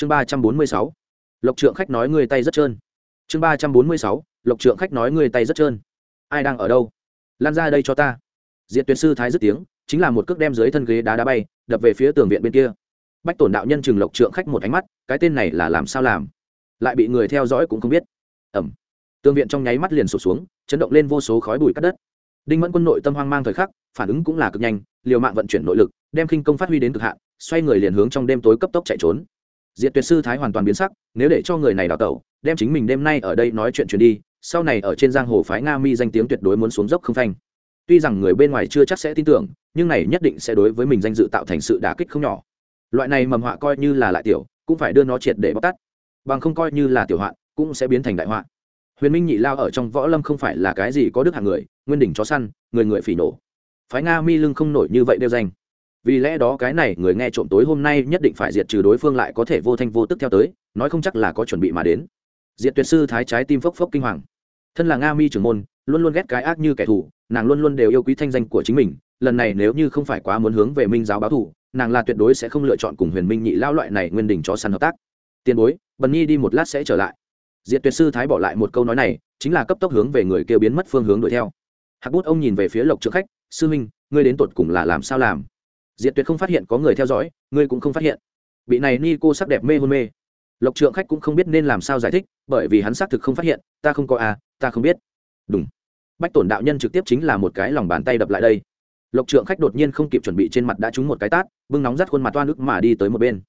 chương ba trăm bốn mươi sáu, lộc trượng khách nói ngươi tay rất trơn. Chương ba trăm bốn mươi sáu, lộc trượng khách nói ngươi tay rất trơn. Ai đang ở đâu? Lan ra đây cho ta. Diện tuyệt sư thái dứt tiếng, chính là một cước đem dưới thân ghế đá đá bay, đập về phía tường viện bên kia. Bách tổn đạo nhân chừng lộc trượng khách một ánh mắt, cái tên này là làm sao làm? Lại bị người theo dõi cũng không biết. Ẩm. Tường viện trong nháy mắt liền sụp xuống, chấn động lên vô số khói bụi cắt đất. Đinh mẫn quân nội tâm hoang mang thời khắc, phản ứng cũng là cực nhanh, liều mạng vận chuyển nội lực, đem khinh công phát huy đến cực hạn, xoay người liền hướng trong đêm tối cấp tốc chạy trốn diệt tuyệt sư thái hoàn toàn biến sắc, nếu để cho người này đào tẩu, đem chính mình đêm nay ở đây nói chuyện chuyển đi, sau này ở trên giang hồ phái nga mi danh tiếng tuyệt đối muốn xuống dốc không phanh. Tuy rằng người bên ngoài chưa chắc sẽ tin tưởng, nhưng này nhất định sẽ đối với mình danh dự tạo thành sự đả kích không nhỏ. Loại này mầm họa coi như là lại tiểu, cũng phải đưa nó triệt để bóc tát. Bằng không coi như là tiểu họa, cũng sẽ biến thành đại họa. Huyền minh nhị lao ở trong võ lâm không phải là cái gì có đức hạng người, nguyên đỉnh chó săn, người người phỉ nổ. Phái nga mi lưng không nổi như vậy đeo danh vì lẽ đó cái này người nghe trộm tối hôm nay nhất định phải diệt trừ đối phương lại có thể vô thanh vô tức theo tới, nói không chắc là có chuẩn bị mà đến. Diệt tuyệt sư thái trái tim phốc phốc kinh hoàng. Thân là nga mi trưởng môn, luôn luôn ghét cái ác như kẻ thù, nàng luôn luôn đều yêu quý thanh danh của chính mình, lần này nếu như không phải quá muốn hướng về minh giáo báo thù, nàng là tuyệt đối sẽ không lựa chọn cùng huyền minh nhị lao loại này nguyên đình cho săn hợp tác. Tiền bối, bần nhi đi một lát sẽ trở lại. Diệt tuyệt sư thái bỏ lại một câu nói này, chính là cấp tốc hướng về người kia biến mất phương hướng đuổi theo. Hạc bút ông nhìn về phía lộc trượng khách, sư minh, ngươi đến tột cùng là làm sao làm? Diệt tuyệt không phát hiện có người theo dõi, ngươi cũng không phát hiện. Bị này ni cô sắc đẹp mê hôn mê. Lộc trượng khách cũng không biết nên làm sao giải thích, bởi vì hắn xác thực không phát hiện, ta không có à ta không biết. Đúng bách tổn đạo nhân trực tiếp chính là một cái lòng bàn tay đập lại đây. Lộc trượng khách đột nhiên không kịp chuẩn bị trên mặt đã trúng một cái tát, bưng nóng rắt khuôn mặt toan ức mà đi tới một bên.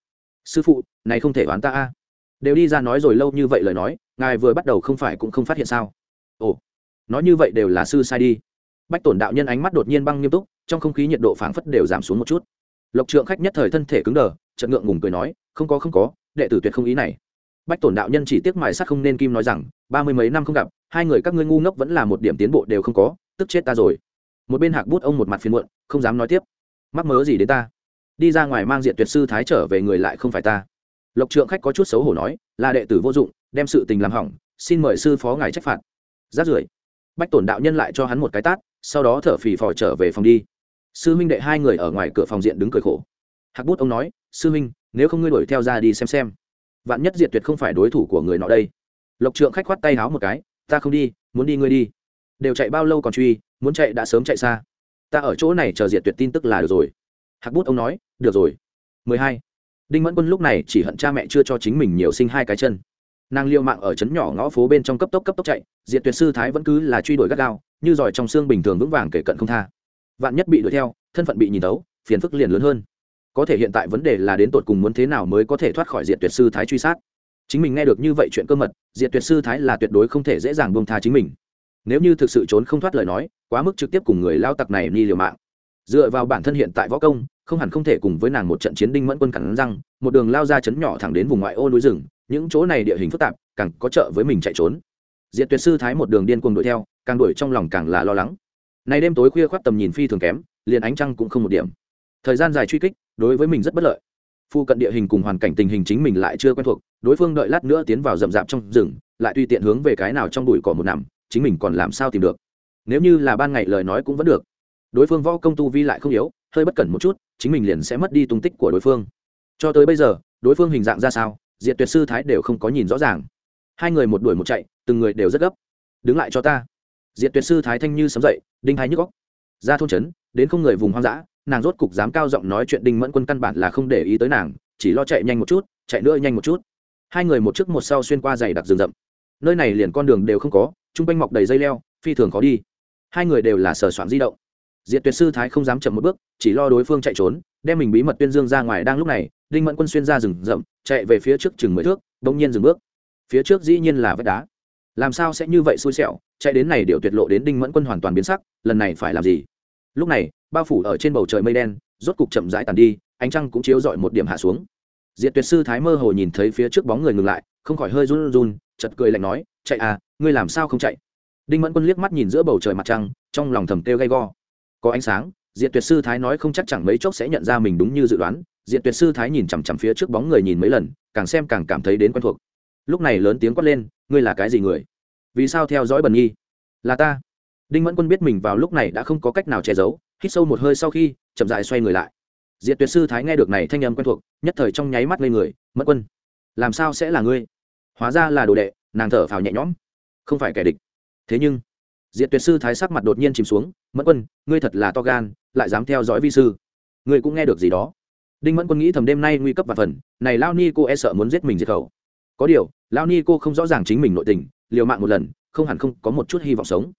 Sư phụ, này không thể oán ta a. Đều đi ra nói rồi lâu như vậy lời nói, ngài vừa bắt đầu không phải cũng không phát hiện sao? Ồ, nói như vậy đều là sư sai đi. Bách tổn đạo nhân ánh mắt đột nhiên băng nghiêm túc trong không khí nhiệt độ phảng phất đều giảm xuống một chút. Lộc trượng khách nhất thời thân thể cứng đờ, chợt ngượng ngùng cười nói, không có không có, đệ tử tuyệt không ý này. Bách tổn đạo nhân chỉ tiếc mài sắt không nên kim nói rằng, ba mươi mấy năm không gặp, hai người các ngươi ngu ngốc vẫn là một điểm tiến bộ đều không có, tức chết ta rồi. Một bên hạc bút ông một mặt phiền muộn, không dám nói tiếp, mắc mớ gì đến ta? Đi ra ngoài mang diện tuyệt sư thái trở về người lại không phải ta. Lộc trượng khách có chút xấu hổ nói, là đệ tử vô dụng, đem sự tình làm hỏng, xin mời sư phó ngài trách phạt. Rát rưởi, bách tổn đạo nhân lại cho hắn một cái tát, sau đó thở phì phò trở về phòng đi sư huynh đệ hai người ở ngoài cửa phòng diện đứng cười khổ. Hạc bút ông nói, sư huynh, nếu không ngươi đuổi theo ra đi xem xem. Vạn nhất diệt tuyệt không phải đối thủ của người nọ đây. Lộc trượng khách khoát tay háo một cái, ta không đi, muốn đi ngươi đi. Đều chạy bao lâu còn truy, muốn chạy đã sớm chạy xa. Ta ở chỗ này chờ diệt tuyệt tin tức là được rồi. Hạc bút ông nói, được rồi. 12. đinh mẫn quân lúc này chỉ hận cha mẹ chưa cho chính mình nhiều sinh hai cái chân. Nàng liêu mạng ở trấn nhỏ ngõ phố bên trong cấp tốc cấp tốc chạy, diệt tuyệt sư thái vẫn cứ là truy đuổi gắt gao, như giỏi trong xương bình thường vững vàng kể cận không tha vạn nhất bị đuổi theo, thân phận bị nhìn tấu phiền phức liền lớn hơn. Có thể hiện tại vấn đề là đến tột cùng muốn thế nào mới có thể thoát khỏi diệt tuyệt sư thái truy sát. Chính mình nghe được như vậy chuyện cơ mật, diệt tuyệt sư thái là tuyệt đối không thể dễ dàng buông tha chính mình. Nếu như thực sự trốn không thoát lời nói, quá mức trực tiếp cùng người lao tặc này ni liều mạng. Dựa vào bản thân hiện tại võ công, không hẳn không thể cùng với nàng một trận chiến đinh mẫn quân cẳng răng, một đường lao ra chấn nhỏ thẳng đến vùng ngoại ô núi rừng, những chỗ này địa hình phức tạp, càng có trợ với mình chạy trốn. Diệt tuyệt sư thái một đường điên cuồng đuổi theo, càng đuổi trong lòng càng là lo lắng này đêm tối khuya khoác tầm nhìn phi thường kém, liền ánh trăng cũng không một điểm. Thời gian dài truy kích, đối với mình rất bất lợi. Phu cận địa hình cùng hoàn cảnh tình hình chính mình lại chưa quen thuộc, đối phương đợi lát nữa tiến vào rậm rạp trong rừng, lại tùy tiện hướng về cái nào trong đùi cỏ một nằm, chính mình còn làm sao tìm được. Nếu như là ban ngày lời nói cũng vẫn được. Đối phương võ công tu vi lại không yếu, hơi bất cẩn một chút, chính mình liền sẽ mất đi tung tích của đối phương. Cho tới bây giờ, đối phương hình dạng ra sao diện tuyệt sư thái đều không có nhìn rõ ràng. Hai người một đuổi một chạy, từng người đều rất gấp. Đứng lại cho ta diện tuyệt sư thái thanh như sấm dậy, đinh Thái nhức góc ra thôn trấn, đến không người vùng hoang dã, nàng rốt cục dám cao giọng nói chuyện đinh mẫn quân căn bản là không để ý tới nàng, chỉ lo chạy nhanh một chút, chạy nữa nhanh một chút. Hai người một trước một sau xuyên qua dày đặc rừng rậm. Nơi này liền con đường đều không có t r u n g quanh mọc đầy dây leo, phi thường khó đi. Hai người đều là sở soạn di động. Diệt tuyệt sư thái không dám chậm một bước, chỉ lo đối phương chạy trốn, đem mình bí mật tuyên dương ra ngoài đang lúc này, đinh mẫn quân xuyên ra rừng rậm, chạy về phía trước chừng mười thước đ ỗ n g nhiên dừng bước. Phía trước dĩ nhiên là vách đá làm sao sẽ như vậy xui xẻo, chạy đến này điều tuyệt lộ đến đinh mẫn quân hoàn toàn biến sắc, lần này phải làm gì? Lúc này, bao phủ ở trên bầu trời mây đen, rốt cục chậm rãi tàn đi, ánh trăng cũng chiếu dọi một điểm hạ xuống. Diệt tuyệt sư thái mơ hồ nhìn thấy phía trước bóng người ngừng lại, không khỏi hơi run run chật cười lạnh nói, chạy à ngươi làm sao không chạy? Đinh mẫn quân liếc mắt nhìn giữa bầu trời mặt trăng, trong lòng thầm kêu gay go. Có ánh sáng, diệt tuyệt sư thái nói không chắc chẳng mấy chốc sẽ nhận ra mình đúng như dự đoán, diệt tuyệt sư thái nhìn chằm chằm phía trước bóng người nhìn mấy lần, càng xem càng cảm thấy đến quen thuộc. Lúc này lớn tiếng quát lên ngươi là cái gì người? Vì sao theo dõi bần nhi? Là ta. Đinh mẫn quân biết mình vào lúc này đã không có cách nào che giấu, hít sâu một hơi sau khi, chậm dại xoay người lại. Diệt tuyệt sư thái nghe được này thanh âm quen thuộc, nhất thời trong nháy mắt lên người, mẫn quân, làm sao sẽ là ngươi? Hóa ra là đồ đệ, nàng thở phào nhẹ nhõm, không phải kẻ địch. Thế nhưng, diệt tuyệt sư thái sắc mặt đột nhiên chìm xuống, mẫn quân, ngươi thật là to gan, lại dám theo dõi vi sư. Ngươi cũng nghe được gì đó. Đinh mẫn quân nghĩ thầm đêm nay nguy cấp và phần, này lao ni cô e sợ muốn giết mình diệt khẩu có điều lao ni cô không rõ ràng chính mình nội tình, liều mạng một lần, không hẳn không có một chút hy vọng sống.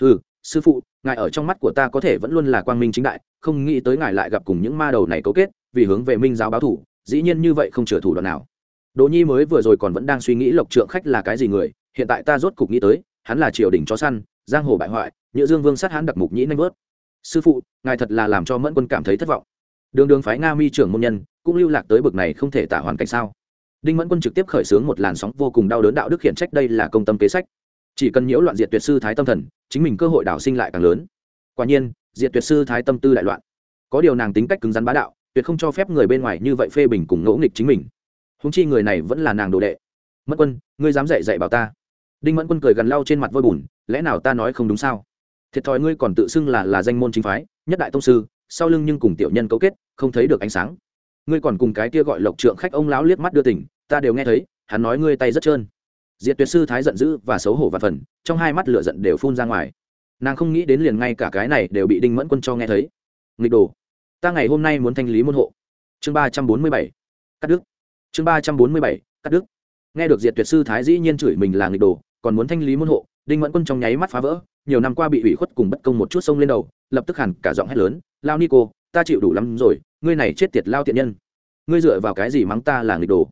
Ừ sư phụ, ngài ở trong mắt của ta có thể vẫn luôn là quang minh chính đại, không nghĩ tới ngài lại gặp cùng những ma đầu này cấu kết, vì hướng về minh giáo báo thủ, dĩ nhiên như vậy không chừa thủ đoạn nào. Đỗ nhi mới vừa rồi còn vẫn đang suy nghĩ lộc trượng khách là cái gì người, hiện tại ta rốt cục nghĩ tới, hắn là triều đình chó săn, giang hồ bại hoại, nhựa dương vương sát hắn đặc mục nhĩ nanh vớt. Sư phụ, ngài thật là làm cho mẫn quân cảm thấy thất vọng. Đường đường phái nga mi trưởng môn nhân, cũng lưu lạc tới bực này không thể tả hoàn cảnh sao? Đinh mẫn quân trực tiếp khởi xướng một làn sóng vô cùng đau đớn đạo đức khiển trách đây là công tâm kế sách. Chỉ cần nhiễu loạn diệt tuyệt sư thái tâm thần, chính mình cơ hội đảo sinh lại càng lớn. Quả nhiên, diệt tuyệt sư thái tâm tư đại loạn. Có điều nàng tính cách cứng rắn bá đạo, tuyệt không cho phép người bên ngoài như vậy phê bình cùng ngỗ nghịch chính mình. Húng chi người này vẫn là nàng đồ đệ. Mất quân, ngươi dám dạy dạy bảo ta? Đinh mẫn quân cười gần lau trên mặt vôi bùn lẽ nào ta nói không đúng sao? Thiệt thòi ngươi còn tự xưng là là danh môn chính phái, nhất đại tông sư, sau lưng nhưng cùng tiểu nhân cấu kết, không thấy được ánh sáng ngươi còn cùng cái kia gọi lộc trượng khách ông lão liếc mắt đưa tỉnh ta đều nghe thấy, hắn nói ngươi tay rất trơn. Diệt tuyệt sư thái giận dữ và xấu hổ và phần, trong hai mắt lửa giận đều phun ra ngoài. Nàng không nghĩ đến liền ngay cả cái này đều bị đinh mẫn quân cho nghe thấy. Nghịch đồ, ta ngày hôm nay muốn thanh lý môn hộ. Chương ba trăm bốn mươi bảy, cắt đức chương ba trăm bốn mươi bảy, cắt đức nghe được diệt tuyệt sư thái dĩ nhiên chửi mình là nghịch đồ, còn muốn thanh lý môn hộ, đinh mẫn quân trong nháy mắt phá vỡ, nhiều năm qua bị ủy khuất cùng bất công một chút sông lên đầu, lập tức hẳn cả giọng hét lớn, lao nico ta chịu đủ lắm rồi, ngươi này chết tiệt lao tiện nhân. Ngươi dựa vào cái gì mắng ta là nghịch đồ?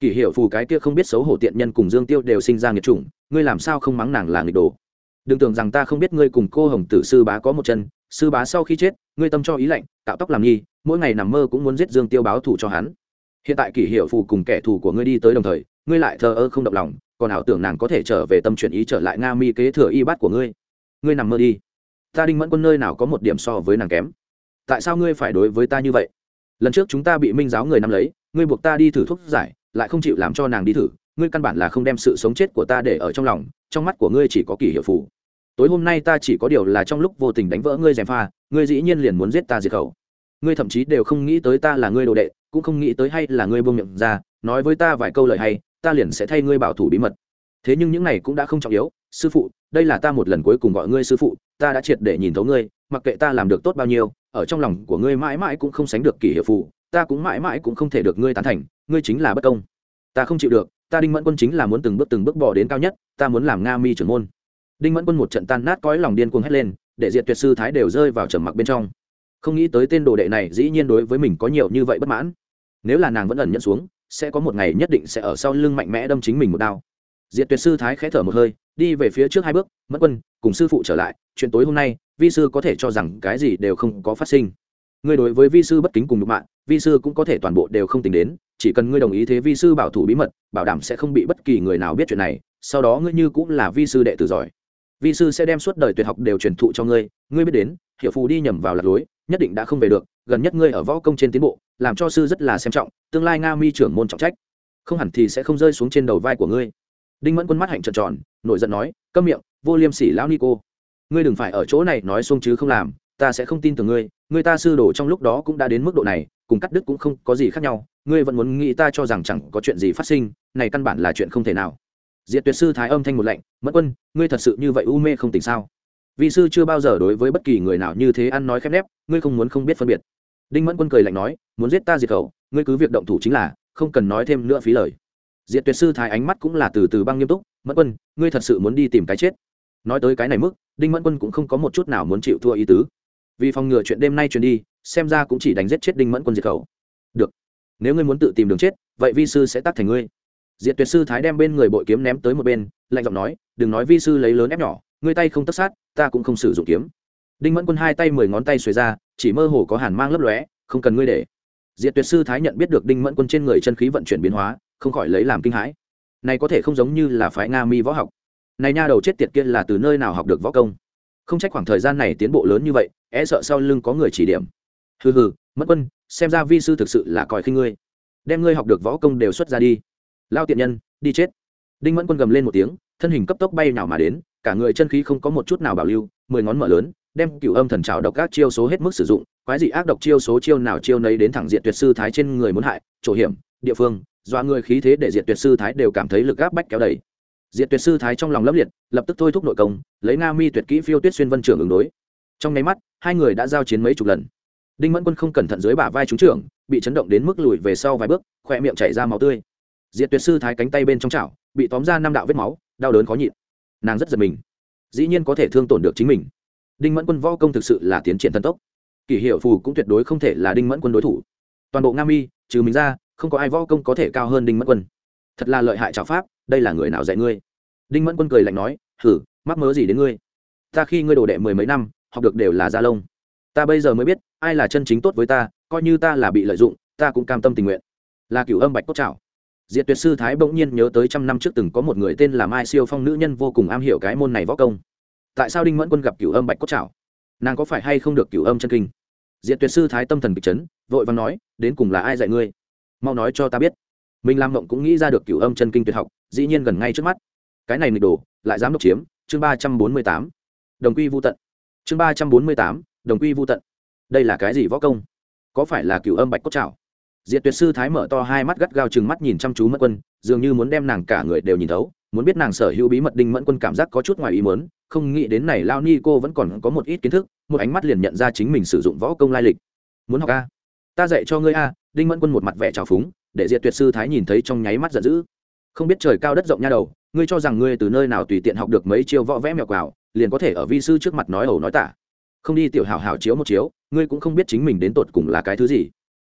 Kỷ hiệu phù cái kia không biết xấu hổ tiện nhân cùng dương tiêu đều sinh ra nghiệt chủng, ngươi làm sao không mắng nàng là nghịch đồ? Đừng tưởng rằng ta không biết ngươi cùng cô hồng tử sư bá có một chân, sư bá sau khi chết, ngươi tâm cho ý lạnh tạo tóc làm nghi, mỗi ngày nằm mơ cũng muốn giết dương tiêu báo thù cho hắn. Hiện tại kỷ hiệu phù cùng kẻ thù của ngươi đi tới đồng thời, ngươi lại thờ ơ không động lòng, còn ảo tưởng nàng có thể trở về tâm chuyển ý trở lại nga mi kế thừa y bát của ngươi. Ngươi nằm mơ đi. Ta đinh mẫn quân nơi nào có một điểm so với nàng kém? Tại sao ngươi phải đối với ta như vậy? Lần trước chúng ta bị minh giáo người nắm lấy, ngươi buộc ta đi thử thuốc giải, lại không chịu làm cho nàng đi thử, ngươi căn bản là không đem sự sống chết của ta để ở trong lòng, trong mắt của ngươi chỉ có kỷ hiệu phù. Tối hôm nay ta chỉ có điều là trong lúc vô tình đánh vỡ ngươi gièm pha, ngươi dĩ nhiên liền muốn giết ta diệt khẩu. Ngươi thậm chí đều không nghĩ tới ta là ngươi đồ đệ, cũng không nghĩ tới hay là ngươi buông miệng ra, nói với ta vài câu lời hay, ta liền sẽ thay ngươi bảo thủ bí mật. Thế nhưng những này cũng đã không trọng yếu, sư phụ, đây là ta một lần cuối cùng gọi ngươi sư phụ, ta đã triệt để nhìn thấu ngươi mặc kệ ta làm được tốt bao nhiêu, ở trong lòng của ngươi mãi mãi cũng không sánh được kỷ hiệu phụ, ta cũng mãi mãi cũng không thể được ngươi tán thành, ngươi chính là bất công. Ta không chịu được, ta đinh mẫn quân chính là muốn từng bước từng bước bỏ đến cao nhất, ta muốn làm nga mi trưởng môn. Đinh mẫn quân một trận tan nát cõi lòng điên cuồng hét lên, để diệt tuyệt sư thái đều rơi vào trầm mặc bên trong. Không nghĩ tới tên đồ đệ này dĩ nhiên đối với mình có nhiều như vậy bất mãn. Nếu là nàng vẫn ẩn nhận xuống, sẽ có một ngày nhất định sẽ ở sau lưng mạnh mẽ đâm chính mình một đao. Diệt tuyệt sư thái khẽ thở một hơi, đi về phía trước hai bước, Mẫn quân, cùng sư phụ trở lại, chuyện tối hôm nay vi sư có thể cho rằng cái gì đều không có phát sinh. Ngươi đối với vi sư bất kính cùng nhục mạng vi sư cũng có thể toàn bộ đều không tính đến, chỉ cần ngươi đồng ý thế vi sư bảo thủ bí mật, bảo đảm sẽ không bị bất kỳ người nào biết chuyện này, sau đó ngươi như cũng là vi sư đệ tử giỏi. Vi sư sẽ đem suốt đời tuyệt học đều truyền thụ cho ngươi ngươi biết đến hiệu phù đi nhầm vào lạc lối, nhất định đã không về được, gần nhất ngươi ở võ công trên tiến bộ, làm cho sư rất là xem trọng, tương lai nga mi trưởng môn trọng trách. Không hẳn thì sẽ không rơi xuống trên đầu vai của ngươi. Đinh mẫn quân mắt hạnh trợn tròn, nổi giận nói, câm miệng, vô liêm sỉ lão ni cô ngươi đừng phải ở chỗ này nói xuông chứ không làm, ta sẽ không tin tưởng ngươi ngươi ta sư đồ trong lúc đó cũng đã đến mức độ này, cùng cắt đứt cũng không có gì khác nhau, ngươi vẫn muốn nghĩ ta cho rằng chẳng có chuyện gì phát sinh, này căn bản là chuyện không thể nào. Diệt tuyệt sư thái âm thanh một lệnh mẫn quân, ngươi thật sự như vậy u mê không tỉnh sao? Vị sư chưa bao giờ đối với bất kỳ người nào như thế ăn nói khép nép, ngươi không muốn không biết phân biệt. Đinh mẫn quân cười lạnh nói, muốn giết ta diệt khẩu, ngươi cứ việc động thủ chính là, không cần nói thêm nữa phí lời. Diệt tuyệt sư thái ánh mắt cũng là từ từ băng nghiêm túc, mẫn quân, ngươi thật sự muốn đi tìm cái chết? Nói tới cái này mức, đinh mẫn quân cũng không có một chút nào muốn chịu thua ý tứ. Vì phòng ngừa chuyện đêm nay truyền đi, xem ra cũng chỉ đánh giết chết đinh mẫn quân diệt khẩu. Được. Nếu ngươi muốn tự tìm đường chết, vậy vi sư sẽ tắt thành ngươi. Diệt tuyệt sư thái đem bên người bội kiếm ném tới một bên, lạnh giọng nói, đừng nói vi sư lấy lớn ép nhỏ, ngươi tay không tất sát, ta cũng không sử dụng kiếm. Đinh mẫn quân hai tay mười ngón tay xuề ra, chỉ mơ hồ có hàn mang lấp lóe, không cần ngươi để. Diệt tuyệt sư thái nhận biết được đinh mẫn quân trên người chân khí vận chuyển biến hóa, không khỏi lấy làm kinh hãi. Này có thể không giống như là phái nga mi võ học này nha đầu chết tiệt kia là từ nơi nào học được võ công? Không trách khoảng thời gian này tiến bộ lớn như vậy é sợ sau lưng có người chỉ điểm. Hừ hừ mất quân, xem ra vi sư thực sự là còi khinh ngươi. Đem ngươi học được võ công đều xuất ra đi. Lao tiện nhân, đi chết. Đinh mẫn quân gầm lên một tiếng, thân hình cấp tốc bay nào mà đến, cả người chân khí không có một chút nào bảo lưu, mười ngón mở lớn, đem cựu âm thần trào độc các chiêu số hết mức sử dụng, quái dị ác độc chiêu số chiêu nào chiêu nấy đến thẳng diện tuyệt sư thái trên người muốn hại, chỗ hiểm, địa phương, dọa người khí thế để diện tuyệt sư thái đều cảm thấy lực gáp bách kéo đầy diệt tuyệt sư thái trong lòng lấp liệt, lập tức thôi thúc nội công, lấy nga mi tuyệt kỹ phiêu tuyết xuyên vân trưởng ứng đối. Trong nháy mắt, hai người đã giao chiến mấy chục lần. Đinh mẫn quân không cẩn thận dưới bả vai trúng trưởng, bị chấn động đến mức lùi về sau vài bước khoe miệng chảy ra máu tươi. Diệt tuyệt sư thái cánh tay bên trong chảo, bị tóm ra năm đạo vết máu, đau đớn khó nhịn. Nàng rất giật mình. Dĩ nhiên có thể thương tổn được chính mình. Đinh mẫn quân võ công thực sự là tiến triển thần tốc. Kỷ hiệu phù cũng tuyệt đối không thể là đinh mẫn quân đối thủ. Toàn bộ nga mi, trừ mình ra, không có ai võ công có thể cao hơn đinh mẫn quân. Thật là lợi hại trào pháp đây là người nào dạy ngươi? Đinh mẫn quân cười lạnh nói, hử, mắc mớ gì đến ngươi? Ta khi ngươi đồ đệ mười mấy năm, học được đều là gia lông. Ta bây giờ mới biết, ai là chân chính tốt với ta, coi như ta là bị lợi dụng, ta cũng cam tâm tình nguyện. Là cửu âm bạch cốt trào diệt tuyệt sư thái bỗng nhiên nhớ tới trăm năm trước từng có một người tên là mai siêu phong nữ nhân vô cùng am hiểu cái môn này võ công. Tại sao đinh mẫn quân gặp cửu âm bạch cốt trào nàng có phải hay không được cửu âm chân kinh? Diệt tuyệt sư thái tâm thần bị chấn, vội vàng nói, đến cùng là ai dạy ngươi? Mau nói cho ta biết mình làm mộng cũng nghĩ ra được cửu âm chân kinh tuyệt học, dĩ nhiên gần ngay trước mắt. Cái này nghịch đồ, lại dám độc chiếm, chương ba trăm bốn mươi tám. Đồng quy vô tận. Chương ba trăm bốn mươi tám, đồng quy vô tận. Đây là cái gì võ công? Có phải là cửu âm bạch cốt trào diệt tuyệt sư thái mở to hai mắt gắt gao chừng mắt nhìn chăm chú mẫn quân, dường như muốn đem nàng cả người đều nhìn thấu, muốn biết nàng sở hữu bí mật đinh mẫn quân cảm giác có chút ngoài ý muốn, không nghĩ đến này lao ni cô vẫn còn có một ít kiến thức, một ánh mắt liền nhận ra chính mình sử dụng võ công lai lịch. Muốn học a? Ta dạy cho ngươi a, đinh mẫn quân một mặt vẻ trào phúng để diệt tuyệt sư thái nhìn thấy trong nháy mắt giận dữ. Không biết trời cao đất rộng nha đầu, ngươi cho rằng ngươi từ nơi nào tùy tiện học được mấy chiêu võ vẽ mèo quào, liền có thể ở vi sư trước mặt nói ẩu nói tả. Không đi tiểu hào hào chiếu một chiếu, ngươi cũng không biết chính mình đến tột cùng là cái thứ gì.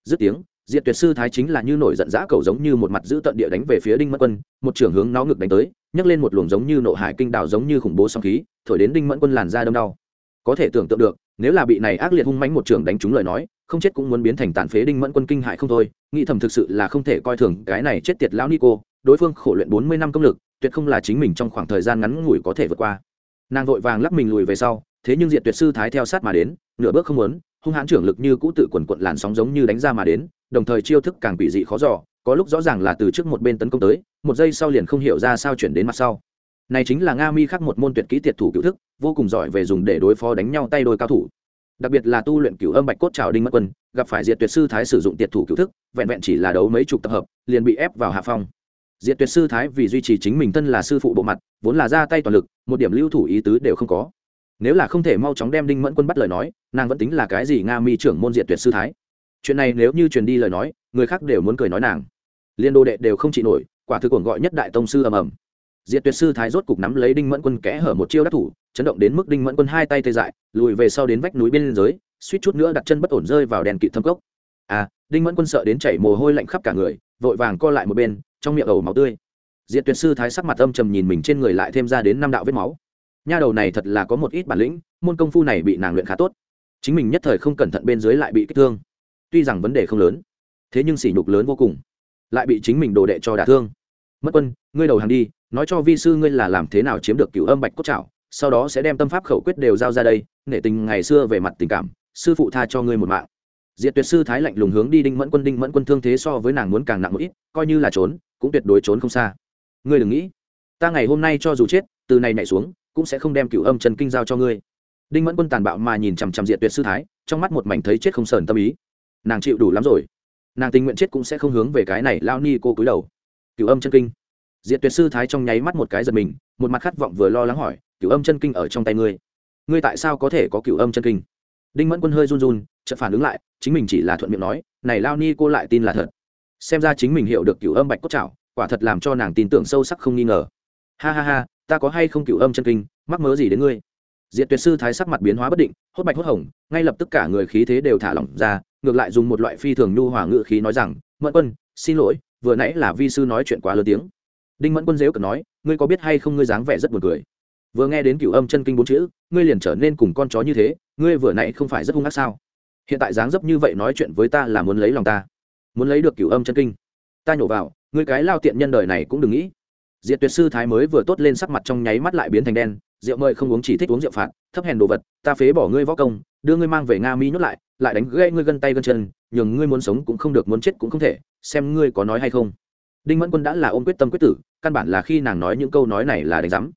Dứt tiếng, diệt tuyệt sư thái chính là như nổi giận dã cầu giống như một mặt giữ tận địa đánh về phía đinh mẫn quân, một trưởng hướng nó ngực đánh tới, nhấc lên một luồng giống như nộ hải kinh đào giống như khủng bố song khí, thổi đến đinh mẫn quân làn da đâm đau. Có thể tưởng tượng được, nếu là bị này ác liệt hung mãnh một trưởng đánh trúng lời nói không chết cũng muốn biến thành tàn phế đinh mẫn quân kinh hại không thôi, nghĩ thầm thực sự là không thể coi thường cái này chết tiệt lão nico, đối phương khổ luyện bốn mươi năm công lực, tuyệt không là chính mình trong khoảng thời gian ngắn ngủi có thể vượt qua. Nàng vội vàng lắc mình lùi về sau, thế nhưng diện tuyệt sư thái theo sát mà đến, nửa bước không muốn, hung hãn trưởng lực như cũ tự quần quận làn sóng giống như đánh ra mà đến, đồng thời chiêu thức càng bị dị khó dò, có lúc rõ ràng là từ trước một bên tấn công tới, một giây sau liền không hiểu ra sao chuyển đến mặt sau. Này chính là nga mi khắc một môn tuyệt kỹ tiệt thủ cựu thức, vô cùng giỏi về dùng để đối phó đánh nhau tay đôi cao thủ đặc biệt là tu luyện cửu âm bạch cốt trào đinh mất quân, gặp phải diệt tuyệt sư thái sử dụng tiệt thủ cựu thức, vẹn vẹn chỉ là đấu mấy chục tập hợp, liền bị ép vào hạ phong. Diệt tuyệt sư thái vì duy trì chính mình thân là sư phụ bộ mặt, vốn là ra tay toàn lực, một điểm lưu thủ ý tứ đều không có. Nếu là không thể mau chóng đem đinh mẫn quân bắt lời nói, nàng vẫn tính là cái gì nga mi trưởng môn diệt tuyệt sư thái. Chuyện này nếu như truyền đi lời nói, người khác đều muốn cười nói nàng. Liên đô đệ đều không trị nổi, quả thực cuồng gọi nhất đại tông sư ầm ầm diệt tuyệt sư thái rốt cục nắm lấy đinh mẫn quân kẽ hở một chiêu đắc thủ chấn động đến mức đinh mẫn quân hai tay tê dại lùi về sau đến vách núi bên giới, suýt chút nữa đặt chân bất ổn rơi vào đèn kịt thâm cốc. À đinh mẫn quân sợ đến chảy mồ hôi lạnh khắp cả người vội vàng co lại một bên trong miệng ẩu máu tươi. Diệt tuyệt sư thái sắc mặt âm trầm nhìn mình trên người lại thêm ra đến năm đạo vết máu. Nha đầu này thật là có một ít bản lĩnh môn công phu này bị nàng luyện khá tốt. Chính mình nhất thời không cẩn thận bên dưới lại bị kích thương. Tuy rằng vấn đề không lớn thế nhưng sỉ nhục lớn vô cùng lại bị chính mình đồ đệ cho đả thương mất quân, ngươi đầu hàng đi, nói cho vi sư ngươi là làm thế nào chiếm được cựu âm bạch cốt trảo, sau đó sẽ đem tâm pháp khẩu quyết đều giao ra đây, nể tình ngày xưa về mặt tình cảm, sư phụ tha cho ngươi một mạng. Diệt tuyệt sư thái lạnh lùng hướng đi đinh mẫn quân, đinh mẫn quân thương thế so với nàng muốn càng nặng một ít, coi như là trốn, cũng tuyệt đối trốn không xa. Ngươi đừng nghĩ, ta ngày hôm nay cho dù chết, từ này nhảy xuống, cũng sẽ không đem cựu âm trần kinh giao cho ngươi. Đinh mẫn quân tàn bạo mà nhìn chằm chằm diệt tuyệt sư thái, trong mắt một mảnh thấy chết không sờn tâm ý. Nàng chịu đủ lắm rồi. Nàng tình nguyện chết cũng sẽ không hướng về cái này lao ni cô cúi đầu cựu âm chân kinh. Diệt tuyệt sư thái trong nháy mắt một cái giật mình, một mặt khát vọng vừa lo lắng hỏi cựu âm chân kinh ở trong tay ngươi ngươi tại sao có thể có cựu âm chân kinh? Đinh mẫn quân hơi run run, chợt phản ứng lại, chính mình chỉ là thuận miệng nói, này lao ni cô lại tin là thật. Xem ra chính mình hiểu được cựu âm bạch cốt trảo, quả thật làm cho nàng tin tưởng sâu sắc không nghi ngờ. Ha ha ha, ta có hay không cựu âm chân kinh, mắc mớ gì đến ngươi? Diệt tuyệt sư thái sắc mặt biến hóa bất định, hốt bạch hốt hồng, ngay lập tức cả người khí thế đều thả lỏng ra, ngược lại dùng một loại phi thường nhu hòa ngự khí nói rằng, mẫn quân, xin lỗi vừa nãy là vi sư nói chuyện quá lớn tiếng. Đinh mẫn quân dếu cực nói, ngươi có biết hay không ngươi dáng vẻ rất buồn cười. Vừa nghe đến cửu âm chân kinh bốn chữ, ngươi liền trở nên cùng con chó như thế, ngươi vừa nãy không phải rất hung ác sao? Hiện tại dáng dấp như vậy nói chuyện với ta là muốn lấy lòng ta. Muốn lấy được cửu âm chân kinh. Ta nhổ vào, ngươi cái lao tiện nhân đời này cũng đừng nghĩ diệt tuyệt sư thái mới vừa tốt lên sắc mặt trong nháy mắt lại biến thành đen, rượu mời không uống chỉ thích uống rượu phạt, thấp hèn đồ vật, ta phế bỏ ngươi võ công, đưa ngươi mang về nga mi nhốt lại lại đánh gãy ngươi gân tay gân chân, nhường ngươi muốn sống cũng không được, muốn chết cũng không thể, xem ngươi có nói hay không. Đinh mẫn quân đã là ôm quyết tâm quyết tử, căn bản là khi nàng nói những câu nói này là đánh giám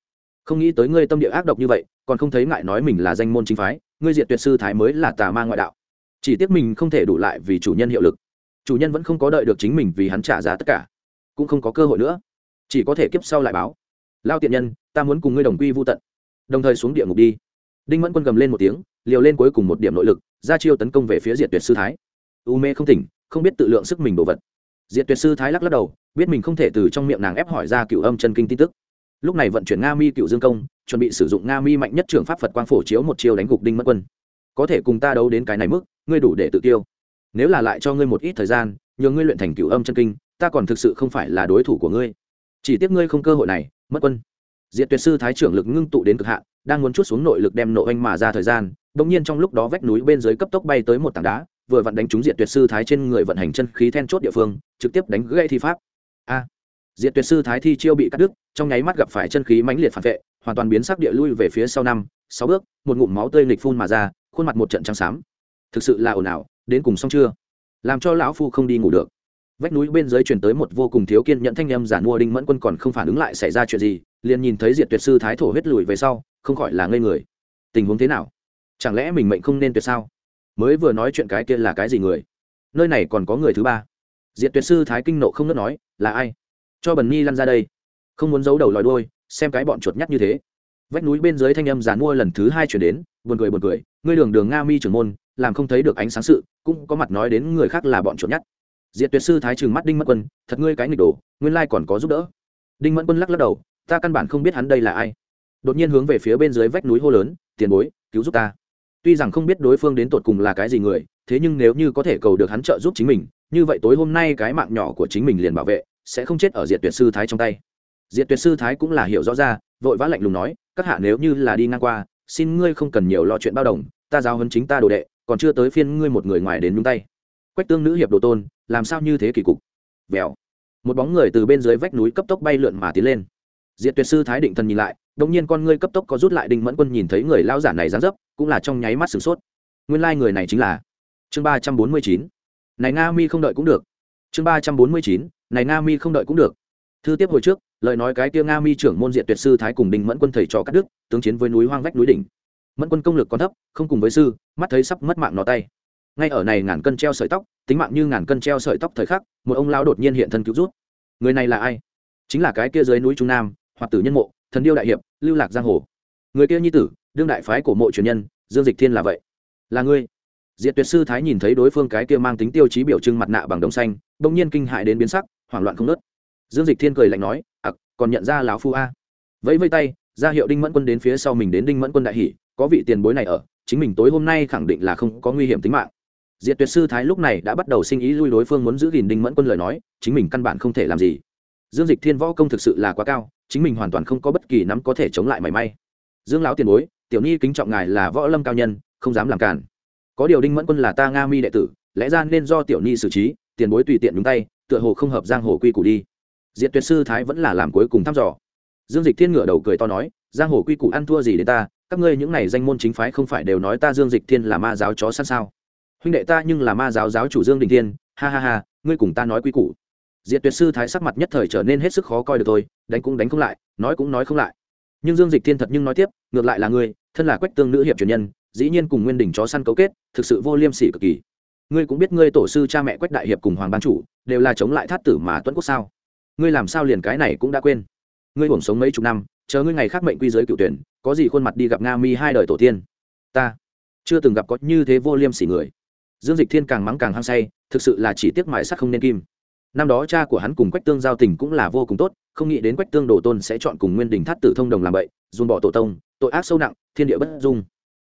không nghĩ tới ngươi tâm địa ác độc như vậy, còn không thấy ngại nói mình là danh môn chính phái, ngươi diệt tuyệt sư thái mới là tà ma ngoại đạo. Chỉ tiếc mình không thể đủ lại vì chủ nhân hiệu lực. Chủ nhân vẫn không có đợi được chính mình vì hắn trả giá tất cả, cũng không có cơ hội nữa chỉ có thể kiếp sau lại báo. Lao tiện nhân, ta muốn cùng ngươi đồng quy vô tận. Đồng thời xuống địa ngục đi. Đinh mẫn quân gầm lên một tiếng, liều lên cuối cùng một điểm nội lực, ra chiêu tấn công về phía diệt tuyệt sư thái. U mê không tỉnh, không biết tự lượng sức mình đồ vật. Diệt tuyệt sư thái lắc lắc đầu, biết mình không thể từ trong miệng nàng ép hỏi ra cựu âm chân kinh tin tức. Lúc này vận chuyển nga mi cựu dương công, chuẩn bị sử dụng nga mi mạnh nhất trường pháp phật quang phổ chiếu một chiêu đánh gục đinh mẫn quân. Có thể cùng ta đấu đến cái này mức, ngươi đủ để tự tiêu. Nếu là lại cho ngươi một ít thời gian, nhờ ngươi luyện thành cựu âm chân kinh, ta còn thực sự không phải là đối thủ của ngươi chỉ tiếc ngươi không cơ hội này, mất quân. Diệt tuyệt sư thái trưởng lực ngưng tụ đến cực hạn, đang muốn chút xuống nội lực đem nộ anh mà ra thời gian bỗng nhiên trong lúc đó vách núi bên dưới cấp tốc bay tới một tảng đá, vừa vặn đánh trúng diệt tuyệt sư thái trên người vận hành chân khí then chốt địa phương, trực tiếp đánh gây thi pháp. A! Diệt tuyệt sư thái thi chiêu bị cắt đứt, trong nháy mắt gặp phải chân khí mãnh liệt phản vệ, hoàn toàn biến sắc địa lui về phía sau năm, sáu bước, một ngụm máu tươi nghịch phun mà ra, khuôn mặt một trận trắng xám. Thực sự là ồn ào, đến cùng xong chưa? Làm cho lão phu không đi ngủ được vách núi bên dưới truyền tới một vô cùng thiếu kiên nhẫn thanh âm giản mua đinh mẫn quân còn không phản ứng lại xảy ra chuyện gì, liền nhìn thấy diệt tuyệt sư thái thổ huyết lùi về sau, không khỏi là ngây người. Tình huống thế nào? Chẳng lẽ mình mệnh không nên tuyệt sao? Mới vừa nói chuyện cái kia là cái gì người? Nơi này còn có người thứ ba. Diệt tuyệt sư thái kinh nộ không nớt nói, là ai? Cho bần nhi lăn ra đây. Không muốn giấu đầu lòi đôi xem cái bọn chuột nhắt như thế. Vách núi bên dưới thanh âm giàn mua lần thứ hai chuyển đến, buồn cười buồn cười, ngươi đường đường nga mi trưởng môn, làm không thấy được ánh sáng sự, cũng có mặt nói đến người khác là bọn chuột nhắt diệt tuyệt sư thái trừng mắt đinh mẫn quân, thật ngươi cái nghịch đồ, nguyên lai còn có giúp đỡ. Đinh mẫn quân lắc lắc đầu, ta căn bản không biết hắn đây là ai. Đột nhiên hướng về phía bên dưới vách núi hô lớn, tiền bối, cứu giúp ta. Tuy rằng không biết đối phương đến tột cùng là cái gì người, thế nhưng nếu như có thể cầu được hắn trợ giúp chính mình, như vậy tối hôm nay cái mạng nhỏ của chính mình liền bảo vệ, sẽ không chết ở diệt tuyệt sư thái trong tay. Diệt tuyệt sư thái cũng là hiểu rõ ra, vội vã lạnh lùng nói, các hạ nếu như là đi ngang qua, xin ngươi không cần nhiều lo chuyện bao đồng, ta giao hấn chính ta đồ đệ, còn chưa tới phiên ngươi một người ngoài đến nhúng tay. Quách tương nữ hiệp đồ tôn làm sao như thế kỳ cục? Vèo. Một bóng người từ bên dưới vách núi cấp tốc bay lượn mà tiến lên. Diệt tuyệt sư thái định thần nhìn lại, đột nhiên con ngươi cấp tốc có rút lại đinh mẫn quân nhìn thấy người lao giả này dán dấp, cũng là trong nháy mắt sửng sốt. Nguyên lai người này chính là chương ba trăm bốn mươi chín. Này nga mi không đợi cũng được. Chương ba trăm bốn mươi chín. Này nga mi không đợi cũng được. Thư tiếp hồi trước, lời nói cái tia nga mi trưởng môn diện tuyệt sư thái cùng đinh mẫn quân thầy trò cắt đức tướng chiến với núi hoang vách núi đỉnh. Mẫn quân công lực còn thấp, không cùng với sư, mắt thấy sắp mất mạng nó tay ngay ở này ngàn cân treo sợi tóc, tính mạng như ngàn cân treo sợi tóc thời khắc, một ông lao đột nhiên hiện thân cứu rút người này là ai? Chính là cái kia dưới núi trung nam, hoặc tử nhân mộ, thần điêu đại hiệp, lưu lạc giang hồ. Người kia nhi tử, đương đại phái của mộ truyền nhân, dương dịch thiên là vậy. Là ngươi? Diệt tuyệt sư thái nhìn thấy đối phương cái kia mang tính tiêu chí biểu trưng mặt nạ bằng đồng xanh, bỗng nhiên kinh hại đến biến sắc, hoảng loạn không nớt dương dịch thiên cười lạnh nói, ặc, còn nhận ra lão phu a? Vẫy vây tay, ra hiệu đinh mẫn quân đến phía sau mình đến đinh mẫn quân đại hỷ có vị tiền bối này ở, chính mình tối hôm nay khẳng định là không có nguy hiểm tính mạng diệt tuyệt sư thái lúc này đã bắt đầu sinh ý lui đối phương muốn giữ gìn đinh mẫn quân lời nói, chính mình căn bản không thể làm gì. Dương dịch thiên võ công thực sự là quá cao, chính mình hoàn toàn không có bất kỳ nắm có thể chống lại mảy may. Dương lão tiền bối, tiểu nhi kính trọng ngài là võ lâm cao nhân, không dám làm cản. Có điều đinh mẫn quân là ta nga mi đệ tử, lẽ ra nên do tiểu nhi xử trí, tiền bối tùy tiện nhúng tay, tựa hồ không hợp giang hồ quy củ đi. Diệt tuyệt sư thái vẫn là làm cuối cùng thăm dò. Dương dịch thiên ngửa đầu cười to nói, giang hồ quy củ ăn thua gì đến ta, các ngươi những này danh môn chính phái không phải đều nói ta dương dịch thiên là ma giáo chó săn sao? Huynh đệ ta nhưng là ma giáo giáo chủ dương đình thiên, ha ha ha, ngươi cùng ta nói quy củ. Diệt tuyệt sư thái sắc mặt nhất thời trở nên hết sức khó coi được tôi đánh cũng đánh không lại, nói cũng nói không lại. Nhưng dương dịch thiên thật nhưng nói tiếp, ngược lại là ngươi, thân là quách tương nữ hiệp truyền nhân, dĩ nhiên cùng nguyên đình chó săn cấu kết, thực sự vô liêm sỉ cực kỳ. Ngươi cũng biết ngươi tổ sư cha mẹ quách đại hiệp cùng hoàng ban chủ, đều là chống lại thát tử mà tuấn quốc sao? Ngươi làm sao liền cái này cũng đã quên? Ngươi hưởng sống mấy chục năm, chờ ngươi ngày khác mệnh quy giới cựu tuyển, có gì khuôn mặt đi gặp nga mi hai đời tổ tiên? Ta chưa từng gặp có như thế vô liêm sỉ người dương dịch thiên càng mắng càng hăng say, thực sự là chỉ tiếc mại sắc không nên kim. Năm đó cha của hắn cùng quách tương giao tình cũng là vô cùng tốt, không nghĩ đến quách tương đồ tôn sẽ chọn cùng nguyên đình thắt tử thông đồng làm bậy dùn bỏ tổ tông, tội ác sâu nặng, thiên địa bất dung.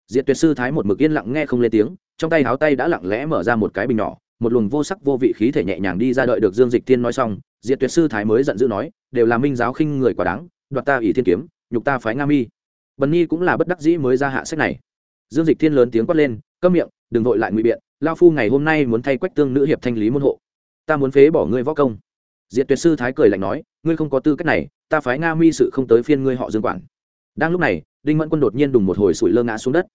Diệt tuyệt sư thái một mực yên lặng nghe không lên tiếng, trong tay háo tay đã lặng lẽ mở ra một cái bình nhỏ, một luồng vô sắc vô vị khí thể nhẹ nhàng đi ra đợi được dương dịch thiên nói xong, diệt tuyệt sư thái mới giận dữ nói, đều là minh giáo khinh người quả đáng, đoạt ta ỷ thiên kiếm, nhục ta phái nga mi. Bần nhi cũng là bất đắc dĩ mới ra hạ sách này. Dương dịch thiên lớn tiếng quát lên, câm miệng, đừng vội lại ngụy biện lao phu ngày hôm nay muốn thay quách tương nữ hiệp thanh lý môn hộ. Ta muốn phế bỏ ngươi võ công. Diệt tuyệt sư thái cười lạnh nói, ngươi không có tư cách này, ta phái nga mi sự không tới phiên ngươi họ dương quản. Đang lúc này, đinh mẫn quân đột nhiên đùng một hồi sủi lơ ngã xuống đất.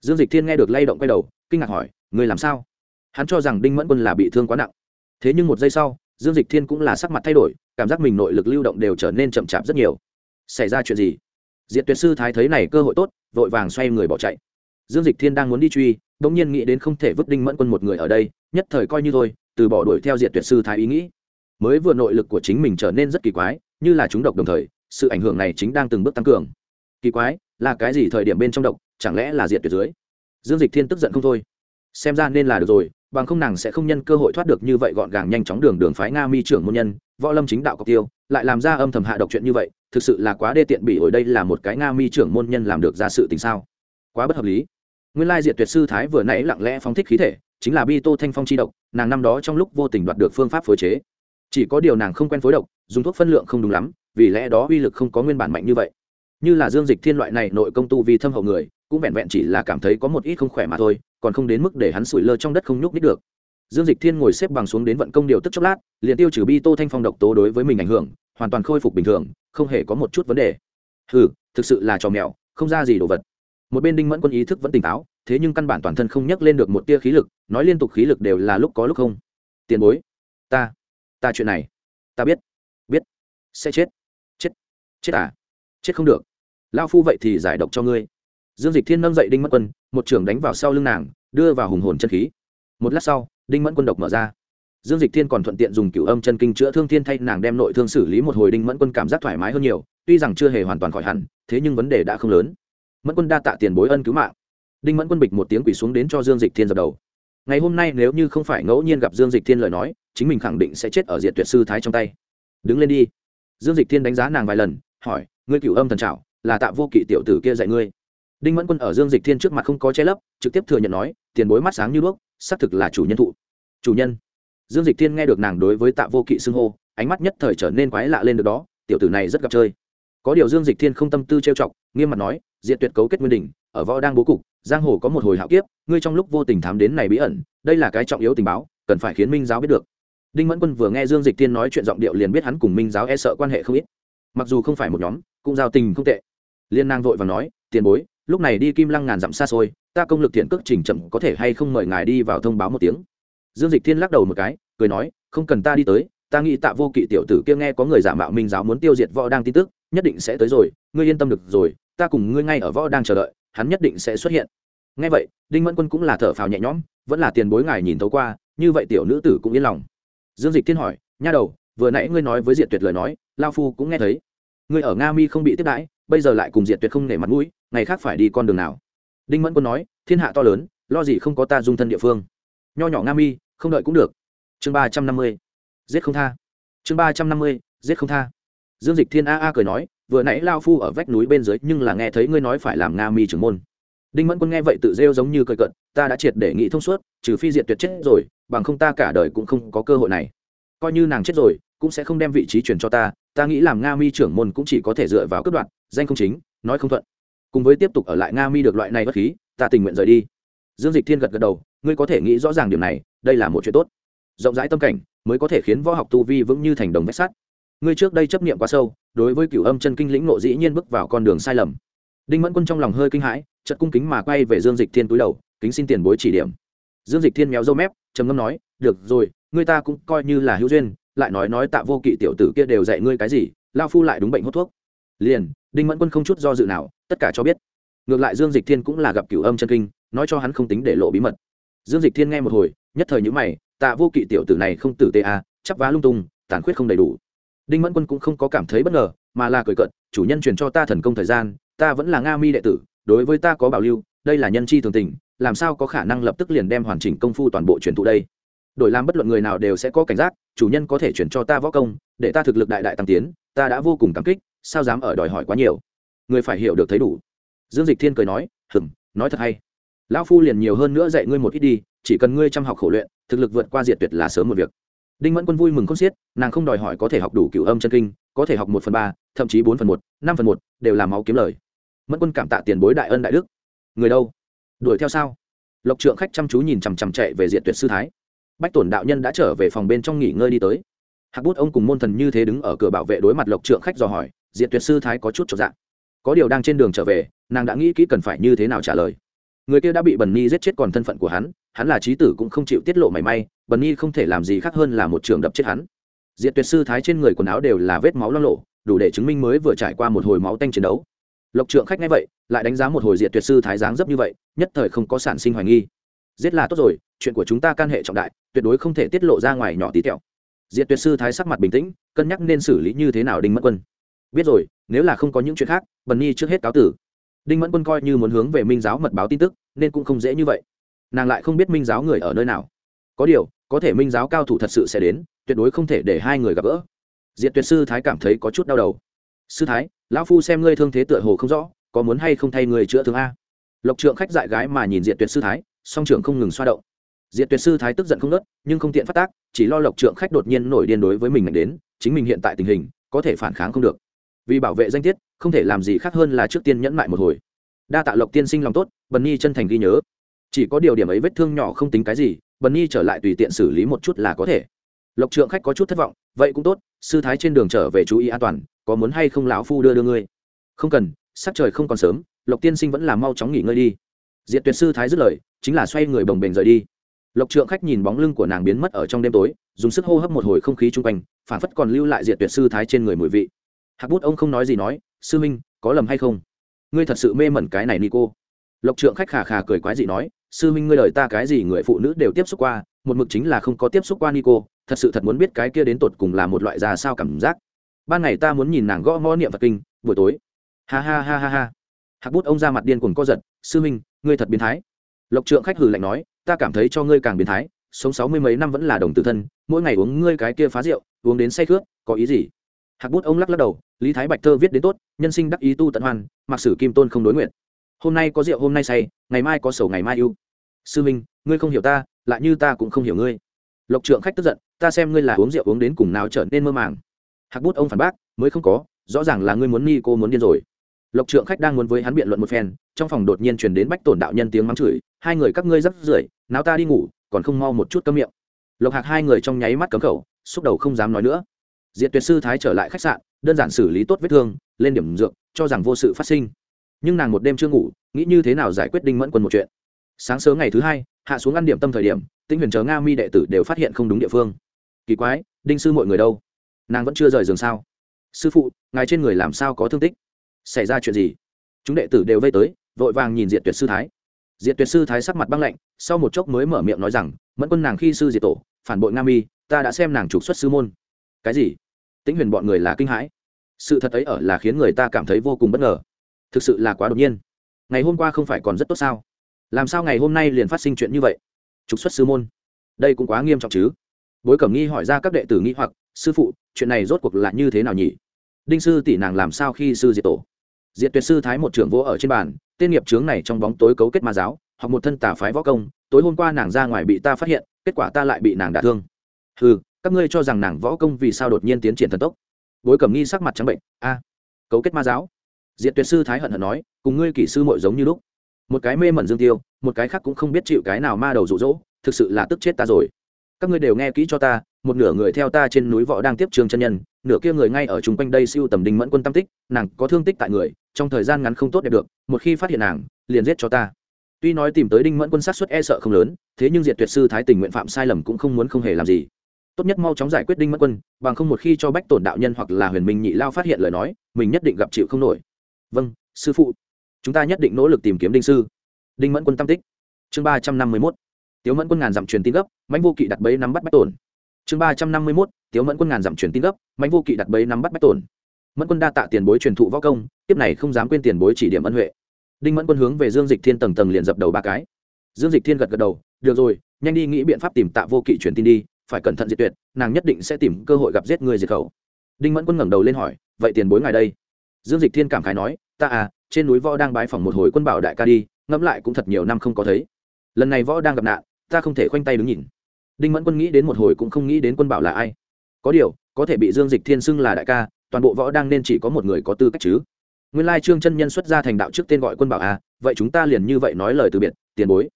Dương dịch thiên nghe được lay động quay đầu, kinh ngạc hỏi, ngươi làm sao? Hắn cho rằng đinh mẫn quân là bị thương quá nặng. Thế nhưng một giây sau, dương dịch thiên cũng là sắc mặt thay đổi, cảm giác mình nội lực lưu động đều trở nên chậm chạp rất nhiều. Xảy ra chuyện gì? Diệt tuyệt sư thái thấy này cơ hội tốt, vội vàng xoay người bỏ chạy dương dịch thiên đang muốn đi truy đ ỗ n g nhiên nghĩ đến không thể vứt đinh mẫn quân một người ở đây, nhất thời coi như thôi, từ bỏ đuổi theo diệt tuyệt sư thái ý nghĩ. Mới vừa nội lực của chính mình trở nên rất kỳ quái, như là chúng độc đồng thời, sự ảnh hưởng này chính đang từng bước tăng cường. Kỳ quái, là cái gì thời điểm bên trong độc, chẳng lẽ là diệt tuyệt dưới? Dương dịch thiên tức giận không thôi. Xem ra nên là được rồi, bằng không nàng sẽ không nhân cơ hội thoát được như vậy gọn gàng nhanh chóng đường đường phái nga mi trưởng môn nhân, võ lâm chính đạo cọc tiêu, lại làm ra âm thầm hạ độc chuyện như vậy, thực sự là quá đê tiện bị ổi đây là một cái nga mi trưởng môn nhân làm được ra sự tình sao? Quá bất hợp lý nguyên lai diệt tuyệt sư thái vừa nãy lặng lẽ phóng thích khí thể, chính là bi tô thanh phong chi độc, nàng năm đó trong lúc vô tình đoạt được phương pháp phối chế. Chỉ có điều nàng không quen phối độc, dùng thuốc phân lượng không đúng lắm, vì lẽ đó uy lực không có nguyên bản mạnh như vậy. Như là dương dịch thiên loại này nội công tu vì thâm hậu người, cũng vẹn vẹn chỉ là cảm thấy có một ít không khỏe mà thôi, còn không đến mức để hắn sủi lơ trong đất không nhúc nít được. Dương dịch thiên ngồi xếp bằng xuống đến vận công điều tức chốc lát, liền tiêu trừ bi tô thanh phong độc tố đối với mình ảnh hưởng, hoàn toàn khôi phục bình thường, không hề có một chút vấn đề. Ừ thực sự là trò mèo, không ra gì đồ vật một bên đinh mẫn quân ý thức vẫn tỉnh táo, thế nhưng căn bản toàn thân không nhắc lên được một tia khí lực, nói liên tục khí lực đều là lúc có lúc không. Tiền bối, ta ta chuyện này, ta biết biết, sẽ chết chết chết à chết không được. Lao phu vậy thì giải độc cho ngươi. Dương dịch thiên nâng dậy đinh mẫn quân, một trưởng đánh vào sau lưng nàng, đưa vào hùng hồn chân khí. Một lát sau, đinh mẫn quân độc mở ra. Dương dịch thiên còn thuận tiện dùng cửu âm chân kinh chữa thương thiên thay nàng đem nội thương xử lý một hồi, đinh mẫn quân cảm giác thoải mái hơn nhiều, tuy rằng chưa hề hoàn toàn khỏi hẳn, thế nhưng vấn đề đã không lớn mẫn quân đa tạ tiền bối ân cứu mạng. Đinh mẫn quân bịch một tiếng quỳ xuống đến cho dương dịch thiên dập đầu. Ngày hôm nay nếu như không phải ngẫu nhiên gặp dương dịch thiên lời nói, chính mình khẳng định sẽ chết ở diện tuyệt sư thái trong tay. Đứng lên đi. Dương dịch thiên đánh giá nàng vài lần, hỏi, ngươi cửu âm thần trào là tạ vô kỵ tiểu tử kia dạy ngươi? Đinh mẫn quân ở dương dịch thiên trước mặt không có che lấp, trực tiếp thừa nhận nói, tiền bối mắt sáng như đuốc, xác thực là chủ nhân thụ. Chủ nhân? Dương dịch thiên nghe được nàng đối với tạ vô kỵ xưng hô, ánh mắt nhất thời trở nên quái lạ lên được đó, tiểu tử này rất gặp chơi. Có điều dương dịch thiên không tâm tư trêu chọc, nghiêm mặt nói Diệt tuyệt cấu kết nguyên đỉnh, ở võ đang bố cục giang hồ có một hồi hạo kiếp ngươi trong lúc vô tình thám đến này bí ẩn đây là cái trọng yếu tình báo cần phải khiến minh giáo biết được. Đinh mẫn quân vừa nghe dương dịch thiên nói chuyện giọng điệu liền biết hắn cùng minh giáo e sợ quan hệ không ít. Mặc dù không phải một nhóm cũng giao tình không tệ. Liên nang vội và nói tiền bối lúc này đi kim lăng ngàn dặm xa xôi ta công lực thiện cước trình chậm có thể hay không mời ngài đi vào thông báo một tiếng? Dương dịch thiên lắc đầu một cái cười nói không cần ta đi tới ta nghĩ tạ vô kỵ tiểu tử kia nghe có người giả mạo minh giáo muốn tiêu diệt võ đang tin tức nhất định sẽ tới rồi ngươi yên tâm được rồi ta cùng ngươi ngay ở võ đang chờ đợi, hắn nhất định sẽ xuất hiện. Ngay vậy, đinh mẫn quân cũng là thở phào nhẹ nhõm, vẫn là tiền bối ngài nhìn thấu qua, như vậy tiểu nữ tử cũng yên lòng. Dương dịch thiên hỏi, nha đầu, vừa nãy ngươi nói với diệt tuyệt lời nói, lao phu cũng nghe thấy. Ngươi ở nga mi không bị tiếp đãi, bây giờ lại cùng diệt tuyệt không nể mặt mũi, ngày khác phải đi con đường nào? Đinh mẫn quân nói, thiên hạ to lớn, lo gì không có ta dung thân địa phương. Nho nhỏ nga mi, không đợi cũng được. Chương ba trăm năm mươi, giết không tha. Chương ba trăm năm mươi, giết không tha. Dương dịch thiên a a cười nói vừa nãy lao phu ở vách núi bên dưới nhưng là nghe thấy ngươi nói phải làm nga mi trưởng môn. Đinh mẫn quân nghe vậy tự rêu giống như cười cận ta đã triệt để nghĩ thông suốt, trừ phi diệt tuyệt chết rồi, bằng không ta cả đời cũng không có cơ hội này. Coi như nàng chết rồi, cũng sẽ không đem vị trí chuyển cho ta ta nghĩ làm nga mi trưởng môn cũng chỉ có thể dựa vào cướp đoạn danh không chính, nói không thuận. Cùng với tiếp tục ở lại nga mi được loại này bất khí, ta tình nguyện rời đi. Dương dịch thiên gật gật đầu, ngươi có thể nghĩ rõ ràng điều này, đây là một chuyện tốt. Rộng rãi tâm cảnh, mới có thể khiến võ học tu vi vững như thành đồng vách sắt. Ngươi trước đây chấp niệm quá sâu đối với cửu âm chân kinh lĩnh nộ dĩ nhiên bước vào con đường sai lầm. Đinh mẫn quân trong lòng hơi kinh hãi chật cung kính mà quay về dương dịch thiên túi đầu kính xin tiền bối chỉ điểm. Dương dịch thiên méo dâu mép trầm ngâm nói được rồi ngươi ta cũng coi như là hữu duyên lại nói nói tạ vô kỵ tiểu tử kia đều dạy ngươi cái gì lao phu lại đúng bệnh hút thuốc. Liền đinh mẫn quân không chút do dự nào tất cả cho biết. Ngược lại dương dịch thiên cũng là gặp cửu âm chân kinh nói cho hắn không tính để lộ bí mật. Dương dịch thiên nghe một hồi nhất thời nhữ mày tạ vô kỵ tiểu tử này không tử tê a à, chắp vá lung tung tàn khuyết không đầy đủ đinh mẫn quân cũng không có cảm thấy bất ngờ, mà là cười cận chủ nhân truyền cho ta thần công thời gian, ta vẫn là nga mi đệ tử, đối với ta có bảo lưu, đây là nhân chi thường tình, làm sao có khả năng lập tức liền đem hoàn chỉnh công phu toàn bộ truyền thụ đây? Đổi làm bất luận người nào đều sẽ có cảnh giác, chủ nhân có thể chuyển cho ta võ công, để ta thực lực đại đại tăng tiến, ta đã vô cùng cảm kích, sao dám ở đòi hỏi quá nhiều? Người phải hiểu được thấy đủ. Dương dịch thiên cười nói hừng nói thật hay. Lão phu liền nhiều hơn nữa dạy ngươi một ít đi, chỉ cần ngươi chăm học khổ luyện, thực lực vượt qua diệt tuyệt là sớm một việc đinh mẫn quân vui mừng không xiết, nàng không đòi hỏi có thể học đủ cửu âm chân kinh, có thể học một phần ba, thậm chí bốn phần một, năm phần một, đều là máu kiếm lời. Mẫn quân cảm tạ tiền bối đại ân đại đức. Người đâu? Đuổi theo sao? Lộc trượng khách chăm chú nhìn chằm chằm chạy về diện tuyệt sư thái. Bách tổn đạo nhân đã trở về phòng bên trong nghỉ ngơi đi tới. Hạc bút ông cùng môn thần như thế đứng ở cửa bảo vệ đối mặt lộc trượng khách dò hỏi, diện tuyệt sư thái có chút cho dạng có điều đang trên đường trở về, nàng đã nghĩ kỹ cần phải như thế nào trả lời người kia đã bị bần ni giết chết còn thân phận của hắn hắn là trí tử cũng không chịu tiết lộ mảy may, bần ni không thể làm gì khác hơn là một trường đập chết hắn. Diệt tuyệt sư thái trên người quần áo đều là vết máu lo lộ, đủ để chứng minh mới vừa trải qua một hồi máu tanh chiến đấu. Lộc trượng khách ngay vậy, lại đánh giá một hồi diệt tuyệt sư thái dáng dấp như vậy, nhất thời không có sản sinh hoài nghi. Giết là tốt rồi, chuyện của chúng ta can hệ trọng đại, tuyệt đối không thể tiết lộ ra ngoài nhỏ tí tẹo. Diệt tuyệt sư thái sắc mặt bình tĩnh, cân nhắc nên xử lý như thế nào đinh mất quân. Biết rồi, nếu là không có những chuyện khác, bần nhi trước hết cáo tử đinh mẫn quân coi như muốn hướng về minh giáo mật báo tin tức, nên cũng không dễ như vậy. Nàng lại không biết minh giáo người ở nơi nào. Có điều, có thể minh giáo cao thủ thật sự sẽ đến, tuyệt đối không thể để hai người gặp gỡ. Diệt tuyệt sư thái cảm thấy có chút đau đầu. Sư thái, lão phu xem ngươi thương thế tựa hồ không rõ, có muốn hay không thay người chữa thương a? Lộc trượng khách dại gái mà nhìn diệt tuyệt sư thái, song trưởng không ngừng xoa động. Diệt tuyệt sư thái tức giận không nớt nhưng không tiện phát tác, chỉ lo lộc trượng khách đột nhiên nổi điên đối với mình mạnh đến, chính mình hiện tại tình hình, có thể phản kháng không được. Vì bảo vệ danh tiết không thể làm gì khác hơn là trước tiên nhẫn mại một hồi. Đa tạ lộc tiên sinh lòng tốt, bần nhi chân thành ghi nhớ. Chỉ có điều điểm ấy vết thương nhỏ không tính cái gì, bần nhi trở lại tùy tiện xử lý một chút là có thể. Lộc trượng khách có chút thất vọng, vậy cũng tốt, sư thái trên đường trở về chú ý an toàn, có muốn hay không lão phu đưa đưa ngươi? Không cần, sắc trời không còn sớm, lộc tiên sinh vẫn là mau chóng nghỉ ngơi đi. Diệt tuyệt sư thái dứt lời, chính là xoay người bồng bềnh rời đi. Lộc trượng khách nhìn bóng lưng của nàng biến mất ở trong đêm tối, dùng sức hô hấp một hồi không khí chung quanh phản phất còn lưu lại diệt tuyệt sư thái trên người mùi vị hạc bút ông không nói gì nói, sư minh, có lầm hay không? Ngươi thật sự mê mẩn cái này ni cô lộc trượng khách khà khà cười quái dị nói, sư minh, ngươi lời ta cái gì người phụ nữ đều tiếp xúc qua, một mực chính là không có tiếp xúc qua ni cô thật sự thật muốn biết cái kia đến tột cùng là một loại già sao cảm giác. Ban ngày ta muốn nhìn nàng gõ ngõ niệm vật kinh, buổi tối. Ha ha ha ha ha. Hạc bút ông ra mặt điên cuồng co giật, sư minh, ngươi thật biến thái. Lộc trượng khách hừ lạnh nói, ta cảm thấy cho ngươi càng biến thái, sống sáu mươi mấy năm vẫn là đồng tử thân, mỗi ngày uống ngươi cái kia phá rượu, uống đến say khướt, có ý gì? Hạc bút ông lắc lắc đầu, lý thái bạch thơ viết đến tốt, nhân sinh đắc ý tu tận hoan mặc sử kim tôn không đối nguyện. Hôm nay có rượu, hôm nay say, ngày mai có sầu, ngày mai yêu sư minh, ngươi không hiểu ta, lại như ta cũng không hiểu ngươi. Lộc trượng khách tức giận, ta xem ngươi là uống rượu uống đến cùng nào trở nên mơ màng. Hạc bút ông phản bác, mới không có, rõ ràng là ngươi muốn ni cô muốn điên rồi. Lộc trượng khách đang muốn với hắn biện luận một phen, trong phòng đột nhiên truyền đến bách tổn đạo nhân tiếng mắng chửi, hai người các ngươi rắp rưởi náo ta đi ngủ, còn không mau một chút cấm miệng. Lộc hạc hai người trong nháy mắt cấm khẩu, xúc đầu không dám nói nữa. Diệt tuyệt sư thái trở lại khách sạn, đơn giản xử lý tốt vết thương, lên điểm dược, cho rằng vô sự phát sinh. Nhưng nàng một đêm chưa ngủ, nghĩ như thế nào giải quyết đinh mẫn quân một chuyện? Sáng sớm ngày thứ hai, hạ xuống ăn điểm tâm thời điểm tinh huyền chờ nga mi đệ tử đều phát hiện không đúng địa phương. Kỳ quái, đinh sư mọi người đâu? Nàng vẫn chưa rời giường sao? Sư phụ, ngài trên người làm sao có thương tích? Xảy ra chuyện gì? Chúng đệ tử đều vây tới, vội vàng nhìn diệt tuyệt sư thái. Diệt tuyệt sư thái sắc mặt băng lạnh, sau một chốc mới mở miệng nói rằng, mẫn quân nàng khi sư diệt tổ, phản bội nga mi, ta đã xem nàng trục xuất sư môn. Cái gì? Tĩnh huyền bọn người là kinh hãi. Sự thật ấy ở là khiến người ta cảm thấy vô cùng bất ngờ. Thực sự là quá đột nhiên. Ngày hôm qua không phải còn rất tốt sao? Làm sao ngày hôm nay liền phát sinh chuyện như vậy? Trục xuất sư môn. Đây cũng quá nghiêm trọng chứ? Bối cẩm nghi hỏi ra các đệ tử nghi hoặc, sư phụ, chuyện này rốt cuộc là như thế nào nhỉ? Đinh sư tỷ nàng làm sao khi sư diệt tổ? Diệt tuyệt sư thái một trưởng vô ở trên bàn, tên nghiệp trướng này trong bóng tối cấu kết ma giáo hoặc một thân tà phái võ công, tối hôm qua nàng ra ngoài bị ta phát hiện, kết quả ta lại bị nàng đả thương. Ừ các ngươi cho rằng nàng võ công vì sao đột nhiên tiến triển thần tốc? Bối cẩm nghi sắc mặt trắng bệnh, a, cấu kết ma giáo. Diệt tuyệt sư thái hận hận nói, cùng ngươi kỷ sư mội giống như lúc. Một cái mê mẩn dương tiêu, một cái khác cũng không biết chịu cái nào ma đầu rụ rỗ thực sự là tức chết ta rồi. Các ngươi đều nghe kỹ cho ta, một nửa người theo ta trên núi võ đang tiếp trường chân nhân, nửa kia người ngay ở chung quanh đây siêu tầm đình mẫn quân tam tích, nàng có thương tích tại người, trong thời gian ngắn không tốt đẹp được, một khi phát hiện nàng, liền giết cho ta. Tuy nói tìm tới đinh mẫn quân sát xuất e sợ không lớn, thế nhưng diệt tuyệt sư thái tình nguyện phạm sai lầm cũng không muốn không hề làm gì tốt nhất mau chóng giải quyết đinh mất quân, bằng không một khi cho bách tổn đạo nhân hoặc là huyền minh nhị lao phát hiện lời nói, mình nhất định gặp chịu không nổi. Vâng sư phụ. Chúng ta nhất định nỗ lực tìm kiếm đinh sư. Đinh mẫn quân tam tích. Chương ba trăm năm mươi mốt. Tiếu mẫn quân ngàn dặm truyền tin gấp, mãnh vô kỵ đặt bẫy nắm bắt bách tổn. Chương ba trăm năm mươi mốt. Tiếu mẫn quân ngàn dặm truyền tin gấp, mãnh vô kỵ đặt bẫy nắm bắt bách tổn. Mẫn quân đa tạ tiền bối truyền thụ võ công tiếp này không dám quên tiền bối chỉ điểm ân huệ. Đinh mẫn quân hướng về dương dịch thiên tầng tầng liền dập đầu ba cái. Dương dịch thiên gật gật đầu, được rồi, nhanh đi nghĩ biện pháp tìm tạ vô kỵ truyền tin đi phải cẩn thận diệt tuyệt, nàng nhất định sẽ tìm cơ hội gặp giết người diệt khẩu. Đinh mẫn quân ngẩng đầu lên hỏi, vậy tiền bối ngài đây? Dương dịch thiên cảm khái nói, ta à trên núi võ đang bái phỏng một hồi quân bảo đại ca đi, ngẫm lại cũng thật nhiều năm không có thấy. Lần này võ đang gặp nạn, ta không thể khoanh tay đứng nhìn. Đinh mẫn quân nghĩ đến một hồi cũng không nghĩ đến quân bảo là ai. Có điều, có thể bị dương dịch thiên xưng là đại ca, toàn bộ võ đang nên chỉ có một người có tư cách chứ. Nguyên lai trương chân nhân xuất ra thành đạo trước tên gọi quân bảo a vậy chúng ta liền như vậy nói lời từ biệt, tiền bối.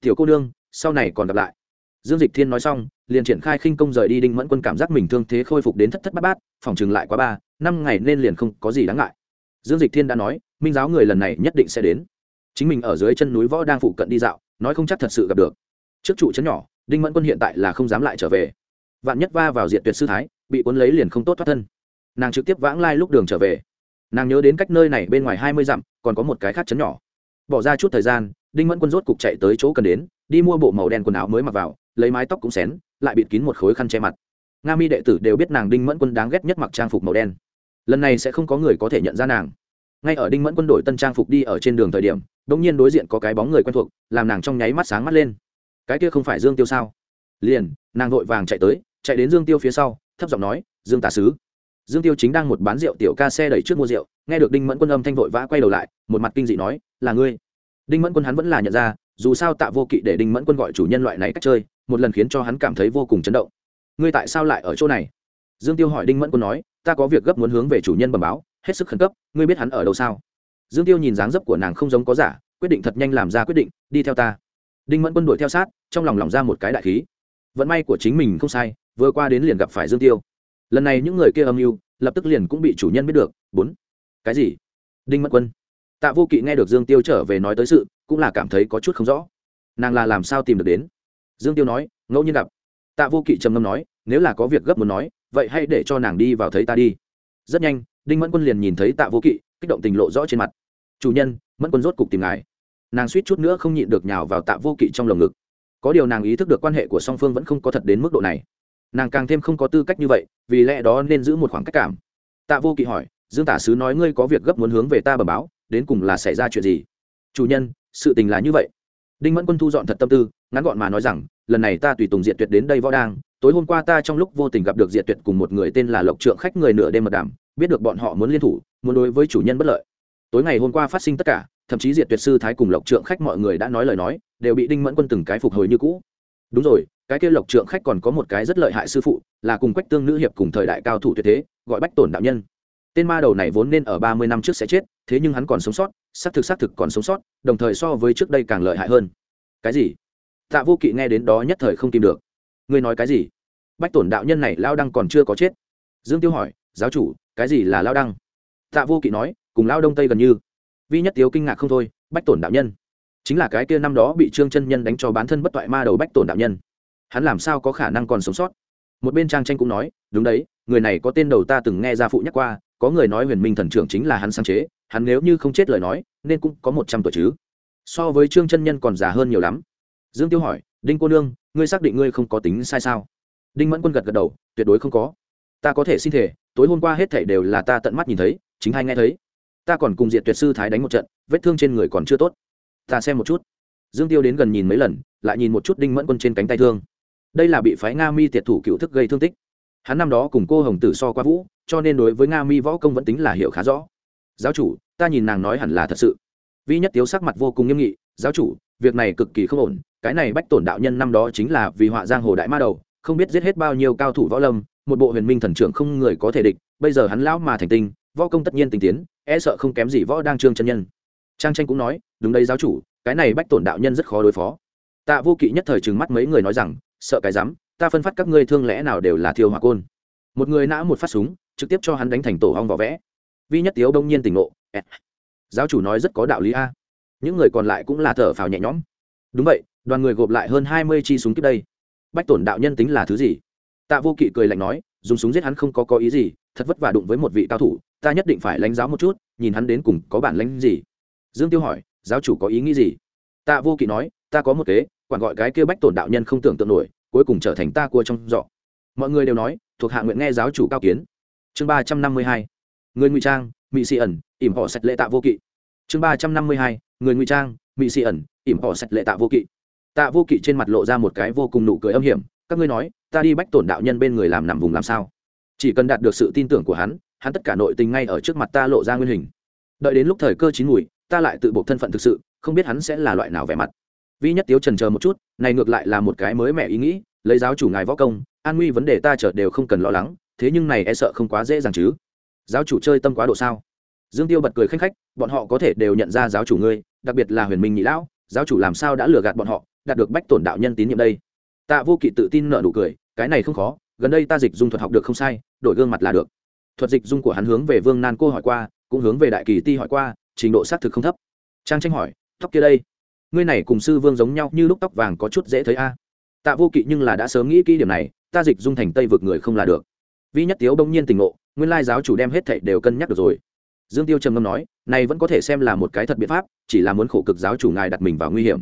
Tiểu cô đương sau này còn gặp lại dương dịch thiên nói xong, liền triển khai khinh công rời đi đinh mẫn quân cảm giác mình thương thế khôi phục đến thất thất bát bát, phòng chừng lại quá ba, năm ngày nên liền không có gì đáng ngại. Dương dịch thiên đã nói, minh giáo người lần này nhất định sẽ đến. Chính mình ở dưới chân núi võ đang phụ cận đi dạo, nói không chắc thật sự gặp được. Trước trụ trấn nhỏ, đinh mẫn quân hiện tại là không dám lại trở về. Vạn nhất va vào diện tuyệt sư thái, bị cuốn lấy liền không tốt thoát thân. Nàng trực tiếp vãng lai lúc đường trở về. Nàng nhớ đến cách nơi này bên ngoài hai mươi dặm, còn có một cái khác chấn nhỏ. Bỏ ra chút thời gian, đinh mẫn quân rốt cục chạy tới chỗ cần đến, đi mua bộ màu đen quần áo mới mặc vào lấy mái tóc cũng xén, lại bịt kín một khối khăn che mặt. Nga mi đệ tử đều biết nàng đinh mẫn quân đáng ghét nhất mặc trang phục màu đen. Lần này sẽ không có người có thể nhận ra nàng. Ngay ở đinh mẫn quân đội tân trang phục đi ở trên đường thời điểm đ ỗ n g nhiên đối diện có cái bóng người quen thuộc, làm nàng trong nháy mắt sáng mắt lên. Cái kia không phải dương tiêu sao? Liền, nàng vội vàng chạy tới, chạy đến dương tiêu phía sau, thấp giọng nói, dương tà sứ. Dương tiêu chính đang một bán rượu tiểu ca xe đẩy trước mua rượu, nghe được đinh mẫn quân âm thanh vội vã quay đầu lại, một mặt kinh dị nói, là ngươi. Đinh mẫn quân hắn vẫn là nhận ra, dù sao tạ vô kỵ để đinh mẫn quân gọi chủ nhân loại này cách chơi một lần khiến cho hắn cảm thấy vô cùng chấn động. Ngươi tại sao lại ở chỗ này? Dương tiêu hỏi đinh mẫn quân nói, ta có việc gấp muốn hướng về chủ nhân bẩm báo, hết sức khẩn cấp, ngươi biết hắn ở đâu sao? Dương tiêu nhìn dáng dấp của nàng không giống có giả, quyết định thật nhanh làm ra quyết định, đi theo ta. Đinh mẫn quân đuổi theo sát, trong lòng lòng ra một cái đại khí. Vận may của chính mình không sai, vừa qua đến liền gặp phải dương tiêu. Lần này những người kia âm mưu, lập tức liền cũng bị chủ nhân biết được. Bốn. Cái gì? Đinh mẫn quân. Tạ vô kỵ nghe được dương tiêu trở về nói tới sự, cũng là cảm thấy có chút không rõ. Nàng là làm sao tìm được đến? Dương tiêu nói, ngẫu nhiên gặp. Tạ vô kỵ trầm ngâm nói, nếu là có việc gấp muốn nói, vậy hãy để cho nàng đi vào thấy ta đi. Rất nhanh, đinh mẫn quân liền nhìn thấy tạ vô kỵ, kích động tình lộ rõ trên mặt. Chủ nhân, mẫn quân rốt cục tìm ngài. Nàng suýt chút nữa không nhịn được nhào vào tạ vô kỵ trong lồng ngực. Có điều nàng ý thức được quan hệ của song phương vẫn không có thật đến mức độ này. Nàng càng thêm không có tư cách như vậy, vì lẽ đó nên giữ một khoảng cách cảm. Tạ vô kỵ hỏi, dương tả sứ nói ngươi có việc gấp muốn hướng về ta bẩm báo, đến cùng là xảy ra chuyện gì? Chủ nhân, sự tình là như vậy. Đinh mẫn quân thu dọn thật tâm tư ngắn gọn mà nói rằng, lần này ta tùy tùng diệt tuyệt đến đây võ đang, tối hôm qua ta trong lúc vô tình gặp được diệt tuyệt cùng một người tên là lộc trượng khách người nửa đêm mật đàm, biết được bọn họ muốn liên thủ, muốn đối với chủ nhân bất lợi. Tối ngày hôm qua phát sinh tất cả, thậm chí diệt tuyệt sư thái cùng lộc trượng khách mọi người đã nói lời nói, đều bị đinh mẫn quân từng cái phục hồi như cũ. Đúng rồi, cái kia lộc trượng khách còn có một cái rất lợi hại sư phụ, là cùng quách tương nữ hiệp cùng thời đại cao thủ tuyệt thế, gọi bách tổn đạo nhân. Tên ma đầu này vốn nên ở ba mươi năm trước sẽ chết, thế nhưng hắn còn sống sót, xác thực xác thực còn sống sót, đồng thời so với trước đây càng lợi hại hơn. Cái gì? Tạ vô kỵ nghe đến đó nhất thời không tìm được. Ngươi nói cái gì? Bách tổn đạo nhân này lao đăng còn chưa có chết. Dương tiêu hỏi, giáo chủ, cái gì là lao đăng? Tạ vô kỵ nói, cùng lao đông tây gần như. Vi nhất tiếu kinh ngạc không thôi, bách tổn đạo nhân? Chính là cái kia năm đó bị trương chân nhân đánh cho bán thân bất toại ma đầu bách tổn đạo nhân. Hắn làm sao có khả năng còn sống sót? Một bên trang tranh cũng nói, đúng đấy, người này có tên đầu ta từng nghe ra phụ nhắc qua, có người nói huyền minh thần trưởng chính là hắn sáng chế, hắn nếu như không chết lời nói, nên cũng có một trăm tuổi chứ. So với trương chân nhân còn già hơn nhiều lắm dương tiêu hỏi, đinh cô nương, ngươi xác định ngươi không có tính sai sao? Đinh mẫn quân gật gật đầu, tuyệt đối không có. Ta có thể xin thể tối hôm qua hết thảy đều là ta tận mắt nhìn thấy, chính hay nghe thấy. Ta còn cùng diện tuyệt sư thái đánh một trận, vết thương trên người còn chưa tốt. Ta xem một chút. Dương tiêu đến gần nhìn mấy lần, lại nhìn một chút đinh mẫn quân trên cánh tay thương. Đây là bị phái nga mi tiệt thủ cựu thức gây thương tích. Hắn năm đó cùng cô hồng tử so qua vũ, cho nên đối với nga mi võ công vẫn tính là hiểu khá rõ. Giáo chủ, ta nhìn nàng nói hẳn là thật sự. Vi nhất tiếu sắc mặt vô cùng nghiêm nghị, giáo chủ việc này cực kỳ không ổn, cái này bách tổn đạo nhân năm đó chính là vì họa giang hồ đại ma đầu, không biết giết hết bao nhiêu cao thủ võ lâm, một bộ huyền minh thần trưởng không người có thể địch, bây giờ hắn lão mà thành tinh, võ công tất nhiên tinh tiến e sợ không kém gì võ đang trương chân nhân. Trang tranh cũng nói, đúng đây giáo chủ, cái này bách tổn đạo nhân rất khó đối phó. Tạ vô kỵ nhất thời trừng mắt mấy người nói rằng, sợ cái dám ta phân phát các ngươi thương lẽ nào đều là thiêu hỏa côn. Một người nã một phát súng, trực tiếp cho hắn đánh thành tổ hong vỏ vẽ. Vi nhất tiếu đông nhiên tỉnh ngộ giáo chủ nói rất có đạo lý a những người còn lại cũng là thở phào nhẹ nhõm. Đúng vậy, đoàn người gộp lại hơn hai mươi chi súng kíp đây. Bách tổn đạo nhân tính là thứ gì? Tạ vô kỵ cười lạnh nói, dùng súng giết hắn không có có ý gì, thật vất vả đụng với một vị cao thủ, ta nhất định phải lãnh giáo một chút, nhìn hắn đến cùng có bản lãnh gì. Dương tiêu hỏi, giáo chủ có ý nghĩ gì? Tạ vô kỵ nói, ta có một kế, quản gọi cái kia bách tổn đạo nhân không tưởng tượng nổi, cuối cùng trở thành ta cua trong dọ mọi người đều nói, thuộc hạ nguyện nghe giáo chủ cao kiến. Chương ba trăm năm mươi hai. Người ngụy trang mỹ sĩ ẩn, ỉm họ sạch lệ tạ vô kỵ. Chương ba trăm năm mươi hai người ngụy trang mỹ sĩ ẩn, ỉm họ sạch lệ tạ vô kỵ. Tạ vô kỵ trên mặt lộ ra một cái vô cùng nụ cười âm hiểm, các ngươi nói, ta đi bách tổn đạo nhân bên người làm nằm vùng làm sao? Chỉ cần đạt được sự tin tưởng của hắn hắn tất cả nội tình ngay ở trước mặt ta lộ ra nguyên hình. Đợi đến lúc thời cơ chín mùi, ta lại tự buộc thân phận thực sự, không biết hắn sẽ là loại nào vẻ mặt. Vi nhất tiếu trần chờ một chút, này ngược lại là một cái mới mẻ ý nghĩ, lấy giáo chủ ngài võ công, an nguy vấn đề ta chợt đều không cần lo lắng, thế nhưng này e sợ không quá dễ dàng chứ. Giáo chủ chơi tâm quá độ sao? Dương tiêu bật cười khanh khách, bọn họ có thể đều nhận ra giáo chủ ngươi, đặc biệt là huyền minh nhị lão, giáo chủ làm sao đã lừa gạt bọn họ, đạt được bách tổn đạo nhân tín nhiệm đây. Tạ vô kỵ tự tin nợ nụ cười, cái này không khó, gần đây ta dịch dung thuật học được không sai, đổi gương mặt là được. Thuật dịch dung của hắn hướng về vương nan cô hỏi qua, cũng hướng về đại kỳ ti hỏi qua, trình độ xác thực không thấp. Trang tranh hỏi, tóc kia đây, ngươi này cùng sư vương giống nhau như lúc tóc vàng có chút dễ thấy a? Tạ vô kỵ nhưng là đã sớm nghĩ kỹ điểm này, ta dịch dung thành tây vực người không là được. Vi nhất tiếu bỗng nhiên tình ngộ, nguyên lai giáo chủ đem hết thảy đều cân nhắc được rồi dương tiêu trầm ngâm nói, này vẫn có thể xem là một cái thật biện pháp, chỉ là muốn khổ cực giáo chủ ngài đặt mình vào nguy hiểm.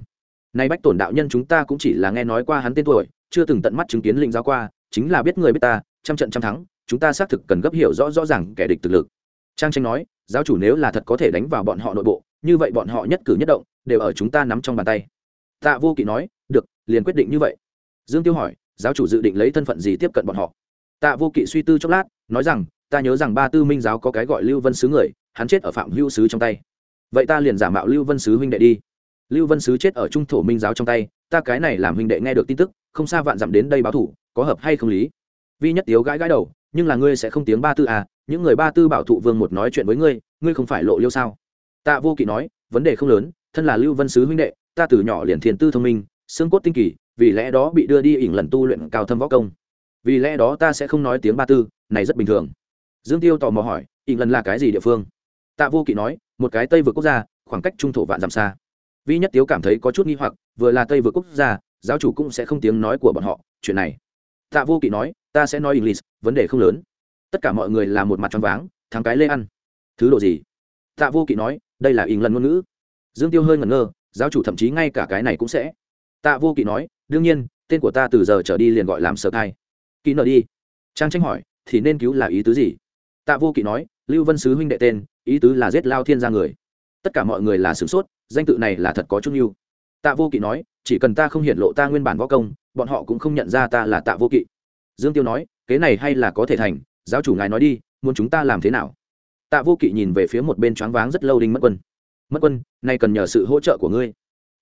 Nay bách tổn đạo nhân chúng ta cũng chỉ là nghe nói qua hắn tên tuổi, chưa từng tận mắt chứng kiến linh giáo qua, chính là biết người biết ta, trăm trận trăm thắng, chúng ta xác thực cần gấp hiểu rõ rõ ràng kẻ địch thực lực. Trang tranh nói, giáo chủ nếu là thật có thể đánh vào bọn họ nội bộ, như vậy bọn họ nhất cử nhất động, đều ở chúng ta nắm trong bàn tay. Tạ vô kỵ nói, được, liền quyết định như vậy. Dương tiêu hỏi, giáo chủ dự định lấy thân phận gì tiếp cận bọn họ? Tạ vô kỵ suy tư chốc lát, nói rằng ta nhớ rằng ba tư minh giáo có cái gọi lưu vân sứ người, hắn chết ở phạm hữu sứ trong tay. Vậy ta liền giả mạo lưu vân sứ huynh đệ đi. Lưu vân sứ chết ở trung thổ minh giáo trong tay, ta cái này làm huynh đệ nghe được tin tức, không xa vạn dặm đến đây báo thủ, có hợp hay không lý? Vi nhất tiếu gãi gãi đầu, nhưng là ngươi sẽ không tiếng ba tư à những người ba tư bảo thụ vương một nói chuyện với ngươi ngươi không phải lộ liêu sao? Tạ vô kỵ nói, vấn đề không lớn, thân là lưu vân sứ huynh đệ, ta từ nhỏ liền thiền tư thông minh, xương cốt tinh kỳ, vì lẽ đó bị đưa đi ỉn lần tu luyện cao thâm võ công. Vì lẽ đó ta sẽ không nói tiếng ba tư, này rất bình thường dương tiêu tò mò hỏi ỉn lần là cái gì địa phương? Tạ vô kỵ nói, một cái tây vượt quốc gia, khoảng cách trung thổ vạn dặm xa. Vi nhất tiếu cảm thấy có chút nghi hoặc, vừa là tây vượt quốc gia, giáo chủ cũng sẽ không tiếng nói của bọn họ, chuyện này. Tạ vô kỵ nói, ta sẽ nói english, vấn đề không lớn. Tất cả mọi người là một mặt t r váng, thắng cái lê ăn. Thứ đồ gì? Tạ vô kỵ nói, đây là ỉn lần ngôn ngữ. Dương tiêu hơi ngẩn ngơ, giáo chủ thậm chí ngay cả cái này cũng sẽ. Tạ vô kỵ nói, đương nhiên, tên của ta từ giờ trở đi liền gọi làm sở thai. Kỹ nợ đi. Trang tranh hỏi, thì nên cứu là ý tứ gì? Tạ vô kỵ nói, lưu vân sứ huynh đệ tên, ý tứ là giết lao thiên ra người. Tất cả mọi người là sửng sốt, danh tự này là thật có chút mưu tạ vô kỵ nói, chỉ cần ta không hiện lộ ta nguyên bản võ công, bọn họ cũng không nhận ra ta là tạ vô kỵ. Dương tiêu nói, kế này hay là có thể thành, giáo chủ ngài nói đi, muốn chúng ta làm thế nào? Tạ vô kỵ nhìn về phía một bên choáng váng rất lâu đinh mất quân. Mất quân, nay cần nhờ sự hỗ trợ của ngươi.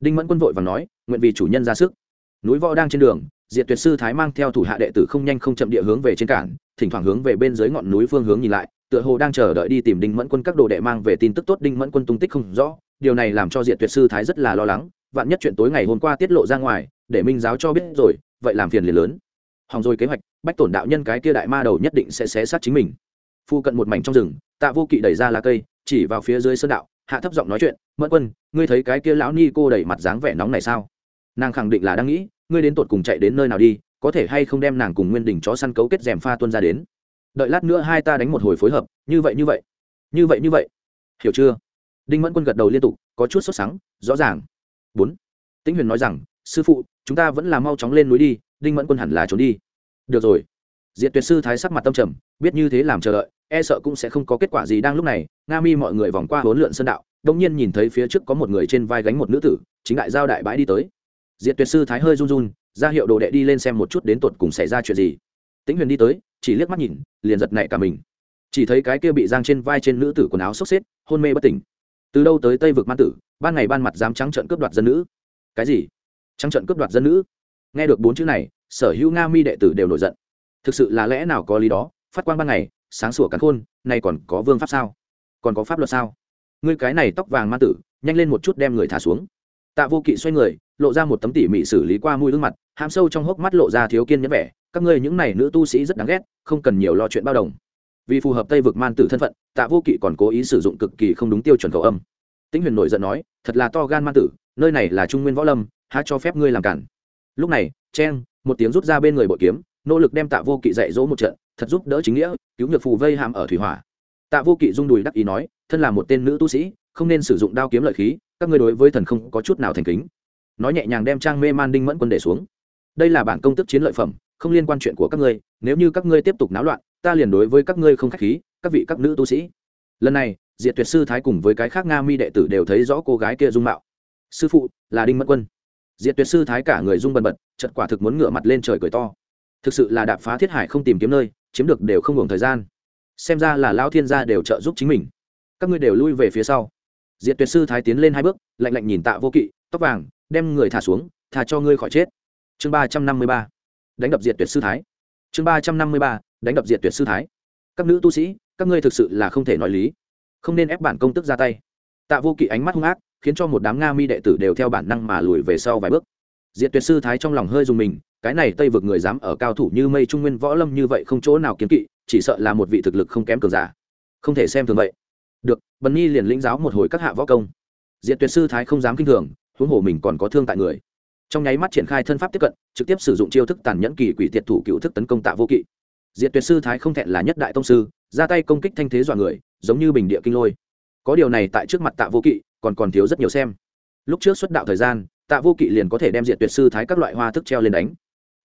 Đinh mẫn quân vội và nói, nguyện vì chủ nhân ra sức. Núi võ đang trên đường diệt tuyệt sư thái mang theo thủ hạ đệ tử không nhanh không chậm địa hướng về trên cảng thỉnh thoảng hướng về bên dưới ngọn núi phương hướng nhìn lại, tựa hồ đang chờ đợi đi tìm đinh mẫn quân các đồ đệ mang về tin tức tốt. Đinh mẫn quân tung tích không rõ, điều này làm cho diệt tuyệt sư thái rất là lo lắng, vạn nhất chuyện tối ngày hôm qua tiết lộ ra ngoài, để minh giáo cho biết rồi, vậy làm phiền liền lớn. Hòng rồi kế hoạch, bách tổn đạo nhân cái kia đại ma đầu nhất định sẽ xé sát chính mình. Phu cận một mảnh trong rừng, tạ vô kỵ đẩy ra lá cây, chỉ vào phía dưới sơn đạo, hạ thấp giọng nói chuyện, mẫn quân, ngươi thấy cái kia lão ni cô đẩy mặt dáng vẻ nóng này sao? Nàng khẳng định là đang nghĩ ngươi đến tột cùng chạy đến nơi nào đi, có thể hay không đem nàng cùng nguyên đình chó săn cấu kết rèm pha tuân ra đến? Đợi lát nữa hai ta đánh một hồi phối hợp, như vậy như vậy như vậy như vậy. Hiểu chưa? Đinh mẫn quân gật đầu liên tục, có chút sốt sắng, rõ ràng. Bốn. Tĩnh huyền nói rằng, sư phụ, chúng ta vẫn là mau chóng lên núi đi, đinh mẫn quân hẳn là trốn đi. Được rồi. Diện tuyệt sư thái sắc mặt tâm trầm, biết như thế làm chờ đợi e sợ cũng sẽ không có kết quả gì đang lúc này, nga mi mọi người vòng qua hỗn lượn sơn đạo đông nhiên nhìn thấy phía trước có một người trên vai gánh một nữ tử, chính đại giao đại bãi đi tới diện tuyệt sư thái hơi run run, ra hiệu đồ đệ đi lên xem một chút đến tột cùng xảy ra chuyện gì. Tĩnh huyền đi tới, chỉ liếc mắt nhìn, liền giật nảy cả mình. Chỉ thấy cái kia bị giang trên vai trên nữ tử quần áo xốc xếp, hôn mê bất tỉnh. Từ đâu tới tây vực man tử, ban ngày ban mặt dám trắng trợn cướp đoạt dân nữ. Cái gì? Trắng trợn cướp đoạt dân nữ? Nghe được bốn chữ này, sở hữu nga mi đệ tử đều nổi giận. Thực sự là lẽ nào có lý đó? Phát quang ban ngày, sáng sủa cắn khôn, nay còn có vương pháp sao? Còn có pháp luật sao? Ngươi cái này tóc vàng ma tử, nhanh lên một chút đem người thả xuống. Tạ vô kỵ xoay người lộ ra một tấm tỉ mỉ xử lý qua mũi gương mặt hàm sâu trong hốc mắt lộ ra thiếu kiên nhẫn vẻ, các ngươi những này nữ tu sĩ rất đáng ghét, không cần nhiều lo chuyện bao đồng. Vì phù hợp tây vực man tử thân phận, tạ vô kỵ còn cố ý sử dụng cực kỳ không đúng tiêu chuẩn cầu âm. Tĩnh huyền nổi giận nói, thật là to gan man tử, nơi này là trung nguyên võ lâm, há cho phép ngươi làm cản. Lúc này chen một tiếng rút ra bên người bội kiếm, nỗ lực đem tạ vô kỵ dạy dỗ một trận, thật giúp đỡ chính nghĩa, cứu nhược phù vây hàm ở thủy hỏa. Tạ vô kỵ rung đùi đắc ý nói, thân là một tên nữ tu sĩ, không nên sử dụng đao kiếm lợi khí, các ngươi đối với thần không có chút nào thành kính nói nhẹ nhàng đem trang mê man đinh mẫn quân để xuống. Đây là bản công tức chiến lợi phẩm, không liên quan chuyện của các ngươi, nếu như các ngươi tiếp tục náo loạn, ta liền đối với các ngươi không khách khí, các vị các nữ tu sĩ. Lần này, diệt tuyệt sư thái cùng với cái khác nga mi đệ tử đều thấy rõ cô gái kia dung mạo. Sư phụ, là đinh mẫn quân. Diệt tuyệt sư thái cả người dung bần bật chật quả thực muốn ngửa mặt lên trời cười to. Thực sự là đạp phá thiết hải không tìm kiếm nơi, chiếm được đều không hưởng thời gian. Xem ra là lao thiên gia đều trợ giúp chính mình. Các ngươi đều lui về phía sau. Diệt tuyệt sư thái tiến lên hai bước, lạnh lạnh nhìn tạ vô kỵ, tóc vàng đem người thả xuống, thả cho ngươi khỏi chết. Chương ba trăm năm mươi ba, đánh đập diệt tuyệt sư thái. Chương ba trăm năm mươi ba, đánh đập diệt tuyệt sư thái. Các nữ tu sĩ, các ngươi thực sự là không thể nói lý. Không nên ép bản công tức ra tay. Tạ vô kỵ ánh mắt hung ác, khiến cho một đám nga mi đệ tử đều theo bản năng mà lùi về sau vài bước. Diệt tuyệt sư thái trong lòng hơi dùng mình, cái này tây vực người dám ở cao thủ như mây trung nguyên võ lâm như vậy không chỗ nào kiến kỵ, chỉ sợ là một vị thực lực không kém cường giả. Không thể xem thường vậy. Được, bần nhi liền lĩnh giáo một hồi các hạ võ công. Diệt tuyệt sư thái không dám kinh thường huống hồ mình còn có thương tại người. Trong nháy mắt triển khai thân pháp tiếp cận, trực tiếp sử dụng chiêu thức tàn nhẫn kỳ quỷ tiệt thủ cựu thức tấn công tạ vô kỵ. Diệt tuyệt sư thái không thẹn là nhất đại tông sư, ra tay công kích thanh thế dọa người, giống như bình địa kinh lôi. Có điều này tại trước mặt tạ vô kỵ, còn còn thiếu rất nhiều xem. Lúc trước xuất đạo thời gian, tạ vô kỵ liền có thể đem diệt tuyệt sư thái các loại hoa thức treo lên đánh.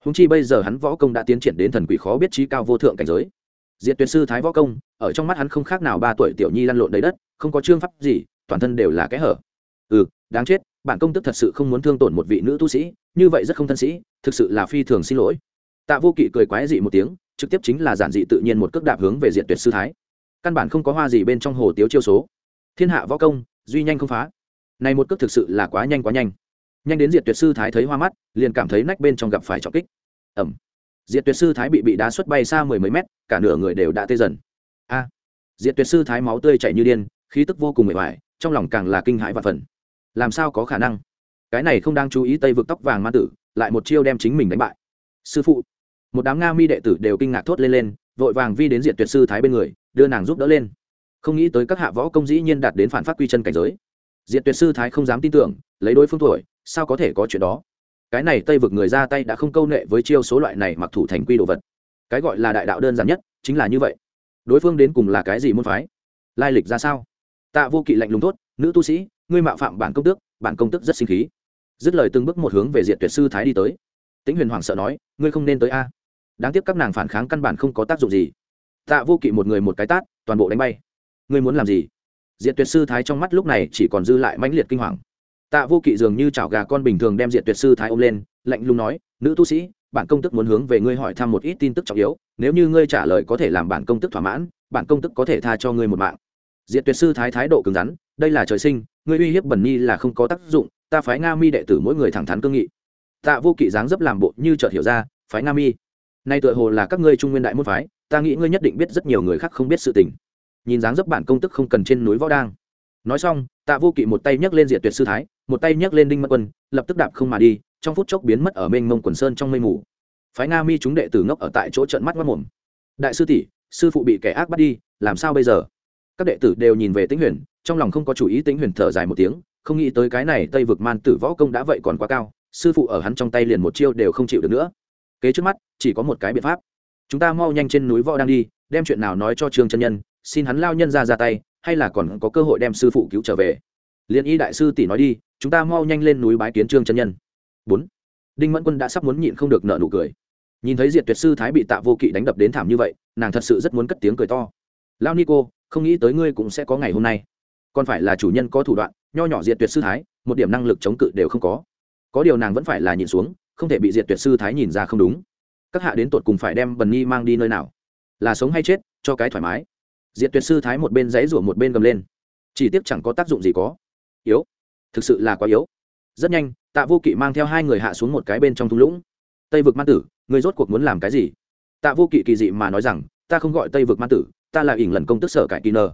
Húng chi bây giờ hắn võ công đã tiến triển đến thần quỷ khó biết trí cao vô thượng cảnh giới. Diệt tuyệt sư thái võ công, ở trong mắt hắn không khác nào ba tuổi tiểu nhi lăn lộn đầy đất, không có trương pháp gì, toàn thân đều là kẽ hở. Ừ đáng chết bản công tức thật sự không muốn thương tổn một vị nữ tu sĩ, như vậy rất không thân sĩ, thực sự là phi thường xin lỗi. Tạ vô kỵ cười quái dị một tiếng, trực tiếp chính là giản dị tự nhiên một cước đạp hướng về diện tuyệt sư thái. Căn bản không có hoa gì bên trong hồ tiếu chiêu số. Thiên hạ võ công, duy nhanh không phá. Này một cước thực sự là quá nhanh quá nhanh. Nhanh đến diệt tuyệt sư thái thấy hoa mắt, liền cảm thấy nách bên trong gặp phải trọng kích. Ẩm diệt tuyệt sư thái bị bị đá xuất bay xa mười mấy mét, cả nửa người đều đã tê dần. A. Diệt tuyệt sư thái máu tươi chảy như điên, khí tức vô cùng mệt mỏi, trong lòng càng là kinh hãi và phần làm sao có khả năng? Cái này không đang chú ý tây vực tóc vàng ma tử, lại một chiêu đem chính mình đánh bại. Sư phụ. Một đám nga mi đệ tử đều kinh ngạc thốt lên lên, vội vàng vi đến diện tuyệt sư thái bên người, đưa nàng giúp đỡ lên. Không nghĩ tới các hạ võ công dĩ nhiên đạt đến phản phát quy chân cảnh giới. Diện tuyệt sư thái không dám tin tưởng, lấy đối phương tuổi, sao có thể có chuyện đó? Cái này tây vực người ra tay đã không câu nệ với chiêu số loại này mặc thủ thành quy đồ vật. Cái gọi là đại đạo đơn giản nhất, chính là như vậy. Đối phương đến cùng là cái gì môn phái? Lai lịch ra sao? Tạ vô kỵ lạnh lùng tốt nữ tu sĩ ngươi mạo phạm bản công tước, bản công tước rất sinh khí. Dứt lời từng bước một hướng về diện tuyệt sư thái đi tới. Tĩnh huyền hoàng sợ nói, ngươi không nên tới a. Đáng tiếc các nàng phản kháng căn bản không có tác dụng gì. Tạ vô kỵ một người một cái tát, toàn bộ đánh bay. Ngươi muốn làm gì? Diện tuyệt sư thái trong mắt lúc này chỉ còn dư lại mãnh liệt kinh hoàng. Tạ vô kỵ dường như chảo gà con bình thường đem diện tuyệt sư thái ôm lên, lạnh lùng nói, nữ tu sĩ, bản công tức muốn hướng về ngươi hỏi thăm một ít tin tức trọng yếu, nếu như ngươi trả lời có thể làm bản công tức thỏa mãn, bản công tức có thể tha cho ngươi một mạng. Diện tuyệt sư thái thái độ cứng rắn, đây là trời sinh ngươi uy hiếp bẩn nhi là không có tác dụng, ta phái nga mi đệ tử mỗi người thẳng thắn cương nghị. Tạ vô kỵ dáng dấp làm bộ như chợt hiểu ra, phái nga mi. Nay tựa hồ là các ngươi trung nguyên đại môn phái, ta nghĩ ngươi nhất định biết rất nhiều người khác không biết sự tình. Nhìn dáng dấp bản công tức không cần trên núi võ đang. Nói xong, tạ vô kỵ một tay nhấc lên diện tuyệt sư thái, một tay nhấc lên đinh mất quân, lập tức đạp không mà đi, trong phút chốc biến mất ở mênh mông quần sơn trong mây mù. Phái nga mi chúng đệ tử ngốc ở tại chỗ trận mắt mất mồm đại sư tỷ, sư phụ bị kẻ ác bắt đi, làm sao bây giờ? Các đệ tử đều nhìn về tĩnh huyền, trong lòng không có chủ ý tĩnh huyền thở dài một tiếng, không nghĩ tới cái này tây vực man tử võ công đã vậy còn quá cao, sư phụ ở hắn trong tay liền một chiêu đều không chịu được nữa. Kế trước mắt, chỉ có một cái biện pháp. Chúng ta mau nhanh trên núi võ đang đi, đem chuyện nào nói cho trương chân nhân, xin hắn lao nhân ra ra tay, hay là còn có cơ hội đem sư phụ cứu trở về. Liên y đại sư tỷ nói đi, chúng ta mau nhanh lên núi bái kiến trương chân nhân. Bốn. Đinh mẫn quân đã sắp muốn nhịn không được nợ nụ cười. Nhìn thấy diệt tuyệt sư thái bị tạ vô kỵ đánh đập đến thảm như vậy, nàng thật sự rất muốn cất tiếng cười to. Lao ni cô không nghĩ tới ngươi cũng sẽ có ngày hôm nay. Còn phải là chủ nhân có thủ đoạn, nho nhỏ diệt tuyệt sư thái, một điểm năng lực chống cự đều không có. Có điều nàng vẫn phải là nhìn xuống, không thể bị diệt tuyệt sư thái nhìn ra không đúng. Các hạ đến tột cùng phải đem bần nhi mang đi nơi nào? Là sống hay chết, cho cái thoải mái. Diệt tuyệt sư thái một bên dãy rủa một bên gầm lên. Chỉ tiếc chẳng có tác dụng gì có. Yếu. Thực sự là quá yếu. Rất nhanh, tạ vô kỵ mang theo hai người hạ xuống một cái bên trong thung lũng. Tây vực man tử, người rốt cuộc muốn làm cái gì? Tạ vô kỵ kỳ dị mà nói rằng, ta không gọi tây vực man tử ta là ỉn lần công tức sở cải kỳ nờ.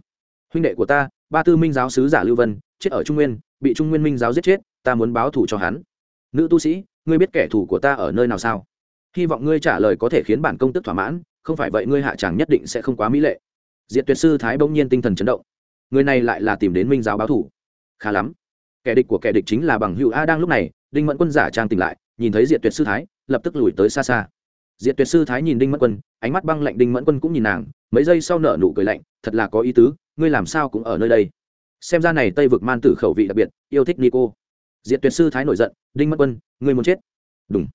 Huynh đệ của ta, ba tư minh giáo sứ giả lưu vân, chết ở trung nguyên, bị trung nguyên minh giáo giết chết, ta muốn báo thù cho hắn. Nữ tu sĩ, ngươi biết kẻ thù của ta ở nơi nào sao? Hy vọng ngươi trả lời có thể khiến bản công tức thỏa mãn, không phải vậy ngươi hạ chẳng nhất định sẽ không quá mỹ lệ. Diện tuyệt sư thái bỗng nhiên tinh thần chấn động. Người này lại là tìm đến minh giáo báo thù. Khá lắm. Kẻ địch của kẻ địch chính là bằng hữu a đang lúc này, đinh mẫn quân giả trang tỉnh lại, nhìn thấy diện tuyệt sư thái, lập tức lùi tới xa xa. Diệt tuyệt sư thái nhìn đinh mẫn quân, ánh mắt băng lạnh đinh mẫn quân cũng nhìn nàng, mấy giây sau nở nụ cười lạnh, thật là có ý tứ, ngươi làm sao cũng ở nơi đây? Xem ra này tây vực man tử khẩu vị đặc biệt, yêu thích nico. Diệt tuyệt sư thái nổi giận, đinh mẫn quân, ngươi muốn chết? Đúng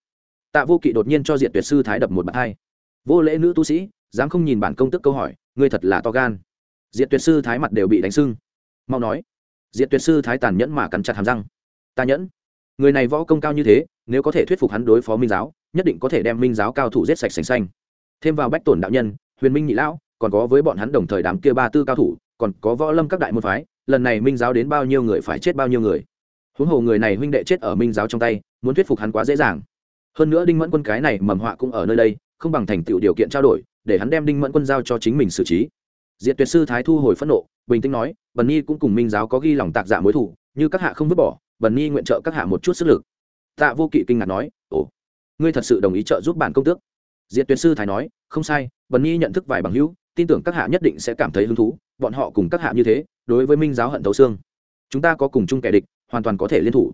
tạ vô kỵ đột nhiên cho Diệt tuyệt sư thái đập một bạt hai. Vô lễ nữ tu sĩ, dám không nhìn bản công tức câu hỏi, ngươi thật là to gan. Diệt tuyệt sư thái mặt đều bị đánh sưng. Mau nói. Diệt tuyệt sư thái tàn nhẫn mà cắn chặt hàm răng. Ta nhẫn. Người này võ công cao như thế, nếu có thể thuyết phục hắn đối phó minh giáo nhất định có thể đem minh giáo cao thủ giết sạch sành xanh thêm vào bách tổn đạo nhân, huyền minh nhị lão, còn có với bọn hắn đồng thời đám kia ba tư cao thủ, còn có võ lâm các đại môn phái, lần này minh giáo đến bao nhiêu người phải chết bao nhiêu người. Huống hồ người này huynh đệ chết ở minh giáo trong tay, muốn thuyết phục hắn quá dễ dàng. Hơn nữa đinh mẫn quân cái này mầm họa cũng ở nơi đây, không bằng thành tựu điều kiện trao đổi, để hắn đem đinh mẫn quân giao cho chính mình xử trí. Diệt tuyệt sư thái thu hồi phẫn nộ, bình tĩnh nói, bần nhi cũng cùng minh giáo có ghi lòng tạc giả mối thủ như các hạ không vứt bỏ, bần nhi nguyện trợ các hạ một chút sức lực. Tạ vô kỵ kinh ngạc nói ngươi thật sự đồng ý trợ giúp bản công tước? Diệt tuyệt sư thái nói, không sai bần nhi nhận thức vài bằng hữu, tin tưởng các hạ nhất định sẽ cảm thấy hứng thú, bọn họ cùng các hạ như thế, đối với minh giáo hận thấu xương. Chúng ta có cùng chung kẻ địch, hoàn toàn có thể liên thủ.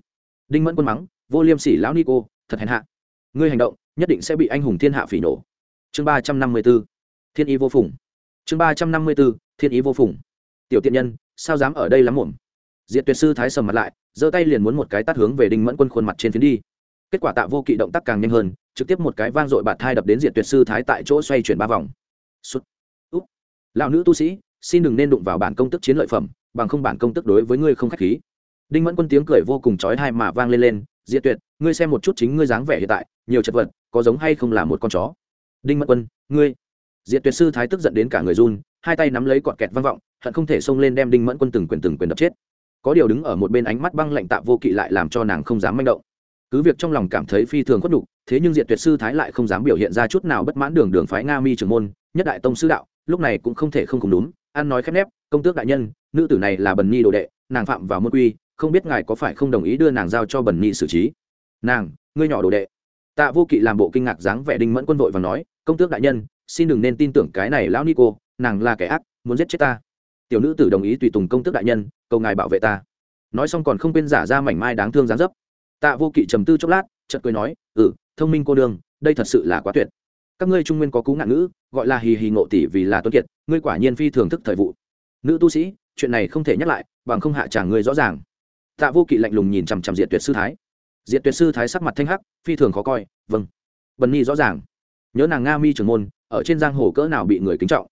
Đinh mẫn quân mắng, vô liêm sỉ lão nico thật hèn hạ. Ngươi hành động, nhất định sẽ bị anh hùng thiên hạ phỉ nổ. Chương ba trăm năm mươi b ố thiên ý vô phùng. Chương ba trăm năm mươi b ố thiên ý vô phùng. Tiểu tiện nhân, sao dám ở đây lắm muộn? Diệt tuyệt sư thái sầm mặt lại, giơ tay liền muốn một cái tắt hướng về đinh mẫn quân khuôn mặt trên phiến đi kết quả tạ vô kỵ động tác càng nhanh hơn, trực tiếp một cái vang dội bạt thai đập đến diện tuyệt sư thái tại chỗ xoay chuyển ba vòng. Sút. úp. Lão nữ tu sĩ, xin đừng nên đụng vào bản công tức chiến lợi phẩm, bằng không bản công tức đối với ngươi không khách khí. Đinh mẫn quân tiếng cười vô cùng trói tai mà vang lên lên, diệt tuyệt, ngươi xem một chút chính ngươi dáng vẻ hiện tại, nhiều chật vật, có giống hay không là một con chó? Đinh mẫn quân, ngươi. Diệt tuyệt sư thái tức giận đến cả người run, hai tay nắm lấy cọt kẹt vang vọng, hận không thể xông lên đem đinh mẫn quân từng quyền từng quyền đập chết. Có điều đứng ở một bên ánh mắt băng lạnh tạ vô kỵ lại làm cho nàng không dám manh động cứ việc trong lòng cảm thấy phi thường khuất đục thế nhưng diện tuyệt sư thái lại không dám biểu hiện ra chút nào bất mãn đường đường phái nga mi trưởng môn, nhất đại tông sư đạo, lúc này cũng không thể không cùng đúng, ăn nói khép nép, công tước đại nhân, nữ tử này là bần nhi đồ đệ, nàng phạm vào môn quy, không biết ngài có phải không đồng ý đưa nàng giao cho bần nhi xử trí. Nàng, ngươi nhỏ đồ đệ. Tạ vô kỵ làm bộ kinh ngạc dáng vẻ đinh mẫn quân vội và nói, công tước đại nhân, xin đừng nên tin tưởng cái này lão ni cô, nàng là kẻ ác, muốn giết chết ta. Tiểu nữ tử đồng ý tùy tùng công tước đại nhân, cầu ngài bảo vệ ta. Nói xong còn không quên giả ra mảnh mai đáng thương dáng dấp tạ vô kỵ trầm tư chốc lát chợt cười nói ừ thông minh cô đường, đây thật sự là quá tuyệt. Các ngươi trung nguyên có cú ngạn ngữ gọi là hì hì ngộ tỷ vì là tuân kiệt ngươi quả nhiên phi thường thức thời vụ. Nữ tu sĩ chuyện này không thể nhắc lại bằng không hạ trả ngươi rõ ràng. Tạ vô kỵ lạnh lùng nhìn chằm chằm diệt tuyệt sư thái. Diệt tuyệt sư thái sắc mặt thanh hắc phi thường khó coi vâng. Bần nhi rõ ràng. Nhớ nàng nga mi trưởng môn ở trên giang hồ cỡ nào bị người kính trọng.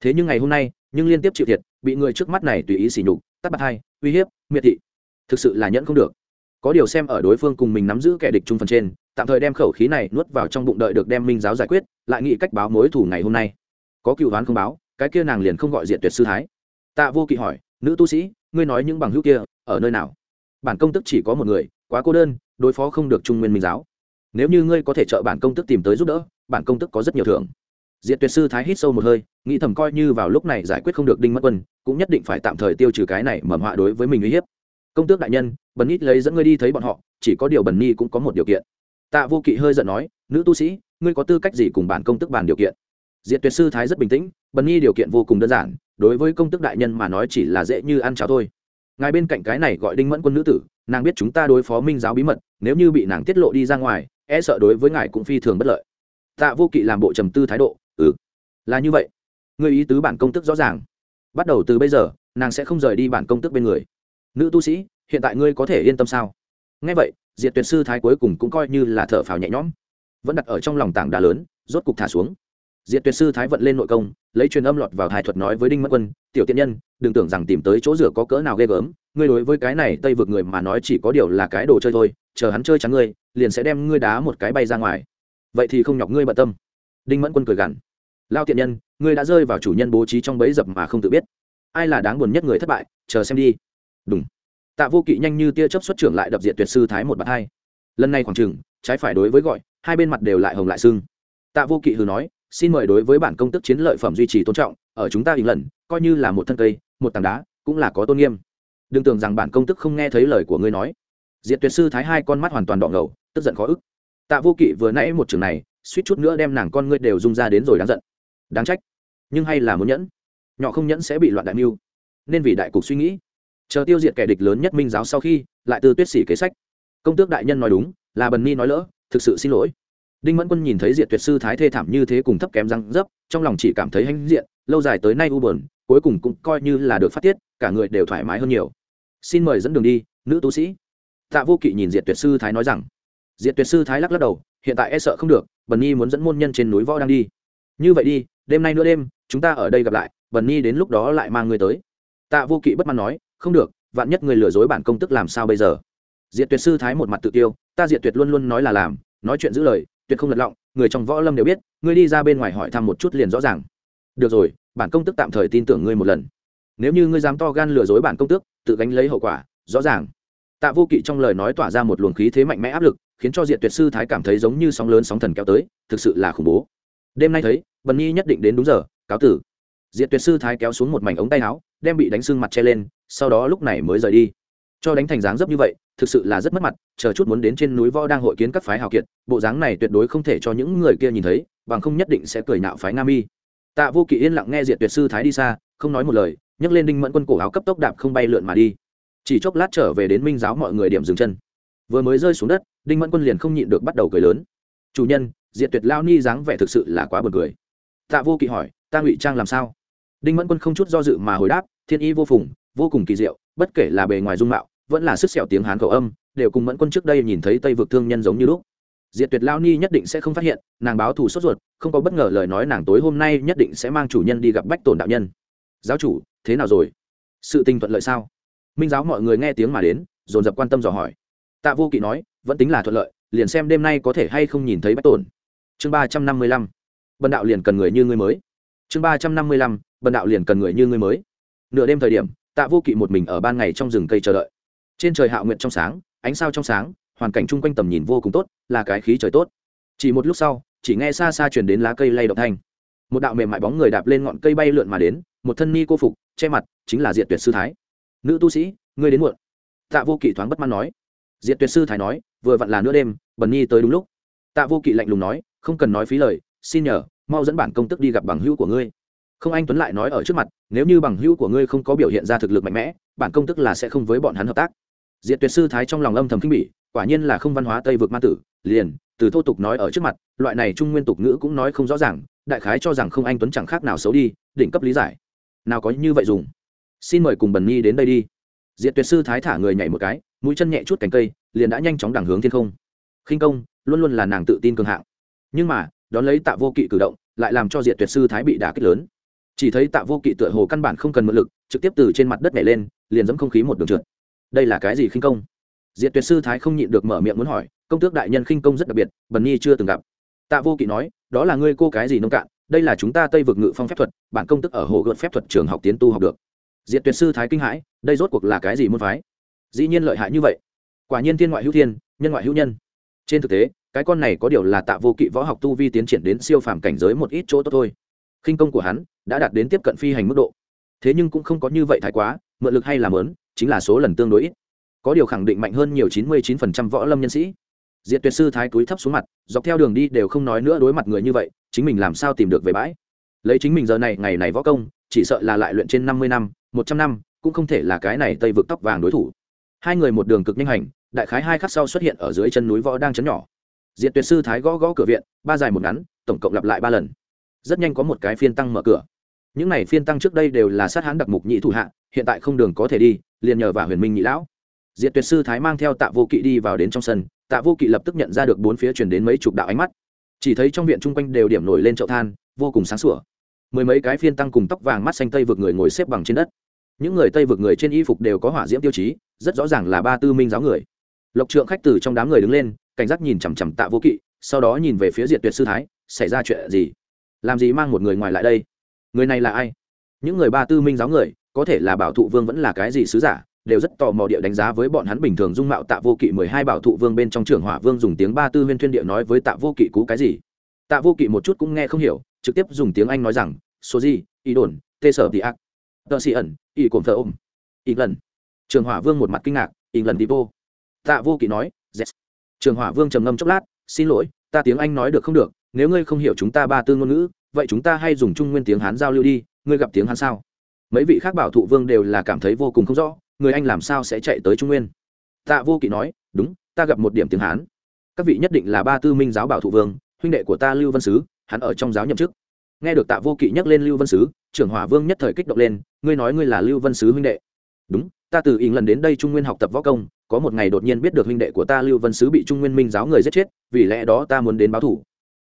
Thế nhưng ngày hôm nay nhưng liên tiếp chịu thiệt bị người trước mắt này tùy ý xỉ nhục tắt bạt hai uy hiếp miệt thị. Thực sự là nhẫn không được có điều xem ở đối phương cùng mình nắm giữ kẻ địch chung phần trên, tạm thời đem khẩu khí này nuốt vào trong bụng đợi được đem minh giáo giải quyết, lại nghĩ cách báo mối thủ ngày hôm nay. Có cựu đoán không báo, cái kia nàng liền không gọi diện tuyệt sư thái. Tạ vô kỵ hỏi, nữ tu sĩ, ngươi nói những bằng hữu kia ở nơi nào? Bản công tức chỉ có một người, quá cô đơn, đối phó không được trung nguyên minh giáo. Nếu như ngươi có thể trợ bản công tức tìm tới giúp đỡ, bản công tức có rất nhiều thưởng. Diện tuyệt sư thái hít sâu một hơi, nghĩ thầm coi như vào lúc này giải quyết không được đinh mất quân, cũng nhất định phải tạm thời tiêu trừ cái này mầm họa đối với mình uy hiếp công tước đại nhân, bần nít lấy dẫn ngươi đi thấy bọn họ, chỉ có điều bần ni cũng có một điều kiện. Tạ vô kỵ hơi giận nói, nữ tu sĩ, ngươi có tư cách gì cùng bản công tức bàn điều kiện? Diện tuyệt sư thái rất bình tĩnh, bần ni điều kiện vô cùng đơn giản, đối với công tức đại nhân mà nói chỉ là dễ như ăn cháo thôi. Ngài bên cạnh cái này gọi đinh mẫn quân nữ tử, nàng biết chúng ta đối phó minh giáo bí mật, nếu như bị nàng tiết lộ đi ra ngoài e sợ đối với ngài cũng phi thường bất lợi. Tạ vô kỵ làm bộ trầm tư thái độ ừ là như vậy. Người ý tứ bản công tức rõ ràng. Bắt đầu từ bây giờ, nàng sẽ không rời đi bản công tức bên người nữ tu sĩ, hiện tại ngươi có thể yên tâm sao? Ngay vậy, diệt tuyệt sư thái cuối cùng cũng coi như là thở phào nhẹ nhõm. Vẫn đặt ở trong lòng tảng đá lớn, rốt cục thả xuống. Diệt tuyệt sư thái vận lên nội công, lấy truyền âm lọt vào hài thuật nói với đinh mất quân, tiểu tiện nhân, đừng tưởng rằng tìm tới chỗ rửa có cỡ nào ghê gớm. Ngươi đối với cái này tây vượt người mà nói chỉ có điều là cái đồ chơi thôi, chờ hắn chơi trắng ngươi, liền sẽ đem ngươi đá một cái bay ra ngoài. Vậy thì không nhọc ngươi bận tâm. Đinh mẫn quân cười gằn, lao tiện nhân, ngươi đã rơi vào chủ nhân bố trí trong bẫy dập mà không tự biết. Ai là đáng buồn nhất người thất bại, chờ xem đi đúng. Tạ vô kỵ nhanh như tia chấp xuất trưởng lại đập diện tuyệt sư thái một bạt hai. Lần này khoảng chừng, trái phải đối với gọi, hai bên mặt đều lại hồng lại sưng. Tạ vô kỵ hừ nói, xin mời đối với bản công tức chiến lợi phẩm duy trì tôn trọng, ở chúng ta hình lần, coi như là một thân cây, một tảng đá, cũng là có tôn nghiêm. Đừng tưởng rằng bản công tức không nghe thấy lời của ngươi nói. Diện tuyệt sư thái hai con mắt hoàn toàn đỏ ngầu, tức giận khó ức. Tạ vô kỵ vừa nãy một trường này, suýt chút nữa đem nàng con ngươi đều rung ra đến rồi đáng giận. Đáng trách. Nhưng hay là muốn nhẫn. Nhỏ không nhẫn sẽ bị loạn đại mưu. Nên vì đại cục suy nghĩ chờ tiêu diệt kẻ địch lớn nhất minh giáo sau khi, lại từ tuyết sĩ kế sách. Công tước đại nhân nói đúng, là bần ni nói lỡ, thực sự xin lỗi. Đinh mẫn quân nhìn thấy diệt tuyệt sư thái thê thảm như thế cùng thấp kém răng dấp, trong lòng chỉ cảm thấy hãnh diện, lâu dài tới nay u bờn cuối cùng cũng coi như là được phát tiết, cả người đều thoải mái hơn nhiều. Xin mời dẫn đường đi, nữ tu sĩ. Tạ vô kỵ nhìn diệt tuyệt sư thái nói rằng. Diệt tuyệt sư thái lắc lắc đầu, hiện tại e sợ không được, bần nhi muốn dẫn môn nhân trên núi võ đang đi. Như vậy đi, đêm nay nữa đêm, chúng ta ở đây gặp lại, bần nhi đến lúc đó lại mang người tới. Tạ vô kỵ bất mãn nói không được, vạn nhất người lừa dối bản công tức làm sao bây giờ? Diệt tuyệt sư thái một mặt tự tiêu ta diệt tuyệt luôn luôn nói là làm, nói chuyện giữ lời, tuyệt không lật lọng, người trong võ lâm đều biết, ngươi đi ra bên ngoài hỏi thăm một chút liền rõ ràng. Được rồi, bản công tức tạm thời tin tưởng ngươi một lần. Nếu như ngươi dám to gan lừa dối bản công tước tự gánh lấy hậu quả, rõ ràng. Tạ vô kỵ trong lời nói tỏa ra một luồng khí thế mạnh mẽ áp lực, khiến cho diệt tuyệt sư thái cảm thấy giống như sóng lớn sóng thần kéo tới, thực sự là khủng bố. Đêm nay thấy bần nhi nhất định đến đúng giờ, cáo tử diệt tuyệt sư thái kéo xuống một mảnh ống tay áo, đem bị đánh xương mặt che lên, sau đó lúc này mới rời đi. Cho đánh thành dáng dấp như vậy, thực sự là rất mất mặt, chờ chút muốn đến trên núi võ đang hội kiến các phái hào kiệt, bộ dáng này tuyệt đối không thể cho những người kia nhìn thấy, bằng không nhất định sẽ cười nạo phái nam y. tạ vô kỵ yên lặng nghe diệt tuyệt sư thái đi xa, không nói một lời, nhấc lên đinh mẫn quân cổ áo cấp tốc đạp không bay lượn mà đi. Chỉ chốc lát trở về đến minh giáo mọi người điểm dừng chân. Vừa mới rơi xuống đất, đinh mẫn quân liền không nhịn được bắt đầu cười lớn. Chủ nhân, diệt tuyệt lao ni dáng vẻ thực sự là quá buồn cười. Tạ vô kỵ hỏi, ta ngụy trang làm sao? Đinh mẫn quân không chút do dự mà hồi đáp, thiên y vô phùng, vô cùng kỳ diệu, bất kể là bề ngoài dung mạo, vẫn là sức sẹo tiếng hán khẩu âm, đều cùng mẫn quân trước đây nhìn thấy tây vực thương nhân giống như lúc. Diệt tuyệt lao ni nhất định sẽ không phát hiện, nàng báo thù sốt ruột, không có bất ngờ lời nói nàng tối hôm nay nhất định sẽ mang chủ nhân đi gặp bách tổn đạo nhân. Giáo chủ, thế nào rồi? Sự tình thuận lợi sao? Minh giáo mọi người nghe tiếng mà đến, dồn dập quan tâm dò hỏi. Tạ vô kỵ nói, vẫn tính là thuận lợi, liền xem đêm nay có thể hay không nhìn thấy bách tổn chương ba trăm năm mươi lăm. Bần đạo liền cần người như người mới chương ba trăm năm mươi lăm, bần đạo liền cần người như ngươi mới. Nửa đêm thời điểm, tạ vô kỵ một mình ở ban ngày trong rừng cây chờ đợi. Trên trời hạo nguyện trong sáng, ánh sao trong sáng, hoàn cảnh chung quanh tầm nhìn vô cùng tốt, là cái khí trời tốt. Chỉ một lúc sau, chỉ nghe xa xa chuyển đến lá cây lay động thanh. Một đạo mềm mại bóng người đạp lên ngọn cây bay lượn mà đến, một thân ni cô phục, che mặt, chính là diệt tuyệt sư thái. Nữ tu sĩ, ngươi đến muộn. Tạ vô kỵ thoáng bất mãn nói. Diệt tuyệt sư thái nói, vừa vặn là nửa đêm, bần nhi tới đúng lúc. Tạ vô kỵ lạnh lùng nói, không cần nói phí lời, xin nhờ mau dẫn bản công tức đi gặp bằng hữu của ngươi. Không anh tuấn lại nói ở trước mặt, nếu như bằng hữu của ngươi không có biểu hiện ra thực lực mạnh mẽ, bản công tức là sẽ không với bọn hắn hợp tác. Diệt tuyệt sư thái trong lòng âm thầm khinh bỉ, quả nhiên là không văn hóa tây vực ma tử, liền, từ thô tục nói ở trước mặt, loại này trung nguyên tục ngữ cũng nói không rõ ràng, đại khái cho rằng không anh tuấn chẳng khác nào xấu đi, đỉnh cấp lý giải. Nào có như vậy dùng. Xin mời cùng bần nhi đến đây đi. Diệt tuyệt sư thái thả người nhảy một cái, mũi chân nhẹ chút cành cây, liền đã nhanh chóng đằng hướng thiên không. Khinh công, luôn luôn là nàng tự tin cường hạng. Nhưng mà, đón lấy tạ vô kỵ cử động lại làm cho diệt tuyệt sư thái bị đả kích lớn. Chỉ thấy tạ vô kỵ tựa hồ căn bản không cần mượn lực, trực tiếp từ trên mặt đất nhảy lên, liền dẫm không khí một đường trượt. Đây là cái gì khinh công? Diệt tuyệt sư thái không nhịn được mở miệng muốn hỏi, công tước đại nhân khinh công rất đặc biệt, bần nhi chưa từng gặp. Tạ vô kỵ nói, đó là ngươi cô cái gì nông cạn, đây là chúng ta tây vực ngự phong phép thuật, bản công tức ở hồ gợt phép thuật trường học tiến tu học được. Diệt tuyệt sư thái kinh hãi, đây rốt cuộc là cái gì môn phái? Dĩ nhiên lợi hại như vậy. Quả nhiên thiên ngoại hữu thiên, nhân ngoại hữu nhân. Trên thực tế cái con này có điều là tạ vô kỵ võ học tu vi tiến triển đến siêu phàm cảnh giới một ít chỗ tốt thôi. Khinh công của hắn đã đạt đến tiếp cận phi hành mức độ. Thế nhưng cũng không có như vậy thái quá, mượn lực hay làm lớn, chính là số lần tương đối ít. Có điều khẳng định mạnh hơn nhiều chín mươi chín phần trăm võ lâm nhân sĩ. Diệt tuyệt sư thái túi thấp xuống mặt, dọc theo đường đi đều không nói nữa đối mặt người như vậy, chính mình làm sao tìm được về bãi? Lấy chính mình giờ này, ngày này võ công, chỉ sợ là lại luyện trên năm mươi năm, một trăm năm, cũng không thể là cái này tây vực tóc vàng đối thủ. Hai người một đường cực nhanh hành, đại khái hai khắc sau xuất hiện ở dưới chân núi võ đang chấn nhỏ diện tuyệt sư thái gõ gõ cửa viện, ba dài một ngắn, tổng cộng lặp lại ba lần. Rất nhanh có một cái phiên tăng mở cửa. Những này phiên tăng trước đây đều là sát hán đặc mục nhị thủ hạ, hiện tại không đường có thể đi, liền nhờ vào huyền minh nhị lão. Diệt tuyệt sư thái mang theo tạ vô kỵ đi vào đến trong sân, tạ vô kỵ lập tức nhận ra được bốn phía chuyển đến mấy chục đạo ánh mắt. Chỉ thấy trong viện chung quanh đều điểm nổi lên chậu than, vô cùng sáng sủa. Mười mấy cái phiên tăng cùng tóc vàng mắt xanh tây vực người ngồi xếp bằng trên đất. Những người tây vực người trên y phục đều có hỏa diễm tiêu chí, rất rõ ràng là ba tư minh giáo người. Lộc trượng khách từ trong đám người đứng lên cảnh giác nhìn chằm chằm tạ vô kỵ, sau đó nhìn về phía diệt tuyệt sư thái, xảy ra chuyện gì? Làm gì mang một người ngoài lại đây? Người này là ai? Những người ba tư minh giáo người, có thể là bảo thụ vương vẫn là cái gì sứ giả, đều rất tò mò địa đánh giá với bọn hắn bình thường dung mạo tạ vô kỵ mười hai bảo thụ vương bên trong trường hỏa vương dùng tiếng ba tư huyên thuyên địa nói với tạ vô kỵ cú cái gì? Tạ vô kỵ một chút cũng nghe không hiểu, trực tiếp dùng tiếng anh nói rằng số gì ý đồn, tê sở tị ác tờ xị ẩn ý cồn thờ ôm ý lần. Trường hỏa vương một mặt kinh ngạc ý lần đi vô. Tạ vô kỵ nói yes trường hỏa vương trầm ngâm chốc lát, xin lỗi, ta tiếng anh nói được không được, nếu ngươi không hiểu chúng ta ba tư ngôn ngữ, vậy chúng ta hay dùng trung nguyên tiếng hán giao lưu đi, ngươi gặp tiếng hán sao? Mấy vị khác bảo thụ vương đều là cảm thấy vô cùng không rõ, người anh làm sao sẽ chạy tới trung nguyên? Tạ vô kỵ nói, đúng, ta gặp một điểm tiếng hán. Các vị nhất định là ba tư minh giáo bảo thụ vương, huynh đệ của ta lưu văn sứ, hắn ở trong giáo nhậm chức. Nghe được tạ vô kỵ nhắc lên lưu văn sứ trưởng hỏa vương nhất thời kích động lên, ngươi nói ngươi là lưu văn sứ huynh đệ. Đúng, ta từ ý lần đến đây trung nguyên học tập võ công có một ngày đột nhiên biết được huynh đệ của ta lưu vân sứ bị trung nguyên minh giáo người giết chết, vì lẽ đó ta muốn đến báo thủ.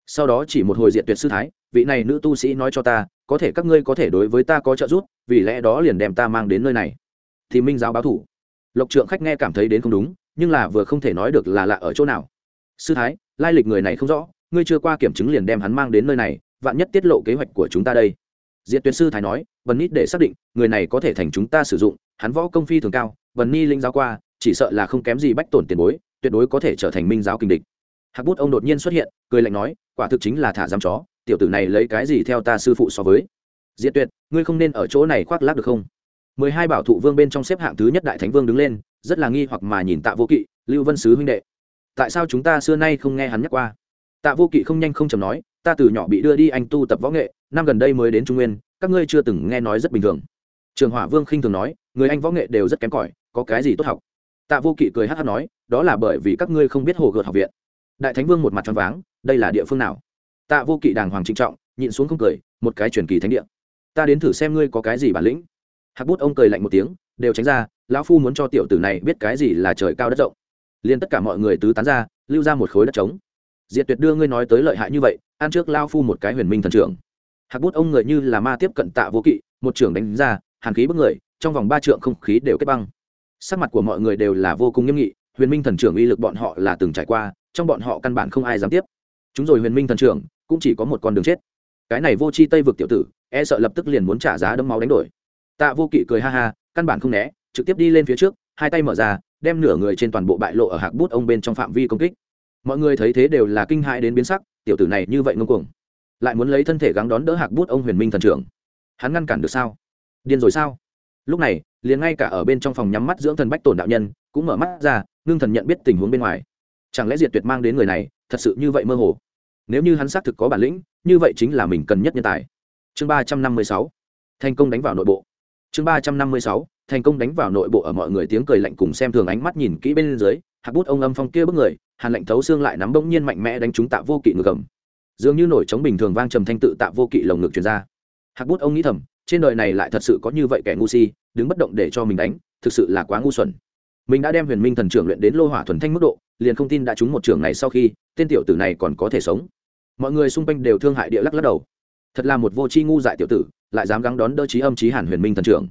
Sau đó chỉ một hồi diện tuyệt sư thái, vị này nữ tu sĩ nói cho ta, có thể các ngươi có thể đối với ta có trợ giúp, vì lẽ đó liền đem ta mang đến nơi này. Thì minh giáo báo thủ. Lộc trượng khách nghe cảm thấy đến không đúng, nhưng là vừa không thể nói được là lạ ở chỗ nào. Sư thái, lai lịch người này không rõ, ngươi chưa qua kiểm chứng liền đem hắn mang đến nơi này, vạn nhất tiết lộ kế hoạch của chúng ta đây. Diệt tuyệt sư thái nói, vân nít để xác định, người này có thể thành chúng ta sử dụng, hắn võ công phi thường cao, vân ni linh giáo qua chỉ sợ là không kém gì bách tổn tiền bối, tuyệt đối có thể trở thành minh giáo kinh địch. Hạc bút ông đột nhiên xuất hiện, cười lạnh nói, quả thực chính là thả giam chó, tiểu tử này lấy cái gì theo ta sư phụ so với? Diệt tuyệt, ngươi không nên ở chỗ này khoác lác được không? Mười hai bảo thụ vương bên trong xếp hạng thứ nhất đại thánh vương đứng lên, rất là nghi hoặc mà nhìn tạ vô kỵ, lưu vân sứ huynh đệ, tại sao chúng ta xưa nay không nghe hắn nhắc qua? Tạ vô kỵ không nhanh không chầm nói, ta từ nhỏ bị đưa đi anh tu tập võ nghệ, năm gần đây mới đến trung nguyên, các ngươi chưa từng nghe nói rất bình thường. Trường hỏa vương khinh thường nói, người anh võ nghệ đều rất kém cỏi, có cái gì tốt học? Tạ vô kỵ cười hát hát nói, đó là bởi vì các ngươi không biết hồ gợt học viện. Đại thánh vương một mặt tròn váng, đây là địa phương nào? Tạ vô kỵ đàng hoàng trinh trọng, nhịn xuống không cười, một cái truyền kỳ thánh địa. Ta đến thử xem ngươi có cái gì bản lĩnh. Hạc bút ông cười lạnh một tiếng, đều tránh ra, lão phu muốn cho tiểu tử này biết cái gì là trời cao đất rộng. Liền tất cả mọi người tứ tán ra, lưu ra một khối đất trống. Diệt tuyệt đưa ngươi nói tới lợi hại như vậy, ăn trước lao phu một cái huyền minh thần trưởng. Hạc bút ông người như là ma tiếp cận tạ vô kỵ, một trưởng đánh ra, hàn khí bức người, trong vòng ba trượng không khí đều kết băng sắc mặt của mọi người đều là vô cùng nghiêm nghị, huyền minh thần trưởng uy lực bọn họ là từng trải qua, trong bọn họ căn bản không ai dám tiếp. Chúng rồi huyền minh thần trưởng, cũng chỉ có một con đường chết. Cái này vô c h i tây vực tiểu tử e sợ lập tức liền muốn trả giá đấm máu đánh đổi. Tạ vô kỵ cười ha ha, căn bản không né, trực tiếp đi lên phía trước, hai tay mở ra, đem nửa người trên toàn bộ bại lộ ở hạc bút ông bên trong phạm vi công kích. Mọi người thấy thế đều là kinh hãi đến biến sắc, tiểu tử này như vậy ngông cuồng, lại muốn lấy thân thể gắng đón đỡ hạc bút ông huyền minh thần trưởng. Hắn ngăn cản được sao? Điên rồi sao? Lúc này, liền ngay cả ở bên trong phòng nhắm mắt dưỡng thần bách tổn đạo nhân, cũng mở mắt ra, ngưng thần nhận biết tình huống bên ngoài. Chẳng lẽ diệt tuyệt mang đến người này, thật sự như vậy mơ hồ? Nếu như hắn xác thực có bản lĩnh, như vậy chính là mình cần nhất nhân tài. Chương ba trăm năm mươi sáu, thành công đánh vào nội bộ. Chương ba trăm năm mươi sáu, thành công đánh vào nội bộ ở mọi người tiếng cười lạnh cùng xem thường ánh mắt nhìn kỹ bên dưới hạc bút ông âm phong kia bức người, hàn lạnh thấu xương lại nắm bỗng nhiên mạnh mẽ đánh chúng tạ vô kỵ ngược gầm. Dường như nổi trống bình thường vang trầm thanh tự tạ vô kỵ lồng ngực truyền ra. Hạc bút ông nghĩ thầm trên đời này lại thật sự có như vậy kẻ ngu si, đứng bất động để cho mình đánh, thực sự là quá ngu xuẩn. Mình đã đem huyền minh thần trưởng luyện đến lô hỏa thuần thanh mức độ, liền không tin đã trúng một trường này sau khi, tên tiểu tử này còn có thể sống. Mọi người xung quanh đều thương hại địa lắc lắc đầu. Thật là một vô tri ngu dại tiểu tử, lại dám gắng đón đỡ trí âm trí hàn huyền minh thần trưởng.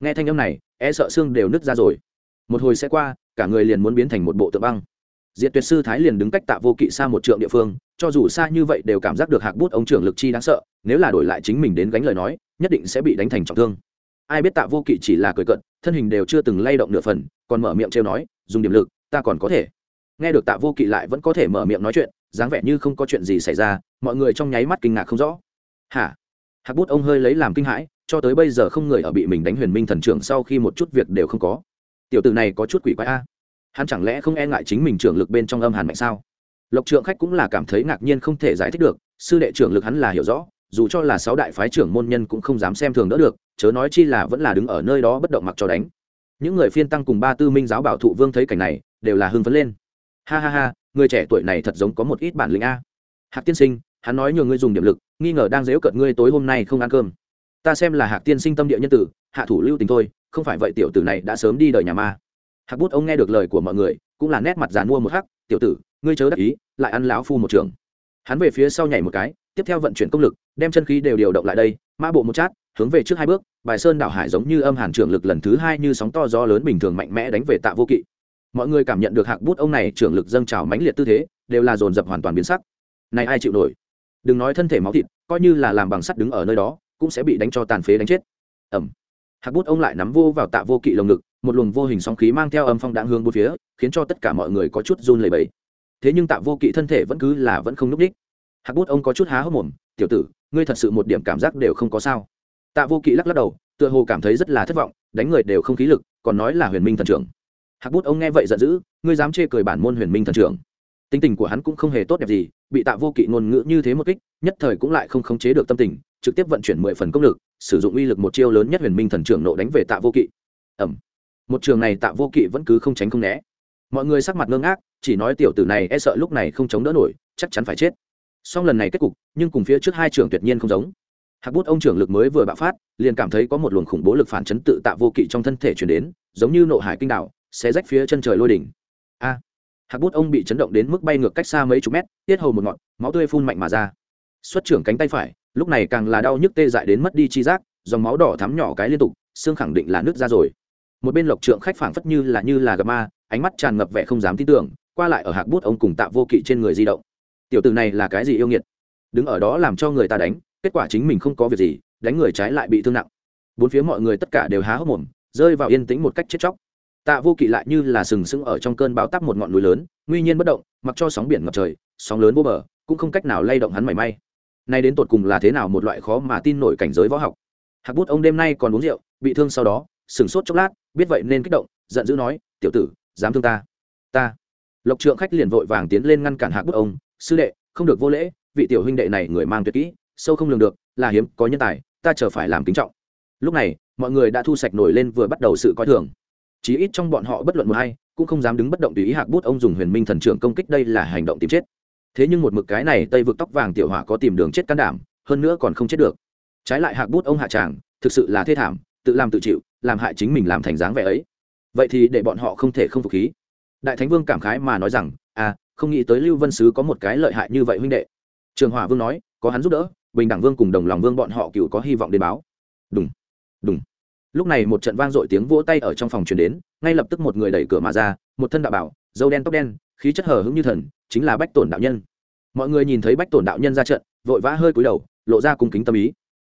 Nghe thanh âm này e sợ xương đều nứt ra rồi. Một hồi sẽ qua, cả người liền muốn biến thành một bộ tượng băng. Diệt tuyệt sư thái liền đứng cách tạ vô kỵ xa một trượng địa phương, cho dù xa như vậy đều cảm giác được hạc bút ông trưởng lực chi đáng sợ, nếu là đổi lại chính mình đến gánh lời nói nhất định sẽ bị đánh thành trọng thương. Ai biết tạ vô kỵ chỉ là cười cận thân hình đều chưa từng lay động nửa phần, còn mở miệng trêu nói, dùng điểm lực, ta còn có thể. Nghe được tạ vô kỵ lại vẫn có thể mở miệng nói chuyện, dáng vẻ như không có chuyện gì xảy ra, mọi người trong nháy mắt kinh ngạc không rõ. Hả? Hạc bút ông hơi lấy làm kinh hãi, cho tới bây giờ không người ở bị mình đánh huyền minh thần trưởng sau khi một chút việc đều không có. Tiểu tử này có chút quỷ quái a. Hắn chẳng lẽ không e ngại chính mình trưởng lực bên trong âm hàn mạnh sao? Lộc trượng khách cũng là cảm thấy ngạc nhiên không thể giải thích được, sư đệ trưởng lực hắn là hiểu rõ dù cho là sáu đại phái trưởng môn nhân cũng không dám xem thường đỡ được, chớ nói chi là vẫn là đứng ở nơi đó bất động mặc cho đánh. Những người phiên tăng cùng ba tư minh giáo bảo thụ vương thấy cảnh này, đều là hưng phấn lên. Ha ha ha, người trẻ tuổi này thật giống có một ít bản lĩnh a. Hạc tiên sinh, hắn nói nhờ ngươi dùng điểm lực, nghi ngờ đang dếu cợt ngươi tối hôm nay không ăn cơm. Ta xem là hạc tiên sinh tâm địa nhân tử, hạ thủ lưu tình thôi, không phải vậy tiểu tử này đã sớm đi đời nhà ma. Hạc bút ông nghe được lời của mọi người, cũng là nét mặt dàn mua một hắc, tiểu tử, ngươi chớ đắc ý, lại ăn lão phu một trường hắn về phía sau nhảy một cái tiếp theo vận chuyển công lực, đem chân khí đều điều động lại đây, mã bộ một chát, hướng về trước hai bước, bài sơn đảo hải giống như âm hàn trưởng lực lần thứ hai như sóng to gió lớn bình thường mạnh mẽ đánh về tạ vô kỵ. Mọi người cảm nhận được hạc bút ông này trưởng lực dâng trào mãnh liệt tư thế, đều là dồn dập hoàn toàn biến sắc. Này ai chịu nổi? Đừng nói thân thể máu thịt, coi như là làm bằng sắt đứng ở nơi đó, cũng sẽ bị đánh cho tàn phế đánh chết. Ẩm hạc bút ông lại nắm vô vào tạ vô kỵ lồng ngực, một luồng vô hình sóng khí mang theo âm phong đạn hướng bốn phía, khiến cho tất cả mọi người có chút run lẩy bẩy. Thế nhưng tạ vô kỵ thân thể vẫn cứ là vẫn không núp đích hạc bút ông có chút há hốc mồm, tiểu tử, ngươi thật sự một điểm cảm giác đều không có sao. Tạ vô kỵ lắc lắc đầu, tựa hồ cảm thấy rất là thất vọng, đánh người đều không khí lực, còn nói là huyền minh thần trưởng. Hạc bút ông nghe vậy giận dữ, ngươi dám chê cười bản môn huyền minh thần trưởng. Tính tình của hắn cũng không hề tốt đẹp gì, bị tạ vô kỵ ngôn ngữ như thế một kích, nhất thời cũng lại không khống chế được tâm tình, trực tiếp vận chuyển mười phần công lực, sử dụng uy lực một chiêu lớn nhất huyền minh thần trưởng nộ đánh về tạ vô kỵ. Ẩm một trường này tạ vô kỵ vẫn cứ không tránh không né. Mọi người sắc mặt ngơ ngác, chỉ nói tiểu tử này e sợ lúc này không chống đỡ nổi, chắc chắn phải chết song lần này kết cục, nhưng cùng phía trước hai trường tuyệt nhiên không giống. Hạc bút ông trưởng lực mới vừa bạo phát, liền cảm thấy có một luồng khủng bố lực phản chấn tự tạ vô kỵ trong thân thể chuyển đến, giống như nộ hải kinh đạo sẽ rách phía chân trời lôi đỉnh. A! Hạc bút ông bị chấn động đến mức bay ngược cách xa mấy chục mét, tiết hầu một ngọn, máu tươi phun mạnh mà ra. Xuất trưởng cánh tay phải, lúc này càng là đau nhức tê dại đến mất đi chi giác, dòng máu đỏ thắm nhỏ cái liên tục, xương khẳng định là nước ra rồi. Một bên lộc trượng khách phảng phất như là như là gặp ma, ánh mắt tràn ngập vẻ không dám tin tưởng, qua lại ở hạc bút ông cùng tạ vô kỵ trên người di động tiểu tử này là cái gì yêu nghiệt? Đứng ở đó làm cho người ta đánh, kết quả chính mình không có việc gì, đánh người trái lại bị thương nặng. Bốn phía mọi người tất cả đều há hốc mồm, rơi vào yên tĩnh một cách chết chóc. Tạ vô kỵ lại như là sừng sững ở trong cơn bão tắp một ngọn núi lớn, nguy nhiên bất động, mặc cho sóng biển ngập trời, sóng lớn vô bờ, cũng không cách nào lay động hắn mảy may. Nay đến tột cùng là thế nào một loại khó mà tin nổi cảnh giới võ học? Hạc bút ông đêm nay còn uống rượu, bị thương sau đó, sửng sốt chốc lát, biết vậy nên kích động, giận dữ nói, tiểu tử, dám thương ta. Ta. Lộc trượng khách liền vội vàng tiến lên ngăn cản hạc bút ông sư đệ, không được vô lễ, vị tiểu huynh đệ này người mang tuyệt kỹ, sâu không lường được, là hiếm, có nhân tài, ta chờ phải làm kính trọng. Lúc này, mọi người đã thu sạch nổi lên vừa bắt đầu sự coi thường. Chí ít trong bọn họ bất luận một hay cũng không dám đứng bất động tùy ý hạc bút ông dùng huyền minh thần trưởng công kích đây là hành động tìm chết. Thế nhưng một mực cái này tây vực tóc vàng tiểu hỏa có tìm đường chết can đảm, hơn nữa còn không chết được. Trái lại hạc bút ông hạ tràng, thực sự là thê thảm, tự làm tự chịu, làm hại chính mình làm thành dáng vẻ ấy. Vậy thì để bọn họ không thể không phục khí. Đại thánh vương cảm khái mà nói rằng à không nghĩ tới lưu vân sứ có một cái lợi hại như vậy huynh đệ. Trường Hòa vương nói, có hắn giúp đỡ, bình đẳng vương cùng đồng lòng vương bọn họ cựu có hy vọng đến báo. Đúng đúng lúc này một trận vang dội tiếng vỗ tay ở trong phòng truyền đến, ngay lập tức một người đẩy cửa mà ra, một thân đạo bảo, dâu đen tóc đen, khí chất hờ hững như thần, chính là bách tổn đạo nhân. Mọi người nhìn thấy bách tổn đạo nhân ra trận, vội vã hơi cúi đầu, lộ ra cung kính tâm ý.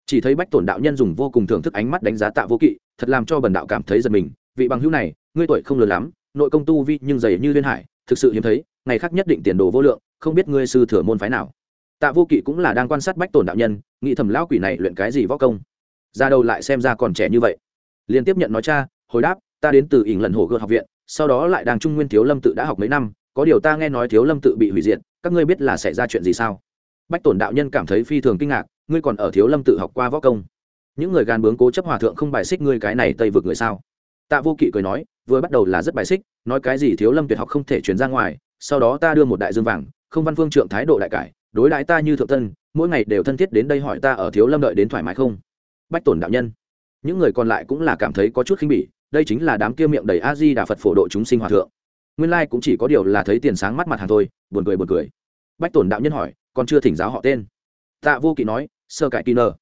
Chỉ thấy bách tổn đạo nhân dùng vô cùng thưởng thức ánh mắt đánh giá tạ vô kỵ, thật làm cho bần đạo cảm thấy giật mình, vị bằng hữu này, ngươi tuổi không lớn lắm, nội công tu vi nhưng dày như liên hải thực sự hiếm thấy, ngày khác nhất định tiền đồ vô lượng, không biết ngươi sư thừa môn phái nào. Tạ vô kỵ cũng là đang quan sát bách tổn đạo nhân, nghĩ thầm lão quỷ này luyện cái gì võ công. Ra đầu lại xem ra còn trẻ như vậy. Liên tiếp nhận nói cha, hồi đáp, ta đến từ ỉng lần hồ gợt học viện, sau đó lại đang trung nguyên thiếu lâm tự đã học mấy năm, có điều ta nghe nói thiếu lâm tự bị hủy diệt, các ngươi biết là xảy ra chuyện gì sao? Bách tổn đạo nhân cảm thấy phi thường kinh ngạc, ngươi còn ở thiếu lâm tự học qua võ công. Những người gan bướng cố chấp hòa thượng không bài xích ngươi cái này tây vực người sao? Tạ vô kỵ cười nói vừa bắt đầu là rất bài xích, nói cái gì thiếu lâm tuyệt học không thể chuyển ra ngoài, sau đó ta đưa một đại dương vàng, không văn phương trượng thái độ đại cải, đối đãi ta như thượng tân mỗi ngày đều thân thiết đến đây hỏi ta ở thiếu lâm đợi đến thoải mái không? Bách tổn đạo nhân. Những người còn lại cũng là cảm thấy có chút khinh bỉ, đây chính là đám kia miệng đầy a di đà phật phổ độ chúng sinh hòa thượng. Nguyên lai cũng chỉ có điều là thấy tiền sáng mắt mặt hàng thôi, buồn cười buồn cười. Bách tổn đạo nhân hỏi, còn chưa thỉnh giáo họ tên? Tạ vô kỵ nói, sơ cải kỳ nơ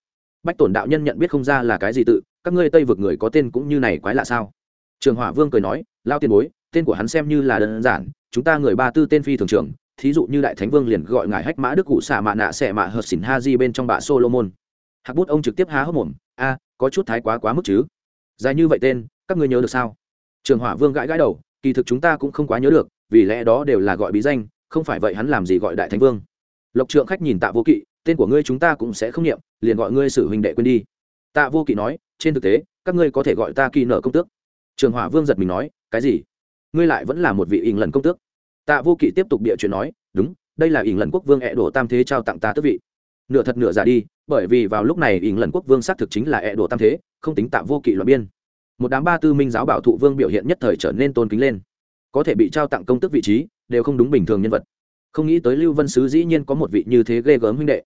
bách tổn đạo nhân nhận biết không ra là cái gì tự, các ngươi tây vực người có tên cũng như này quái lạ sao? Trường hỏa vương cười nói lao tiền bối, tên của hắn xem như là đơn giản, chúng ta người ba tư tên phi thường trường thí dụ như đại thánh vương liền gọi ngài hách mã đức cụ xạ mạ nạ xẻ mạ hợt xỉn ha di bên trong bạ solomon. Hạc bút ông trực tiếp há hốc mồm, a, có chút thái quá quá mức chứ? Dài như vậy tên, các ngươi nhớ được sao? Trường hỏa vương gãi gãi đầu, kỳ thực chúng ta cũng không quá nhớ được, vì lẽ đó đều là gọi bí danh, không phải vậy hắn làm gì gọi đại thánh vương? Lộc trượng khách nhìn tạ vô kỵ, tên của ngươi chúng ta cũng sẽ không nghiệm liền gọi ngươi sử huynh đệ quên đi. Tạ vô kỵ nói, trên thực tế, các ngươi có thể gọi ta kỳ nở công tước trường hỏa vương giật mình nói, cái gì? Ngươi lại vẫn là một vị ỉng lần công tước? Tạ vô kỵ tiếp tục bịa chuyện nói, đúng, đây là ỉng lần quốc vương ẹ đổ tam thế trao tặng ta tước vị. Nửa thật nửa giả đi, bởi vì vào lúc này ỉng lần quốc vương xác thực chính là ẹ đổ tam thế, không tính tạ vô kỵ loại biên. Một đám ba tư minh giáo bảo thụ vương biểu hiện nhất thời trở nên tôn kính lên. Có thể bị trao tặng công tước vị trí, đều không đúng bình thường nhân vật. Không nghĩ tới lưu vân sứ dĩ nhiên có một vị như thế ghê gớm huynh đệ.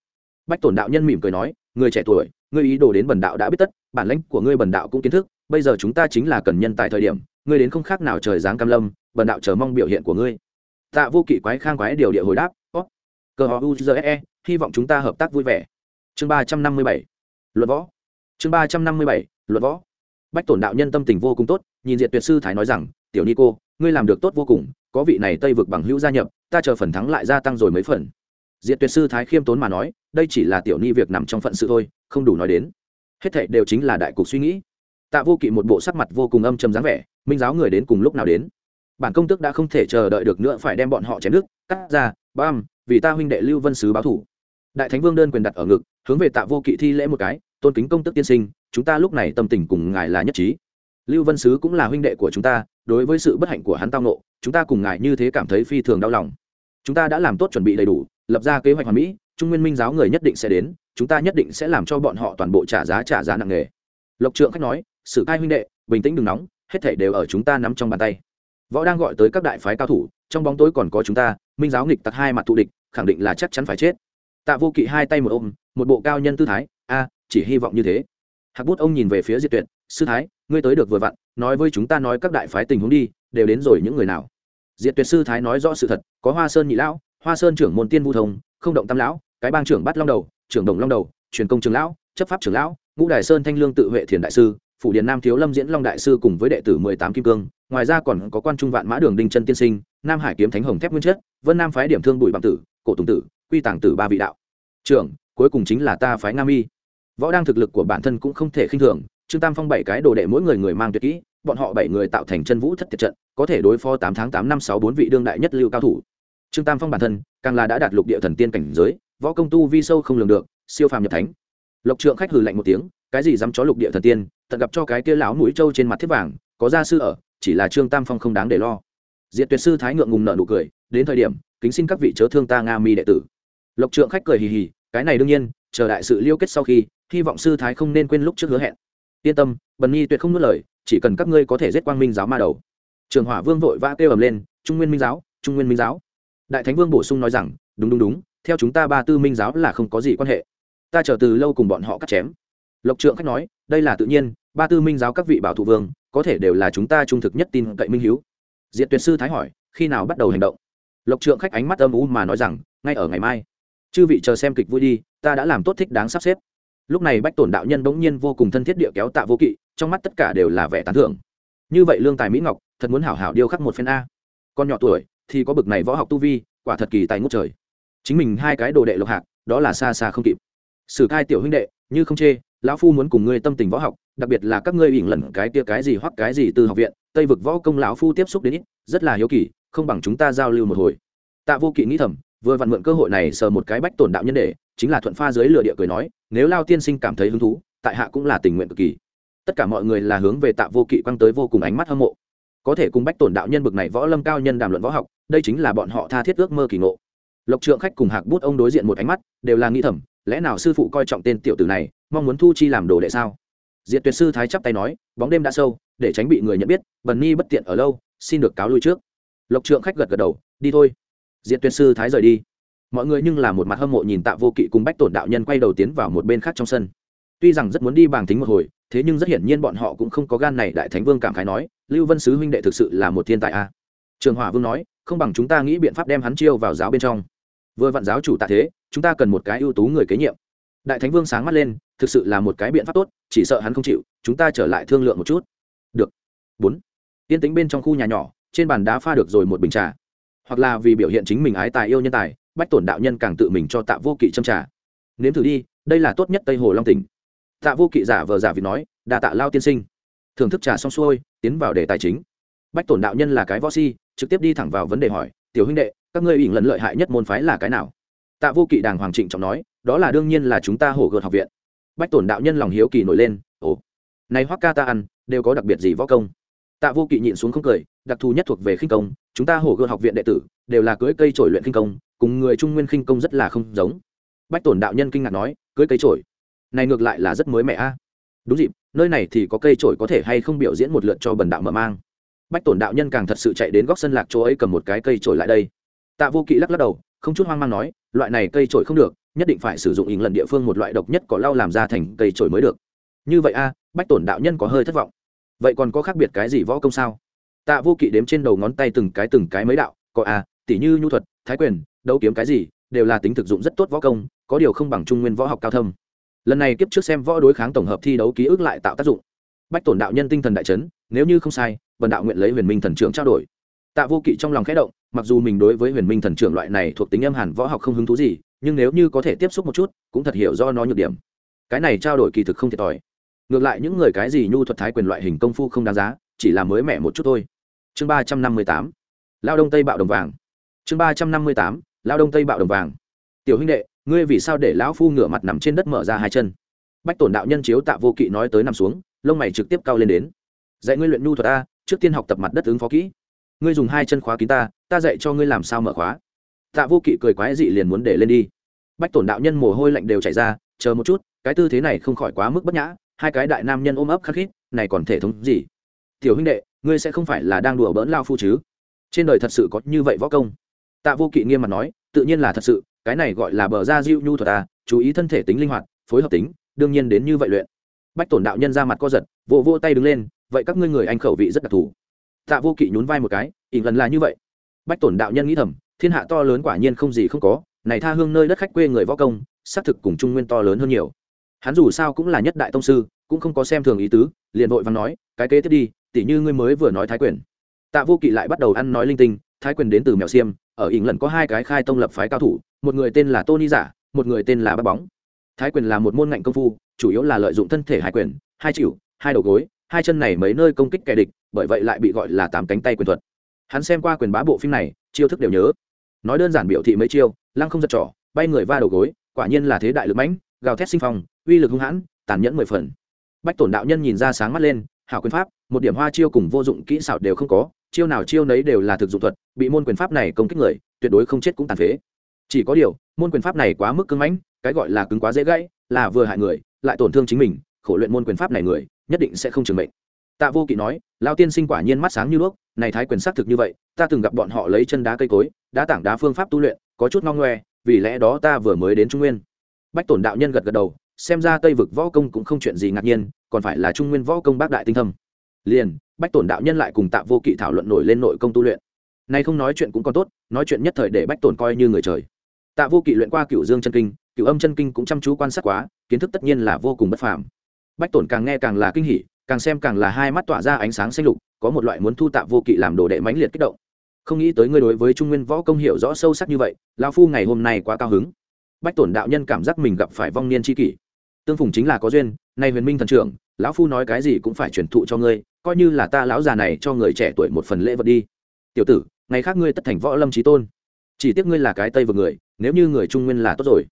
Bách tổn đạo nhân mỉm cười nói, người trẻ tuổi, ngươi ý đồ đến bần đạo đã biết tất, bản lãnh của ngươi bần đạo cũng kiến thức bây giờ chúng ta chính là cần nhân tại thời điểm, ngươi đến không khác nào trời giáng cam lâm, bần đạo chờ mong biểu hiện của ngươi. Tạ vô kỵ quái khang quái điều địa hồi đáp ó cờ họ uze hy vọng chúng ta hợp tác vui vẻ. Chương ba trăm năm mươi bảy luật võ. Chương ba trăm năm mươi bảy luật võ. Bách tổn đạo nhân tâm tình vô cùng tốt, nhìn diện tuyệt sư thái nói rằng, tiểu ni cô, ngươi làm được tốt vô cùng, có vị này tây vực bằng hữu gia nhập, ta chờ phần thắng lại gia tăng rồi mấy phần. Diện tuyệt sư thái khiêm tốn mà nói, đây chỉ là tiểu ni việc nằm trong phận sự thôi, không đủ nói đến. Hết thệ đều chính là đại cục suy nghĩ tạ vô kỵ một bộ sắc mặt vô cùng âm trầm dáng vẻ, minh giáo người đến cùng lúc nào đến? Bản công tước đã không thể chờ đợi được nữa phải đem bọn họ chém nước cắt ra bam vì ta huynh đệ lưu vân sứ báo thủ. Đại thánh vương đơn quyền đặt ở ngực, hướng về tạ vô kỵ thi lễ một cái, tôn kính công tước tiên sinh, chúng ta lúc này tâm tình cùng ngài là nhất trí. Lưu vân sứ cũng là huynh đệ của chúng ta, đối với sự bất hạnh của hắn tao nộ chúng ta cùng ngài như thế cảm thấy phi thường đau lòng. Chúng ta đã làm tốt chuẩn bị đầy đủ, lập ra kế hoạch hoàn mỹ, trung nguyên minh giáo người nhất định sẽ đến, chúng ta nhất định sẽ làm cho bọn họ toàn bộ trả giá trả giá nặng nề. Lộc trượng khách nói sử cai huynh đệ, bình tĩnh đừng nóng, hết thể đều ở chúng ta nắm trong bàn tay. Võ đang gọi tới các đại phái cao thủ, trong bóng tối còn có chúng ta, minh giáo nghịch tặc hai mặt thù địch, khẳng định là chắc chắn phải chết. Tạ vô kỵ hai tay một ôm, một bộ cao nhân tư thái, a, chỉ hy vọng như thế. Hạc bút ông nhìn về phía diệt tuyệt, sư thái, ngươi tới được vừa vặn, nói với chúng ta nói các đại phái tình huống đi, đều đến rồi những người nào? Diệt tuyệt sư thái nói rõ sự thật, có hoa sơn nhị lão, hoa sơn trưởng môn tiên vu thông, không động tam lão, cái bang trưởng bắt long đầu, trưởng đồng long đầu, truyền công trường lão, chấp pháp trưởng lão, ngũ đài sơn thanh lương tự vệ thiền đại sư phủ điền nam thiếu lâm diễn long đại sư cùng với đệ tử mười tám kim cương, ngoài ra còn có quan trung vạn mã đường đinh chân tiên sinh, nam hải kiếm thánh hồng thép nguyên chất, vân nam phái điểm thương bùi bằng tử, cổ tùng tử, quy tàng tử ba vị đạo. Trưởng, cuối cùng chính là ta phái nam y võ đang thực lực của bản thân cũng không thể khinh thường, trương tam phong bảy cái đồ đệ mỗi người người mang tuyệt kỹ, bọn họ bảy người tạo thành chân vũ thất tiệt trận, có thể đối phó tám tháng tám năm sáu bốn vị đương đại nhất lưu cao thủ. Trương tam phong bản thân, càng là đã đạt lục địa thần tiên cảnh giới, võ công tu vi sâu không lường được, siêu phàm nhập thánh. Lộc trượng khách hừ lạnh một tiếng, cái gì dám chó lục địa thần tiên tận gặp cho cái kia lão mũi trâu trên mặt thiết vàng, có gia sư ở, chỉ là trương tam phong không đáng để lo. Diệt tuyệt sư thái ngượng ngùng nợ nụ cười, đến thời điểm, kính xin các vị chớ thương ta nga mi đệ tử. Lộc trượng khách cười hì hì, cái này đương nhiên, chờ đại sự liêu kết sau khi, hy vọng sư thái không nên quên lúc trước hứa hẹn. Yên tâm, bần nhi tuyệt không nuốt lời, chỉ cần các ngươi có thể giết quang minh giáo ma đầu. Trường hỏa vương vội vã kêu ầm lên, trung nguyên minh giáo, trung nguyên minh giáo. Đại thánh vương bổ sung nói rằng, đúng đúng đúng, theo chúng ta ba tư minh giáo là không có gì quan hệ. Ta chờ từ lâu cùng bọn họ cắt chém lộc trượng khách nói, đây là tự nhiên, ba tư minh giáo các vị bảo thủ vương, có thể đều là chúng ta trung thực nhất tin cậy minh hiếu. Diện tuyệt sư thái hỏi, khi nào bắt đầu hành động? Lộc trượng khách ánh mắt âm u mà nói rằng, ngay ở ngày mai. Chư vị chờ xem kịch vui đi, ta đã làm tốt thích đáng sắp xếp. Lúc này bách tổn đạo nhân bỗng nhiên vô cùng thân thiết địa kéo tạ vô kỵ, trong mắt tất cả đều là vẻ tán thưởng. Như vậy lương tài mỹ ngọc, thật muốn hảo hảo điêu khắc một phen a. Con nhỏ tuổi, thì có bực này võ học tu vi, quả thật kỳ tài ngút trời. Chính mình hai cái đồ đệ lộc hạc, đó là xa xa không kịp. Sử cai tiểu huynh đệ, như không chê lão phu muốn cùng ngươi tâm tình võ học, đặc biệt là các ngươi ỉn lần cái kia cái gì hoặc cái gì từ học viện, tây vực võ công lão phu tiếp xúc đến ít, rất là hiếu kỳ, không bằng chúng ta giao lưu một hồi. Tạ vô kỵ nghĩ thầm, vừa vặn mượn cơ hội này sờ một cái bách tổn đạo nhân đệ chính là thuận pha dưới lửa địa cười nói, nếu lao tiên sinh cảm thấy hứng thú, tại hạ cũng là tình nguyện cực kỳ. Tất cả mọi người là hướng về tạ vô kỵ quăng tới vô cùng ánh mắt hâm mộ. Có thể cùng bách tổn đạo nhân bực này võ lâm cao nhân đàm luận võ học, đây chính là bọn họ tha thiết ước mơ kỳ ngộ. Lộc trượng khách cùng hạc bút ông đối diện một ánh mắt, đều là nghĩ thầm, lẽ nào sư phụ coi trọng tên tiểu tử này mong muốn thu chi làm đồ đệ sao? Diệt tuyệt sư thái chắp tay nói, bóng đêm đã sâu, để tránh bị người nhận biết, bần ni bất tiện ở lâu, xin được cáo lui trước. Lộc trượng khách gật gật đầu, đi thôi. Diệt tuyệt sư thái rời đi. Mọi người nhưng là một mặt hâm mộ nhìn tạ vô kỵ cùng bách tổn đạo nhân quay đầu tiến vào một bên khác trong sân. Tuy rằng rất muốn đi bàng tính một hồi, thế nhưng rất hiển nhiên bọn họ cũng không có gan này đại thánh vương cảm khái nói, lưu vân sứ huynh đệ thực sự là một thiên tài a. Trường hỏa vương nói, không bằng chúng ta nghĩ biện pháp đem hắn chiêu vào giáo bên trong. Vừa vạn giáo chủ tạ thế, chúng ta cần một cái ưu tú người kế nhiệm. Đại thánh vương sáng mắt lên thực sự là một cái biện pháp tốt, chỉ sợ hắn không chịu, chúng ta trở lại thương lượng một chút. Được. Bốn. Tiên tính bên trong khu nhà nhỏ, trên bàn đá pha được rồi một bình trà. Hoặc là vì biểu hiện chính mình ái tài yêu nhân tài, bách tổn đạo nhân càng tự mình cho tạ vô kỵ châm trà. Nếm thử đi, đây là tốt nhất tây hồ long tỉnh. Tạ vô kỵ giả vờ giả vì nói đà tạ lao tiên sinh. Thưởng thức trà xong xuôi, tiến vào đề tài chính. Bách tổn đạo nhân là cái võ si, trực tiếp đi thẳng vào vấn đề hỏi, tiểu huynh đệ, các ngươi ỉn lần lợi hại nhất môn phái là cái nào? Tạ vô kỵ đàng hoàng trịnh trọng nói, đó là đương nhiên là chúng ta hổ gợt học viện bách tổn đạo nhân lòng hiếu kỳ nổi lên, ồ, này hoắc ca ta ăn, đều có đặc biệt gì võ công? Tạ vô kỵ nhịn xuống không cười, đặc thù nhất thuộc về khinh công, chúng ta hổ gợt học viện đệ tử đều là cưới cây trổi luyện khinh công, cùng người trung nguyên khinh công rất là không giống. Bách tổn đạo nhân kinh ngạc nói, cưới cây trổi? Này ngược lại là rất mới mẻ a. Đúng dịp, nơi này thì có cây trổi có thể hay không biểu diễn một lượt cho bần đạo mở mang. Bách tổn đạo nhân càng thật sự chạy đến góc sân lạc chỗ ấy cầm một cái cây trổi lại đây. Tạ vô kỵ lắc lắc đầu, không chút hoang mang nói, loại này cây trổi không được nhất định phải sử dụng ỉng lần địa phương một loại độc nhất có lau làm ra thành cây trổi mới được. Như vậy a, bách tổn đạo nhân có hơi thất vọng. Vậy còn có khác biệt cái gì võ công sao? Tạ vô kỵ đếm trên đầu ngón tay từng cái từng cái mấy đạo, có a tỷ như nhu thuật, thái quyền, đấu kiếm cái gì, đều là tính thực dụng rất tốt võ công, có điều không bằng trung nguyên võ học cao thâm. Lần này kiếp trước xem võ đối kháng tổng hợp thi đấu ký ức lại tạo tác dụng. Bách tổn đạo nhân tinh thần đại chấn, nếu như không sai vần đạo nguyện lấy huyền minh thần trưởng trao đổi. Tạ vô kỵ trong lòng khẽ động, mặc dù mình đối với huyền minh thần trưởng loại này thuộc tính âm hàn võ học không hứng thú gì nhưng nếu như có thể tiếp xúc một chút, cũng thật hiểu do nó nhược điểm. Cái này trao đổi kỳ thực không thiệt thòi. Ngược lại những người cái gì nhu thuật thái quyền loại hình công phu không đáng giá, chỉ là mới mẻ một chút thôi. Chương ba trăm năm mươi tám, lao đông tây bạo đồng vàng. Chương ba trăm năm mươi tám, lao đông tây bạo đồng vàng. Tiểu huynh đệ, ngươi vì sao để lão phu ngửa mặt nằm trên đất mở ra hai chân? Bách tổn đạo nhân chiếu tạ vô kỵ nói tới nằm xuống, lông mày trực tiếp cao lên đến. Dạy ngươi luyện nhu thuật a, trước tiên học tập mặt đất ứng phó kỹ. Ngươi dùng hai chân khóa kín ta ta dạy cho ngươi làm sao mở khóa tạ vô kỵ cười quái dị liền muốn để lên đi. Bách tổn đạo nhân mồ hôi lạnh đều chảy ra, chờ một chút, cái tư thế này không khỏi quá mức bất nhã, hai cái đại nam nhân ôm ấp khắc khít, này còn thể thống gì? Tiểu huynh đệ, ngươi sẽ không phải là đang đùa bỡn lao phu chứ? Trên đời thật sự có như vậy võ công. Tạ vô kỵ nghiêm mặt nói, tự nhiên là thật sự, cái này gọi là bờ ra diệu nhu thuật ta chú ý thân thể tính linh hoạt, phối hợp tính, đương nhiên đến như vậy luyện. Bách tổn đạo nhân ra mặt co giật vô vô tay đứng lên, vậy các ngươi người anh khẩu vị rất đặc thù. Tạ vô kỵ nhún vai một cái, ỉn lần là như vậy. Bách tổn đạo nhân nghĩ thầm thiên hạ to lớn quả nhiên không gì không có, này tha hương nơi đất khách quê người võ công, xác thực cùng trung nguyên to lớn hơn nhiều. Hắn dù sao cũng là nhất đại tông sư, cũng không có xem thường ý tứ, liền vội vàng nói, cái kế tiếp đi, tỉ như ngươi mới vừa nói thái quyền. Tạ vô kỵ lại bắt đầu ăn nói linh tinh, thái quyền đến từ mèo xiêm, ở ỉng lần có hai cái khai tông lập phái cao thủ, một người tên là tony giả, một người tên là bắt bóng. Thái quyền là một môn ngạnh công phu, chủ yếu là lợi dụng thân thể hai quyền, hai chịu, hai đầu gối, hai chân này mấy nơi công kích kẻ địch, bởi vậy lại bị gọi là tám cánh tay quyền thuật. Hắn xem qua quyền bá bộ phim này, chiêu thức đều nhớ nói đơn giản biểu thị mấy chiêu, lăng không giật trỏ bay người va đầu gối, quả nhiên là thế đại lực mãnh, gào thét sinh phong, uy lực hung hãn, tàn nhẫn mười phần. Bách tổn đạo nhân nhìn ra sáng mắt lên, hảo quyền pháp, một điểm hoa chiêu cùng vô dụng kỹ xảo đều không có, chiêu nào chiêu nấy đều là thực dụng thuật, bị môn quyền pháp này công kích người, tuyệt đối không chết cũng tàn phế. Chỉ có điều, môn quyền pháp này quá mức cứng mãnh, cái gọi là cứng quá dễ gãy, là vừa hại người, lại tổn thương chính mình, khổ luyện môn quyền pháp này người, nhất định sẽ không trường mệnh. Tạ vô kỵ nói lao tiên sinh quả nhiên mắt sáng như đuốc, này thái quyền xác thực như vậy, ta từng gặp bọn họ lấy chân đá cây cối đã tảng đá phương pháp tu luyện, có chút ngong ngoe, vì lẽ đó ta vừa mới đến trung nguyên. Bách tổn đạo nhân gật gật đầu, xem ra tây vực võ công cũng không chuyện gì ngạc nhiên, còn phải là trung nguyên võ công bác đại tinh thâm. Liền, bách tổn đạo nhân lại cùng tạ vô kỵ thảo luận nổi lên nội công tu luyện. Nay không nói chuyện cũng còn tốt, nói chuyện nhất thời để bách tổn coi như người trời. Tạ vô kỵ luyện qua cựu dương chân kinh cựu âm chân kinh cũng chăm chú quan sát quá, kiến thức tất nhiên là vô cùng bất phàm. Bách tổn càng nghe càng là kinh hỉ, càng xem càng là hai mắt tỏa ra ánh sáng xanh lục, có một loại muốn thu tạ vô kỵ làm đồ đệ mãnh liệt kích động không nghĩ tới ngươi đối với trung nguyên võ công hiểu rõ sâu sắc như vậy lao phu ngày hôm nay quá cao hứng. Bách tổn đạo nhân cảm giác mình gặp phải vong niên tri kỷ. Tương phùng chính là có duyên, nay huyền minh thần trưởng, lão phu nói cái gì cũng phải truyền thụ cho ngươi, coi như là ta lão già này cho người trẻ tuổi một phần lễ vật đi. Tiểu tử, ngày khác ngươi tất thành võ lâm trí tôn. Chỉ tiếc ngươi là cái tây vừa người, nếu như người trung nguyên là tốt rồi.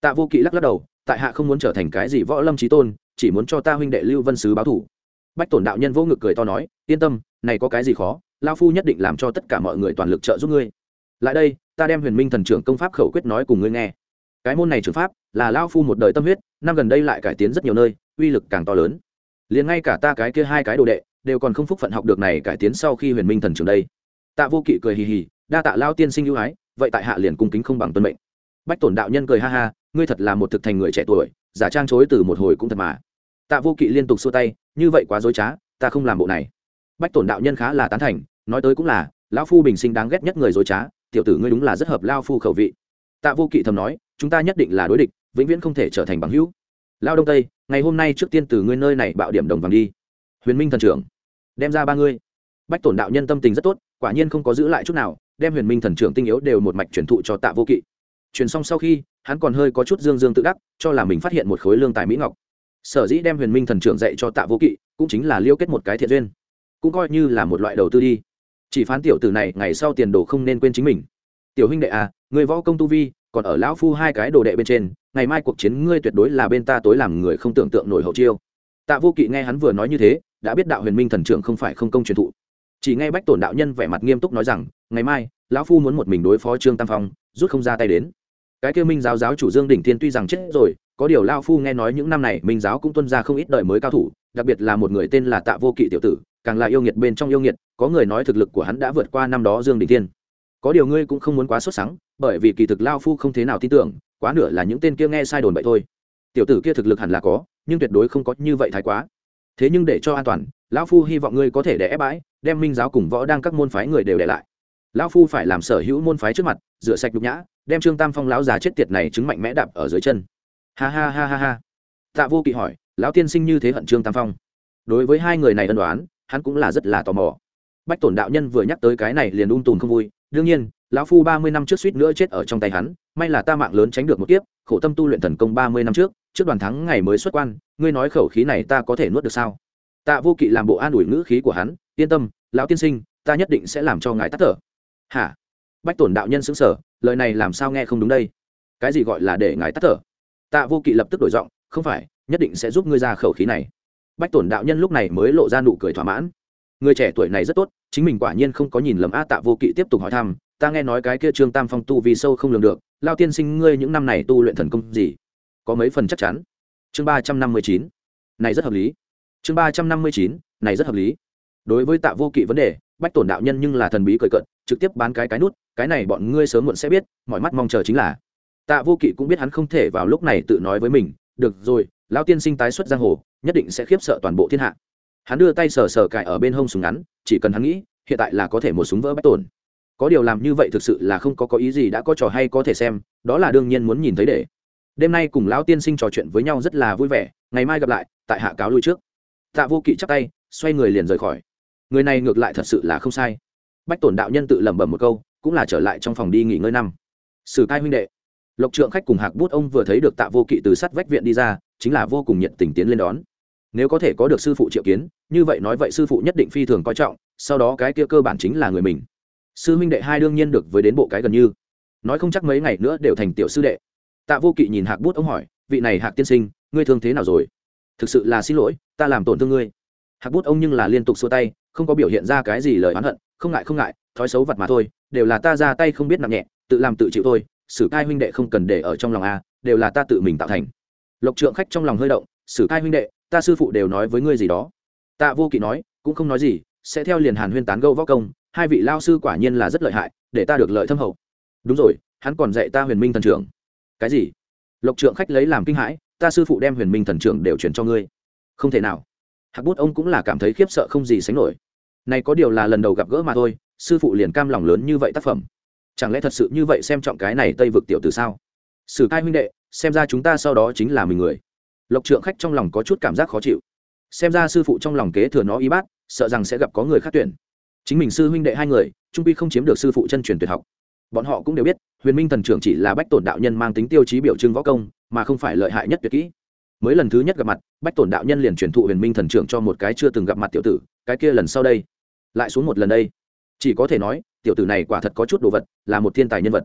Tạ vô kỵ lắc lắc đầu, tại hạ không muốn trở thành cái gì võ lâm trí tôn, chỉ muốn cho ta huynh đệ lưu vân sứ báo thủ. Bách tổn đạo nhân vô ngực cười to nói, yên tâm, này có cái gì khó? Lao phu nhất định làm cho tất cả mọi người toàn lực trợ giúp ngươi. Lại đây, ta đem huyền minh thần trưởng công pháp khẩu quyết nói cùng ngươi nghe. Cái môn này trường pháp là lao phu một đời tâm huyết, năm gần đây lại cải tiến rất nhiều nơi, uy lực càng to lớn. Liền ngay cả ta cái kia hai cái đồ đệ, đều còn không phúc phận học được này cải tiến sau khi huyền minh thần trường đây. Tạ vô kỵ cười hì hì, đa tạ lao tiên sinh ưu ái, vậy tại hạ liền cung kính không bằng tuân mệnh. Bách tổn đạo nhân cười ha ha, ngươi thật là một thực thành người trẻ tuổi, giả trang chối từ một hồi cũng thật mà. Tạ vô kỵ liên tục xua tay, như vậy quá dối trá, ta không làm bộ này bách tổn đạo nhân khá là tán thành, nói tới cũng là, lão phu bình sinh đáng ghét nhất người dối trá, tiểu tử ngươi đúng là rất hợp lao phu khẩu vị. Tạ vô kỵ thầm nói, chúng ta nhất định là đối địch, vĩnh viễn không thể trở thành bằng hữu. Lao đông tây, ngày hôm nay trước tiên từ ngươi nơi này bạo điểm đồng vàng đi. Huyền minh thần trưởng, đem ra ba ngươi. Bách tổn đạo nhân tâm tình rất tốt, quả nhiên không có giữ lại chút nào, đem huyền minh thần trưởng tinh yếu đều một mạch truyền thụ cho tạ vô kỵ. Truyền xong sau khi, hắn còn hơi có chút dương dương tự đắc, cho là mình phát hiện một khối lương tài mỹ ngọc. Sở dĩ đem huyền minh thần trưởng dạy cho tạ vô kỵ, cũng chính là liêu kết một cái thiện duyên cũng coi như là một loại đầu tư đi. Chỉ phán tiểu tử này ngày sau tiền đồ không nên quên chính mình. Tiểu huynh đệ à người võ công tu vi, còn ở lão phu hai cái đồ đệ bên trên, ngày mai cuộc chiến ngươi tuyệt đối là bên ta tối làm người không tưởng tượng nổi hậu chiêu. Tạ vô kỵ nghe hắn vừa nói như thế, đã biết đạo huyền minh thần trưởng không phải không công truyền thụ. Chỉ nghe bách tổn đạo nhân vẻ mặt nghiêm túc nói rằng, ngày mai, lão phu muốn một mình đối phó trương tam phong, rút không ra tay đến. Cái kêu minh giáo giáo chủ dương đỉnh thiên tuy rằng chết rồi, có điều lao phu nghe nói những năm này minh giáo cũng tuân ra không ít đời mới cao thủ, đặc biệt là một người tên là tạ vô kỵ tiểu tử càng là yêu nghiệt bên trong yêu nghiệt, có người nói thực lực của hắn đã vượt qua năm đó dương đình thiên. Có điều ngươi cũng không muốn quá sốt sắng, bởi vì kỳ thực lao phu không thế nào tin tưởng, quá nửa là những tên kia nghe sai đồn bậy thôi. Tiểu tử kia thực lực hẳn là có, nhưng tuyệt đối không có như vậy thái quá. Thế nhưng để cho an toàn lão phu hy vọng ngươi có thể để ép bãi, đem minh giáo cùng võ đang các môn phái người đều để lại. Lão phu phải làm sở hữu môn phái trước mặt, rửa sạch nhục nhã, đem trương tam phong lão già chết tiệt này chứng mạnh mẽ đạp ở dưới chân. Ha ha ha ha ha. Tạ vô kỵ hỏi, lão tiên sinh như thế hận trương tam phong? Đối với hai người này ân đoán hắn cũng là rất là tò mò. Bách tổn đạo nhân vừa nhắc tới cái này liền ung tùn không vui. Đương nhiên, lão phu ba mươi năm trước suýt nữa chết ở trong tay hắn, may là ta mạng lớn tránh được một kiếp, khổ tâm tu luyện thần công ba mươi năm trước trước đoàn thắng ngày mới xuất quan, ngươi nói khẩu khí này ta có thể nuốt được sao? Tạ vô kỵ làm bộ an ủi ngữ khí của hắn, yên tâm, lão tiên sinh, ta nhất định sẽ làm cho ngài tắt thở. Hả? Bách tổn đạo nhân xứng sở lời này làm sao nghe không đúng đây? Cái gì gọi là để ngài tắt thở? Tạ vô kỵ lập tức đổi giọng, không phải, nhất định sẽ giúp ngươi ra khẩu khí này bách tổn đạo nhân lúc này mới lộ ra nụ cười thỏa mãn. Người trẻ tuổi này rất tốt, chính mình quả nhiên không có nhìn lầm a tạ vô kỵ tiếp tục hỏi thăm, ta nghe nói cái kia trương tam phong tu vì sâu không lường được, lao tiên sinh ngươi những năm này tu luyện thần công gì? Có mấy phần chắc chắn? Chương ba trăm năm mươi chín. Này rất hợp lý. Chương ba trăm năm mươi chín, này rất hợp lý. Đối với tạ vô kỵ vấn đề, bách tổn đạo nhân nhưng là thần bí cười cận trực tiếp bán cái cái nút, cái này bọn ngươi sớm muộn sẽ biết, mọi mắt mong chờ chính là. Tạ vô kỵ cũng biết hắn không thể vào lúc này tự nói với mình, được rồi lão tiên sinh tái xuất giang hồ, nhất định sẽ khiếp sợ toàn bộ thiên hạ. Hắn đưa tay sờ sờ cài ở bên hông súng ngắn, chỉ cần hắn nghĩ, hiện tại là có thể một súng vỡ bách tổn. Có điều làm như vậy thực sự là không có có ý gì đã có trò hay có thể xem, đó là đương nhiên muốn nhìn thấy để. Đêm nay cùng lão tiên sinh trò chuyện với nhau rất là vui vẻ, ngày mai gặp lại, tại hạ cáo lui trước. Tạ vô kỵ chắp tay, xoay người liền rời khỏi. Người này ngược lại thật sự là không sai. Bách tổn đạo nhân tự lẩm bẩm một câu, cũng là trở lại trong phòng đi nghỉ ngơi năm. Sử cai huynh đệ, lộc trượng khách cùng hạc bút ông vừa thấy được tạ vô kỵ từ sắt vách viện đi ra chính là vô cùng nhiệt tình tiến lên đón. Nếu có thể có được sư phụ triệu kiến, như vậy nói vậy sư phụ nhất định phi thường coi trọng, sau đó cái kia cơ bản chính là người mình. Sư huynh đệ hai đương nhiên được với đến bộ cái gần như. Nói không chắc mấy ngày nữa đều thành tiểu sư đệ. Tạ vô kỵ nhìn hạc bút ông hỏi, vị này hạc tiên sinh, ngươi thương thế nào rồi? Thực sự là xin lỗi, ta làm tổn thương ngươi. Hạc bút ông nhưng là liên tục xua tay, không có biểu hiện ra cái gì lời oán hận, không ngại không ngại, thói xấu vật mà thôi, đều là ta ra tay không biết nặng nhẹ, tự làm tự chịu thôi, sử cai huynh đệ không cần để ở trong lòng a, đều là ta tự mình tạo thành lộc trượng khách trong lòng hơi động, sử cai huynh đệ, ta sư phụ đều nói với ngươi gì đó. Tạ vô kỵ nói, cũng không nói gì, sẽ theo liền hàn huyên tán gâu võ công, hai vị lao sư quả nhiên là rất lợi hại, để ta được lợi thâm hậu. Đúng rồi, hắn còn dạy ta huyền minh thần trưởng. Cái gì? Lộc trượng khách lấy làm kinh hãi, ta sư phụ đem huyền minh thần trưởng đều chuyển cho ngươi. Không thể nào. Hạc bút ông cũng là cảm thấy khiếp sợ không gì sánh nổi. Này có điều là lần đầu gặp gỡ mà thôi, sư phụ liền cam lòng lớn như vậy tác phẩm. Chẳng lẽ thật sự như vậy xem trọng cái này tây vực tiểu từ sao? Sử cai huynh đệ xem ra chúng ta sau đó chính là mình người. Lộc trượng khách trong lòng có chút cảm giác khó chịu. Xem ra sư phụ trong lòng kế thừa nó y bát, sợ rằng sẽ gặp có người khác tuyển. Chính mình sư huynh đệ hai người, trung pi không chiếm được sư phụ chân truyền tuyệt học. Bọn họ cũng đều biết, huyền minh thần trưởng chỉ là bách tổn đạo nhân mang tính tiêu chí biểu trưng võ công, mà không phải lợi hại nhất tuyệt kỹ. Mới lần thứ nhất gặp mặt, bách tổn đạo nhân liền truyền thụ huyền minh thần trưởng cho một cái chưa từng gặp mặt tiểu tử, cái kia lần sau đây. Lại xuống một lần đây. Chỉ có thể nói, tiểu tử này quả thật có chút đồ vật, là một thiên tài nhân vật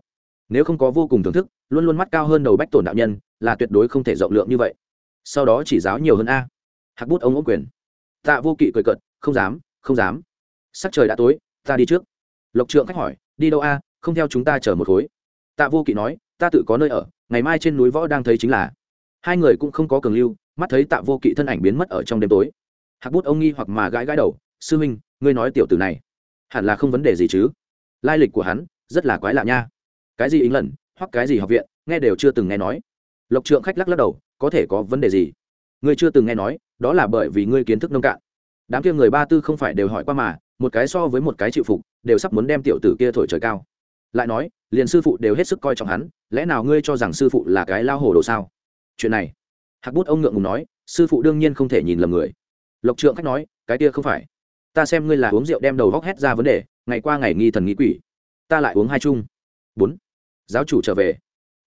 nếu không có vô cùng thưởng thức, luôn luôn mắt cao hơn đầu bách tổn đạo nhân, là tuyệt đối không thể rộng lượng như vậy. Sau đó chỉ giáo nhiều hơn a. Hạc bút ông ống quyền. Tạ vô kỵ cười cợt, không dám không dám. Sắc trời đã tối, ta đi trước. Lộc trượng khách hỏi, đi đâu a, không theo chúng ta chở một khối. Tạ vô kỵ nói, ta tự có nơi ở, ngày mai trên núi võ đang thấy chính là. Hai người cũng không có cường lưu, mắt thấy tạ vô kỵ thân ảnh biến mất ở trong đêm tối. Hạc bút ông nghi hoặc mà gãi gãi đầu, sư huynh, ngươi nói tiểu tử này, hẳn là không vấn đề gì chứ. Lai lịch của hắn, rất là quái lạ nha cái gì ính lần hoặc cái gì học viện, nghe đều chưa từng nghe nói. Lộc trượng khách lắc lắc đầu, có thể có vấn đề gì? Ngươi chưa từng nghe nói, đó là bởi vì ngươi kiến thức nông cạn. Đám kia người ba tư không phải đều hỏi qua mà, một cái so với một cái chịu phục, đều sắp muốn đem tiểu tử kia thổi trời cao. Lại nói, liền sư phụ đều hết sức coi trọng hắn, lẽ nào ngươi cho rằng sư phụ là cái lao hồ đồ sao? Chuyện này, hạc bút ông ngượng ngùng nói, sư phụ đương nhiên không thể nhìn lầm người. Lộc trượng khách nói, cái kia không phải. Ta xem ngươi là uống rượu đem đầu góc hét ra vấn đề, ngày qua ngày nghi thần nghi quỷ. Ta lại uống hai chung. Bốn giáo chủ trở về.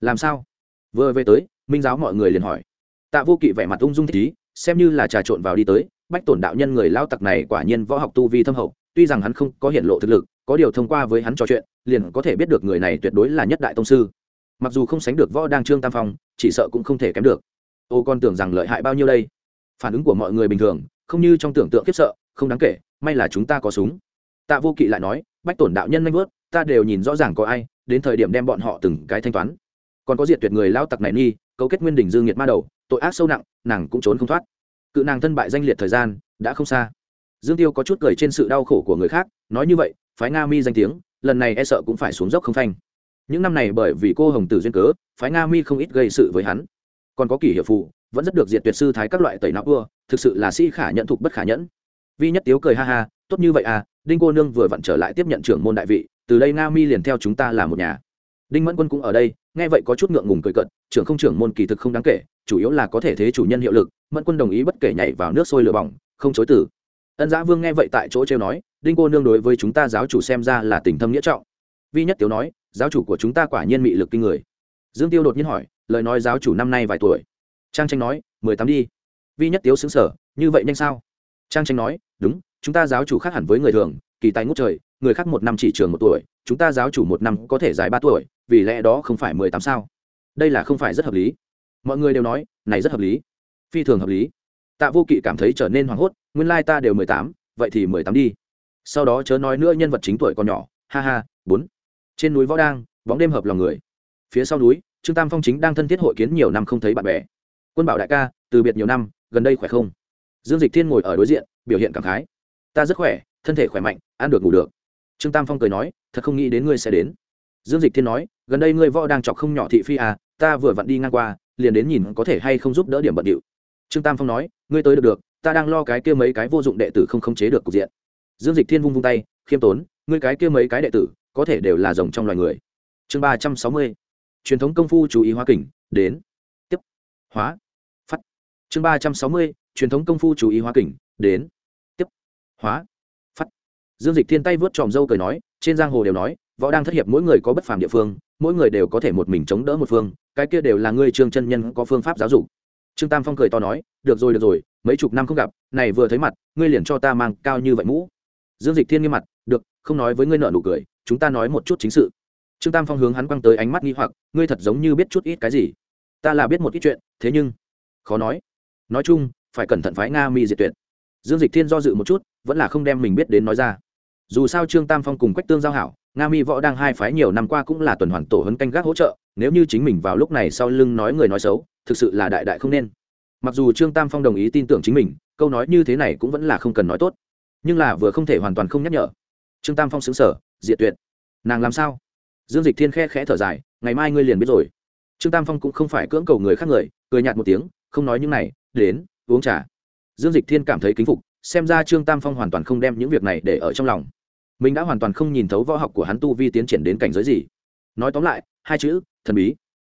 Làm sao? Vừa về tới, minh giáo mọi người liền hỏi. Tạ vô kỵ vẻ mặt ung dung thích ý, xem như là trà trộn vào đi tới, bách tổn đạo nhân người lao tặc này quả nhiên võ học tu vi thâm hậu, tuy rằng hắn không có hiện lộ thực lực, có điều thông qua với hắn trò chuyện, liền có thể biết được người này tuyệt đối là nhất đại tông sư. Mặc dù không sánh được võ đang trương tam phong, chỉ sợ cũng không thể kém được. Ô, con tưởng rằng lợi hại bao nhiêu đây? Phản ứng của mọi người bình thường, không như trong tưởng tượng khiếp sợ, không đáng kể, may là chúng ta có súng. Tạ vô kỵ lại nói, bách tổn đạo nhân nhanh vớt, ta đều nhìn rõ ràng có ai đến thời điểm đem bọn họ từng cái thanh toán. Còn có diệt tuyệt người lao tặc này nghi, cấu kết nguyên đỉnh dương nhiệt ma đầu, tội ác sâu nặng, nàng cũng trốn không thoát. Cự nàng thân bại danh liệt thời gian, đã không xa. Dương tiêu có chút cười trên sự đau khổ của người khác, nói như vậy, phái nga mi danh tiếng, lần này e sợ cũng phải xuống dốc không phanh. Những năm này bởi vì cô hồng tử duyên cớ, phái nga mi không ít gây sự với hắn. Còn có kỷ hiệu phụ, vẫn rất được diệt tuyệt sư thái các loại tẩy não ưa, thực sự là sĩ khả nhận thục bất khả nhẫn. Vi nhất tiếu cười ha ha, tốt như vậy à đinh cô nương vừa vặn trở lại tiếp nhận trưởng môn đại vị, từ đây nga mi liền theo chúng ta là một nhà. Đinh mẫn quân cũng ở đây, nghe vậy có chút ngượng ngùng cười cận trưởng không trưởng môn kỳ thực không đáng kể, chủ yếu là có thể thế chủ nhân hiệu lực, mẫn quân đồng ý bất kể nhảy vào nước sôi lửa bỏng, không chối từ. Ân giã vương nghe vậy tại chỗ trêu nói, đinh cô nương đối với chúng ta giáo chủ xem ra là tình thâm nghĩa trọng. Vi nhất tiếu nói, giáo chủ của chúng ta quả nhiên mị lực kinh người. Dương tiêu đột nhiên hỏi, lời nói giáo chủ năm nay vài tuổi? Trang tranh nói, mười tám đi. Vi nhất tiếu xứng sở như vậy nhanh sao? Trang tranh nói, đúng chúng ta giáo chủ khác hẳn với người thường, kỳ tài ngút trời, người khác một năm chỉ trường một tuổi, chúng ta giáo chủ một năm có thể dài ba tuổi, vì lẽ đó không phải mười tám sao. Đây là không phải rất hợp lý. Mọi người đều nói, này rất hợp lý. Phi thường hợp lý. Tạ vô kỵ cảm thấy trở nên hoảng hốt, nguyên lai ta đều mười tám, vậy thì mười tám đi. Sau đó chớ nói nữa nhân vật chính tuổi còn nhỏ, ha ha, bốn. Trên núi võ đang, bóng đêm hợp lòng người. Phía sau núi, trương tam phong chính đang thân thiết hội kiến nhiều năm không thấy bạn bè. Quân bảo đại ca, từ biệt nhiều năm, gần đây khỏe không? Dương dịch thiên ngồi ở đối diện, biểu hiện cảm khái ta rất khỏe, thân thể khỏe mạnh, ăn được ngủ được. Trương tam phong cười nói, thật không nghĩ đến ngươi sẽ đến. Dương dịch thiên nói, gần đây ngươi võ đang chọc không nhỏ thị phi à ta vừa vặn đi ngang qua, liền đến nhìn có thể hay không giúp đỡ điểm bận điệu. Trương tam phong nói, ngươi tới được được, ta đang lo cái kia mấy cái vô dụng đệ tử không khống chế được cục diện. Dương dịch thiên vung vung tay, khiêm tốn, ngươi cái kia mấy cái đệ tử, có thể đều là rồng trong loài người. Chương ba trăm sáu mươi, truyền thống công phu chú ý hóa kình, đến. Tiếp. Hóa. Phát chương ba trăm sáu mươi, truyền thống công phu chú ý hóa kình, đến hóa. Phát dương dịch thiên tay vớt tròm dâu cười nói, trên giang hồ đều nói, võ đang thất hiệp mỗi người có bất phàm địa phương, mỗi người đều có thể một mình chống đỡ một phương, cái kia đều là ngươi trương chân nhân có phương pháp giáo dục. Trương tam phong cười to nói, được rồi được rồi, mấy chục năm không gặp, này vừa thấy mặt, ngươi liền cho ta mang cao như vậy mũ. Dương dịch thiên nghiêm mặt, được, không nói với ngươi nợ nụ cười, chúng ta nói một chút chính sự. Trương tam phong hướng hắn quăng tới ánh mắt nghi hoặc, ngươi thật giống như biết chút ít cái gì. Ta là biết một ít chuyện, thế nhưng, khó nói. Nói chung, phải cẩn thận phái nga mi diệt tuyệt dương dịch thiên do dự một chút, vẫn là không đem mình biết đến nói ra. Dù sao trương tam phong cùng quách tương giao hảo, nga mi võ đang hai phái nhiều năm qua cũng là tuần hoàn tổ hấn canh gác hỗ trợ, nếu như chính mình vào lúc này sau lưng nói người nói xấu, thực sự là đại đại không nên. Mặc dù trương tam phong đồng ý tin tưởng chính mình, câu nói như thế này cũng vẫn là không cần nói tốt. Nhưng là vừa không thể hoàn toàn không nhắc nhở. Trương tam phong xứng sở diệt tuyệt. Nàng làm sao? Dương dịch thiên khe khẽ thở dài, ngày mai ngươi liền biết rồi. Trương tam phong cũng không phải cưỡng cầu người khác người, cười nhạt một tiếng, không nói những này, đến, uống trà dương dịch thiên cảm thấy kính phục, xem ra trương tam phong hoàn toàn không đem những việc này để ở trong lòng. Mình đã hoàn toàn không nhìn thấu võ học của hắn tu vi tiến triển đến cảnh giới gì. Nói tóm lại, hai chữ, thần bí.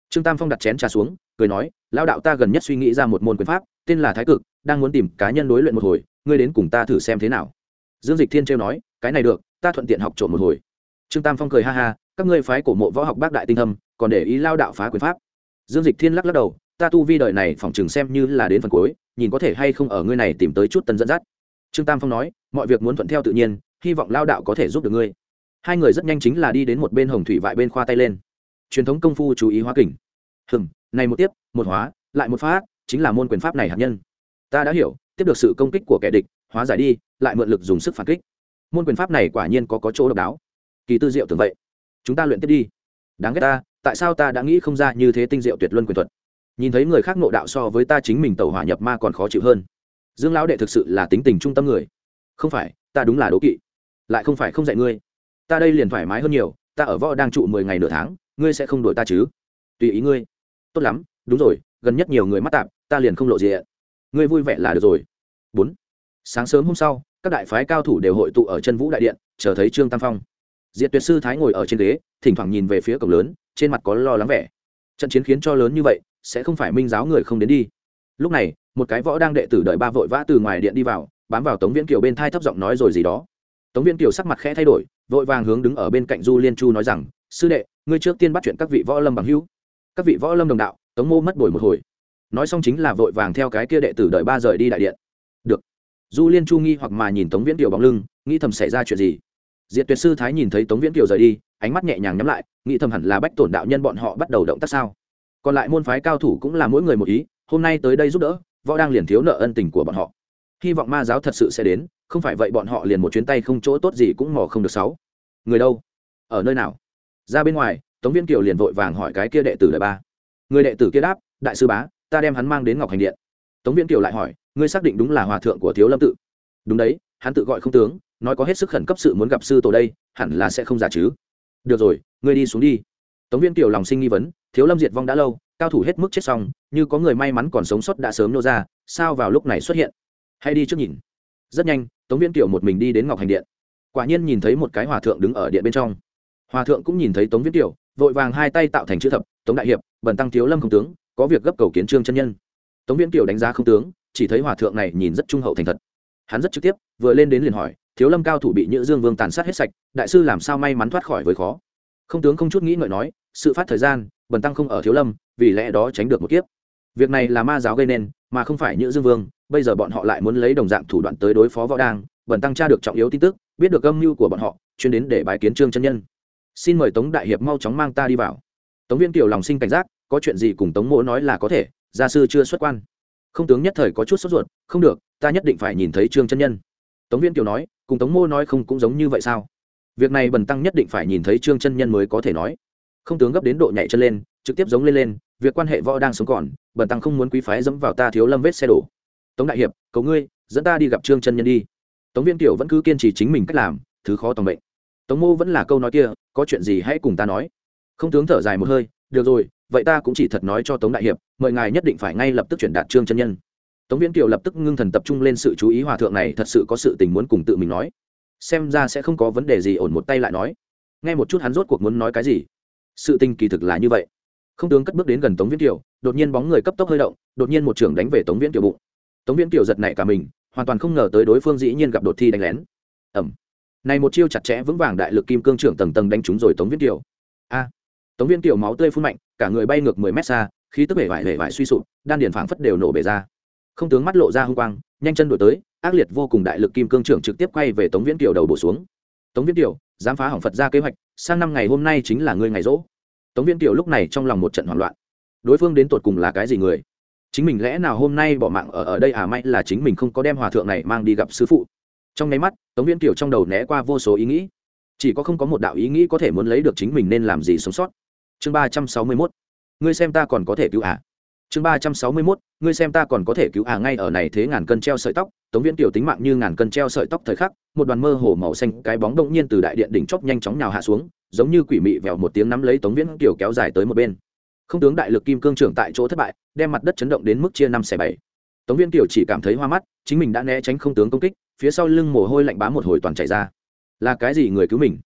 Trương tam phong đặt chén trà xuống, cười nói lao đạo ta gần nhất suy nghĩ ra một môn quyền pháp, tên là thái cực, đang muốn tìm cá nhân đối luyện một hồi, ngươi đến cùng ta thử xem thế nào. Dương dịch thiên trêu nói, cái này được, ta thuận tiện học trộm một hồi. Trương tam phong cười ha ha, các ngươi phái cổ mộ võ học bác đại tinh thâm, còn để ý lao đạo phá quyền pháp. Dương dịch thiên lắc lắc đầu ta tu vi đời này phỏng chừng xem như là đến phần cuối, nhìn có thể hay không ở ngươi này tìm tới chút tân dẫn dắt. Trương tam phong nói, mọi việc muốn thuận theo tự nhiên, hy vọng lao đạo có thể giúp được ngươi. Hai người rất nhanh chính là đi đến một bên hồng thủy vại bên khoa tay lên. Truyền thống công phu chú ý hóa kình. Hừm, này một tiếp, một hóa, lại một phát, chính là môn quyền pháp này hạt nhân. Ta đã hiểu, tiếp được sự công kích của kẻ địch, hóa giải đi, lại mượn lực dùng sức phản kích. Môn quyền pháp này quả nhiên có có chỗ độc đáo. Kỳ tư diệu tưởng vậy. Chúng ta luyện tiếp đi. Đáng ghét ta, tại sao ta đã nghĩ không ra như thế tinh diệu tuyệt luân quyền thuật? Nhìn thấy người khác nộ đạo so với ta chính mình tẩu hỏa nhập ma còn khó chịu hơn. Dương lão đệ thực sự là tính tình trung tâm người. Không phải, ta đúng là đố kỵ. Lại không phải không dạy ngươi. Ta đây liền thoải mái hơn nhiều, ta ở võ đang trụ mười ngày nửa tháng, ngươi sẽ không đổi ta chứ? Tùy ý ngươi. Tốt lắm, đúng rồi, gần nhất nhiều người mắt tạp, ta liền không lộ diện ngươi vui vẻ là được rồi. Bốn. Sáng sớm hôm sau, các đại phái cao thủ đều hội tụ ở chân vũ đại điện, chờ thấy trương tam phong. Diệt tuyệt sư thái ngồi ở trên ghế, thỉnh thoảng nhìn về phía cổng lớn, trên mặt có lo lắng vẻ. Trận chiến khiến cho lớn như vậy sẽ không phải minh giáo người không đến đi. Lúc này, một cái võ đang đệ tử đợi ba vội vã từ ngoài điện đi vào, bám vào tống viễn kiều bên thai thấp giọng nói rồi gì đó. Tống viễn kiều sắc mặt khẽ thay đổi, vội vàng hướng đứng ở bên cạnh du liên chu nói rằng, sư đệ, ngươi trước tiên bắt chuyện các vị võ lâm bằng hữu. Các vị võ lâm đồng đạo, tống mô mất bồi một hồi. Nói xong chính là vội vàng theo cái kia đệ tử đợi ba rời đi đại điện. Được. Du liên chu nghi hoặc mà nhìn tống viễn kiều bóng lưng, nghĩ thầm xảy ra chuyện gì. Diệt tuyệt sư thái nhìn thấy tống viễn kiều rời đi, ánh mắt nhẹ nhàng nhắm lại, nghĩ thầm hẳn là bách tổn đạo nhân bọn họ bắt đầu động tác sao còn lại môn phái cao thủ cũng là mỗi người một ý, hôm nay tới đây giúp đỡ, võ đang liền thiếu nợ ân tình của bọn họ. Hy vọng ma giáo thật sự sẽ đến, không phải vậy bọn họ liền một chuyến tay không chỗ tốt gì cũng mò không được sáu. Người đâu? Ở nơi nào? Ra bên ngoài, tống viên kiều liền vội vàng hỏi cái kia đệ tử đời ba. Người đệ tử kia đáp, đại sư bá, ta đem hắn mang đến ngọc hành điện. Tống viên kiều lại hỏi, ngươi xác định đúng là hòa thượng của thiếu lâm tự? Đúng đấy, hắn tự gọi không tướng, nói có hết sức khẩn cấp sự muốn gặp sư tổ đây, hẳn là sẽ không giả chứ. Được rồi, ngươi đi xuống đi. Tống viên kiều lòng sinh nghi vấn thiếu lâm diệt vong đã lâu, cao thủ hết mức chết xong, như có người may mắn còn sống sót đã sớm nô ra, sao vào lúc này xuất hiện? Hay đi trước nhìn. Rất nhanh, tống Viễn kiều một mình đi đến ngọc hành điện. Quả nhiên nhìn thấy một cái hòa thượng đứng ở điện bên trong. Hòa thượng cũng nhìn thấy tống Viễn kiều, vội vàng hai tay tạo thành chữ thập, tống đại hiệp, bần tăng thiếu lâm không tướng, có việc gấp cầu kiến trương chân nhân. Tống Viễn kiều đánh giá không tướng, chỉ thấy hòa thượng này nhìn rất trung hậu thành thật. Hắn rất trực tiếp, vừa lên đến liền hỏi, thiếu lâm cao thủ bị nhữ dương vương tàn sát hết sạch, đại sư làm sao may mắn thoát khỏi với khó? Không tướng không chút nghĩ ngợi nói, sự phát thời gian bần tăng không ở thiếu lâm, vì lẽ đó tránh được một kiếp. Việc này là ma giáo gây nên, mà không phải nhữ dương vương, bây giờ bọn họ lại muốn lấy đồng dạng thủ đoạn tới đối phó võ đang. Bần tăng tra được trọng yếu tin tức, biết được âm mưu của bọn họ, chuyên đến để bài kiến trương chân nhân. Xin mời tống đại hiệp mau chóng mang ta đi vào. Tống viên kiều lòng sinh cảnh giác, có chuyện gì cùng tống mỗ nói là có thể, gia sư chưa xuất quan. Không tướng nhất thời có chút sốt ruột, không được, ta nhất định phải nhìn thấy trương chân nhân. Tống viên kiều nói, cùng tống mô nói không cũng giống như vậy sao? Việc này bần tăng nhất định phải nhìn thấy trương chân nhân mới có thể nói không tướng gấp đến độ nhảy chân lên, trực tiếp giống lên lên, việc quan hệ võ đang sống còn, bần tăng không muốn quý phái dẫm vào ta thiếu lâm vết xe đổ. Tống đại hiệp, cầu ngươi, dẫn ta đi gặp trương chân nhân đi. Tống viên tiểu vẫn cứ kiên trì chính mình cách làm, thứ khó tòng bệnh. Tống mô vẫn là câu nói kia, có chuyện gì hãy cùng ta nói. Không tướng thở dài một hơi, được rồi, vậy ta cũng chỉ thật nói cho tống đại hiệp, mời ngài nhất định phải ngay lập tức chuyển đạt trương chân nhân. Tống viễn kiều lập tức ngưng thần tập trung lên sự chú ý hòa thượng này, thật sự có sự tình muốn cùng tự mình nói. Xem ra sẽ không có vấn đề gì, ổn một tay lại nói. Nghe một chút hắn rốt cuộc muốn nói cái gì sự tình kỳ thực là như vậy. Không tướng cất bước đến gần tống viễn kiều, đột nhiên bóng người cấp tốc hơi động, đột nhiên một trưởng đánh về tống viễn kiều bụng. Tống viễn kiều giật nảy cả mình, hoàn toàn không ngờ tới đối phương dĩ nhiên gặp đột thi đánh lén. Ẩm này một chiêu chặt chẽ vững vàng đại lực kim cương trưởng tầng tầng đánh trúng rồi tống viễn kiều. A. Tống viễn kiều máu tươi phun mạnh, cả người bay ngược mười mét xa, khí tức bể vải bể vải suy sụp, đan điền phảng phất đều nổ bể ra. Không tướng mắt lộ ra hung quang, nhanh chân đổi tới, ác liệt vô cùng đại lực kim cương trưởng trực tiếp quay về tống viễn kiều đầu bổ xuống. Tống viễn kiều, dám phá hỏng phật ra kế hoạch sang năm ngày hôm nay chính là ngươi ngày rỗ. Tống viễn kiều lúc này trong lòng một trận hoảng loạn. Đối phương đến tột cùng là cái gì người? Chính mình lẽ nào hôm nay bỏ mạng ở ở đây à? May là chính mình không có đem hòa thượng này mang đi gặp sư phụ. Trong nháy mắt, tống viễn kiều trong đầu né qua vô số ý nghĩ. Chỉ có không có một đạo ý nghĩ có thể muốn lấy được chính mình nên làm gì sống sót. Chương ba trăm sáu mươi mốt. Ngươi xem ta còn có thể cứu à? Chương ba trăm sáu mươi mốt, ngươi xem ta còn có thể cứu à ngay ở này thế ngàn cân treo sợi tóc. Tống viễn tiểu tính mạng như ngàn cân treo sợi tóc thời khắc, một đoàn mơ hồ màu xanh cái bóng động nhiên từ đại điện đỉnh chóp nhanh chóng nhào hạ xuống, giống như quỷ mị vèo một tiếng nắm lấy tống viễn tiểu kéo dài tới một bên. Không tướng đại lực kim cương trưởng tại chỗ thất bại, đem mặt đất chấn động đến mức chia năm xẻ bảy. Tống viễn tiểu chỉ cảm thấy hoa mắt, chính mình đã né tránh không tướng công kích, phía sau lưng mồ hôi lạnh bá một hồi toàn chảy ra. Là cái gì người cứu mình?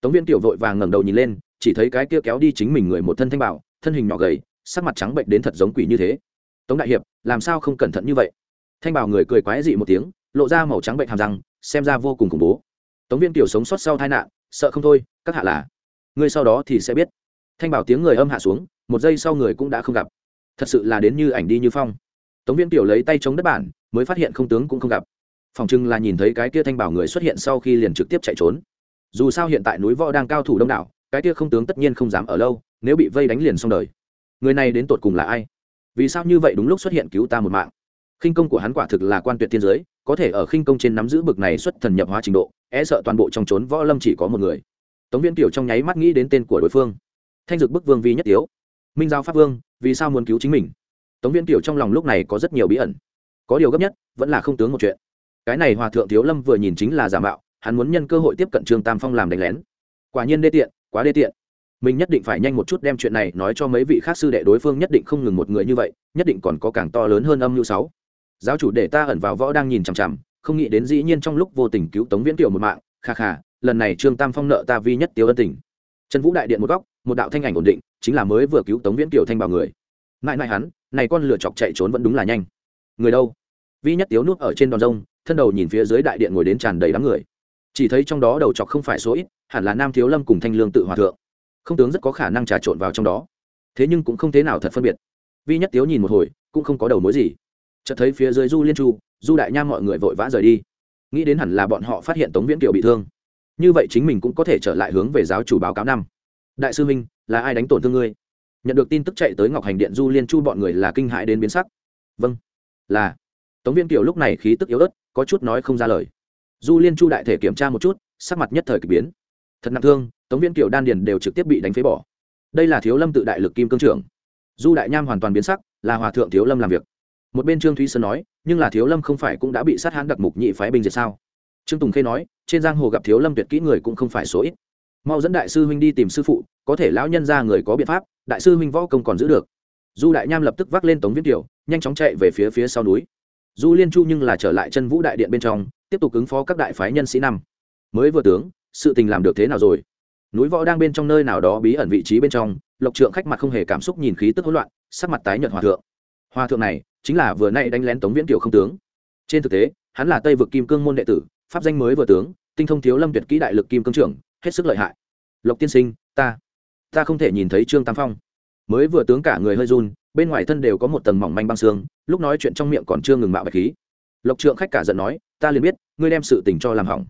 Tống viễn tiểu vội vàng ngẩng đầu nhìn lên, chỉ thấy cái kia kéo đi chính mình người một thân thanh bảo, thân hình nhỏ gầy sắc mặt trắng bệnh đến thật giống quỷ như thế. Tống đại hiệp, làm sao không cẩn thận như vậy? Thanh bảo người cười quái dị một tiếng, lộ ra màu trắng bệnh hàm răng, xem ra vô cùng khủng bố. Tống viên tiểu sống sót sau tai nạn, sợ không thôi, các hạ là. Ngươi sau đó thì sẽ biết. Thanh bảo tiếng người âm hạ xuống, một giây sau người cũng đã không gặp. Thật sự là đến như ảnh đi như phong. Tống viên tiểu lấy tay chống đất bản, mới phát hiện không tướng cũng không gặp. Phòng trưng là nhìn thấy cái kia thanh bảo người xuất hiện sau khi liền trực tiếp chạy trốn. Dù sao hiện tại núi võ đang cao thủ đông đảo, cái kia không tướng tất nhiên không dám ở lâu, nếu bị vây đánh liền xong đời người này đến tột cùng là ai? Vì sao như vậy đúng lúc xuất hiện cứu ta một mạng? Khinh công của hắn quả thực là quan tuyệt thiên giới, có thể ở khinh công trên nắm giữ bực này xuất thần nhập hóa trình độ e sợ toàn bộ trong trốn võ lâm chỉ có một người. Tống Viễn tiểu trong nháy mắt nghĩ đến tên của đối phương. Thanh dực bức vương vi nhất tiếu. Minh giao pháp vương, vì sao muốn cứu chính mình? Tống Viễn tiểu trong lòng lúc này có rất nhiều bí ẩn. Có điều gấp nhất, vẫn là không tướng một chuyện. Cái này hòa thượng thiếu lâm vừa nhìn chính là giả mạo, hắn muốn nhân cơ hội tiếp cận trương tam phong làm đánh lén. Quả nhiên đê tiện, quá đê tiện mình nhất định phải nhanh một chút đem chuyện này nói cho mấy vị khác sư đệ đối phương nhất định không ngừng một người như vậy, nhất định còn có càng to lớn hơn âm mưu sáu. Giáo chủ để ta ẩn vào võ đang nhìn chằm chằm, không nghĩ đến dĩ nhiên trong lúc vô tình cứu tống viễn tiểu một mạng, kha kha, lần này trương tam phong nợ ta vi nhất tiêu ân tình. Trần vũ đại điện một góc, một đạo thanh ảnh ổn định, chính là mới vừa cứu tống viễn tiểu thanh bảo người. Mãi mãi hắn, này con lửa chọc chạy trốn vẫn đúng là nhanh. Người đâu? Vi nhất tiếu nuốt ở trên đòn rông, thân đầu nhìn phía dưới đại điện ngồi đến tràn đầy đám người. Chỉ thấy trong đó đầu chọc không phải số ít, hẳn là nam thiếu lâm cùng thanh lương tự hòa thượng không tướng rất có khả năng trà trộn vào trong đó. Thế nhưng cũng không thế nào thật phân biệt. Vi nhất tiếu nhìn một hồi, cũng không có đầu mối gì. Chợt thấy phía dưới du liên chu, du đại Nha mọi người vội vã rời đi. Nghĩ đến hẳn là bọn họ phát hiện tống viễn kiều bị thương. Như vậy chính mình cũng có thể trở lại hướng về giáo chủ báo cáo năm. Đại sư minh, là ai đánh tổn thương ngươi? Nhận được tin tức chạy tới ngọc hành điện, du liên chu bọn người là kinh hãi đến biến sắc. Vâng là. Tống Viễn kiều lúc này khí tức yếu ớt, có chút nói không ra lời. Du liên chu đại thể kiểm tra một chút, sắc mặt nhất thời k ỳ biến. Thật nặng thương tống viên kiểu đan điền đều trực tiếp bị đánh phế bỏ. Đây là thiếu lâm tự đại lực kim cương trưởng. Du đại nham hoàn toàn biến sắc, là hòa thượng thiếu lâm làm việc. Một bên trương thúy sơn nói, nhưng là thiếu lâm không phải cũng đã bị sát hãn đặc mục nhị phái binh diệt sao? Trương tùng khê nói, trên giang hồ gặp thiếu lâm tuyệt kỹ người cũng không phải số ít. Mau dẫn đại sư huynh đi tìm sư phụ, có thể lão nhân ra người có biện pháp, đại sư huynh võ công còn giữ được. Du đại nham lập tức vác lên tống viễn kiều, nhanh chóng chạy về phía phía sau núi. Du liên chu nhưng là trở lại chân vũ đại điện bên trong, tiếp tục ứng phó các đại phái nhân sĩ năm. Mới vừa tướng, sự tình làm được thế nào rồi? Núi võ đang bên trong nơi nào đó bí ẩn vị trí bên trong, lộc trượng khách mặt không hề cảm xúc nhìn khí tức hỗn loạn, sắc mặt tái nhợt hòa thượng. Hòa thượng này, chính là vừa nay đánh lén tống viễn kiều không tướng. Trên thực tế, hắn là tây vực kim cương môn đệ tử, pháp danh mới vừa tướng, tinh thông thiếu lâm tuyệt kỹ đại lực kim cương trưởng, hết sức lợi hại. Lộc tiên sinh, ta ta không thể nhìn thấy trương tam phong. Mới vừa tướng cả người hơi run, bên ngoài thân đều có một tầng mỏng manh băng xương, lúc nói chuyện trong miệng còn chưa ngừng mạo bạch khí. Lộc trượng khách cả giận nói, ta liền biết, ngươi đem sự tình cho làm hỏng.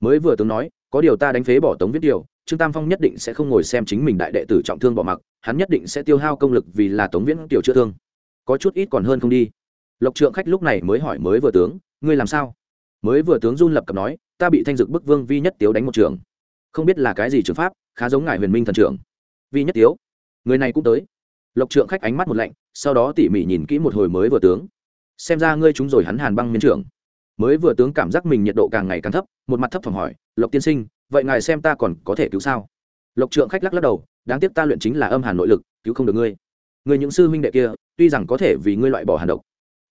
Mới vừa tướng nói, có điều ta đánh phế bỏ tống viết điều trương tam phong nhất định sẽ không ngồi xem chính mình đại đệ tử trọng thương bỏ mặc, hắn nhất định sẽ tiêu hao công lực vì là tống viễn tiểu chữa thương. Có chút ít còn hơn không đi. Lộc trượng khách lúc này mới hỏi mới vừa tướng, ngươi làm sao? Mới vừa tướng run lập cập nói, ta bị thanh dực bức vương vi nhất tiếu đánh một trường. Không biết là cái gì trường pháp, khá giống ngài huyền minh thần trưởng. Vi nhất tiếu? Người này cũng tới. Lộc trượng khách ánh mắt một lạnh, sau đó tỉ mỉ nhìn kỹ một hồi mới vừa tướng. Xem ra ngươi chúng rồi hắn hàn băng miến trưởng. Mới vừa tướng cảm giác mình nhiệt độ càng ngày càng thấp, một mặt thấp phòng hỏi, lộc tiên sinh vậy ngài xem ta còn có thể cứu sao? Lộc trượng khách lắc lắc đầu, đáng tiếc ta luyện chính là âm hàn nội lực, cứu không được ngươi. Người những sư huynh đệ kia, tuy rằng có thể vì ngươi loại bỏ hàn độc,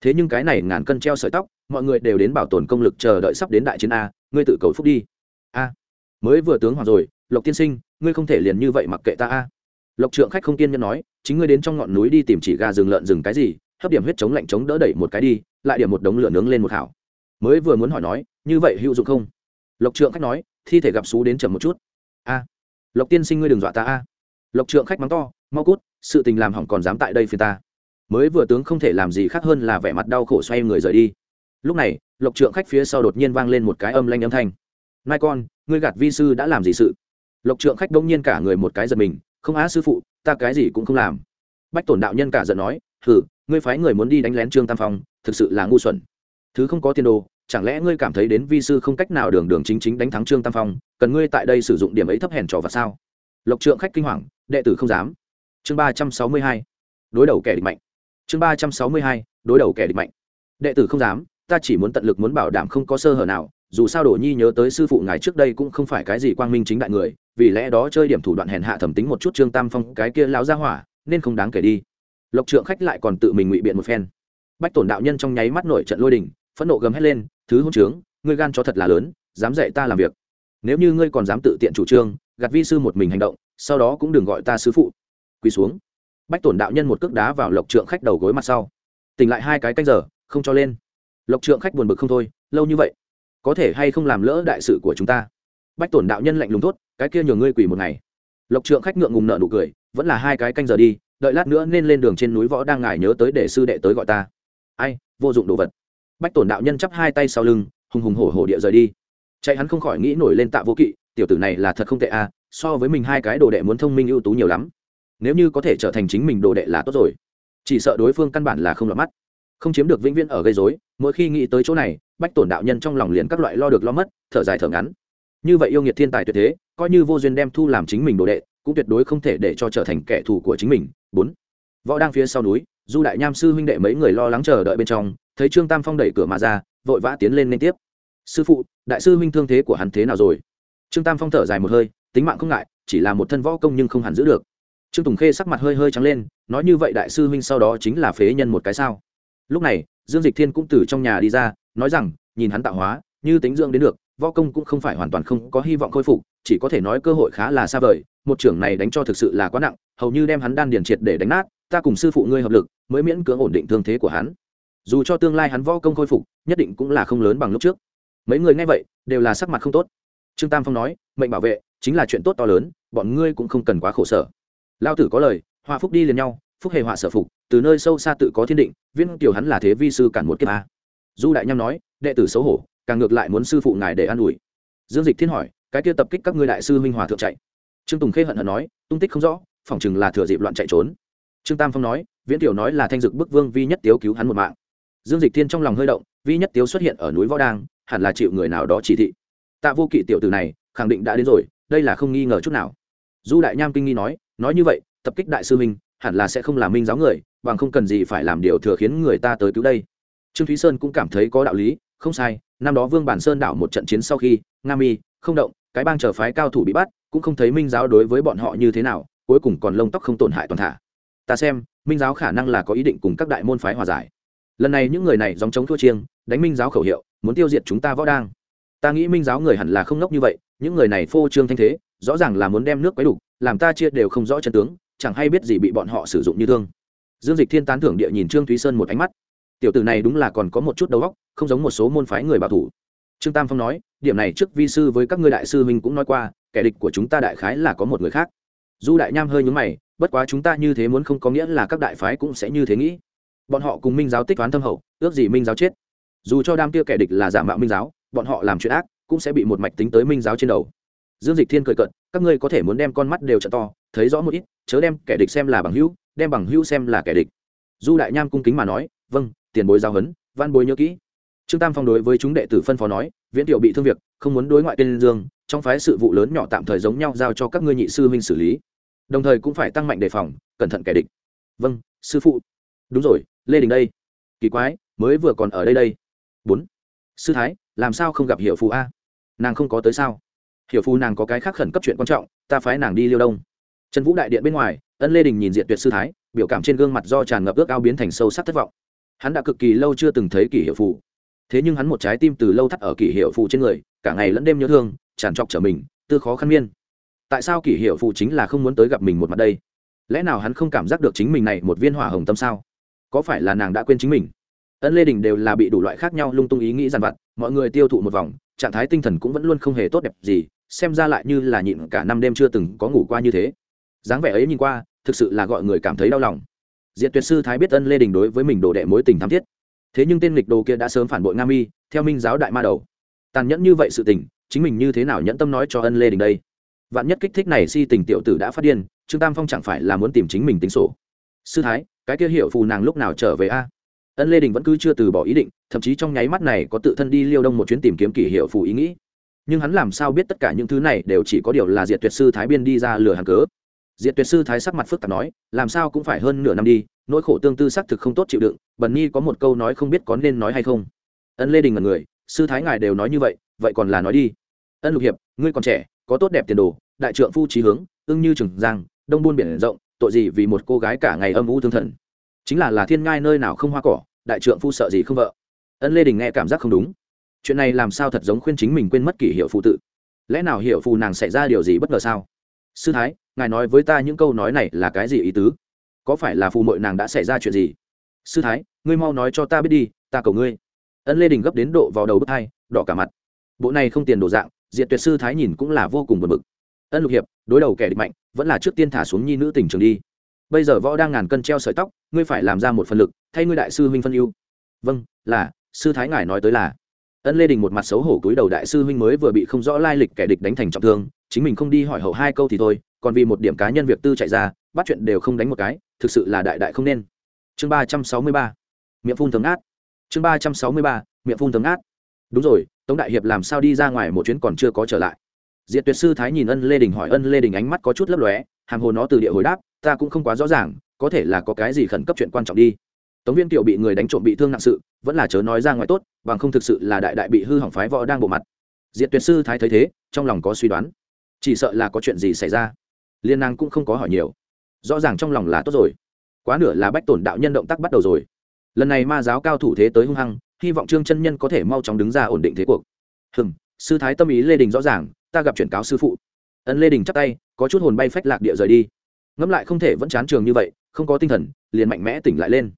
thế nhưng cái này ngàn cân treo sợi tóc, mọi người đều đến bảo tồn công lực chờ đợi sắp đến đại chiến a, ngươi tự cầu phúc đi. A, mới vừa tướng hoàng rồi, lộc tiên sinh, ngươi không thể liền như vậy mặc kệ ta a. Lộc trượng khách không kiên nhẫn nói, chính ngươi đến trong ngọn núi đi tìm chỉ gà rừng lợn rừng cái gì, hấp điểm huyết chống lạnh chống đỡ đẩy một cái đi, lại điểm một đống lửa nướng lên một hảo. Mới vừa muốn hỏi nói, như vậy hữu dụng không? Lộc trượng khách nói thi thể gặp xú đến chậm một chút. A, lộc tiên sinh ngươi đừng dọa ta a. Lộc trượng khách mắng to, mau cút, sự tình làm hỏng còn dám tại đây phiền ta. Mới vừa tướng không thể làm gì khác hơn là vẻ mặt đau khổ xoay người rời đi. Lúc này, lộc trượng khách phía sau đột nhiên vang lên một cái âm lanh âm thanh. Mai con, ngươi gạt vi sư đã làm gì sự? Lộc trượng khách đông nhiên cả người một cái giật mình, không á sư phụ, ta cái gì cũng không làm. Bách tổn đạo nhân cả giận nói hử ngươi phái người muốn đi đánh lén trương tam phong, thực sự là ngu xuẩn. Thứ không có tiền đồ chẳng lẽ ngươi cảm thấy đến vi sư không cách nào đường đường chính chính đánh thắng trương tam phong, cần ngươi tại đây sử dụng điểm ấy thấp hèn trò và sao? Lộc trượng khách kinh hoàng, đệ tử không dám. Chương ba trăm sáu mươi hai, đối đầu kẻ địch mạnh. Chương ba trăm sáu mươi hai, đối đầu kẻ địch mạnh. Đệ tử không dám, ta chỉ muốn tận lực muốn bảo đảm không có sơ hở nào, dù sao đổ nhi nhớ tới sư phụ ngài trước đây cũng không phải cái gì quang minh chính đại người, vì lẽ đó chơi điểm thủ đoạn hèn hạ thẩm tính một chút trương tam phong, cái kia lão ra hỏa, nên không đáng kể đi. Lộc trượng khách lại còn tự mình ngụy biện một phen. Bách tổn đạo nhân trong nháy mắt nổi trận lôi đình phẫn nộ gầm hét lên, thứ hôn trướng, ngươi gan cho thật là lớn, dám dạy ta làm việc. Nếu như ngươi còn dám tự tiện chủ trương, gạt vi sư một mình hành động, sau đó cũng đừng gọi ta sứ phụ. Quỳ xuống. Bách tổn đạo nhân một cước đá vào lộc trượng khách đầu gối mặt sau. Tỉnh lại hai cái canh giờ, không cho lên. Lộc trượng khách buồn bực không thôi, lâu như vậy, có thể hay không làm lỡ đại sự của chúng ta? Bách tổn đạo nhân lạnh lùng tốt cái kia nhường ngươi quỳ một ngày. Lộc trượng khách ngượng ngùng nợ nụ cười, vẫn là hai cái canh giờ đi, đợi lát nữa nên lên đường trên núi võ đang ngài nhớ tới để sư đệ tới gọi ta. Ai, vô dụng đồ vật bách tổn đạo nhân chắp hai tay sau lưng, hùng hùng hổ hổ địa rời đi. Chạy hắn không khỏi nghĩ nổi lên tạ vô kỵ, tiểu tử này là thật không tệ à so với mình hai cái đồ đệ muốn thông minh ưu tú nhiều lắm. Nếu như có thể trở thành chính mình đồ đệ là tốt rồi. Chỉ sợ đối phương căn bản là không lọt mắt. Không chiếm được vĩnh viễn ở gây dối mỗi khi nghĩ tới chỗ này, bách tổn đạo nhân trong lòng liền các loại lo được lo mất, thở dài thở ngắn. Như vậy yêu nghiệt thiên tài tuyệt thế, coi như vô duyên đem thu làm chính mình đồ đệ, cũng tuyệt đối không thể để cho trở thành kẻ thù của chính mình. Bốn. Võ đang phía sau núi, du đại nham sư huynh đệ mấy người lo lắng chờ đợi bên trong thấy trương tam phong đẩy cửa mà ra, vội vã tiến lên liên tiếp. Sư phụ, đại sư huynh thương thế của hắn thế nào rồi? Trương tam phong thở dài một hơi, tính mạng không ngại, chỉ là một thân võ công nhưng không hẳn giữ được. Trương tùng khê sắc mặt hơi hơi trắng lên, nói như vậy đại sư huynh sau đó chính là phế nhân một cái sao? Lúc này, dương dịch thiên cũng từ trong nhà đi ra, nói rằng, nhìn hắn tạo hóa, như tính dưỡng đến được, võ công cũng không phải hoàn toàn không có hy vọng khôi phục, chỉ có thể nói cơ hội khá là xa vời, một trưởng này đánh cho thực sự là quá nặng, hầu như đem hắn đan điền triệt để đánh nát, ta cùng sư phụ ngươi hợp lực, mới miễn cưỡng ổn định thương thế của hắn dù cho tương lai hắn võ công khôi phục, nhất định cũng là không lớn bằng lúc trước. Mấy người nghe vậy, đều là sắc mặt không tốt. Trương tam phong nói, mệnh bảo vệ, chính là chuyện tốt to lớn, bọn ngươi cũng không cần quá khổ sở. Lao tử có lời hòa phúc đi liền nhau, phúc hề họa sở phục, từ nơi sâu xa tự có thiên định viên tiểu hắn là thế vi sư cản một kiếp a. Du đại nham nói, đệ tử xấu hổ, càng ngược lại muốn sư phụ ngài để an ủi. Dương dịch thiên hỏi, cái kia tập kích các ngươi đại sư minh hòa thượng chạy? Trương tùng khê hận hận nói, tung tích không rõ, phỏng chừng là thừa dịp loạn chạy trốn. Trương tam phong nói, viễn tiểu nói là thanh dực bức vương vi nhất tiếu cứu hắn một mạng dương dịch thiên trong lòng hơi động, vi nhất tiếu xuất hiện ở núi võ đang, hẳn là chịu người nào đó chỉ thị. Tạ vô kỵ tiểu tử này, khẳng định đã đến rồi, đây là không nghi ngờ chút nào. Du đại nham kinh nghi nói nói như vậy, tập kích đại sư minh, hẳn là sẽ không là minh giáo người, bằng không cần gì phải làm điều thừa khiến người ta tới cứu đây. Trương thúy sơn cũng cảm thấy có đạo lý, không sai, năm đó vương bản sơn đảo một trận chiến sau khi, nga mi, không động, cái bang chờ phái cao thủ bị bắt, cũng không thấy minh giáo đối với bọn họ như thế nào, cuối cùng còn lông tóc không tổn hại toàn thả. Ta xem, minh giáo khả năng là có ý định cùng các đại môn phái hòa giải lần này những người này dòng chống thua chiêng, đánh minh giáo khẩu hiệu, muốn tiêu diệt chúng ta võ đang. Ta nghĩ minh giáo người hẳn là không nốc như vậy, những người này phô trương thanh thế, rõ ràng là muốn đem nước quấy đục, làm ta chia đều không rõ chân tướng, chẳng hay biết gì bị bọn họ sử dụng như thương. Dương dịch thiên tán thưởng địa nhìn trương thúy sơn một ánh mắt. Tiểu tử này đúng là còn có một chút đầu óc, không giống một số môn phái người bảo thủ. Trương tam phong nói, điểm này trước vi sư với các ngươi đại sư mình cũng nói qua, kẻ địch của chúng ta đại khái là có một người khác. Du đại nham hơi nhúng mày, bất quá chúng ta như thế muốn không có nghĩa là các đại phái cũng sẽ như thế nghĩ bọn họ cùng minh giáo tích toán thâm hậu, ước gì minh giáo chết. Dù cho đam kia kẻ địch là giả mạo minh giáo, bọn họ làm chuyện ác cũng sẽ bị một mạch tính tới minh giáo trên đầu. Dương dịch thiên cười cận các ngươi có thể muốn đem con mắt đều t to, thấy rõ một ít, chớ đem kẻ địch xem là bằng hữu, đem bằng hữu xem là kẻ địch. Du đại nham cung kính mà nói vâng tiền bối giao hấn, văn bối nhớ kỹ. Trương tam phong đối với chúng đệ tử phân phó nói, viễn tiểu bị thương việc, không muốn đối ngoại tên dương, trong phái sự vụ lớn nhỏ tạm thời giống nhau giao cho các ngươi nhị sư huynh xử lý. Đồng thời cũng phải tăng mạnh đề phòng, cẩn thận kẻ địch. Vâng sư phụ. Đúng rồi lê đình đây. Kỳ quái, mới vừa còn ở đây đây. Bốn. Sư thái, làm sao không gặp hiểu phù a? Nàng không có tới sao? Hiểu phù nàng có cái khác khẩn cấp chuyện quan trọng, ta phái nàng đi liêu đông. Trần vũ đại điện bên ngoài, ân lê đình nhìn diện tuyệt sư thái, biểu cảm trên gương mặt do tràn ngập ước ao biến thành sâu sắc thất vọng. Hắn đã cực kỳ lâu chưa từng thấy kỷ hiệu phù. Thế nhưng hắn một trái tim từ lâu thắt ở kỷ hiệu phù trên người, cả ngày lẫn đêm nhớ thương, tràn trọc trở mình, tư khó khăn miên. Tại sao kỷ hiệu phù chính là không muốn tới gặp mình một mặt đây? Lẽ nào hắn không cảm giác được chính mình này một viên hỏa hồng tâm sao? Có phải là nàng đã quên chính mình? Ân lê đình đều là bị đủ loại khác nhau lung tung ý nghĩ dằn vặt, mọi người tiêu thụ một vòng, trạng thái tinh thần cũng vẫn luôn không hề tốt đẹp gì, xem ra lại như là nhịn cả năm đêm chưa từng có ngủ qua như thế. Dáng vẻ ấy nhìn qua, thực sự là gọi người cảm thấy đau lòng. Diện tuyệt sư thái biết ân lê đình đối với mình đồ đệ mối tình thắm thiết. Thế nhưng tên lịch đồ kia đã sớm phản bội nga mi, theo minh giáo đại ma đầu. Tàn nhẫn như vậy sự tình, chính mình như thế nào nhẫn tâm nói cho ân lê đình đây? Vạn nhất kích thích này si tình tiểu tử đã phát điên, trương tam phong chẳng phải là muốn tìm chính mình tính sổ sư thái, cái kia hiệu phù nàng lúc nào trở về a? Ân lê đình vẫn cứ chưa từ bỏ ý định, thậm chí trong nháy mắt này có tự thân đi liêu đông một chuyến tìm kiếm kỷ hiệu phù ý nghĩ. Nhưng hắn làm sao biết tất cả những thứ này đều chỉ có điều là diệt tuyệt sư thái biên đi ra lừa hàng cớ? Diệt tuyệt sư thái sắc mặt phức tạp nói, làm sao cũng phải hơn nửa năm đi, nỗi khổ tương tư xác thực không tốt chịu đựng, bần nhi có một câu nói không biết có nên nói hay không. Ân lê đình là người, sư thái ngài đều nói như vậy vậy còn là nói đi. Ân lục hiệp, ngươi còn trẻ, có tốt đẹp tiền đồ, đại trượng phu trí hướng, ưng như trường giang, đông buôn biển rộng tội gì vì một cô gái cả ngày âm u thương thần? Chính là là thiên ngai nơi nào không hoa cỏ, đại trượng phu sợ gì không vợ? Ân lê đình nghe cảm giác không đúng. Chuyện này làm sao thật giống khuyên chính mình quên mất kỷ hiệu phụ tự? Lẽ nào hiểu phù nàng xảy ra điều gì bất ngờ sao? Sư thái, ngài nói với ta những câu nói này là cái gì ý tứ? Có phải là phù mội nàng đã xảy ra chuyện gì? Sư thái, ngươi mau nói cho ta biết đi, ta cầu ngươi. Ân lê đình gấp đến độ vào đầu bước hai, đỏ cả mặt. Bộ này không tiền đồ dạng diện tuyệt sư thái nhìn cũng là vô cùng buồn bực ân lục hiệp, đối đầu kẻ địch mạnh, vẫn là trước tiên thả xuống nhi nữ tình trường đi. Bây giờ võ đang ngàn cân treo sợi tóc, ngươi phải làm ra một phần lực, thay ngươi đại sư huynh phân ưu. Vâng là, sư thái ngài nói tới là. Ân lê đình một mặt xấu hổ cúi đầu đại sư huynh mới vừa bị không rõ lai lịch kẻ địch đánh thành trọng thương, chính mình không đi hỏi hậu hai câu thì thôi, còn vì một điểm cá nhân việc tư chạy ra, bắt chuyện đều không đánh một cái, thực sự là đại đại không nên. Chương ba trăm sáu mươi ba. Miệng phun thấm át chương ba trăm sáu mươi ba, miệng phun thấm át đúng rồi, tống đại hiệp làm sao đi ra ngoài một chuyến còn chưa có trở lại diệt tuyệt sư thái nhìn ân lê đình hỏi ân lê đình ánh mắt có chút lấp lóe, hàm hồ nó từ địa hồi đáp, ta cũng không quá rõ ràng, có thể là có cái gì khẩn cấp chuyện quan trọng đi. Tống viên tiểu bị người đánh trộm bị thương nặng sự, vẫn là chớ nói ra ngoài tốt, bằng không thực sự là đại đại bị hư hỏng phái võ đang bộ mặt. Diệt tuyệt sư thái thấy thế, trong lòng có suy đoán. Chỉ sợ là có chuyện gì xảy ra. Liên năng cũng không có hỏi nhiều. Rõ ràng trong lòng là tốt rồi. Quá nửa là bách tổn đạo nhân động tác bắt đầu rồi. Lần này ma giáo cao thủ thế tới hung hăng, hy vọng trương chân nhân có thể mau chóng đứng ra ổn định thế cuộc. Hừm, sư thái tâm ý lê đình rõ ràng ta gặp chuyển cáo sư phụ. Ân lê đình chắp tay, có chút hồn bay phách lạc địa rời đi. Ngẫm lại không thể vẫn chán trường như vậy, không có tinh thần, liền mạnh mẽ tỉnh lại lên.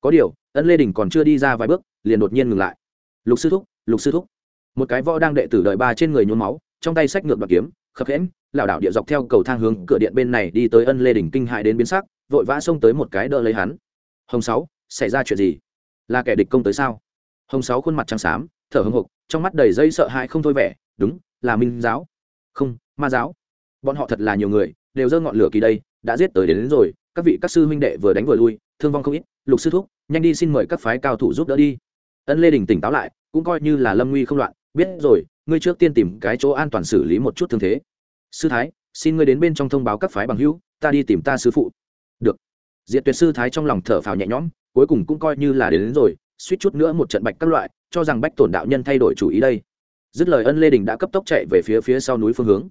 Có điều, ân lê đình còn chưa đi ra vài bước, liền đột nhiên ngừng lại. Lục sư thúc, lục sư thúc. Một cái võ đang đệ tử đợi ba trên người nhuốm máu, trong tay sách ngược đoạt kiếm, khập khẽn lảo đảo địa dọc theo cầu thang hướng cửa điện bên này đi tới ân lê đình kinh hại đến biến sắc, vội vã xông tới một cái đỡ lấy hắn. Hồng sáu, xảy ra chuyện gì? Là kẻ địch công tới sao? Hồng sáu khuôn mặt trắng xám, thở hưng hục trong mắt đầy dây sợ hãi không thôi vẻ, đúng là minh giáo. Không ma giáo. Bọn họ thật là nhiều người đều dơ ngọn lửa kỳ đây đã giết tới đến, đến rồi các vị các sư huynh đệ vừa đánh vừa lui thương vong không ít lục sư thúc nhanh đi xin mời các phái cao thủ giúp đỡ đi. Ân lê đình tỉnh táo lại cũng coi như là lâm nguy không loạn biết rồi ngươi trước tiên tìm cái chỗ an toàn xử lý một chút thương thế. Sư thái xin ngươi đến bên trong thông báo các phái bằng hữu ta đi tìm ta sư phụ. Được. Diệt tuyệt sư thái trong lòng thở phào nhẹ nhõm cuối cùng cũng coi như là đến, đến rồi suýt chút nữa một trận bạch các loại cho rằng bách tổn đạo nhân thay đổi chủ ý đây dứt lời ân lê đình đã cấp tốc chạy về phía phía sau núi phương hướng.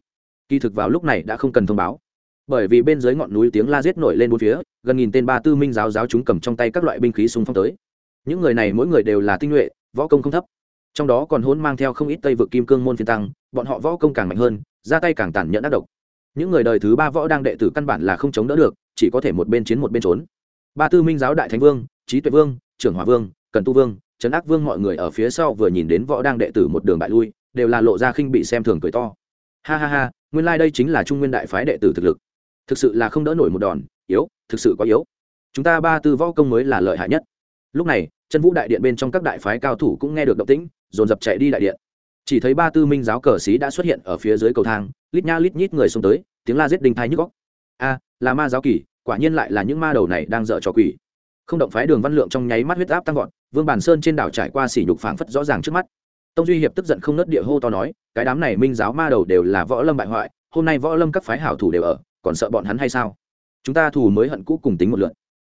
Kỳ thực vào lúc này đã không cần thông báo. Bởi vì bên dưới ngọn núi tiếng la giết nổi lên bốn phía, gần nghìn tên ba tư minh giáo giáo chúng cầm trong tay các loại binh khí súng phong tới. Những người này mỗi người đều là tinh nhuệ, võ công không thấp. Trong đó còn hôn mang theo không ít tây vực kim cương môn phiên tăng, bọn họ võ công càng mạnh hơn, ra tay càng tàn nhẫn ác độc. Những người đời thứ ba võ đang đệ tử căn bản là không chống đỡ được, chỉ có thể một bên chiến một bên trốn. Ba tư minh giáo đại thánh vương, trí tuệ vương, trưởng hòa vương, cần tu vương trấn ác vương mọi người ở phía sau vừa nhìn đến võ đang đệ tử một đường bại lui, đều là lộ ra khinh bị xem thường cười to. Ha ha ha, nguyên lai、like、đây chính là trung nguyên đại phái đệ tử thực lực. Thực sự là không đỡ nổi một đòn, yếu, thực sự quá yếu. Chúng ta ba tư võ công mới là lợi hại nhất. Lúc này chân vũ đại điện bên trong các đại phái cao thủ cũng nghe được động tĩnh, dồn dập chạy đi đại điện. Chỉ thấy ba tư minh giáo cờ xí đã xuất hiện ở phía dưới cầu thang, lít nha lít nhít người xông tới, tiếng la giết đinh thai nhức góc a, là ma giáo kỳ, quả nhiên lại là những ma đầu này đang dở trò quỷ. Không động phái đường văn lượng trong nháy mắt huyết áp tăng vọt vương bản sơn trên đảo trải qua sỉ nhục phảng phất rõ ràng trước mắt. Tông duy hiệp tức giận không nớt địa hô to nói, cái đám này minh giáo ma đầu đều là võ lâm bại hoại, hôm nay võ lâm các phái hảo thủ đều ở, còn sợ bọn hắn hay sao? Chúng ta thù mới hận cũ cùng tính một lượn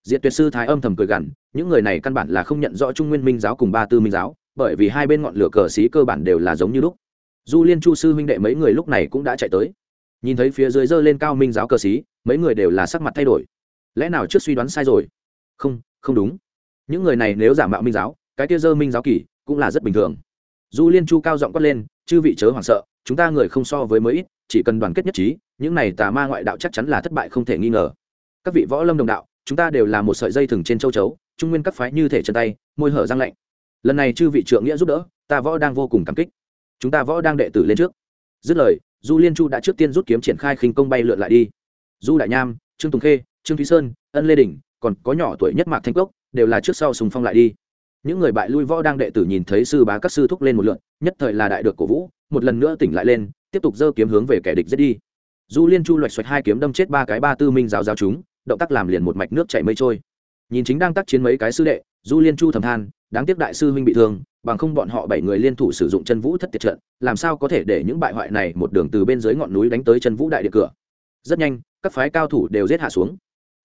diệt tuyệt sư thái âm thầm cười gằn, những người này căn bản là không nhận rõ trung nguyên minh giáo cùng ba tư minh giáo, bởi vì hai bên ngọn lửa cờ xí cơ bản đều là giống như lúc. Du liên chu sư huynh đệ mấy người lúc này cũng đã chạy tới. Nhìn thấy phía dưới dơ lên cao minh giáo cờ xí, mấy người đều là sắc mặt thay đổi. Lẽ nào trước suy đoán sai rồi? Không không đúng những người này nếu giả mạo minh giáo, cái kia dơ minh giáo kỳ cũng là rất bình thường. Du liên chu cao giọng quát lên, chư vị chớ hoảng sợ, chúng ta người không so với mới ít, chỉ cần đoàn kết nhất trí, những này tà ma ngoại đạo chắc chắn là thất bại không thể nghi ngờ. Các vị võ lâm đồng đạo, chúng ta đều là một sợi dây thừng trên châu chấu, trung nguyên các phái như thể chân tay, môi hở răng lạnh. Lần này chư vị trượng nghĩa giúp đỡ, ta võ đang vô cùng cảm kích. Chúng ta võ đang đệ tử lên trước. Dứt lời du liên chu đã trước tiên rút kiếm triển khai khinh công bay lượn lại đi. Du đại nham, trương tùng khê, trương thúy sơn, ân lê đình còn có nhỏ tuổi nhất mạc thanh cốc đều là trước sau sùng phong lại đi. Những người bại lui võ đang đệ tử nhìn thấy sư bá các sư thúc lên một lượn, nhất thời là đại được cổ vũ, một lần nữa tỉnh lại lên, tiếp tục giơ kiếm hướng về kẻ địch giết đi. Du liên chu loạch xoạch hai kiếm đâm chết ba cái ba tư minh giáo giáo chúng, động tác làm liền một mạch nước chảy mây trôi. Nhìn chính đang tác chiến mấy cái sư đệ, du liên chu thầm than, đáng tiếc đại sư huynh bị thương, bằng không bọn họ bảy người liên thủ sử dụng chân vũ thất tiệt trận, làm sao có thể để những bại hoại này một đường từ bên dưới ngọn núi đánh tới chân vũ đại địa cửa. Rất nhanh, các phái cao thủ đều giết hạ xuống.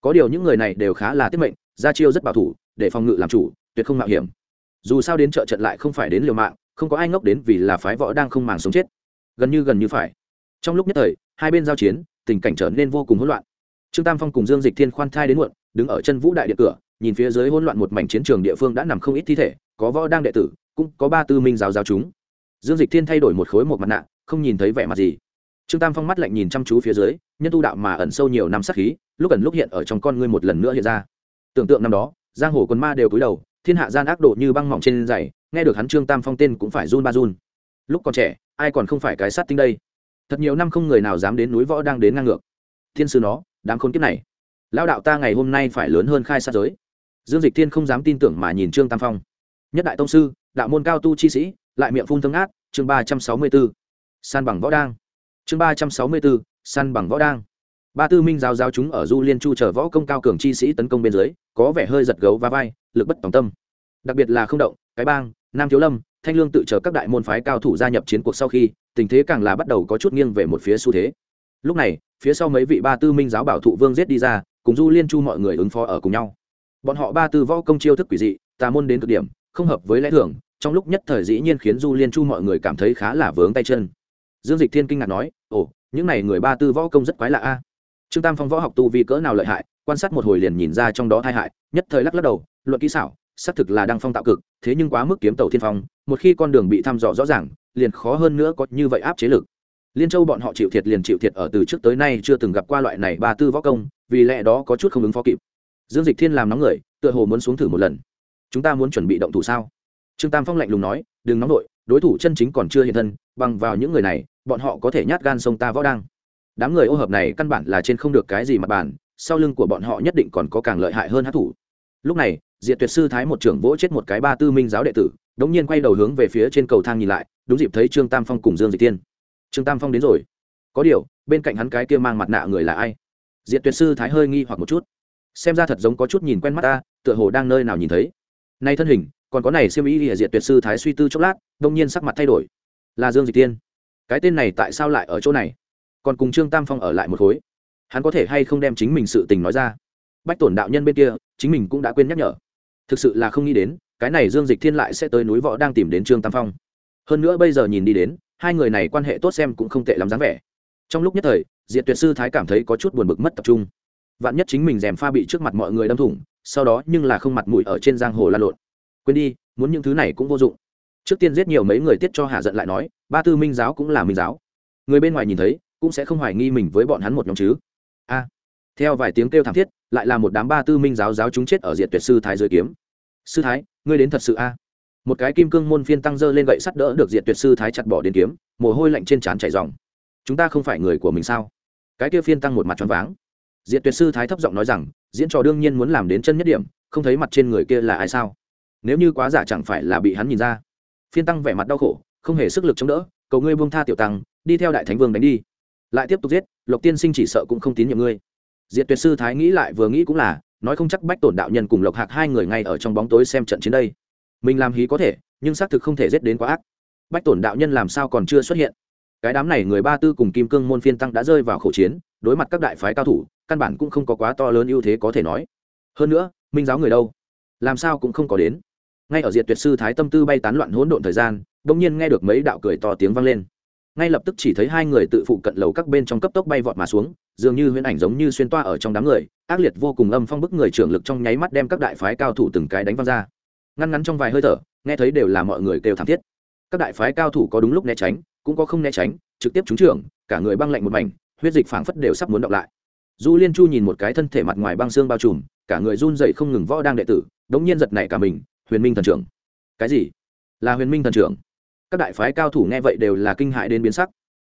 Có điều những người này đều khá là tiết mệnh ra chiêu rất bảo thủ, để phòng ngự làm chủ, tuyệt không mạo hiểm. Dù sao đến chợ trận lại không phải đến liều mạng, không có ai ngốc đến vì là phái võ đang không màng sống chết. Gần như gần như phải. Trong lúc nhất thời, hai bên giao chiến, tình cảnh trở nên vô cùng hỗn loạn. Trương tam phong cùng dương dịch thiên khoan thai đến muộn, đứng ở chân vũ đại Điện cửa, nhìn phía dưới hỗn loạn một mảnh chiến trường địa phương đã nằm không ít thi thể, có võ đang đệ tử, cũng có ba tư minh giáo giáo chúng. Dương dịch thiên thay đổi một khối một mặt nạ, không nhìn thấy vẻ mặt gì. Trương tam phong mắt lạnh nhìn chăm chú phía dưới, nhân tu đạo mà ẩn sâu nhiều năm sát khí, lúc ẩn lúc hiện ở trong con ngươi một lần nữa hiện ra tưởng tượng năm đó, giang hồ quân ma đều cúi đầu, thiên hạ gian ác độ như băng mỏng trên giày nghe được hắn trương tam phong tên cũng phải run ba run. Lúc còn trẻ, ai còn không phải cái sát tinh đây? Thật nhiều năm không người nào dám đến núi võ đang đến ngang ngược. Thiên sư nó đáng khôn kiếp này. Lao đạo ta ngày hôm nay phải lớn hơn khai sát giới. Dương dịch thiên không dám tin tưởng mà nhìn trương tam phong. Nhất đại tông sư, đạo môn cao tu chi sĩ, lại miệng phun thương ác, chương ba trăm sáu mươi b ố san bằng võ đang. Chương ba trăm sáu mươi b ố san bằng võ đang ba tư minh giáo giáo chúng ở du liên chu chờ võ công cao cường chi sĩ tấn công bên dưới, có vẻ hơi giật gấu và vai, lực bất tòng tâm. Đặc biệt là không động, cái bang, nam thiếu lâm, thanh lương tự chờ các đại môn phái cao thủ gia nhập chiến cuộc sau khi, tình thế càng là bắt đầu có chút nghiêng về một phía xu thế. Lúc này, phía sau mấy vị ba tư minh giáo bảo thụ vương giết đi ra, cùng du liên chu mọi người ứng phó ở cùng nhau. Bọn họ ba tư võ công chiêu thức quỷ dị, tà môn đến cực điểm, không hợp với lẽ thường, trong lúc nhất thời dĩ nhiên khiến du liên chu mọi người cảm thấy khá là vướng tay chân. Dương dịch thiên kinh ngạc nói, ồ, những n à y người ba tư võ công rất quái lạ a trương tam phong võ học tu vi cỡ nào lợi hại, quan sát một hồi liền nhìn ra trong đó tai hại, nhất thời lắc lắc đầu, luận kỹ xảo, xác thực là đăng phong tạo cực, thế nhưng quá mức kiếm tàu thiên phong, một khi con đường bị thăm dò rõ ràng, liền khó hơn nữa có như vậy áp chế lực. Liên châu bọn họ chịu thiệt liền chịu thiệt ở từ trước tới nay chưa từng gặp qua loại này ba tư võ công, vì lẽ đó có chút không ứng phó kịp. Dương dịch thiên làm nóng người, tựa hồ muốn xuống thử một lần. Chúng ta muốn chuẩn bị động thủ sao? Trương tam phong lạnh lùng nói, đừng nóng đội đối thủ chân chính còn chưa hiện thân, bằng vào những người này, bọn họ có thể nhát gan sông ta võ đang đám người ô hợp này căn bản là trên không được cái gì mặt bàn, sau lưng của bọn họ nhất định còn có càng lợi hại hơn hát thủ. Lúc này, diệt tuyệt sư thái một trưởng vỗ chết một cái ba tư minh giáo đệ tử, đống nhiên quay đầu hướng về phía trên cầu thang nhìn lại, đúng dịp thấy trương tam phong cùng dương dịch tiên. Trương tam phong đến rồi. Có điều, bên cạnh hắn cái kia mang mặt nạ người là ai? Diệt tuyệt sư thái hơi nghi hoặc một chút. Xem ra thật giống có chút nhìn quen mắt ta, tựa hồ đang nơi nào nhìn thấy. Nay thân hình, còn có này siêu ý địa diệt tuyệt sư thái suy tư chốc lát đông nhiên sắc mặt thay đổi. Là dương dịch tiên. Cái tên này tại sao lại ở chỗ này? Còn cùng trương tam phong ở lại một khối. Hắn có thể hay không đem chính mình sự tình nói ra? Bách tổn đạo nhân bên kia, chính mình cũng đã quên nhắc nhở. Thực sự là không nghĩ đến, cái này dương dịch thiên lại sẽ tới núi võ đang tìm đến trương tam phong. Hơn nữa bây giờ nhìn đi đến, hai người này quan hệ tốt xem cũng không tệ lắm dáng vẻ. Trong lúc nhất thời, diệt tuyệt sư thái cảm thấy có chút buồn bực mất tập trung. Vạn nhất chính mình rèm pha bị trước mặt mọi người đâm thủng, sau đó nhưng là không mặt mũi ở trên giang hồ la lộn. Quên đi, muốn những thứ này cũng vô dụng. Trước tiên giết nhiều mấy người tiết cho hạ giận lại nói, ba tư minh giáo cũng là minh giáo. Người bên ngoài nhìn thấy cũng sẽ không hoài nghi mình với bọn hắn một nhóm chứ. A, theo vài tiếng kêu thảm thiết, lại là một đám ba tư minh giáo giáo chúng chết ở diện tuyệt sư thái dưới kiếm. Sư thái, ngươi đến thật sự a? Một cái kim cương môn phiên tăng dơ lên gậy sắt đỡ được diện tuyệt sư thái chặt bỏ đến kiếm, mồ hôi lạnh trên trán chảy dòng chúng ta không phải người của mình sao? Cái kia phiên tăng một mặt choáng váng. Diện tuyệt sư thái thấp giọng nói rằng, diễn trò đương nhiên muốn làm đến chân nhất điểm, không thấy mặt trên người kia là ai sao? Nếu như quá giả chẳng phải là bị hắn nhìn ra. Phiên tăng vẻ mặt đau khổ, không hề sức lực chống đỡ, cầu ngươi buông tha tiểu tăng, đi theo đại thánh vương đánh đi lại tiếp tục giết, lộc tiên sinh chỉ sợ cũng không tín nhiệm ngươi. Diệt tuyệt sư thái nghĩ lại vừa nghĩ cũng là, nói không chắc bách tổn đạo nhân cùng lộc hạc hai người ngay ở trong bóng tối xem trận chiến đây. Mình làm hí có thể, nhưng xác thực không thể giết đến quá ác. Bách tổn đạo nhân làm sao còn chưa xuất hiện? Cái đám này người ba tư cùng kim cương môn phiên tăng đã rơi vào khẩu chiến, đối mặt các đại phái cao thủ, căn bản cũng không có quá to lớn ưu thế có thể nói. Hơn nữa, minh giáo người đâu? Làm sao cũng không có đến. Ngay ở diệt tuyệt sư thái tâm tư bay tán loạn hỗn độn thời gian đ ỗ n g nhiên nghe được mấy đạo cười to tiếng vang lên ngay lập tức chỉ thấy hai người tự phụ cận lầu các bên trong cấp tốc bay vọt mà xuống, dường như huyễn ảnh giống như xuyên toa ở trong đám người, ác liệt vô cùng âm phong bức người trưởng lực trong nháy mắt đem các đại phái cao thủ từng cái đánh văng ra. Ngăn ngắn trong vài hơi thở, nghe thấy đều là mọi người kêu thảm thiết. Các đại phái cao thủ có đúng lúc né tránh, cũng có không né tránh, trực tiếp trúng trưởng cả người băng lạnh một mảnh, huyết dịch phảng phất đều sắp muốn động lại. Du liên chu nhìn một cái thân thể mặt ngoài băng xương bao trùm, cả người run dậy không ngừng võ đang đệ tử, đống nhiên giật nảy cả mình, huyền minh thần trưởng. Cái gì? Là huyền minh thần trưởng các đại phái cao thủ nghe vậy đều là kinh hại đến biến sắc.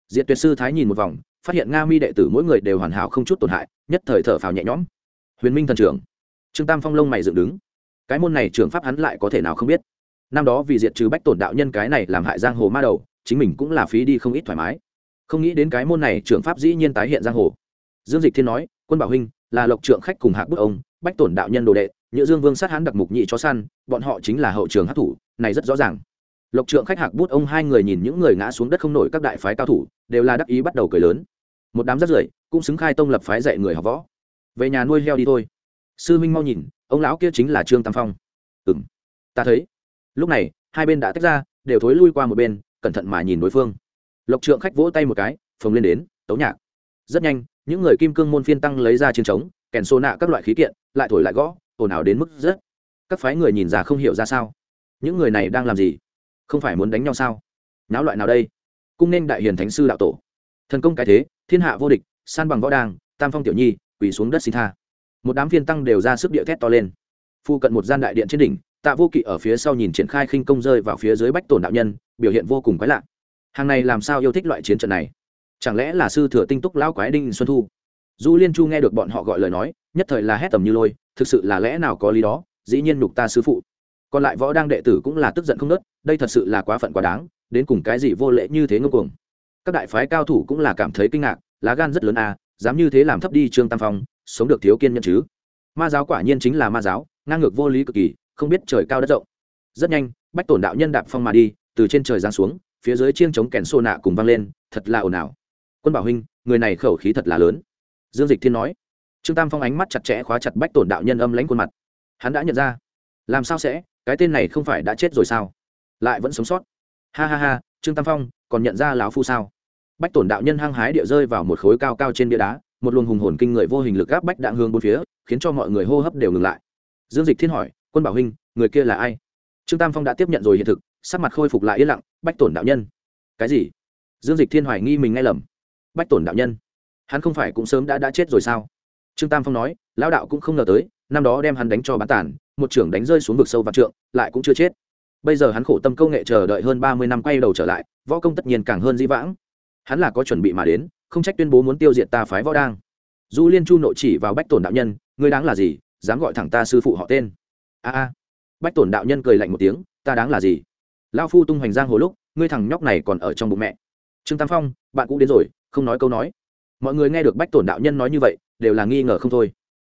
Diệt tuyệt sư thái nhìn một vòng, phát hiện nga mi đệ tử mỗi người đều hoàn hảo không chút tổn hại, nhất thời thở phào nhẹ nhõm. Huyền minh thần trưởng, trương tam phong lông mày dựng đứng. Cái môn này trưởng pháp hắn lại có thể nào không biết? Năm đó vì diệt trừ bách tổn đạo nhân cái này làm hại giang hồ ma đầu, chính mình cũng là phí đi không ít thoải mái. Không nghĩ đến cái môn này trưởng pháp dĩ nhiên tái hiện giang hồ. Dương dịch thiên nói, quân bảo huynh, là lộc trượng khách cùng hạc bức ông, bách tổn đạo nhân đồ đệ nhựa dương vương sát hắn đặc mục nhị cho săn, bọn họ chính là hậu trường hát thủ, này rất rõ ràng lộc trượng khách hạc bút ông hai người nhìn những người ngã xuống đất không nổi các đại phái cao thủ, đều là đắc ý bắt đầu cười lớn. Một đám rất rưởi cũng xứng khai tông lập phái dạy người học võ. Về nhà nuôi heo đi thôi. Sư minh mau nhìn, ông lão kia chính là trương tam phong. Ừ m ta thấy. Lúc này, hai bên đã tách ra, đều thối lui qua một bên, cẩn thận mà nhìn đối phương. Lộc trượng khách vỗ tay một cái, phồng lên đến, tấu nhạc. Rất nhanh, những người kim cương môn phiên tăng lấy ra chiến trống kèn xô nạ các loại khí kiện, lại thổi lại gõ, ồn ào đến mức rất. Các phái người nhìn ra không hiểu ra sao. Những người này đang làm gì? Không phải muốn đánh nhau sao? Náo loại nào đây? Cung nên đại hiền thánh sư đạo tổ. Thần công cái thế, thiên hạ vô địch, san bằng võ đàng, tam phong tiểu nhi, quỳ xuống đất xin tha. Một đám phiên tăng đều ra sức địa thét to lên. Phu cận một gian đại điện trên đỉnh, tạ vô kỵ ở phía sau nhìn triển khai khinh công rơi vào phía dưới bách tổn đạo nhân, biểu hiện vô cùng quái lạ. Hàng này làm sao yêu thích loại chiến trận này? Chẳng lẽ là sư thừa tinh túc lão quái đinh xuân thu? Du liên chu nghe được bọn họ gọi lời nói, nhất thời là hét tầm như lôi, thực sự là lẽ nào có lý đó? Dĩ nhiên nhục ta sư phụ còn lại võ đang đệ tử cũng là tức giận không nớt, đây thật sự là quá phận quá đáng, đến cùng cái gì vô lễ như thế ngông cuồng. Các đại phái cao thủ cũng là cảm thấy kinh ngạc, lá gan rất lớn à dám như thế làm thấp đi trương tam phong, sống được thiếu kiên nhân chứ. Ma giáo quả nhiên chính là ma giáo, ngang ngược vô lý cực kỳ, không biết trời cao đất rộng. Rất nhanh, bách tổn đạo nhân đạp phong mà đi, từ trên trời giáng xuống, phía dưới chiêng chống kèn xô nạ cùng vang lên, thật là ồn ào. Quân bảo huynh, người này khẩu khí thật là lớn. Dương dịch thiên nói. Trương tam phong ánh mắt chặt chẽ khóa chặt bách tổn đạo nhân âm lãnh khuôn mặt. Hắn đã nhận ra làm sao sẽ? Cái tên này không phải đã chết rồi sao? Lại vẫn sống sót. Ha ha ha, trương tam phong, còn nhận ra lão phu sao? Bách tổn đạo nhân hăng hái địa rơi vào một khối cao cao trên bia đá, một luồng hùng hồn kinh người vô hình lực gáp bách đạn hương bốn phía, khiến cho mọi người hô hấp đều ngừng lại. Dương dịch thiên hỏi, quân bảo huynh, người kia là ai? Trương tam phong đã tiếp nhận rồi hiện thực, sắc mặt khôi phục lại yên lặng, bách tổn đạo nhân. Cái gì? Dương dịch thiên hoài nghi mình nghe lầm. Bách tổn đạo nhân, hắn không phải cũng sớm đã đã chết rồi sao? Trương tam phong nói, lão đạo cũng không ngờ tới, năm đó đem hắn đánh cho bán tàn một trưởng đánh rơi xuống vực sâu vạn trượng, lại cũng chưa chết. Bây giờ hắn khổ tâm công nghệ chờ đợi hơn ba mươi năm quay đầu trở lại, võ công tất nhiên càng hơn di vãng. Hắn là có chuẩn bị mà đến, không trách tuyên bố muốn tiêu diệt ta phái võ đang. Du liên chu nội chỉ vào bách tổn đạo nhân, ngươi đáng là gì? Dám gọi thẳng ta sư phụ họ tên. A a. Bách tổn đạo nhân cười lạnh một tiếng, ta đáng là gì? Lao phu tung hoành giang hồ lúc, ngươi thằng nhóc này còn ở trong bụng mẹ. Trương tam phong, bạn cũng đến rồi, không nói câu nói. Mọi người nghe được bách tổn đạo nhân nói như vậy, đều là nghi ngờ không thôi.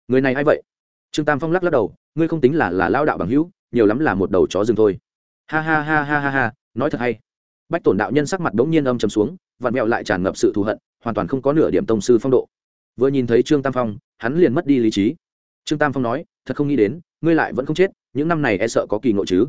Người này a i vậy? Trương tam phong lắc lắc đầu ngươi không tính là là lao đạo bằng hữu, nhiều lắm là một đầu chó rừng thôi. Ha ha ha ha ha ha, nói thật hay. Bách tổn đạo nhân sắc mặt bỗng nhiên âm chầm xuống, vặn mẹo lại tràn ngập sự thù hận, hoàn toàn không có nửa điểm tông sư phong độ. Vừa nhìn thấy trương tam phong, hắn liền mất đi lý trí. Trương tam phong nói, thật không nghĩ đến, ngươi lại vẫn không chết, những năm này e sợ có kỳ ngộ chứ.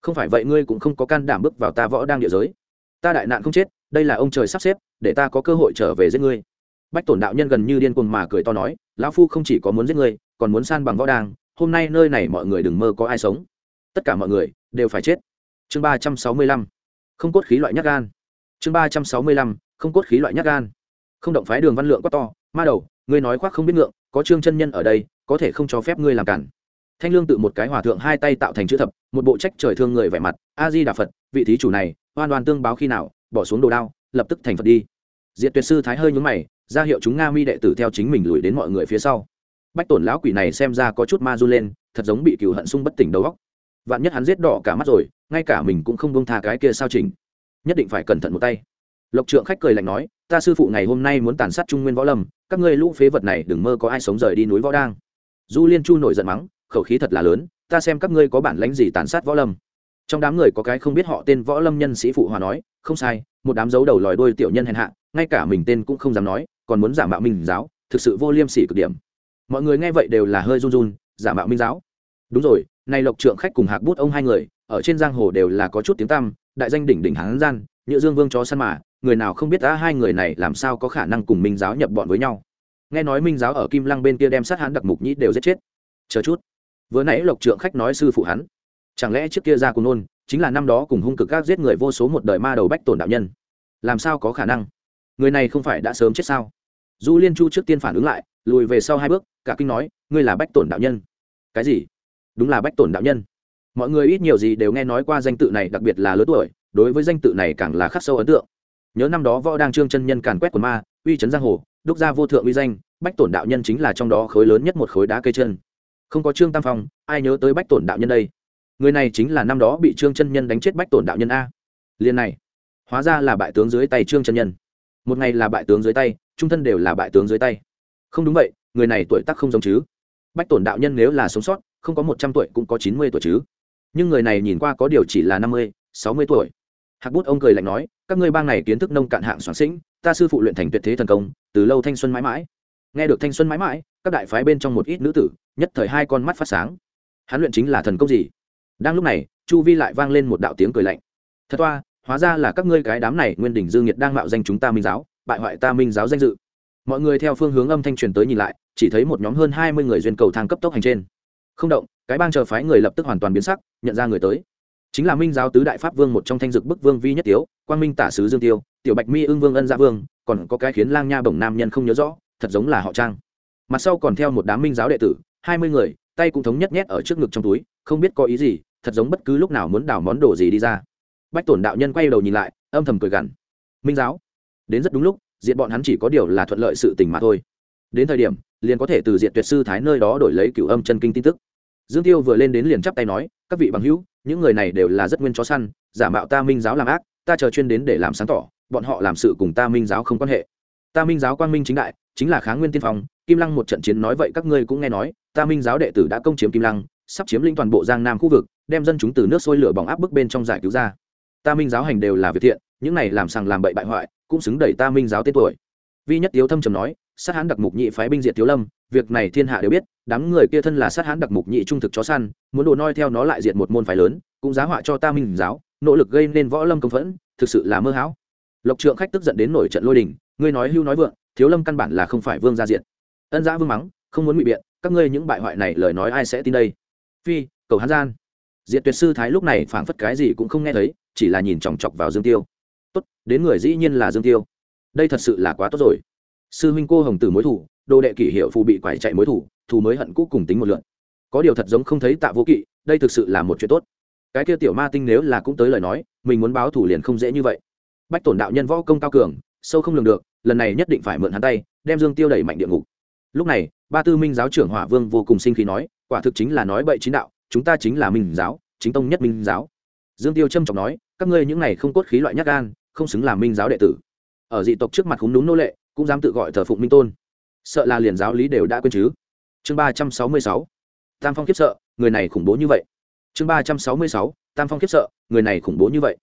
Không phải vậy ngươi cũng không có can đảm bước vào ta võ đang địa giới. Ta đại nạn không chết, đây là ông trời sắp xếp, để ta có cơ hội trở về giết ngươi. Bách tổn đạo nhân gần như điên cuồng mà cười to nói, lão phu không chỉ có muốn giết ngươi, còn muốn san bằng võ đang hôm nay nơi này mọi người đừng mơ có ai sống. Tất cả mọi người đều phải chết. Chương ba trăm sáu mươi lăm. Không cốt khí loại nhắc gan. Chương ba trăm sáu mươi lăm. Không cốt khí loại nhắc gan. Không động phái đường văn lượng quá to. Ma đầu, ngươi nói khoác không biết ngượng, có trương chân nhân ở đây, có thể không cho phép ngươi làm cản. Thanh lương tự một cái hòa thượng hai tay tạo thành chữ thập, một bộ trách trời thương người vẻ mặt, a di đà phật, vị thí chủ này hoàn toàn tương báo khi nào, bỏ xuống đồ đao, lập tức thành phật đi. Diệt tuyệt sư thái hơi nhúng mày, ra hiệu chúng nga mi đệ tử theo chính mình lùi đến mọi người phía sau bách tổn lão quỷ này xem ra có chút ma du lên, thật giống bị cựu hận sung bất tỉnh đầu óc. Vạn nhất hắn giết đỏ cả mắt rồi, ngay cả mình cũng không bông tha cái kia sao trình nhất định phải cẩn thận một tay. Lộc trượng khách cười lạnh nói, ta sư phụ ngày hôm nay muốn tàn sát trung nguyên võ lâm, các ngươi lũ phế vật này đừng mơ có ai sống rời đi núi võ đang. Du liên chu nổi giận mắng, khẩu khí thật là lớn, ta xem các ngươi có bản lãnh gì tàn sát võ lâm. Trong đám người có cái không biết họ tên võ lâm nhân sĩ phụ hòa nói, không sai, một đám dấu đầu lòi đôi tiểu nhân hèn hạ, ngay cả mình tên cũng không dám nói, còn muốn giả mạo mình giáo, thực sự vô liêm sỉ cực điểm mọi người nghe vậy đều là hơi run run, giả mạo minh giáo. Đúng rồi, nay lộc trượng khách cùng hạc bút ông hai người, ở trên giang hồ đều là có chút tiếng tăm, đại danh đỉnh đỉnh hán gian, nhựa dương vương chó săn mà, người nào không biết đã hai người này làm sao có khả năng cùng minh giáo nhập bọn với nhau. Nghe nói minh giáo ở kim lăng bên kia đem sát hán đặc mục nhĩ đều giết chết. Chờ chút. Vừa nãy lộc trượng khách nói sư phụ hắn, chẳng lẽ trước kia ra cùng nôn, chính là năm đó cùng hung cực các giết người vô số một đời ma đầu bách tổn đạo nhân? Làm sao có khả năng? Người này không phải đã sớm chết sao? Du liên chu trước tiên phản ứng lại, lùi về sau hai bước, cả kinh nói, ngươi là bách tổn đạo nhân. Cái gì? Đúng là bách tổn đạo nhân. Mọi người ít nhiều gì đều nghe nói qua danh tự này, đặc biệt là lớn tuổi, đối với danh tự này càng là khắc sâu ấn tượng. Nhớ năm đó võ đang trương chân nhân càn quét quần ma, uy trấn giang hồ, đúc ra vô thượng uy danh, bách tổn đạo nhân chính là trong đó khối lớn nhất một khối đá cây chân. Không có trương tam phong, ai nhớ tới bách tổn đạo nhân đây? Người này chính là năm đó bị trương chân nhân đánh chết bách tổn đạo nhân a. Liên này, hóa ra là bại tướng dưới tay trương chân nhân. Một ngày là bại tướng dưới tay trung thân đều là bại tướng dưới tay. Không đúng vậy, người này tuổi tác không giống chứ. Bách tổn đạo nhân nếu là sống sót, không có một trăm tuổi cũng có chín mươi tuổi chứ. Nhưng người này nhìn qua có điều chỉ là năm mươi, sáu mươi tuổi. Hạc bút ông cười lạnh nói, các ngươi bang này kiến thức nông cạn hạng soạn sinh ta sư phụ luyện thành tuyệt thế thần công, từ lâu thanh xuân mãi mãi. Nghe được thanh xuân mãi mãi, các đại phái bên trong một ít nữ tử, nhất thời hai con mắt phát sáng. Hắn luyện chính là thần công gì? Đang lúc này, chu vi lại vang lên một đạo tiếng cười lạnh. Thật toa, hóa ra là các ngươi cái đám này nguyên đỉnh dương nhiệt đang mạo danh chúng ta minh giáo bại hoại ta minh giáo danh dự. Mọi người theo phương hướng âm thanh truyền tới nhìn lại, chỉ thấy một nhóm hơn hai mươi người duyên cầu thang cấp tốc hành trên. Không động, cái bang chờ phái người lập tức hoàn toàn biến sắc, nhận ra người tới. Chính là minh giáo tứ đại pháp vương một trong thanh dực bức vương vi nhất tiếu, quang minh tả sứ dương tiêu, tiểu bạch mi ưng vương ân gia vương, còn có cái khiến lang nha bổng nam nhân không nhớ rõ, thật giống là họ trang. Mặt sau còn theo một đám minh giáo đệ tử, hai mươi người, tay cũng thống nhất nhét ở trước ngực trong túi, không biết có ý gì, thật giống bất cứ lúc nào muốn đào món đồ gì đi ra. Bách tổn đạo nhân quay đầu nhìn lại, âm thầm cười gằn. Minh giáo đến rất đúng lúc diện bọn hắn chỉ có điều là thuận lợi sự tình mà thôi. Đến thời điểm, liền có thể từ diện tuyệt sư thái nơi đó đổi lấy cửu âm chân kinh tin tức. Dương tiêu vừa lên đến liền chắp tay nói, các vị bằng hữu, những người này đều là rất nguyên chó săn, giả mạo ta minh giáo làm ác, ta chờ chuyên đến để làm sáng tỏ, bọn họ làm sự cùng ta minh giáo không quan hệ. Ta minh giáo quang minh chính đại, chính là kháng nguyên tiên phong, kim lăng một trận chiến nói vậy các ngươi cũng nghe nói, ta minh giáo đệ tử đã công chiếm kim lăng, sắp chiếm lĩnh toàn bộ giang nam khu vực, đem dân chúng từ nước sôi lửa bỏng áp bức bên trong giải cứu ra. Ta minh giáo hành đều là việc thiện, những này làm sằng làm bậy bại hoại cũng xứng đẩy ta minh giáo tên tuổi. Vi nhất tiếu thâm trầm nói, sát hãn đặc mục nhị phái binh diệt Tiếu lâm, việc này thiên hạ đều biết, đám người kia thân là sát hãn đặc mục nhị trung thực chó săn, muốn đồ noi theo nó lại diệt một môn phái lớn, cũng giá họa cho ta minh giáo, nỗ lực gây nên võ lâm công phẫn, thực sự là mơ hão. Lộc trượng khách tức giận đến nổi trận lôi đình, ngươi nói hưu nói vượng thiếu lâm căn bản là không phải vương gia diện ân giã vương mắng, không muốn bị biện, các ngươi những bại hoại này lời nói ai sẽ tin đây? Phi, cầu hán gian. Diệt tuyệt sư thái lúc này phảng phất cái gì cũng không nghe thấy, chỉ là nhìn chòng chọc vào dương tiêu tốt, đến người dĩ nhiên là dương tiêu. Đây thật sự là quá tốt rồi. Sư huynh cô hồng tử mối thủ, đồ đệ kỷ hiệu phù bị quải chạy mối thủ, thù mới hận cũ cùng tính một lượn. Có điều thật giống không thấy tạ vô kỵ, đây thực sự là một chuyện tốt. Cái kia tiểu ma tinh nếu là cũng tới lời nói, mình muốn báo thủ liền không dễ như vậy. Bách tổn đạo nhân võ công cao cường, sâu không lường được, lần này nhất định phải mượn hắn tay, đem dương tiêu đẩy mạnh địa ngục. Lúc này, ba tư minh giáo trưởng hỏa vương vô cùng sinh khí nói, quả thực chính là nói bậy chính đạo, chúng ta chính là minh giáo, chính tông nhất minh giáo. Dương tiêu trâm trọng nói, các ngươi những này không cốt khí loại nhát gan không xứng làm minh giáo đệ tử. Ở dị tộc trước mặt húng đúng nô lệ, cũng dám tự gọi thờ phụng minh tôn. Sợ là liền giáo lý đều đã quên chứ. Chương ba trăm sáu mươi sáu. Tam phong kiếp sợ, người này khủng bố như vậy. Chương ba trăm sáu mươi sáu, tam phong kiếp sợ, người này khủng bố như vậy.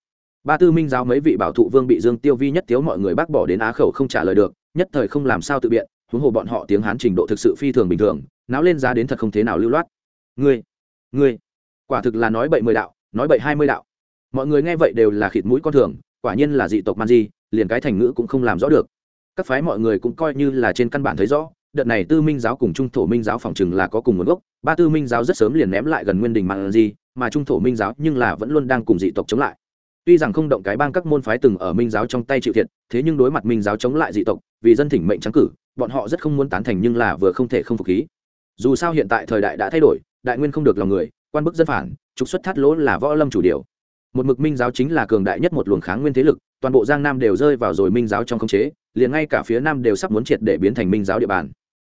Ba tư minh giáo mấy vị bảo thụ vương bị dương tiêu vi nhất tiếu mọi người bác bỏ đến á khẩu không trả lời được, nhất thời không làm sao tự biện, huống hồ bọn họ tiếng hán trình độ thực sự phi thường bình thường, náo lên giá đến thật không thế nào lưu loát. Ngươi ngươi, quả thực là nói bậy mười đạo, nói bậy hai mươi đạo. Mọi người nghe vậy đều là khịt mũi con thường quả nhiên là dị tộc man di, liền cái thành ngữ cũng không làm rõ được. Các phái mọi người cũng coi như là trên căn bản thấy rõ, đợt này tư minh giáo cùng trung thổ minh giáo phòng chừng là có cùng nguồn gốc, ba tư minh giáo rất sớm liền ném lại gần nguyên đình man di, mà trung thổ minh giáo nhưng là vẫn luôn đang cùng dị tộc chống lại. Tuy rằng không động cái bang các môn phái từng ở minh giáo trong tay chịu thiệt, thế nhưng đối mặt minh giáo chống lại dị tộc, vì dân thỉnh mệnh trắng cử, bọn họ rất không muốn tán thành nhưng là vừa không thể không phục khí. Dù sao hiện tại thời đại đã thay đổi, đại nguyên không được lòng người, quan bức dân phản, trục xuất thắt lỗ là võ lâm chủ điều một mực minh giáo chính là cường đại nhất một luồng kháng nguyên thế lực, toàn bộ giang nam đều rơi vào rồi minh giáo trong khống chế, liền ngay cả phía nam đều sắp muốn triệt để biến thành minh giáo địa bàn.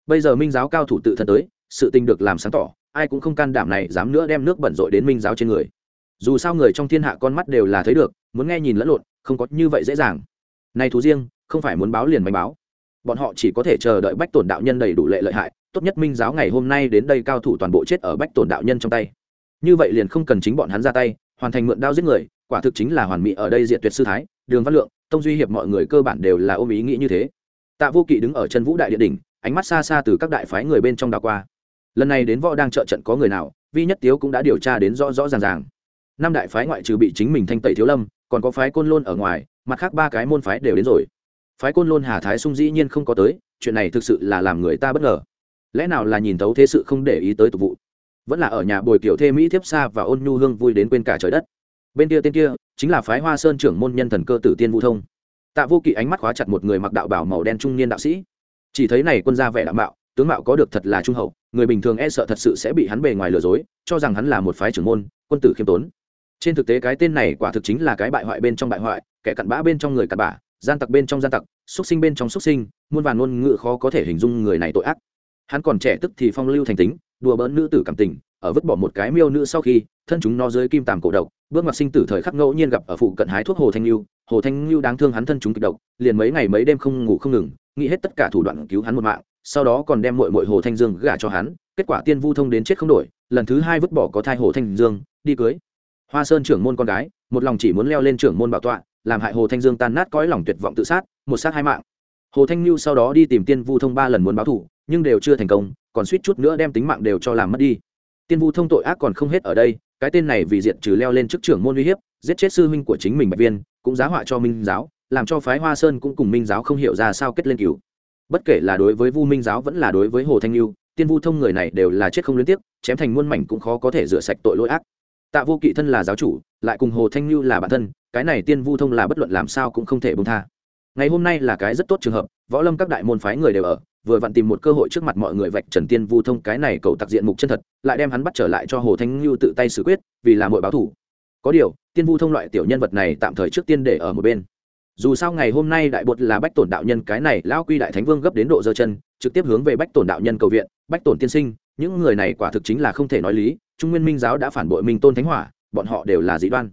Bây giờ minh giáo cao thủ tự thân tới, sự tình được làm sáng tỏ, ai cũng không can đảm này dám nữa đem nước bẩn rội đến minh giáo trên người. Dù sao người trong thiên hạ con mắt đều là thấy được, muốn nghe nhìn lẫn lộn, không có như vậy dễ dàng. Này thú riêng, không phải muốn báo liền bánh báo. Bọn họ chỉ có thể chờ đợi bách tổn đạo nhân đầy đủ lệ lợi hại, tốt nhất minh giáo ngày hôm nay đến đây cao thủ toàn bộ chết ở bách tổn đạo nhân trong tay. Như vậy liền không cần chính bọn hắn ra tay hoàn thành mượn đao giết người, quả thực chính là hoàn mỹ ở đây diện tuyệt sư thái, đường văn lượng, tông duy hiệp mọi người cơ bản đều là ôm ý nghĩ như thế. Tạ vô kỵ đứng ở chân vũ đại địa đỉnh, ánh mắt xa xa từ các đại phái người bên trong đào qua. Lần này đến võ đang trợ trận có người nào, vi nhất tiếu cũng đã điều tra đến rõ rõ ràng ràng. Năm đại phái ngoại trừ bị chính mình thanh tẩy thiếu lâm, còn có phái côn lôn ở ngoài, mặt khác ba cái môn phái đều đến rồi. Phái côn lôn hà thái sung dĩ nhiên không có tới, chuyện này thực sự là làm người ta bất ngờ. Lẽ nào là nhìn thấu thế sự không để ý tới tục vụ? Vẫn là ở nhà bồi kiểu thê mỹ thiếp xa và ôn nhu hương vui đến quên cả trời đất. Bên kia tên kia, chính là phái hoa sơn trưởng môn nhân thần cơ tử tiên vũ thông. Tạ vô kỵ ánh mắt khóa chặt một người mặc đạo bảo màu đen trung niên đạo sĩ. Chỉ thấy này quân gia vẻ đạo mạo, tướng mạo có được thật là trung hậu, người bình thường e sợ thật sự sẽ bị hắn bề ngoài lừa dối, cho rằng hắn là một phái trưởng môn, quân tử khiêm tốn. Trên thực tế cái tên này quả thực chính là cái bại hoại bên trong bại hoại, kẻ cặn bã bên trong người cặn bã, gian tặc bên trong gian tặc xuất sinh bên trong xuất sinh, muôn vàn ngôn ngữ khó có thể hình dung người này tội ác. Hắn còn trẻ tức thì phong lưu thành tính đùa bỡn nữ tử cảm tình, ở vứt bỏ một cái miêu nữ sau khi, thân chúng nó dưới kim tàm cổ độc, bước mặt sinh tử thời khắc ngẫu nhiên gặp ở phụ cận hái thuốc hồ thanh lưu hồ thanh lưu đáng thương hắn thân chúng kịch độc, liền mấy ngày mấy đêm không ngủ không ngừng, nghĩ hết tất cả thủ đoạn cứu hắn một mạng, sau đó còn đem mội mội hồ thanh dương gả cho hắn, kết quả tiên vu thông đến chết không đổi, lần thứ hai vứt bỏ có thai hồ thanh dương, đi cưới. Hoa sơn trưởng môn con gái, một lòng chỉ muốn leo lên trưởng môn bảo tọa, làm hại hồ thanh dương tan nát cõi lòng tuyệt vọng tự sát, một sát hai mạng. Hồ thanh lưu sau đó đi tìm tiên vu thông ba lần muốn báo thủ nhưng đều chưa thành công, còn suýt chút nữa đem tính mạng đều cho làm mất đi. Tiên vu thông tội ác còn không hết ở đây, cái tên này vì diện trừ leo lên chức trưởng môn uy hiếp, giết chết sư huynh của chính mình bạch viên, cũng giá họa cho minh giáo, làm cho phái hoa sơn cũng cùng minh giáo không hiểu ra sao kết lên cứu bất kể là đối với vu minh giáo vẫn là đối với hồ thanh lưu tiên vu thông người này đều là chết không liên tiếp chém thành muôn mảnh cũng khó có thể rửa sạch tội lỗi ác. Tạ vô kỵ thân là giáo chủ, lại cùng hồ thanh lưu là bản thân, cái này tiên vu thông là bất luận làm sao cũng không thể bông tha ngày hôm nay là cái rất tốt trường hợp, võ lâm các đại môn phái người đều ở, vừa vặn tìm một cơ hội trước mặt mọi người vạch trần tiên vu thông cái này cầu tặc diện mục chân thật, lại đem hắn bắt trở lại cho hồ thanh ngưu tự tay xử quyết, vì là mọi báo thủ. Có điều, tiên vu thông loại tiểu nhân vật này tạm thời trước tiên để ở một bên. Dù sao ngày hôm nay đại bột là bách tổn đạo nhân cái này, lão quy đại thánh vương gấp đến độ dơ chân, trực tiếp hướng về bách tổn đạo nhân cầu viện, bách tổn tiên sinh, những người này quả thực chính là không thể nói lý, trung nguyên minh giáo đã phản bội minh tôn thánh hỏa, bọn họ đều là dị đoan.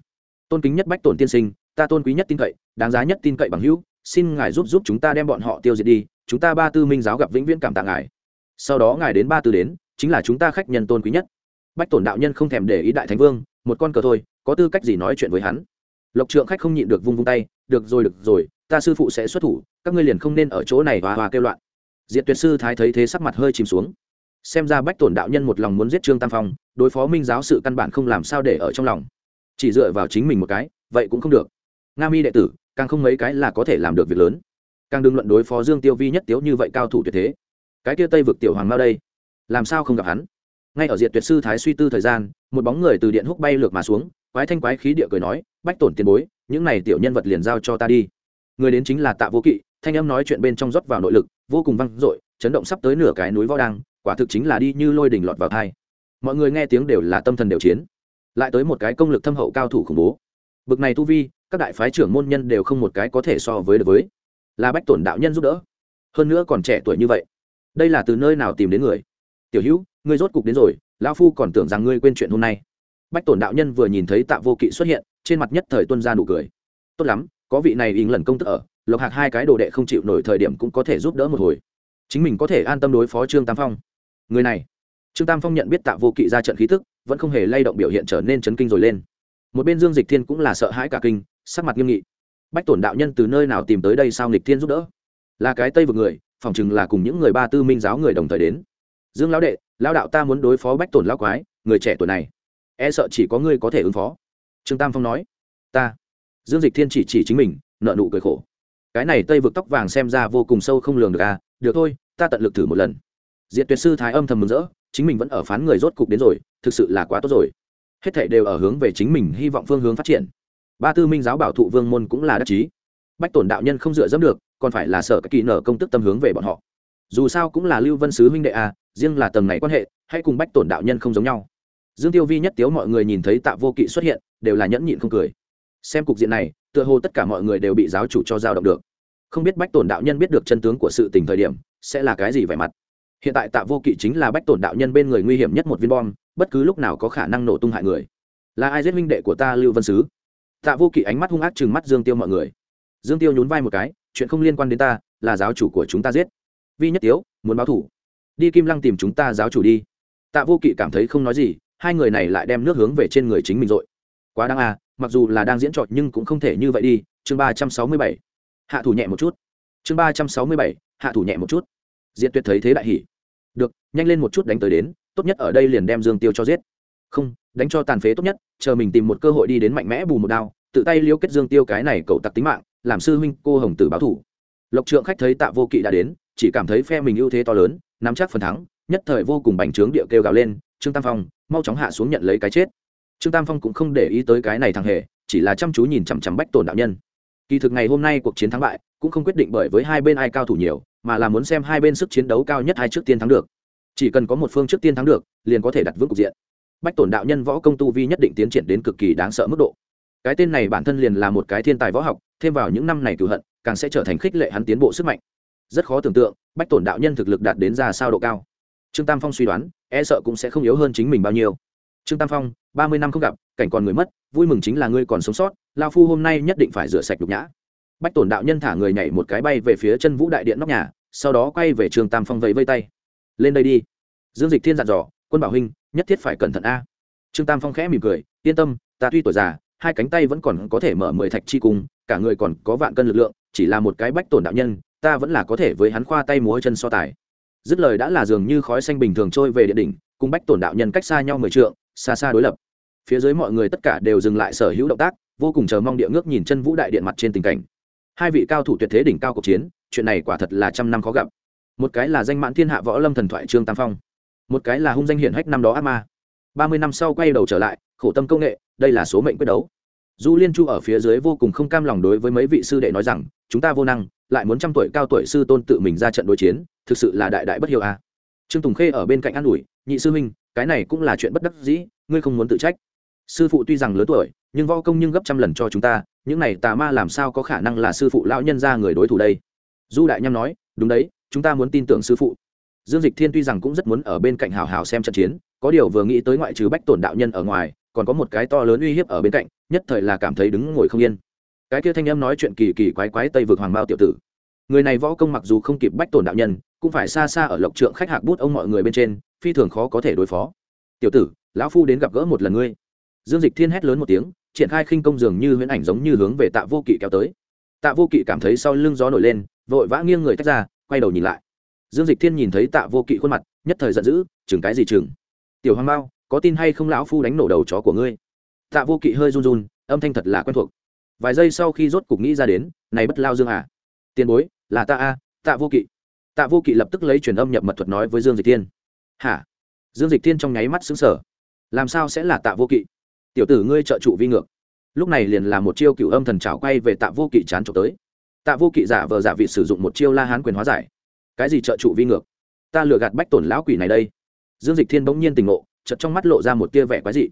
Tôn kính nhất bách tổn tiên sinh, ta tôn quý nhất tin cậy, đáng giá nhất tin cậy bằng hữu xin ngài giúp giúp chúng ta đem bọn họ tiêu diệt đi, chúng ta ba tư minh giáo gặp vĩnh viễn cảm tạ ngài. Sau đó ngài đến ba tư đến, chính là chúng ta khách nhân tôn quý nhất. Bách tổn đạo nhân không thèm để ý đại thánh vương, một con cờ thôi, có tư cách gì nói chuyện với hắn? Lộc trượng khách không nhịn được vung vung tay, được rồi được rồi, ta sư phụ sẽ xuất thủ, các ngươi liền không nên ở chỗ này hòa hòa kêu loạn. Diệt tuyệt sư thái thấy thế sắc mặt hơi chìm xuống. Xem ra bách tổn đạo nhân một lòng muốn giết trương tam phong, đối phó minh giáo sự căn bản không làm sao để ở trong lòng. Chỉ dựa vào chính mình một cái, vậy cũng không được nga mi đệ tử, càng không mấy cái là có thể làm được việc lớn. Càng đừng luận đối phó dương tiêu vi nhất tiếu như vậy cao thủ tuyệt thế. Cái kia tây vực tiểu hoàng mao đây, làm sao không gặp hắn? Ngay ở diện tuyệt sư thái suy tư thời gian, một bóng người từ điện húc bay lược mà xuống, quái thanh quái khí địa cười nói, bách tổn tiền bối, những này tiểu nhân vật liền giao cho ta đi. Người đến chính là tạ vô kỵ, thanh âm nói chuyện bên trong rót vào nội lực, vô cùng vang dội, chấn động sắp tới nửa cái núi võ đang, quả thực chính là đi như lôi đỉnh lọt vào thai. Mọi người nghe tiếng đều là tâm thần đều chiến. Lại tới một cái công lực thâm hậu cao thủ khủng bố. Bực này tu vi các đại phái trưởng môn nhân đều không một cái có thể so với được với. Là bách tổn đạo nhân giúp đỡ. Hơn nữa còn trẻ tuổi như vậy. Đây là từ nơi nào tìm đến người? Tiểu hữu, ngươi rốt cục đến rồi, lão phu còn tưởng rằng ngươi quên chuyện hôm nay. Bách tổn đạo nhân vừa nhìn thấy tạ vô kỵ xuất hiện, trên mặt nhất thời tuân ra nụ cười. Tốt lắm, có vị này ý lần công tức ở, lộc hạc hai cái đồ đệ không chịu nổi thời điểm cũng có thể giúp đỡ một hồi. Chính mình có thể an tâm đối phó trương tam phong. Người này. Trương tam phong nhận biết tạ vô kỵ ra trận khí thức vẫn không hề lay động biểu hiện trở nên chấn kinh rồi lên. Một bên dương dịch thiên cũng là sợ hãi cả kinh sắc mặt nghiêm nghị. Bách tổn đạo nhân từ nơi nào tìm tới đây sao nghịch thiên giúp đỡ? Là cái tây vực người phòng chừng là cùng những người ba tư minh giáo người đồng thời đến. Dương lão đệ, lão đạo ta muốn đối phó bách tổn lão quái, người trẻ tuổi này. E sợ chỉ có ngươi có thể ứng phó. Trương tam phong nói. Ta. Dương dịch thiên chỉ chỉ chính mình, nợ nụ cười khổ. Cái này tây vực tóc vàng xem ra vô cùng sâu không lường được à được thôi, ta tận lực thử một lần. Diện tuyệt sư thái âm thầm mừng rỡ, chính mình vẫn ở phán người rốt cục đến rồi, thực sự là quá tốt rồi. Hết thảy đều ở hướng về chính mình hy vọng phương hướng phát triển ba tư minh giáo bảo thụ vương môn cũng là đắc chí. Bách tổn đạo nhân không dựa dẫm được, còn phải là sở các kỳ nở công tức tâm hướng về bọn họ. Dù sao cũng là lưu vân sứ huynh đệ à riêng là tầng này quan hệ, hay cùng bách tổn đạo nhân không giống nhau. Dương tiêu vi nhất tiếu mọi người nhìn thấy tạ vô kỵ xuất hiện, đều là nhẫn nhịn không cười. Xem cục diện này, tựa hồ tất cả mọi người đều bị giáo chủ cho giao động được. Không biết bách tổn đạo nhân biết được chân tướng của sự tình thời điểm, sẽ là cái gì vẻ mặt. Hiện tại tạ vô kỵ chính là bách tổn đạo nhân bên người nguy hiểm nhất một viên bom, bất cứ lúc nào có khả năng nổ tung hại người. Là ai giết huynh đệ của ta, lưu vân sứ? Tạ vô kỵ ánh mắt hung ác chừng mắt dương tiêu mọi người. Dương tiêu nhún vai một cái, chuyện không liên quan đến ta, là giáo chủ của chúng ta giết. Vi nhất tiếu, muốn báo thủ. Đi kim lăng tìm chúng ta giáo chủ đi. Tạ vô kỵ cảm thấy không nói gì, hai người này lại đem nước hướng về trên người chính mình rồi. Quá đáng à mặc dù là đang diễn trọt nhưng cũng không thể như vậy đi. Chương ba trăm sáu mươi bảy. Hạ thủ nhẹ một chút. Chương ba trăm sáu mươi bảy, hạ thủ nhẹ một chút. Diện tuyệt thấy thế đại hỉ. Được, nhanh lên một chút đánh tới đến, tốt nhất ở đây liền đem dương tiêu cho giết không, đánh cho tàn phế tốt nhất, chờ mình tìm một cơ hội đi đến mạnh mẽ bù một đao, tự tay liêu kết dương tiêu cái này cậu tặc tính mạng, làm sư huynh cô hồng tử báo thủ. Lộc trượng khách thấy tạ vô kỵ đã đến, chỉ cảm thấy phe mình ưu thế to lớn, nắm chắc phần thắng, nhất thời vô cùng bành trướng địa kêu gào lên, trương tam phong, mau chóng hạ xuống nhận lấy cái chết. Trương tam phong cũng không để ý tới cái này thằng hề, chỉ là chăm chú nhìn chằm chằm bách tổn đạo nhân. Kỳ thực ngày hôm nay cuộc chiến thắng bại, cũng không quyết định bởi với hai bên ai cao thủ nhiều, mà là muốn xem hai bên sức chiến đấu cao nhất hai trước tiên thắng được. Chỉ cần có một phương trước tiên thắng được, liền có thể đặt vững cục diện bách tổn đạo nhân võ công tu vi nhất định tiến triển đến cực kỳ đáng sợ mức độ. Cái tên này bản thân liền là một cái thiên tài võ học, thêm vào những năm này cửu hận, càng sẽ trở thành khích lệ hắn tiến bộ sức mạnh. Rất khó tưởng tượng, bách tổn đạo nhân thực lực đạt đến ra sao độ cao. Trương tam phong suy đoán e sợ cũng sẽ không yếu hơn chính mình bao nhiêu. Trương tam phong, ba mươi năm không gặp, cảnh còn người mất, vui mừng chính là ngươi còn sống sót, lao phu hôm nay nhất định phải rửa sạch nhục nhã. Bách tổn đạo nhân thả người nhảy một cái bay về phía chân vũ đại điện nóc nhà, sau đó quay về trường tam phong vẫy vây tay. Lên đây đi. Dương dịch thiên dặn dò, quân bảo huynh nhất thiết phải cẩn thận a. Trương tam phong khẽ mỉm cười, yên tâm, ta tuy tuổi già, hai cánh tay vẫn còn có thể mở mười thạch chi cung cả người còn có vạn cân lực lượng, chỉ là một cái bách tổn đạo nhân, ta vẫn là có thể với hắn khoa tay múa chân so tài. Dứt lời đã là dường như khói xanh bình thường trôi về địa đỉnh, cùng bách tổn đạo nhân cách xa nhau mười trượng, xa xa đối lập. Phía dưới mọi người tất cả đều dừng lại sở hữu động tác, vô cùng chờ mong địa ngước nhìn chân vũ đại điện mặt trên tình cảnh. Hai vị cao thủ tuyệt thế đỉnh cao cuộc chiến, chuyện này quả thật là trăm năm khó gặp. Một cái là danh mãn thiên hạ võ lâm thần thoại trương tam phong một cái là hung danh hiển hách năm đó ác ma. Ba mươi năm sau quay đầu trở lại, khổ tâm công nghệ, đây là số mệnh quyết đấu. Du liên chu ở phía dưới vô cùng không cam lòng đối với mấy vị sư đệ nói rằng, chúng ta vô năng, lại muốn trăm tuổi cao tuổi sư tôn tự mình ra trận đối chiến, thực sự là đại đại bất hiệu à trương tùng khê ở bên cạnh an ủi, nhị sư huynh, cái này cũng là chuyện bất đắc dĩ, ngươi không muốn tự trách. Sư phụ tuy rằng lớn tuổi, nhưng võ công nhưng gấp trăm lần cho chúng ta, những này tà ma làm sao có khả năng là sư phụ lão nhân ra người đối thủ đây? Du đại nham nói, đúng đấy, chúng ta muốn tin tưởng sư phụ dương dịch thiên tuy rằng cũng rất muốn ở bên cạnh hào hào xem trận chiến, có điều vừa nghĩ tới ngoại trừ bách tổn đạo nhân ở ngoài, còn có một cái to lớn uy hiếp ở bên cạnh, nhất thời là cảm thấy đứng ngồi không yên. Cái kia thanh em nói chuyện kỳ kỳ quái quái tây vực hoàng bao tiểu tử. Người này võ công mặc dù không kịp bách tổn đạo nhân, cũng phải xa xa ở lộc trượng khách hạc bút ông mọi người bên trên, phi thường khó có thể đối phó. Tiểu tử, lão phu đến gặp gỡ một lần ngươi. Dương dịch thiên hét lớn một tiếng, triển khai khinh công dường như huyễn ảnh giống như hướng về tạ vô kỵ kéo tới. Tạ vô kỵ cảm thấy sau lưng gió nổi lên, vội vã nghiêng người tách ra, quay đầu nhìn lại dương dịch thiên nhìn thấy tạ vô kỵ khuôn mặt, nhất thời giận dữ, chừng cái gì chừng? Tiểu hoàng bao có tin hay không lão phu đánh nổ đầu chó của ngươi? Tạ vô kỵ hơi run run, âm thanh thật là quen thuộc. Vài giây sau khi rốt cục nghĩ ra đến, này bất lao dương à tiền bối, là ta a tạ vô kỵ. Tạ vô kỵ lập tức lấy truyền âm nhập mật thuật nói với dương dịch thiên. Hả? Dương dịch thiên trong nháy mắt xứng sở làm sao sẽ là tạ vô kỵ? Tiểu tử ngươi trợ trụ vi ngược. Lúc này liền là một chiêu cựu âm thần trào quay về tạ vô kỵ chán trộm tới. Tạ vô kỵ giả vờ giả vị sử dụng một chiêu la hán quyền hóa giải cái gì trợ trụ vi ngược? Ta lừa gạt bách tổn lão quỷ này đây. Dương dịch thiên bỗng nhiên tình ngộ, chợt trong mắt lộ ra một tia vẻ quái dị.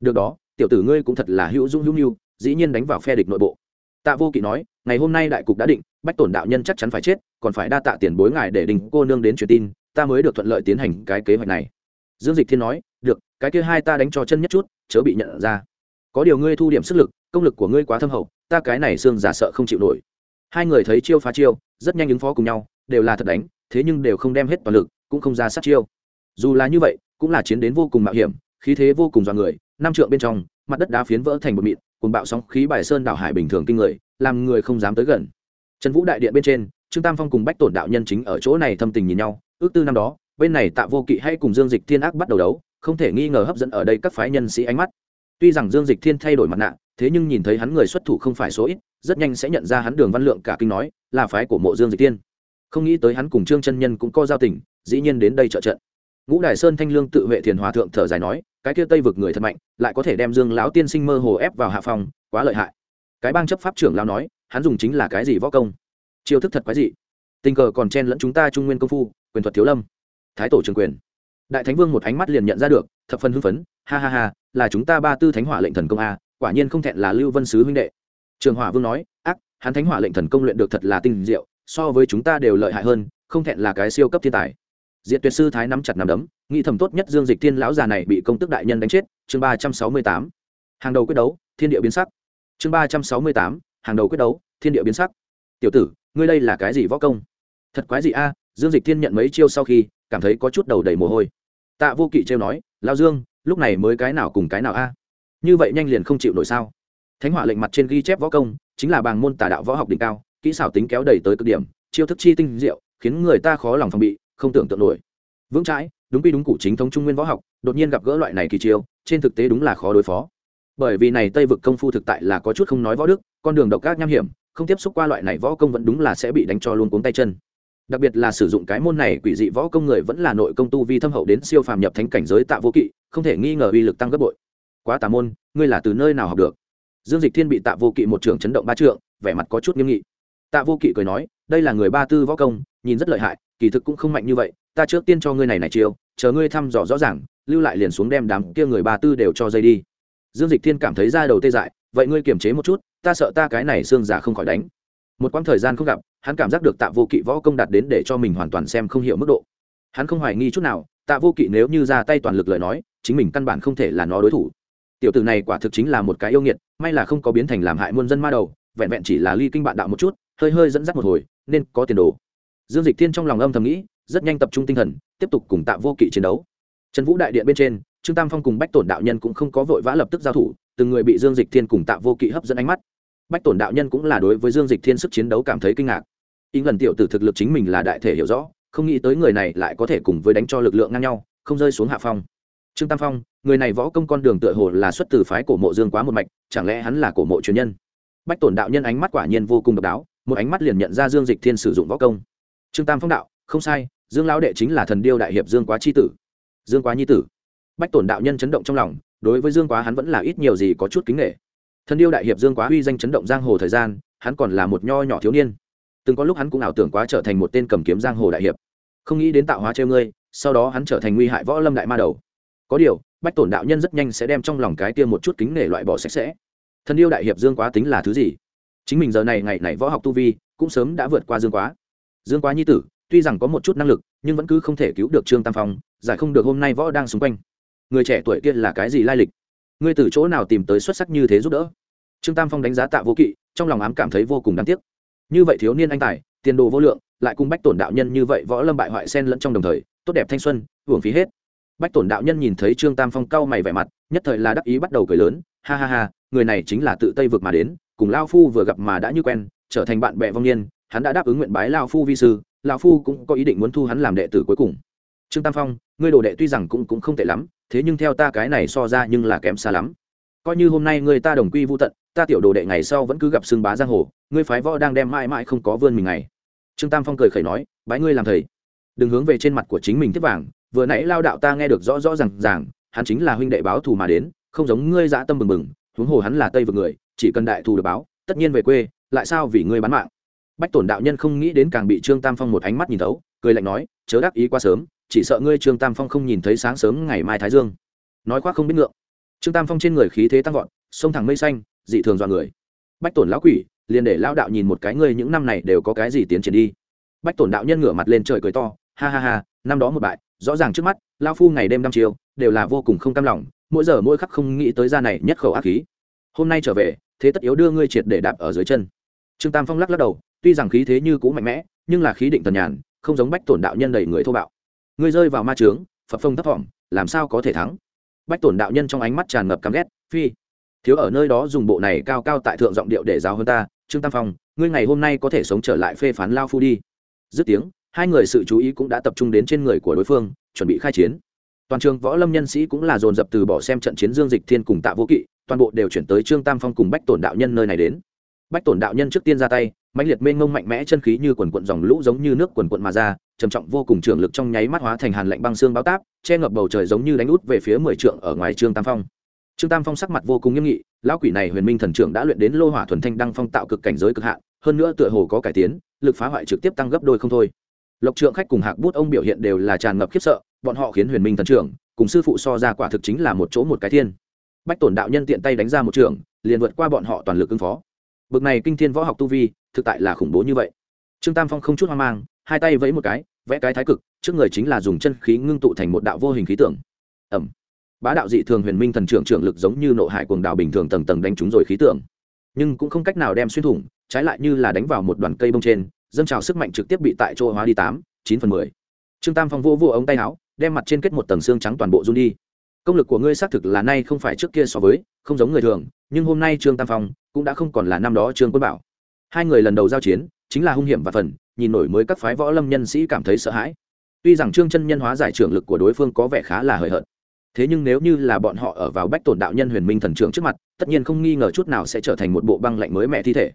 Được đó, tiểu tử ngươi cũng thật là hữu dung hữu nhu dĩ nhiên đánh vào phe địch nội bộ. Tạ vô kỵ nói, ngày hôm nay đại cục đã định, bách tổn đạo nhân chắc chắn phải chết, còn phải đa tạ tiền bối ngài để đình cô nương đến truyền tin, ta mới được thuận lợi tiến hành cái kế hoạch này. Dương dịch thiên nói, được, cái kia hai ta đánh cho chân nhất chút, chớ bị nhận ra. Có điều ngươi thu điểm sức lực, công lực của ngươi quá thâm hậu, ta cái này xương giả sợ không chịu nổi. Hai người thấy chiêu phá chiêu, rất nhanh ứng phó cùng nhau đều là thật đánh, thế nhưng đều không đem hết toàn lực, cũng không ra sát chiêu. Dù là như vậy, cũng là chiến đến vô cùng mạo hiểm, khí thế vô cùng dọa người, năm trượng bên trong, mặt đất đá phiến vỡ thành một mịn cùng bạo sóng khí bài sơn đảo hải bình thường kinh người, làm người không dám tới gần. Trần vũ đại điện bên trên, trương tam phong cùng bách tổn đạo nhân chính ở chỗ này thâm tình nhìn nhau, ước tư năm đó, bên này tạ vô kỵ hay cùng dương dịch thiên ác bắt đầu đấu, không thể nghi ngờ hấp dẫn ở đây các phái nhân sĩ ánh mắt. Tuy rằng dương dịch thiên thay đổi mặt nạ, thế nhưng nhìn thấy hắn người xuất thủ không phải số ít, rất nhanh sẽ nhận ra hắn đường văn lượng cả kinh nói, là phái của mộ dương dịch thiên không nghĩ tới hắn cùng trương chân nhân cũng có giao tình, dĩ nhiên đến đây trợ trận. Ngũ đài sơn thanh lương tự vệ thiền hòa thượng thở dài nói, cái kia tây vực người thật mạnh, lại có thể đem dương lão tiên sinh mơ hồ ép vào hạ phòng quá lợi hại. Cái bang chấp pháp trưởng lão nói, hắn dùng chính là cái gì võ công? Chiêu thức thật quái dị. Tình cờ còn chen lẫn chúng ta trung nguyên công phu, quyền thuật thiếu lâm. Thái tổ trường quyền. Đại thánh vương một ánh mắt liền nhận ra được, thập phân hưng phấn, ha ha ha, là chúng ta ba tư thánh hỏa lệnh thần công a, quả nhiên không thẹn là lưu vân sứ huynh đệ. Trường hỏa vương nói, ác, hắn thánh hỏa lệnh thần công luyện được thật là tinh diệu so với chúng ta đều lợi hại hơn, không thẹn là cái siêu cấp thiên tài. Diện tuyệt sư thái nắm chặt nắm đấm, nghĩ thầm tốt nhất dương dịch thiên lão già này bị công tức đại nhân đánh chết, chương ba trăm sáu mươi tám. Hàng đầu quyết đấu, thiên địa biến sắc. Chương ba trăm sáu mươi tám, hàng đầu quyết đấu, thiên địa biến sắc. Tiểu tử, ngươi đây là cái gì võ công? Thật quái gì a, dương dịch thiên nhận mấy chiêu sau khi, cảm thấy có chút đầu đầy mồ hôi. Tạ vô kỵ trêu nói lao dương, lúc này mới cái nào cùng cái nào a? Như vậy nhanh liền không chịu nổi sao? Thánh hỏa lệnh mặt trên ghi chép võ công, chính là bàng môn tà đạo võ học đỉnh cao kỹ xảo tính kéo đầy tới cực điểm, chiêu thức chi tinh diệu, khiến người ta khó lòng phòng bị, không tưởng tượng nổi. Vững chãi, đúng quy đúng cụ chính thống trung nguyên võ học, đột nhiên gặp gỡ loại này kỳ chiêu, trên thực tế đúng là khó đối phó. Bởi vì này tây vực công phu thực tại là có chút không nói võ đức, con đường độc ác nham hiểm, không tiếp xúc qua loại này võ công vẫn đúng là sẽ bị đánh cho luôn cuống tay chân. Đặc biệt là sử dụng cái môn này quỷ dị võ công người vẫn là nội công tu vi thâm hậu đến siêu phàm nhập thánh cảnh giới tạ vô kỵ, không thể nghi ngờ uy lực tăng gấp bội. Quá tà môn, ngươi là từ nơi nào học được? Dương dịch thiên bị tạ vô kỵ một trường chấn động ba trượng, vẻ mặt có chút nghiêm nghị tạ vô kỵ cười nói, đây là người ba tư võ công, nhìn rất lợi hại, kỳ thực cũng không mạnh như vậy. Ta trước tiên cho ngươi này này chiêu, chờ ngươi thăm dò rõ ràng, lưu lại liền xuống đem đám kia người ba tư đều cho dây đi. Dương dịch thiên cảm thấy ra đầu tê dại, vậy ngươi kiềm chế một chút, ta sợ ta cái này xương giả không khỏi đánh. Một quãng thời gian không gặp, hắn cảm giác được tạ vô kỵ võ công đạt đến để cho mình hoàn toàn xem không hiểu mức độ. Hắn không hoài nghi chút nào, tạ vô kỵ nếu như ra tay toàn lực lời nói, chính mình căn bản không thể là nó đối thủ. Tiểu tử này quả thực chính là một cái yêu nghiệt, may là không có biến thành làm hại muôn dân ma đầu, vẹn vẹn chỉ là ly kinh bạn đạo một chút hơi hơi dẫn dắt một hồi, nên có tiền đồ. Dương dịch thiên trong lòng âm thầm nghĩ, rất nhanh tập trung tinh thần, tiếp tục cùng tạ vô kỵ chiến đấu. Trần vũ đại điện bên trên, trương tam phong cùng bách tổn đạo nhân cũng không có vội vã lập tức giao thủ, từng người bị dương dịch thiên cùng tạ vô kỵ hấp dẫn ánh mắt. Bách tổn đạo nhân cũng là đối với dương dịch thiên sức chiến đấu cảm thấy kinh ngạc. Ý lần tiểu tử thực lực chính mình là đại thể hiểu rõ, không nghĩ tới người này lại có thể cùng với đánh cho lực lượng ngang nhau, không rơi xuống hạ phong. Trương tam phong, người này võ công con đường tựa hồ là xuất từ phái cổ mộ dương quá một mạch, chẳng lẽ hắn là cổ mộ truyền nhân? Bách tổn đạo nhân ánh mắt quả nhiên vô cùng độc đáo một ánh mắt liền nhận ra dương dịch thiên sử dụng võ công. Trương tam phong đạo, không sai, dương lão đệ chính là thần điêu đại hiệp dương quá c h i tử. Dương quá nhi tử. Bách tổn đạo nhân chấn động trong lòng, đối với dương quá hắn vẫn là ít nhiều gì có chút kính nghệ thần điêu đại hiệp dương quá uy danh chấn động giang hồ thời gian, hắn còn là một nho nhỏ thiếu niên. Từng có lúc hắn cũng ảo tưởng quá trở thành một tên cầm kiếm giang hồ đại hiệp. Không nghĩ đến tạo hóa treo ngươi, sau đó hắn trở thành nguy hại võ lâm đại ma đầu. Có điều, bách tổn đạo nhân rất nhanh sẽ đem trong lòng cái tiêm một chút kính nể loại bỏ sạch sẽ. Thần điêu đại hiệp dương quá tính là thứ gì? Chính mình giờ này ngày này võ học tu vi cũng sớm đã vượt qua dương quá. Dương quá nhi tử, tuy rằng có một chút năng lực, nhưng vẫn cứ không thể cứu được trương tam phong, giải không được hôm nay võ đang xung quanh. Người trẻ tuổi kia là cái gì lai lịch? Ngươi từ chỗ nào tìm tới xuất sắc như thế giúp đỡ? Trương tam phong đánh giá tạ vô kỵ, trong lòng ám cảm thấy vô cùng đáng tiếc. Như vậy thiếu niên anh tài, tiền đồ vô lượng, lại cùng bách tổn đạo nhân như vậy võ lâm bại hoại sen lẫn trong đồng thời, tốt đẹp thanh xuân, hưởng phí hết bách tổn đạo nhân nhìn thấy trương tam phong cau mày vẻ mặt, nhất thời là đắc ý bắt đầu cười lớn, ha ha ha, người này chính là tự tây vực mà đến, cùng lao phu vừa gặp mà đã như quen, trở thành bạn bè vong niên, hắn đã đáp ứng nguyện bái lao phu vi sư, lao phu cũng có ý định muốn thu hắn làm đệ tử cuối cùng. Trương tam phong, ngươi đồ đệ tuy rằng cũng cũng không tệ lắm, thế nhưng theo ta cái này so ra nhưng là kém xa lắm. Coi như hôm nay người ta đồng quy vô tận, ta tiểu đồ đệ ngày sau vẫn cứ gặp xương bá giang hồ, ngươi phái võ đang đem mãi mãi không có vươn mình ngày. Trương tam phong cười khẩy nói, bái ngươi làm thầy. Đừng hướng về trên mặt của chính mình tiếp vàng vừa nãy lao đạo ta nghe được rõ rõ rằng, rằng ràng hắn chính là huynh đệ báo thù mà đến không giống ngươi dã tâm bừng bừng huống hồ hắn là tây vực người chỉ cần đại thù được báo tất nhiên về quê lại sao vì ngươi bán mạng? Bách tổn đạo nhân không nghĩ đến càng bị trương tam phong một ánh mắt nhìn thấu cười lạnh nói chớ đắc ý quá sớm chỉ sợ ngươi trương tam phong không nhìn thấy sáng sớm ngày mai thái dương. Nói khoác không biết ngượng. Trương tam phong trên người khí thế tăng vọt sông thẳng mây xanh dị thường dọa người. Bách tổn lão quỷ liền để lão đạo nhìn một cái ngươi những năm này đều có cái gì tiến triển đi. Bách tổn đạo nhân ngửa mặt lên trời cười to ha ha ha năm đó một bại, rõ ràng trước mắt, lao phu ngày đêm năm chiều đều là vô cùng không cam lòng, mỗi giờ mỗi khắc không nghĩ tới ra này nhất khẩu ác khí. Hôm nay trở về, thế tất yếu đưa ngươi triệt để đạp ở dưới chân. Trương tam phong lắc lắc đầu, tuy rằng khí thế như cũ mạnh mẽ, nhưng là khí định tần nhàn, không giống bách tổn đạo nhân đầy người thô bạo. Ngươi rơi vào ma trướng phật phong thấp thỏm làm sao có thể thắng? Bách tổn đạo nhân trong ánh mắt tràn ngập căm ghét, phi, thiếu ở nơi đó dùng bộ này cao cao tại thượng giọng điệu để giáo hơn ta, trương tam phong, ngươi ngày hôm nay có thể sống trở lại phê phán lao phu đi. Dứt tiếng hai người sự chú ý cũng đã tập trung đến trên người của đối phương, chuẩn bị khai chiến. Toàn trường võ lâm nhân sĩ cũng là dồn dập từ bỏ xem trận chiến dương dịch thiên cùng tạ vô kỵ, toàn bộ đều chuyển tới trương tam phong cùng bách tổn đạo nhân nơi này đến. Bách tổn đạo nhân trước tiên ra tay, mãnh liệt mênh mông mạnh mẽ chân khí như quần quận dòng lũ giống như nước quần quận mà ra, trầm trọng vô cùng trường lực trong nháy mắt hóa thành hàn lạnh băng xương báo táp, che ngập bầu trời giống như đánh út về phía mười trượng ở ngoài trương tam phong. Trương tam phong sắc mặt vô cùng nghiêm nghị, lão quỷ này huyền minh thần trưởng đã luyện đến lô hỏa thuần thanh đăng phong tạo cực cảnh giới cực hạn, hơn nữa tựa hồ có cải tiến, lực phá hoại trực tiếp tăng gấp đôi không thôi lộc trượng khách cùng hạc bút ông biểu hiện đều là tràn ngập khiếp sợ, bọn họ khiến huyền minh thần trưởng cùng sư phụ so ra quả thực chính là một chỗ một cái thiên. Bách tổn đạo nhân tiện tay đánh ra một trường, liền vượt qua bọn họ toàn lực ứng phó. Bực này kinh thiên võ học tu vi, thực tại là khủng bố như vậy. Trương tam phong không chút hoang mang, hai tay vẫy một cái, vẽ cái thái cực, trước người chính là dùng chân khí ngưng tụ thành một đạo vô hình khí tượng. Ẩm bá đạo dị thường huyền minh thần trưởng trưởng lực giống như nộ hải cuồng đạo bình thường tầng tầng đánh trúng rồi khí tượng. Nhưng cũng không cách nào đem xuyên thủng, trái lại như là đánh vào một đoàn cây bông trên dâng trào sức mạnh trực tiếp bị tại chỗ hóa đi tám, chín phần mười. Trương tam phong vô vô ống tay áo, đem mặt trên kết một tầng xương trắng toàn bộ run đi. Công lực của ngươi xác thực là nay không phải trước kia so với, không giống người thường, nhưng hôm nay trương tam phong cũng đã không còn là năm đó trương quân bảo. Hai người lần đầu giao chiến, chính là hung hiểm và phần, nhìn nổi mới các phái võ lâm nhân sĩ cảm thấy sợ hãi. Tuy rằng trương chân nhân hóa giải trưởng lực của đối phương có vẻ khá là hời hợt, thế nhưng nếu như là bọn họ ở vào bách tổn đạo nhân huyền minh thần trưởng trước mặt, tất nhiên không nghi ngờ chút nào sẽ trở thành một bộ băng lạnh mới mẹ thi thể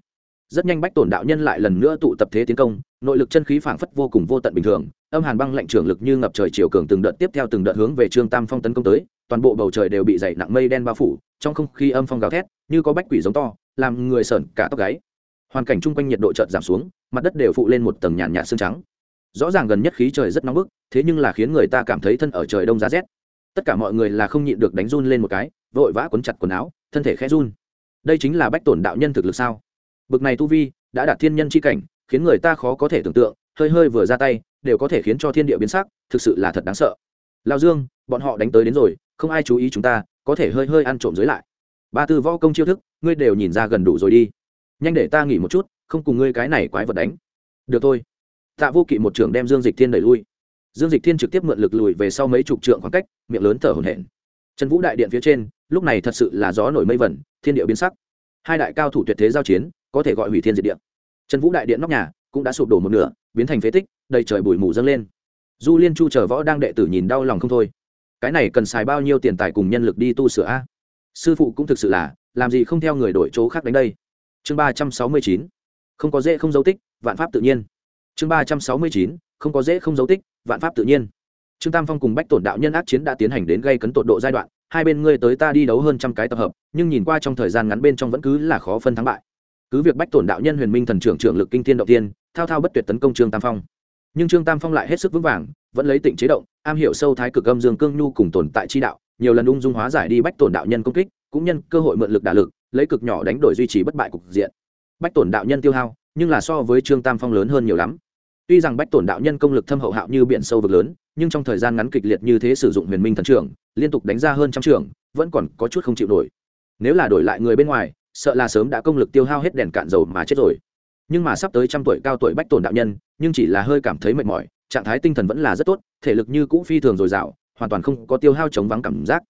rất nhanh bách tổn đạo nhân lại lần nữa tụ tập thế tiến công, nội lực chân khí phảng phất vô cùng vô tận bình thường, âm hàn băng lạnh trưởng lực như ngập trời chiều cường từng đợt tiếp theo từng đợt hướng về trương tam phong tấn công tới, toàn bộ bầu trời đều bị dày nặng mây đen bao phủ, trong không khí âm phong gào thét, như có bách quỷ giống to, làm người sởn cả tóc gáy. Hoàn cảnh chung quanh nhiệt độ chợt giảm xuống, mặt đất đều phụ lên một tầng nhàn nhạt sương trắng. Rõ ràng gần nhất khí trời rất nóng bức, thế nhưng là khiến người ta cảm thấy thân ở trời đông giá rét. Tất cả mọi người là không nhịn được đánh run lên một cái, vội vã quấn chặt quần áo, thân thể khẽ run. Đây chính là bách tổn đạo nhân thực lực sao? Bực này tu vi, đã đạt thiên nhân c h i cảnh, khiến người ta khó có thể tưởng tượng, hơi hơi vừa ra tay, đều có thể khiến cho thiên địa biến sắc, thực sự là thật đáng sợ. Lao dương, bọn họ đánh tới đến rồi, không ai chú ý chúng ta, có thể hơi hơi ăn trộm dưới lại. Ba tư võ công chiêu thức, ngươi đều nhìn ra gần đủ rồi đi. Nhanh để ta nghỉ một chút, không cùng ngươi cái này quái vật đánh. Được thôi. Tạ vô kỵ một trưởng đem dương dịch thiên đẩy lui. Dương dịch thiên trực tiếp mượn lực lùi về sau mấy chục trượng khoảng cách, miệng lớn thở hổn hển. Trần vũ đại điện phía trên, lúc này thật sự là gió nổi mây vẩn, thiên địa biến sắc. Hai đại cao thủ tuyệt thế giao chiến có thể gọi hủy thiên diệt địa. Trần vũ đại điện nóc nhà cũng đã sụp đổ một nửa, biến thành phế tích, đầy trời bụi mù dâng lên. Du liên chu chờ võ đang đệ tử nhìn đau lòng không thôi. Cái này cần xài bao nhiêu tiền tài cùng nhân lực đi tu sửa a? Sư phụ cũng thực sự là, làm gì không theo người đổi chỗ khác đánh đây. Chương ba trăm sáu mươi chín, không có dễ không dấu tích, vạn pháp tự nhiên. Chương ba trăm sáu mươi chín, không có dễ không dấu tích, vạn pháp tự nhiên. Trương tam phong cùng bách tổn đạo nhân ác chiến đã tiến hành đến gây cấn tột độ giai đoạn, hai bên ngươi tới ta đi đấu hơn trăm cái tập hợp, nhưng nhìn qua trong thời gian ngắn bên trong vẫn cứ là khó phân thắng bại cứ việc bách tổn đạo nhân huyền minh thần trưởng trưởng lực kinh thiên động tiên thao thao bất tuyệt tấn công trương tam phong. Nhưng trương tam phong lại hết sức vững vàng, vẫn lấy tịnh chế động, am hiểu sâu thái cực âm dương cương nhu cùng tồn tại chi đạo, nhiều lần ung dung hóa giải đi bách tổn đạo nhân công kích, cũng nhân cơ hội mượn lực đả lực, lấy cực nhỏ đánh đổi duy trì bất bại cục diện. Bách tổn đạo nhân tiêu hao, nhưng là so với trương tam phong lớn hơn nhiều lắm. Tuy rằng bách tổn đạo nhân công lực thâm hậu hạo như biển sâu vực lớn, nhưng trong thời gian ngắn kịch liệt như thế sử dụng huyền minh thần trưởng, liên tục đánh ra hơn trăm trường vẫn còn có chút không chịu nổi. Nếu là đổi lại người bên ngoài sợ là sớm đã công lực tiêu hao hết đèn cạn dầu mà chết rồi. Nhưng mà sắp tới trăm tuổi cao tuổi bách tổn đạo nhân, nhưng chỉ là hơi cảm thấy mệt mỏi, trạng thái tinh thần vẫn là rất tốt, thể lực như cũ phi thường dồi dào, hoàn toàn không có tiêu hao chống vắng cảm giác.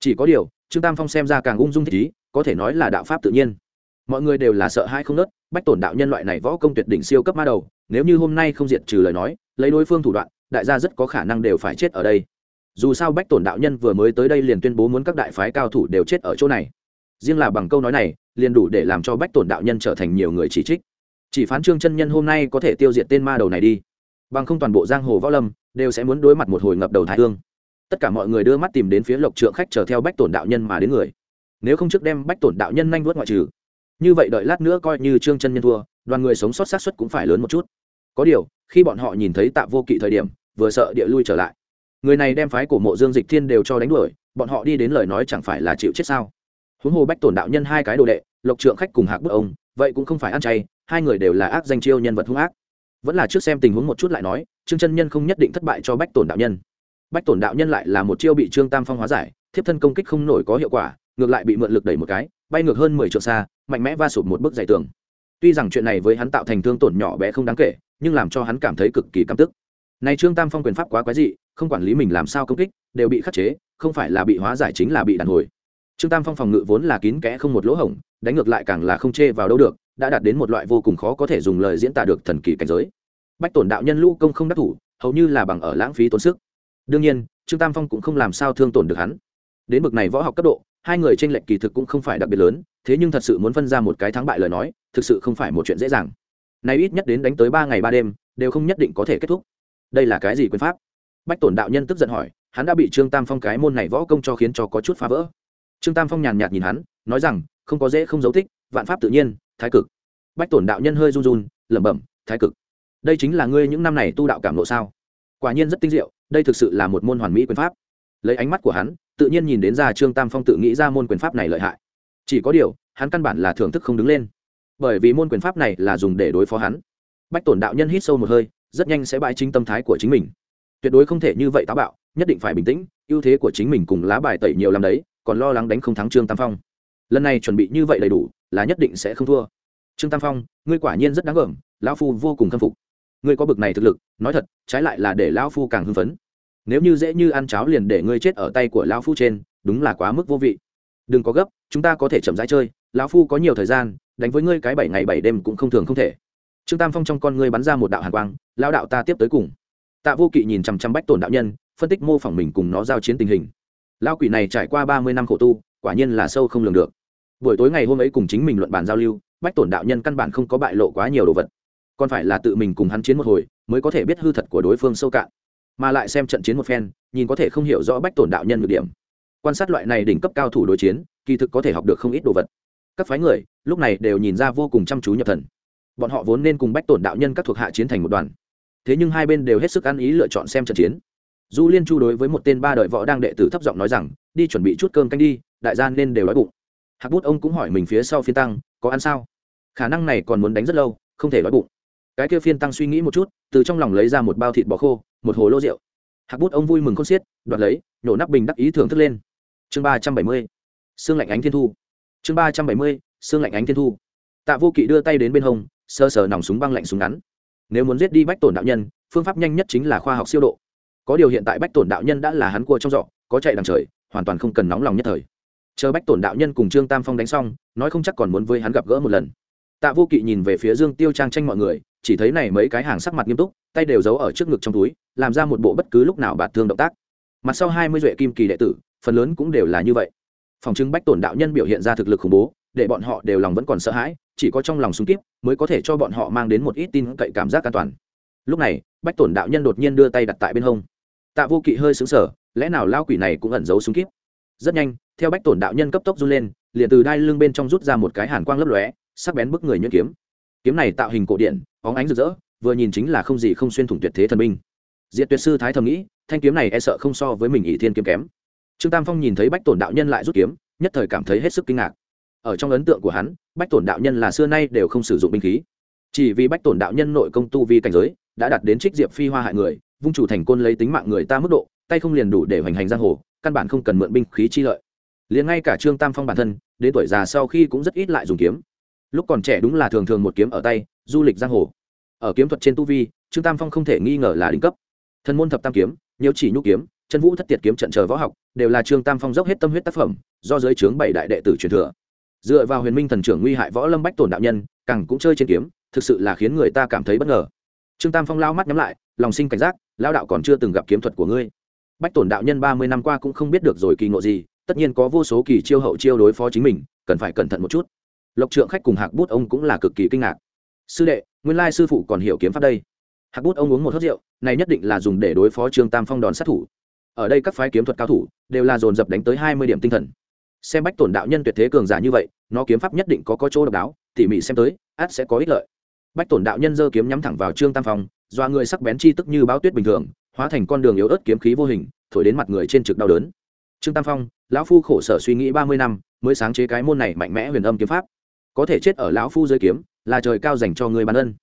Chỉ có điều, trương tam phong xem ra càng ung dung thích ý, có thể nói là đạo pháp tự nhiên. Mọi người đều là sợ hai không nớt, bách tổn đạo nhân loại này võ công tuyệt đỉnh siêu cấp ma đầu, nếu như hôm nay không diệt trừ lời nói, lấy đối phương thủ đoạn, đại gia rất có khả năng đều phải chết ở đây. Dù sao bách tổn đạo nhân vừa mới tới đây liền tuyên bố muốn các đại phái cao thủ đều chết ở chỗ này riêng là bằng câu nói này, liền đủ để làm cho bách tổn đạo nhân trở thành nhiều người chỉ trích. Chỉ phán trương chân nhân hôm nay có thể tiêu diệt tên ma đầu này đi. Bằng không toàn bộ giang hồ võ lâm đều sẽ muốn đối mặt một hồi ngập đầu thái hương. Tất cả mọi người đưa mắt tìm đến phía lộc trượng khách chờ theo bách tổn đạo nhân mà đến người. Nếu không trước đem bách tổn đạo nhân nhanh vớt ngoại trừ. Như vậy đợi lát nữa coi như trương chân nhân thua, đoàn người sống sót sát xuất cũng phải lớn một chút. Có điều, khi bọn họ nhìn thấy tạ vô kỵ thời điểm, vừa sợ địa lui trở lại. Người này đem phái của mộ dương dịch thiên đều cho đánh đuổi, bọn họ đi đến lời nói chẳng phải là chịu chết sao? Huống hồ bách tổn đạo nhân hai cái đồ đệ, lộc trượng khách cùng hạc bức ông, vậy cũng không phải ăn chay, hai người đều là ác danh chiêu nhân vật hung ác. Vẫn là trước xem tình huống một chút lại nói, trương chân nhân không nhất định thất bại cho bách tổn đạo nhân. Bách tổn đạo nhân lại là một chiêu bị trương tam phong hóa giải, thiếp thân công kích không nổi có hiệu quả, ngược lại bị mượn lực đẩy một cái, bay ngược hơn mười triệu xa, mạnh mẽ va sụp một bức dày tường. Tuy rằng chuyện này với hắn tạo thành thương tổn nhỏ bé không đáng kể, nhưng làm cho hắn cảm thấy cực kỳ căm tức. Này trương tam phong quyền pháp quá quái dị, không quản lý mình làm sao công kích, đều bị khắc chế, không phải là bị hóa giải chính là bị đàn hồi trương tam phong phòng ngự vốn là kín kẽ không một lỗ hổng, đánh ngược lại càng là không chê vào đâu được, đã đạt đến một loại vô cùng khó có thể dùng lời diễn tả được thần kỳ cảnh giới. Bách tổn đạo nhân lũ công không đắc thủ, hầu như là bằng ở lãng phí tốn sức. Đương nhiên, trương tam phong cũng không làm sao thương tổn được hắn. Đến bực này võ học cấp độ, hai người tranh lệch kỳ thực cũng không phải đặc biệt lớn, thế nhưng thật sự muốn phân ra một cái thắng bại lời nói, thực sự không phải một chuyện dễ dàng. Nay ít nhất đến đánh tới ba ngày ba đêm, đều không nhất định có thể kết thúc. Đây là cái gì quyền pháp? Bách tổn đạo nhân tức giận hỏi, hắn đã bị trương tam phong cái môn này võ công cho khiến cho có chút phá vỡ trương tam phong nhàn nhạt nhìn hắn, nói rằng, không có dễ không giấu thích vạn pháp tự nhiên, thái cực. Bách tổn đạo nhân hơi run run, lẩm bẩm, thái cực. Đây chính là ngươi những năm này tu đạo cảm lộ sao? Quả nhiên rất tinh diệu, đây thực sự là một môn hoàn mỹ quyền pháp. Lấy ánh mắt của hắn, tự nhiên nhìn đến ra trương tam phong tự nghĩ ra môn quyền pháp này lợi hại. Chỉ có điều, hắn căn bản là thưởng thức không đứng lên. Bởi vì môn quyền pháp này là dùng để đối phó hắn. Bách tổn đạo nhân hít sâu một hơi, rất nhanh sẽ bãi chính tâm thái của chính mình. Tuyệt đối không thể như vậy táo bạo, nhất định phải bình tĩnh, ưu thế của chính mình cùng lá bài tẩy nhiều làm đấy còn lo lắng đánh không thắng trương tam phong. Lần này chuẩn bị như vậy đầy đủ, là nhất định sẽ không thua. Trương tam phong, ngươi quả nhiên rất đáng gờm, lão phu vô cùng khâm phục. Ngươi có bực này thực lực, nói thật, trái lại là để lão phu càng hưng phấn. Nếu như dễ như ăn cháo liền để ngươi chết ở tay của lão phu trên, đúng là quá mức vô vị. Đừng có gấp, chúng ta có thể chậm rãi chơi, lão phu có nhiều thời gian, đánh với ngươi cái bảy ngày bảy đêm cũng không thường không thể. Trương tam phong trong con ngươi bắn ra một đạo hàn quang lao đạo ta tiếp tới cùng. Tạ vô kỵ nhìn chằm chằm bách tổn đạo nhân, phân tích mô phỏng mình cùng nó giao chiến tình hình lao quỷ này trải qua ba mươi năm khổ tu, quả nhiên là sâu không lường được. Buổi tối ngày hôm ấy cùng chính mình luận bàn giao lưu, bách tổn đạo nhân căn bản không có bại lộ quá nhiều đồ vật. Còn phải là tự mình cùng hắn chiến một hồi, mới có thể biết hư thật của đối phương sâu cạn. Mà lại xem trận chiến một phen, nhìn có thể không hiểu rõ bách tổn đạo nhân được điểm. Quan sát loại này đỉnh cấp cao thủ đối chiến, kỳ thực có thể học được không ít đồ vật. Các phái người, lúc này đều nhìn ra vô cùng chăm chú nhập thần. Bọn họ vốn nên cùng bách tổn đạo nhân các thuộc hạ chiến thành một đoàn. Thế nhưng hai bên đều hết sức ăn ý lựa chọn xem trận chiến du liên chu đối với một tên ba đời võ đang đệ tử thấp giọng nói rằng, đi chuẩn bị chút cơm canh đi, đại gian nên đều đói bụng. Hạc bút ông cũng hỏi mình phía sau phiên tăng, có ăn sao? Khả năng này còn muốn đánh rất lâu, không thể đói bụng. Cái kia phiên tăng suy nghĩ một chút, từ trong lòng lấy ra một bao thịt bò khô, một hồ lô rượu. Hạc bút ông vui mừng con xiết, đoạt lấy, nhổ nắp bình đắc ý thưởng thức lên. Chương ba trăm bảy mươi xương lạnh ánh thiên thu. Chương ba trăm bảy mươi xương lạnh ánh thiên thu. Tạ vô kỵ đưa tay đến bên hông sơ sờ nòng súng băng lạnh súng ngắn. Nếu muốn giết đi bách tổn đạo nhân, phương pháp nhanh nhất chính là khoa học siêu độ có điều hiện tại bách tổn đạo nhân đã là hắn cua trong giọ có chạy đằng trời, hoàn toàn không cần nóng lòng nhất thời. Chờ bách tổn đạo nhân cùng trương tam phong đánh xong, nói không chắc còn muốn với hắn gặp gỡ một lần. Tạ vô kỵ nhìn về phía dương tiêu trang tranh mọi người, chỉ thấy này mấy cái hàng sắc mặt nghiêm túc, tay đều giấu ở trước ngực trong túi, làm ra một bộ bất cứ lúc nào bạt thương động tác. Mặt sau hai mươi duệ kim kỳ đệ tử, phần lớn cũng đều là như vậy. Phòng chứng bách tổn đạo nhân biểu hiện ra thực lực khủng bố, để bọn họ đều lòng vẫn còn sợ hãi, chỉ có trong lòng súng kíp mới có thể cho bọn họ mang đến một ít tin cậy cảm giác an toàn. Lúc này, bách tổn đạo nhân đột nhiên đưa tay đặt tại bên hông tạ vô kỵ hơi xứng sở lẽ nào lao quỷ này cũng ẩn giấu súng kíp? Rất nhanh, theo bách tổn đạo nhân cấp tốc run lên, liền từ đai lưng bên trong rút ra một cái hàn quang lấp lóe, sắc bén bức người nhuyễn kiếm. Kiếm này tạo hình cổ điện óng ánh rực rỡ, vừa nhìn chính là không gì không xuyên thủng tuyệt thế thần binh. Diệt tuyệt sư thái thầm nghĩ, thanh kiếm này e sợ không so với mình ỷ thiên kiếm kém. Trương tam phong nhìn thấy bách tổn đạo nhân lại rút kiếm, nhất thời cảm thấy hết sức kinh ngạc. Ở trong ấn tượng của hắn, bách tổn đạo nhân là xưa nay đều không sử dụng binh khí. Chỉ vì bách tổn đạo nhân nội công tu vi cảnh giới, đã đạt đến trích diệp phi hoa hại người vung chủ thành côn lấy tính mạng người ta mức độ, tay không liền đủ để hoành hành giang hồ, căn bản không cần mượn binh khí chi lợi. Liền ngay cả trương tam phong bản thân, đến tuổi già sau khi cũng rất ít lại dùng kiếm. Lúc còn trẻ đúng là thường thường một kiếm ở tay, du lịch giang hồ. Ở kiếm thuật trên tu vi, trương tam phong không thể nghi ngờ là đỉnh cấp. Thần môn thập tam kiếm, nhiều chỉ nhũ kiếm, chân vũ thất tiệt kiếm trận chờ võ học, đều là trương tam phong dốc hết tâm huyết tác phẩm, do giới trướng bảy đại đệ tử truyền thừa. Dựa vào huyền minh thần trưởng nguy hại võ lâm bách tổn đạo nhân, càng cũng chơi trên kiếm, thực sự là khiến người ta cảm thấy bất ngờ. Trương tam phong lao mắt nhắm lại lòng sinh cảnh giác lao đạo còn chưa từng gặp kiếm thuật của ngươi. Bách tổn đạo nhân ba mươi năm qua cũng không biết được rồi kỳ ngộ gì, tất nhiên có vô số kỳ chiêu hậu chiêu đối phó chính mình, cần phải cẩn thận một chút. Lộc trượng khách cùng hạc bút ông cũng là cực kỳ kinh ngạc. Sư đệ, nguyên lai sư phụ còn hiểu kiếm pháp đây. Hạc bút ông uống một hớt rượu, này nhất định là dùng để đối phó trương tam phong đòn sát thủ. Ở đây các phái kiếm thuật cao thủ đều là dồn dập đánh tới hai mươi điểm tinh thần. Xem bách tổn đạo nhân tuyệt thế cường giả như vậy, nó kiếm pháp nhất định có có chỗ độc đáo, tỉ mỉ xem tới, át sẽ có ích lợi. Bách tổn đạo nhân giơ kiếm nhắm thẳng vào trương tam phong doa người sắc bén chi tức như báo tuyết bình thường, hóa thành con đường yếu ớt kiếm khí vô hình, thổi đến mặt người trên trực đau đớn. Trương tam phong, lão phu khổ sở suy nghĩ ba mươi năm, mới sáng chế cái môn này mạnh mẽ huyền âm kiếm pháp. Có thể chết ở lão phu dưới kiếm, là trời cao dành cho người ban ân.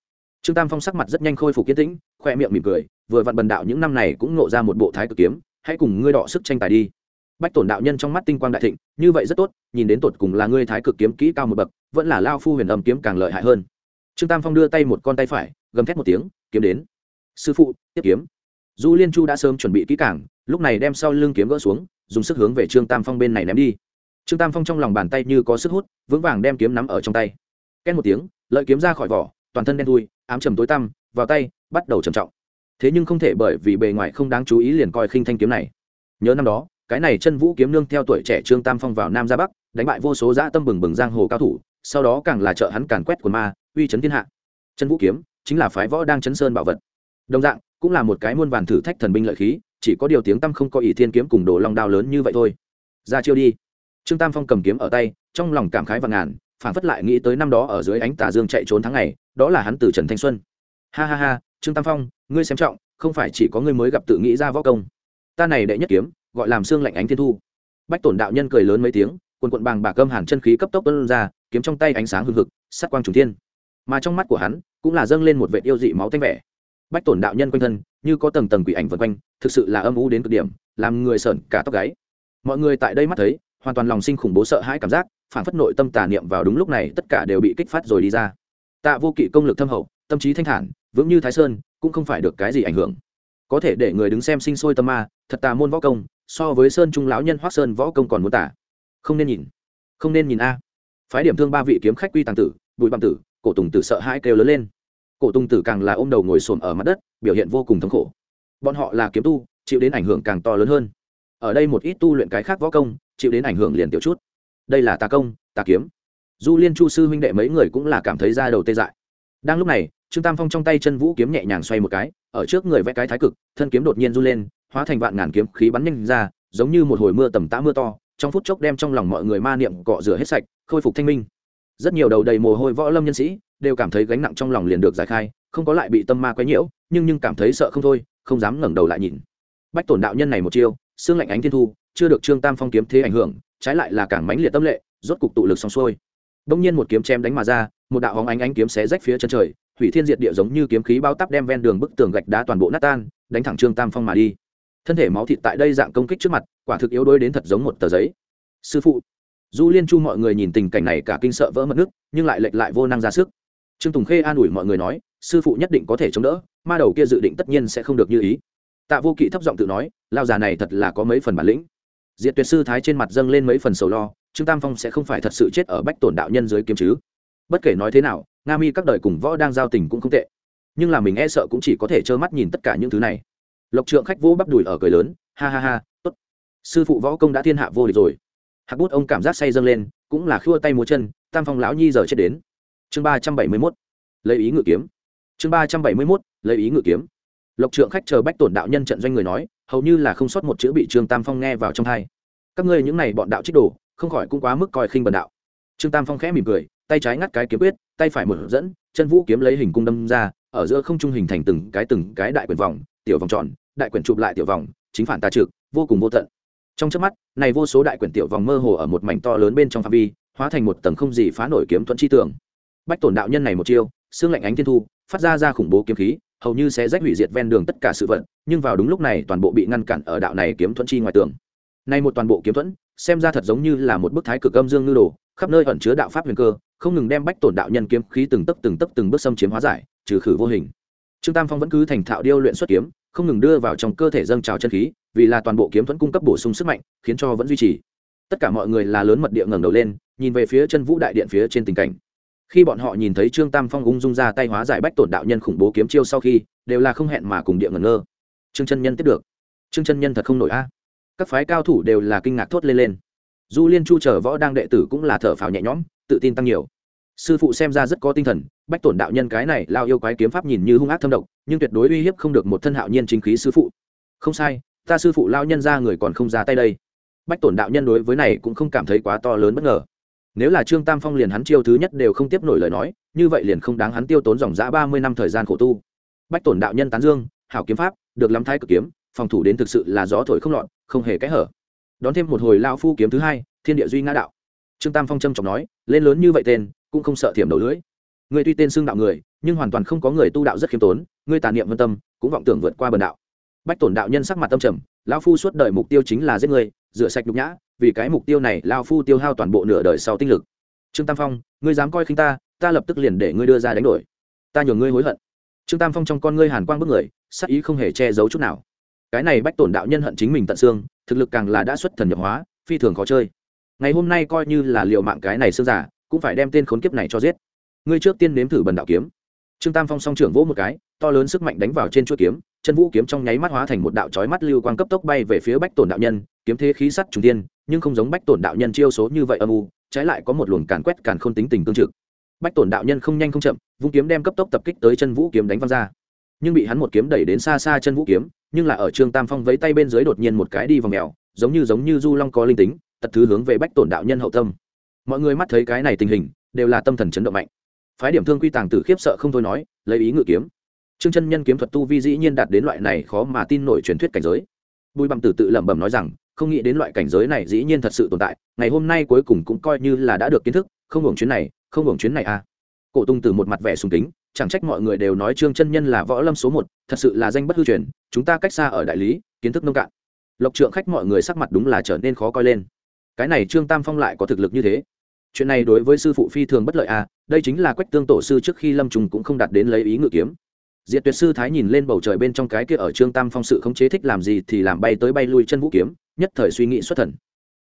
Trương tam phong sắc mặt rất nhanh khôi phục kiến tĩnh, khoe miệng mỉm cười, vừa vặn bần đạo những năm này cũng nộ ra một bộ thái cực kiếm, hãy cùng ngươi đọ sức tranh tài đi. Bách tổn đạo nhân trong mắt tinh quang đại thịnh, như vậy rất tốt, nhìn đến tột cùng là ngươi thái cực kiếm kỹ cao một bậc, vẫn là lao phu huyền âm kiếm càng lợi hại hơn. Trương tam phong đưa tay một con tay phải, gầm thét một tiếng kiếm đến. Sư phụ, tiếp kiếm. Du liên chu đã sớm chuẩn bị kỹ càng, lúc này đem sau lưng kiếm gỡ xuống, dùng sức hướng về trương tam phong bên này ném đi. Trương tam phong trong lòng bàn tay như có sức hút, vững vàng đem kiếm nắm ở trong tay. Két một tiếng, lợi kiếm ra khỏi vỏ, toàn thân đen thui, ám trầm tối tăm, vào tay, bắt đầu trầm trọng. Thế nhưng không thể bởi vì bề ngoài không đáng chú ý liền coi khinh thanh kiếm này. Nhớ năm đó, cái này chân vũ kiếm nương theo tuổi trẻ trương tam phong vào nam ra bắc, đánh bại vô số dã tâm bừng bừng giang hồ cao thủ, sau đó càng là trợ hắn càn quét của ma, uy chấn thiên hạ. Chân vũ kiếm chính là phái võ đang chấn sơn bảo vật. Đồng dạng, cũng là một cái muôn vàn thử thách thần binh lợi khí, chỉ có điều tiếng tăm không có ỷ thiên kiếm cùng đồ long đao lớn như vậy thôi. Ra chiêu đi. Trương tam phong cầm kiếm ở tay, trong lòng cảm khái và ngàn, phản phất lại nghĩ tới năm đó ở dưới ánh tà dương chạy trốn tháng ngày, đó là hắn từ trần thanh xuân. Ha ha ha, trương tam phong, ngươi xem trọng, không phải chỉ có ngươi mới gặp tự nghĩ ra võ công. Ta này đệ nhất kiếm, gọi làm xương lạnh ánh thiên thu. Bách tổn đạo nhân cười lớn mấy tiếng, quần quận bàng bạc cơm hàn chân khí cấp tốc tuân ra, kiếm trong tay ánh sáng hưng hực, sát quang trùng thiên. Mà trong mắt của hắn cũng là dâng lên một vệ yêu dị máu tanh vẻ. Bách tổn đạo nhân quanh thân, như có tầng tầng quỷ ảnh vân quanh, thực sự là âm u đến cực điểm, làm người sợn cả tóc gáy. Mọi người tại đây mắt thấy, hoàn toàn lòng sinh khủng bố sợ hãi cảm giác, phản phất nội tâm tà niệm vào đúng lúc này, tất cả đều bị kích phát rồi đi ra. Tạ vô kỵ công lực thâm hậu, tâm trí thanh thản, vững như thái sơn, cũng không phải được cái gì ảnh hưởng. Có thể để người đứng xem sinh sôi tâm ma, thật tà môn võ công, so với sơn trung lão nhân hoác sơn võ công còn muốn tả không nên nhìn. Không nên nhìn a. Phái điểm thương ba vị kiếm khách quy tàng tử, bùi bằng tử cổ tùng tử sợ hãi kêu lớn lên. Cổ tùng tử càng là ôm đầu ngồi xổm ở mặt đất, biểu hiện vô cùng thống khổ. Bọn họ là kiếm tu, chịu đến ảnh hưởng càng to lớn hơn. Ở đây một ít tu luyện cái khác võ công, chịu đến ảnh hưởng liền tiểu chút. Đây là tà công, tà kiếm. Du liên chu sư huynh đệ mấy người cũng là cảm thấy ra đầu tê dại. Đang lúc này, trương tam phong trong tay chân vũ kiếm nhẹ nhàng xoay một cái, ở trước người vẽ cái thái cực, thân kiếm đột nhiên run lên, hóa thành vạn ngàn kiếm khí bắn nhanh ra, giống như một hồi mưa tầm tã mưa to, trong phút chốc đem trong lòng mọi người ma niệm cọ rửa hết sạch, khôi phục thanh minh rất nhiều đầu đầy mồ hôi võ lâm nhân sĩ đều cảm thấy gánh nặng trong lòng liền được giải khai, không có lại bị tâm ma quấy nhiễu, nhưng nhưng cảm thấy sợ không thôi, không dám ngẩng đầu lại nhìn. Bách tổn đạo nhân này một chiêu, xương lạnh ánh thiên thu, chưa được trương tam phong kiếm thế ảnh hưởng, trái lại là càng mãnh liệt tâm lệ, rốt cục tụ lực xong xuôi. Đông nhiên một kiếm chém đánh mà ra, một đạo hóng ánh ánh kiếm xé rách phía chân trời, hủy thiên diệt địa giống như kiếm khí bao tắp đem ven đường bức tường gạch đá toàn bộ nát tan, đánh thẳng trương tam phong mà đi. Thân thể máu thịt tại đây dạng công kích trước mặt, quả thực yếu đuối đến thật giống một tờ giấy. Sư phụ du liên chu mọi người nhìn tình cảnh này cả kinh sợ vỡ mất nước, nhưng lại lệch lại vô năng ra sức. Trương tùng khê an ủi mọi người nói, sư phụ nhất định có thể chống đỡ, ma đầu kia dự định tất nhiên sẽ không được như ý. Tạ vô kỵ thấp giọng tự nói, lao già này thật là có mấy phần bản lĩnh. Diệt tuyệt sư thái trên mặt dâng lên mấy phần sầu lo, trương tam phong sẽ không phải thật sự chết ở bách tổn đạo nhân dưới kiếm chứ? Bất kể nói thế nào, nga mi các đời cùng võ đang giao tình cũng không tệ. Nhưng là mình e sợ cũng chỉ có thể trơ mắt nhìn tất cả những thứ này. Lộc trượng khách vỗ bắp đùi ở cười lớn, ha ha ha, tốt. Sư phụ võ công đã thiên hạ vô địch rồi hạc bút ông cảm giác say dâng lên, cũng là khua tay múa chân, tam phong lão nhi giờ chết đến. Chương ba trăm bảy mươi mốt. Lấy ý ngự kiếm. Chương ba trăm bảy mươi mốt, lấy ý ngự kiếm. Lộc trượng khách chờ bách tổn đạo nhân trận doanh người nói, hầu như là không sót một chữ bị trương tam phong nghe vào trong thai các ngươi những này bọn đạo trích đồ, không khỏi cũng quá mức coi khinh bần đạo. Trương tam phong khẽ mỉm cười, tay trái ngắt cái kiếm quyết, tay phải mở dẫn, chân vũ kiếm lấy hình cung đâm ra, ở giữa không trung hình thành từng cái từng cái đại quyển vòng, tiểu vòng tròn, đại quyển chụp lại tiểu vòng, chính phản tà trực, vô cùng vô tận trong trước mắt, này vô số đại quyển tiểu vòng mơ hồ ở một mảnh to lớn bên trong phạm vi, hóa thành một tầng không gì phá nổi kiếm thuận chi tưởng bách tổn đạo nhân này một chiêu, xương lạnh ánh thiên thu, phát ra ra khủng bố kiếm khí, hầu như sẽ rách hủy diệt ven đường tất cả sự vận nhưng vào đúng lúc này toàn bộ bị ngăn cản ở đạo này kiếm thuận chi ngoài tường. Nay một toàn bộ kiếm thuẫn, xem ra thật giống như là một bức thái cực âm dương ngư đồ, khắp nơi ẩn chứa đạo pháp huyền cơ, không ngừng đem bách tổn đạo nhân kiếm khí từng tấc từng tấc từng bước xâm chiếm hóa giải, trừ khử vô hình. Trương tam phong vẫn cứ thành thạo điêu luyện xuất kiếm không ngừng đưa vào trong cơ thể dâng trào chân khí, vì là toàn bộ kiếm thuẫn cung cấp bổ sung sức mạnh, khiến cho vẫn duy trì. Tất cả mọi người là lớn mật địa ngẩng đầu lên, nhìn về phía chân vũ đại điện phía trên tình cảnh. Khi bọn họ nhìn thấy trương tam phong ung dung ra tay hóa giải bách tổn đạo nhân khủng bố kiếm chiêu sau khi, đều là không hẹn mà cùng địa ngẩn ngơ. Trương chân nhân tiếp được. Trương chân nhân thật không nổi a. Các phái cao thủ đều là kinh ngạc thốt lên lên. Du liên chu chờ võ đang đệ tử cũng là thở phào nhẹ nhõm, tự tin tăng nhiều sư phụ xem ra rất có tinh thần, bách tổn đạo nhân cái này lao yêu quái kiếm pháp nhìn như hung ác thâm độc, nhưng tuyệt đối uy hiếp không được một thân hạo nhiên chính khí sư phụ. Không sai, ta sư phụ lao nhân ra người còn không ra tay đây. Bách tổn đạo nhân đối với này cũng không cảm thấy quá to lớn bất ngờ. Nếu là trương tam phong liền hắn chiêu thứ nhất đều không tiếp nổi lời nói, như vậy liền không đáng hắn tiêu tốn dòng giã ba mươi năm thời gian khổ tu. Bách tổn đạo nhân tán dương, hảo kiếm pháp, được lắm thái cực kiếm, phòng thủ đến thực sự là gió thổi không lọt, không hề kẽ hở. Đón thêm một hồi lao phu kiếm thứ hai, thiên địa duy ngã đạo. Trương tam phong trâm trọng nói, lên lớn như vậy tên cũng không sợ thiểm đầu lưỡi. Người tuy tên xưng đạo người, nhưng hoàn toàn không có người tu đạo rất khiêm tốn ngươi tàn niệm vân tâm, cũng vọng tưởng vượt qua bần đạo. Bách tổn đạo nhân sắc mặt tâm trầm lao phu suốt đời mục tiêu chính là giết người, rửa sạch nhục nhã, vì cái mục tiêu này lao phu tiêu hao toàn bộ nửa đời sau tinh lực. Trương tam phong, ngươi dám coi khinh ta ta lập tức liền để ngươi đưa ra đánh đổi. Ta nhường ngươi hối hận. Trương tam phong trong con ngươi hàn quang bức người, sắc ý không hề che giấu chút nào. Cái này bách tổn đạo nhân hận chính mình tận xương, thực lực càng là đã xuất thần nhập hóa, phi thường khó chơi. Ngày hôm nay coi như là liệu mạng cái này xương giả cũng phải đem tên khốn kiếp này cho giết. Ngươi trước tiên nếm thử bần đạo kiếm. Trương tam phong song trưởng vỗ một cái, to lớn sức mạnh đánh vào trên chuỗi kiếm, chân vũ kiếm trong nháy mắt hóa thành một đạo chói mắt lưu quang cấp tốc bay về phía bách tổn đạo nhân, kiếm thế khí sắt trùng tiên nhưng không giống bách tổn đạo nhân chiêu số như vậy âm u, trái lại có một luồng càn quét càn khôn tính tình tương trực. Bách tổn đạo nhân không nhanh không chậm, vung kiếm đem cấp tốc tập kích tới chân vũ kiếm đánh văng ra. Nhưng bị hắn một kiếm đẩy đến xa xa chân vũ kiếm, nhưng là ở trương tam phong vẫy tay bên dưới đột nhiên một cái đi vào mèo, giống như giống như du long có linh tính, tật thứ hướng về bách tổn đạo nhân hậu tâm mọi người mắt thấy cái này tình hình, đều là tâm thần chấn động mạnh. Phái điểm thương quy tàng tử khiếp sợ không thôi nói, lấy ý ngự kiếm. Trương chân nhân kiếm thuật tu vi dĩ nhiên đạt đến loại này khó mà tin nổi truyền thuyết cảnh giới. Bùi bằng tử tự lẩm bẩm nói rằng, không nghĩ đến loại cảnh giới này dĩ nhiên thật sự tồn tại, ngày hôm nay cuối cùng cũng coi như là đã được kiến thức, không hưởng chuyến này, không hưởng chuyến này à. Cổ tung từ một mặt vẻ sùng kính, chẳng trách mọi người đều nói trương chân nhân là võ lâm số một, thật sự là danh bất hư truyền, chúng ta cách xa ở đại lý, kiến thức nông cạn. Lộc trượng khách mọi người sắc mặt đúng là trở nên khó coi lên cái này trương tam phong lại có thực lực như thế chuyện này đối với sư phụ phi thường bất lợi à đây chính là quách tương tổ sư trước khi lâm trùng cũng không đạt đến lấy ý ngự kiếm. Diệt tuyệt sư thái nhìn lên bầu trời bên trong cái kia ở trương tam phong sự không chế thích làm gì thì làm bay tới bay lui chân vũ kiếm, nhất thời suy nghĩ xuất thần.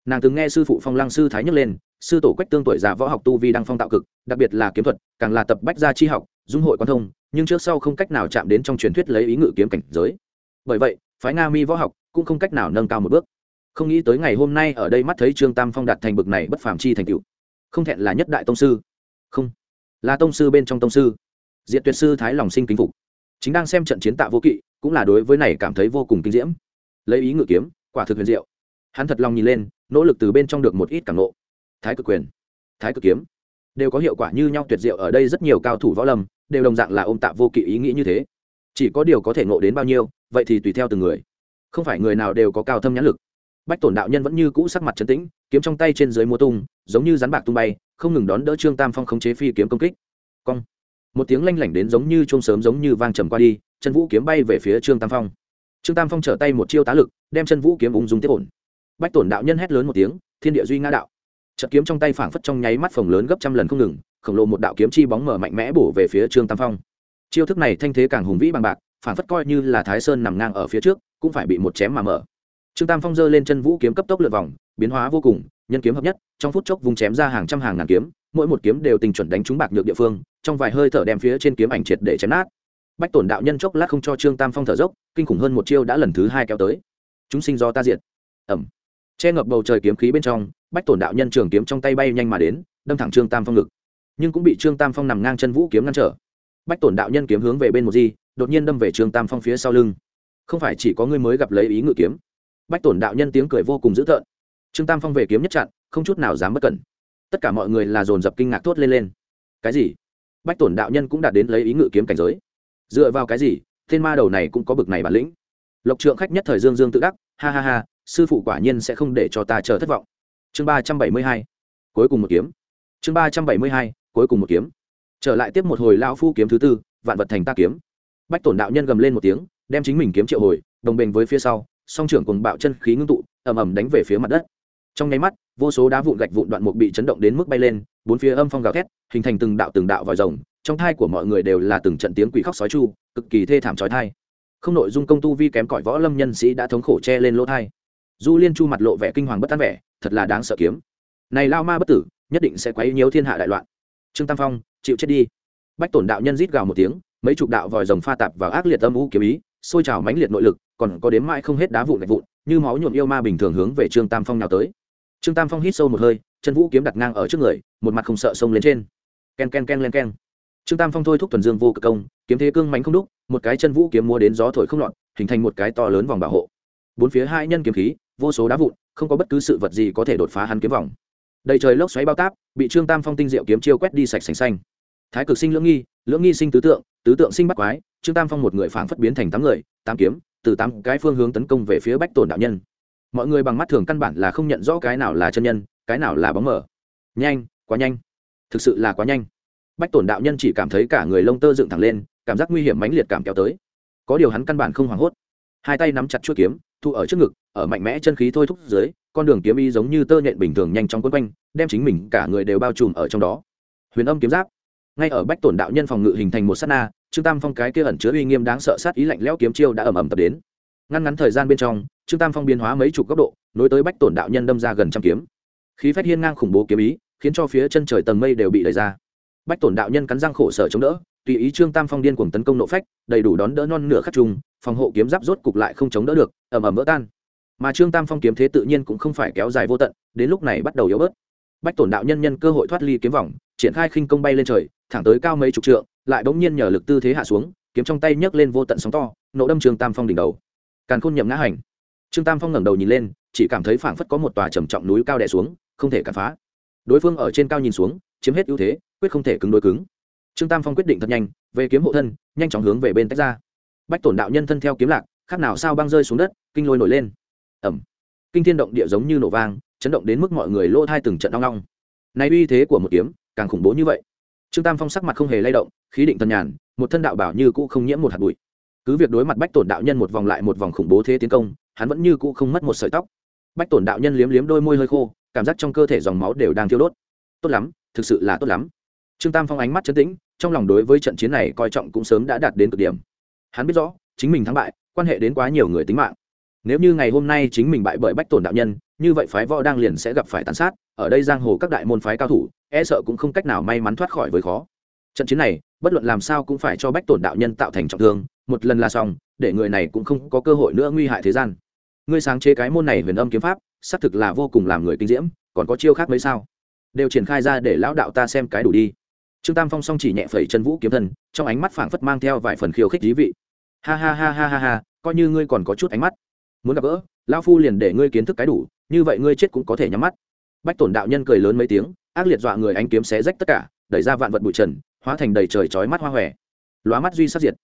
Nàng từng nghe sư phụ phong lăng sư thái nhấc lên, sư tổ quách tương tuổi già võ học tu vi đăng phong tạo cực, đặc biệt là kiếm thuật, càng là tập bách gia chi học, dung hội quan thông, nhưng trước sau không cách nào chạm đến trong truyền thuyết lấy ý ngự kiếm cảnh giới. Bởi vậy, phái nga mi võ học cũng không cách nào nâng cao một bước không nghĩ tới ngày hôm nay ở đây mắt thấy trương tam phong đạt thành bực này bất phàm chi thành cựu không thẹn là nhất đại tông sư. Không, là tông sư bên trong tông sư. Diện tuyệt sư thái lòng sinh kính phục. Chính đang xem trận chiến tạ vô kỵ, cũng là đối với này cảm thấy vô cùng kinh diễm. Lấy ý ngự kiếm, quả thực huyền diệu. Hắn thật lòng nhìn lên, nỗ lực từ bên trong được một ít cảm nộ thái cực quyền, thái cực kiếm, đều có hiệu quả như nhau tuyệt diệu ở đây rất nhiều cao thủ võ lâm, đều đồng dạng là ôm tạ vô kỵ ý nghĩ như thế. Chỉ có điều có thể ngộ đến bao nhiêu, vậy thì tùy theo từng người. Không phải người nào đều có cao thâm nhãn lực bách tổn đạo nhân vẫn như cũ sắc mặt trấn tĩnh, kiếm trong tay trên dưới múa tung, giống như rắn bạc tung bay, không ngừng đón đỡ trương tam phong khống chế phi kiếm công kích. Cong. Một tiếng lanh lảnh đến giống như chôm sớm giống như vang trầm qua đi chân vũ kiếm bay về phía trương tam phong. Trương tam phong trở tay một chiêu tá lực, đem chân vũ kiếm ung dung tiếp ổn. Bách tổn đạo nhân hét lớn một tiếng, thiên địa duy ngã đạo. Trận kiếm trong tay phảng phất trong nháy mắt phồng lớn gấp trăm lần không ngừng, khổng lồ một đạo kiếm chi bóng mở mạnh mẽ bổ về phía trương tam phong. Chiêu thức này thanh thế càng hùng vĩ bằng bạc, phảng phất coi như là thái sơn nằm ngang ở phía trước, cũng phải bị một chém mà mở trương tam phong giơ lên chân vũ kiếm cấp tốc lượt vòng, biến hóa vô cùng, nhân kiếm hợp nhất, trong phút chốc vùng chém ra hàng trăm hàng ngàn kiếm, mỗi một kiếm đều tình chuẩn đánh trúng bạc nhược địa phương, trong vài hơi thở đem phía trên kiếm ảnh triệt để chém nát. Bách tổn đạo nhân chốc lát không cho trương tam phong thở dốc, kinh khủng hơn một chiêu đã lần thứ hai kéo tới. Chúng sinh do ta diệt. Ẩm che ngập bầu trời kiếm khí bên trong, bách tổn đạo nhân trường kiếm trong tay bay nhanh mà đến, đâm thẳng trương tam phong ngực. Nhưng cũng bị trương tam phong nằm ngang chân vũ kiếm ngăn trở. Bách tổn đạo nhân kiếm hướng về bên một di, đột nhiên đâm về trương tam phong phía sau lưng. Không phải chỉ có ngươi mới gặp lấy ý ngự kiếm bách tổn đạo nhân tiếng cười vô cùng dữ tợn. Trương tam phong về kiếm nhất chặn, không chút nào dám bất cẩn. Tất cả mọi người là dồn dập kinh ngạc thốt lên lên. Cái gì? Bách tổn đạo nhân cũng đạt đến lấy ý ngự kiếm cảnh giới. Dựa vào cái gì? Tên ma đầu này cũng có bực này bản lĩnh. Lộc trượng khách nhất thời dương dương tự đắc, ha ha ha, sư phụ quả nhiên sẽ không để cho ta chờ thất vọng. Chương ba trăm bảy mươi hai, cuối cùng một kiếm. Chương ba trăm bảy mươi hai, cuối cùng một kiếm. Trở lại tiếp một hồi lao phu kiếm thứ tư, vạn vật thành ta kiếm. Bách tổn đạo nhân gầm lên một tiếng, đem chính mình kiếm triệu hồi, đồng bình với phía sau song trưởng cùng bạo chân khí ngưng tụ, ầm ầm đánh về phía mặt đất. Trong nháy mắt, vô số đá vụn gạch vụn đoạn mục bị chấn động đến mức bay lên, bốn phía âm phong gào thét, hình thành từng đạo từng đạo vòi rồng, trong thai của mọi người đều là từng trận tiếng quỷ khóc sói chu, cực kỳ thê thảm trói thai. Không nội dung công tu vi kém cỏi võ lâm nhân sĩ đã thống khổ che lên lỗ thai. Du liên chu mặt lộ vẻ kinh hoàng bất tán vẻ, thật là đáng sợ kiếm. Này lao ma bất tử, nhất định sẽ quấy nhiễu thiên hạ đại loạn. Trương tam phong, chịu chết đi. Bách tổn đạo nhân rít gào một tiếng, mấy chục đạo vòi rồng pha tạp vào ác liệt âm u kiếm ý, xôi trào mãnh liệt nội lực còn có đếm mãi không hết đá vụn gạch vụn, như máu nhuộm yêu ma bình thường hướng về trương tam phong nào tới. Trương tam phong hít sâu một hơi, chân vũ kiếm đặt ngang ở trước người, một mặt không sợ xông lên trên. Ken ken ken, len, ken. Trương tam phong thôi thúc thuần dương vô cực công, kiếm thế cương mánh không đúc, một cái chân vũ kiếm mua đến gió thổi không lọt, hình thành một cái to lớn vòng bảo hộ. Bốn phía hai nhân kiếm khí, vô số đá vụn, không có bất cứ sự vật gì có thể đột phá hắn kiếm vòng. Đầy trời lốc xoáy bao táp, bị trương tam phong tinh diệu kiếm chiêu quét đi sạch sành xanh. Thái cực sinh lưỡng nghi lưỡng nghi sinh tứ tượng tứ tượng sinh bắt quái, trương tam phong một người phảng phất biến thành tám người, tám kiếm từ tám cái phương hướng tấn công về phía bách tổn đạo nhân. Mọi người bằng mắt thường căn bản là không nhận rõ cái nào là chân nhân, cái nào là bóng mở nhanh, quá nhanh. Thực sự là quá nhanh. Bách tổn đạo nhân chỉ cảm thấy cả người lông tơ dựng thẳng lên, cảm giác nguy hiểm mãnh liệt cảm kéo tới. Có điều hắn căn bản không hoảng hốt. Hai tay nắm chặt chuôi kiếm, thu ở trước ngực, ở mạnh mẽ chân khí thôi thúc dưới, con đường kiếm y giống như tơ nhện bình thường nhanh chóng quấn quanh, đem chính mình cả người đều bao trùm ở trong đó. Huyền âm kiếm giáp. Ngay ở bách tổn đạo nhân phòng ngự hình thành một sát na trương tam phong cái kia ẩn chứa uy nghiêm đáng sợ sát ý lạnh lẽo kiếm chiêu đã ầm ầm tập đến. Ngăn ngắn thời gian bên trong, trương tam phong biến hóa mấy chục góc độ, nối tới bách tổn đạo nhân đâm ra gần trăm kiếm. Khí phách hiên ngang khủng bố kiếm ý, khiến cho phía chân trời tầng mây đều bị đẩy ra. Bách tổn đạo nhân cắn răng khổ sở chống đỡ, tùy ý trương tam phong điên cuồng tấn công nộ phách, đầy đủ đón đỡ non nửa khắc trùng, phòng hộ kiếm giáp rốt cục lại không chống đỡ được, ầm ầm vỡ tan. Mà trương tam phong kiếm thế tự nhiên cũng không phải kéo dài vô tận, đến lúc này bắt đầu yếu bớt bách tổn đạo nhân nhân cơ hội thoát ly kiếm vòng, triển khai khinh công bay lên trời, thẳng tới cao mấy chục trượng, lại bỗng nhiên nhờ lực tư thế hạ xuống, kiếm trong tay nhấc lên vô tận sóng to nổ đâm trương tam phong đỉnh đầu. Càn khôn nhậm ngã hành. Trương tam phong ngẩng đầu nhìn lên, chỉ cảm thấy phảng phất có một tòa trầm trọng núi cao đè xuống, không thể cản phá. Đối phương ở trên cao nhìn xuống, chiếm hết ưu thế, quyết không thể cứng đối cứng. Trương tam phong quyết định thật nhanh, về kiếm hộ thân, nhanh chóng hướng về bên tách ra. Bách tổn đạo nhân thân theo kiếm lạc, khác nào sao băng rơi xuống đất, kinh lôi nổi lên. Ẩm kinh thiên động địa giống như nổ vang chấn động đến mức mọi người lỗ thai từng trận đong long nay uy thế của một kiếm, càng khủng bố như vậy. Trương tam phong sắc mặt không hề lay động, khí định tân nhàn, một thân đạo bảo như cũ không nhiễm một hạt bụi. Cứ việc đối mặt bách tổn đạo nhân một vòng lại một vòng khủng bố thế tiến công, hắn vẫn như cũ không mất một sợi tóc. Bách tổn đạo nhân liếm liếm đôi môi hơi khô, cảm giác trong cơ thể dòng máu đều đang thiêu đốt. Tốt lắm, thực sự là tốt lắm. Trương tam phong ánh mắt chấn tĩnh, trong lòng đối với trận chiến này coi trọng cũng sớm đã đạt đến cực điểm. Hắn biết rõ, chính mình thắng bại, quan hệ đến quá nhiều người tính mạng nếu như ngày hôm nay chính mình bại bởi bách tổn đạo nhân, như vậy phái võ đang liền sẽ gặp phải tàn sát, ở đây giang hồ các đại môn phái cao thủ e sợ cũng không cách nào may mắn thoát khỏi với khó. Trận chiến này, bất luận làm sao cũng phải cho bách tổn đạo nhân tạo thành trọng thương, một lần là xong, để người này cũng không có cơ hội nữa nguy hại thế gian. Ngươi sáng chế cái môn này huyền âm kiếm pháp, xác thực là vô cùng làm người kinh diễm, còn có chiêu khác mấy sao? Đều triển khai ra để lão đạo ta xem cái đủ đi. Trương tam phong song chỉ nhẹ phẩy chân vũ kiếm thần trong ánh mắt phảng phất mang theo vài phần khiêu khích dí vị. Ha ha ha ha ha ha, coi như ngươi còn có chút ánh mắt muốn gặp gỡ, lão phu liền để ngươi kiến thức cái đủ, như vậy ngươi chết cũng có thể nhắm mắt. Bách tổn đạo nhân cười lớn mấy tiếng, ác liệt dọa người ánh kiếm xé rách tất cả, đẩy ra vạn vật bụi trần, hóa thành đầy trời chói mắt hoa hòe. Lóa mắt duy sát diệt.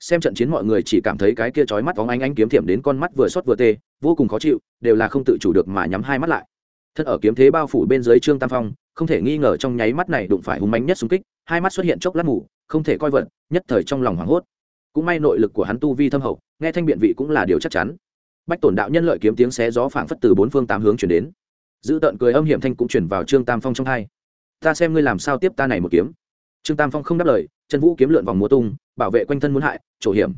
Xem trận chiến mọi người chỉ cảm thấy cái kia chói mắt phóng ánh ánh kiếm thiểm đến con mắt vừa xót vừa tê, vô cùng khó chịu, đều là không tự chủ được mà nhắm hai mắt lại. Thân ở kiếm thế bao phủ bên dưới trương tam phong, không thể nghi ngờ trong nháy mắt này đụng phải hung mánh nhất xung kích, hai mắt xuất hiện chốc lát mù, không thể coi vật, nhất thời trong lòng hoảng hốt. Cũng may nội lực của hắn tu vi thâm hậu, nghe thanh biện vị cũng là điều chắc chắn bách tổn đạo nhân lợi kiếm tiếng xé gió phảng phất từ bốn phương tám hướng chuyển đến. Giữ tợn cười âm hiểm thanh cũng chuyển vào trương tam phong trong hai. Ta xem ngươi làm sao tiếp ta này một kiếm. Trương tam phong không đáp lời, chân vũ kiếm lượn vòng múa tung, bảo vệ quanh thân muốn hại, chỗ hiểm.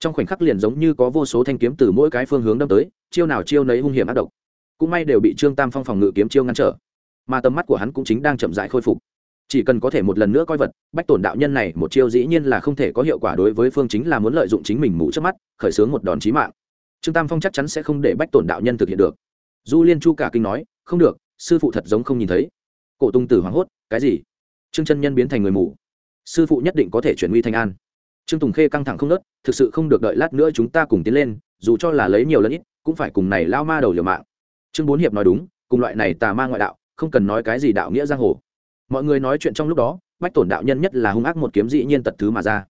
Trong khoảnh khắc liền giống như có vô số thanh kiếm từ mỗi cái phương hướng đâm tới, chiêu nào chiêu nấy hung hiểm ác độc. Cũng may đều bị trương tam phong phòng ngự kiếm chiêu ngăn trở. Mà tầm mắt của hắn cũng chính đang chậm dại khôi phục. Chỉ cần có thể một lần nữa coi vật, bách tổn đạo nhân này một chiêu dĩ nhiên là không thể có hiệu quả đối với phương chính là muốn lợi dụng chính mình mũ trước mắt, khởi xướng một đòn chí mạng trương tam phong chắc chắn sẽ không để bách tổn đạo nhân thực hiện được du liên chu cả kinh nói không được sư phụ thật giống không nhìn thấy cổ tung tử hoảng hốt cái gì trương chân nhân biến thành người mù sư phụ nhất định có thể chuyển nguy thành an trương tùng khê căng thẳng không nớt, thực sự không được đợi lát nữa chúng ta cùng tiến lên dù cho là lấy nhiều lẫn ít cũng phải cùng này lao ma đầu liều mạng Trương bốn hiệp nói đúng cùng loại này tà ma ngoại đạo không cần nói cái gì đạo nghĩa giang hồ mọi người nói chuyện trong lúc đó bách tổn đạo nhân nhất là hung ác một kiếm dĩ nhiên tật thứ mà ra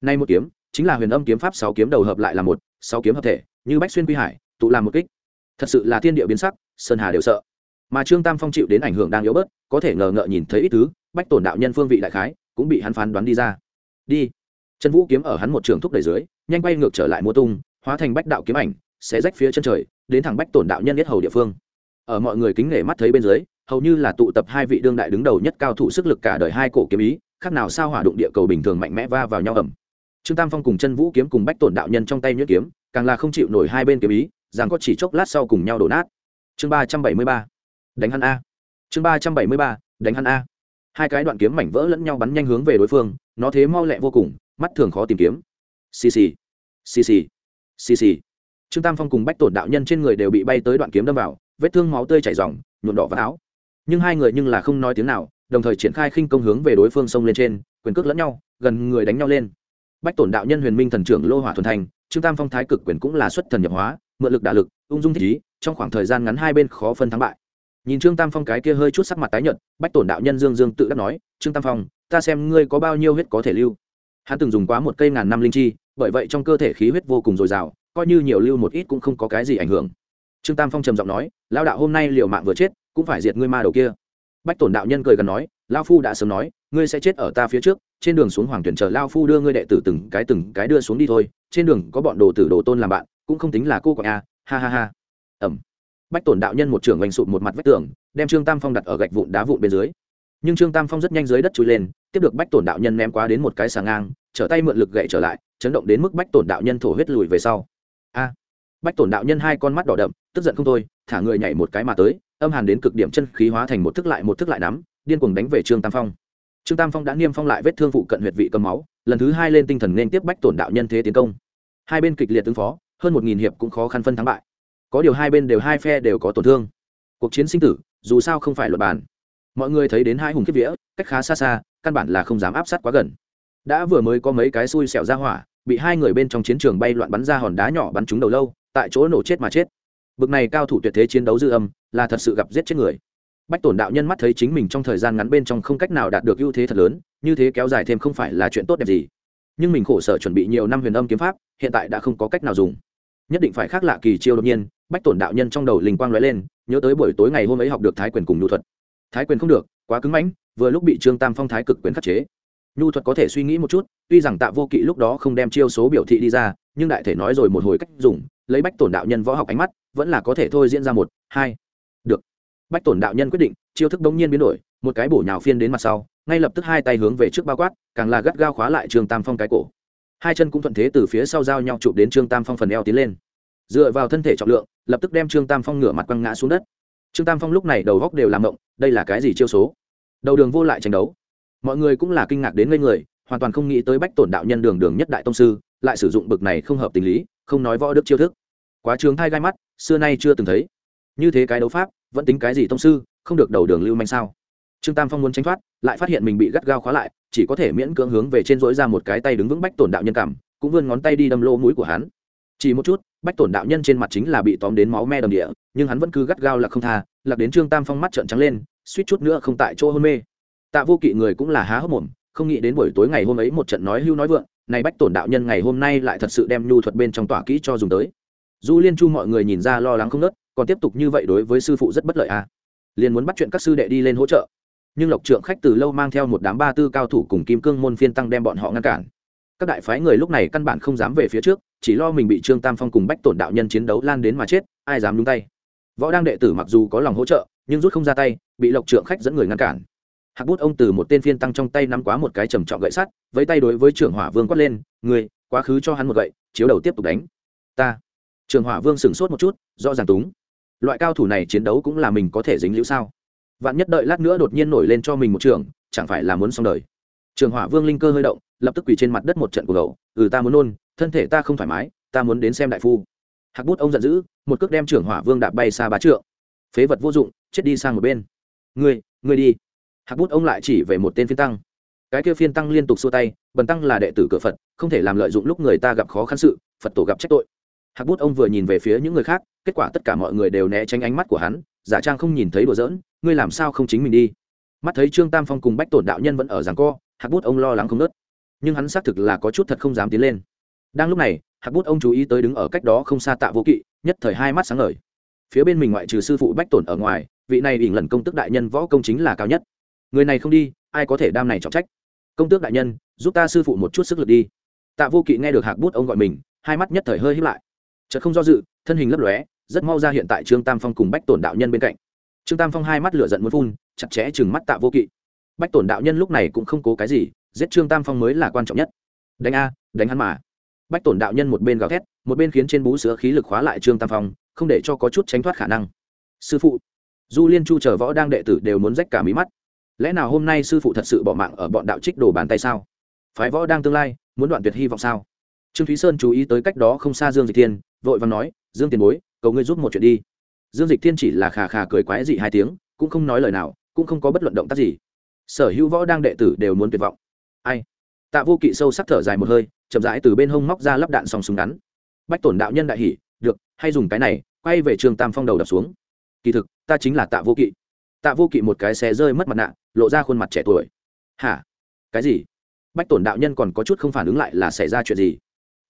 nay một kiếm chính là huyền âm kiếm pháp sáu kiếm đầu hợp lại là một, sáu kiếm hợp thể, như bách xuyên quy hải, tụ làm một kích. Thật sự là thiên địa biến sắc, sơn hà đều sợ. Mà trương tam phong chịu đến ảnh hưởng đang yếu bớt, có thể ngờ ngợ nhìn thấy ít thứ, bách tổn đạo nhân phương vị đại khái, cũng bị hắn phán đoán đi ra. Đi. Chân vũ kiếm ở hắn một trường thúc đẩy dưới, nhanh bay ngược trở lại mua tung, hóa thành bách đạo kiếm ảnh, sẽ rách phía chân trời, đến thẳng bách tổn đạo nhân nhất hầu địa phương. Ở mọi người kính nể mắt thấy bên dưới, hầu như là tụ tập hai vị đương đại đứng đầu nhất cao thủ sức lực cả đời hai cổ kiếm ý, khác nào sao hỏa đụng địa cầu bình thường mạnh mẽ va vào nhau ẩm trương tam phong cùng chân vũ kiếm cùng bách tổn đạo nhân trong tay nhuyễn kiếm, càng là không chịu nổi hai bên kiếm ý, rằng có chỉ chốc lát sau cùng nhau đổ nát. Chương ba trăm bảy mươi ba. Đánh hắn a. Chương ba trăm bảy mươi ba. Đánh hắn a. Hai cái đoạn kiếm mảnh vỡ lẫn nhau bắn nhanh hướng về đối phương, nó thế mau lẹ vô cùng, mắt thường khó tìm kiếm. Xì xì. Xì xì. Xì xì. Trương tam phong cùng bách tổn đạo nhân trên người đều bị bay tới đoạn kiếm đâm vào, vết thương máu tươi chảy r nhuộn đỏ vào áo. Nhưng hai người nhưng là không nói tiếng nào, đồng thời triển khai khinh công hướng về đối phương xông lên trên, quyền cước lẫn nhau, gần người đánh nhau lên bách tổn đạo nhân huyền minh thần trưởng lô hỏa thuần thành, trương tam phong thái cực quyền cũng là xuất thần nhập hóa, mượn lực đả lực, ung dung thích ý, trong khoảng thời gian ngắn hai bên khó phân thắng bại. Nhìn trương tam phong cái kia hơi chút sắc mặt tái nhợt, bách tổn đạo nhân dương dương tự đắc nói, trương tam phong, ta xem ngươi có bao nhiêu huyết có thể lưu. Hắn từng dùng quá một cây ngàn năm linh chi, bởi vậy trong cơ thể khí huyết vô cùng dồi dào, coi như nhiều lưu một ít cũng không có cái gì ảnh hưởng. Trương tam phong trầm giọng nói lao đạo hôm nay liệu mạng vừa chết, cũng phải diệt ngươi ma đầu kia. Bách tổn đạo nhân cười gần nói lao phu đã sớm nói, ngươi sẽ chết ở ta phía trước, trên đường xuống hoàng tuyển chờ lao phu đưa ngươi đệ tử từng cái từng cái đưa xuống đi thôi, trên đường có bọn đồ tử đồ tôn làm bạn, cũng không tính là cô quạng a ha ha ha. Ẩm bách tổn đạo nhân một trưởng oanh sụt một mặt vách tường, đem trương tam phong đặt ở gạch vụn đá vụn bên dưới. Nhưng trương tam phong rất nhanh dưới đất trôi lên, tiếp được bách tổn đạo nhân ném quá đến một cái xà ngang, trở tay mượn lực gậy trở lại, chấn động đến mức bách tổn đạo nhân thổ huyết lùi về sau. A! Bách tổn đạo nhân hai con mắt đỏ đậm, tức giận không thôi, thả người nhảy một cái mà tới, âm hàn đến cực điểm chân khí hóa thành một thức lại một thức lại nắm điên cuồng đánh về trương tam phong. Trương tam phong đã niêm phong lại vết thương phụ cận huyệt vị cầm máu, lần thứ hai lên tinh thần nên tiếp bách tổn đạo nhân thế tiến công. Hai bên kịch liệt ứng phó, hơn một nghìn hiệp cũng khó khăn phân thắng bại. Có điều hai bên đều hai phe đều có tổn thương. Cuộc chiến sinh tử, dù sao không phải luật bàn. Mọi người thấy đến hai hùng kiếp vĩa cách khá xa xa, căn bản là không dám áp sát quá gần. Đã vừa mới có mấy cái xui xẻo ra hỏa, bị hai người bên trong chiến trường bay loạn bắn ra hòn đá nhỏ bắn trúng đầu lâu, tại chỗ nổ chết mà chết. Bực này cao thủ tuyệt thế chiến đấu dư âm, là thật sự gặp giết chết người bách tổn đạo nhân mắt thấy chính mình trong thời gian ngắn bên trong không cách nào đạt được ưu thế thật lớn, như thế kéo dài thêm không phải là chuyện tốt đẹp gì. Nhưng mình khổ sở chuẩn bị nhiều năm huyền âm kiếm pháp, hiện tại đã không có cách nào dùng. Nhất định phải khác lạ kỳ chiêu đột nhiên, bách tổn đạo nhân trong đầu linh quang lóe lên, nhớ tới buổi tối ngày hôm ấy học được thái quyền cùng nhu thuật. Thái quyền không được, quá cứng mãnh, vừa lúc bị trương tam phong thái cực quyền khắc chế. Nhu thuật có thể suy nghĩ một chút, tuy rằng tạ vô kỵ lúc đó không đem chiêu số biểu thị đi ra, nhưng đại thể nói rồi một hồi cách dùng, lấy bách tổn đạo nhân võ học ánh mắt, vẫn là có thể thôi diễn ra một, hai. Được bách tổn đạo nhân quyết định, chiêu thức bỗng nhiên biến đổi, một cái bổ nhào phiên đến mặt sau, ngay lập tức hai tay hướng về trước bao quát, càng là gắt gao khóa lại trương tam phong cái cổ. Hai chân cũng thuận thế từ phía sau giao nhau chụp đến trương tam phong phần eo tiến lên. Dựa vào thân thể trọng lượng, lập tức đem trương tam phong ngửa mặt quăng ngã xuống đất. Trương tam phong lúc này đầu góc đều làm mộng, đây là cái gì chiêu số? Đầu đường vô lại tranh đấu. Mọi người cũng là kinh ngạc đến ngây người, hoàn toàn không nghĩ tới bách tổn đạo nhân đường đường nhất đại tông sư, lại sử dụng bực này không hợp tình lý, không nói võ đức chiêu thức. Quá trường thai gai mắt, xưa nay chưa từng thấy. Như thế cái đấu pháp vẫn tính cái gì tông sư, không được đầu đường lưu manh sao? Trương tam phong muốn tránh thoát, lại phát hiện mình bị gắt gao khóa lại, chỉ có thể miễn cưỡng hướng về trên dỗi ra một cái tay đứng vững bách tổn đạo nhân cảm, cũng vươn ngón tay đi đâm lỗ mũi của hắn. Chỉ một chút, bách tổn đạo nhân trên mặt chính là bị tóm đến máu me đầm địa, nhưng hắn vẫn cứ gắt gao là không tha lạc đến trương tam phong mắt trợn trắng lên, suýt chút nữa không tại chỗ hôn mê. Tạ vô kỵ người cũng là há hốc mồm, không nghĩ đến buổi tối ngày hôm ấy một trận nói hưu nói vượng, này bách tổn đạo nhân ngày hôm nay lại thật sự đem nhu thuật bên trong tỏa kỹ cho dùng tới. Du liên chu mọi người nhìn ra lo lắng không nớt còn tiếp tục như vậy đối với sư phụ rất bất lợi à? Liền muốn bắt chuyện các sư đệ đi lên hỗ trợ. Nhưng lộc trượng khách từ lâu mang theo một đám ba tư cao thủ cùng kim cương môn phiên tăng đem bọn họ ngăn cản. Các đại phái người lúc này căn bản không dám về phía trước, chỉ lo mình bị trương tam phong cùng bách tổn đạo nhân chiến đấu lan đến mà chết, ai dám đúng tay. Võ đang đệ tử mặc dù có lòng hỗ trợ, nhưng rút không ra tay, bị lộc trượng khách dẫn người ngăn cản. Hạc bút ông từ một tên phiên tăng trong tay nắm quá một cái trầm trọng gậy sắt với tay đối với trưởng hỏa vương quát lên người quá khứ cho hắn một gậy, chiếu đầu tiếp tục đánh. Ta. Trường hỏa vương sửng sốt một chút do ràng túng loại cao thủ này chiến đấu cũng là mình có thể dính liễu sao? Vạn nhất đợi lát nữa đột nhiên nổi lên cho mình một trường, chẳng phải là muốn xong đời. Trường hỏa vương linh cơ hơi động, lập tức quỳ trên mặt đất một trận của gầu ừ ta muốn nôn, thân thể ta không thoải mái, ta muốn đến xem đại phu. Hạc bút ông giận dữ, một cước đem trưởng hỏa vương đạp bay xa bá trượng. Phế vật vô dụng, chết đi sang một bên. Ngươi ngươi đi. Hạc bút ông lại chỉ về một tên phiên tăng. Cái kia phiên tăng liên tục xua tay, bần tăng là đệ tử cửa phật, không thể làm lợi dụng lúc người ta gặp khó khăn sự, phật tổ gặp trách tội. Hạc bút ông vừa nhìn về phía những người khác kết quả tất cả mọi người đều né tránh ánh mắt của hắn, giả trang không nhìn thấy đùa giỡn, ngươi làm sao không chính mình đi? Mắt thấy trương tam phong cùng bách tổn đạo nhân vẫn ở giảng co, hạc bút ông lo lắng không nớt. Nhưng hắn xác thực là có chút thật không dám tiến lên. Đang lúc này, hạc bút ông chú ý tới đứng ở cách đó không xa tạ vô kỵ, nhất thời hai mắt sáng ngời. Phía bên mình ngoại trừ sư phụ bách tổn ở ngoài, vị này ỉn lần công tức đại nhân võ công chính là cao nhất. Người này không đi, ai có thể đam này trọng trách? Công tước đại nhân, giúp ta sư phụ một chút sức lực đi. Tạ vô kỵ nghe được hạc bút ông gọi mình, hai mắt nhất thời hơi hiếp lại chợt không do dự, thân hình lấp lóe, rất mau ra hiện tại trương tam phong cùng bách tổn đạo nhân bên cạnh. Trương tam phong hai mắt lửa giận muốn phun, chặt chẽ chừng mắt tạ vô kỵ. Bách tổn đạo nhân lúc này cũng không cố cái gì, giết trương tam phong mới là quan trọng nhất. Đánh a, đánh hắn mà. Bách tổn đạo nhân một bên gào thét, một bên khiến trên bú sữa khí lực khóa lại trương tam phong, không để cho có chút tránh thoát khả năng. Sư phụ, du liên chu chờ võ đang đệ tử đều muốn rách cả mí mắt. Lẽ nào hôm nay sư phụ thật sự bỏ mạng ở bọn đạo trích đồ bàn tay sao? Phái võ đang tương lai, muốn đoạn tuyệt hy vọng sao? Trương thúy sơn chú ý tới cách đó không xa dương dịch thiên vội vàng nói, dương tiền bối, cầu ngươi giúp một chuyện đi. Dương dịch thiên chỉ là khà khà cười quái dị hai tiếng, cũng không nói lời nào, cũng không có bất luận động tác gì. Sở hữu võ đang đệ tử đều muốn tuyệt vọng. Ai? Tạ vô kỵ sâu sắc thở dài một hơi, chậm rãi từ bên hông móc ra lắp đạn sòng súng ngắn. Bách tổn đạo nhân đại hỉ được, hay dùng cái này, quay về trường tam phong đầu đập xuống. Kỳ thực, ta chính là tạ vô kỵ. Tạ vô kỵ một cái xe rơi mất mặt nạ, lộ ra khuôn mặt trẻ tuổi. Hả? Cái gì? Bách tổn đạo nhân còn có chút không phản ứng lại là xảy ra chuyện gì.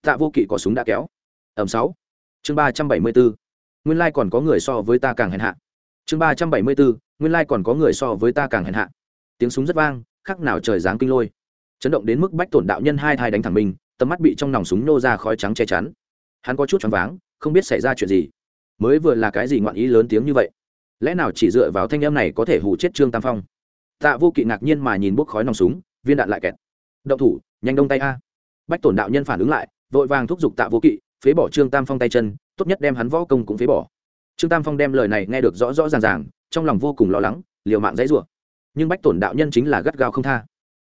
Tạ vô kỵ có súng đã kéo ẩm sáu. Chương ba trăm bảy mươi bốn. Nguyên lai còn có người so với ta càng hèn hạ. Chương ba trăm bảy mươi bốn. Nguyên lai còn có người so với ta càng hèn hạ. Tiếng súng rất vang, khắc nào trời giáng kinh lôi. Chấn động đến mức bách tổn đạo nhân hai thai đánh thẳng mình, tầm mắt bị trong nòng súng nô ra khói trắng che chắn. Hắn có chút choáng váng, không biết xảy ra chuyện gì. Mới vừa là cái gì ngoạn ý lớn tiếng như vậy? Lẽ nào chỉ dựa vào thanh âm này có thể hù chết trương tam phong? Tạ vô kỵ ngạc nhiên mà nhìn bốc khói nòng súng, viên đạn lại kẹt. Động thủ, nhanh đông tay a. Bách tổn đạo nhân phản ứng lại, vội vàng thúc giục tạ vô kỵ phế bỏ trương tam phong tay chân, tốt nhất đem hắn võ công cũng phế bỏ. Trương tam phong đem lời này nghe được rõ rõ ràng ràng, trong lòng vô cùng lo lắng, liều mạng dãy rủa. Nhưng bách tổn đạo nhân chính là gắt gao không tha.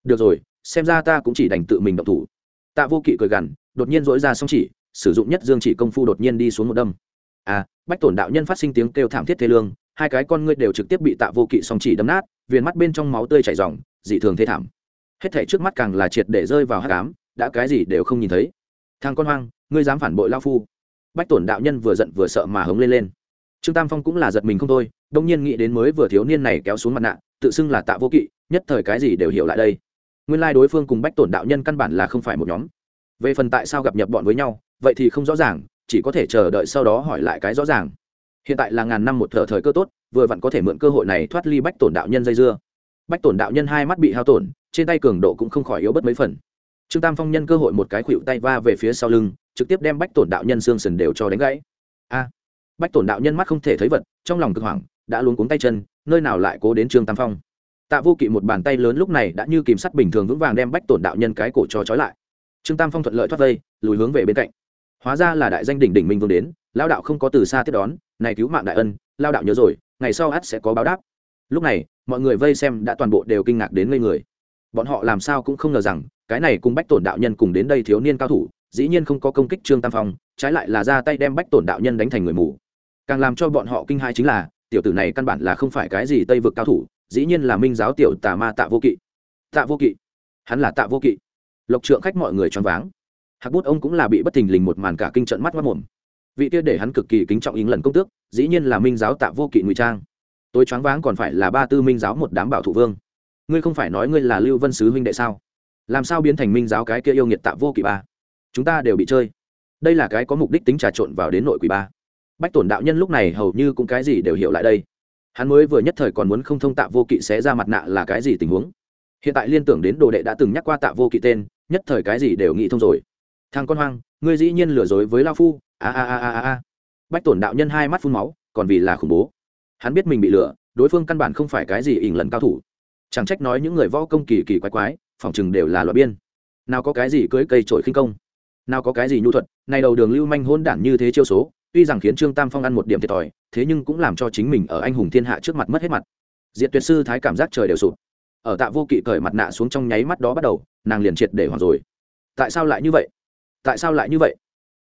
Được rồi, xem ra ta cũng chỉ đành tự mình động thủ. Tạ vô kỵ cười gằn, đột nhiên dỗi ra song chỉ, sử dụng nhất dương chỉ công phu đột nhiên đi xuống một đâm. À bách tổn đạo nhân phát sinh tiếng kêu thảm thiết thế lương, hai cái con ngươi đều trực tiếp bị tạ vô kỵ song chỉ đâm nát, viền mắt bên trong máu tươi chảy ròng, dị thường thế thảm. Hết thể trước mắt càng là triệt để rơi vào hát cám đã cái gì đều không nhìn thấy. Thằng con hoang ngươi dám phản bội lao phu. Bách tổn đạo nhân vừa giận vừa sợ mà hống lên lên. Trương tam phong cũng là giật mình không thôi, đông nhiên nghĩ đến mới vừa thiếu niên này kéo xuống mặt nạ, tự xưng là tạ vô kỵ, nhất thời cái gì đều hiểu lại đây. Nguyên lai đối phương cùng bách tổn đạo nhân căn bản là không phải một nhóm. Về phần tại sao gặp nhập bọn với nhau, vậy thì không rõ ràng, chỉ có thể chờ đợi sau đó hỏi lại cái rõ ràng. Hiện tại là ngàn năm một thở thời cơ tốt, vừa vặn có thể mượn cơ hội này thoát ly bách tổn đạo nhân dây dưa. Bách tổn đạo nhân hai mắt bị hao tổn, trên tay cường độ cũng không khỏi yếu bất mấy phần. Trương tam phong nhân cơ hội một cái khuỵu tay va về phía sau lưng trực tiếp đem bách tổn đạo nhân xương sần đều cho đánh gãy. A, bách tổn đạo nhân mắt không thể thấy vật, trong lòng cực hoảng, đã luôn cuống tay chân, nơi nào lại cố đến trương tam phong. Tạ vô kỵ một bàn tay lớn lúc này đã như kìm sắt bình thường vững vàng đem bách tổn đạo nhân cái cổ cho trói lại. Trương tam phong thuận lợi thoát vây, lùi hướng về bên cạnh. Hóa ra là đại danh đỉnh đỉnh minh vương đến lao đạo không có từ xa tiếp đón, này cứu mạng đại ân lao đạo nhớ rồi, ngày sau ắt sẽ có báo đáp. Lúc này, mọi người vây xem đã toàn bộ đều kinh ngạc đến ngây người. Bọn họ làm sao cũng không ngờ rằng, cái này cùng bách tổn đạo nhân cùng đến đây thiếu niên cao thủ dĩ nhiên không có công kích trương tam phong, trái lại là ra tay đem bách tổn đạo nhân đánh thành người mù. Càng làm cho bọn họ kinh hai chính là, tiểu tử này căn bản là không phải cái gì tây vực cao thủ, dĩ nhiên là minh giáo tiểu tà ma tạ vô kỵ. Tạ vô kỵ? Hắn là tạ vô kỵ. Lộc trượng khách mọi người choáng váng. Hạc bút ông cũng là bị bất thình lình một màn cả kinh trận mắt mất mồm vị kia để hắn cực kỳ kính trọng ý lần công tước, dĩ nhiên là minh giáo tạ vô kỵ ngụy trang. Tôi choáng váng còn phải là ba tư minh giáo một đám bảo thủ vương. Ngươi không phải nói ngươi là lưu vân sứ huynh đệ sao? Làm sao biến thành minh giáo cái kia yêu nghiệt tạ vô kỵ ba? Chúng ta đều bị chơi. Đây là cái có mục đích tính trà trộn vào đến nội quỷ ba. Bách tổn đạo nhân lúc này hầu như cũng cái gì đều hiểu lại đây. Hắn mới vừa nhất thời còn muốn không thông tạ vô kỵ sẽ ra mặt nạ là cái gì tình huống. Hiện tại liên tưởng đến đồ đệ đã từng nhắc qua tạ vô kỵ tên, nhất thời cái gì đều nghĩ thông rồi. Thằng con hoang, ngươi dĩ nhiên lừa dối với lao phu, a a a a a bách tổn đạo nhân hai mắt phun máu, còn vì là khủng bố. Hắn biết mình bị lừa, đối phương căn bản không phải cái gì ỉn lần cao thủ. Chẳng trách nói những người võ công kỳ kỳ quái quái phỏng chừng đều là loại biên. Nào có cái gì cưới cây trổi khinh công nào có cái gì nhu thuật, này đầu đường lưu manh hôn đản như thế chiêu số, tuy rằng khiến trương tam phong ăn một điểm thiệt thòi, thế nhưng cũng làm cho chính mình ở anh hùng thiên hạ trước mặt mất hết mặt. Diệt tuyệt sư thái cảm giác trời đều sụp. Ở tạ vô kỵ cởi mặt nạ xuống trong nháy mắt đó bắt đầu, nàng liền triệt để hoảng rồi. Tại sao lại như vậy? Tại sao lại như vậy?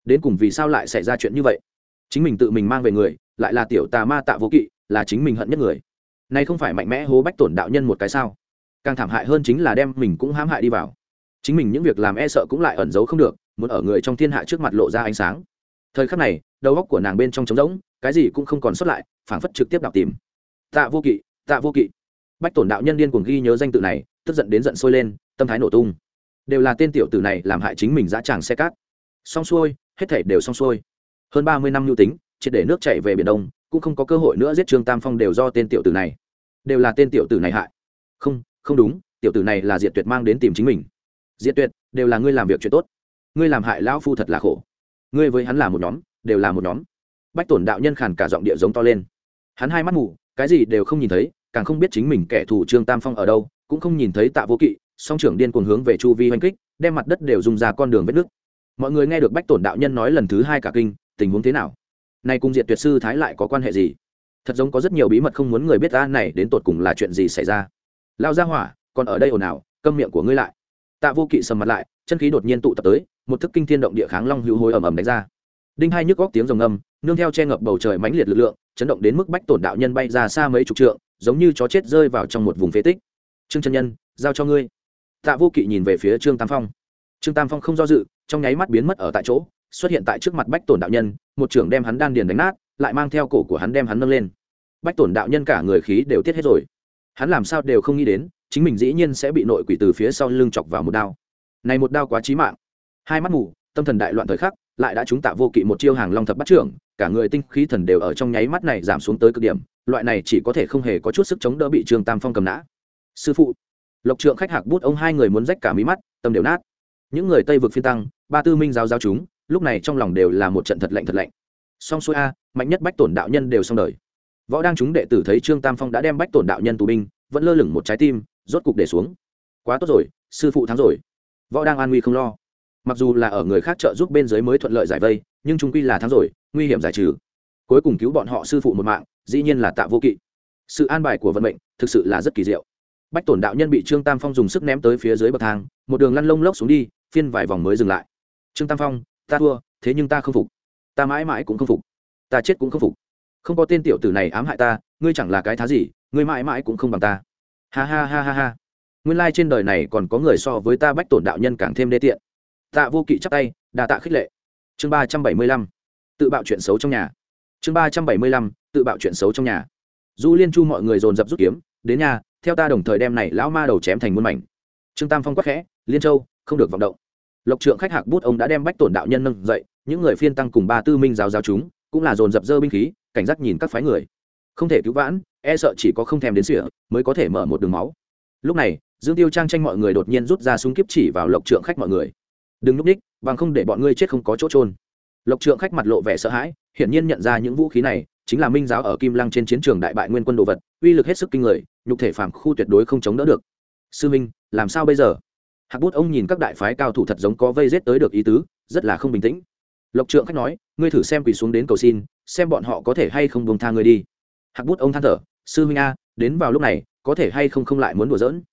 Đến cùng vì sao lại xảy ra chuyện như vậy? Chính mình tự mình mang về người, lại là tiểu tà ma tạ vô kỵ, là chính mình hận nhất người. Này không phải mạnh mẽ hố bách tổn đạo nhân một cái sao? Càng thảm hại hơn chính là đem mình cũng hãm hại đi vào. Chính mình những việc làm e sợ cũng lại ẩn giấu không được muốn ở người trong thiên hạ trước mặt lộ ra ánh sáng. Thời khắc này, đầu óc của nàng bên trong trống rỗng, cái gì cũng không còn sót lại, phảng phất trực tiếp đào tìm. Tạ vô kỵ, tạ vô kỵ. Bách tổn đạo nhân điên cuồng ghi nhớ danh tự này, tức giận đến giận sôi lên, tâm thái nổ tung. Đều là tên tiểu tử này làm hại chính mình dã tràng xe cát. Xong xuôi, hết thể đều xong xuôi. Hơn ba mươi năm nhu tính, triệt để nước chạy về biển đông, cũng không có cơ hội nữa giết trương tam phong đều do tên tiểu tử này. Đều là tên tiểu tử này hại. Không không đúng, tiểu tử này là diệt tuyệt mang đến tìm chính mình. Diệt tuyệt, đều là ngươi làm việc chuyện tốt ngươi làm hại lão phu thật là khổ. Ngươi với hắn là một nhóm, đều là một nhóm. Bách tổn đạo nhân khàn cả giọng địa giống to lên. Hắn hai mắt mù, cái gì đều không nhìn thấy, càng không biết chính mình kẻ thù trương tam phong ở đâu, cũng không nhìn thấy tạ vô kỵ, song trưởng điên cuồng hướng về chu vi oanh kích, đem mặt đất đều dùng ra con đường vết nước. Mọi người nghe được bách tổn đạo nhân nói lần thứ hai cả kinh, tình huống thế nào? Nay cùng diệt tuyệt sư thái lại có quan hệ gì? Thật giống có rất nhiều bí mật không muốn người biết ta này đến tột cùng là chuyện gì xảy ra. Lao ra hỏa, còn ở đây ồn ào, câm miệng của ngươi lại. Tạ vô kỵ sầm mặt lại, chân khí đột nhiên tụ tập tới một thức kinh thiên động địa kháng long hữu hối ầm ầm đánh ra. Đinh hai nhức góc tiếng rồng âm, nương theo che ngập bầu trời mãnh liệt lực lượng, chấn động đến mức bách tổn đạo nhân bay ra xa mấy chục trượng, giống như chó chết rơi vào trong một vùng phế tích. Trương chân nhân, giao cho ngươi. Tạ vô kỵ nhìn về phía trương tam phong. Trương tam phong không do dự, trong nháy mắt biến mất ở tại chỗ, xuất hiện tại trước mặt bách tổn đạo nhân, một trưởng đem hắn đan điền đánh nát, lại mang theo cổ của hắn đem hắn nâng lên. Bách tổn đạo nhân cả người khí đều tiết hết rồi. Hắn làm sao đều không nghĩ đến, chính mình dĩ nhiên sẽ bị nội quỷ từ phía sau lưng chọc vào một đao. Này một đao quá chí mạng hai mắt mù tâm thần đại loạn thời khắc, lại đã chúng tạ vô kỵ một chiêu hàng long thập bắt trưởng, cả người tinh khí thần đều ở trong nháy mắt này giảm xuống tới cực điểm, loại này chỉ có thể không hề có chút sức chống đỡ bị trương tam phong cầm nã. Sư phụ, lộc trượng khách hạc bút ông hai người muốn rách cả mí mắt, tâm đều nát. Những người tây vực phiên tăng, ba tư minh giáo giáo chúng, lúc này trong lòng đều là một trận thật lạnh thật lạnh. Song xuôi a, mạnh nhất bách tổn đạo nhân đều xong đời. Võ đang chúng đệ tử thấy trương tam phong đã đem bách tổn đạo nhân tù binh, vẫn lơ lửng một trái tim, rốt cục để xuống. Quá tốt rồi, sư phụ thắng rồi. Võ đang an nguy không lo mặc dù là ở người khác trợ giúp bên dưới mới thuận lợi giải vây, nhưng chúng quy là thắng rồi, nguy hiểm giải trừ. Cuối cùng cứu bọn họ sư phụ một mạng, dĩ nhiên là tạ vô kỵ. Sự an bài của vận mệnh thực sự là rất kỳ diệu. Bách tổn đạo nhân bị trương tam phong dùng sức ném tới phía dưới bậc thang, một đường lăn lông lốc xuống đi, phiên vài vòng mới dừng lại. Trương tam phong, ta thua, thế nhưng ta không phục. Ta mãi mãi cũng không phục. Ta chết cũng không phục. Không có tên tiểu tử này ám hại ta, ngươi chẳng là cái thá gì, ngươi mãi mãi cũng không bằng ta. Ha ha ha ha ha. Nguyên lai、like、trên đời này còn có người so với ta bách tổn đạo nhân càng thêm đê tiện tạ vô kỵ chắp tay đà tạ khích lệ. Chương ba trăm bảy mươi lăm, tự bạo chuyện xấu trong nhà. Chương ba trăm bảy mươi lăm, tự bạo chuyện xấu trong nhà. Du liên chu mọi người dồn dập rút kiếm, đến nhà, theo ta đồng thời đem này lão ma đầu chém thành muôn mảnh. Trương tam phong quắc khẽ, liên châu, không được vọng động. Lộc trượng khách hạc bút ông đã đem bách tổn đạo nhân nâng dậy, những người phiên tăng cùng ba tư minh giáo giáo chúng, cũng là dồn dập dơ binh khí, cảnh giác nhìn các phái người. Không thể cứu vãn e sợ chỉ có không thèm đến sỉa, mới có thể mở một đường máu. Lúc này, dương tiêu trang tranh mọi người đột nhiên rút ra súng kiếp chỉ vào lộc trượng khách mọi người đừng núp đích, bằng không để bọn ngươi chết không có chỗ trôn lộc trượng khách mặt lộ vẻ sợ hãi hiển nhiên nhận ra những vũ khí này chính là minh giáo ở kim lăng trên chiến trường đại bại nguyên quân đồ vật uy lực hết sức kinh người nhục thể phàm khu tuyệt đối không chống đỡ được. Sư minh làm sao bây giờ? Hạc bút ông nhìn các đại phái cao thủ thật giống có vây rết tới được ý tứ rất là không bình tĩnh. Lộc trượng khách nói ngươi thử xem quỳ xuống đến cầu xin xem bọn họ có thể hay không buông tha ngươi đi. Hạc bút ông than thở sư minh a đến vào lúc này có thể hay không không lại muốn đùa giỡn?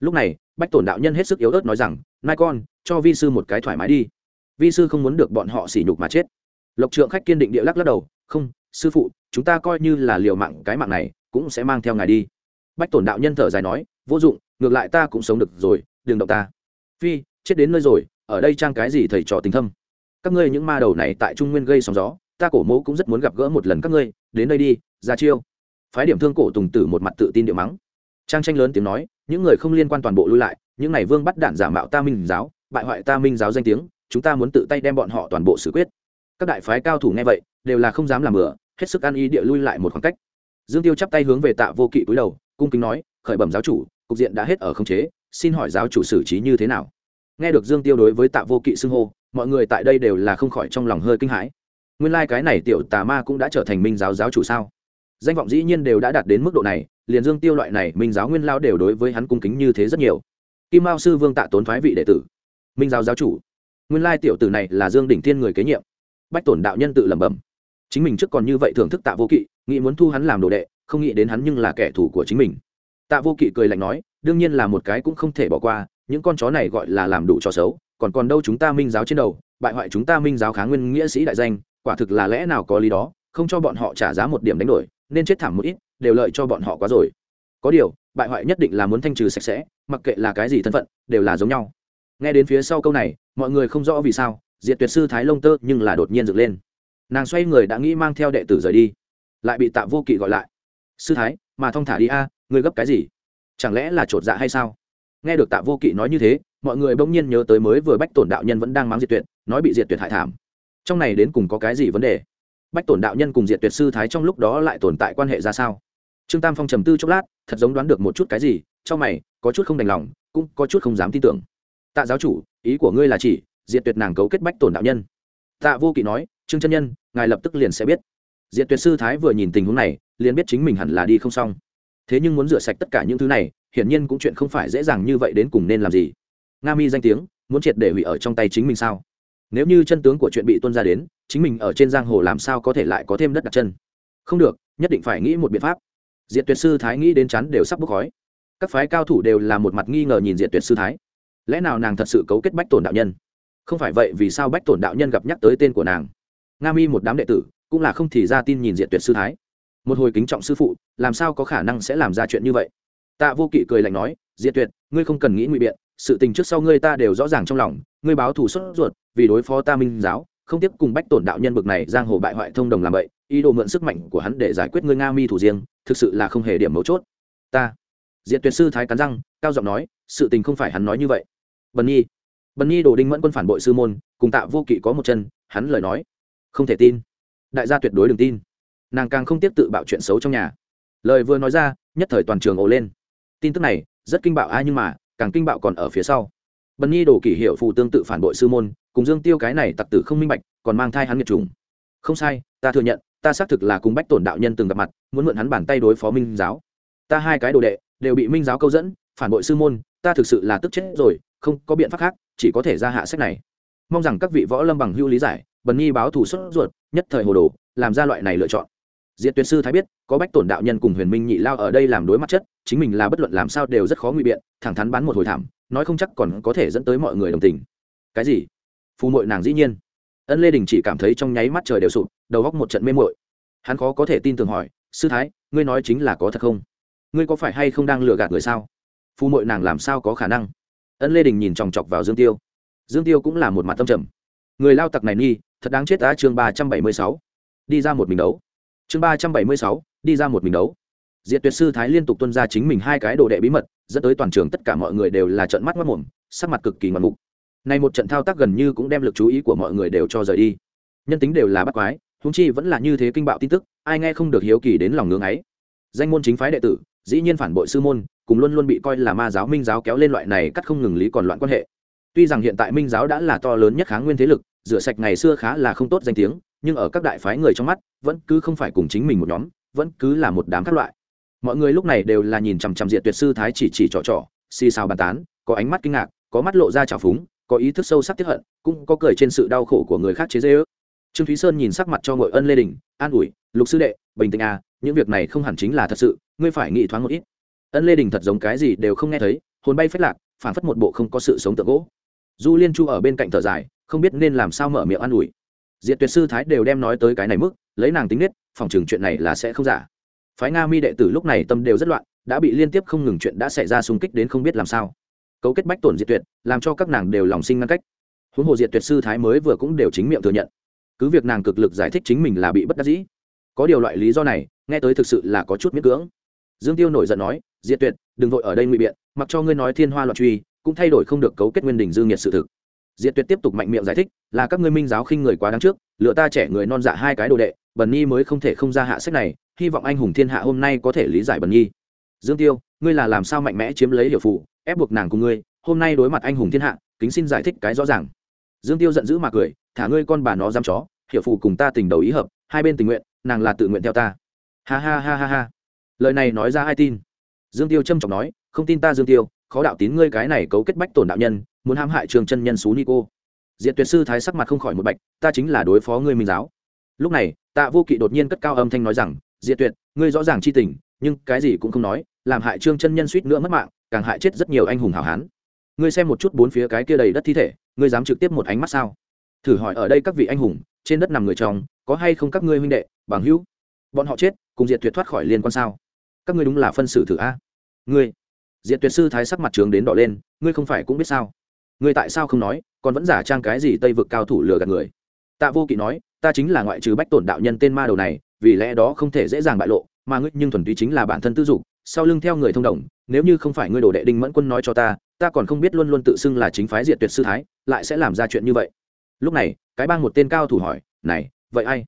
Lúc này bách tổn đạo nhân hết sức yếu ớt nói rằng nai con cho vi sư một cái thoải mái đi. Vi sư không muốn được bọn họ xỉ nhục mà chết. Lộc trượng khách kiên định địa lắc lắc đầu, không, sư phụ, chúng ta coi như là liều mạng, cái mạng này cũng sẽ mang theo ngài đi. Bách tổn đạo nhân thở dài nói, vô dụng, ngược lại ta cũng sống được rồi, đừng động ta. Phi, chết đến nơi rồi, ở đây trang cái gì thầy trò tình thâm? Các ngươi những ma đầu này tại trung nguyên gây sóng gió, ta cổ mẫu cũng rất muốn gặp gỡ một lần các ngươi, đến đây đi, ra chiêu. Phái điểm thương cổ tùng tử một mặt tự tin điệu mắng. Trang tranh lớn tiếng nói, những người không liên quan toàn bộ lui lại, những này vương bắt đạn giả mạo ta minh giáo bại hoại ta minh giáo danh tiếng, chúng ta muốn tự tay đem bọn họ toàn bộ xử quyết. Các đại phái cao thủ nghe vậy, đều là không dám làm bừa, hết sức ăn ý địa lui lại một khoảng cách. Dương tiêu chắp tay hướng về tạ vô kỵ cúi đầu, cung kính nói, khởi bẩm giáo chủ, cục diện đã hết ở khống chế, xin hỏi giáo chủ xử trí như thế nào? Nghe được dương tiêu đối với tạ vô kỵ xưng hô, mọi người tại đây đều là không khỏi trong lòng hơi kinh hãi. Nguyên lai、like、cái này tiểu tà ma cũng đã trở thành minh giáo giáo chủ sao? Danh vọng dĩ nhiên đều đã đạt đến mức độ này, liền dương tiêu loại này minh giáo nguyên lao đều đối với hắn cung kính như thế rất nhiều. Kim mao sư vương tạ tốn thoái vị đệ tử minh giáo giáo chủ. Nguyên lai tiểu tử này là dương đỉnh thiên người kế nhiệm. Bách tổn đạo nhân tự lẩm bẩm. Chính mình trước còn như vậy thưởng thức tạ vô kỵ, nghĩ muốn thu hắn làm đồ đệ, không nghĩ đến hắn nhưng là kẻ thù của chính mình. Tạ vô kỵ cười lạnh nói, đương nhiên là một cái cũng không thể bỏ qua, những con chó này gọi là làm đủ cho xấu, còn còn đâu chúng ta minh giáo trên đầu, bại hoại chúng ta minh giáo kháng nguyên nghĩa sĩ đại danh, quả thực là lẽ nào có lý đó, không cho bọn họ trả giá một điểm đánh đổi, nên chết thảm một ít, đều lợi cho bọn họ quá rồi. Có điều, bại hoại nhất định là muốn thanh trừ sạch sẽ, mặc kệ là cái gì thân phận, đều là giống nhau nghe đến phía sau câu này, mọi người không rõ vì sao, diệt tuyệt sư thái lông tơ nhưng là đột nhiên dựng lên. Nàng xoay người đã nghĩ mang theo đệ tử rời đi, lại bị tạ vô kỵ gọi lại. Sư thái, mà thong thả đi a người gấp cái gì? Chẳng lẽ là chột dạ hay sao? Nghe được tạ vô kỵ nói như thế, mọi người bỗng nhiên nhớ tới mới vừa bách tổn đạo nhân vẫn đang mắng diệt tuyệt, nói bị diệt tuyệt hại thảm. Trong này đến cùng có cái gì vấn đề? Bách tổn đạo nhân cùng diệt tuyệt sư thái trong lúc đó lại tồn tại quan hệ ra sao? Trương tam phong trầm tư chốc lát, thật giống đoán được một chút cái gì, trong mày, có chút không đành lòng, cũng có chút không dám tin tưởng tạ giáo chủ, ý của ngươi là chỉ diệt tuyệt nàng cấu kết bách tổn đạo nhân. Tạ vô kỵ nói, trương chân nhân, ngài lập tức liền sẽ biết. Diệt tuyệt sư thái vừa nhìn tình huống này, liền biết chính mình hẳn là đi không xong. Thế nhưng muốn rửa sạch tất cả những thứ này, hiển nhiên cũng chuyện không phải dễ dàng như vậy đến cùng nên làm gì. Nga mi danh tiếng, muốn triệt để hủy ở trong tay chính mình sao? Nếu như chân tướng của chuyện bị tuân ra đến, chính mình ở trên giang hồ làm sao có thể lại có thêm đất đặt chân? Không được, nhất định phải nghĩ một biện pháp. Diện tuyệt sư thái nghĩ đến chắn đều sắp bốc khói. Các phái cao thủ đều là một mặt nghi ngờ nhìn diện tuyệt sư thái lẽ nào nàng thật sự cấu kết bách tổn đạo nhân? Không phải vậy, vì sao bách tổn đạo nhân gặp nhắc tới tên của nàng? Nga mi một đám đệ tử cũng là không thì ra tin nhìn diện tuyệt sư thái. Một hồi kính trọng sư phụ, làm sao có khả năng sẽ làm ra chuyện như vậy? Tạ vô kỵ cười lạnh nói, diệt tuyệt, ngươi không cần nghĩ ngụy biện, sự tình trước sau ngươi ta đều rõ ràng trong lòng, ngươi báo thù xuất ruột, vì đối phó ta minh giáo, không tiếp cùng bách tổn đạo nhân bực này giang hồ bại hoại thông đồng làm vậy, ý đồ mượn sức mạnh của hắn để giải quyết ngươi nga mi thủ riêng, thực sự là không hề điểm mấu chốt. Ta. Diệt tuyệt sư thái cắn răng, cao giọng nói, sự tình không phải hắn nói như vậy bần nhi. Bần nhi đồ đinh mẫn quân phản bội sư môn, cùng tạ vô kỵ có một chân, hắn lời nói, không thể tin. Đại gia tuyệt đối đừng tin. Nàng càng không tiếp tự bạo chuyện xấu trong nhà. Lời vừa nói ra, nhất thời toàn trường ồ lên. Tin tức này, rất kinh bạo ai nhưng mà, càng kinh bạo còn ở phía sau. Bần nhi đổ kỷ hiệu phù tương tự phản bội sư môn, cùng dương tiêu cái này tặc tử không minh bạch, còn mang thai hắn nghiệt trùng không sai, ta thừa nhận, ta xác thực là cùng bách tổn đạo nhân từng gặp mặt, muốn mượn hắn bàn tay đối phó minh giáo. Ta hai cái đồ đệ, đều bị minh giáo câu dẫn, phản bội sư môn, ta thực sự là tức chết rồi không có biện pháp khác, chỉ có thể ra hạ sách này. Mong rằng các vị võ lâm bằng hữu lý giải, bần nhi báo thủ xuất ruột, nhất thời hồ đồ, làm ra loại này lựa chọn. Diện tuyệt sư thái biết, có bách tổn đạo nhân cùng huyền minh nhị lao ở đây làm đối mặt chất, chính mình là bất luận làm sao đều rất khó nguy biện, thẳng thắn bán một hồi thảm, nói không chắc còn có thể dẫn tới mọi người đồng tình. Cái gì? Phù mội nàng dĩ nhiên. Ân lê đình chỉ cảm thấy trong nháy mắt trời đều sụp, đầu góc một trận mê mội hắn khó có thể tin tưởng hỏi, sư thái, ngươi nói chính là có thật không? Ngươi có phải hay không đang lừa gạt người sao? Phù mội nàng làm sao có khả năng? Ân lê đình nhìn chòng chọc vào dương tiêu dương tiêu cũng là một mặt tâm trầm người lao tặc này nghi thật đáng chết đã chương ba trăm bảy mươi sáu đi ra một mình đấu chương ba trăm bảy mươi sáu đi ra một mình đấu diệt tuyệt sư thái liên tục tuân ra chính mình hai cái đồ đệ bí mật dẫn tới toàn trường tất cả mọi người đều là trận mắt mất mồm sắc mặt cực kỳ ngoạn mục này một trận thao tác gần như cũng đem lực chú ý của mọi người đều cho rời đi nhân tính đều là bắt quái húng chi vẫn là như thế kinh bạo tin tức ai nghe không được hiếu kỳ đến lòng ngưỡng ấy danh môn chính phái đệ tử dĩ nhiên phản bội sư môn, cùng luôn luôn bị coi là ma giáo minh giáo kéo lên loại này cắt không ngừng lý còn loạn quan hệ. Tuy rằng hiện tại minh giáo đã là to lớn nhất kháng nguyên thế lực, rửa sạch ngày xưa khá là không tốt danh tiếng, nhưng ở các đại phái người trong mắt, vẫn cứ không phải cùng chính mình một nhóm, vẫn cứ là một đám các loại. Mọi người lúc này đều là nhìn chằm chằm diện tuyệt sư thái chỉ chỉ trò trò, xì xào bàn tán, có ánh mắt kinh ngạc, có mắt lộ ra trào phúng, có ý thức sâu sắc tiếp hận, cũng có cười trên sự đau khổ của người khác chế dễ ước trương thúy sơn nhìn sắc mặt cho ngội ân lê đình, an ủi, lục sư đệ, bình tĩnh à những việc này không hẳn chính là thật sự ngươi phải nghĩ thoáng một ít. Ân lê đình thật giống cái gì đều không nghe thấy, hồn bay phết lạc phản phất một bộ không có sự sống tượng gỗ. Du liên chu ở bên cạnh thở dài, không biết nên làm sao mở miệng an ủi. Diệt tuyệt sư thái đều đem nói tới cái này mức, lấy nàng tính nết, phòng chừng chuyện này là sẽ không giả. Phái nga mi đệ tử lúc này tâm đều rất loạn, đã bị liên tiếp không ngừng chuyện đã xảy ra xung kích đến không biết làm sao. Cấu kết bách tổn diệt tuyệt, làm cho các nàng đều lòng sinh ngăn cách. Huống hồ diệt tuyệt sư thái mới vừa cũng đều chính miệng thừa nhận. Cứ việc nàng cực lực giải thích chính mình là bị bất đắc dĩ. Có điều loại lý do này, nghe tới thực sự là có chút miễn cưỡng dương tiêu nổi giận nói, diệt tuyệt, đừng vội ở đây ngụy biện, mặc cho ngươi nói thiên hoa loạn truy, cũng thay đổi không được cấu kết nguyên đình dương nhiệt sự thực. Diệt tuyệt tiếp tục mạnh miệng giải thích, là các ngươi minh giáo khinh người quá đáng trước, lựa ta trẻ người non dạ hai cái đồ đệ, bần nhi mới không thể không ra hạ sách này, hy vọng anh hùng thiên hạ hôm nay có thể lý giải bần nhi. Dương tiêu, ngươi là làm sao mạnh mẽ chiếm lấy hiệu phụ, ép buộc nàng cùng ngươi, hôm nay đối mặt anh hùng thiên hạ, kính xin giải thích cái rõ ràng. Dương tiêu giận dữ mà cười, thả ngươi con bà nó dám chó, hiệu phụ cùng ta tình đầu ý hợp, hai bên tình nguyện, nàng là tự nguyện theo ta. Ha ha ha ha ha lời này nói ra ai tin? Dương tiêu trâm trọng nói không tin ta dương tiêu khó đạo tín ngươi cái này cấu kết bách tổn đạo nhân muốn hãm hại trường chân nhân xú ni cô diện tuyệt sư thái sắc mặt không khỏi một bạch ta chính là đối phó ngươi minh giáo. Lúc này tạ vô kỵ đột nhiên cất cao âm thanh nói rằng diệt tuyệt ngươi rõ ràng chi tình nhưng cái gì cũng không nói làm hại trương chân nhân suýt nữa mất mạng càng hại chết rất nhiều anh hùng hảo hán. Ngươi xem một chút bốn phía cái kia đầy đất thi thể ngươi dám trực tiếp một ánh mắt sao? Thử hỏi ở đây các vị anh hùng trên đất nằm người chồng, có hay không các ngươi huynh đệ bằng hữu? Bọn họ chết cùng diệt tuyệt thoát khỏi liên quan sao? Các ngươi đúng là phân xử thử a. Ngươi diện tuyệt sư thái sắc mặt trướng đến đỏ lên, ngươi không phải cũng biết sao? Ngươi tại sao không nói, còn vẫn giả trang cái gì tây vực cao thủ lừa gạt người? Tạ vô kỵ nói, ta chính là ngoại trừ bách tổn đạo nhân tên ma đầu này, vì lẽ đó không thể dễ dàng bại lộ, mà ngươi nhưng thuần túy chính là bản thân tư dục, sau lưng theo người thông đồng, nếu như không phải ngươi đồ đệ đinh mẫn quân nói cho ta ta còn không biết luôn luôn tự xưng là chính phái diệt tuyệt sư thái, lại sẽ làm ra chuyện như vậy. Lúc này, cái bang một tên cao thủ hỏi, này, vậy ai?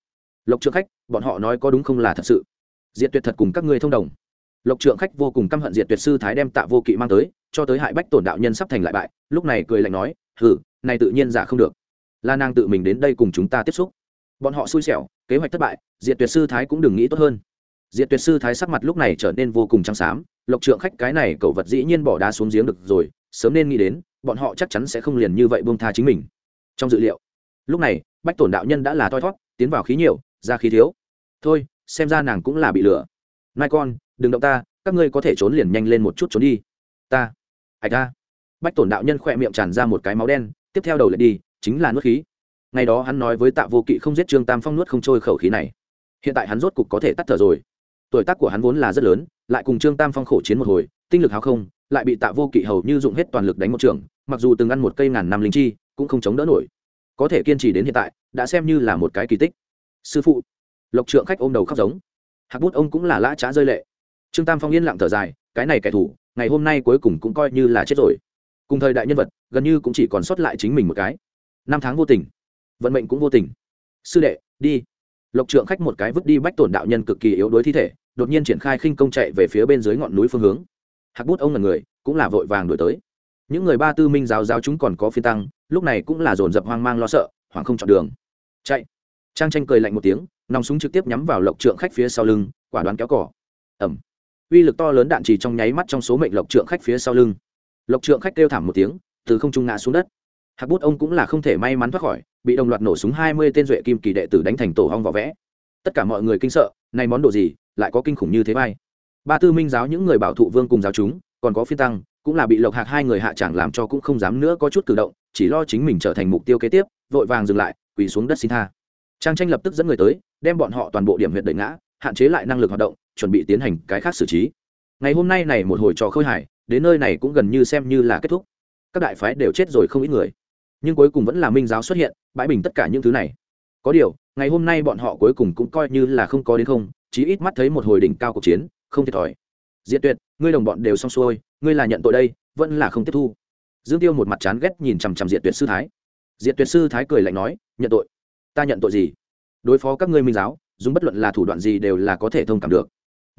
Lộc trượng khách, bọn họ nói có đúng không là thật sự? Diệt tuyệt thật cùng các ngươi thông đồng lộc trượng khách vô cùng căm hận diệt tuyệt sư thái đem tạ vô kỵ mang tới, cho tới hại bách tổn đạo nhân sắp thành lại bại, lúc này cười lạnh nói hử này tự nhiên giả không được. Là nàng tự mình đến đây cùng chúng ta tiếp xúc. Bọn họ xui xẻo, kế hoạch thất bại, diệt tuyệt sư thái cũng đừng nghĩ tốt hơn. Diệt tuyệt sư thái sắc mặt lúc này trở nên vô cùng trắng xám, lộc trượng khách cái này cậu vật dĩ nhiên bỏ đá xuống giếng được rồi, sớm nên nghĩ đến, bọn họ chắc chắn sẽ không liền như vậy buông tha chính mình. Trong dự liệu, lúc này, bách tổn đạo nhân đã là thoi thót, tiến vào khí nhiều, ra khí thiếu. Thôi, xem ra nàng cũng là bị lừa. Mai con đừng động ta, các ngươi có thể trốn liền nhanh lên một chút trốn đi. Ta, hạch ta bách tổn đạo nhân khỏe miệng tràn ra một cái máu đen, tiếp theo đầu lại đi, chính là nuốt khí. Ngày đó hắn nói với tạ vô kỵ không giết trương tam phong nuốt không trôi khẩu khí này. Hiện tại hắn rốt cục có thể tắt thở rồi. Tuổi tác của hắn vốn là rất lớn, lại cùng trương tam phong khổ chiến một hồi, tinh lực háo không, lại bị tạ vô kỵ hầu như dụng hết toàn lực đánh một trường, mặc dù từng ăn một cây ngàn năm linh chi, cũng không chống đỡ nổi. Có thể kiên trì đến hiện tại, đã xem như là một cái kỳ tích. Sư phụ. Lộc trượng khách ôm đầu khóc giống. Hạc bút ông cũng là lã trá rơi lệ trương tam phong yên lặng thở dài, cái này kẻ thù, ngày hôm nay cuối cùng cũng coi như là chết rồi. Cùng thời đại nhân vật, gần như cũng chỉ còn sót lại chính mình một cái. Năm tháng vô tình, vận mệnh cũng vô tình. Sư đệ, đi. Lộc trượng khách một cái vứt đi bách tổn đạo nhân cực kỳ yếu đuối thi thể, đột nhiên triển khai khinh công chạy về phía bên dưới ngọn núi phương hướng. Hạc bút ông là người, cũng là vội vàng đuổi tới. Những người ba tư minh giáo giáo chúng còn có phi tăng, lúc này cũng là dồn dập hoang mang lo sợ, hoảng không chọn đường. Chạy. Trang tranh cười lạnh một tiếng, nòng súng trực tiếp nhắm vào lộc trượng khách phía sau lưng, quả đoán kéo cỏ ẩm uy lực to lớn đạn chỉ trong nháy mắt trong số mệnh lộc trượng khách phía sau lưng. Lộc trượng khách kêu thảm một tiếng, từ không trung ngã xuống đất. Hạc bút ông cũng là không thể may mắn thoát khỏi, bị đồng loạt nổ súng hai mươi tên duệ kim kỳ đệ tử đánh thành tổ hong vỏ vẽ. Tất cả mọi người kinh sợ, này món đồ gì, lại có kinh khủng như thế vai ba tư minh giáo những người bảo thụ vương cùng giáo chúng, còn có phi tăng, cũng là bị lộc hạc hai người hạ chẳng làm cho cũng không dám nữa có chút cử động, chỉ lo chính mình trở thành mục tiêu kế tiếp, vội vàng dừng lại, quỳ xuống đất xin tha. Trang tranh lập tức dẫn người tới, đem bọn họ toàn bộ điểm huyện đẩy ngã, hạn chế lại năng lực hoạt động chuẩn bị tiến hành cái khác xử trí. Ngày hôm nay này một hồi trò khơi hải đến nơi này cũng gần như xem như là kết thúc. Các đại phái đều chết rồi không ít người. Nhưng cuối cùng vẫn là minh giáo xuất hiện, bãi bình tất cả những thứ này. Có điều, ngày hôm nay bọn họ cuối cùng cũng coi như là không có đến không, chí ít mắt thấy một hồi đỉnh cao cuộc chiến, không thiệt thòi. Diệt tuyệt, ngươi đồng bọn đều xong xuôi, ngươi là nhận tội đây, vẫn là không tiếp thu. Dương tiêu một mặt chán ghét nhìn chằm chằm diệt tuyệt sư thái. Diệt tuyệt sư thái cười lạnh nói, nhận tội? Ta nhận tội gì? Đối phó các ngươi minh giáo, dùng bất luận là thủ đoạn gì đều là có thể thông cảm được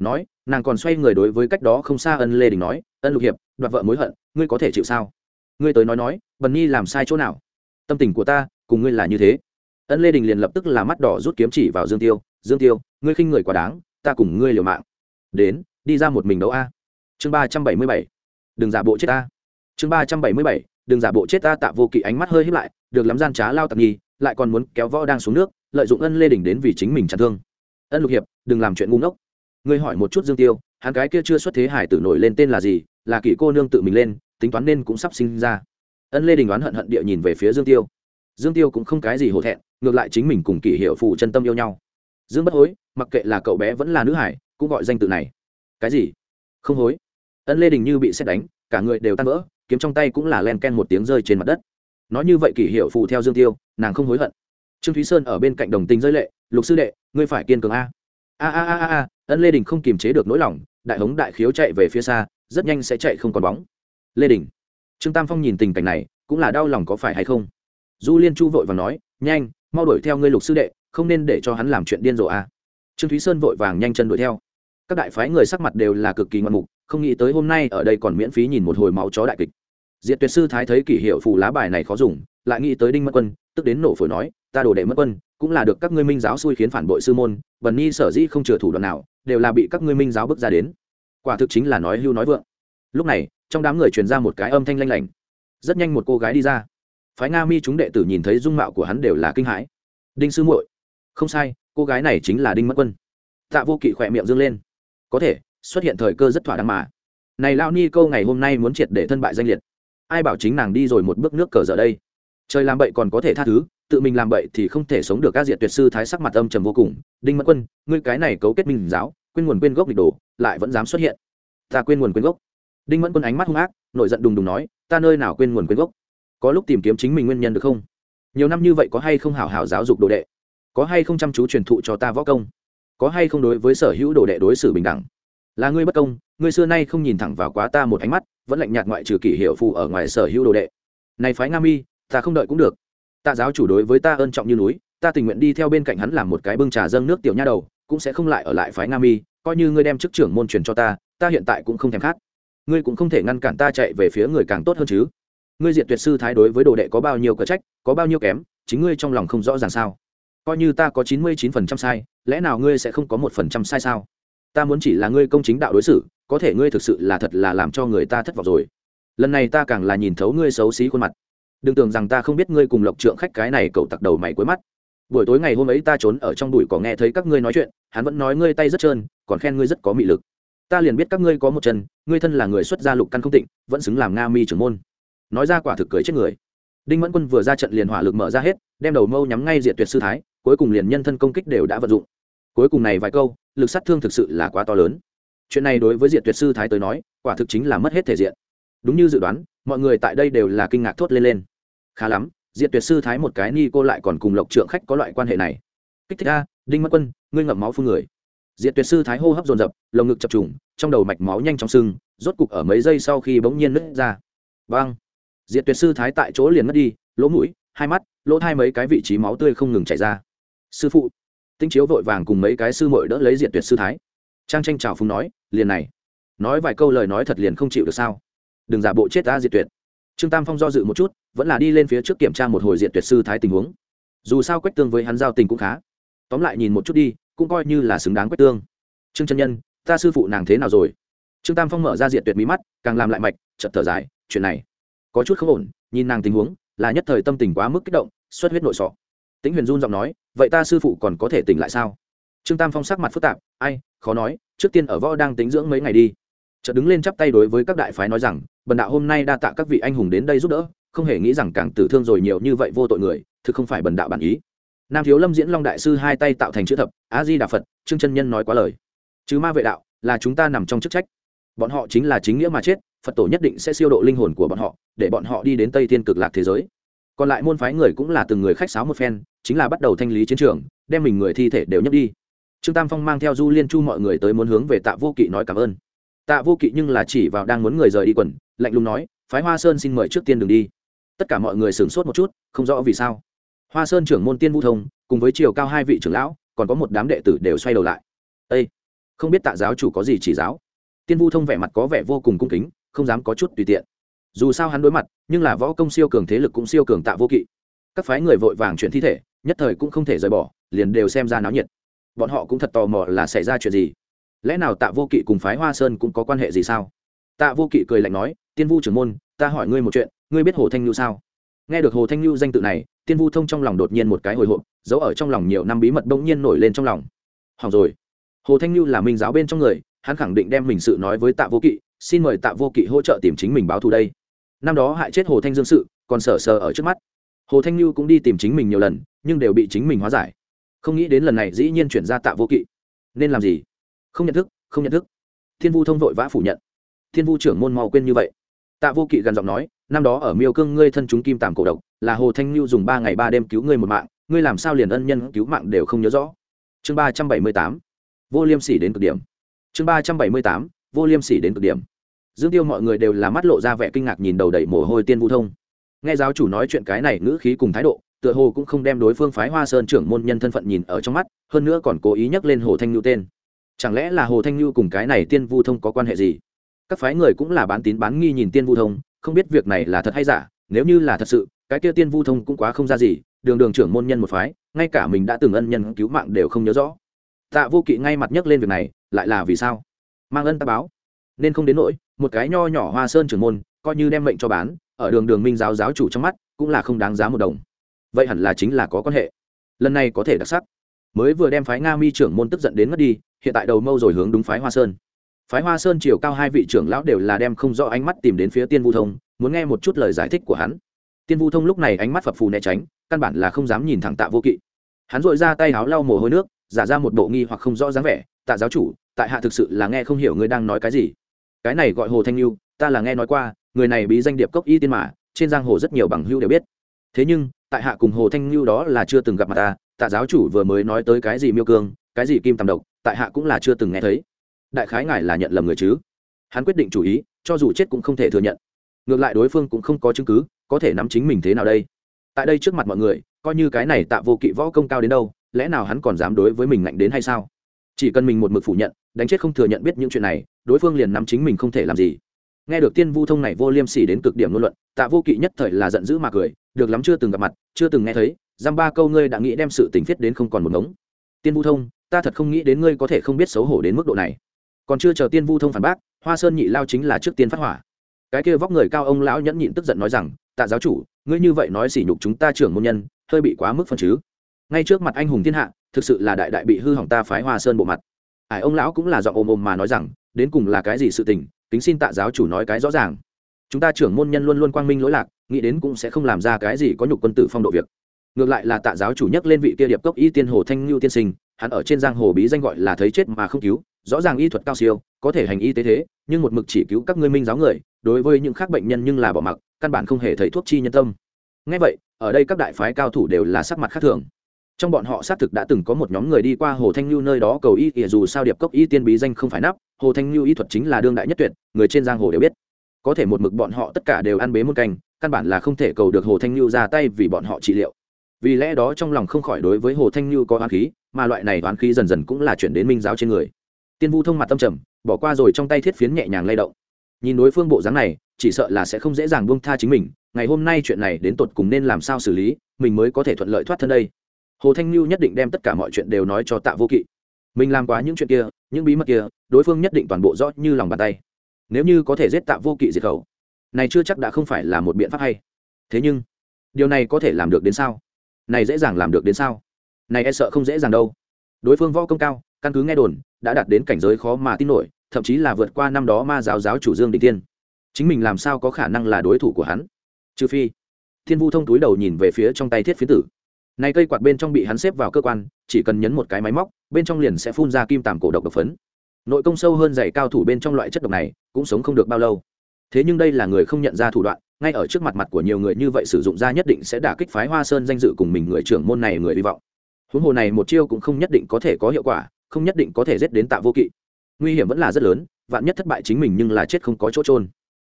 nói, nàng còn xoay người đối với cách đó không xa ân lê đình nói, ân lục hiệp, đoạt vợ mối hận, ngươi có thể chịu sao? Ngươi tới nói nói, bần nhi làm sai chỗ nào? Tâm tình của ta, cùng ngươi là như thế. Ân lê đình liền lập tức là mắt đỏ rút kiếm chỉ vào dương tiêu dương tiêu, ngươi khinh người quá đáng, ta cùng ngươi liều mạng. Đến, đi ra một mình đấu a? Chương ba trăm bảy mươi bảy, đừng giả bộ chết ta. Chương ba trăm bảy mươi bảy, đừng giả bộ chết ta. Tạ vô kỵ ánh mắt hơi hiếp lại, được lắm gian trá lao tạp nhi, lại còn muốn kéo võ đang xuống nước, lợi dụng ân lê đình đến vì chính mình chặn thương. Ân lục hiệp, đừng làm chuyện ngu ngốc ngươi hỏi một chút dương tiêu, hắn cái kia chưa xuất thế hải tử nổi lên tên là gì, là kỷ cô nương tự mình lên, tính toán nên cũng sắp sinh ra. Ân lê đình đoán hận hận địa nhìn về phía dương tiêu. Dương tiêu cũng không cái gì hổ thẹn, ngược lại chính mình cùng kỷ hiệu phụ chân tâm yêu nhau. Dương bất hối, mặc kệ là cậu bé vẫn là nữ hải, cũng gọi danh tự này. Cái gì? Không hối. Ân lê đình như bị xét đánh, cả người đều tan vỡ, kiếm trong tay cũng là len ken một tiếng rơi trên mặt đất. Nói như vậy kỷ hiệu phụ theo dương tiêu, nàng không hối hận. Trương thúy sơn ở bên cạnh đồng tình rơi lệ, lục sư đệ, ngươi phải kiên cường a a a a a ân lê đình không kiềm chế được nỗi lòng, đại hống đại khiếu chạy về phía xa, rất nhanh sẽ chạy không còn bóng. Lê đình. Trương tam phong nhìn tình cảnh này, cũng là đau lòng có phải hay không? Du liên chu vội và nói, nhanh, mau đuổi theo ngươi lục sư đệ, không nên để cho hắn làm chuyện điên rồ a trương thúy sơn vội vàng nhanh chân đuổi theo. Các đại phái người sắc mặt đều là cực kỳ ngoạn mục, không nghĩ tới hôm nay ở đây còn miễn phí nhìn một hồi máu chó đại kịch. Diệt tuyệt sư thái thấy kỷ hiệu phù lá bài này khó dùng, lại nghĩ tới đinh mất quân, tức đến nổ phổi nói ta đổ đệ mất quân, cũng là được các ngươi minh giáo xui khiến phản bội sư môn, bần nhi sở dĩ không chừa thủ đoạn nào, đều là bị các ngươi minh giáo bước ra đến. Quả thực chính là nói hưu nói vượng. Lúc này, trong đám người truyền ra một cái âm thanh lanh lảnh. Rất nhanh một cô gái đi ra. Phái nga mi chúng đệ tử nhìn thấy dung mạo của hắn đều là kinh hãi. Đinh sư muội. Không sai, cô gái này chính là đinh mất quân. Tạ vô kỵ khỏe miệng dâng lên. Có thể, xuất hiện thời cơ rất thỏa đáng mà. Này lao ni câu ngày hôm nay muốn triệt để thân bại danh liệt. Ai bảo chính nàng đi rồi một bước nước cờ giờ đây? Trời làm bậy còn có thể tha thứ tự mình làm bậy thì không thể sống được các diện tuyệt sư thái sắc mặt âm trầm vô cùng. Đinh mẫn quân, ngươi cái này cấu kết minh giáo, quên nguồn quên gốc địch đồ, lại vẫn dám xuất hiện. Ta quên nguồn quên gốc. Đinh mẫn quân ánh mắt hung ác, nổi giận đùng đùng nói, ta nơi nào quên nguồn quên gốc? Có lúc tìm kiếm chính mình nguyên nhân được không? Nhiều năm như vậy có hay không hảo hảo giáo dục đồ đệ? Có hay không chăm chú truyền thụ cho ta võ công? Có hay không đối với sở hữu đồ đệ đối xử bình đẳng? Là ngươi bất công, ngươi xưa nay không nhìn thẳng vào quá ta một ánh mắt, vẫn lạnh nhạt ngoại trừ kỷ hiệu phù ở ngoài sở hữu đồ đệ. Này phái nga mi, ta không đợi cũng được tạ giáo chủ đối với ta ơn trọng như núi, ta tình nguyện đi theo bên cạnh hắn làm một cái bưng trà dâng nước tiểu nha đầu, cũng sẽ không lại ở lại phái nga mi, coi như ngươi đem chức trưởng môn truyền cho ta ta hiện tại cũng không thèm khát. Ngươi cũng không thể ngăn cản ta chạy về phía người càng tốt hơn chứ. Ngươi diệt tuyệt sư thái đối với đồ đệ có bao nhiêu cờ trách, có bao nhiêu kém, chính ngươi trong lòng không rõ ràng sao? Coi như ta có chín mươi chín phần trăm sai, lẽ nào ngươi sẽ không có một phần trăm sai sao? Ta muốn chỉ là ngươi công chính đạo đối xử, có thể ngươi thực sự là thật là làm cho người ta thất vọng rồi. Lần này ta càng là nhìn thấu ngươi xấu xí khuôn mặt đừng tưởng rằng ta không biết ngươi cùng lộc trượng khách cái này cậu tặc đầu mày cuối mắt. Buổi tối ngày hôm ấy ta trốn ở trong đùi có nghe thấy các ngươi nói chuyện, hắn vẫn nói ngươi tay rất trơn, còn khen ngươi rất có mị lực. Ta liền biết các ngươi có một chân, ngươi thân là người xuất gia lục căn không tịnh, vẫn xứng làm nga mi trưởng môn. Nói ra quả thực cười chết người. Đinh mẫn quân vừa ra trận liền hỏa lực mở ra hết, đem đầu mâu nhắm ngay diệt tuyệt sư thái, cuối cùng liền nhân thân công kích đều đã vận dụng. Cuối cùng này vài câu, lực sát thương thực sự là quá to lớn. Chuyện này đối với diệt tuyệt sư thái tới nói, quả thực chính là mất hết thể diện. Đúng như dự đoán, mọi người tại đây đều là kinh ngạc thốt lên lên khá lắm, diệt tuyệt sư thái một cái ni cô lại còn cùng lộc trượng khách có loại quan hệ này. Kích thích a, đinh mất quân, ngươi ngậm máu phương người. Diệt tuyệt sư thái hô hấp dồn dập, lồng ngực chập trùng, trong đầu mạch máu nhanh chóng sưng, rốt cục ở mấy giây sau khi bỗng nhiên nứt ra. Vang diệt tuyệt sư thái tại chỗ liền mất đi, lỗ mũi, hai mắt, lỗ hai mấy cái vị trí máu tươi không ngừng chảy ra. Sư phụ. Tinh chiếu vội vàng cùng mấy cái sư mội đỡ lấy diệt tuyệt sư thái. Trang tranh trào phùng nói, liền này. Nói vài câu lời nói thật liền không chịu được sao? Đừng giả bộ chết ta, diệt tuyệt. Trương tam phong do dự một chút vẫn là đi lên phía trước kiểm tra một hồi diện tuyệt sư thái tình huống. Dù sao quách tương với hắn giao tình cũng khá. Tóm lại nhìn một chút đi, cũng coi như là xứng đáng quách tương. Trương chân nhân, ta sư phụ nàng thế nào rồi? Trương tam phong mở ra diện tuyệt mí mắt, càng làm lại mạch chật thở dài, chuyện này có chút không ổn, nhìn nàng tình huống, là nhất thời tâm tình quá mức kích động, xuất huyết nội sọ. Tĩnh huyền run giọng nói, vậy ta sư phụ còn có thể tỉnh lại sao? Trương tam phong sắc mặt phức tạp, ai, khó nói, trước tiên ở võ đang tính dưỡng mấy ngày đi. Chợt đứng lên chắp tay đối với các đại phái nói rằng, bần đạo hôm nay đa tạ các vị anh hùng đến đây giúp đỡ không hề nghĩ rằng càng tử thương rồi nhiều như vậy vô tội người, thực không phải bần đạo bản ý. Nam thiếu lâm diễn long đại sư hai tay tạo thành chữ thập, a di đà phật, trương chân nhân nói quá lời. Chứ ma vệ đạo, là chúng ta nằm trong chức trách. Bọn họ chính là chính nghĩa mà chết, phật tổ nhất định sẽ siêu độ linh hồn của bọn họ, để bọn họ đi đến tây thiên cực lạc thế giới. Còn lại môn phái người cũng là từng người khách sáo một phen, chính là bắt đầu thanh lý chiến trường, đem mình người thi thể đều nhấc đi. Trương tam phong mang theo du liên chu mọi người tới muốn hướng về tạ vô kỵ nói cảm ơn. Tạ vô kỵ nhưng là chỉ vào đang muốn người rời đi quần, lạnh lùng nói, phái hoa sơn xin mời trước tiên đường đi tất cả mọi người sửng sốt một chút, không rõ vì sao. Hoa sơn trưởng môn tiên vũ thông, cùng với chiều cao hai vị trưởng lão, còn có một đám đệ tử đều xoay đầu lại. Â không biết tạ giáo chủ có gì chỉ giáo? Tiên vũ thông vẻ mặt có vẻ vô cùng cung kính, không dám có chút tùy tiện. Dù sao hắn đối mặt, nhưng là võ công siêu cường thế lực cũng siêu cường tạ vô kỵ. Các phái người vội vàng chuyển thi thể, nhất thời cũng không thể rời bỏ, liền đều xem ra náo nhiệt. Bọn họ cũng thật tò mò là xảy ra chuyện gì. Lẽ nào tạ vô kỵ cùng phái hoa sơn cũng có quan hệ gì sao? Tạ vô kỵ cười lạnh nói, tiên vu trưởng môn, ta hỏi ngươi một chuyện ngươi biết hồ thanh nhu sao? Nghe được hồ thanh nhu danh tự này, tiên vu thông trong lòng đột nhiên một cái hồi hộp, giấu ở trong lòng nhiều năm bí mật bỗng nhiên nổi lên trong lòng. Hỏng rồi. Hồ thanh nhu là minh giáo bên trong người, hắn khẳng định đem mình sự nói với tạ vô kỵ, xin mời tạ vô kỵ hỗ trợ tìm chính mình báo thù đây. Năm đó hại chết hồ thanh dương sự, còn sờ sờ ở trước mắt. Hồ thanh nhu cũng đi tìm chính mình nhiều lần, nhưng đều bị chính mình hóa giải. Không nghĩ đến lần này dĩ nhiên chuyển ra tạ vô kỵ. Nên làm gì? Không nhận thức, không nhận thức. Thiên vu thông vội vã phủ nhận. Thiên vu trưởng môn mau quên như vậy tạ vô kỵ gần giọng nói, năm đó ở miêu cương ngươi thân chúng kim tàm cổ độc, là hồ thanh Lưu dùng ba ngày ba đêm cứu ngươi một mạng, ngươi làm sao liền ân nhân cứu mạng đều không nhớ rõ? Chương ba trăm bảy mươi tám, vô liêm sỉ đến cực điểm. Chương ba trăm bảy mươi tám, vô liêm sỉ đến cực điểm. Dương tiêu mọi người đều là mắt lộ ra vẻ kinh ngạc nhìn đầu đầy mồ hôi tiên vu thông. Nghe giáo chủ nói chuyện cái này ngữ khí cùng thái độ, tựa hồ cũng không đem đối phương phái hoa sơn trưởng môn nhân thân phận nhìn ở trong mắt, hơn nữa còn cố ý nhắc lên hồ thanh nhu tên. Chẳng lẽ là hồ thanh nhu cùng cái này tiên vu thông có quan hệ gì? Các phái người cũng là bán tín bán nghi nhìn tiên vu thông, không biết việc này là thật hay giả, nếu như là thật sự, cái kia tiên vu thông cũng quá không ra gì, đường đường trưởng môn nhân một phái, ngay cả mình đã từng ân nhân cứu mạng đều không nhớ rõ. Tạ vô kỵ ngay mặt nhấc lên việc này, lại là vì sao? Mang ân ta báo. Nên không đến nỗi, một cái nho nhỏ hoa sơn trưởng môn, coi như đem mệnh cho bán, ở đường đường minh giáo giáo chủ trong mắt, cũng là không đáng giá một đồng. Vậy hẳn là chính là có quan hệ. Lần này có thể đặc sắc. Mới vừa đem phái nga mi trưởng môn tức giận đến mất đi, hiện tại đầu mâu rồi hướng đúng phái hoa sơn phái hoa sơn chiều cao hai vị trưởng lão đều là đem không rõ ánh mắt tìm đến phía tiên vu thông, muốn nghe một chút lời giải thích của hắn. Tiên vu thông lúc này ánh mắt phập phù né tránh, căn bản là không dám nhìn thẳng tạ vô kỵ. Hắn dội ra tay háo lau mồ hôi nước, giả ra một bộ nghi hoặc không rõ dáng vẻ, tạ giáo chủ, tại hạ thực sự là nghe không hiểu ngươi đang nói cái gì. Cái này gọi hồ thanh lưu ta là nghe nói qua, người này bí danh điệp cốc y tiên mà, trên giang hồ rất nhiều bằng hưu đều biết. Thế nhưng, tại hạ cùng hồ thanh lưu đó là chưa từng gặp mặt ta, tạ giáo chủ vừa mới nói tới cái gì miêu cương, cái gì kim tầm độc, tại hạ cũng là chưa từng nghe thấy đại khái ngài là nhận lầm người chứ? Hắn quyết định chủ ý, cho dù chết cũng không thể thừa nhận. Ngược lại đối phương cũng không có chứng cứ, có thể nắm chính mình thế nào đây? Tại đây trước mặt mọi người, coi như cái này tạ vô kỵ võ công cao đến đâu, lẽ nào hắn còn dám đối với mình ngạnh đến hay sao? Chỉ cần mình một mực phủ nhận, đánh chết không thừa nhận biết những chuyện này, đối phương liền nắm chính mình không thể làm gì. Nghe được tiên vu thông này vô liêm sỉ đến cực điểm ngôn luận, tạ vô kỵ nhất thời là giận dữ mà cười, được lắm chưa từng gặp mặt, chưa từng nghe thấy dăm ba câu ngươi đã nghĩ đem sự tình viết đến không còn một ngống. Tiên vu thông, ta thật không nghĩ đến ngươi có thể không biết xấu hổ đến mức độ này còn chưa chờ tiên vu thông phản bác, hoa sơn nhị lao chính là trước tiên phát hỏa. Cái kia vóc người cao ông lão nhẫn nhịn tức giận nói rằng, tạ giáo chủ, ngươi như vậy nói sỉ nhục chúng ta trưởng môn nhân, hơi bị quá mức phân chứ. Ngay trước mặt anh hùng thiên hạ, thực sự là đại đại bị hư hỏng ta phái hoa sơn bộ mặt. Ải ông lão cũng là giọng ồm ồm mà nói rằng, đến cùng là cái gì sự tình, kính xin tạ giáo chủ nói cái rõ ràng. Chúng ta trưởng môn nhân luôn luôn quang minh lỗi lạc, nghĩ đến cũng sẽ không làm ra cái gì có nhục quân tử phong độ việc. Ngược lại là tạ giáo chủ nhắc lên vị kia điệp cốc y tiên hồ thanh ngưu tiên sinh, hắn ở trên giang hồ bí danh gọi là thấy chết mà không cứu rõ ràng y thuật cao siêu, có thể hành y tế thế, nhưng một mực chỉ cứu các ngươi minh giáo người, đối với những khác bệnh nhân nhưng là bỏ mặc, căn bản không hề thấy thuốc chi nhân tâm. Ngay vậy, ở đây các đại phái cao thủ đều là sắc mặt khác thường. Trong bọn họ xác thực đã từng có một nhóm người đi qua hồ thanh lưu nơi đó cầu y ỉa dù sao điệp cốc y tiên bí danh không phải nắp, hồ thanh lưu y thuật chính là đương đại nhất tuyệt, người trên giang hồ đều biết. Có thể một mực bọn họ tất cả đều ăn bế một canh, căn bản là không thể cầu được hồ thanh lưu ra tay vì bọn họ trị liệu. Vì lẽ đó trong lòng không khỏi đối với hồ thanh lưu có oán khí, mà loại này oán khí dần dần cũng là chuyển đến minh giáo trên người tiên vu thông mặt tâm trầm, bỏ qua rồi trong tay thiết phiến nhẹ nhàng lay động. Nhìn đối phương bộ dáng này, chỉ sợ là sẽ không dễ dàng buông tha chính mình, ngày hôm nay chuyện này đến tột cùng nên làm sao xử lý, mình mới có thể thuận lợi thoát thân đây. Hồ thanh lưu nhất định đem tất cả mọi chuyện đều nói cho tạ vô kỵ. Mình làm quá những chuyện kia, những bí mật kia, đối phương nhất định toàn bộ rõ như lòng bàn tay. Nếu như có thể giết tạ vô kỵ diệt khẩu, này chưa chắc đã không phải là một biện pháp hay. Thế nhưng, điều này có thể làm được đến sao? Này dễ dàng làm được đến sao? Này e sợ không dễ dàng đâu. Đối phương võ công cao căn cứ nghe đồn, đã đạt đến cảnh giới khó mà tin nổi, thậm chí là vượt qua năm đó ma giáo giáo chủ dương định tiên chính mình làm sao có khả năng là đối thủ của hắn? Trừ phi, thiên vu thông túi đầu nhìn về phía trong tay thiết phiến tử. Này cây quạt bên trong bị hắn xếp vào cơ quan, chỉ cần nhấn một cái máy móc, bên trong liền sẽ phun ra kim tàm cổ độc độc phấn. Nội công sâu hơn dày cao thủ bên trong loại chất độc này, cũng sống không được bao lâu. Thế nhưng đây là người không nhận ra thủ đoạn, ngay ở trước mặt mặt của nhiều người như vậy sử dụng ra nhất định sẽ đả kích phái hoa sơn danh dự cùng mình người trưởng môn này người hy vọng. Huống hồ này một chiêu cũng không nhất định có thể có hiệu quả không nhất định có thể giết đến tạ vô kỵ. Nguy hiểm vẫn là rất lớn, vạn nhất thất bại chính mình nhưng là chết không có chỗ trôn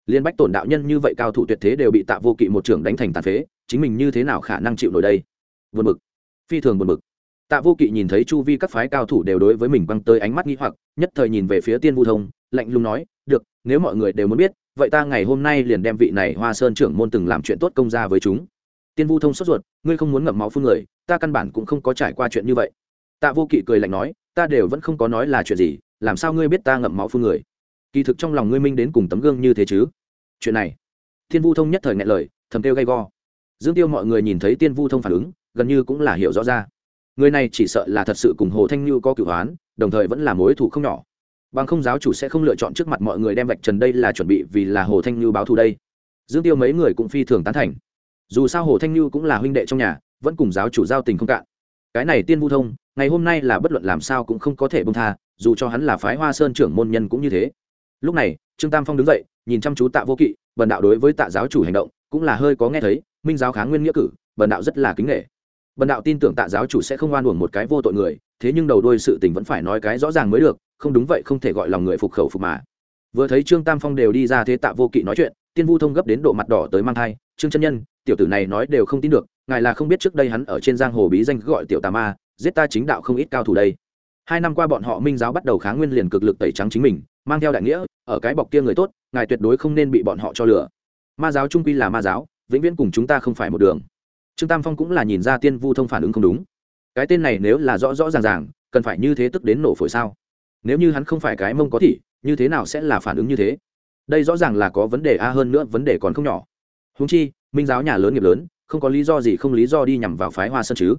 liên bách tổn đạo nhân như vậy cao thủ tuyệt thế đều bị tạ vô kỵ một trưởng đánh thành tàn phế, chính mình như thế nào khả năng chịu nổi đây? Buồn bực. Phi thường buồn bực. Tạ vô kỵ nhìn thấy chu vi các phái cao thủ đều đối với mình băng tới ánh mắt nghi hoặc, nhất thời nhìn về phía tiên vu thông, lạnh lùng nói, được, nếu mọi người đều muốn biết, vậy ta ngày hôm nay liền đem vị này hoa sơn trưởng môn từng làm chuyện tốt công ra với chúng. Tiên vu thông sốt ruột, ngươi không muốn ngậm máu phun người, ta căn bản cũng không có trải qua chuyện như vậy tạ vô kỵ cười lạnh nói, ta đều vẫn không có nói là chuyện gì, làm sao ngươi biết ta ngậm máu phun người? Kỳ thực trong lòng ngươi minh đến cùng tấm gương như thế chứ? Chuyện này, thiên vu thông nhất thời ngại lời, thầm kêu gay go. Dương tiêu mọi người nhìn thấy tiên vu thông phản ứng, gần như cũng là hiểu rõ ra. Người này chỉ sợ là thật sự cùng hồ thanh như có cửu hoán, đồng thời vẫn là mối thủ không nhỏ. Bằng không giáo chủ sẽ không lựa chọn trước mặt mọi người đem vạch trần đây là chuẩn bị vì là hồ thanh như báo thù đây. Dương tiêu mấy người cũng phi thường tán thành. Dù sao hồ thanh như cũng là huynh đệ trong nhà, vẫn cùng giáo chủ giao tình không cạn cái này tiên vu thông, ngày hôm nay là bất luận làm sao cũng không có thể bông tha, dù cho hắn là phái hoa sơn trưởng môn nhân cũng như thế. Lúc này, trương tam phong đứng dậy, nhìn chăm chú tạ vô kỵ, bần đạo đối với tạ giáo chủ hành động cũng là hơi có nghe thấy, minh giáo kháng nguyên nghĩa cử, bần đạo rất là kính nghệ bần đạo tin tưởng tạ giáo chủ sẽ không oan uổng một cái vô tội người, thế nhưng đầu đôi sự tình vẫn phải nói cái rõ ràng mới được, không đúng vậy không thể gọi lòng người phục khẩu phục mà. Vừa thấy trương tam phong đều đi ra thế tạ vô kỵ nói chuyện, tiên vu thông gấp đến độ mặt đỏ tới mang thai, trương chân nhân, tiểu tử này nói đều không tin được ngài là không biết trước đây hắn ở trên giang hồ bí danh gọi tiểu tà ma, giết ta chính đạo không ít cao thủ đây. Hai năm qua bọn họ minh giáo bắt đầu kháng nguyên liền cực lực tẩy trắng chính mình, mang theo đại nghĩa, ở cái bọc kia người tốt, ngài tuyệt đối không nên bị bọn họ cho lừa. Ma giáo trung quy là ma giáo, vĩnh viễn cùng chúng ta không phải một đường. Trương tam phong cũng là nhìn ra tiên vu thông phản ứng không đúng. Cái tên này nếu là rõ rõ ràng ràng, cần phải như thế tức đến nổ phổi sao? Nếu như hắn không phải cái mông có thị, như thế nào sẽ là phản ứng như thế? Đây rõ ràng là có vấn đề a hơn nữa vấn đề còn không nhỏ. Húng chi, minh giáo nhà lớn nghiệp lớn không có lý do gì không lý do đi nhằm vào phái hoa sơn chứ?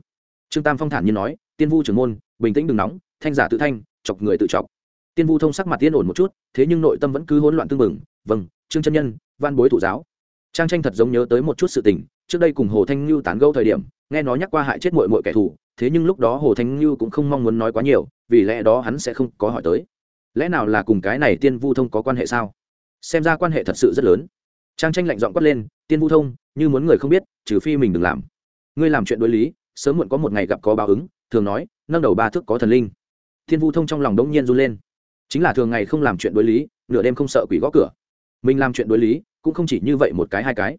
Trương tam phong thản nhiên nói, tiên vu trưởng môn, bình tĩnh đừng nóng, thanh giả tự thanh, chọc người tự chọc. Tiên vu thông sắc mặt tiên ổn một chút, thế nhưng nội tâm vẫn cứ hỗn loạn tương mừng vâng trương chân nhân, văn bối thủ giáo. Trang tranh thật giống nhớ tới một chút sự tình, trước đây cùng hồ thanh lưu tán gẫu thời điểm, nghe nói nhắc qua hại chết mội mội kẻ thù, thế nhưng lúc đó hồ thanh lưu cũng không mong muốn nói quá nhiều, vì lẽ đó hắn sẽ không có hỏi tới. Lẽ nào là cùng cái này tiên vu thông có quan hệ sao? Xem ra quan hệ thật sự rất lớn. Trang tranh lạnh giọng quát lên tiên vu thông, như muốn người không biết, trừ phi mình đừng làm. Ngươi làm chuyện đối lý, sớm muộn có một ngày gặp có báo ứng, thường nói, nâng đầu ba thước có thần linh. Thiên vu thông trong lòng đống nhiên run lên. Chính là thường ngày không làm chuyện đối lý, nửa đêm không sợ quỷ gõ cửa. Mình làm chuyện đối lý, cũng không chỉ như vậy một cái hai cái.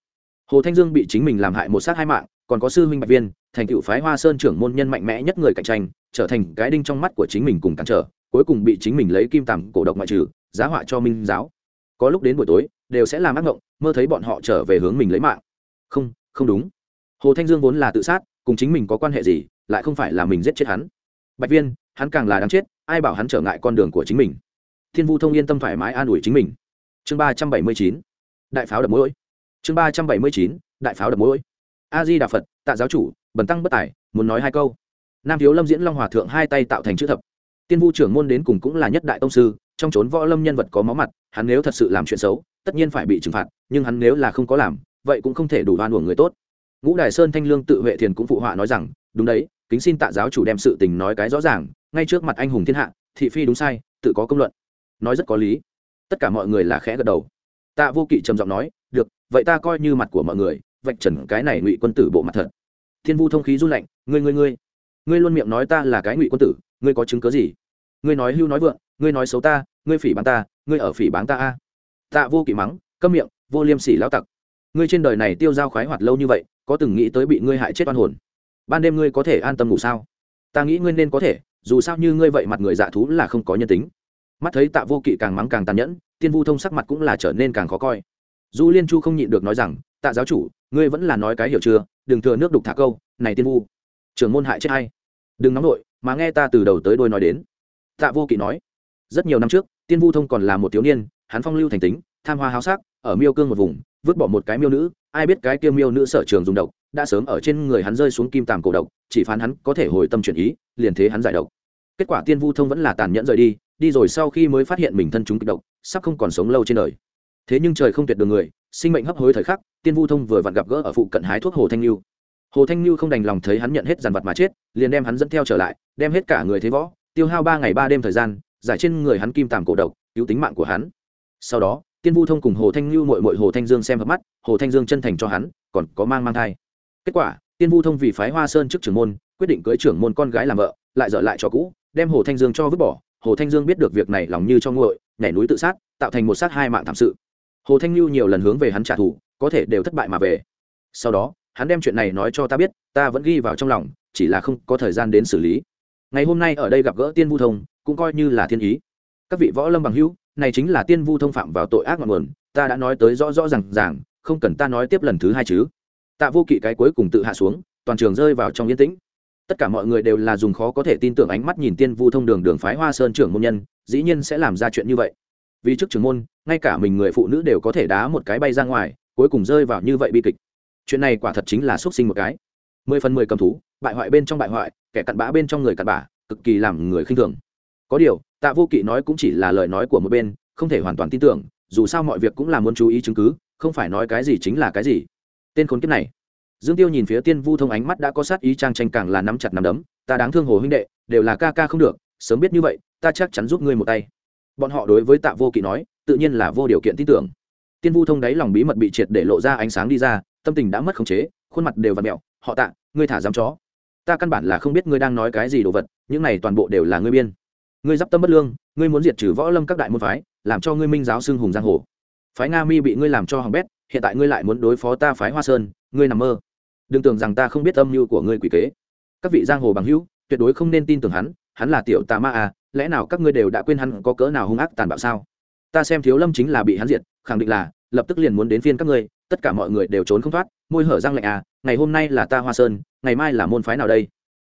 Hồ thanh dương bị chính mình làm hại một sát hai mạng, còn có sư huynh bạch viên, thành cựu phái hoa sơn trưởng môn nhân mạnh mẽ nhất người cạnh tranh, trở thành cái đinh trong mắt của chính mình cùng cản trở, cuối cùng bị chính mình lấy kim tằm cổ độc ngoại trừ, giá họa cho minh giáo. Có lúc đến buổi tối đều sẽ làm ác ngộng, mơ thấy bọn họ trở về hướng mình lấy mạng. Không không đúng. Hồ thanh dương vốn là tự sát, cùng chính mình có quan hệ gì, lại không phải là mình giết chết hắn. Bạch viên, hắn càng là đáng chết, ai bảo hắn trở ngại con đường của chính mình? Thiên vu thông yên tâm thoải mái an ủi chính mình. Chương ba trăm bảy mươi chín. Đại pháo đập mũi chương ba trăm bảy mươi chín. Đại pháo đập mũi a di đà phật, tạ giáo chủ, bần tăng bất tài, muốn nói hai câu. Nam thiếu lâm diễn long hòa thượng hai tay tạo thành chữ thập. Tiên vu trưởng môn đến cùng cũng là nhất đại tông sư, trong trốn võ lâm nhân vật có máu mặt, hắn nếu thật sự làm chuyện xấu tất nhiên phải bị trừng phạt, nhưng hắn nếu là không có làm, vậy cũng không thể đủ đoan uổng người tốt. Ngũ đài sơn thanh lương tự vệ thiền cũng phụ họa nói rằng, đúng đấy, kính xin tạ giáo chủ đem sự tình nói cái rõ ràng, ngay trước mặt anh hùng thiên hạ, thị phi đúng sai, tự có công luận. Nói rất có lý. Tất cả mọi người là khẽ gật đầu. Tạ vô kỵ trầm giọng nói, được, vậy ta coi như mặt của mọi người, vạch trần cái này ngụy quân tử bộ mặt thật. Thiên vu thông khí run lạnh, ngươi ngươi ngươi ngươi luôn miệng nói ta là cái ngụy quân tử, ngươi có chứng cớ gì? Ngươi nói hưu nói vượng, ngươi nói xấu ta, ngươi phỉ bán ta, ngươi ở phỉ bán ta a tạ vô kỵ mắng, câm miệng, vô liêm sỉ lao tặc. Ngươi trên đời này tiêu dao khoái hoạt lâu như vậy, có từng nghĩ tới bị ngươi hại chết oan hồn? Ban đêm ngươi có thể an tâm ngủ sao? Ta nghĩ ngươi nên có thể, dù sao như ngươi vậy mặt người dạ thú là không có nhân tính. Mắt thấy tạ vô kỵ càng mắng càng tàn nhẫn, tiên vu thông sắc mặt cũng là trở nên càng khó coi. Du liên chu không nhịn được nói rằng, tạ giáo chủ, ngươi vẫn là nói cái hiểu chưa? Đừng thừa nước đục thả câu, này tiên vu, trưởng môn hại chết hay đừng nóng nổi mà nghe ta từ đầu tới đôi nói đến. Tạ vô kỵ nói, rất nhiều năm trước, tiên vu thông còn là một thiếu niên hắn phong lưu thành tính, tham hoa háo sắc, ở miêu cương một vùng, vứt bỏ một cái miêu nữ, ai biết cái kia miêu nữ sở trường dùng độc, đã sớm ở trên người hắn rơi xuống kim tàm cổ độc, chỉ phán hắn có thể hồi tâm chuyển ý, liền thế hắn giải độc. Kết quả tiên vu thông vẫn là tàn nhẫn rời đi đi rồi sau khi mới phát hiện mình thân chúng kịch độc, sắp không còn sống lâu trên đời. Thế nhưng trời không tuyệt đường người, sinh mệnh hấp hối thời khắc, tiên vu thông vừa vặn gặp gỡ ở phụ cận hái thuốc hồ thanh lưu hồ thanh lưu không đành lòng thấy hắn nhận hết dàn vật mà chết, liền đem hắn dẫn theo trở lại, đem hết cả người thế võ, tiêu hao ba ngày ba đêm thời gian, giải trên người hắn kim tàm cổ độc, cứu tính mạng của hắn sau đó, tiên vu thông cùng hồ thanh lưu mội mội hồ thanh dương xem hợp mắt, hồ thanh dương chân thành cho hắn, còn có mang mang thai. Kết quả, tiên vu thông vì phái hoa sơn trước trưởng môn, quyết định cưới trưởng môn con gái làm vợ, lại dở lại cho cũ, đem hồ thanh dương cho vứt bỏ. Hồ thanh dương biết được việc này lòng như cho nguội, nhảy núi tự sát, tạo thành một sát hai mạng thảm sự. Hồ thanh lưu nhiều lần hướng về hắn trả thù, có thể đều thất bại mà về. Sau đó, hắn đem chuyện này nói cho ta biết, ta vẫn ghi vào trong lòng, chỉ là không có thời gian đến xử lý. Ngày hôm nay ở đây gặp gỡ tiên vu thông, cũng coi như là thiên ý. Các vị võ lâm bằng hữu này chính là tiên vu thông phạm vào tội ác ngọn nguồn, ta đã nói tới rõ rõ r à n g ràng, không cần ta nói tiếp lần thứ hai chứ. Tạ vô kỵ cái cuối cùng tự hạ xuống, toàn trường rơi vào trong yên tĩnh. Tất cả mọi người đều là dùng khó có thể tin tưởng ánh mắt nhìn tiên vu thông đường đường phái hoa sơn trưởng môn nhân, dĩ nhiên sẽ làm ra chuyện như vậy. Vì trước trưởng môn, ngay cả mình người phụ nữ đều có thể đá một cái bay ra ngoài, cuối cùng rơi vào như vậy bi kịch. Chuyện này quả thật chính là x sinh một cái. Mười phần mười cầm thú, bại hoại bên trong bại hoại, kẻ cặn bã bên trong người cặn bã, cực kỳ làm người khinh thường có điều, tạ vô kỵ nói cũng chỉ là lời nói của một bên, không thể hoàn toàn tin tưởng, dù sao mọi việc cũng là muốn chú ý chứng cứ, không phải nói cái gì chính là cái gì. Tên khốn kiếp này. Dương tiêu nhìn phía tiên vu thông ánh mắt đã có sát ý trang tranh càng là nắm chặt nắm đấm, ta đáng thương hồ huynh đệ, đều là ca ca không được, sớm biết như vậy, ta chắc chắn giúp ngươi một tay. Bọn họ đối với tạ vô kỵ nói, tự nhiên là vô điều kiện tin tưởng. Tiên vu thông đáy lòng bí mật bị triệt để lộ ra ánh sáng đi ra, tâm tình đã mất khống chế, khuôn mặt đều v ặ mẹo, họ tạ, ngươi thả dám chó. Ta căn bản là không biết ngươi đang nói cái gì đồ vật, những này toàn bộ đều là ngươi biên ngươi d i p tâm bất lương, ngươi muốn diệt trừ võ lâm các đại môn phái, làm cho ngươi minh giáo xưng hùng giang hồ. Phái nga mi bị ngươi làm cho hỏng bét, hiện tại ngươi lại muốn đối phó ta phái hoa sơn, ngươi nằm mơ. Đừng tưởng rằng ta không biết âm mưu của ngươi quỷ kế. Các vị giang hồ bằng hữu, tuyệt đối không nên tin tưởng hắn hắn là tiểu tà ma à lẽ nào các ngươi đều đã quên hắn có cỡ nào hung ác tàn bạo sao? Ta xem thiếu lâm chính là bị hắn diệt, khẳng định là, lập tức liền muốn đến phiên các ngươi, tất cả mọi người đều trốn không thoát, môi hở răng lạnh à ngày hôm nay là ta hoa sơn, ngày mai là môn phái nào đây?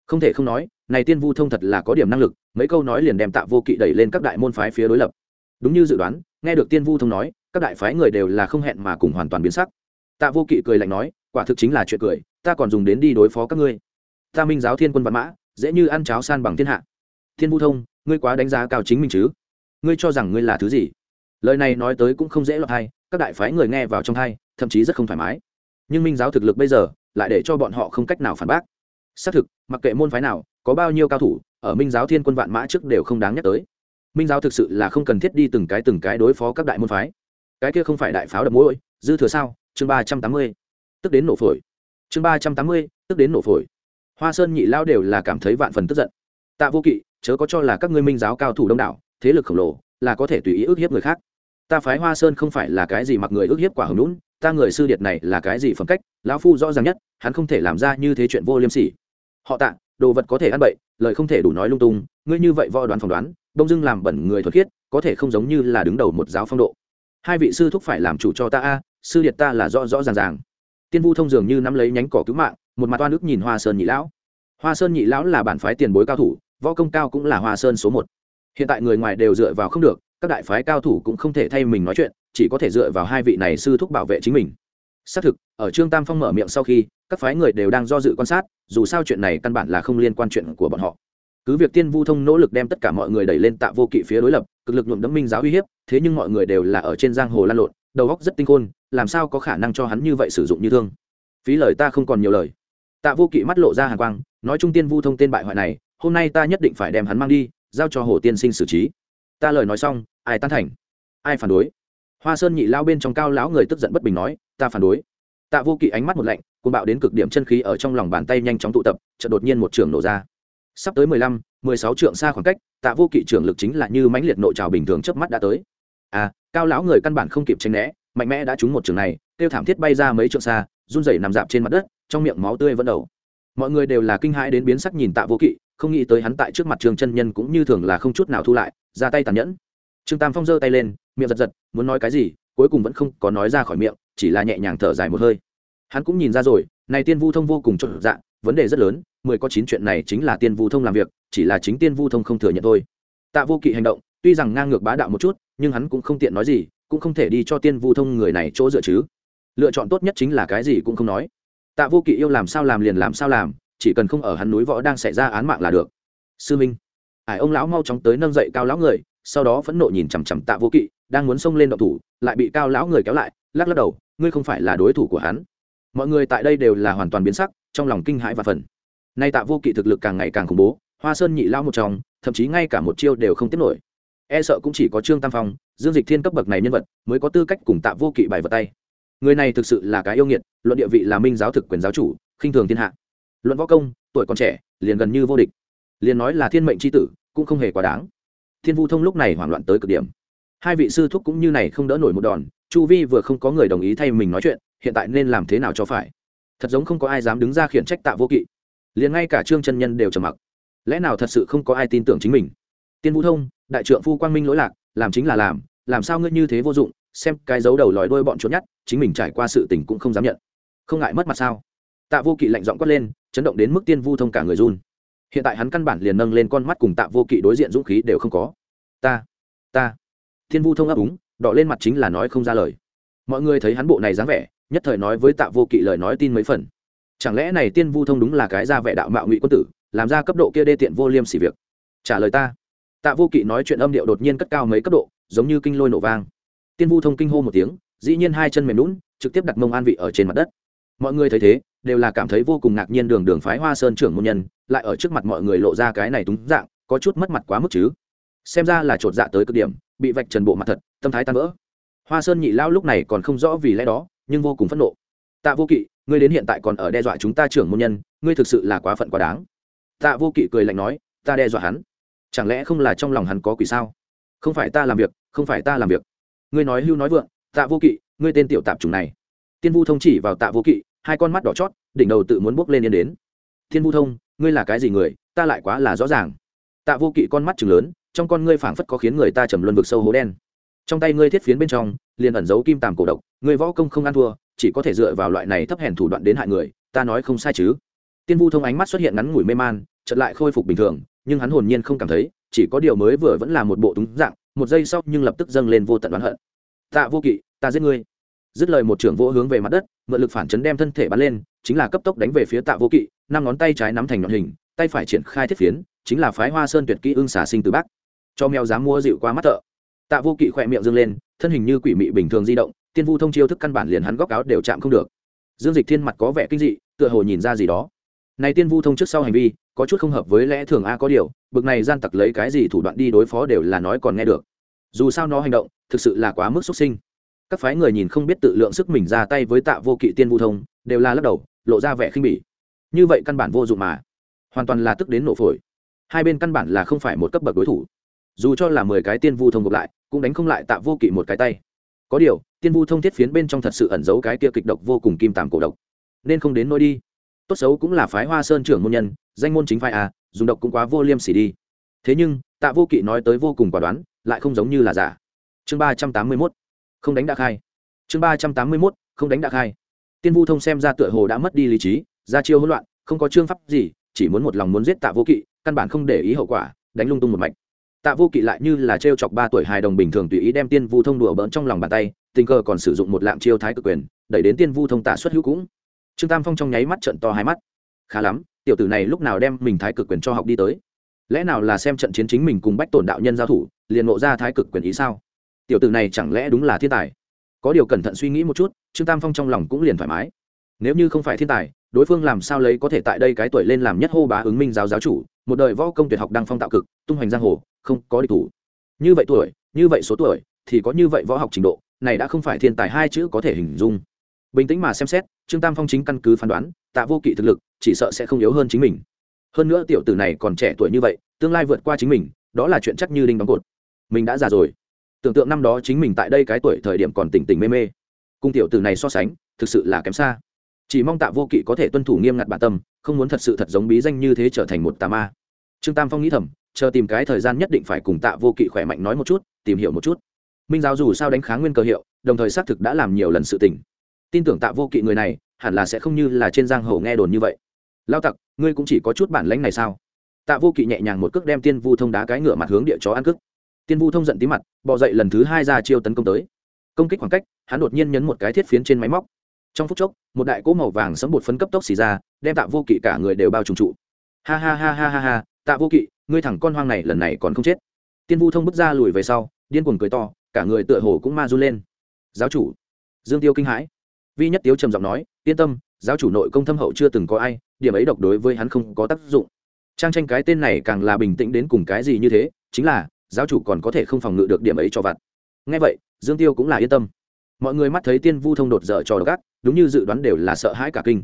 Không thể không nói, này tiên vu thông thật là có điểm năng lực mấy câu nói liền đem tạ vô kỵ đẩy lên các đại môn phái phía đối lập. Đúng như dự đoán nghe được tiên vu thông nói các đại phái người đều là không hẹn mà cùng hoàn toàn biến sắc. Tạ vô kỵ cười lạnh nói quả thực chính là chuyện cười ta còn dùng đến đi đối phó các ngươi. Ta minh giáo thiên quân văn mã dễ như ăn cháo san bằng thiên hạ. Thiên vu thông ngươi quá đánh giá cao chính mình chứ? Ngươi cho rằng ngươi là thứ gì? Lời này nói tới cũng không dễ lọt hay các đại phái người nghe vào trong hay, thậm chí rất không thoải mái. Nhưng minh giáo thực lực bây giờ lại để cho bọn họ không cách nào phản bác. Xác thực mặc kệ môn phái nào có bao nhiêu cao thủ ở minh giáo thiên quân vạn mã trước đều không đáng nhắc tới. Minh giáo thực sự là không cần thiết đi từng cái từng cái đối phó các đại môn phái. Cái kia không phải đại pháo đập mũi dư thừa sao? Chương ba trăm tám mươi, tức đến nổ phổi. Chương ba trăm tám mươi, tức đến nổ phổi. Hoa sơn nhị lao đều là cảm thấy vạn phần tức giận. Tạ vô kỵ, chớ có cho là các ngươi minh giáo cao thủ đông đảo, thế lực khổng lồ, là có thể tùy ý ức hiếp người khác. Ta phái hoa sơn không phải là cái gì mặc người ức hiếp quả hồng lũn ta người sư điệt này là cái gì phẩm cách, lão phu rõ ràng nhất, hắn không thể làm ra như thế chuyện vô liêm sỉ. Họ tạ đồ vật có thể ăn bậy, lời không thể đủ nói lung tung, ngươi như vậy võ đoán phỏng đoán đông dưng làm bẩn người thuật khiết, có thể không giống như là đứng đầu một giáo phong độ. Hai vị sư thúc phải làm chủ cho ta a, sư điệt ta là rõ rõ ràng ràng. Tiên vu thông dường như nắm lấy nhánh cỏ cứu mạng, một mặt oan ức nhìn hoa sơn nhị lão. Hoa sơn nhị lão là bản phái tiền bối cao thủ, võ công cao cũng là hoa sơn số một. Hiện tại người ngoài đều dựa vào không được, các đại phái cao thủ cũng không thể thay mình nói chuyện, chỉ có thể dựa vào hai vị này sư thúc bảo vệ chính mình. Xác thực, ở trương tam phong mở miệng sau khi các phái người đều đang do dự quan sát, dù sao chuyện này căn bản là không liên quan chuyện của bọn họ. Cứ việc tiên vu thông nỗ lực đem tất cả mọi người đẩy lên tạ vô kỵ phía đối lập, cực lực nhuộm đấm minh giáo uy hiếp, thế nhưng mọi người đều là ở trên giang hồ lan lộn, đầu óc rất tinh khôn, làm sao có khả năng cho hắn như vậy sử dụng như thương? Phí lời ta không còn nhiều lời. Tạ vô kỵ mắt lộ ra hàng quang, nói chung tiên vu thông tên bại hoại này, hôm nay ta nhất định phải đem hắn mang đi, giao cho hồ tiên sinh xử trí. Ta lời nói xong, ai tan thành? Ai phản đối? Hoa sơn nhị lao bên trong cao lão người tức giận bất bình nói, ta phản đối. Tạ vô kỵ ánh mắt một lạnh côn bạo đến cực điểm chân khí ở trong lòng bàn tay nhanh chóng tụ tập, chợt đột nhiên một trường nổ ra. Sắp tới mười lăm, mười sáu trượng xa khoảng cách, tạ vô kỵ trưởng lực chính là như mãnh liệt nội trào bình thường trước mắt đã tới. À cao lão người căn bản không kịp tranh né, mạnh mẽ đã trúng một trường này tiêu thảm thiết bay ra mấy trượng xa, run rẩy nằm dạp trên mặt đất, trong miệng máu tươi vẫn đầu mọi người đều là kinh hãi đến biến sắc nhìn tạ vô kỵ, không nghĩ tới hắn tại trước mặt trường chân nhân cũng như thường là không chút nào thu lại, ra tay tàn nhẫn. Trương tam phong giơ tay lên, miệng giật giật, muốn nói cái gì, cuối cùng vẫn không có nói ra khỏi miệng, chỉ là nhẹ nhàng thở dài một hơi hắn cũng nhìn ra rồi, này tiên vu thông vô cùng trộn dạng vấn đề rất lớn, mười có chín chuyện này chính là tiên vu thông làm việc, chỉ là chính tiên vu thông không thừa nhận thôi. Tạ vô kỵ hành động, tuy rằng ngang ngược bá đạo một chút, nhưng hắn cũng không tiện nói gì, cũng không thể đi cho tiên vu thông người này chỗ dựa chứ. Lựa chọn tốt nhất chính là cái gì cũng không nói. Tạ vô kỵ yêu làm sao làm liền làm sao làm, chỉ cần không ở hắn núi võ đang xảy ra án mạng là được. Sư minh, ải ông lão mau chóng tới nâng dậy cao lão người, sau đó phẫn nộ nhìn chằm chằm tạ vô kỵ, đang muốn xông lên động thủ, lại bị cao lão người kéo lại, lắc lắc đầu, ngươi không phải là đối thủ của hắn mọi người tại đây đều là hoàn toàn biến sắc, trong lòng kinh hãi và phần nay tạ vô kỵ thực lực càng ngày càng khủng bố, hoa sơn nhị lao một trong, thậm chí ngay cả một chiêu đều không tiếp nổi. E sợ cũng chỉ có trương tam phong, dương dịch thiên cấp bậc này nhân vật, mới có tư cách cùng tạ vô kỵ bài vật tay. Người này thực sự là cái yêu nghiệt, luận địa vị là minh giáo thực quyền giáo chủ, khinh thường thiên hạ. Luận võ công, tuổi còn trẻ, liền gần như vô địch. Liền nói là thiên mệnh tri tử, cũng không hề quá đáng. Thiên vu thông lúc này hoảng loạn tới cực điểm. Hai vị sư thúc cũng như này không đỡ nổi một đòn, chu vi vừa không có người đồng ý thay mình nói chuyện hiện tại nên làm thế nào cho phải? Thật giống không có ai dám đứng ra khiển trách tạ vô kỵ. Liền ngay cả trương chân nhân đều trầm mặc. Lẽ nào thật sự không có ai tin tưởng chính mình? Tiên vũ thông, đại trượng phu quang minh lỗi lạc, làm chính là làm làm sao ngươi như thế vô dụng, xem cái dấu đầu lòi đôi bọn trốn nhát chính mình trải qua sự tình cũng không dám nhận. Không ngại mất mặt sao? Tạ vô kỵ lạnh giọng quát lên, chấn động đến mức tiên vu thông cả người run. Hiện tại hắn căn bản liền nâng lên con mắt cùng tạ vô kỵ đối diện dũng khí đều không có. Ta ta. Thiên vu thông ấp úng, đỏ lên mặt chính là nói không ra lời. Mọi người thấy hắn bộ này dáng vẻ nhất thời nói với tạ vô kỵ lời nói tin mấy phần. Chẳng lẽ này tiên vu thông đúng là cái ra vẻ đạo mạo ngụy quân tử, làm ra cấp độ kia đê tiện vô liêm xỉ việc? Trả lời ta. Tạ vô kỵ nói chuyện âm điệu đột nhiên cất cao mấy cấp độ, giống như kinh lôi nổ vang. Tiên vu thông kinh hô một tiếng, dĩ nhiên hai chân mềm lún trực tiếp đặt mông an vị ở trên mặt đất. Mọi người thấy thế, đều là cảm thấy vô cùng ngạc nhiên đường đường phái hoa sơn trưởng môn nhân, lại ở trước mặt mọi người lộ ra cái này túng dạng, có chút mất mặt quá mức chứ. Xem ra là chột dạ tới cực điểm, bị vạch trần bộ mặt thật, tâm thái tan vỡ. Hoa sơn nhị lao lúc này còn không rõ vì lẽ đó nhưng vô cùng phẫn nộ. Tạ vô kỵ, ngươi đến hiện tại còn ở đe dọa chúng ta trưởng môn nhân, ngươi thực sự là quá phận quá đáng. Tạ vô kỵ cười lạnh nói, ta đe dọa hắn. Chẳng lẽ không là trong lòng hắn có quỷ sao? Không phải ta làm việc, không phải ta làm việc. Ngươi nói hưu nói vượng, tạ vô kỵ, ngươi tên tiểu tạp chủng này. Tiên vu thông chỉ vào tạ vô kỵ, hai con mắt đỏ chót, đỉnh đầu tự muốn bốc lên yên đến. Thiên vu thông, ngươi là cái gì người? Ta lại quá là rõ ràng. Tạ vô kỵ con mắt chừng lớn, trong con ngươi phảng phất có khiến người ta trầm luân vực sâu hố đen. Trong tay ngươi thiết phiến bên trong, liền ẩn giấu kim tàm cổ độc ngươi võ công không ăn thua, chỉ có thể dựa vào loại này thấp hèn thủ đoạn đến hại người, ta nói không sai chứ. Tiên vu thông ánh mắt xuất hiện ngắn ngủi mê man, chợt lại khôi phục bình thường, nhưng hắn hồn nhiên không cảm thấy, chỉ có điều mới vừa vẫn là một bộ túng dạng, một giây sau nhưng lập tức dâng lên vô tận oán hận. Tạ vô kỵ, ta giết ngươi. Dứt lời một trưởng vô hướng về mặt đất, mượn lực phản chấn đem thân thể bắn lên, chính là cấp tốc đánh về phía tạ vô kỵ, năm ngón tay trái nắm thành nhọn hình, tay phải triển khai thiết phiến, chính là phái hoa sơn tuyệt kỹ ưng xả sinh từ bắc cho mèo dám mua dịu qua mắt thợ. Tạ vô kỵ khỏe miệng dâng lên, thân hình như quỷ mị bình thường di động tiên vu thông chiêu thức căn bản liền hắn góc áo đều chạm không được. Dương dịch thiên mặt có vẻ kinh dị, tựa hồ nhìn ra gì đó. Này tiên vu thông trước sau hành vi, có chút không hợp với lẽ thường a, có điều, bực này gian tặc lấy cái gì thủ đoạn đi đối phó đều là nói còn nghe được. Dù sao nó hành động, thực sự là quá mức xuất sinh. Các phái người nhìn không biết tự lượng sức mình ra tay với tạ vô kỵ tiên vu thông, đều là lắc đầu, lộ ra vẻ khinh bỉ. Như vậy căn bản vô dụng mà. Hoàn toàn là tức đến nổ phổi. Hai bên căn bản là không phải một cấp bậc đối thủ. Dù cho là mười cái tiên vu thông gộp lại, cũng đánh không lại tạ vô kỵ một cái tay. Có điều tiên vu thông thiết phiến bên trong thật sự ẩn giấu cái kia kịch độc vô cùng kim tàm cổ độc. Nên không đến nỗi đi. Tốt xấu cũng là phái hoa sơn trưởng môn nhân, danh môn chính phái à dùng độc cũng quá vô liêm sỉ đi. Thế nhưng, tạ vô kỵ nói tới vô cùng quả đoán, lại không giống như là giả. Chương ba trăm tám mươi mốt. Không đánh đã khai. Chương ba trăm tám mươi mốt. Không đánh đã khai. Tiên vu thông xem ra tựa hồ đã mất đi lý trí, ra chiêu hỗn loạn, không có chương pháp gì, chỉ muốn một lòng muốn giết tạ vô kỵ, căn bản không để ý hậu quả, đánh lung tung một mạch tạ vô kỵ lại như là t r e o chọc ba tuổi hài đồng bình thường tùy ý đem tiên vu thông đùa bỡn trong lòng bàn tay, tình cờ còn sử dụng một lạm chiêu thái cực quyền, đẩy đến tiên vu thông tạ xuất hữu cũng. Trương tam phong trong nháy mắt trận to hai mắt. Khá lắm, tiểu tử này lúc nào đem mình thái cực quyền cho học đi tới? Lẽ nào là xem trận chiến chính mình cùng bách tổn đạo nhân giao thủ, liền nộ ra thái cực quyền ý sao? Tiểu tử này chẳng lẽ đúng là thiên tài? Có điều cẩn thận suy nghĩ một chút, trương tam phong trong lòng cũng liền thoải mái. Nếu như không phải thiên tài, đối phương làm sao lấy có thể tại đây cái tuổi lên làm nhất hô bá ứng minh giáo giáo chủ một đời võ công tuyệt học đang phong tạo cực, tung hoành giang hồ, không có địch thủ. Như vậy tuổi, như vậy số tuổi, thì có như vậy võ học trình độ, này đã không phải thiên tài hai chữ có thể hình dung. Bình tĩnh mà xem xét, trương tam phong chính căn cứ phán đoán, tạ vô kỵ thực lực, chỉ sợ sẽ không yếu hơn chính mình. Hơn nữa tiểu tử này còn trẻ tuổi như vậy, tương lai vượt qua chính mình, đó là chuyện chắc như đinh đóng cột. Mình đã già rồi. Tưởng tượng năm đó chính mình tại đây cái tuổi thời điểm còn tỉnh tỉnh mê mê. Cùng tiểu tử này so sánh, thực sự là kém xa chỉ mong tạ vô kỵ có thể tuân thủ nghiêm ngặt bản tâm, không muốn thật sự thật giống bí danh như thế trở thành một tà ma. Trương tam phong nghĩ thầm, chờ tìm cái thời gian nhất định phải cùng tạ vô kỵ khỏe mạnh nói một chút, tìm hiểu một chút. Minh giáo dù sao đánh kháng nguyên cơ hiệu, đồng thời xác thực đã làm nhiều lần sự tình. Tin tưởng tạ vô kỵ người này, hẳn là sẽ không như là trên giang hồ nghe đồn như vậy. Lao tặc, ngươi cũng chỉ có chút bản lãnh này sao? Tạ vô kỵ nhẹ nhàng một cước đem tiên vu thông đá cái ngựa mặt hướng địa chó ăn cước. Tiên vu thông giận tí mặt, bò dậy lần thứ hai ra chiêu tấn công tới. Công kích khoảng cách, hắn đột nhiên nhấn một cái thiết phiến trên máy móc trong phút chốc, một đại cỗ màu vàng sấm bột phấn cấp tốc xì ra, đem tạ vô kỵ cả người đều bao trùm trụ. Ha ha ha ha ha ha, tạ vô kỵ, ngươi thẳng con hoang này lần này còn không chết. Tiên vu thông bước ra lùi về sau, điên cuồng cười to, cả người tựa hồ cũng ma run lên. Giáo chủ, dương tiêu kinh hãi. Vi nhất tiếu trầm giọng nói, yên tâm, giáo chủ nội công thâm hậu chưa từng có ai, điểm ấy độc đối với hắn không có tác dụng. Trang tranh cái tên này càng là bình tĩnh đến cùng cái gì như thế, chính là, giáo chủ còn có thể không phòng ngự được điểm ấy cho vặt. Ngay vậy, dương tiêu cũng là yên tâm. Mọi người mắt thấy tiên vu thông đột dở trò gác đúng như dự đoán đều là sợ hãi cả kinh.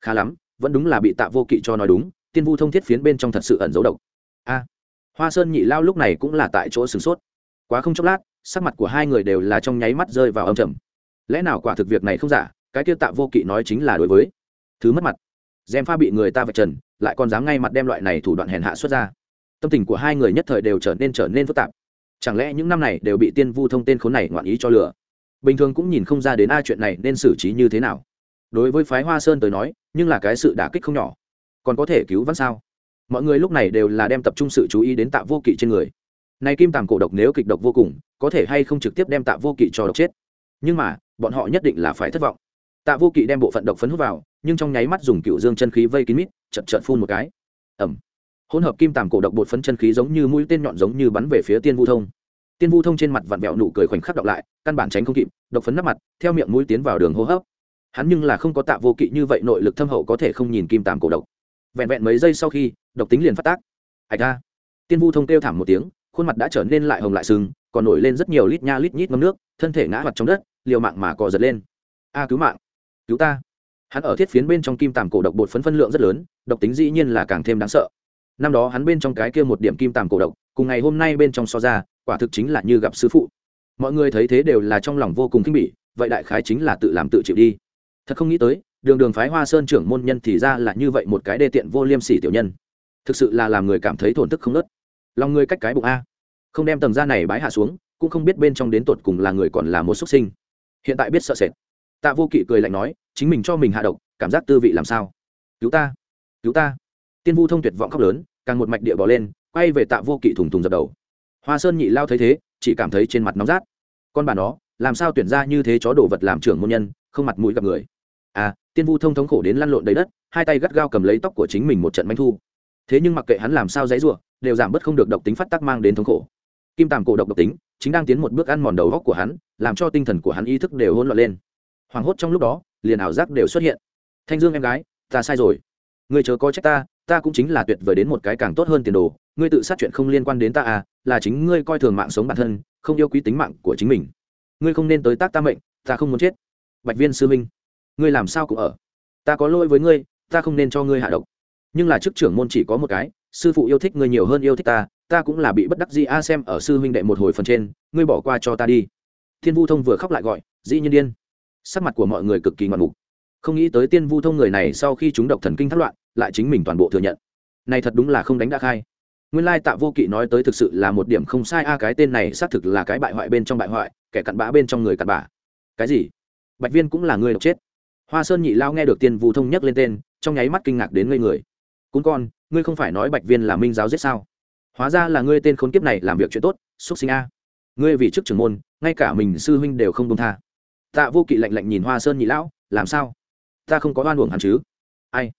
Khá lắm, vẫn đúng là bị tạ vô kỵ cho nói đúng, tiên vu thông thiết phiến bên trong thật sự ẩn dấu độc. A, hoa sơn nhị lao lúc này cũng là tại chỗ sửng sốt. Quá không chốc lát, sắc mặt của hai người đều là trong nháy mắt rơi vào âm trầm. Lẽ nào quả thực việc này không giả, cái kia tạ vô kỵ nói chính là đối với. Thứ mất mặt. Gem pha bị người ta vạch trần, lại còn dám ngay mặt đem loại này thủ đoạn hèn hạ xuất ra. Tâm tình của hai người nhất thời đều trở nên trở nên phức tạp. Chẳng lẽ những năm này đều bị tiên vu thông tên khốn này ngoạn ý cho lừa? Bình thường cũng nhìn không ra đến ai chuyện này nên xử trí như thế nào. Đối với phái hoa sơn tới nói, nhưng là cái sự đả kích không nhỏ. Còn có thể cứu vãn sao? Mọi người lúc này đều là đem tập trung sự chú ý đến tạ vô kỵ trên người. Này kim tàm cổ độc nếu kịch độc vô cùng, có thể hay không trực tiếp đem tạ vô kỵ cho độc chết? Nhưng mà, bọn họ nhất định là phải thất vọng. Tạ vô kỵ đem bộ phận độc phấn hút vào, nhưng trong nháy mắt dùng cựu dương chân khí vây kín mít chật chật phun một cái. Ẩm hỗn hợp kim tàm cổ độc bột phấn chân khí giống như mũi tên nhọn giống như bắn về phía tiên vu thông tiên vu thông trên mặt vặn vẹo nụ cười khoảnh khắc đọc lại, căn bản tránh không kịp, độc phấn nắp mặt, theo miệng mũi tiến vào đường hô hấp. Hắn nhưng là không có tạ vô kỵ như vậy nội lực thâm hậu có thể không nhìn kim tàm cổ độc. Vẹn vẹn mấy giây sau khi, độc tính liền phát tác. Ạch ra tiên vu thông kêu thảm một tiếng, khuôn mặt đã trở nên lại hồng lại sưng còn nổi lên rất nhiều lít nha lít nhít ngâm nước, thân thể ngã mặt trong đất, liều mạng mà cò giật lên. A, cứu mạng. Cứu ta. Hắn ở thiết phiến bên trong kim tàm cổ độc bột phấn phân lượng rất lớn, độc tính dĩ nhiên là càng thêm đáng sợ. Năm đó hắn bên trong cái kia một điểm kim tàm cổ độc, cùng ngày hôm nay bên trong so ra quả thực chính là như gặp sư phụ. Mọi người thấy thế đều là trong lòng vô cùng kinh bỉ, vậy đại khái chính là tự làm tự chịu đi. Thật không nghĩ tới, đường đường phái hoa sơn trưởng môn nhân thì ra là như vậy một cái đê tiện vô liêm sỉ tiểu nhân. Thực sự là làm người cảm thấy thổn thức không nớt. Lòng người cách cái bụng a. Không đem tầng da này bái hạ xuống, cũng không biết bên trong đến tột cùng là người còn là một xuất sinh. Hiện tại biết sợ sệt. Tạ vô kỵ cười lạnh nói, chính mình cho mình hạ độc, cảm giác tư vị làm sao? Cứu ta cứu ta. Tiên vu thông tuyệt vọng khóc lớn, càng một mạch địa bỏ lên, quay về tạ vô kỵ thùng thùng dập đầu hoa sơn nhị lao thấy thế, chỉ cảm thấy trên mặt nóng rát. Con bà nó, làm sao tuyển ra như thế chó đồ vật làm trưởng môn nhân, không mặt mũi gặp người? À tiên vu thông thống khổ đến lăn lộn đầy đất, hai tay gắt gao cầm lấy tóc của chính mình một trận manh thu. Thế nhưng mặc kệ hắn làm sao dãy ruộng đều giảm bớt không được độc tính phát tác mang đến thống khổ. Kim tàm cổ độc độc tính, chính đang tiến một bước ăn mòn đầu góc của hắn, làm cho tinh thần của hắn ý thức đều hôn loạn lên. Hoảng hốt trong lúc đó, liền ảo giác đều xuất hiện. Thanh dương em gái, ta sai rồi. Người chớ có trách ta ta cũng chính là tuyệt vời đến một cái càng tốt hơn tiền đồ, ngươi tự sát chuyện không liên quan đến ta à là chính ngươi coi thường mạng sống bản thân, không yêu quý tính mạng của chính mình. Ngươi không nên tới tác ta mệnh, ta không muốn chết. Bạch viên sư minh, ngươi làm sao cũng ở. Ta có lỗi với ngươi, ta không nên cho ngươi hạ độc. Nhưng là chức trưởng môn chỉ có một cái, sư phụ yêu thích ngươi nhiều hơn yêu thích ta ta cũng là bị bất đắc dĩ a xem ở sư huynh đệ một hồi phần trên, ngươi bỏ qua cho ta đi. Thiên vu thông vừa khóc lại gọi, dĩ nhiên điên. Sắc mặt của mọi người cực kỳ ngoạn mục không nghĩ tới tiên vu thông người này sau khi chúng độc thần kinh thất loạn lại chính mình toàn bộ thừa nhận. Này thật đúng là không đánh đã khai. Nguyên lai tạ vô kỵ nói tới thực sự là một điểm không sai, a, cái tên này xác thực là cái bại hoại bên trong bại hoại, kẻ cặn bã bên trong người cặn bã. Cái gì? Bạch viên cũng là người độc chết. Hoa sơn nhị lao nghe được tiên vu thông nhắc lên tên, trong nháy mắt kinh ngạc đến ngây người. Cún con, ngươi không phải nói bạch viên là minh giáo giết sao? Hóa ra là ngươi tên khốn kiếp này làm việc chuyện tốt, xúc sinh a. Ngươi vì chức trưởng môn, ngay cả mình sư huynh đều không công tha. Tạ vô kỵ lạnh lạnh nhìn hoa sơn nhị lão, làm sao? Ta không có oan uổng hẳn chứ? Ai?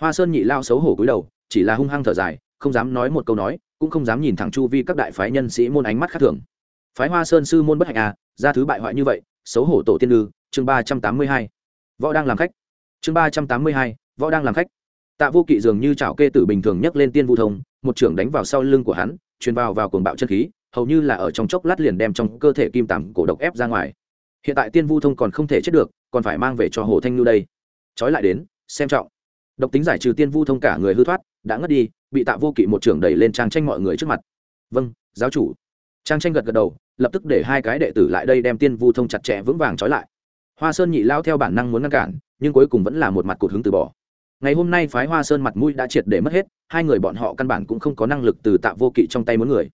Hoa sơn nhị lao xấu hổ cúi đầu, chỉ là hung hăng thở dài, không dám nói một câu nói, cũng không dám nhìn thẳng chu vi các đại phái nhân sĩ môn ánh mắt khác thường. Phái hoa sơn sư môn bất hạnh à ra thứ bại hoại như vậy, xấu hổ tổ tiên lư, chương ba trăm tám mươi hai. Võ đang làm khách. Chương ba trăm tám mươi hai, võ đang làm khách. Tạ vô kỵ dường như chảo kê tử bình thường nhấc lên tiên vu thông, một trưởng đánh vào sau lưng của hắn, truyền vào vào cuồng bạo chân khí, hầu như là ở trong chốc lát liền đem trong cơ thể kim tằm cổ độc ép ra ngoài. Hiện tại tiên vu thông còn không thể chết được, còn phải mang về cho hồ thanh ngư đây. Trói lại đến, xem trọng độc tính giải trừ tiên vu thông cả người hư thoát, đã ngất đi, bị tạ vô kỵ một trưởng đẩy lên trang tranh mọi người trước mặt. Vâng giáo chủ. Trang tranh gật gật đầu, lập tức để hai cái đệ tử lại đây đem tiên vu thông chặt chẽ vững vàng trói lại. Hoa sơn nhị lao theo bản năng muốn ngăn cản, nhưng cuối cùng vẫn là một mặt cụt hứng từ bỏ. Ngày hôm nay phái hoa sơn mặt mũi đã triệt để mất hết, hai người bọn họ căn bản cũng không có năng lực từ tạ vô kỵ trong tay muốn người.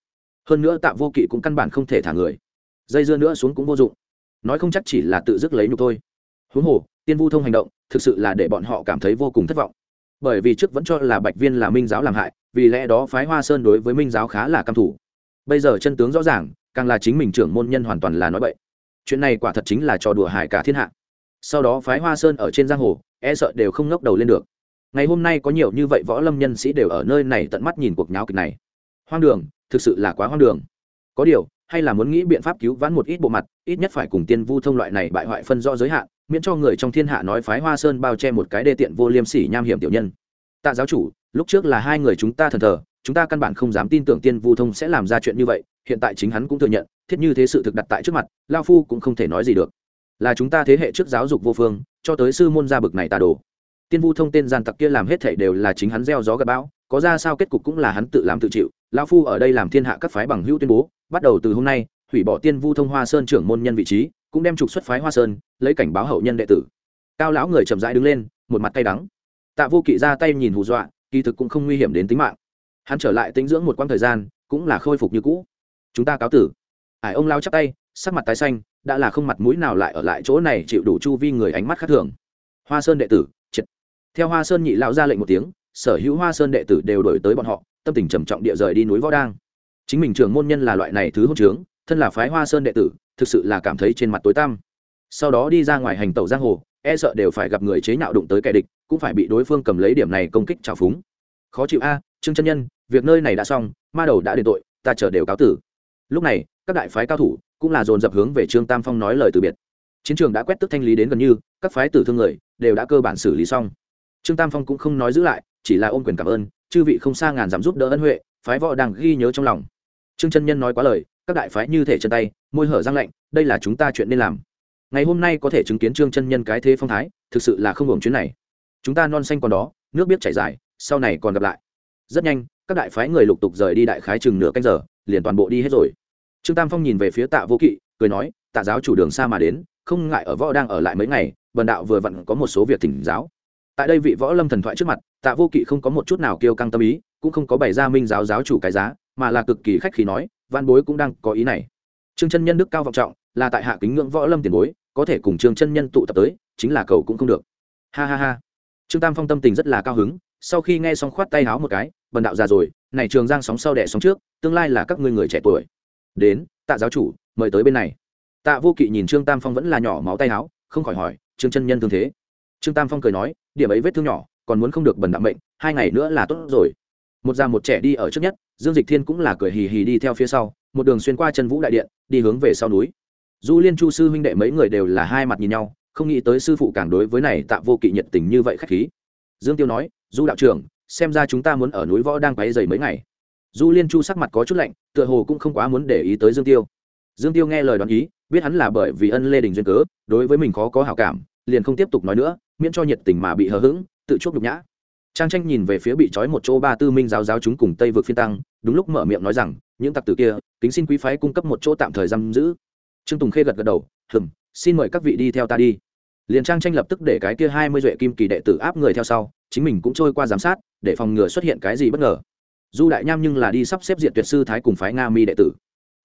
Hơn nữa tạ vô kỵ cũng căn bản không thể thả người. Dây dưa nữa xuống cũng vô dụng. Nói không chắc chỉ là tự dứt lấy nhục thôi. Huống hồ tiên vu thông hành động, thực sự là để bọn họ cảm thấy vô cùng thất vọng. Bởi vì trước vẫn cho là bạch viên là minh giáo làm hại, vì lẽ đó phái hoa sơn đối với minh giáo khá là căm thủ bây giờ chân tướng rõ ràng, càng là chính mình trưởng môn nhân hoàn toàn là nói vậy chuyện này quả thật chính là trò đùa hại cả thiên hạ. Sau đó phái hoa sơn ở trên giang hồ e sợ đều không ngóc đầu lên được. Ngày hôm nay có nhiều như vậy võ lâm nhân sĩ đều ở nơi này tận mắt nhìn cuộc nháo kịch này. Hoang đường, thực sự là quá hoang đường. Có điều, hay là muốn nghĩ biện pháp cứu vãn một ít bộ mặt, ít nhất phải cùng tiên vu thông loại này bại hoại phân rõ giới hạn miễn cho người trong thiên hạ nói phái hoa sơn bao che một cái đê tiện vô liêm sỉ nham hiểm tiểu nhân. Tạ giáo chủ, lúc trước là hai người chúng ta thần thờ, chúng ta căn bản không dám tin tưởng tiên vu thông sẽ làm ra chuyện như vậy, hiện tại chính hắn cũng thừa nhận, thiết như thế sự thực đặt tại trước mặt, lao phu cũng không thể nói gì được. Là chúng ta thế hệ trước giáo dục vô phương, cho tới sư môn gia bực này tà đồ. Tiên vu thông tên gian tặc kia làm hết thể đều là chính hắn gieo gió gặp bão, có ra sao kết cục cũng là hắn tự làm tự chịu. Lao phu ở đây làm thiên hạ các phái bằng hữu tuyên bố, bắt đầu từ hôm nay, hủy bỏ tiên vu thông hoa sơn trưởng môn nhân vị trí cũng đem trục xuất phái hoa sơn, lấy cảnh báo hậu nhân đệ tử. Cao lão người chậm rãi đứng lên, một mặt tay đắng. Tạ vô kỵ ra tay nhìn hù dọa, kỳ thực cũng không nguy hiểm đến tính mạng. Hắn trở lại tính dưỡng một quãng thời gian, cũng là khôi phục như cũ. Chúng ta cáo tử. Ải ông lao chắp tay, sắc mặt tái xanh, đã là không mặt mũi nào lại ở lại chỗ này chịu đủ chu vi người ánh mắt khác thường. Hoa sơn đệ tử, triệt. Theo hoa sơn nhị lão ra lệnh một tiếng, sở hữu hoa sơn đệ tử đều đổi tới bọn họ, tâm tình trầm trọng địa rời đi núi võ đang. Chính mình trưởng môn nhân là loại này thứ hôn trướng thân là phái hoa sơn đệ tử, thực sự là cảm thấy trên mặt tối tăm. Sau đó đi ra ngoài hành tẩu giang hồ e sợ đều phải gặp người chế nhạo đụng tới kẻ địch, cũng phải bị đối phương cầm lấy điểm này công kích trào phúng. Khó chịu a, trương chân nhân, việc nơi này đã xong, ma đầu đã đền tội, ta chờ đều cáo tử. Lúc này, các đại phái cao thủ cũng là dồn dập hướng về trương tam phong nói lời từ biệt. Chiến trường đã quét tức thanh lý đến gần như, các phái tử thương người đều đã cơ bản xử lý xong. Trương tam phong cũng không nói giữ lại, chỉ là ôm quyền cảm ơn, chư vị không xa ngàn dám giúp đỡ ân huệ, phái võ đang ghi nhớ trong lòng. Trương chân nhân nói quá lời các đại phái như thể chân tay, môi hở răng lạnh, đây là chúng ta chuyện nên làm. Ngày hôm nay có thể chứng kiến trương chân nhân cái thế phong thái, thực sự là không hưởng chuyến này. Chúng ta non xanh còn đó, nước biết chảy dài, sau này còn gặp lại. Rất nhanh, các đại phái người lục tục rời đi đại khái chừng nửa canh giờ, liền toàn bộ đi hết rồi. Trương tam phong nhìn về phía tạ vô kỵ, cười nói, tạ giáo chủ đường xa mà đến, không ngại ở võ đang ở lại mấy ngày bần đạo vừa vặn có một số việc thỉnh giáo. Tại đây vị võ lâm thần thoại trước mặt, tạ vô kỵ không có một chút nào kêu căng tâm ý, cũng không có bày ra minh giáo giáo chủ cái giá, mà là cực kỳ khách khí nói văn bối cũng đang có ý này. Trương chân nhân đức cao vọng trọng, là tại hạ kính ngưỡng võ lâm tiền bối, có thể cùng trương chân nhân tụ tập tới, chính là cầu cũng không được. Ha ha ha. Trương tam phong tâm tình rất là cao hứng, sau khi nghe xong khoát tay háo một cái, bần đạo già rồi, này trường giang sóng sau đẻ sóng trước, tương lai là các ngươi người trẻ tuổi. Đến, tạ giáo chủ, mời tới bên này. Tạ vô kỵ nhìn trương tam phong vẫn là nhỏ máu tay háo, không khỏi hỏi, trương chân nhân thương thế? Trương tam phong cười nói, điểm ấy vết thương nhỏ, còn muốn không được bần đạo mệnh, hai ngày nữa là tốt rồi. Một già một trẻ đi ở trước nhất dương dịch thiên cũng là cười hì hì đi theo phía sau, một đường xuyên qua chân vũ đại điện, đi hướng về sau núi. Du liên chu sư huynh đệ mấy người đều là hai mặt nhìn nhau, không nghĩ tới sư phụ càng đối với này tạ vô kỵ nhiệt tình như vậy khách khí. Dương tiêu nói, du đạo trưởng, xem ra chúng ta muốn ở núi võ đang quáy dày mấy ngày. Du liên chu sắc mặt có chút lạnh, tựa hồ cũng không quá muốn để ý tới dương tiêu. Dương tiêu nghe lời đoán ý, biết hắn là bởi vì ân lê đình duyên cớ, đối với mình khó có hảo cảm, liền không tiếp tục nói nữa, miễn cho nhiệt tình mà bị hờ hững, tự chuốc nhục nhã trang tranh nhìn về phía bị trói một chỗ ba tư minh giáo giáo chúng cùng tây vực phiên tăng đúng lúc mở miệng nói rằng những tặc tử kia kính xin quý phái cung cấp một chỗ tạm thời giam giữ. Trương tùng khê gật gật đầu hừm, xin mời các vị đi theo ta đi. Liền trang tranh lập tức để cái kia hai mươi duệ kim kỳ đệ tử áp người theo sau chính mình cũng trôi qua giám sát để phòng ngừa xuất hiện cái gì bất ngờ. Du đại nham nhưng là đi sắp xếp diện tuyệt sư thái cùng phái nga mi đệ tử.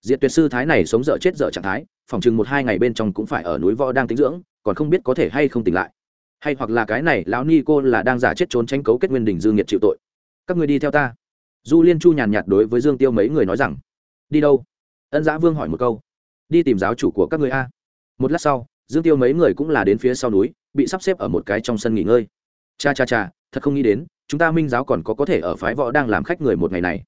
Diện tuyệt sư thái này sống dở chết dở trạng thái phòng chừng một hai ngày bên trong cũng phải ở núi võ đang tính dưỡng còn không biết có thể hay không tỉnh lại hay hoặc là cái này, lão ni cô là đang giả chết trốn tranh cấu kết nguyên đình dương nhiệt chịu tội. Các người đi theo ta. Du liên chu nhàn nhạt đối với dương tiêu mấy người nói rằng, đi đâu? Ân giã vương hỏi một câu. Đi tìm giáo chủ của các người a. Một lát sau, dương tiêu mấy người cũng là đến phía sau núi, bị sắp xếp ở một cái trong sân nghỉ ngơi. Cha cha cha, thật không nghĩ đến, chúng ta minh giáo còn có có thể ở phái võ đang làm khách người một ngày này.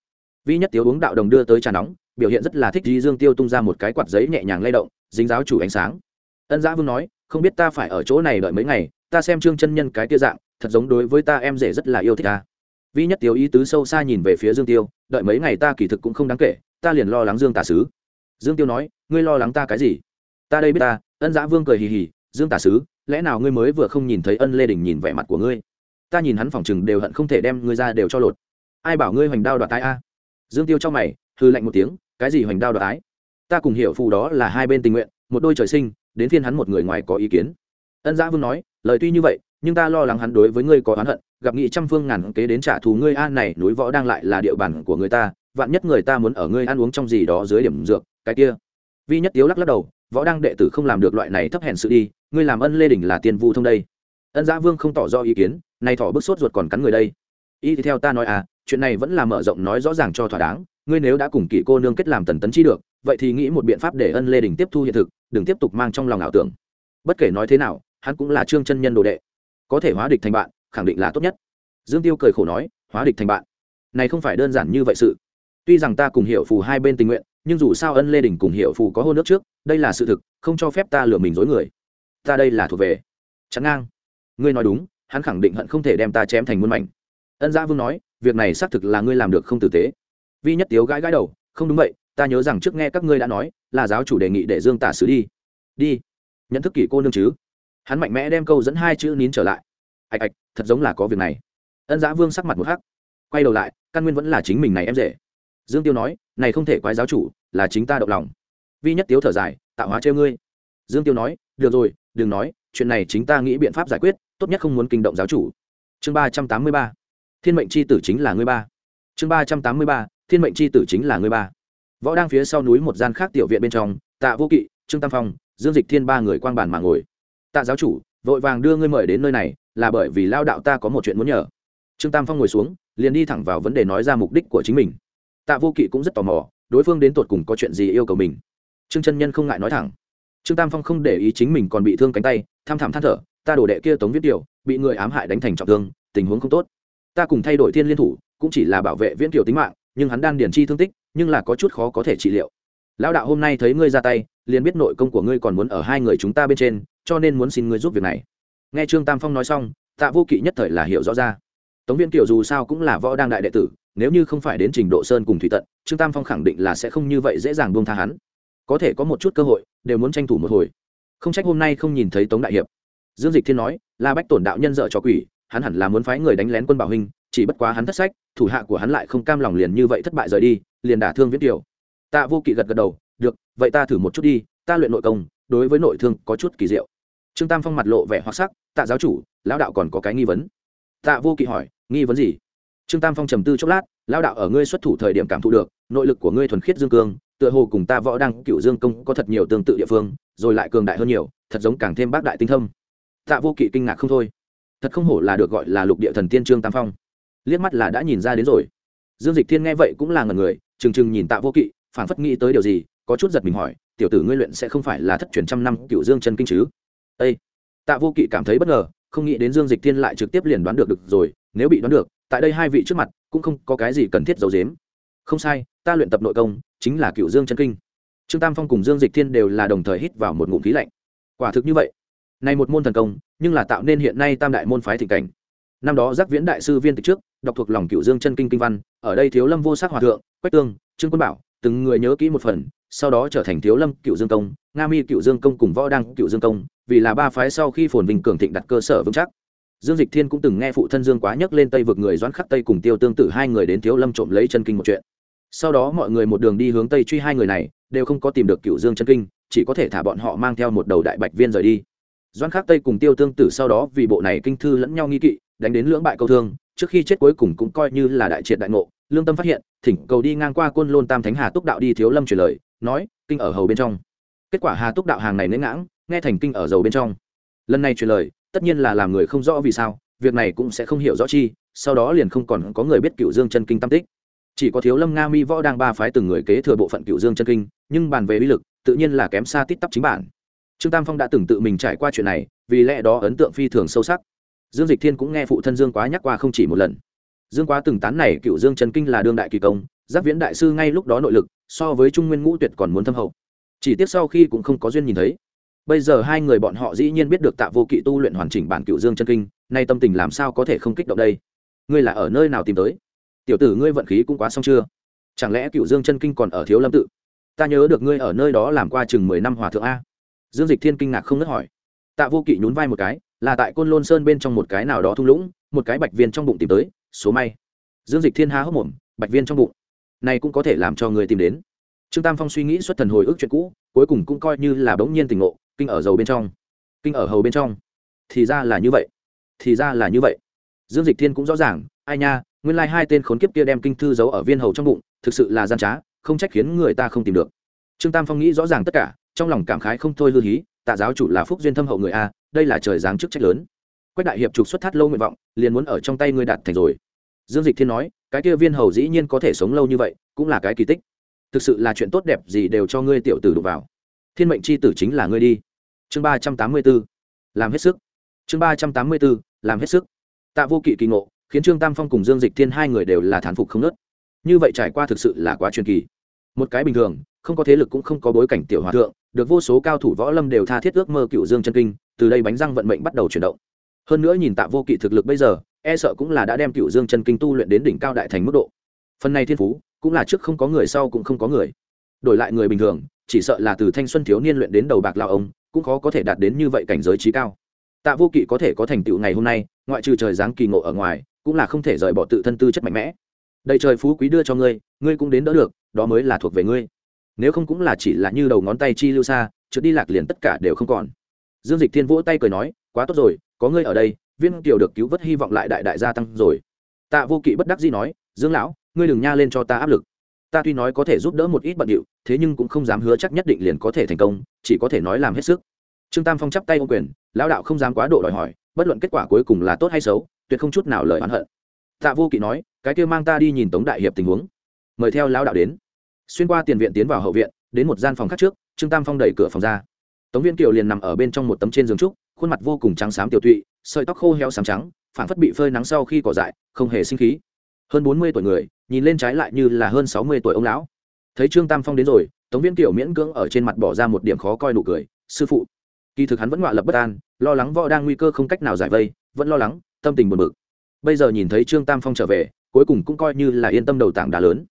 Vi nhất tiếu uống đạo đồng đưa tới trà nóng, biểu hiện rất là thích di dương tiêu tung ra một cái quạt giấy nhẹ nhàng lay động, dính giáo chủ ánh sáng. Ân giã vương nói, không biết ta phải ở chỗ này đợi mấy ngày ta xem trương chân nhân cái tia dạng, thật giống đối với ta em rể rất là yêu thích ta. Vi nhất tiếu ý tứ sâu xa nhìn về phía dương tiêu, đợi mấy ngày ta kỳ thực cũng không đáng kể, ta liền lo lắng dương tả sứ. Dương tiêu nói, ngươi lo lắng ta cái gì? Ta đây biết ta, ân giã vương cười hì hì, dương tả sứ, lẽ nào ngươi mới vừa không nhìn thấy ân lê đình nhìn vẻ mặt của ngươi? Ta nhìn hắn phỏng chừng đều hận không thể đem ngươi ra đều cho lột. Ai bảo ngươi hoành đao đoạt tái a? Dương tiêu cho mày hư lạnh một tiếng, cái gì hoành đao đoạt tái? Ta cùng hiểu phù đó là hai bên tình nguyện, một đôi trời sinh, đến phiên hắn một người ngoài có ý kiến. Ân giã vương nói lời tuy như vậy, nhưng ta lo lắng hắn đối với ngươi có oán hận, gặp nghị trăm phương ngàn kế đến trả thù ngươi a, này núi võ đang lại là địa bàn của người ta, vạn nhất người ta muốn ở ngươi ăn uống trong gì đó dưới điểm dược, cái kia. Vi nhất tiếu lắc lắc đầu, võ đang đệ tử không làm được loại này thấp hèn sự đi, ngươi làm ân lê đình là tiên vu thông đây. Ân giã vương không tỏ rõ ý kiến nay thỏ bức sốt ruột còn cắn người đây. Y thì theo ta nói à chuyện này vẫn là mở rộng nói rõ ràng cho thỏa đáng, ngươi nếu đã cùng kỷ cô nương kết làm tần tấn chi được, vậy thì nghĩ một biện pháp để ân lê đình tiếp thu hiện thực, đừng tiếp tục mang trong lòng ảo tưởng. Bất kể nói thế nào hắn cũng là trương chân nhân đồ đệ. Có thể hóa địch thành bạn, khẳng định là tốt nhất. Dương tiêu cười khổ nói, hóa địch thành bạn. Này không phải đơn giản như vậy sự. Tuy rằng ta cùng hiểu phù hai bên tình nguyện, nhưng dù sao ân lê đình cùng hiểu phù có hôn nước trước, đây là sự thực, không cho phép ta lừa mình dối người. Ta đây là thuộc về. Chắn ngang. Ngươi nói đúng, hắn khẳng định hận không thể đem ta chém thành muôn mảnh. Ân gia vương nói, việc này xác thực là ngươi làm được không tử tế. Vi nhất tiếu gãi gãi đầu, không đúng vậy, ta nhớ rằng trước nghe các ngươi đã nói, là giáo chủ đề nghị để dương tả sứ đi. Đi. Nhận thức kỷ cô nương chứ? Hắn mạnh mẽ đem câu dẫn hai chữ nín trở lại. Ạch ạch, thật giống là có việc này. Ân giã vương sắc mặt một hắc, quay đầu lại, căn nguyên vẫn là chính mình này em rể dương tiêu nói, này không thể quái giáo chủ, là chính ta động lòng. Vi nhất tiếu thở dài, tạo hóa trêu ngươi. Dương tiêu nói, được rồi, đừng nói, chuyện này chính ta nghĩ biện pháp giải quyết, tốt nhất không muốn kinh động giáo chủ. Chương ba trăm tám mươi ba, thiên mệnh c h i tử chính là ngươi ba. Chương ba trăm tám mươi ba, thiên mệnh c h i tử chính là ngươi ba. Võ đang phía sau núi một gian khác tiểu viện bên trong, tạ vô kỵ, trương tam phong, dương dịch thiên ba người quang bàn mà ngồi tạ giáo chủ, vội vàng đưa ngươi mời đến nơi này, là bởi vì lao đạo ta có một chuyện muốn nhờ. Trương tam phong ngồi xuống, liền đi thẳng vào vấn đề nói ra mục đích của chính mình. Tạ vô kỵ cũng rất tò mò, đối phương đến tột cùng có chuyện gì yêu cầu mình. Trương chân nhân không ngại nói thẳng. Trương tam phong không để ý chính mình còn bị thương cánh tay, tham thảm than thở, ta đổ đệ kia tống viết điều bị người ám hại đánh thành trọng thương, tình huống không tốt. Ta cùng thay đổi thiên liên thủ, cũng chỉ là bảo vệ viễn kiều tính mạng, nhưng hắn đang điển chi thương tích, nhưng là có chút khó có thể trị liệu lão đạo hôm nay thấy ngươi ra tay, liền biết nội công của ngươi còn muốn ở hai người chúng ta bên trên, cho nên muốn xin ngươi giúp việc này. Nghe trương tam phong nói xong, tạ vô kỵ nhất thời là hiểu rõ ra. Tống viên kiều dù sao cũng là võ đang đại đệ tử, nếu như không phải đến trình độ sơn cùng thủy tận, trương tam phong khẳng định là sẽ không như vậy dễ dàng buông tha hắn. Có thể có một chút cơ hội, đều muốn tranh thủ một hồi. Không trách hôm nay không nhìn thấy tống đại hiệp. Dương dịch thiên nói là bách tổn đạo nhân dợ cho quỷ, hắn hẳn là muốn phái người đánh lén quân bảo hình chỉ bất quá hắn thất sách, thủ hạ của hắn lại không cam lòng liền như vậy thất bại rời đi, liền đả thương viết Kiều tạ vô kỵ gật gật đầu, được, vậy ta thử một chút đi, ta luyện nội công, đối với nội thương có chút kỳ diệu. Trương tam phong mặt lộ vẻ hoặc sắc, tạ giáo chủ, lão đạo còn có cái nghi vấn. Tạ vô kỵ hỏi, nghi vấn gì? Trương tam phong trầm tư chốc lát, lão đạo ở ngươi xuất thủ thời điểm cảm thụ được, nội lực của ngươi thuần khiết dương cương, tựa hồ cùng ta võ đăng cựu dương công có thật nhiều tương tự địa phương, rồi lại cường đại hơn nhiều, thật giống càng thêm bác đại tinh thâm tạ vô kỵ kinh ngạc không thôi. Thật không hổ là được gọi là lục địa thần tiên trương tam phong. Liếc mắt là đã nhìn ra đến rồi. Dương dịch thiên nghe vậy cũng là ngần người, trừng trừng nhìn tạ vô kỵ phản phất nghĩ tới điều gì, có chút giật mình hỏi, tiểu tử ngươi luyện sẽ không phải là thất truyền trăm năm cựu dương chân kinh chứ? Ây tạ vô kỵ cảm thấy bất ngờ, không nghĩ đến dương dịch thiên lại trực tiếp liền đoán được được rồi, nếu bị đoán được, tại đây hai vị trước mặt, cũng không có cái gì cần thiết giấu dếm không sai, ta luyện tập nội công, chính là cựu dương chân kinh. Trương tam phong cùng dương dịch thiên đều là đồng thời hít vào một ngụm khí lạnh. Quả thực như vậy. Này một môn thần công, nhưng là tạo nên hiện nay tam đại môn phái thịnh cảnh. Năm đó giác viễn đại sư viên tịch trước, đọc thuộc lòng cựu dương chân kinh kinh văn, ở đây thiếu lâm vô sắc hòa thượng, quách tương, trương quân bảo từng người nhớ kỹ một phần, sau đó trở thành thiếu lâm, cựu dương công, nga mi, cựu dương công cùng võ đăng, cựu dương công, vì là ba phái sau khi phồn vinh cường thịnh đặt cơ sở vững chắc. Dương dịch thiên cũng từng nghe phụ thân dương quá nhắc lên tây vực người doãn khắc tây cùng tiêu tương tự hai người đến thiếu lâm trộm lấy chân kinh một chuyện. Sau đó mọi người một đường đi hướng tây truy hai người này, đều không có tìm được cựu dương chân kinh, chỉ có thể thả bọn họ mang theo một đầu đại bạch viên rời đi. Doãn khắc tây cùng tiêu tương tử sau đó vì bộ này kinh thư lẫn nhau nghi kỵ, đánh đến lưỡng bại câu thương trước khi chết cuối cùng cũng coi như là đại triệt đại ngộ, lương tâm phát hiện, thỉnh cầu đi ngang qua quân lôn tam thánh hà túc đạo đi thiếu lâm truyền lời, nói, kinh ở hầu bên trong. Kết quả hà túc đạo hàng này nến ngãng, nghe thành kinh ở dầu bên trong. Lần này truyền lời, tất nhiên là làm người không rõ vì sao, việc này cũng sẽ không hiểu rõ chi, sau đó liền không còn có người biết cựu dương chân kinh tam tích. Chỉ có thiếu lâm nga mi võ đang ba phái từng người kế thừa bộ phận cựu dương chân kinh, nhưng bàn về uy lực, tự nhiên là kém xa tít tắp chính bản. Trương tam phong đã từng tự mình trải qua chuyện này, vì lẽ đó ấn tượng phi thường sâu sắc dương dịch thiên cũng nghe phụ thân dương quá nhắc qua không chỉ một lần. Dương quá từng tán này cựu dương chân kinh là đương đại kỳ công giác viễn đại sư ngay lúc đó nội lực, so với trung nguyên ngũ tuyệt còn muốn thâm hậu. Chỉ tiếc sau khi cũng không có duyên nhìn thấy. Bây giờ hai người bọn họ dĩ nhiên biết được tạ vô kỵ tu luyện hoàn chỉnh bản cựu dương chân kinh, nay tâm tình làm sao có thể không kích động đây? Ngươi là ở nơi nào tìm tới? Tiểu tử ngươi vận khí cũng quá xong chưa? Chẳng lẽ cựu dương chân kinh còn ở thiếu lâm tự? Ta nhớ được ngươi ở nơi đó làm qua chừng mười năm hòa thượng a. Dương dịch thiên kinh ngạc không ngớt hỏi. Tạ vô kỵ nhún vai một cái là tại côn lôn sơn bên trong một cái nào đó thung lũng, một cái bạch viên trong bụng tìm tới, số may. Dương dịch thiên há hốc mồm, bạch viên trong bụng. Này cũng có thể làm cho người tìm đến. Trương tam phong suy nghĩ xuất thần hồi ức chuyện cũ, cuối cùng cũng coi như là bỗng nhiên tình ngộ, kinh ở dầu bên trong. Kinh ở hầu bên trong. Thì ra là như vậy. Thì ra là như vậy. Dương dịch thiên cũng rõ ràng, ai nha, nguyên lai hai tên khốn kiếp kia đem kinh thư giấu ở viên hầu trong bụng, thực sự là gian trá, không trách khiến người ta không tìm được. Trương tam phong nghĩ rõ ràng tất cả, trong lòng cảm khái không thôi lư hí, tạ giáo chủ là phúc duyên thâm hậu người a đây là trời giáng chức trách lớn. Quách đại hiệp trục xuất thắt lâu nguyện vọng, liền muốn ở trong tay ngươi đạt thành rồi. Dương dịch thiên nói, cái kia viên hầu dĩ nhiên có thể sống lâu như vậy, cũng là cái kỳ tích. Thực sự là chuyện tốt đẹp gì đều cho ngươi tiểu tử đụng vào. Thiên mệnh c h i tử chính là ngươi đi. Chương ba trăm tám mươi b ố làm hết sức. Chương ba trăm tám mươi b ố làm hết sức. Tạ vô kỵ kỳ ngộ, khiến trương tam phong cùng dương dịch thiên hai người đều là thán phục không nớt. Như vậy trải qua thực sự là quá truyền kỳ một cái bình thường, không có thế lực cũng không có bối cảnh tiểu hòa thượng, được vô số cao thủ võ lâm đều tha thiết ước mơ cựu dương chân kinh, từ đây bánh răng vận mệnh bắt đầu chuyển động. Hơn nữa nhìn tạ vô kỵ thực lực bây giờ e sợ cũng là đã đem cựu dương chân kinh tu luyện đến đỉnh cao đại thành mức độ. Phần này thiên phú, cũng là trước không có người sau cũng không có người. Đổi lại người bình thường, chỉ sợ là từ thanh xuân thiếu niên luyện đến đầu bạc lao ông, cũng khó có thể đạt đến như vậy cảnh giới trí cao. Tạ vô kỵ có thể có thành tựu ngày hôm nay, ngoại trừ trời giáng kỳ ngộ ở ngoài, cũng là không thể rời bỏ tự thân tư chất mạnh mẽ đầy trời phú quý đưa cho ngươi ngươi cũng đến đỡ được, đó mới là thuộc về ngươi. Nếu không cũng là chỉ là như đầu ngón tay chi lưu xa chợt đi lạc liền tất cả đều không còn. Dương dịch thiên vỗ tay cười nói, quá tốt rồi, có ngươi ở đây, viên kiều được cứu vớt hy vọng lại đại đại gia tăng rồi. Tạ vô kỵ bất đắc dĩ nói, dương lão, ngươi đừng nha lên cho ta áp lực. Ta tuy nói có thể giúp đỡ một ít bận điệu, thế nhưng cũng không dám hứa chắc nhất định liền có thể thành công, chỉ có thể nói làm hết sức. Trương tam phong chắp tay ô quyền, lão đạo không dám quá độ đòi hỏi, bất luận kết quả cuối cùng là tốt hay xấu, tuyệt không chút nào lời oán hận tạ vô kỵ nói, cái kia mang ta đi nhìn tống đại hiệp tình huống. Mời theo lão đạo đến. Xuyên qua tiền viện tiến vào hậu viện, đến một gian phòng khác trước, trương tam phong đẩy cửa phòng ra. Tống viên kiều liền nằm ở bên trong một tấm trên giường trúc, khuôn mặt vô cùng trắng xám tiểu tụy, sợi tóc khô heo xám trắng phản phất bị phơi nắng sau khi cỏ dại, không hề sinh khí. Hơn bốn mươi tuổi người, nhìn lên trái lại như là hơn sáu mươi tuổi ông lão. Thấy trương tam phong đến rồi, tống viên kiều miễn cưỡng ở trên mặt bỏ ra một điểm khó coi nụ cười, sư phụ. Kỳ thực hắn vẫn ngoạ lập bất an, lo lắng võ đang nguy cơ không cách nào giải vây, vẫn lo lắng, tâm tình buồn bực bây giờ nhìn thấy trương tam phong trở về, cuối cùng cũng coi như là yên tâm đầu tảng đá lớn.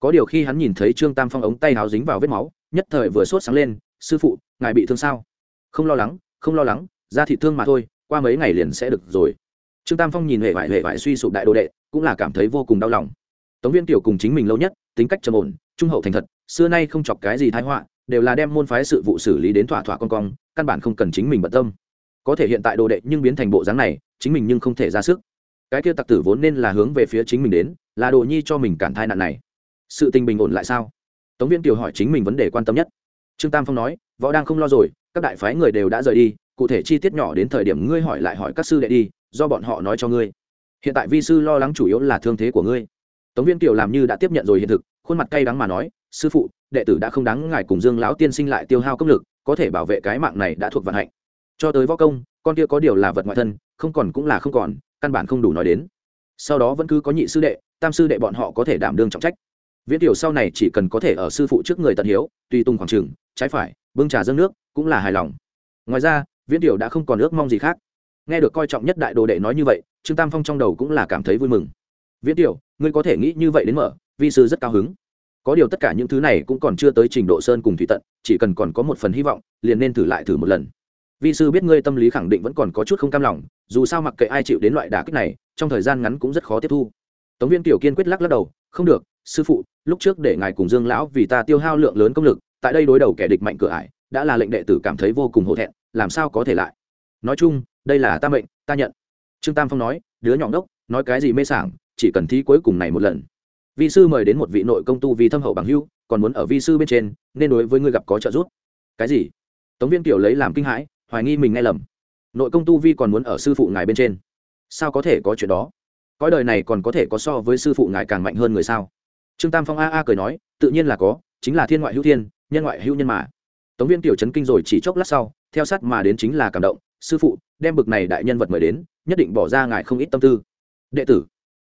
Có điều khi hắn nhìn thấy trương tam phong ống tay áo dính vào vết máu, nhất thời vừa sốt sáng lên, sư phụ, ngài bị thương sao? Không lo lắng, không lo lắng ra thị thương mà thôi, qua mấy ngày liền sẽ được rồi. Trương tam phong nhìn hệ vải hệ vải suy sụp đại đồ đệ, cũng là cảm thấy vô cùng đau lòng. Tống viên tiểu cùng chính mình lâu nhất, tính cách trầm ổn, trung hậu thành thật, xưa nay không chọc cái gì thái họa, đều là đem môn phái sự vụ xử lý đến thỏa thỏa con cong, căn bản không cần chính mình bận tâm. Có thể hiện tại đồ đệ nhưng biến thành bộ dáng này, chính mình nhưng không thể ra sức cái kia tặc tử vốn nên là hướng về phía chính mình đến, là đồ nhi cho mình cản thai nạn này. Sự tình bình ổn lại sao? Tống viên kiều hỏi chính mình vấn đề quan tâm nhất. Trương tam phong nói, võ đang không lo rồi, các đại phái người đều đã rời đi, cụ thể chi tiết nhỏ đến thời điểm ngươi hỏi lại hỏi các sư đệ đi, do bọn họ nói cho ngươi. Hiện tại vi sư lo lắng chủ yếu là thương thế của ngươi. Tống viên kiều làm như đã tiếp nhận rồi hiện thực, khuôn mặt cay đắng mà nói, sư phụ, đệ tử đã không đáng ngài cùng dương lão tiên sinh lại tiêu hao công lực, có thể bảo vệ cái mạng này đã thuộc vận hạnh cho tới võ công, con kia có điều là vật ngoại thân, không còn cũng là không còn, căn bản không đủ nói đến. Sau đó vẫn cứ có nhị sư đệ, tam sư đệ bọn họ có thể đảm đương trọng trách. Viễn tiểu sau này chỉ cần có thể ở sư phụ trước người tận hiếu, tùy tung khoảng trường, trái phải, bưng trà dâng nước, cũng là hài lòng. Ngoài ra, viễn tiểu đã không còn ước mong gì khác. Nghe được coi trọng nhất đại đồ đệ nói như vậy, trương tam phong trong đầu cũng là cảm thấy vui mừng. Viễn tiểu, ngươi có thể nghĩ như vậy đến mở, vi sư rất cao hứng. Có điều tất cả những thứ này cũng còn chưa tới trình độ sơn cùng thủy tận, chỉ cần còn có một phần hy vọng, liền nên thử lại thử một lần vi sư biết ngươi tâm lý khẳng định vẫn còn có chút không cam lòng, dù sao mặc kệ ai chịu đến loại đả kích này, trong thời gian ngắn cũng rất khó tiếp thu. Tống viên tiểu kiên quyết lắc lắc đầu, không được, sư phụ, lúc trước để ngài cùng dương lão vì ta tiêu hao lượng lớn công lực, tại đây đối đầu kẻ địch mạnh cửa ải, đã là lệnh đệ tử cảm thấy vô cùng hổ thẹn, làm sao có thể lại? Nói chung, đây là ta mệnh, ta nhận. Trương tam phong nói, đứa nhỏng đốc nói cái gì mê sảng, chỉ cần thi cuối cùng này một lần. Vi sư mời đến một vị nội công tu vì thâm hậu bằng hưu, còn muốn ở vi sư bên trên, nên đối với ngươi gặp có trợ giúp. Cái gì? Tống viên tiểu lấy làm kinh hãi hoài nghi mình nghe lầm. Nội công tu vi còn muốn ở sư phụ ngài bên trên. Sao có thể có chuyện đó? Cõi đời này còn có thể có so với sư phụ ngài càng mạnh hơn người sao? Trương tam phong a a cười nói, tự nhiên là có, chính là thiên ngoại hữu thiên, nhân ngoại hữu nhân mà. Tống viên tiểu chấn kinh rồi chỉ chốc lát sau, theo sát mà đến chính là cảm động, sư phụ, đem bực này đại nhân vật mời đến, nhất định bỏ ra ngài không ít tâm tư. Đệ tử,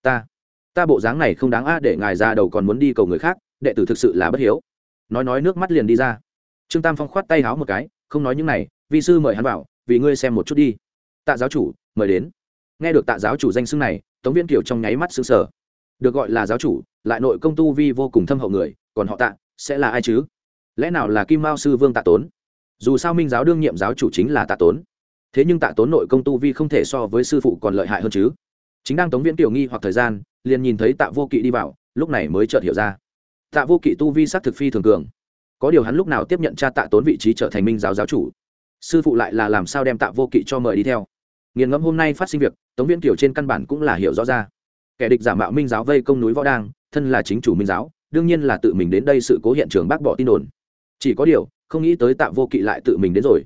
ta ta bộ dáng này không đáng a, để ngài ra đầu còn muốn đi cầu người khác, đệ tử thực sự là bất hiếu. Nói nói nước mắt liền đi ra. Trương tam phong khoát tay háo một cái, không nói những này vi sư mời hắn vào, vì ngươi xem một chút đi. Tạ giáo chủ, mời đến. Nghe được tạ giáo chủ danh xưng này, tống viên kiều trong nháy mắt xứng sở được gọi là giáo chủ, lại nội công tu vi vô cùng thâm hậu người, còn họ tạ, sẽ là ai chứ? Lẽ nào là kim mao sư vương tạ tốn? Dù sao minh giáo đương nhiệm giáo chủ chính là tạ tốn. Thế nhưng tạ tốn nội công tu vi không thể so với sư phụ còn lợi hại hơn chứ. Chính đang tống viễn tiểu nghi hoặc thời gian, liền nhìn thấy tạ vô kỵ đi vào, lúc này mới chợt hiểu ra. Tạ vô kỵ tu vi s á c thực phi thường cường. Có điều hắn lúc nào tiếp nhận cha tạ tốn vị trí trở thành minh giáo giáo chủ sư phụ lại là làm sao đem tạ vô kỵ cho mời đi theo. Nghiền ngẫm hôm nay phát sinh việc, tống viễn Kiều trên căn bản cũng là hiểu rõ ra. Kẻ địch giả mạo minh giáo vây công núi võ đang, thân là chính chủ minh giáo, đương nhiên là tự mình đến đây sự cố hiện trường bác bỏ tin đồn. Chỉ có điều, không nghĩ tới tạ vô kỵ lại tự mình đến rồi.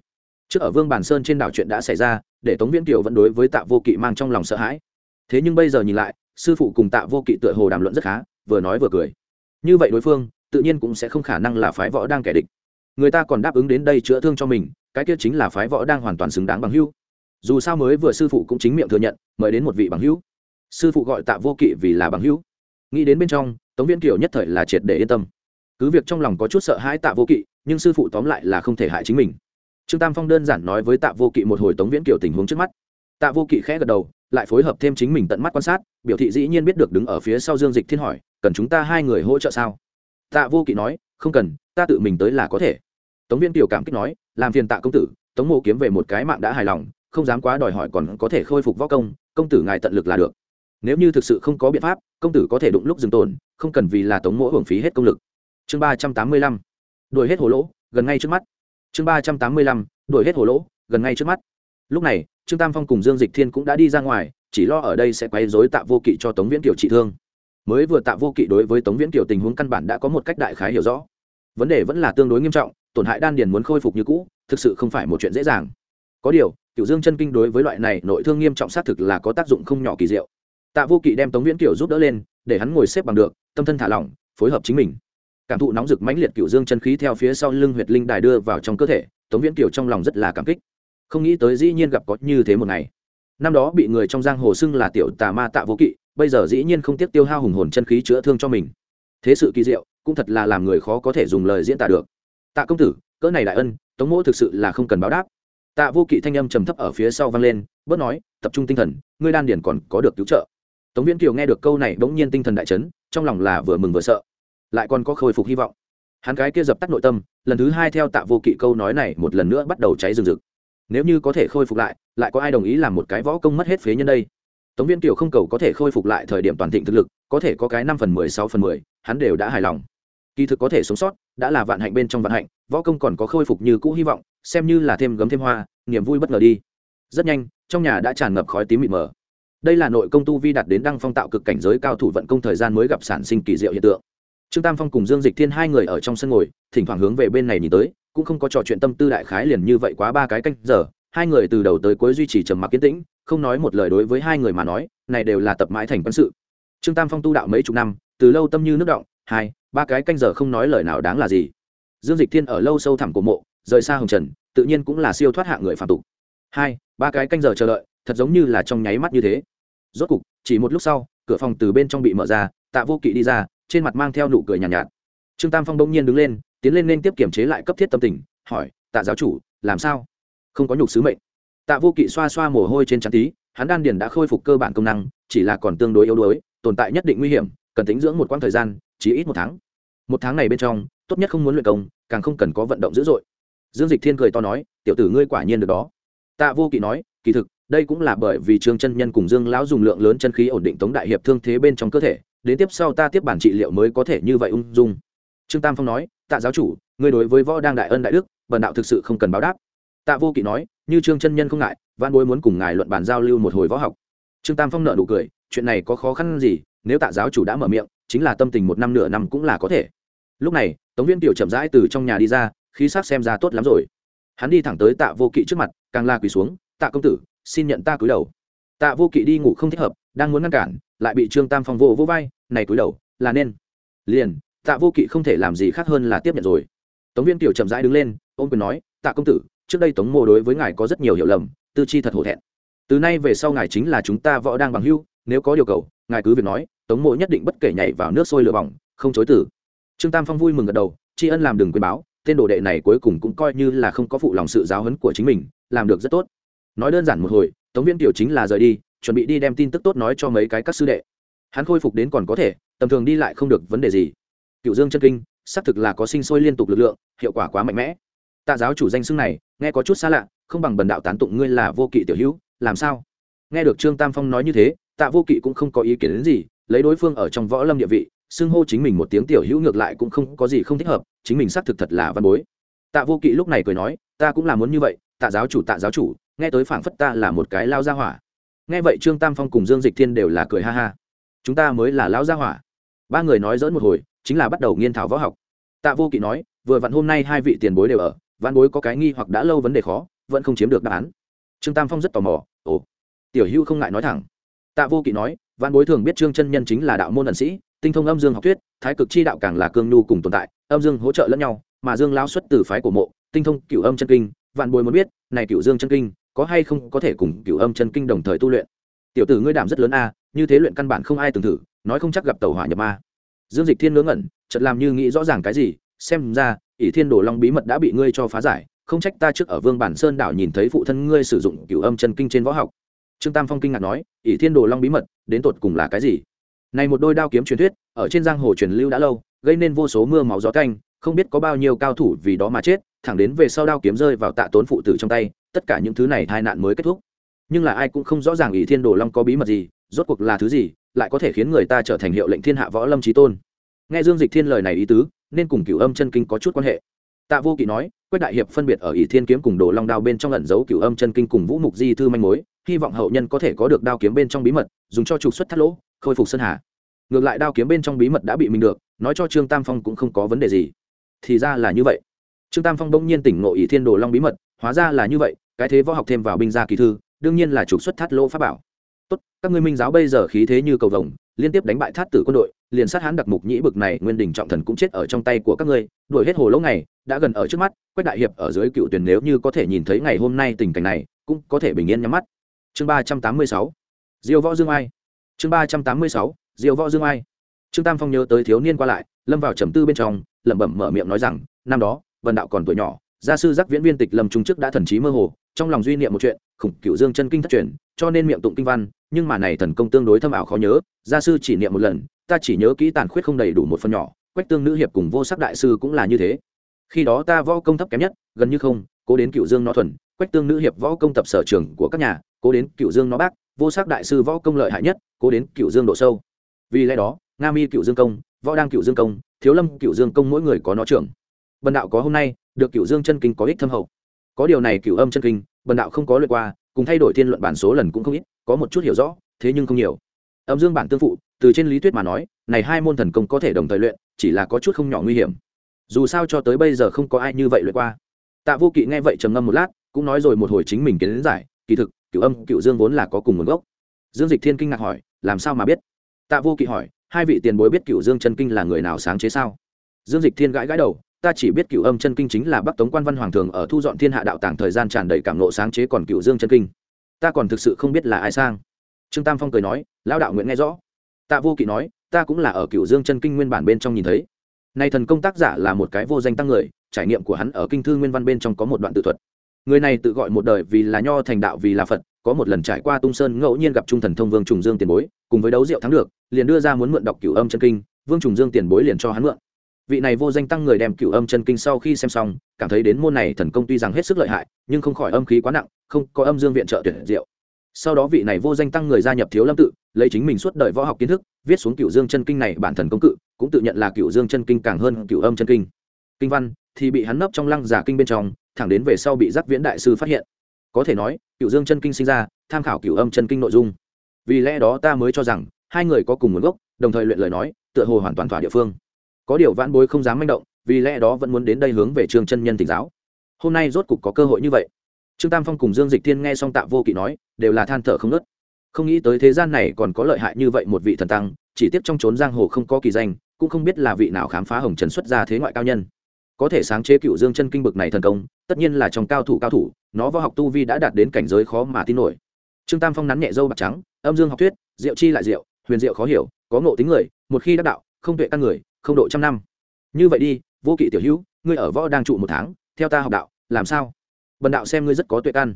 Trước ở vương bản sơn trên đảo chuyện đã xảy ra, để tống viễn kiều vẫn đối với tạ vô kỵ mang trong lòng sợ hãi. Thế nhưng bây giờ nhìn lại, sư phụ cùng tạ vô kỵ tựa hồ đàm luận rất khá, vừa nói vừa cười. Như vậy đối phương, tự nhiên cũng sẽ không khả năng là phái võ đang kẻ địch người ta còn đáp ứng đến đây chữa thương cho mình, cái kia chính là phái võ đang hoàn toàn xứng đáng bằng hữu. Dù sao mới vừa sư phụ cũng chính miệng thừa nhận, mời đến một vị bằng hữu. Sư phụ gọi tạ vô kỵ vì là bằng hữu. Nghĩ đến bên trong, tống viễn kiều nhất thời là triệt để yên tâm. Cứ việc trong lòng có chút sợ hãi tạ vô kỵ, nhưng sư phụ tóm lại là không thể hại chính mình. Trương tam phong đơn giản nói với tạ vô kỵ một hồi tống viễn kiều tình huống trước mắt. Tạ vô kỵ khẽ gật đầu, lại phối hợp thêm chính mình tận mắt quan sát, biểu thị dĩ nhiên biết được đứng ở phía sau dương dịch thiên hỏi, cần chúng ta hai người hỗ trợ sao? Tạ vô kỵ nói, không cần, ta tự mình tới là có thể tống viễn kiều cảm kích nói, làm phiền tạ công tử, tống mộ kiếm về một cái mạng đã hài lòng, không dám quá đòi hỏi còn có thể khôi phục võ công công tử ngài tận lực là được. Nếu như thực sự không có biện pháp, công tử có thể đụng lúc dừng tồn, không cần vì là tống mỗ hưởng phí hết công lực. Chương ba trăm tám mươi lăm. Đuổi hết hồ lỗ, gần ngay trước mắt. Chương ba trăm tám mươi lăm. Đuổi hết hồ lỗ, gần ngay trước mắt. Lúc này, trương tam phong cùng dương dịch thiên cũng đã đi ra ngoài, chỉ lo ở đây sẽ quay dối tạ vô kỵ cho tống viễn kiều trị thương. Mới vừa tạ vô kỵ đối với tống viễn kiều tình huống căn bản đã có một cách đại khái hiểu rõ. Vấn đề vẫn là tương đối nghiêm trọng tổn hại đan điền muốn khôi phục như cũ, thực sự không phải một chuyện dễ dàng. Có điều cựu dương chân kinh đối với loại này nội thương nghiêm trọng xác thực là có tác dụng không nhỏ kỳ diệu. Tạ vô kỵ đem tống viễn kiều giúp đỡ lên, để hắn ngồi xếp bằng được, tâm thân thả lỏng, phối hợp chính mình. Cảm thụ nóng rực mãnh liệt cựu dương chân khí theo phía sau lưng huyệt linh đài đưa vào trong cơ thể, tống viễn kiều trong lòng rất là cảm kích. Không nghĩ tới dĩ nhiên gặp có như thế một ngày. Năm đó bị người trong giang hồ xưng là tiểu tà ma tạ vô kỵ, bây giờ dĩ nhiên không tiếc tiêu hao hùng hồn chân khí chữa thương cho mình. Thế sự kỳ diệu, cũng thật là làm người khó có thể dùng lời diễn tả được tạ công tử, cỡ này đại ân, tống mỗ thực sự là không cần báo đáp. Tạ vô kỵ thanh âm trầm thấp ở phía sau vang lên, bớt nói, tập trung tinh thần, ngươi đan điển còn có được cứu trợ. Tống viễn kiều nghe được câu này bỗng nhiên tinh thần đại chấn, trong lòng là vừa mừng vừa sợ. Lại còn có khôi phục hy vọng. Hắn gái kia dập tắt nội tâm, lần thứ hai theo tạ vô kỵ câu nói này một lần nữa bắt đầu cháy rừng rực. Nếu như có thể khôi phục lại lại có ai đồng ý làm một cái võ công mất hết phế nhân đây? Tống viên kiều không cầu có thể khôi phục lại thời điểm toàn thịnh thực lực, có thể có cái năm phần mười, sáu phần mười, hắn đều đã hài lòng kỳ thực có thể sống sót, đã là vạn hạnh bên trong vạn hạnh, võ công còn có khôi phục như cũ hy vọng, xem như là thêm gấm thêm hoa, niềm vui bất ngờ đi. Rất nhanh, trong nhà đã tràn ngập khói tím mịt mờ. Đây là nội công tu vi đạt đến đăng phong tạo cực cảnh giới cao thủ vận công thời gian mới gặp sản sinh kỳ diệu hiện tượng. Trương tam phong cùng dương dịch thiên hai người ở trong sân ngồi, thỉnh thoảng hướng về bên này nhìn tới, cũng không có trò chuyện tâm tư đại khái liền như vậy quá ba cái canh giờ, hai người từ đầu tới cuối duy trì trầm mặc kiến tĩnh, không nói một lời đối với hai người mà nói, này đều là tập mãi thành quân sự. Trương tam phong tu đạo mấy chục năm, từ lâu tâm như nước động, hai ba cái canh giờ không nói lời nào đáng là gì. Dương dịch thiên ở lâu sâu thẳm của mộ rời xa hồng trần tự nhiên cũng là siêu thoát hạng người phạm tục. Hai ba cái canh giờ chờ đợi thật giống như là trong nháy mắt như thế. Rốt cục chỉ một lúc sau cửa phòng từ bên trong bị mở ra tạ vô kỵ đi ra trên mặt mang theo nụ cười nhàn nhạt, nhạt. Trương tam phong bỗng nhiên đứng lên tiến lên nên tiếp kiểm chế lại cấp thiết tâm tình hỏi tạ giáo chủ làm sao? Không có nhục sứ mệnh. Tạ vô kỵ xoa xoa mồ hôi trên trán tí hắn đan điền đã khôi phục cơ bản công năng chỉ là còn tương đối yếu đuối tồn tại nhất định nguy hiểm cần tính dưỡng một quãng thời gian chỉ ít một tháng. Một tháng này bên trong, tốt nhất không muốn luyện công, càng không cần có vận động dữ dội. Dương dịch thiên cười to nói, tiểu tử ngươi quả nhiên được đó. Tạ vô kỵ nói, kỳ thực, đây cũng là bởi vì trương chân nhân cùng dương lão dùng lượng lớn chân khí ổn định tống đại hiệp thương thế bên trong cơ thể, đến tiếp sau ta tiếp bản trị liệu mới có thể như vậy ung dung. Trương tam phong nói, tạ giáo chủ, ngươi đối với võ đang đại ân đại đức, bần đạo thực sự không cần báo đáp. Tạ vô kỵ nói, như trương chân nhân không ngại văn bối muốn cùng ngài luận bàn giao lưu một hồi võ học. Trương tam phong nợ nụ cười, chuyện này có khó khăn gì, nếu tạ giáo chủ đã mở miệng chính là tâm tình một năm nửa năm cũng là có thể. Lúc này, tống viên tiểu chậm rãi từ trong nhà đi ra, khí sắc xem ra tốt lắm rồi. Hắn đi thẳng tới tạ vô kỵ trước mặt, càng la quỳ xuống, tạ công tử, xin nhận ta cúi đầu. Tạ vô kỵ đi ngủ không thích hợp, đang muốn ngăn cản, lại bị trương tam phong vô vô vai, này cúi đầu, là nên. Liền, tạ vô kỵ không thể làm gì khác hơn là tiếp nhận rồi. Tống viên tiểu chậm rãi đứng lên, ôm quyền nói, tạ công tử, trước đây tống mô đối với ngài có rất nhiều hiểu lầm, tư chi thật hổ thẹn. Từ nay về sau ngài chính là chúng ta võ đang bằng hưu nếu có điều cầu ngài cứ việc nói, tống mộ nhất định bất kể nhảy vào nước sôi lửa bỏng, không chối tử trương tam phong vui mừng gật đầu, tri ân làm đừng quên báo, tên đồ đệ này cuối cùng cũng coi như là không có phụ lòng sự giáo huấn của chính mình, làm được rất tốt. Nói đơn giản một hồi, tống viên tiểu chính là rời đi, chuẩn bị đi đem tin tức tốt nói cho mấy cái các sư đệ. Hắn khôi phục đến còn có thể, tầm thường đi lại không được vấn đề gì. Cựu dương chân kinh, xác thực là có sinh sôi liên tục lực lượng, hiệu quả quá mạnh mẽ. Tạ giáo chủ danh xưng này, nghe có chút xa lạ, không bằng bần đạo tán tụng ngươi là vô kỵ tiểu hữu, làm sao? Nghe được trương tam phong nói như thế tạ vô kỵ cũng không có ý kiến đến gì, lấy đối phương ở trong võ lâm địa vị, xưng hô chính mình một tiếng tiểu hữu ngược lại cũng không có gì không thích hợp, chính mình xác thực thật là văn bối. Tạ vô kỵ lúc này cười nói, ta cũng là muốn như vậy, tạ giáo chủ, tạ giáo chủ, nghe tới phảng phất ta là một cái lao gia hỏa. Nghe vậy trương tam phong cùng dương dịch thiên đều là cười ha ha. Chúng ta mới là lao gia hỏa. Ba người nói dỡn một hồi, chính là bắt đầu nghiên thảo võ học. Tạ vô kỵ nói, vừa vặn hôm nay hai vị tiền bối đều ở, văn bối có cái nghi hoặc đã lâu vấn đề khó, vẫn không chiếm được đáp án. Trương tam phong rất tò mò, ồ, tiểu hữu không ngại nói thẳng tạ vô kỵ nói văn bối thường biết trương chân nhân chính là đạo môn ẩn sĩ, tinh thông âm dương học thuyết, thái cực chi đạo càng là cương nhu cùng tồn tại, âm dương hỗ trợ lẫn nhau, mà dương lao xuất từ phái của mộ, tinh thông cửu âm chân kinh, vạn bối muốn biết, này cửu dương chân kinh, có hay không có thể cùng cửu âm chân kinh đồng thời tu luyện? Tiểu tử ngươi đảm rất lớn a, như thế luyện căn bản không ai từng thử, nói không chắc gặp tàu hỏa nhập ma. Dương dịch thiên ngớ ngẩn, chợt làm như nghĩ rõ ràng cái gì, xem ra, ỷ thiên đồ long bí mật đã bị ngươi cho phá giải, không trách ta trước ở vương bản sơn đảo nhìn thấy phụ thân ngươi sử dụng cửu âm chân kinh trên võ học trương tam phong kinh ngạc nói, ỷ thiên đồ long bí mật, đến tột cùng là cái gì? Này một đôi đao kiếm truyền thuyết, ở trên giang hồ truyền lưu đã lâu, gây nên vô số mưa máu gió canh không biết có bao nhiêu cao thủ vì đó mà chết, thẳng đến về sau đao kiếm rơi vào tạ tốn phụ tử trong tay, tất cả những thứ này tai nạn mới kết thúc. Nhưng là ai cũng không rõ ràng ỷ thiên đồ long có bí mật gì, rốt cuộc là thứ gì, lại có thể khiến người ta trở thành hiệu lệnh thiên hạ võ lâm trí tôn. Nghe dương dịch thiên lời này ý tứ, nên cùng cửu âm chân kinh có chút quan hệ tạ vô kỵ nói, quách đại hiệp phân biệt ở ỷ thiên kiếm cùng đồ long đao bên trong ẩn giấu cửu âm chân kinh cùng vũ mục di thư manh mối, hy vọng hậu nhân có thể có được đao kiếm bên trong bí mật, dùng cho trục xuất thắt lỗ, khôi phục sơn hà. Ngược lại đao kiếm bên trong bí mật đã bị mình được, nói cho trương tam phong cũng không có vấn đề gì. Thì ra là như vậy. Trương tam phong bỗng nhiên tỉnh ngộ ỷ thiên đồ long bí mật, hóa ra là như vậy, cái thế võ học thêm vào binh gia kỳ thư, đương nhiên là trục xuất thắt lỗ pháp bảo. Tốt, các ngươi minh giáo bây giờ khí thế như cầu vồng, liên tiếp đánh bại thát tử quân đội liền sát hán đặc mục nhĩ bực này nguyên đình trọng thần cũng chết ở trong tay của các ngươi, đuổi hết hồ lỗ ngày, đã gần ở trước mắt, quách đại hiệp ở dưới cựu tuyển nếu như có thể nhìn thấy ngày hôm nay tình cảnh này, cũng có thể bình yên nhắm mắt. Chương ba trăm tám mươi sáu, diêu võ dương ai. Chương ba trăm tám mươi sáu, diêu võ dương ai. Trương tam phong nhớ tới thiếu niên qua lại, lâm vào trầm tư bên trong, lẩm bẩm mở miệng nói rằng, năm đó vần đạo còn tuổi nhỏ, gia sư giác viễn viên tịch lâm trung chức đã thần trí mơ hồ, trong lòng duy niệm một chuyện, khủng cựu dương chân kinh thất truyền, cho nên miệng tụng kinh văn, nhưng mà này thần công tương đối thâm ảo khó nhớ, gia sư chỉ niệm một lần ta chỉ nhớ kỹ tàn khuyết không đầy đủ một phần nhỏ, quách tương nữ hiệp cùng vô sắc đại sư cũng là như thế. Khi đó ta võ công thấp kém nhất, gần như không, cố đến cựu dương nó thuần, quách tương nữ hiệp võ công tập sở trường của các nhà, cố đến cựu dương nó bác, vô sắc đại sư võ công lợi hại nhất, cố đến cựu dương độ sâu. Vì lẽ đó, nga mi cựu dương công, võ đang cựu dương công, thiếu lâm cựu dương công mỗi người có nó trưởng. Bần đạo có hôm nay, được cựu dương chân kinh có ích thâm hậu. Có điều này cựu âm chân kinh, bần đạo không có lượt qua, cùng thay đổi thiên luận bản số lần cũng không ít, có một chút hiểu rõ, thế nhưng không nhiều. Âm dương bản tương phụ từ trên lý thuyết mà nói, này hai môn thần công có thể đồng thời luyện, chỉ là có chút không nhỏ nguy hiểm. Dù sao cho tới bây giờ không có ai như vậy luyện qua. Tạ vô kỵ nghe vậy trầm ngâm một lát, cũng nói rồi một hồi chính mình kiến giải, kỳ thực cựu âm cựu dương vốn là có cùng nguồn gốc. Dương dịch thiên kinh ngạc hỏi, làm sao mà biết? Tạ vô kỵ hỏi, hai vị tiền bối biết cựu dương chân kinh là người nào sáng chế sao? Dương dịch thiên gãi gãi đầu, ta chỉ biết cựu âm chân kinh chính là bắc tống quan văn hoàng thường ở thu dọn thiên hạ đạo tàng thời gian tràn đầy cảm nộ sáng chế còn cựu dương chân kinh. Ta còn thực sự không biết là ai sang. Trương tam phong cười nói, lão đạo nguyện nghe rõ tạ vô kỵ nói, ta cũng là ở cựu dương chân kinh nguyên bản bên trong nhìn thấy. Nay thần công tác giả là một cái vô danh tăng người, trải nghiệm của hắn ở kinh thư nguyên văn bên trong có một đoạn tự thuật. Người này tự gọi một đời vì là nho thành đạo vì là phật, có một lần trải qua tung sơn ngẫu nhiên gặp trung thần thông vương trùng dương tiền bối, cùng với đấu diệu thắng được, liền đưa ra muốn mượn đọc cửu âm chân kinh, vương trùng dương tiền bối liền cho hắn mượn. Vị này vô danh tăng người đem cựu âm chân kinh sau khi xem xong, cảm thấy đến môn này thần công tuy rằng hết sức lợi hại, nhưng không khỏi âm khí quá nặng, không có âm dương viện trợ tuyệt diệu sau đó vị này vô danh tăng người gia nhập thiếu lâm tự, lấy chính mình suốt đời võ học kiến thức, viết xuống cựu dương chân kinh này bản thần công cự, cũng tự nhận là cựu dương chân kinh càng hơn cựu âm chân kinh. Kinh văn, thì bị hắn nấp trong lăng giả kinh bên trong, thẳng đến về sau bị giác viễn đại sư phát hiện. Có thể nói cựu dương chân kinh sinh ra, tham khảo cựu âm chân kinh nội dung. Vì lẽ đó ta mới cho rằng, hai người có cùng nguồn gốc, đồng thời luyện lời nói, tựa hồ hoàn toàn thỏa địa phương. Có điều vãn bối không dám manh động, vì lẽ đó vẫn muốn đến đây hướng về trường chân nhân tỉnh giáo. Hôm nay rốt cục có cơ hội như vậy trương tam phong cùng dương dịch thiên nghe xong tạ vô kỵ nói, đều là than thở không nớt không nghĩ tới thế gian này còn có lợi hại như vậy một vị thần tăng, chỉ tiếp trong trốn giang hồ không có kỳ danh, cũng không biết là vị nào khám phá hồng trần xuất ra thế ngoại cao nhân. Có thể sáng chế cựu dương chân kinh bực này thần công, tất nhiên là trong cao thủ cao thủ, nó võ học tu vi đã đạt đến cảnh giới khó mà tin nổi. Trương tam phong nắn nhẹ dâu bạc trắng, âm dương học thuyết, diệu chi lại diệu, huyền diệu khó hiểu, có ngộ tính người, một khi đắc đạo, không tuệ căn người, không độ trăm năm. Như vậy đi, vô kỵ tiểu hữu, ngươi ở võ đang trụ một tháng, theo ta học đạo, làm sao? Bần đạo xem ngươi rất có tuệ căn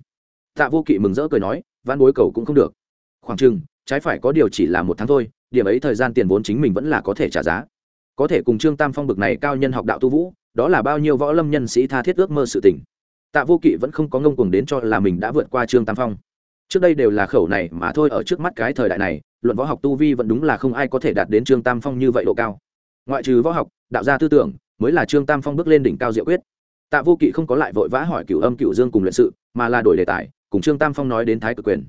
tạ vô kỵ mừng rỡ cười nói văn bối cầu cũng không được. Khoảng chừng, trái phải có điều chỉ là một tháng thôi, điểm ấy thời gian tiền vốn chính mình vẫn là có thể trả giá. Có thể cùng trương tam phong bực này cao nhân học đạo tu vũ, đó là bao nhiêu võ lâm nhân sĩ tha thiết ước mơ sự tình. Tạ vô kỵ vẫn không có ngông cuồng đến cho là mình đã vượt qua trương tam phong. Trước đây đều là khẩu này mà thôi, ở trước mắt cái thời đại này, luận võ học tu vi vẫn đúng là không ai có thể đạt đến trương tam phong như vậy độ cao. Ngoại trừ võ học, đạo gia tư tưởng, mới là trương tam phong bước lên đỉnh cao diệu quyết tạ vô kỵ không có lại vội vã hỏi cựu âm cựu dương cùng luyện sự, mà là đổi đề tài, cùng trương tam phong nói đến thái cực quyền.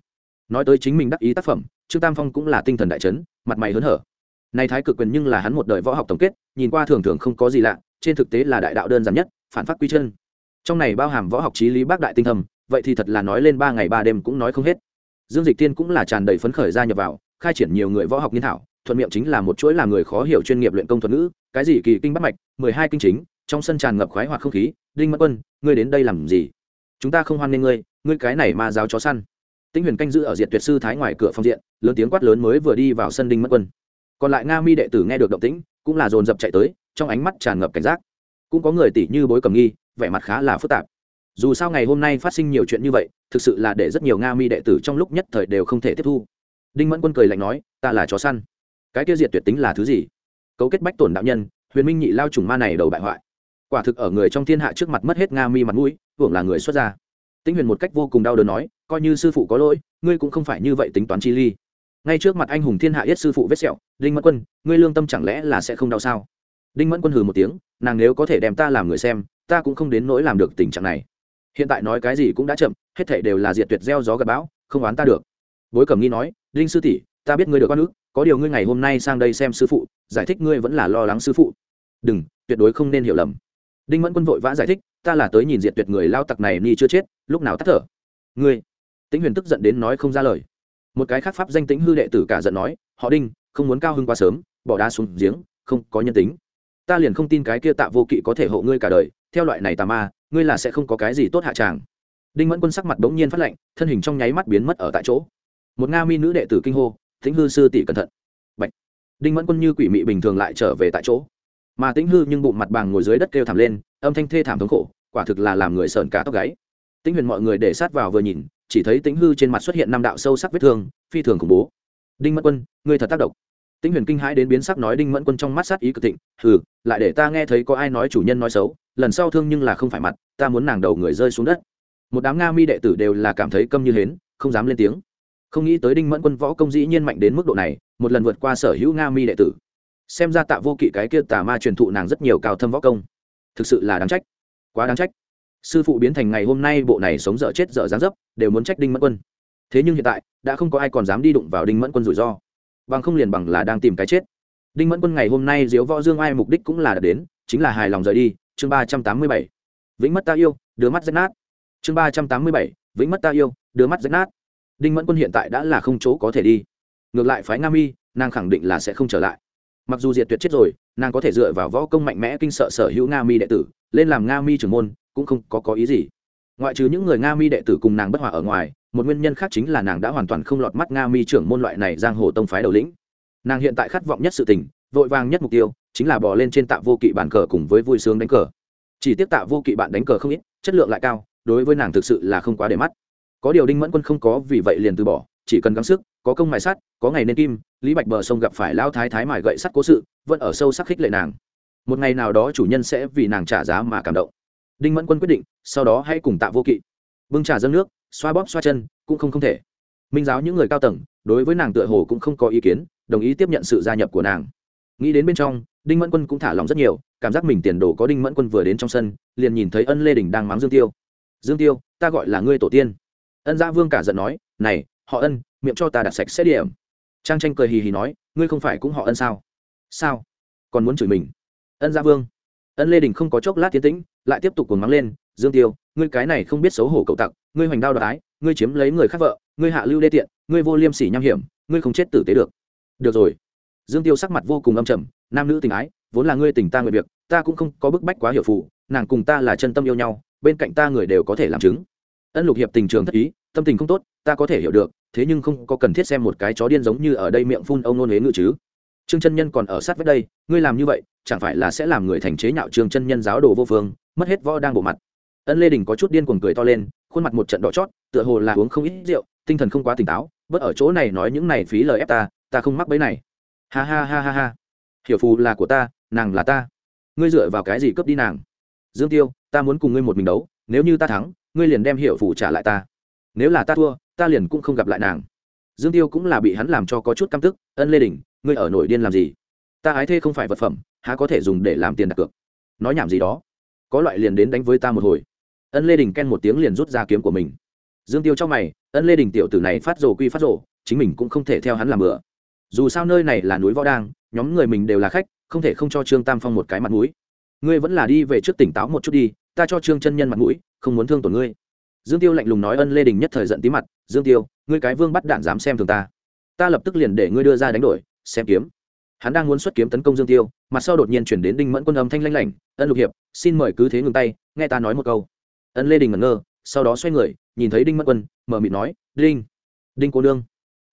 Nói tới chính mình đắc ý tác phẩm, trương tam phong cũng là tinh thần đại chấn, mặt mày hớn hở. Này thái cực quyền nhưng là hắn một đời võ học tổng kết, nhìn qua thường thường không có gì lạ, trên thực tế là đại đạo đơn giản nhất, phản phát quy chân. Trong này bao hàm võ học trí lý bác đại tinh thầm, vậy thì thật là nói lên ba ngày ba đêm cũng nói không hết. Dương dịch tiên cũng là tràn đầy phấn khởi ra nhập vào, khai triển nhiều người võ học nghiên thảo, thuận miệng chính là một chuỗi làm người khó hiểu chuyên nghiệp luyện công thuật ngữ, cái gì kỳ kinh bắt mạch, mười hai kinh chính trong sân tràn ngập khoái hoạt không khí, đinh mất quân, ngươi đến đây làm gì? Chúng ta không hoan nghênh ngươi ngươi cái này mà giáo chó săn. Tĩnh huyền canh giữ ở diện tuyệt sư thái ngoài cửa phòng diện, lớn tiếng quát lớn mới vừa đi vào sân đinh mất quân. Còn lại nga mi đệ tử nghe được động tĩnh, cũng là dồn dập chạy tới, trong ánh mắt tràn ngập cảnh giác. Cũng có người tỷ như bối cầm nghi, vẻ mặt khá là phức tạp. Dù sao ngày hôm nay phát sinh nhiều chuyện như vậy, thực sự là để rất nhiều nga mi đệ tử trong lúc nhất thời đều không thể tiếp thu. Đinh mẫn quân cười lạnh nói, ta là chó săn. Cái tiêu diệt tuyệt tính là thứ gì? Cấu kết bách tổn đạo nhân, huyền minh nhị lao trùng ma này đầu bại hoại quả thực ở người trong thiên hạ trước mặt mất hết nga mi mặt mũi, hưởng là người xuất gia. Tĩnh huyền một cách vô cùng đau đớn nói, coi như sư phụ có lỗi, ngươi cũng không phải như vậy tính toán chi ly. Ngay trước mặt anh hùng thiên hạ yết sư phụ vết sẹo, đinh mẫn quân, ngươi lương tâm chẳng lẽ là sẽ không đau sao? Đinh mẫn quân hừ một tiếng, nàng nếu có thể đem ta làm người xem, ta cũng không đến nỗi làm được tình trạng này. Hiện tại nói cái gì cũng đã chậm, hết thảy đều là diệt tuyệt gieo gió gặp bão, không oán ta được. Bối cẩm nghi nói, đinh sư tỷ, ta biết ngươi được con ước có điều ngươi ngày hôm nay sang đây xem sư phụ, giải thích ngươi vẫn là lo lắng sư phụ. Đừng, tuyệt đối không nên hiểu lầm đinh mẫn quân vội vã giải thích, ta là tới nhìn diệt tuyệt người lao tặc này ni chưa chết, lúc nào tắt thở? Ngươi? Tĩnh huyền tức giận đến nói không ra lời. Một cái khác pháp danh tĩnh hư đệ tử cả giận nói, họ đinh, không muốn cao hưng quá sớm, bỏ đá xuống giếng, không có nhân tính. Ta liền không tin cái kia tạ vô kỵ có thể hộ ngươi cả đời, theo loại này tà ma, ngươi là sẽ không có cái gì tốt hạ tràng. Đinh mẫn quân sắc mặt bỗng nhiên phát lạnh, thân hình trong nháy mắt biến mất ở tại chỗ. Một nga mi nữ đệ tử kinh hô, tĩnh hư sư tỷ cẩn thận. Bạch. đinh mẫn quân như quỷ mị bình thường lại trở về tại chỗ mà tĩnh hư nhưng bụng mặt bằng ngồi dưới đất kêu thảm lên, âm thanh thê thảm thống khổ, quả thực là làm người sợn cả tóc gáy. Tĩnh huyền mọi người để sát vào vừa nhìn, chỉ thấy tĩnh hư trên mặt xuất hiện năm đạo sâu sắc vết thương, phi thường khủng bố. Đinh mẫn quân người thật tác động. Tĩnh huyền kinh hãi đến biến sắc nói đinh mẫn quân trong mắt sát ý cực thịnh, hừ, lại để ta nghe thấy có ai nói chủ nhân nói xấu, lần sau thương nhưng là không phải mặt, ta muốn nàng đầu người rơi xuống đất. Một đám nga mi đệ tử đều là cảm thấy câm như hến, không dám lên tiếng. Không nghĩ tới đinh mẫn quân võ công dĩ nhiên mạnh đến mức độ này, một lần vượt qua sở hữu nga mi đệ tử xem ra tạ vô kỵ cái kia tà ma truyền thụ nàng rất nhiều cao thâm võ công. Thực sự là đáng trách. Quá đáng trách. Sư phụ biến thành ngày hôm nay bộ này sống dở chết dở dáng dấp, đều muốn trách đinh mẫn quân. Thế nhưng hiện tại, đã không có ai còn dám đi đụng vào đinh mẫn quân rủi ro. Bằng không liền bằng là đang tìm cái chết. Đinh mẫn quân ngày hôm nay diếu võ dương ai mục đích cũng là đến, chính là hài lòng rời đi. Chương ba trăm tám mươi bảy. Vĩnh mất ta yêu đưa mắt rách nát. Chương ba trăm tám mươi bảy. Vĩnh mất ta yêu đưa mắt rách nát. Đinh mẫn quân hiện tại đã là không chỗ có thể đi. Ngược lại phái nga mi, nàng khẳng định là sẽ không trở lại mặc dù diệt tuyệt chết rồi, nàng có thể dựa vào võ công mạnh mẽ kinh sợ sở hữu nga mi đệ tử, lên làm nga mi trưởng môn, cũng không có có ý gì. Ngoại trừ những người nga mi đệ tử cùng nàng bất hòa ở ngoài, một nguyên nhân khác chính là nàng đã hoàn toàn không lọt mắt nga mi trưởng môn loại này giang hồ tông phái đầu lĩnh. Nàng hiện tại khát vọng nhất sự tình, vội vàng nhất mục tiêu, chính là bỏ lên trên tạ vô kỵ bàn cờ cùng với vui sướng đánh cờ. Chỉ tiếp tạ vô kỵ bạn đánh cờ không ít, chất lượng lại cao, đối với nàng thực sự là không quá để mắt. Có điều đinh mẫn quân không có vì vậy liền từ bỏ, chỉ cần gắng sức có công mài sắt, có ngày nên kim, lý bạch bờ sông gặp phải lao thái thái mài gậy sắt cố sự, vẫn ở sâu sắc khích lệ nàng. Một ngày nào đó chủ nhân sẽ vì nàng trả giá mà cảm động. Đinh mẫn quân quyết định, sau đó hãy cùng tạ vô kỵ. Bưng trà dâng nước, xoa bóp xoa chân, cũng không không thể. Minh giáo những người cao tầng, đối với nàng tựa hồ cũng không có ý kiến, đồng ý tiếp nhận sự gia nhập của nàng. Nghĩ đến bên trong, đinh mẫn quân cũng thả lòng rất nhiều, cảm giác mình tiền đồ có đinh mẫn quân vừa đến trong sân, liền nhìn thấy ân lê đình đang mắng dương tiêu. Dương tiêu, ta gọi là ngươi tổ tiên. Ân gia vương cả giận nói, này, họ ân miệng cho ta đặt sạch xét điểm. Trang tranh cười hì hì nói, ngươi không phải cũng họ ân sao? Sao? Còn muốn chửi mình? Ân gia vương. Ân lê đình không có chốc lát tiến tĩnh, lại tiếp tục cuồng mắng lên, dương tiêu, ngươi cái này không biết xấu hổ cậu tặc, ngươi hoành đao đoái ngươi chiếm lấy người khác vợ, ngươi hạ lưu đê tiện, ngươi vô liêm sỉ nham hiểm, ngươi không chết tử tế được. Được rồi. Dương tiêu sắc mặt vô cùng âm trầm, nam nữ tình ái, vốn là ngươi tình ta nguyện việc, ta cũng không có bức bách quá hiểu phụ nàng cùng ta là chân tâm yêu nhau, bên cạnh ta người đều có thể làm chứng ân lục hiệp tình trường thất ý, tâm tình không tốt, ta có thể hiểu được, thế nhưng không có cần thiết xem một cái chó điên giống như ở đây miệng phun ông nôn huế ngự chứ. Trương chân nhân còn ở sát với đây, ngươi làm như vậy, chẳng phải là sẽ làm người thành chế nhạo trương chân nhân giáo đồ vô phương, mất hết võ đang bộ mặt. Ân lê đình có chút điên cuồng cười to lên, khuôn mặt một trận đỏ chót, tựa hồ là uống không ít rượu, tinh thần không quá tỉnh táo bất ở chỗ này nói những này phí lời ép ta ta không mắc bấy này. Ha ha ha ha ha. Hiểu phù là của ta, nàng là ta. Ngươi dựa vào cái gì cướp đi nàng? Dương tiêu, ta muốn cùng ngươi một mình đấu nếu như ta thắng, ngươi liền đem hiệu phủ trả lại ta. Nếu là ta thua, ta liền cũng không gặp lại nàng. Dương tiêu cũng là bị hắn làm cho có chút căm tức, ân lê đình, ngươi ở nổi điên làm gì? Ta ái thê không phải vật phẩm, há có thể dùng để làm tiền đặt cược? Nói nhảm gì đó. Có loại liền đến đánh với ta một hồi. Ân lê đình ken một tiếng liền rút ra kiếm của mình. Dương tiêu trong mày, ân lê đình tiểu tử này phát rồ quy phát rồ, chính mình cũng không thể theo hắn làm bừa. Dù sao nơi này là núi võ đang, nhóm người mình đều là khách, không thể không cho trương tam phong một cái mặt mũi. Ngươi vẫn là đi về trước tỉnh táo một chút đi ta cho trương chân nhân mặt mũi, không muốn thương tổn ngươi. Dương tiêu lạnh lùng nói ân lê đình nhất thời giận tí mặt, dương tiêu, ngươi cái vương bắt đạn dám xem thường ta. Ta lập tức liền để ngươi đưa ra đánh đổi, xem kiếm. Hắn đang muốn xuất kiếm tấn công dương tiêu, mặt sau đột nhiên chuyển đến đinh mẫn quân âm thanh lanh lảnh, ân lục hiệp, xin mời cứ thế ngừng tay, nghe ta nói một câu. Ân lê đình ngẩn ngơ, sau đó xoay người, nhìn thấy đinh mẫn quân, mở mịt nói, đinh đinh cô nương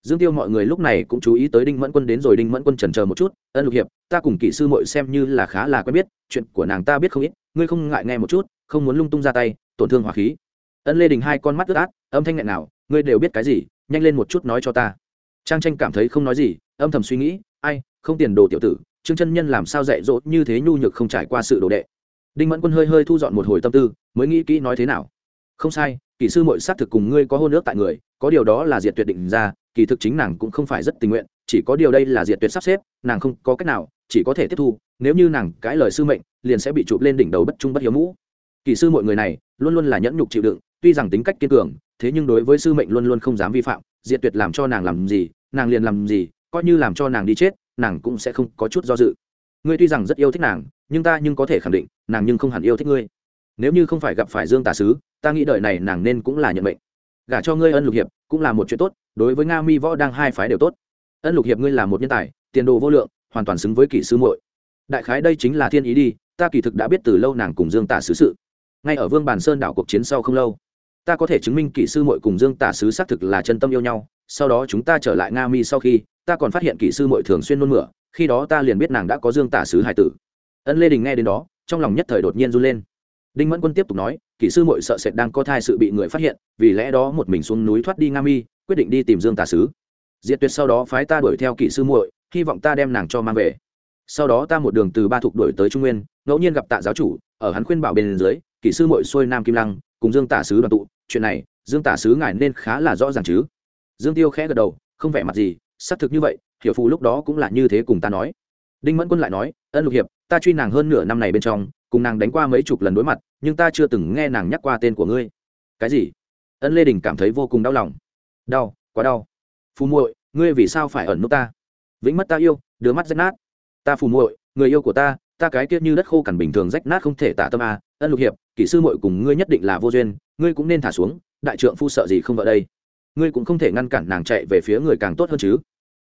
dương tiêu mọi người lúc này cũng chú ý tới đinh mẫn quân đến rồi, đinh mẫn quân trần chờ một chút, ân lục hiệp, ta cùng kỹ sư mội xem như là khá là quen biết, chuyện của nàng ta biết không ít, ngươi không ngại nghe một chút, không muốn lung tung ra tay, tổn thương hỏa khí. Ân lê đình hai con mắt ướt át, âm thanh nghẹn nào ngươi đều biết cái gì, nhanh lên một chút nói cho ta. Trang tranh cảm thấy không nói gì, âm thầm suy nghĩ, ai, không tiền đồ tiểu tử, trương chân nhân làm sao dạy dỗ như thế nhu nhược không trải qua sự đồ đệ? Đinh mẫn quân hơi hơi thu dọn một hồi tâm tư, mới nghĩ kỹ nói thế nào không sai, kỹ sư mội xác thực cùng ngươi có hôn ước tại người, có điều đó là diệt tuyệt định ra, kỳ thực chính nàng cũng không phải rất tình nguyện, chỉ có điều đây là diệt tuyệt sắp xếp, nàng không có cách nào, chỉ có thể tiếp thu, nếu như nàng cãi lời sư mệnh, liền sẽ bị chụp lên đỉnh đầu bất trung bất hiếu mũ. Kỳ sư mọi người này, luôn luôn là nhẫn nhục chịu đựng, tuy rằng tính cách kiên cường, thế nhưng đối với sư mệnh luôn luôn không dám vi phạm, diệt tuyệt làm cho nàng làm gì, nàng liền làm gì, coi như làm cho nàng đi chết, nàng cũng sẽ không có chút do dự. Ngươi tuy rằng rất yêu thích nàng, nhưng ta nhưng có thể khẳng định, nàng nhưng không hẳn yêu thích ngươi. Nếu như không phải gặp phải dương tà sứ ta nghĩ đời này nàng nên cũng là nhận mệnh. Gả cho ngươi ân lục hiệp cũng là một chuyện tốt, đối với nga mi võ đang hai phái đều tốt. Ân lục hiệp ngươi là một nhân tài, tiền đồ vô lượng, hoàn toàn xứng với kỷ sư muội. Đại khái đây chính là thiên ý đi, ta kỳ thực đã biết từ lâu nàng cùng dương tả sứ sự. Ngay ở vương bàn sơn đảo cuộc chiến sau không lâu, ta có thể chứng minh kỷ sư muội cùng dương tả sứ xác thực là chân tâm yêu nhau, sau đó chúng ta trở lại nga mi sau khi, ta còn phát hiện kỷ sư muội thường xuyên nôn mửa, khi đó ta liền biết nàng đã có dương tả sứ hải tử. Ân lê đình nghe đến đó, trong lòng nhất thời đột nhiên run lên. Đinh mẫn quân tiếp tục nói kỹ sư mội sợ sệt đang có thai sự bị người phát hiện, vì lẽ đó một mình xuống núi thoát đi nga mi, quyết định đi tìm dương tà sứ. Diệt tuyệt sau đó phái ta đuổi theo kỹ sư muội, hy vọng ta đem nàng cho mang về. Sau đó ta một đường từ ba thục đuổi tới trung nguyên, ngẫu nhiên gặp tạ giáo chủ, ở hắn khuyên bảo bên dưới, kỹ sư muội xuôi nam kim lăng, cùng dương tả sứ đoàn tụ. Chuyện này, dương tả sứ ngài nên khá là rõ ràng chứ? Dương tiêu khẽ gật đầu, không vẻ mặt gì, xác thực như vậy, hiểu phù lúc đó cũng là như thế cùng ta nói. Đinh mẫn quân lại nói, ân lục hiệp, ta truy nàng hơn nửa năm này bên trong cùng nàng đánh qua mấy chục lần đối mặt, nhưng ta chưa từng nghe nàng nhắc qua tên của ngươi. Cái gì? Ân lê đình cảm thấy vô cùng đau lòng. Đau, quá đau. Phù muội, ngươi vì sao phải ẩn nút ta? Vĩnh mất ta yêu, đứa mắt rách nát. Ta phù muội, người yêu của ta ta cái kia như đất khô cằn bình thường rách nát không thể tả tâm a. Ân lục hiệp kỹ sư muội cùng ngươi nhất định là vô duyên, ngươi cũng nên thả xuống, đại trượng phu sợ gì không vợ đây. Ngươi cũng không thể ngăn cản nàng chạy về phía người càng tốt hơn chứ.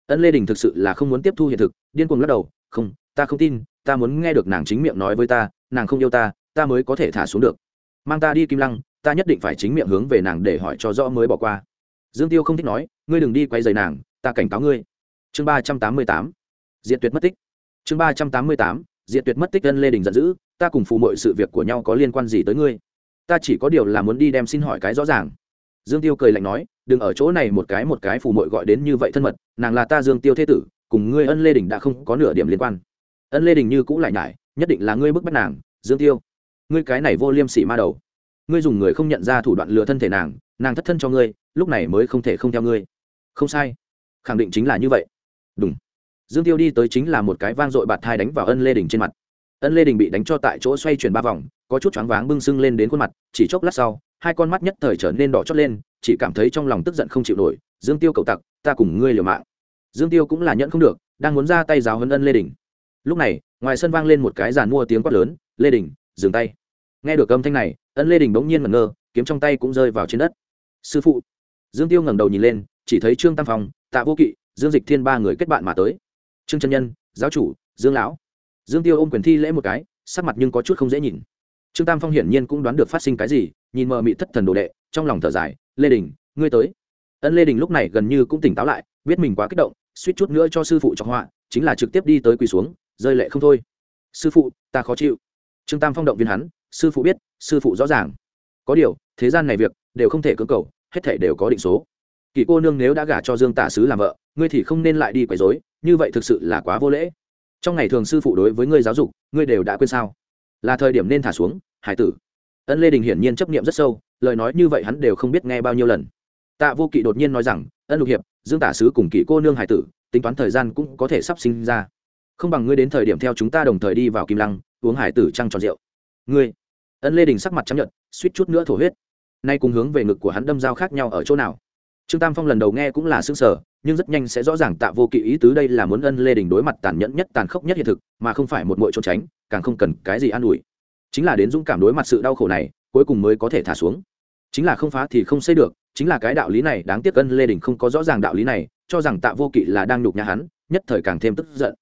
Ân lê đình thực sự là không muốn tiếp thu hiện thực, điên cuồng lắc đầu, không, ta không tin, ta muốn nghe được nàng chính miệng nói với ta nàng không yêu ta ta mới có thể thả xuống được. Mang ta đi kim lăng, ta nhất định phải chính miệng hướng về nàng để hỏi cho rõ mới bỏ qua. Dương tiêu không thích nói, ngươi đừng đi quay dày nàng, ta cảnh cáo ngươi. Chương ba trăm tám mươi tám. Diện tuyệt mất tích. Chương ba trăm tám mươi tám. Diện tuyệt mất tích ân lê đình giận dữ, ta cùng phù mọi sự việc của nhau có liên quan gì tới ngươi? Ta chỉ có điều là muốn đi đem xin hỏi cái rõ ràng. Dương tiêu cười lạnh nói, đừng ở chỗ này một cái một cái phù mội gọi đến như vậy thân mật, nàng là ta dương tiêu thế tử, cùng ngươi ân lê đình đã không có nửa điểm liên quan. Ân lê đình như cũng lại nhải nhất định là ngươi bức bách nàng, dương tiêu. Ngươi cái này vô liêm sỉ ma đầu. Ngươi dùng người không nhận ra thủ đoạn lừa thân thể nàng nàng thất thân cho ngươi, lúc này mới không thể không theo ngươi. Không sai. Khẳng định chính là như vậy. Đúng dương tiêu đi tới chính là một cái vang dội bạt thai đánh vào ân lê đình trên mặt. Ân lê đình bị đánh cho tại chỗ xoay chuyển ba vòng, có chút choáng váng bưng sưng lên đến khuôn mặt, chỉ chốc lát sau, hai con mắt nhất thời trở nên đỏ chót lên, chỉ cảm thấy trong lòng tức giận không chịu nổi, dương tiêu cầu tặc, ta cùng ngươi liều mạng. Dương tiêu cũng là nhận không được, đang muốn ra tay giáo hấn ân lê đình lúc này, ngoài sân vang lên một cái giàn mua tiếng quát lớn, lê đình, dừng tay. Nghe được âm thanh này, ân lê đình bỗng nhiên ngẩn ngơ, kiếm trong tay cũng rơi vào trên đất. Sư phụ. Dương tiêu ngẩng đầu nhìn lên, chỉ thấy trương tam phong, tạ vô kỵ, dương dịch thiên ba người kết bạn mà tới. Trương trân nhân, giáo chủ, dương lão. Dương tiêu ôm quyền thi lễ một cái, sắc mặt nhưng có chút không dễ nhìn. Trương tam phong hiển nhiên cũng đoán được phát sinh cái gì, nhìn mờ mị thất thần đồ đệ, trong lòng thở dài, lê đình, ngươi tới. Ân lê đình lúc này gần như cũng tỉnh táo lại, biết mình quá kích động, suýt chút nữa cho sư phụ cho họa, chính là trực tiếp đi tới quỳ xuống rơi lệ không thôi. Sư phụ, ta khó chịu. Trương tam phong động viên hắn, sư phụ biết, sư phụ rõ ràng. Có điều, thế gian này việc, đều không thể cưỡng cầu, hết thể đều có định số. Kỳ cô nương nếu đã gả cho dương tả sứ làm vợ, ngươi thì không nên lại đi quấy dối như vậy thực sự là quá vô lễ. Trong ngày thường sư phụ đối với ngươi giáo dục, ngươi đều đã quên sao? Là thời điểm nên thả xuống, hải tử. Ân lê đình hiển nhiên chấp nghiệm rất sâu, lời nói như vậy hắn đều không biết nghe bao nhiêu lần. Tạ vô kỵ đột nhiên nói rằng, ân lục hiệp, dương tả sứ cùng kỵ cô nương hải tử, tính toán thời gian cũng có thể sắp sinh ra không bằng ngươi đến thời điểm theo chúng ta đồng thời đi vào kim lăng, uống hải tử trăng tròn rượu. Ngươi. Ân lê đình sắc mặt chấp nhận suýt chút nữa thổ huyết. Nay cùng hướng về ngực của hắn đâm dao khác nhau ở chỗ nào? Trương tam phong lần đầu nghe cũng là xương sở nhưng rất nhanh sẽ rõ ràng tạ vô kỵ ý tứ đây là muốn ân lê đình đối mặt tàn nhẫn nhất, tàn khốc nhất hiện thực, mà không phải một mội trốn tránh, càng không cần cái gì an ủi. Chính là đến dũng cảm đối mặt sự đau khổ này, cuối cùng mới có thể thả xuống. Chính là không phá thì không xây được, chính là cái đạo lý này đáng tiếc ân lê đình không có rõ ràng đạo lý này, cho rằng tạ vô kỵ là đang nhục nhà hắn, nhất thời càng thêm tức giận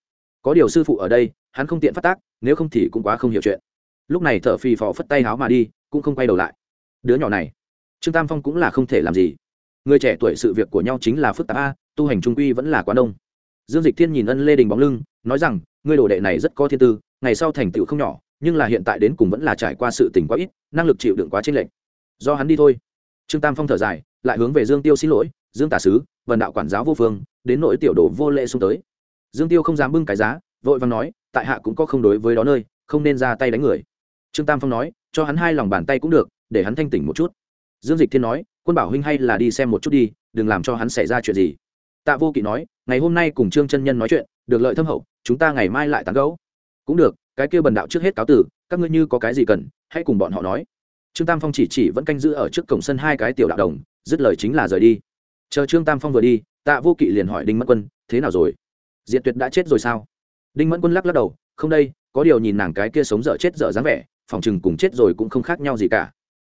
có điều sư phụ ở đây, hắn không tiện phát tác, nếu không thì cũng quá không hiểu chuyện. Lúc này thợ phì phò phất tay háo mà đi, cũng không quay đầu lại. Đứa nhỏ này, trương tam phong cũng là không thể làm gì. Người trẻ tuổi sự việc của nhau chính là phức tạp a, tu hành trung quy vẫn là quá đông. Dương dịch thiên nhìn ân lê đình bóng lưng, nói rằng, ngươi đồ đệ này rất có thiên tư, ngày sau thành tựu không nhỏ, nhưng là hiện tại đến cùng vẫn là trải qua sự tình quá ít, năng lực chịu đựng quá chênh lệch. Do hắn đi thôi. Trương tam phong thở dài, lại hướng về dương tiêu xin lỗi, dương tả sứ, vần đạo quản giáo vô phương, đến nỗi tiểu đồ vô lệ xung tới dương tiêu không dám bưng cái giá, vội vàng nói, tại hạ cũng có không đối với đó nơi, không nên ra tay đánh người. Trương tam phong nói, cho hắn hai lòng bàn tay cũng được, để hắn thanh tỉnh một chút. Dương dịch thiên nói, quân bảo huynh hay là đi xem một chút đi, đừng làm cho hắn xảy ra chuyện gì. Tạ vô kỵ nói, ngày hôm nay cùng trương chân nhân nói chuyện, được lợi thâm hậu, chúng ta ngày mai lại tán gẫu. cũng được, cái kia bần đạo trước hết cáo tử, các ngươi như có cái gì cần, hãy cùng bọn họ nói. Trương tam phong chỉ chỉ vẫn canh giữ ở trước cổng sân hai cái tiểu đạo đồng, dứt lời chính là rời đi. Chờ trương tam phong vừa đi, tạ vô kỵ liền hỏi đinh mẫn quân, thế nào rồi? Diện tuyệt đã chết rồi sao? Đinh mẫn quân lắc lắc đầu, không đây, có điều nhìn nàng cái kia sống dở chết dở dáng vẻ, phòng chừng cùng chết rồi cũng không khác nhau gì cả.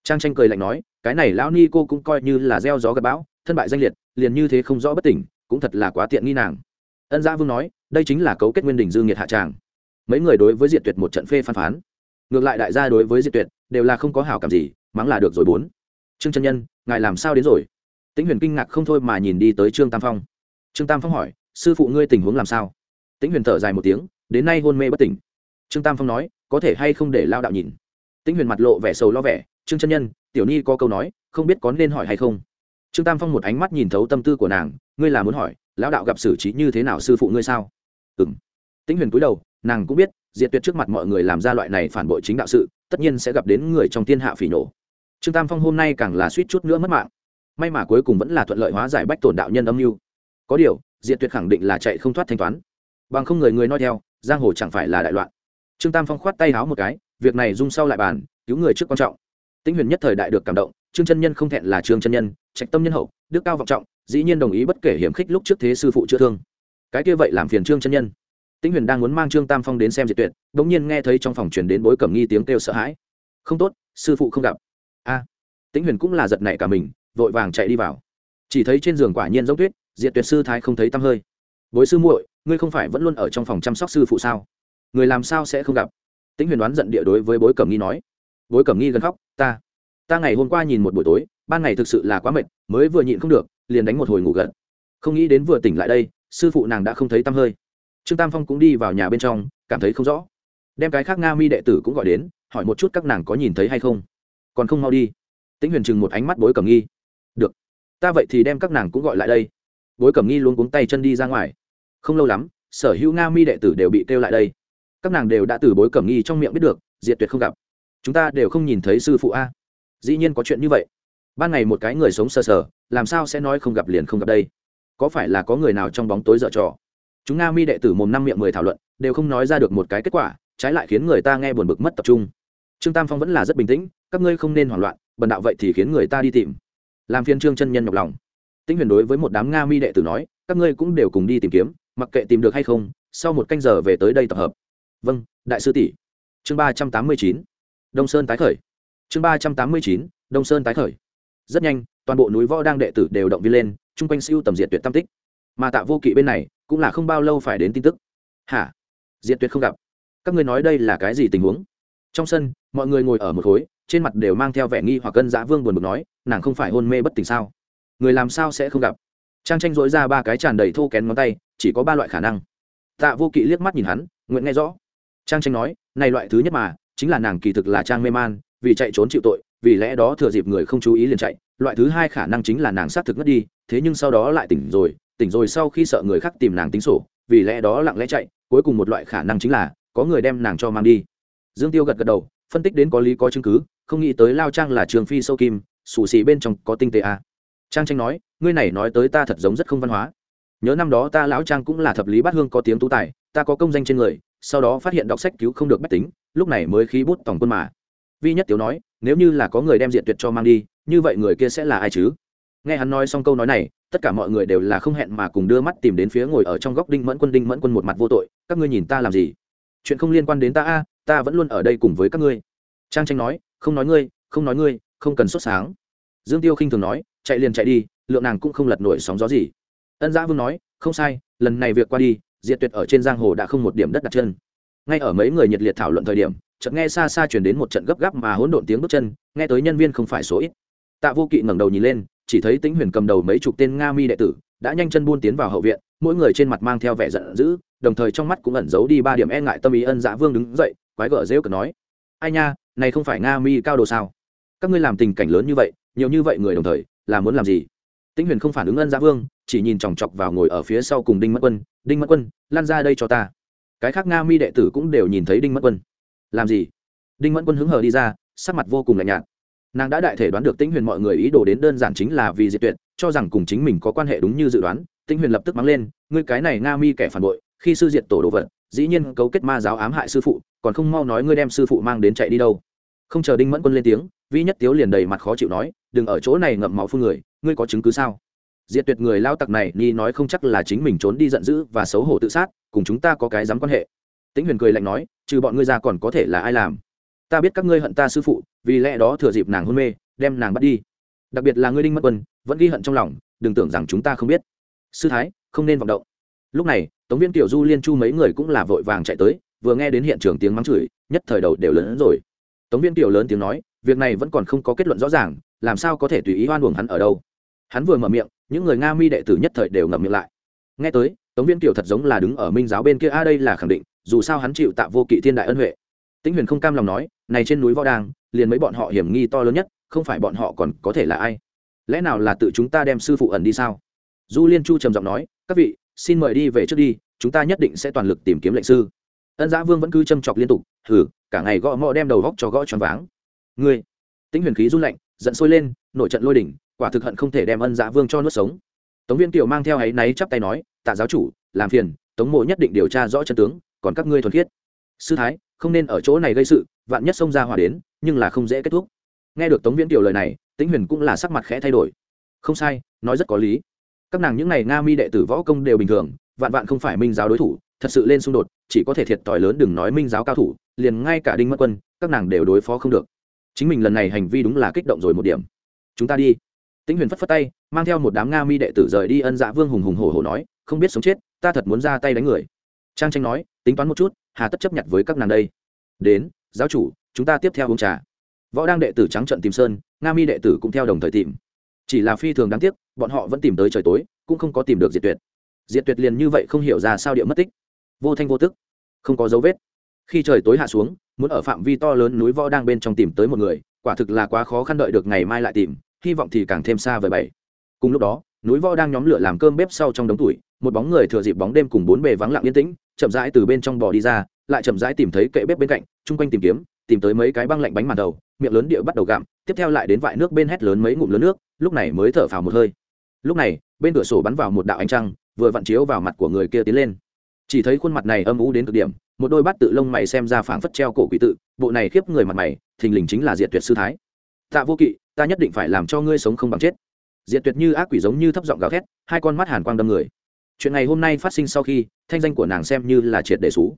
Trang tranh cười lạnh nói, cái này lão ni cô cũng coi như là gieo gió gặp bão, thân bại danh liệt, liền như thế không rõ bất tỉnh, cũng thật là quá tiện nghi nàng. Ân gia vương nói, đây chính là cấu kết nguyên đình dương nhiệt hạ tràng. Mấy người đối với diệt tuyệt một trận phê phán phán. Ngược lại đại gia đối với diệt tuyệt, đều là không có hảo cảm gì, mắng là được rồi bốn. Trương chân nhân, ngài làm sao đến rồi? Tĩnh huyền kinh ngạc không thôi mà nhìn đi tới trương tam phong. Trương tam phong hỏi sư phụ ngươi tình huống làm sao? Tĩnh huyền thở dài một tiếng, đến nay hôn mê bất tỉnh. Trương tam phong nói, có thể hay không để lao đạo nhìn? Tĩnh huyền mặt lộ vẻ sầu lo vẻ, trương chân nhân, tiểu nhi có câu nói, không biết có nên hỏi hay không? Trương tam phong một ánh mắt nhìn thấu tâm tư của nàng, ngươi là muốn hỏi lão đạo gặp xử trí như thế nào sư phụ ngươi sao? Ừ m tĩnh huyền cúi đầu, nàng cũng biết, diệt tuyệt trước mặt mọi người làm ra loại này phản bội chính đạo sự, tất nhiên sẽ gặp đến người trong thiên hạ phỉ nổ trương tam phong hôm nay càng là suýt chút nữa mất mạng. May mà cuối cùng vẫn là thuận lợi hóa giải bách tổn đạo nhân âm mưu. Có điều diệt tuyệt khẳng định là chạy không thoát thanh toán. Bằng không người người nói theo, giang hồ chẳng phải là đại loạn. Trương tam phong khoát tay háo một cái, việc này dung sau lại bàn, cứu người trước quan trọng. Tĩnh huyền nhất thời đại được cảm động, trương chân nhân không thẹn là trương chân nhân, trạch tâm nhân hậu, đức cao vọng trọng, dĩ nhiên đồng ý bất kể hiểm khích lúc trước thế sư phụ chữa thương. Cái kia vậy làm phiền trương chân nhân. Tĩnh huyền đang muốn mang trương tam phong đến xem diệt tuyệt đ ỗ n g nhiên nghe thấy trong phòng truyền đến bối cẩm nghi tiếng kêu sợ hãi. Không tốt, sư phụ không gặp. A. Tĩnh huyền cũng là giật nảy cả mình, vội vàng chạy đi vào. Chỉ thấy trên giường quả nhiên giống tuyết diệt tuyệt sư thái không thấy tăm hơi. Bối sư muội, ngươi không phải vẫn luôn ở trong phòng chăm sóc sư phụ sao? Người làm sao sẽ không gặp? Tĩnh huyền đoán giận địa đối với bối cẩm nghi nói. Bối cẩm nghi gần khóc, ta ta ngày hôm qua nhìn một buổi tối, ban ngày thực sự là quá mệt, mới vừa nhịn không được, liền đánh một hồi ngủ gật. Không nghĩ đến vừa tỉnh lại đây, sư phụ nàng đã không thấy tăm hơi. Trương tam phong cũng đi vào nhà bên trong, cảm thấy không rõ. Đem cái khác nga mi đệ tử cũng gọi đến, hỏi một chút các nàng có nhìn thấy hay không. Còn không mau đi. Tĩnh huyền chừng một ánh mắt bối cẩm nghi. Được, ta vậy thì đem các nàng cũng gọi lại đây bối cẩm nghi luôn cuống tay chân đi ra ngoài. Không lâu lắm, sở hữu nga mi đệ tử đều bị kêu lại đây. Các nàng đều đã từ bối cẩm nghi trong miệng biết được, diệt tuyệt không gặp. Chúng ta đều không nhìn thấy sư phụ a. Dĩ nhiên có chuyện như vậy. Ban ngày một cái người sống sờ sờ, làm sao sẽ nói không gặp liền không gặp đây? Có phải là có người nào trong bóng tối dở trò? Chúng nga mi đệ tử mồm năm miệng mười thảo luận, đều không nói ra được một cái kết quả, trái lại khiến người ta nghe buồn bực mất tập trung. Trương tam phong vẫn là rất bình tĩnh, các ngươi không nên hoảng loạn, bần đạo vậy thì khiến người ta đi tìm. Làm phiên trương chân nhân nhọc lòng tĩnh huyền đối với một đám nga mi đệ tử nói, các ngươi cũng đều cùng đi tìm kiếm, mặc kệ tìm được hay không, sau một canh giờ về tới đây tập hợp. Vâng đại sư tỷ. Chương ba trăm tám mươi chín. Đông sơn tái khởi. Chương ba trăm tám mươi chín, đông sơn tái khởi. Rất nhanh, toàn bộ núi võ đang đệ tử đều động viên lên, chung quanh siêu tầm diệt tuyệt tam tích. Mà tạ vô kỵ bên này, cũng là không bao lâu phải đến tin tức. Hả? Diệt tuyệt không gặp. Các ngươi nói đây là cái gì tình huống? Trong sân, mọi người ngồi ở một khối, trên mặt đều mang theo vẻ nghi hoặc cân dã vương buồn bực nói, nàng không phải hôn mê bất tỉnh sao? Người làm sao sẽ không gặp? Trang tranh dối ra ba cái tràn đầy thô kén ngón tay, chỉ có ba loại khả năng. Tạ vô kỵ liếc mắt nhìn hắn, nguyện nghe rõ. Trang tranh nói, này loại thứ nhất mà, chính là nàng kỳ thực là trang mê man, vì chạy trốn chịu tội, vì lẽ đó thừa dịp người không chú ý liền chạy. Loại thứ hai khả năng chính là nàng xác thực ngất đi, thế nhưng sau đó lại tỉnh rồi tỉnh rồi sau khi sợ người khác tìm nàng tính sổ, vì lẽ đó lặng lẽ chạy. Cuối cùng một loại khả năng chính là, có người đem nàng cho mang đi. Dương tiêu gật gật đầu, phân tích đến có lý có chứng cứ, không nghĩ tới lao trang là trường phi sâu kim xù xì bên trong có tinh tế à trang tranh nói, ngươi này nói tới ta thật giống rất không văn hóa. Nhớ năm đó ta lão trang cũng là thập lý bát hương có tiếng tú tài, ta có công danh trên người, sau đó phát hiện đọc sách cứu không được bách tính, lúc này mới khí bút tổng quân mà. Vi nhất tiếu nói, nếu như là có người đem diện tuyệt cho mang đi, như vậy người kia sẽ là ai chứ? Nghe hắn nói xong câu nói này, tất cả mọi người đều là không hẹn mà cùng đưa mắt tìm đến phía ngồi ở trong góc đinh mẫn quân. Đinh mẫn quân một mặt vô tội, các ngươi nhìn ta làm gì? Chuyện không liên quan đến ta a, ta vẫn luôn ở đây cùng với các ngươi. Trang tranh nói, không nói ngươi, không nói ngươi, không cần sốt sáng. Dương tiêu khinh thường nói chạy liền chạy đi, lượng nàng cũng không lật nổi sóng gió gì. Ân giã vương nói, không sai, lần này việc qua đi, diệt tuyệt ở trên giang hồ đã không một điểm đất đặt chân. Ngay ở mấy người nhiệt liệt thảo luận thời điểm, chợt nghe xa xa chuyển đến một trận gấp gáp mà hỗn độn tiếng bước chân, nghe tới nhân viên không phải số ít. Tạ vô kỵ ngẩng đầu nhìn lên, chỉ thấy tĩnh huyền cầm đầu mấy chục tên nga mi đệ tử, đã nhanh chân buôn tiến vào hậu viện, mỗi người trên mặt mang theo vẻ giận dữ, đồng thời trong mắt cũng ẩn giấu đi ba điểm e ngại tâm ý. Ân dạ vương đứng dậy, quái gở rêu cờ nói, ai nha, này không phải nga mi cao đồ sao? Các ngươi làm tình cảnh lớn như vậy, nhiều như vậy người đồng thời là muốn làm gì? Tĩnh huyền không phản ứng ân gia vương, chỉ nhìn chòng chọc vào ngồi ở phía sau cùng đinh mất quân. Đinh mất quân, lan ra đây cho ta. Cái khác nga mi đệ tử cũng đều nhìn thấy đinh mất quân. Làm gì? Đinh mẫn quân hứng hờ đi ra, sắc mặt vô cùng lạnh nhạt. Nàng đã đại thể đoán được tĩnh huyền mọi người ý đồ đến đơn giản chính là vì diệt tuyệt, cho rằng cùng chính mình có quan hệ đúng như dự đoán. Tĩnh huyền lập tức mắng lên, ngươi cái này nga mi kẻ phản bội, khi sư diệt tổ đồ vật, dĩ nhiên cấu kết ma giáo ám hại sư phụ, còn không mau nói ngươi đem sư phụ mang đến chạy đi đâu. Không chờ đinh mẫn quân lên tiếng vi nhất tiếu liền đầy mặt khó chịu nói đừng ở chỗ này ngậm máu phương người, ngươi có chứng cứ sao? Diệt tuyệt người lao tặc này, ni nói không chắc là chính mình trốn đi giận dữ và xấu hổ tự sát, cùng chúng ta có cái dám quan hệ. Tĩnh huyền cười lạnh nói, trừ bọn ngươi ra còn có thể là ai làm? Ta biết các ngươi hận ta sư phụ, vì lẽ đó thừa dịp nàng hôn mê, đem nàng bắt đi. Đặc biệt là ngươi đinh mất quân, vẫn ghi hận trong lòng, đừng tưởng rằng chúng ta không biết. Sư thái, không nên vọng động. Lúc này, tống viên tiểu du liên chu mấy người cũng là vội vàng chạy tới, vừa nghe đến hiện trường tiếng mắng chửi, nhất thời đầu đều lớn hơn rồi. Tống viên tiểu lớn tiếng nói, việc này vẫn còn không có kết luận rõ ràng làm sao có thể tùy ý oan uổng hắn ở đâu? Hắn vừa mở miệng, những người nga mi đệ tử nhất thời đều ngậm miệng lại. Nghe tới, tống viên tiểu thật giống là đứng ở minh giáo bên kia, a, đây là khẳng định, dù sao hắn chịu tạ vô kỵ thiên đại ân huệ. Tĩnh huyền không cam lòng nói, này trên núi võ đang liền mấy bọn họ hiểm nghi to lớn nhất, không phải bọn họ còn có thể là ai? Lẽ nào là tự chúng ta đem sư phụ ẩn đi sao? Du liên chu trầm giọng nói, các vị, xin mời đi về trước đi, chúng ta nhất định sẽ toàn lực tìm kiếm lệnh sư. Ân giã vương vẫn cứ châm chọc liên tục thử cả ngày gõ mõ đem đầu góc cho gõ tròn váng. Ngươi? Tĩnh huyền khí run lạnh giận sôi lên, nổi trận lôi đỉnh, quả thực hận không thể đem ân giã vương cho nuốt sống. Tống viên kiều mang theo áy náy chắp tay nói, tạ giáo chủ, làm phiền, tống mộ nhất định điều tra rõ chân tướng, còn các ngươi thuần khiết. Sư thái, không nên ở chỗ này gây sự, vạn nhất xông ra hòa đến, nhưng là không dễ kết thúc. Nghe được tống viễn kiều lời này, tĩnh huyền cũng là sắc mặt khẽ thay đổi. Không sai, nói rất có lý. Các nàng những n à y nga mi đệ tử võ công đều bình thường, vạn vạn không phải minh giáo đối thủ, thật sự lên xung đột, chỉ có thể thiệt t h i lớn đừng nói minh giáo cao thủ, liền ngay cả đinh mất quân, các nàng đều đối phó không được chính mình lần này hành vi đúng là kích động rồi một điểm. Chúng ta đi. Tĩnh huyền phất phất tay, mang theo một đám nga mi đệ tử rời đi ân dạ vương hùng hùng hổ hổ nói, không biết sống chết, ta thật muốn ra tay đánh người. Trang tranh nói, tính toán một chút, hà tất chấp nhận với các nàng đây. Đến, giáo chủ, chúng ta tiếp theo uống trà. Võ đang đệ tử trắng trận tìm sơn, nga mi đệ tử cũng theo đồng thời tìm. Chỉ là phi thường đáng tiếc, bọn họ vẫn tìm tới trời tối, cũng không có tìm được diệt tuyệt. Diệt tuyệt liền như vậy không hiểu ra sao địa mất tích. Vô thanh vô tức, không có dấu vết. Khi trời tối hạ xuống muốn ở phạm vi to lớn núi võ đang bên trong tìm tới một người, quả thực là quá khó khăn đợi được ngày mai lại tìm, hy vọng thì càng thêm xa vời bảy. Cùng lúc đó, núi võ đang nhóm lửa làm cơm bếp sau trong đống tuổi một bóng người thừa dịp bóng đêm cùng bốn bề vắng lặng yên tĩnh, chậm rãi từ bên trong bò đi ra, lại chậm rãi tìm thấy kệ bếp bên cạnh, chung quanh tìm kiếm, tìm tới mấy cái băng lạnh bánh màn đầu, miệng lớn địa bắt đầu gặm, tiếp theo lại đến vại nước bên hét lớn mấy ngụm lớn nước, lúc này mới thở phào một hơi. Lúc này, bên cửa sổ bắn vào một đạo ánh trăng, vừa vặn chiếu vào mặt của người kia tiến lên chỉ thấy khuôn mặt này âm u đến cực điểm, một đôi bát tự lông mày xem ra phảng phất treo cổ quỷ tự, bộ này khiếp người mặt mày, thình lình chính là diệt tuyệt sư thái. Tạ vô kỵ, ta nhất định phải làm cho ngươi sống không bằng chết. Diệt tuyệt như ác quỷ giống như thấp giọng gào thét, hai con mắt hàn quang đâm người. Chuyện này hôm nay phát sinh sau khi, thanh danh của nàng xem như là triệt để xú.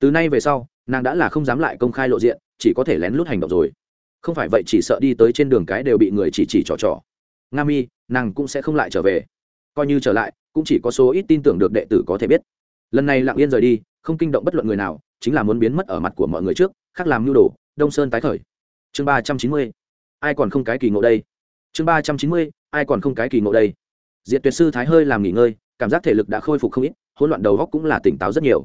Từ nay về sau, nàng đã là không dám lại công khai lộ diện, chỉ có thể lén lút hành động rồi. Không phải vậy chỉ sợ đi tới trên đường cái đều bị người chỉ chỉ trò trò. Nga mi, nàng cũng sẽ không lại trở về. Coi như trở lại, cũng chỉ có số ít tin tưởng được đệ tử có thể biết lần này lặng yên rời đi, không kinh động bất luận người nào, chính là muốn biến mất ở mặt của mọi người trước, khác làm nhu đồ, đông sơn tái khởi. Chương ba trăm chín mươi, ai còn không cái kỳ ngộ đây? Chương ba trăm chín mươi, ai còn không cái kỳ ngộ đây? Diện tuyệt sư thái hơi làm nghỉ ngơi, cảm giác thể lực đã khôi phục không ít, hỗn loạn đầu góc cũng là tỉnh táo rất nhiều.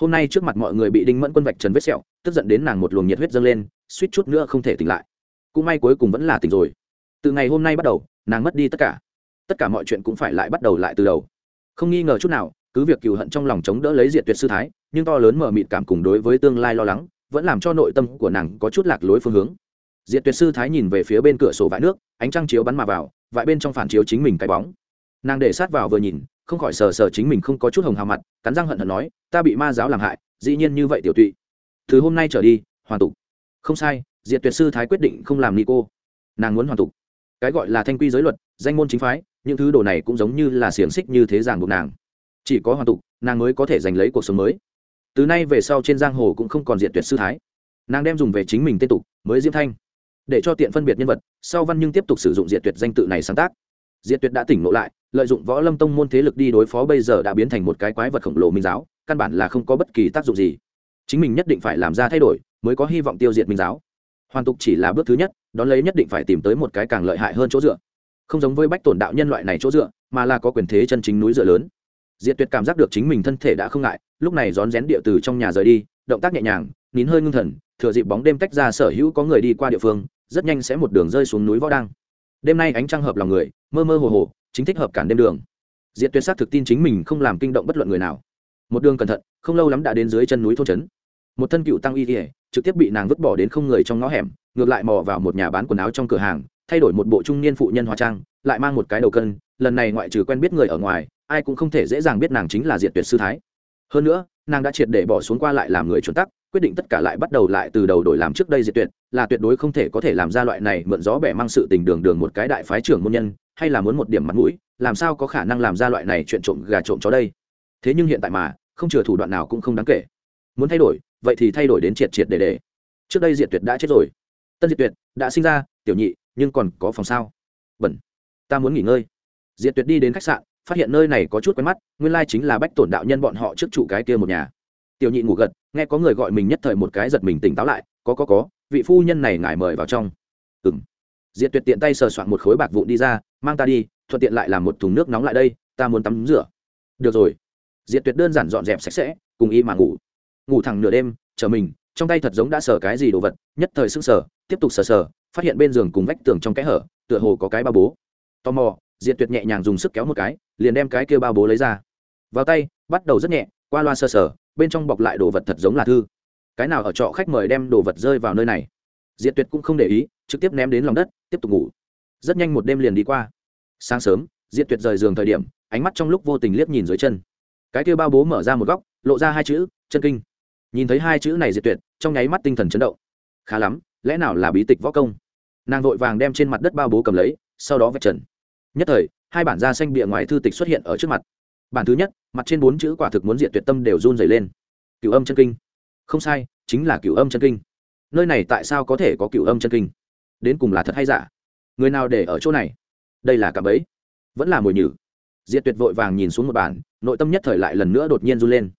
Hôm nay trước mặt mọi người bị đinh mẫn quân vạch trần vết sẹo, tức giận đến nàng một luồng nhiệt huyết dâng lên, suýt chút nữa không thể tỉnh lại. Cũng may cuối cùng vẫn là tỉnh rồi. Từ ngày hôm nay bắt đầu, nàng mất đi tất cả. Tất cả mọi chuyện cũng phải lại bắt đầu lại từ đầu. Không nghi ngờ chút nào cứ việc cừu hận trong lòng chống đỡ lấy diệt tuyệt sư thái, nhưng to lớn mở mịt cảm cùng đối với tương lai lo lắng, vẫn làm cho nội tâm của nàng có chút lạc lối phương hướng. Diệt tuyệt sư thái nhìn về phía bên cửa sổ vải nước, ánh trăng chiếu bắn mà vào vải bên trong phản chiếu chính mình cái bóng. Nàng để sát vào vừa nhìn, không khỏi sờ sờ chính mình không có chút hồng hào mặt, cắn răng hận hận nói, ta bị ma giáo làm hại, dĩ nhiên như vậy tiểu tụy. Từ hôm nay trở đi, hoàn tục. Không sai, diệt tuyệt sư thái quyết định không làm ni cô. Nàng muốn hoàn tục. Cái gọi là thanh quy giới luật, danh môn chính phái, những thứ đồ này cũng giống như là xiềng xích như thế giảng buộc nàng chỉ có hoàn tục, nàng mới có thể giành lấy cuộc sống mới. Từ nay về sau trên giang hồ cũng không còn diện tuyệt sư thái. Nàng đem dùng về chính mình tên tục, mới diễm thanh. Để cho tiện phân biệt nhân vật, sau văn nhưng tiếp tục sử dụng diện tuyệt danh tự này sáng tác. Diện tuyệt đã tỉnh ngộ lại, lợi dụng võ lâm tông môn thế lực đi đối phó bây giờ đã biến thành một cái quái vật khổng lồ minh giáo, căn bản là không có bất kỳ tác dụng gì. Chính mình nhất định phải làm ra thay đổi, mới có hy vọng tiêu diệt minh giáo. Hoàn tục chỉ là bước thứ nhất, đón lấy nhất định phải tìm tới một cái càng lợi hại hơn chỗ dựa. Không giống với bách tổn đạo nhân loại này chỗ dựa, mà là có quyền thế chân chính núi dựa lớn diệt tuyệt cảm giác được chính mình thân thể đã không ngại, lúc này rón rén địa từ trong nhà rời đi, động tác nhẹ nhàng, nín hơi ngưng thần, thừa dịp bóng đêm tách ra sở hữu có người đi qua địa phương, rất nhanh sẽ một đường rơi xuống núi võ đăng. Đêm nay ánh trăng hợp lòng người, mơ mơ hồ hồ, chính thích hợp cản đêm đường. Diệt tuyệt xác thực tin chính mình không làm kinh động bất luận người nào. Một đường cẩn thận, không lâu lắm đã đến dưới chân núi thôn trấn. Một thân cựu tăng y kỉa trực tiếp bị nàng vứt bỏ đến không người trong ngõ hẻm, ngược lại mò vào một nhà bán quần áo trong cửa hàng, thay đổi một bộ trung niên phụ nhân hóa trang, lại mang một cái đầu cân, lần này ngoại trừ quen biết người ở ngoài ai cũng không thể dễ dàng biết nàng chính là diện tuyệt sư thái. Hơn nữa, nàng đã triệt để bỏ xuống qua lại làm người chuẩn tắc, quyết định tất cả lại bắt đầu lại từ đầu đổi làm trước đây diệt tuyệt, là tuyệt đối không thể có thể làm ra loại này mượn gió bẻ mang sự tình đường đường một cái đại phái trưởng môn nhân, hay là muốn một điểm mặt mũi, làm sao có khả năng làm ra loại này chuyện trộm gà trộm chó đây? Thế nhưng hiện tại mà, không chừa thủ đoạn nào cũng không đáng kể. Muốn thay đổi, vậy thì thay đổi đến triệt triệt để để. Trước đây diệt tuyệt đã chết rồi. Tân diệt tuyệt đã sinh ra, tiểu nhị, nhưng còn có phòng sao? Bẩn. Ta muốn nghỉ ngơi. Diệt tuyệt đi đến khách sạn phát hiện nơi này có chút quen mắt, nguyên lai chính là bách tổn đạo nhân bọn họ trước trụ cái kia một nhà. Tiểu nhị ngủ gật, nghe có người gọi mình nhất thời một cái giật mình tỉnh táo lại, có có có, vị phu nhân này ngài mời vào trong. Ừng diệt tuyệt tiện tay sờ soạn một khối bạc vụn đi ra, mang ta đi, thuận tiện lại làm một thùng nước nóng lại đây, ta muốn tắm rửa. Được rồi. Diệt tuyệt đơn giản dọn dẹp sạch sẽ, cùng y mà ngủ. Ngủ thẳng nửa đêm, chờ mình, trong tay thật giống đã sờ cái gì đồ vật, nhất thời sững sờ, tiếp tục sờ sờ, phát hiện bên giường cùng vách tường trong kẽ hở, tựa hồ có cái ba bố. Tò mò diệt tuyệt nhẹ nhàng dùng sức kéo một cái, liền đem cái kia bao bố lấy ra. Vào tay, bắt đầu rất nhẹ, qua loa sơ sở bên trong bọc lại đồ vật thật giống là thư. Cái nào ở trọ khách mời đem đồ vật rơi vào nơi này? Diệt tuyệt cũng không để ý, trực tiếp ném đến lòng đất, tiếp tục ngủ. Rất nhanh một đêm liền đi qua. Sáng sớm, diệt tuyệt rời giường thời điểm, ánh mắt trong lúc vô tình liếc nhìn dưới chân. Cái kia bao bố mở ra một góc, lộ ra hai chữ, chân kinh. Nhìn thấy hai chữ này diệt tuyệt, trong nháy mắt tinh thần chấn động. Khá lắm, lẽ nào là bí tịch võ công? Nàng vội vàng đem trên mặt đất bao bố cầm lấy, sau đó vạch trần nhất thời, hai bản da xanh bịa ngoài thư tịch xuất hiện ở trước mặt. Bản thứ nhất, mặt trên bốn chữ quả thực muốn diện tuyệt tâm đều run dày lên. Cửu âm chân kinh. Không sai, chính là cửu âm chân kinh. Nơi này tại sao có thể có cửu âm chân kinh? Đến cùng là thật hay giả? Người nào để ở chỗ này? Đây là cả bấy vẫn là mồi nhử. Diệt tuyệt vội vàng nhìn xuống một bản, nội tâm nhất thời lại lần nữa đột nhiên run lên.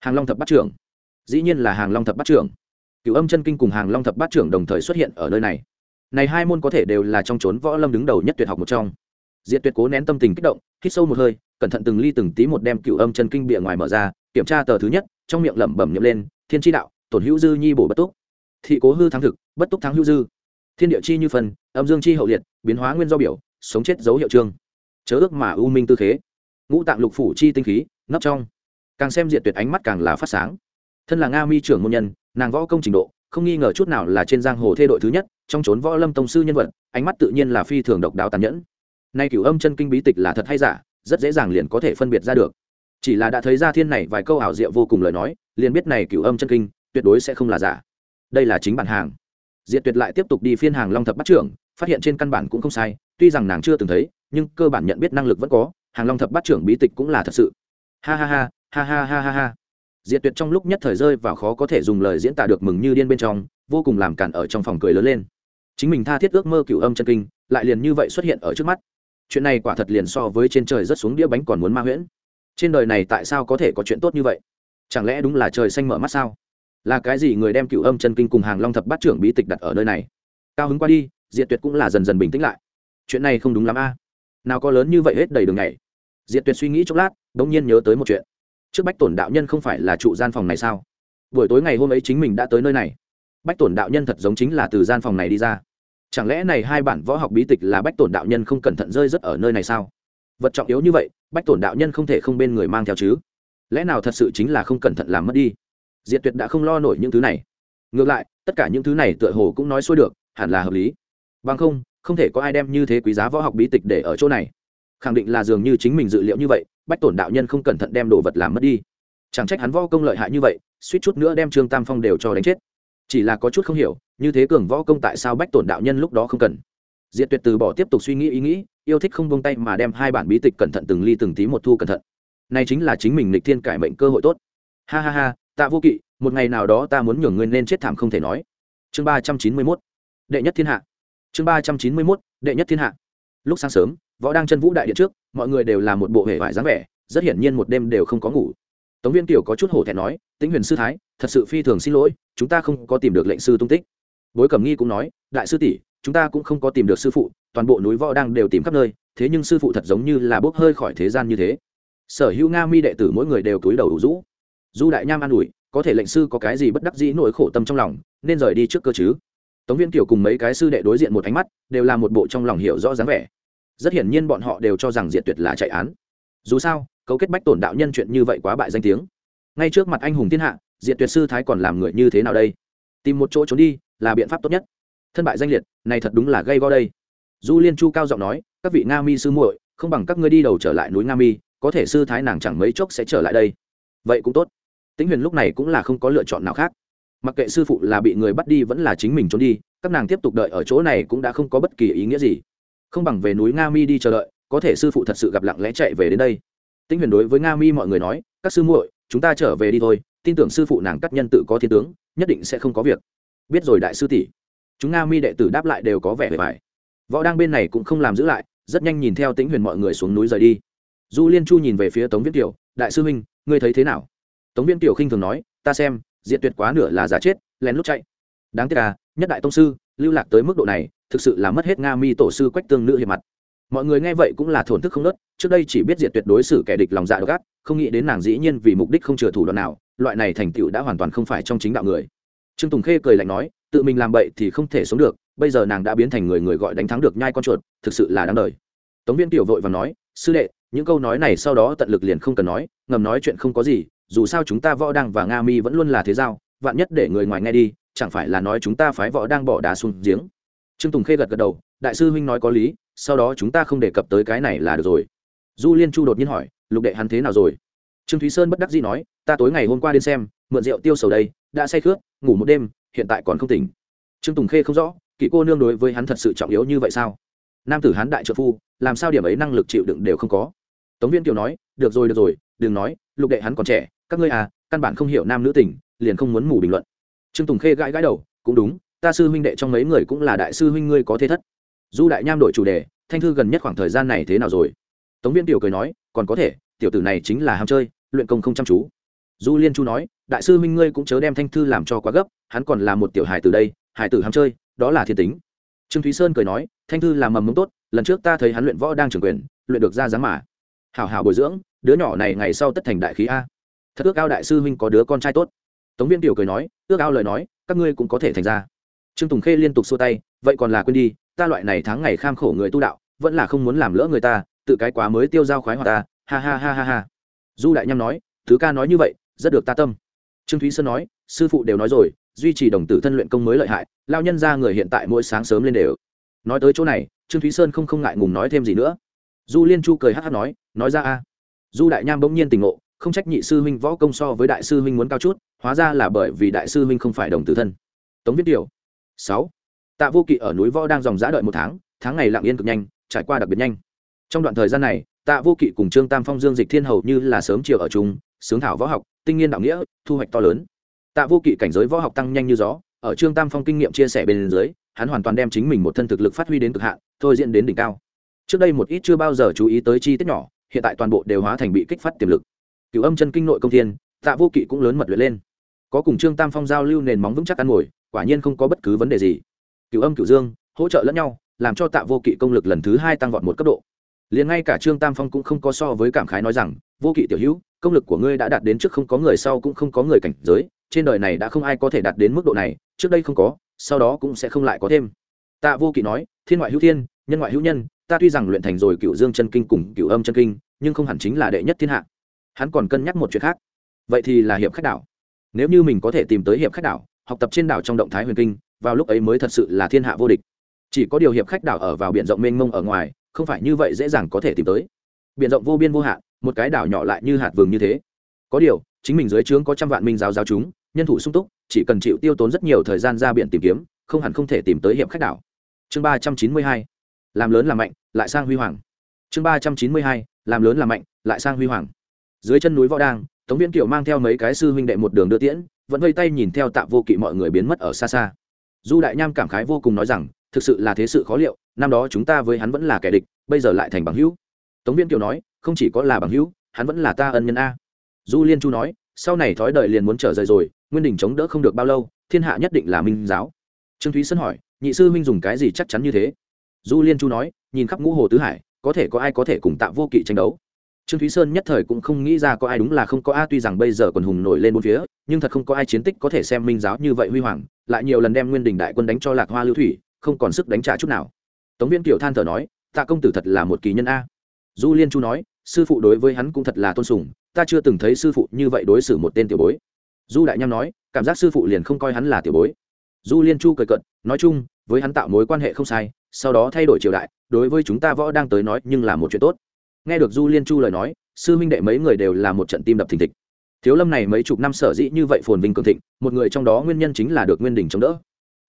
Hàng long thập bát trưởng. Dĩ nhiên là hàng long thập bát trưởng. Cửu âm chân kinh cùng hàng long thập bát trưởng đồng thời xuất hiện ở nơi này. Này hai môn có thể đều là trong trốn võ lâm đứng đầu nhất tuyệt học một trong diệt tuyệt cố nén tâm tình kích động, hít sâu một hơi, cẩn thận từng ly từng tí một đem cửu âm chân kinh bìa ngoài mở ra, kiểm tra tờ thứ nhất, trong miệng lẩm bẩm nhậm lên, thiên tri đạo, tổn hữu dư nhi bổ bất túc. Thị cố hư thắng thực, bất túc thắng hữu dư. Thiên địa chi như phần, âm dương chi hậu liệt, biến hóa nguyên do biểu, sống chết dấu hiệu trương. Chớ ước mà u minh tư thế. ngũ tạng lục phủ chi tinh khí, nấp trong. Càng xem diệt tuyệt ánh mắt càng là phát sáng. Thân là nga mi trưởng môn nhân, nàng võ công trình độ, không nghi ngờ chút nào là trên giang hồ thê đội thứ nhất, trong trốn võ lâm tông sư nhân vật, ánh mắt tự nhiên là phi thường độc đáo tàn nhẫn nay cửu âm chân kinh bí tịch là thật hay giả, rất dễ dàng liền có thể phân biệt ra được. Chỉ là đã thấy ra thiên này vài câu ảo diệu vô cùng lời nói, liền biết này cửu âm chân kinh, tuyệt đối sẽ không là giả. Đây là chính bản hàng. Diệt tuyệt lại tiếp tục đi phiên hàng long thập bắt trưởng, phát hiện trên căn bản cũng không sai, tuy rằng nàng chưa từng thấy, nhưng cơ bản nhận biết năng lực vẫn có, hàng long thập bắt trưởng bí tịch cũng là thật sự. Ha ha ha ha ha ha ha ha. Diệt tuyệt trong lúc nhất thời rơi vào khó có thể dùng lời diễn tả được mừng như điên bên trong, vô cùng làm cản ở trong phòng cười lớn lên. Chính mình tha thiết ước mơ cửu âm chân kinh, lại liền như vậy xuất hiện ở trước mắt chuyện này quả thật liền so với trên trời rất xuống đĩa bánh còn muốn ma huyễn. Trên đời này tại sao có thể có chuyện tốt như vậy? Chẳng lẽ đúng là trời xanh mở mắt sao? Là cái gì người đem cựu âm chân kinh cùng hàng long thập bát trưởng bí tịch đặt ở nơi này? Cao hứng qua đi, diệt tuyệt cũng là dần dần bình tĩnh lại. Chuyện này không đúng lắm a. Nào có lớn như vậy hết đầy đường này diệt tuyệt suy nghĩ chốc lát đ ỗ n g nhiên nhớ tới một chuyện. Trước bách tổn đạo nhân không phải là trụ gian phòng này sao? Buổi tối ngày hôm ấy chính mình đã tới nơi này. Bách tổn đạo nhân thật giống chính là từ gian phòng này đi ra chẳng lẽ này hai bản võ học bí tịch là bách tổn đạo nhân không cẩn thận rơi rất ở nơi này sao? Vật trọng yếu như vậy, bách tổn đạo nhân không thể không bên người mang theo chứ? Lẽ nào thật sự chính là không cẩn thận làm mất đi? Diệt tuyệt đã không lo nổi những thứ này. Ngược lại, tất cả những thứ này tựa hồ cũng nói xuôi được, hẳn là hợp lý. Bằng không không thể có ai đem như thế quý giá võ học bí tịch để ở chỗ này. Khẳng định là dường như chính mình dự liệu như vậy, bách tổn đạo nhân không cẩn thận đem đồ vật làm mất đi. Chẳng trách hắn võ công lợi hại như vậy, suýt chút nữa đem trương tam phong đều cho đánh chết. Chỉ là có chút không hiểu như thế cường võ công tại sao bách tổn đạo nhân lúc đó không cần? Diệt tuyệt từ bỏ tiếp tục suy nghĩ ý nghĩ, yêu thích không bông tay mà đem hai bản bí tịch cẩn thận từng ly từng tí một thu cẩn thận. Này chính là chính mình lịch thiên cải mệnh cơ hội tốt. Ha ha ha, tạ vô kỵ, một ngày nào đó ta muốn nhường ngươi nên chết thảm không thể nói. Chương ba trăm chín mươi mốt. Đệ nhất thiên hạ. Chương ba trăm chín mươi mốt. Đệ nhất thiên hạ. Lúc sáng sớm, võ đang chân vũ đại điện trước, mọi người đều là một bộ hệ vải dáng vẻ, rất hiển nhiên một đêm đều không có ngủ. Tống viên tiểu có chút hổ thẹn nói, tĩnh huyền sư thái, thật sự phi thường xin lỗi, chúng ta không có tìm được lệnh sư tung tích bối cẩm nghi cũng nói, đại sư tỷ, chúng ta cũng không có tìm được sư phụ, toàn bộ núi võ đang đều tìm khắp nơi, thế nhưng sư phụ thật giống như là bốc hơi khỏi thế gian như thế. Sở hữu nga mi đệ tử mỗi người đều túi đầu đủ rũ. Du đại nham an ủi, có thể lệnh sư có cái gì bất đắc dĩ nỗi khổ tâm trong lòng, nên rời đi trước cơ chứ. Tống viên kiều cùng mấy cái sư đệ đối diện một ánh mắt, đều là một bộ trong lòng hiểu rõ dáng vẻ. Rất hiển nhiên bọn họ đều cho rằng diệt tuyệt là chạy án. Dù sao, cấu kết bách tổn đạo nhân chuyện như vậy quá bại danh tiếng. Ngay trước mặt anh hùng thiên hạ, diệt tuyệt sư thái còn làm người như thế nào đây? Tìm một chỗ trốn đi là biện pháp tốt nhất. Thân bại danh liệt, này thật đúng là gây go đây. Du liên chu cao giọng nói, các vị nga mi sư muội, không bằng các ngươi đi đầu trở lại núi nga mi, có thể sư thái nàng chẳng mấy chốc sẽ trở lại đây. Vậy cũng tốt. Tĩnh huyền lúc này cũng là không có lựa chọn nào khác. Mặc kệ sư phụ là bị người bắt đi vẫn là chính mình trốn đi, các nàng tiếp tục đợi ở chỗ này cũng đã không có bất kỳ ý nghĩa gì. Không bằng về núi nga mi đi chờ đợi, có thể sư phụ thật sự gặp lặng lẽ chạy về đến đây. Tĩnh huyền đối với nga mi mọi người nói, các sư muội, chúng ta trở về đi thôi, tin tưởng sư phụ nàng cắt nhân tự có thiên tướng, nhất định sẽ không có việc biết rồi đại sư tỷ. Chúng nga mi đệ tử đáp lại đều có vẻ vẻ vải võ đang bên này cũng không làm giữ lại, rất nhanh nhìn theo tĩnh huyền mọi người xuống núi rời đi. Du liên chu nhìn về phía tống viễn tiểu, đại sư huynh, ngươi thấy thế nào? Tống viên tiểu khinh thường nói, ta xem diện tuyệt quá nửa là giả chết, lén lút chạy. Đáng tiếc là nhất đại tông sư, lưu lạc tới mức độ này, thực sự là mất hết nga mi tổ sư quách tương nữ hiệp mặt. Mọi người nghe vậy cũng là thổn thức không nớt, trước đây chỉ biết diệt tuyệt đối xử kẻ địch lòng dạ độc ác, không nghĩ đến nàng dĩ nhiên vì mục đích không chừa thủ đoạn nào, loại này thành tựu đã hoàn toàn không phải trong chính đạo người trương tùng khê cười lạnh nói, tự mình làm bậy thì không thể sống được, bây giờ nàng đã biến thành người người gọi đánh thắng được nhai con chuột, thực sự là đáng đời. Tống viên tiểu vội và nói, sư đệ, những câu nói này sau đó tận lực liền không cần nói, ngầm nói chuyện không có gì, dù sao chúng ta võ đăng và nga mi vẫn luôn là thế giao, vạn nhất để người ngoài nghe đi, chẳng phải là nói chúng ta phái võ đang bỏ đá xuống giếng. Trương tùng khê gật gật đầu, đại sư huynh nói có lý, sau đó chúng ta không đề cập tới cái này là được rồi. Du liên chu đột nhiên hỏi, lục đệ hắn thế nào rồi? Trương thúy sơn bất đắc dĩ nói, ta tối ngày hôm qua đến xem, mượn rượu tiêu sầu đây, đã say khướt ngủ một đêm, hiện tại còn không tỉnh. Trương tùng khê không rõ kỹ cô nương đối với hắn thật sự trọng yếu như vậy sao? Nam tử hắn đại trợ phu, làm sao điểm ấy năng lực chịu đựng đều không có. Tống viên kiều nói, được rồi được rồi, đừng nói, lục đệ hắn còn trẻ, các ngươi à căn bản không hiểu nam nữ tình, liền không muốn mù bình luận. Trương tùng khê gãi gãi đầu, cũng đúng, ta sư huynh đệ trong mấy người cũng là đại sư huynh ngươi có thế thất. Du đại nham đổi chủ đề, thanh thư gần nhất khoảng thời gian này thế nào rồi? Tống viên tiểu cười nói, còn có thể, tiểu tử này chính là ham chơi, luyện công không chăm chú du liên chu nói, đại sư Minh ngươi cũng chớ đem thanh thư làm cho quá gấp, hắn còn là một tiểu hài từ đây, hài tử ham chơi, đó là thiên tính. Trương thúy sơn cười nói, thanh thư là mầm mống tốt, lần trước ta thấy hắn luyện võ đang trưởng quyền, luyện được ra dáng mà. Hảo hảo bồi dưỡng, đứa nhỏ này ngày sau tất thành đại khí a. Thật ước ao đại sư huynh có đứa con trai tốt. Tống viên tiểu cười nói, ước ao lời nói, các ngươi cũng có thể thành ra. Trương tùng khê liên tục xua tay, vậy còn là quên đi, ta loại này tháng ngày kham khổ người tu đạo, vẫn là không muốn làm lỡ người ta, tự cái quá mới tiêu dao khoái hoạt ta, ha ha ha ha ha. Du đại nham nói, thứ ca nói như vậy rất được ta tâm. Trương thúy sơn nói, sư phụ đều nói rồi, duy trì đồng tử thân luyện công mới lợi hại, lao nhân ra người hiện tại mỗi sáng sớm lên đều. Nói tới chỗ này, trương thúy sơn không không ngại ngùng nói thêm gì nữa. Du liên chu cười hát hát nói nói ra a. Du đại nham bỗng nhiên tỉnh ngộ, không trách nhị sư huynh võ công so với đại sư huynh muốn cao chút, hóa ra là bởi vì đại sư huynh không phải đồng tử thân. Tống viết điều sáu. Tạ vô kỵ ở núi võ đang dòng giã đợi một tháng tháng ngày lặng yên cực nhanh, trải qua đặc biệt nhanh. Trong đoạn thời gian này, tạ vô kỵ cùng trương tam phong dương dịch thiên hầu như là sớm chiều ở chung sướng thảo võ học, tinh nghiên đạo nghĩa, thu hoạch to lớn. Tạ vô kỵ cảnh giới võ học tăng nhanh như gió, ở trương tam phong kinh nghiệm chia sẻ bên dưới, hắn hoàn toàn đem chính mình một thân thực lực phát huy đến cực hạn, thôi diễn đến đỉnh cao. Trước đây một ít chưa bao giờ chú ý tới chi tiết nhỏ, hiện tại toàn bộ đều hóa thành bị kích phát tiềm lực. Cựu âm chân kinh nội công thiên, tạ vô kỵ cũng lớn mật luyện lên. Có cùng trương tam phong giao lưu nền móng vững chắc ăn ngồi, quả nhiên không có bất cứ vấn đề gì. Cựu âm cựu dương, hỗ trợ lẫn nhau, làm cho tạ vô kỵ công lực lần thứ hai tăng vọt một cấp độ liền ngay cả trương tam phong cũng không có so với cảm khái nói rằng, vô kỵ tiểu hữu, công lực của ngươi đã đạt đến trước không có người sau cũng không có người cảnh giới, trên đời này đã không ai có thể đạt đến mức độ này, trước đây không có, sau đó cũng sẽ không lại có thêm. Tạ vô kỵ nói, thiên ngoại hữu thiên, nhân ngoại hữu nhân, ta tuy rằng luyện thành rồi cựu dương chân kinh cùng cựu âm chân kinh, nhưng không hẳn chính là đệ nhất thiên hạ. Hắn còn cân nhắc một chuyện khác. Vậy thì là hiệp khách đảo. Nếu như mình có thể tìm tới hiệp khách đảo, học tập trên đảo trong động thái huyền kinh, vào lúc ấy mới thật sự là thiên hạ vô địch. Chỉ có điều hiệp khách đảo ở vào biển rộng mênh mông ở ngoài không phải như vậy dễ dàng có thể tìm tới. Biển rộng vô biên vô hạn, một cái đảo nhỏ lại như hạt vừng như thế. Có điều, chính mình dưới trướng có trăm vạn minh giáo giáo chúng, nhân thủ sung túc, chỉ cần chịu tiêu tốn rất nhiều thời gian ra biển tìm kiếm, không hẳn không thể tìm tới hiệp khách đảo. Chương ba trăm chín mươi hai, làm lớn làm mạnh, lại sang huy hoàng. Chương ba trăm chín mươi hai, làm lớn làm mạnh, lại sang huy hoàng. Dưới chân núi võ đang, tống viễn kiều mang theo mấy cái sư huynh đệ một đường đưa tiễn, vẫn vây tay nhìn theo tạ vô kỵ mọi người biến mất ở xa xa. Du đại nham cảm khái vô cùng nói rằng thực sự là thế sự khó liệu, năm đó chúng ta với hắn vẫn là kẻ địch, bây giờ lại thành bằng hữu. Tống viên kiều nói, không chỉ có là bằng hữu, hắn vẫn là ta ân nhân a. Du liên chu nói, sau này thói đời liền muốn trở rời rồi, nguyên đình chống đỡ không được bao lâu, thiên hạ nhất định là minh giáo. Trương thúy sơn hỏi, nhị sư huynh dùng cái gì chắc chắn như thế? Du liên chu nói, nhìn khắp ngũ hồ tứ hải, có thể có ai có thể cùng tạ vô kỵ tranh đấu? Trương thúy sơn nhất thời cũng không nghĩ ra có ai đúng là không có a, tuy rằng bây giờ còn hùng nổi lên bốn phía, nhưng thật không có ai chiến tích có thể xem minh giáo như vậy huy hoàng, lại nhiều lần đem nguyên đình đại quân đánh cho lạc hoa lưu thủy không còn sức đánh trả chút nào. Tống viên kiểu than thở nói, tạ công tử thật là một kỳ nhân a. Du liên chu nói, sư phụ đối với hắn cũng thật là tôn sùng, ta chưa từng thấy sư phụ như vậy đối xử một tên tiểu bối. Du đại nham nói, cảm giác sư phụ liền không coi hắn là tiểu bối. Du liên chu cười cận nói chung, với hắn tạo mối quan hệ không sai, sau đó thay đổi triều đại, đối với chúng ta võ đang tới nói nhưng là một chuyện tốt. Nghe được du liên chu lời nói, sư minh đệ mấy người đều là một trận tim đập thình thịch. Thiếu lâm này mấy chục năm sở dĩ như vậy phồn vinh cường thịnh, một người trong đó nguyên nhân chính là được nguyên đình chống đỡ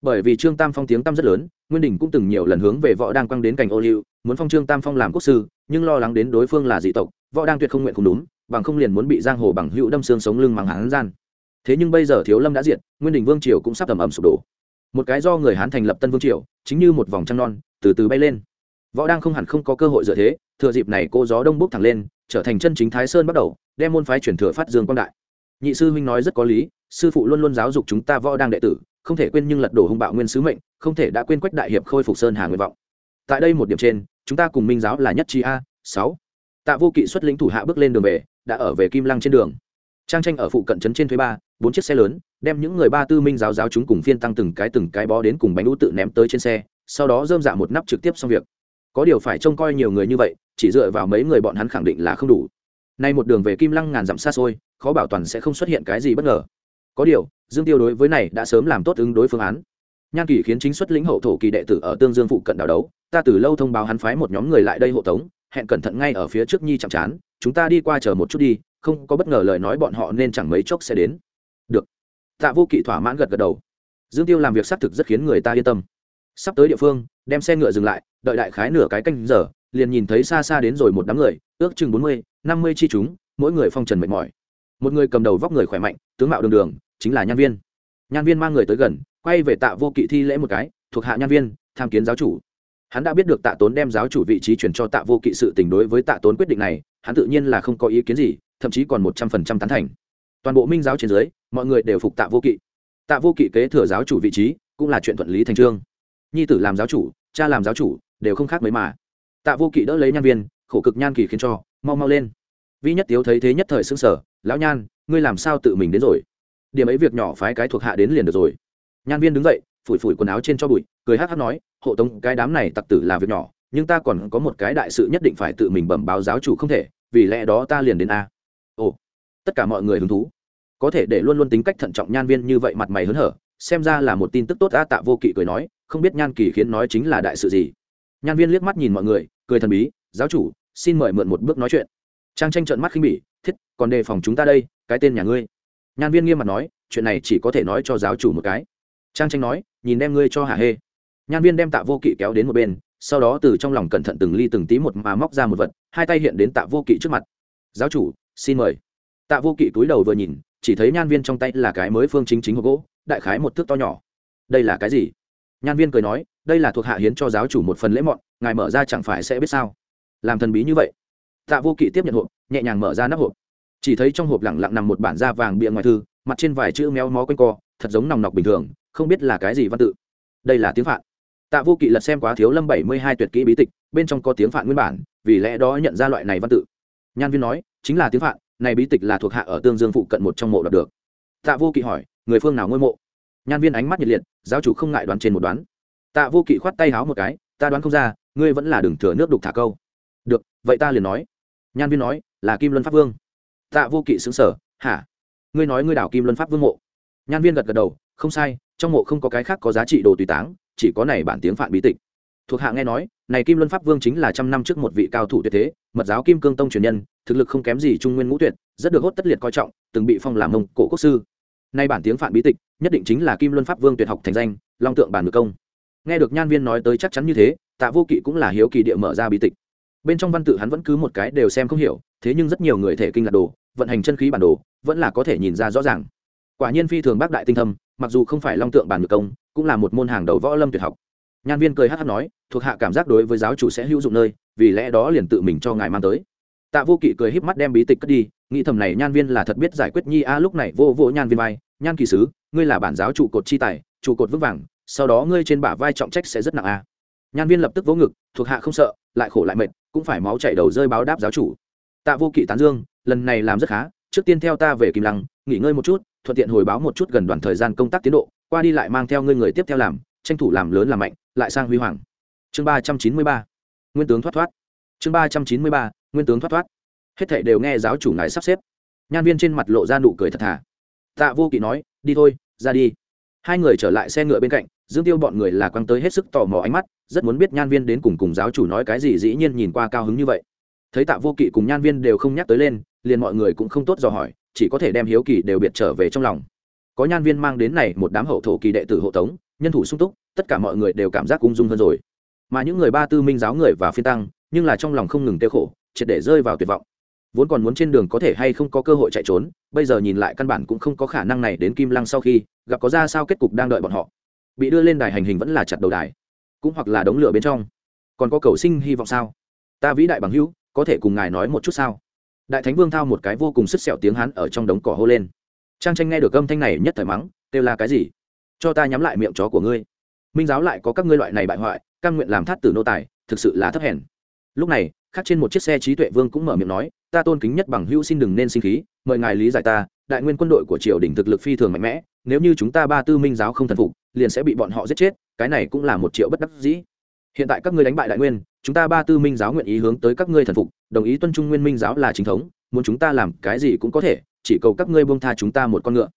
bởi vì trương tam phong tiếng tam rất lớn, nguyên đình cũng từng nhiều lần hướng về võ đang quăng đến cành ô liu, muốn phong trương tam phong làm quốc sư, nhưng lo lắng đến đối phương là dị tộc, võ đang tuyệt không nguyện không đúng, bằng không liền muốn bị giang hồ bằng hữu đâm xương sống lưng bằng hán gian. Thế nhưng bây giờ thiếu lâm đã diệt, nguyên đình vương triều cũng sắp tầm ầm sụp đổ. Một cái do người hán thành lập tân vương triều, chính như một vòng trăng non, từ từ bay lên. Võ đang không hẳn không có cơ hội dựa thế, thừa dịp này cô gió đông bốc thẳng lên, trở thành chân chính thái sơn bắt đầu, đem môn phái chuyển thừa phát dương quang đại. Nhị sư huynh nói rất có lý, sư phụ luôn luôn giáo dục chúng ta võ đang đệ tử không thể quên nhưng lật đổ hung bạo nguyên sứ mệnh, không thể đã quên quách đại hiệp khôi phục sơn hà nguyện vọng. Tại đây một điểm trên, chúng ta cùng minh giáo là nhất chi a, sáu. Tạ vô kỵ xuất lĩnh thủ hạ bước lên đường về, đã ở về kim lăng trên đường. Trang tranh ở phụ cận trấn trên thuế ba, bốn chiếc xe lớn, đem những người ba tư minh giáo giáo chúng cùng phiên tăng từng cái từng cái bó đến cùng bánh ú tự ném tới trên xe, sau đó dơm dạ một nắp trực tiếp xong việc. Có điều phải trông coi nhiều người như vậy, chỉ dựa vào mấy người bọn hắn khẳng định là không đủ. Nay một đường về kim lăng ngàn dặm xa xôi, khó bảo toàn sẽ không xuất hiện cái gì bất ngờ. Có điều dương tiêu đối với này đã sớm làm tốt ứng đối phương án. Nhan kỳ khiến chính xuất lĩnh hậu thổ kỳ đệ tử ở tương dương phụ cận đảo đấu, ta từ lâu thông báo hắn phái một nhóm người lại đây hộ tống, hẹn cẩn thận ngay ở phía trước nhi chạm chán chúng ta đi qua chờ một chút đi, không có bất ngờ lời nói bọn họ nên chẳng mấy chốc sẽ đến. Được. Tạ vô kỵ thỏa mãn gật gật đầu. Dương tiêu làm việc xác thực rất khiến người ta yên tâm. Sắp tới địa phương, đem xe ngựa dừng lại, đợi đại khái nửa cái canh giờ, liền nhìn thấy xa xa đến rồi một đám người, ước chừng bốn mươi, năm mươi chi chúng, mỗi người phong trần mệt mỏi. Một người cầm đầu vóc người khỏe mạnh, tướng mạo đường đường chính là nhan viên. Nhan viên mang người tới gần, quay về tạ vô kỵ thi lễ một cái, thuộc hạ nhan viên, tham kiến giáo chủ. Hắn đã biết được tạ tốn đem giáo chủ vị trí chuyển cho tạ vô kỵ sự tình đối với tạ tốn quyết định này, hắn tự nhiên là không có ý kiến gì, thậm chí còn một trăm phần trăm tán thành. Toàn bộ minh giáo trên dưới, mọi người đều phục tạ vô kỵ. Tạ vô kỵ kế thừa giáo chủ vị trí, cũng là chuyện thuận lý thành trương. Nhi tử làm giáo chủ, cha làm giáo chủ, đều không khác mấy mà. Tạ vô kỵ đỡ lấy nhan viên, khổ cực nhan kỳ khiến cho, mau mau lên. Vi nhất tiếu thấy thế nhất thời xứng sở lão nhan, ngươi làm sao tự mình đến rồi? Điểm ấy việc nhỏ phái cái thuộc hạ đến liền được rồi. Nhan viên đứng dậy, phủi phủi quần áo trên cho bụi, cười hát hát nói, hộ tống cái đám này tặc tử là việc nhỏ, nhưng ta còn có một cái đại sự nhất định phải tự mình bẩm báo giáo chủ không thể, vì lẽ đó ta liền đến a. Ồ, tất cả mọi người hứng thú. Có thể để luôn luôn tính cách thận trọng nhan viên như vậy mặt mày hớn hở, xem ra là một tin tức tốt, a tạ vô kỵ cười nói, không biết nhan kỳ khiến nói chính là đại sự gì? Nhan viên liếc mắt nhìn mọi người, cười thần bí, giáo chủ, xin mời mượn một bước nói chuyện. Trang tranh trợn mắt khinh bỉ, thiết, còn đề phòng chúng ta đây, cái tên nhà ngươi nhan viên nghiêm mặt nói, chuyện này chỉ có thể nói cho giáo chủ một cái. Trang tranh nói, nhìn đem ngươi cho hả hê. Nhan viên đem tạ vô kỵ kéo đến một bên, sau đó từ trong lòng cẩn thận từng ly từng tí một mà móc ra một vật, hai tay hiện đến tạ vô kỵ trước mặt. Giáo chủ, xin mời. Tạ vô kỵ túi đầu vừa nhìn, chỉ thấy nhan viên trong tay là cái mới phương chính chính hộp gỗ, đại khái một thước to nhỏ. Đây là cái gì? Nhan viên cười nói, đây là thuộc hạ hiến cho giáo chủ một phần lễ mọn, ngài mở ra chẳng phải sẽ biết sao? Làm thần bí như vậy. Tạ vô kỵ tiếp nhận hộp, nhẹ nhàng mở ra nắp hộp chỉ thấy trong hộp lẳng lặng nằm một bản da vàng bịa ngoài thư, mặt trên vài chữ méo mó quanh co, thật giống nòng nọc bình thường, không biết là cái gì văn tự. Đây là tiếng phạn. Tạ vô kỵ lật xem quá thiếu lâm bảy mươi hai tuyệt kỹ bí tịch, bên trong có tiếng phạn nguyên bản, vì lẽ đó nhận ra loại này văn tự. Nhan viên nói, chính là tiếng phạn, này bí tịch là thuộc hạ ở tương dương phụ cận một trong mộ đọc được. Tạ vô kỵ hỏi, người phương nào ngôi mộ? Nhan viên ánh mắt nhiệt liệt, giáo chủ không ngại đoán trên một đoán. Tạ vô kỵ khoát tay háo một cái, ta đoán không ra, ngươi vẫn là đừng thừa nước đục thả câu. Được, vậy ta liền nói. Nhan viên nói, là kim luân pháp vương tạ vô kỵ xứng sở hả? Ngươi nói ngươi đảo kim luân pháp vương mộ. Nhan viên gật gật đầu, không sai, trong mộ không có cái khác có giá trị đồ tùy táng, chỉ có này bản tiếng phạn bí tịch. Thuộc hạ nghe nói, này kim luân pháp vương chính là trăm năm trước một vị cao thủ tuyệt thế, mật giáo kim cương tông truyền nhân, thực lực không kém gì trung nguyên ngũ tuyệt, rất được hốt tất liệt coi trọng, từng bị phong làm mông cổ quốc sư. Nay bản tiếng phạn bí tịch, nhất định chính là kim luân pháp vương tuyệt học thành danh, long tượng bản ngược công. Nghe được nhan viên nói tới chắc chắn như thế, tạ vô kỵ cũng là hiếu kỳ địa mở ra bí tịch. Bên trong văn tự hắn vẫn cứ một cái đều xem không hiểu, thế nhưng rất nhiều người thể kinh lạc đồ vận hành chân khí bản đồ, vẫn là có thể nhìn ra rõ ràng. Quả nhiên phi thường bác đại tinh thâm, mặc dù không phải long tượng bản ngược công, cũng là một môn hàng đầu võ lâm tuyệt học. Nhan viên cười hát hát nói, thuộc hạ cảm giác đối với giáo chủ sẽ hữu dụng nơi, vì lẽ đó liền tự mình cho ngài mang tới. Tạ vô kỵ cười híp mắt đem bí tịch cất đi, nghĩ thầm này nhan viên là thật biết giải quyết nhi a lúc này vô vô nhan viên vai, nhan kỳ sứ, ngươi là bản giáo trụ cột chi tài, trụ cột vững vàng, sau đó ngươi trên bả vai trọng trách sẽ rất nặng a. Nhan viên lập tức vỗ ngực, thuộc hạ không sợ, lại khổ lại mệt, cũng phải máu chảy đầu rơi báo đáp giáo chủ. Tạ vô kỵ tán dương lần này làm rất khá, trước tiên theo ta về kim lăng, nghỉ ngơi một chút, thuận tiện hồi báo một chút gần đoàn thời gian công tác tiến độ, qua đi lại mang theo ngươi người tiếp theo làm, tranh thủ làm lớn làm mạnh, lại sang huy hoàng. Chương ba trăm chín mươi ba, nguyên tướng thoát thoát. Chương ba trăm chín mươi ba, nguyên tướng thoát thoát. Hết thảy đều nghe giáo chủ ngài sắp xếp. Nhan viên trên mặt lộ ra nụ cười thật thà. Tạ vô kỵ nói, đi thôi, ra đi. Hai người trở lại xe ngựa bên cạnh, dương tiêu bọn người là quăng tới hết sức tò mò ánh mắt, rất muốn biết nhan viên đến cùng cùng giáo chủ nói cái gì dĩ nhiên nhìn qua cao hứng như vậy. Thấy tạ vô kỵ cùng nhan viên đều không nhắc tới lên liền mọi người cũng không tốt dò hỏi, chỉ có thể đem hiếu kỳ đều biệt trở về trong lòng. Có nhan viên mang đến này một đám hậu thổ kỳ đệ tử hộ tống, nhân thủ sung túc, tất cả mọi người đều cảm giác ung dung hơn rồi. Mà những người ba tư minh giáo người và phiên tăng, nhưng là trong lòng không ngừng tiêu khổ, triệt để rơi vào tuyệt vọng. Vốn còn muốn trên đường có thể hay không có cơ hội chạy trốn, bây giờ nhìn lại căn bản cũng không có khả năng này đến kim lăng sau khi gặp có ra sao kết cục đang đợi bọn họ. Bị đưa lên đài hành hình vẫn là chặt đầu đài, cũng hoặc là đống lửa bên trong. Còn có cầu sinh hy vọng sao? Ta vĩ đại bằng hữu, có thể cùng ngài nói một chút sao? Đại thánh vương thao một cái vô cùng sứt sẹo tiếng hắn ở trong đống cỏ hô lên. Trang tranh nghe được âm thanh này nhất thời mắng, kêu là cái gì? Cho ta nhắm lại miệng chó của ngươi. Minh giáo lại có các ngươi loại này bại hoại căn nguyện làm thắt tử nô tài, thực sự là thấp hèn. Lúc này, khác trên một chiếc xe trí tuệ vương cũng mở miệng nói, ta tôn kính nhất bằng hữu xin đừng nên sinh khí, mời ngài lý giải ta, đại nguyên quân đội của triều đình thực lực phi thường mạnh mẽ, nếu như chúng ta ba tư minh giáo không thần phục, liền sẽ bị bọn họ giết chết, cái này cũng là một triệu bất đắc dĩ hiện tại các ngươi đánh bại đại nguyên, chúng ta ba tư minh giáo nguyện ý hướng tới các ngươi thần phục, đồng ý tuân trung nguyên minh giáo là chính thống, muốn chúng ta làm cái gì cũng có thể, chỉ cầu các ngươi buông tha chúng ta một con ngựa.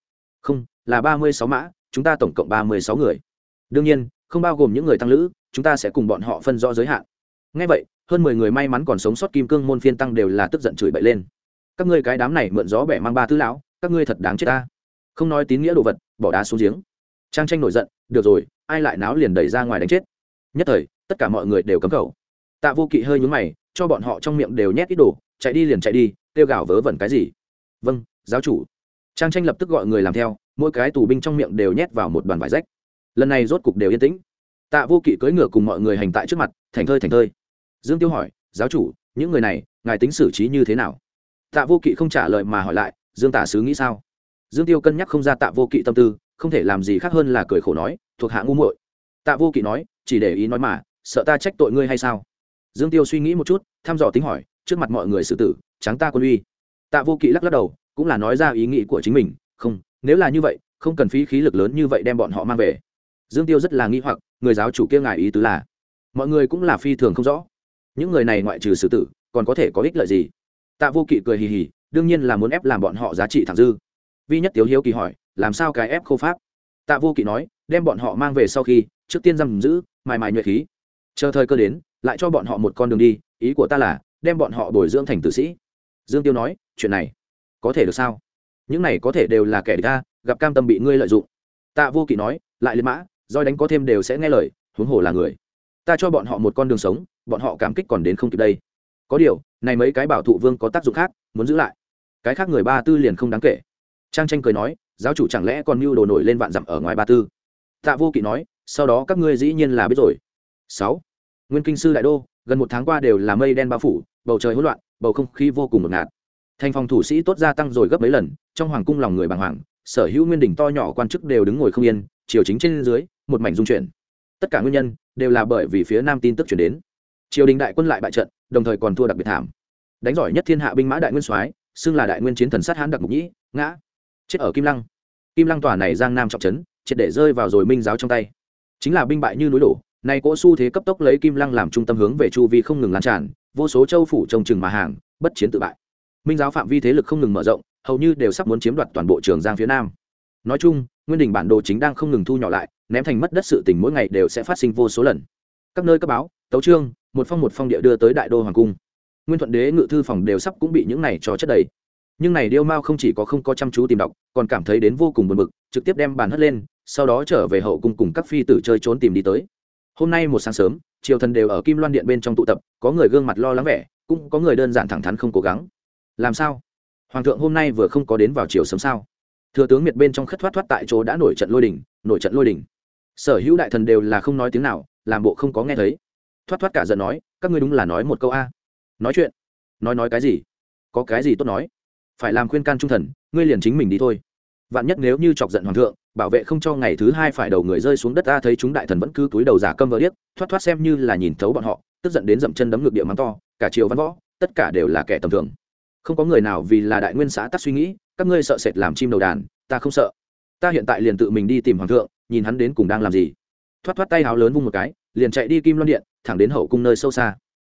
Không, là ba mươi sáu mã, chúng ta tổng cộng ba mươi sáu người. Đương nhiên, không bao gồm những người tăng lữ, chúng ta sẽ cùng bọn họ phân rõ giới hạn. Ngay vậy, hơn mười người may mắn còn sống sót kim cương môn phiên tăng đều là tức giận chửi bậy lên. Các ngươi cái đám này mượn gió bẻ mang ba tư lão, các ngươi thật đáng chết ta. Không nói tín nghĩa đồ vật, bỏ đá xuống giếng. Trang tranh nổi giận, được rồi, ai lại náo liền đẩy ra ngoài đánh chết? Nhất thời tất cả mọi người đều cấm khẩu. Tạ vô kỵ hơi nhúng mày, cho bọn họ trong miệng đều nhét ít đồ, chạy đi liền chạy đi, kêu gào vớ vẩn cái gì. Vâng giáo chủ. Trang tranh lập tức gọi người làm theo, mỗi cái tù binh trong miệng đều nhét vào một đoàn vải rách. Lần này rốt cục đều yên tĩnh. Tạ vô kỵ cưỡi ngựa cùng mọi người hành tại trước mặt, thành thơi thành thơi. Dương tiêu hỏi, giáo chủ, những người này, ngài tính xử trí như thế nào? Tạ vô kỵ không trả lời mà hỏi lại, dương tả sứ nghĩ sao? Dương tiêu cân nhắc không ra tạ vô kỵ tâm tư, không thể làm gì khác hơn là cười khổ nói, thuộc hạ ngu muội. Tạ vô kỵ nói, chỉ để ý nói mà sợ ta trách tội ngươi hay sao? Dương tiêu suy nghĩ một chút, thăm dò tính hỏi, trước mặt mọi người xử tử, trắng ta quân uy. Tạ vô kỵ lắc lắc đầu, cũng là nói ra ý nghĩ của chính mình, không, nếu là như vậy, không cần phí khí lực lớn như vậy đem bọn họ mang về. Dương tiêu rất là nghi hoặc, người giáo chủ kia ngài ý tứ là, mọi người cũng là phi thường không rõ. Những người này ngoại trừ xử tử, còn có thể có ích lợi gì? Tạ vô kỵ cười hì hì, đương nhiên là muốn ép làm bọn họ giá trị thẳng dư. Vi nhất tiếu hiếu kỳ hỏi, làm sao cái ép khô pháp? Tạ vô kỵ nói, đem bọn họ mang về sau khi, trước tiên giam giữ, mài mài nhuệ khí chờ thời cơ đến, lại cho bọn họ một con đường đi, ý của ta là, đem bọn họ bồi dưỡng thành tử sĩ. Dương tiêu nói, chuyện này, có thể được sao? Những này có thể đều là kẻ địch ta, gặp cam tâm bị ngươi lợi dụng. Tạ vô kỵ nói, lại liệt mã, roi đánh có thêm đều sẽ nghe lời, huống hồ là người. Ta cho bọn họ một con đường sống, bọn họ cảm kích còn đến không kịp đây. Có điều, này mấy cái bảo thụ vương có tác dụng khác, muốn giữ lại. Cái khác người ba tư liền không đáng kể. Trang tranh cười nói, giáo chủ chẳng lẽ còn mưu đồ nổi lên vạn dặm ở ngoài ba tư? Tạ vô kỵ nói, sau đó các ngươi dĩ nhiên là biết rồi. Sáu nguyên kinh sư đại đô, gần một tháng qua đều là mây đen bao phủ, bầu trời hỗn loạn, bầu không khí vô cùng ngột ngạt. Thành phòng thủ sĩ tốt gia tăng rồi gấp mấy lần, trong hoàng cung lòng người bàng hoàng, sở hữu nguyên đỉnh to nhỏ quan chức đều đứng ngồi không yên chiều chính trên dưới, một mảnh dung chuyển. Tất cả nguyên nhân đều là bởi vì phía nam tin tức chuyển đến. Triều đình đại quân lại bại trận, đồng thời còn thua đặc biệt thảm. Đánh giỏi nhất thiên hạ binh mã đại nguyên soái, xưng là đại nguyên chiến thần sát hãn đặc mục nhĩ, ngã, chết ở kim lăng. Kim lăng tòa này giang nam trọng trấn, triệt để rơi vào rồi minh giáo trong tay. Chính là binh bại như núi đổ nay cỗ xu thế cấp tốc lấy kim lăng làm trung tâm hướng về chu vi không ngừng lan tràn, vô số châu phủ trông chừng mà hàng, bất chiến tự bại. Minh giáo phạm vi thế lực không ngừng mở rộng, hầu như đều sắp muốn chiếm đoạt toàn bộ trường giang phía nam. Nói chung, nguyên đỉnh bản đồ chính đang không ngừng thu nhỏ lại, ném thành mất đất sự tình mỗi ngày đều sẽ phát sinh vô số lần. Các nơi cấp báo, tấu chương, một phong một phong địa đưa tới đại đô hoàng cung. Nguyên thuận đế ngự thư phòng đều sắp cũng bị những này cho chất đầy. Nhưng này điêu mao không chỉ có không có chăm chú tìm đọc, còn cảm thấy đến vô cùng buồn bực, trực tiếp đem bàn hất lên, sau đó trở về hậu cung cùng các phi tử chơi trốn tìm đi tới hôm nay một sáng sớm, triều thần đều ở kim loan điện bên trong tụ tập, có người gương mặt lo lắng vẻ, cũng có người đơn giản thẳng thắn không cố gắng. Làm sao? Hoàng thượng hôm nay vừa không có đến vào chiều sớm sao? Thừa tướng miệt bên trong khất thoát thoát tại chỗ đã nổi trận lôi đình, nổi trận lôi đình. Sở hữu đại thần đều là không nói tiếng nào, làm bộ không có nghe thấy. Thoát thoát cả giận nói, các ngươi đúng là nói một câu a. Nói chuyện? Nói nói cái gì? Có cái gì tốt nói? Phải làm khuyên can trung thần, ngươi liền chính mình đi thôi vạn nhất nếu như chọc giận hoàng thượng, bảo vệ không cho ngày thứ hai phải đầu người rơi xuống đất, ta thấy chúng đại thần vẫn cứ túi đầu giả câm vỡ điếc, thoát thoát xem như là nhìn thấu bọn họ, tức giận đến dậm chân đấm ngược địa mắng to, cả triều văn võ, tất cả đều là kẻ tầm thường. Không có người nào vì là đại nguyên xã tắc suy nghĩ, các ngươi sợ sệt làm chim đầu đàn, ta không sợ. Ta hiện tại liền tự mình đi tìm hoàng thượng, nhìn hắn đến cùng đang làm gì. Thoát thoát tay háo lớn vung một cái, liền chạy đi kim loan điện, thẳng đến hậu cung nơi sâu xa.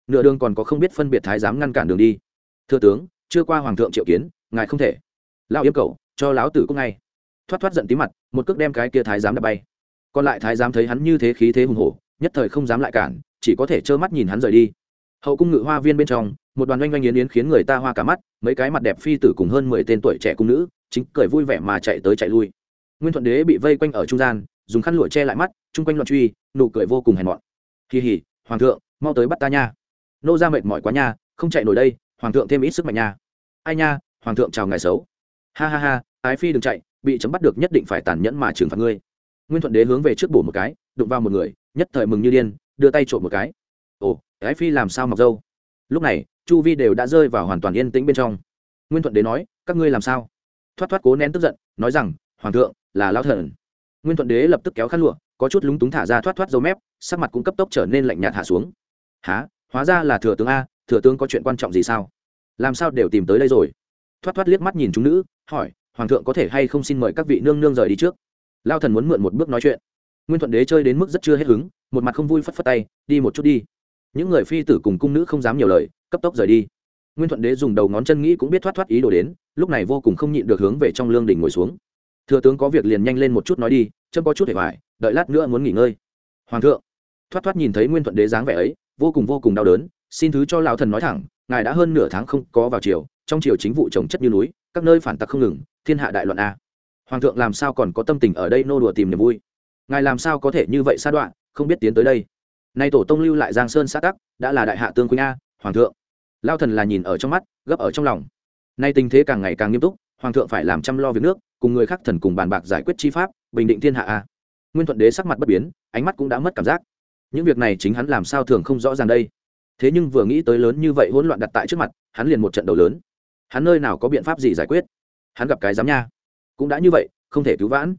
Nửa đường còn có không biết phân biệt thái giám ngăn cản đường đi. Thưa tướng, chưa qua hoàng thượng triệu kiến, ngài không thể. Lao yêu cầu cho lão tử cũng ngay. Thoát thoát giận tí mặt, một cước đem cái kia thái giám đập bay. Còn lại thái giám thấy hắn như thế khí thế hùng hổ, nhất thời không dám lại cản, chỉ có thể trơ mắt nhìn hắn rời đi. Hậu cung ngự hoa viên bên trong, một đoàn oanh oanh yến yến khiến người ta hoa cả mắt, mấy cái mặt đẹp phi tử cùng hơn mười tên tuổi trẻ cung nữ, chính cười vui vẻ mà chạy tới chạy lui. Nguyên thuận đế bị vây quanh ở trung gian, dùng khăn lụa che lại mắt, chung quanh loạn truy, nụ cười vô cùng hèn mọn. Kỳ hỉ hoàng thượng, mau tới bắt ta nha. Nô ra mệt mỏi quá nha, không chạy nổi đây, hoàng thượng thêm ít sức mạnh nha. Ai nha, hoàng thượng chào ngài xấu ha ha ha, ái phi đừng chạy, bị chấm bắt được nhất định phải tàn nhẫn mà trừng phạt ngươi. Nguyên thuận đế hướng về trước bổ một cái, đụng vào một người, nhất thời mừng như điên, đưa tay trộm một cái. Ồ, ái phi làm sao mọc dâu lúc này, chu vi đều đã rơi vào hoàn toàn yên tĩnh bên trong. Nguyên thuận đế nói, các ngươi làm sao? Thoát thoát cố nén tức giận, nói rằng, hoàng thượng, là lao thần. Nguyên thuận đế lập tức kéo khăn lụa, có chút lúng túng thả ra thoát thoát dấu mép, sắc mặt cũng cấp tốc trở nên lạnh nhạt hạ xuống. Há hóa ra là thừa tướng a, thừa tướng có chuyện quan trọng gì sao? Làm sao đều tìm tới đây rồi? Thoát thoát liếc mắt nhìn chúng nữ, hỏi, hoàng thượng có thể hay không xin mời các vị nương nương rời đi trước? Lao thần muốn mượn một bước nói chuyện. Nguyên thuận đế chơi đến mức rất chưa hết hứng, một mặt không vui phất phất tay, đi một chút đi. Những người phi tử cùng cung nữ không dám nhiều lời, cấp tốc rời đi. Nguyên thuận đế dùng đầu ngón chân nghĩ cũng biết thoát thoát ý đồ đến, lúc này vô cùng không nhịn được hướng về trong lương đình ngồi xuống. Thừa tướng có việc liền nhanh lên một chút nói đi chân có chút để hoài, đợi lát nữa muốn nghỉ ngơi. Hoàng thượng. Thoát thoát nhìn thấy nguyên thuận đế dáng vẻ ấy, vô cùng vô cùng đau đớn, xin thứ cho lão thần nói thẳng, ngài đã hơn nửa tháng không có vào triều trong triều chính vụ trồng chất như núi, các nơi phản tặc không ngừng, thiên hạ đại loạn a. Hoàng thượng làm sao còn có tâm tình ở đây nô đùa tìm niềm vui? Ngài làm sao có thể như vậy sa đoạn không biết tiến tới đây? Nay tổ tông lưu lại giang sơn xã tắc, đã là đại hạ tương quỳnh a, hoàng thượng. Lao thần là nhìn ở trong mắt, gấp ở trong lòng. Nay tình thế càng ngày càng nghiêm túc, hoàng thượng phải làm chăm lo việc nước, cùng người khác thần cùng bàn bạc giải quyết chi pháp, bình định thiên hạ a. Nguyên thuận đế sắc mặt bất biến, ánh mắt cũng đã mất cảm giác. Những việc này chính hắn làm sao thường không rõ ràng đây? Thế nhưng vừa nghĩ tới lớn như vậy hỗn loạn đặt tại trước mặt, hắn liền một trận đầu lớn hắn nơi nào có biện pháp gì giải quyết? Hắn gặp cái giám nha. Cũng đã như vậy, không thể cứu vãn.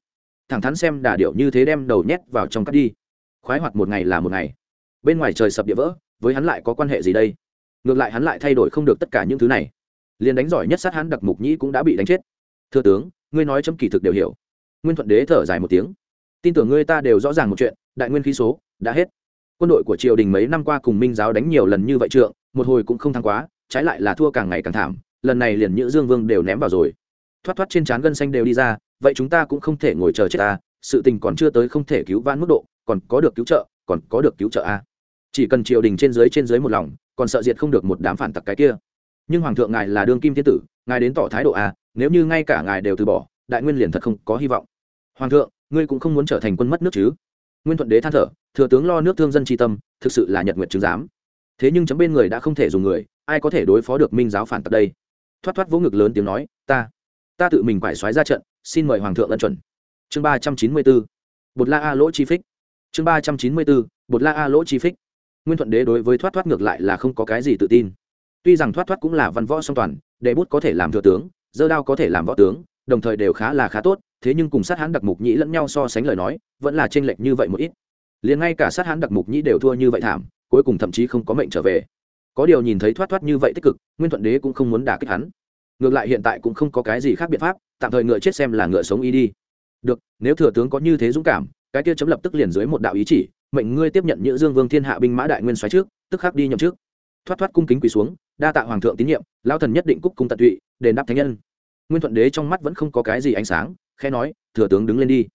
Thẳng thắn xem đà điệu như thế đem đầu nhét vào trong cắt đi. Khoái hoạt một ngày là một ngày. Bên ngoài trời sập địa vỡ, với hắn lại có quan hệ gì đây? Ngược lại hắn lại thay đổi không được tất cả những thứ này. Liền đánh giỏi nhất sát hắn đặc mục nhĩ cũng đã bị đánh chết. Thưa tướng, ngươi nói chấm kỳ thực đều hiểu. Nguyên thuận đế thở dài một tiếng. Tin tưởng ngươi ta đều rõ ràng một chuyện, đại nguyên khí số, đã hết. Quân đội của triều đình mấy năm qua cùng minh giáo đánh nhiều lần như vậy trượng, một hồi cũng không thắng quá, trái lại là thua càng ngày càng thảm lần này liền nhữ dương vương đều ném vào rồi. Thoát thoát trên trán gân xanh đều đi ra, vậy chúng ta cũng không thể ngồi chờ chết ta, sự tình còn chưa tới không thể cứu vãn mức độ, còn có được cứu trợ, còn có được cứu trợ a. Chỉ cần triều đình trên dưới trên dưới một lòng, còn sợ diệt không được một đám phản tặc cái kia. Nhưng hoàng thượng ngài là đương kim thiên tử, ngài đến tỏ thái độ a, nếu như ngay cả ngài đều từ bỏ, đại nguyên liền thật không có hy vọng. Hoàng thượng, ngươi cũng không muốn trở thành quân mất nước chứ? Nguyên thuận đế than thở, thừa tướng lo nước thương dân tri tâm, thực sự là nhật nguyện chứng giám. Thế nhưng chấm bên người đã không thể dùng người, ai có thể đối phó được minh giáo phản tặc đây? Thoát thoát vỗ ngực lớn tiếng nói, ta ta tự mình phải xoáy ra trận, xin mời hoàng thượng ân chuẩn. Chương ba trăm chín mươi bốn, bột la a lỗ chi phích. Chương ba trăm chín mươi bốn, bột la a lỗ chi phích. Nguyên thuận đế đối với thoát thoát ngược lại là không có cái gì tự tin. Tuy rằng thoát thoát cũng là văn võ song toàn, đệ bút có thể làm thừa tướng, dơ đao có thể làm võ tướng, đồng thời đều khá là khá tốt, thế nhưng cùng sát hãn đặc mục nhĩ lẫn nhau so sánh lời nói, vẫn là chênh lệch như vậy một ít. Liền ngay cả sát hãn đặc mục nhĩ đều thua như vậy thảm, cuối cùng thậm chí không có mệnh trở về có điều nhìn thấy thoát thoát như vậy tích cực, nguyên thuận đế cũng không muốn đả kích hắn. Ngược lại hiện tại cũng không có cái gì khác biện pháp, tạm thời ngựa chết xem là ngựa sống y đi. Được, nếu thừa tướng có như thế dũng cảm, cái kia chấm lập tức liền dưới một đạo ý chỉ, mệnh ngươi tiếp nhận nhữ dương vương thiên hạ binh mã đại nguyên xoáy trước, tức khắc đi nhậm trước thoát thoát cung kính quỳ xuống, đa tạ hoàng thượng tín nhiệm lao thần nhất định cúc cung tận tụy, đền đáp thánh nhân. Nguyên thuận đế trong mắt vẫn không có cái gì ánh sáng, khẽ nói, thừa tướng đứng lên đi.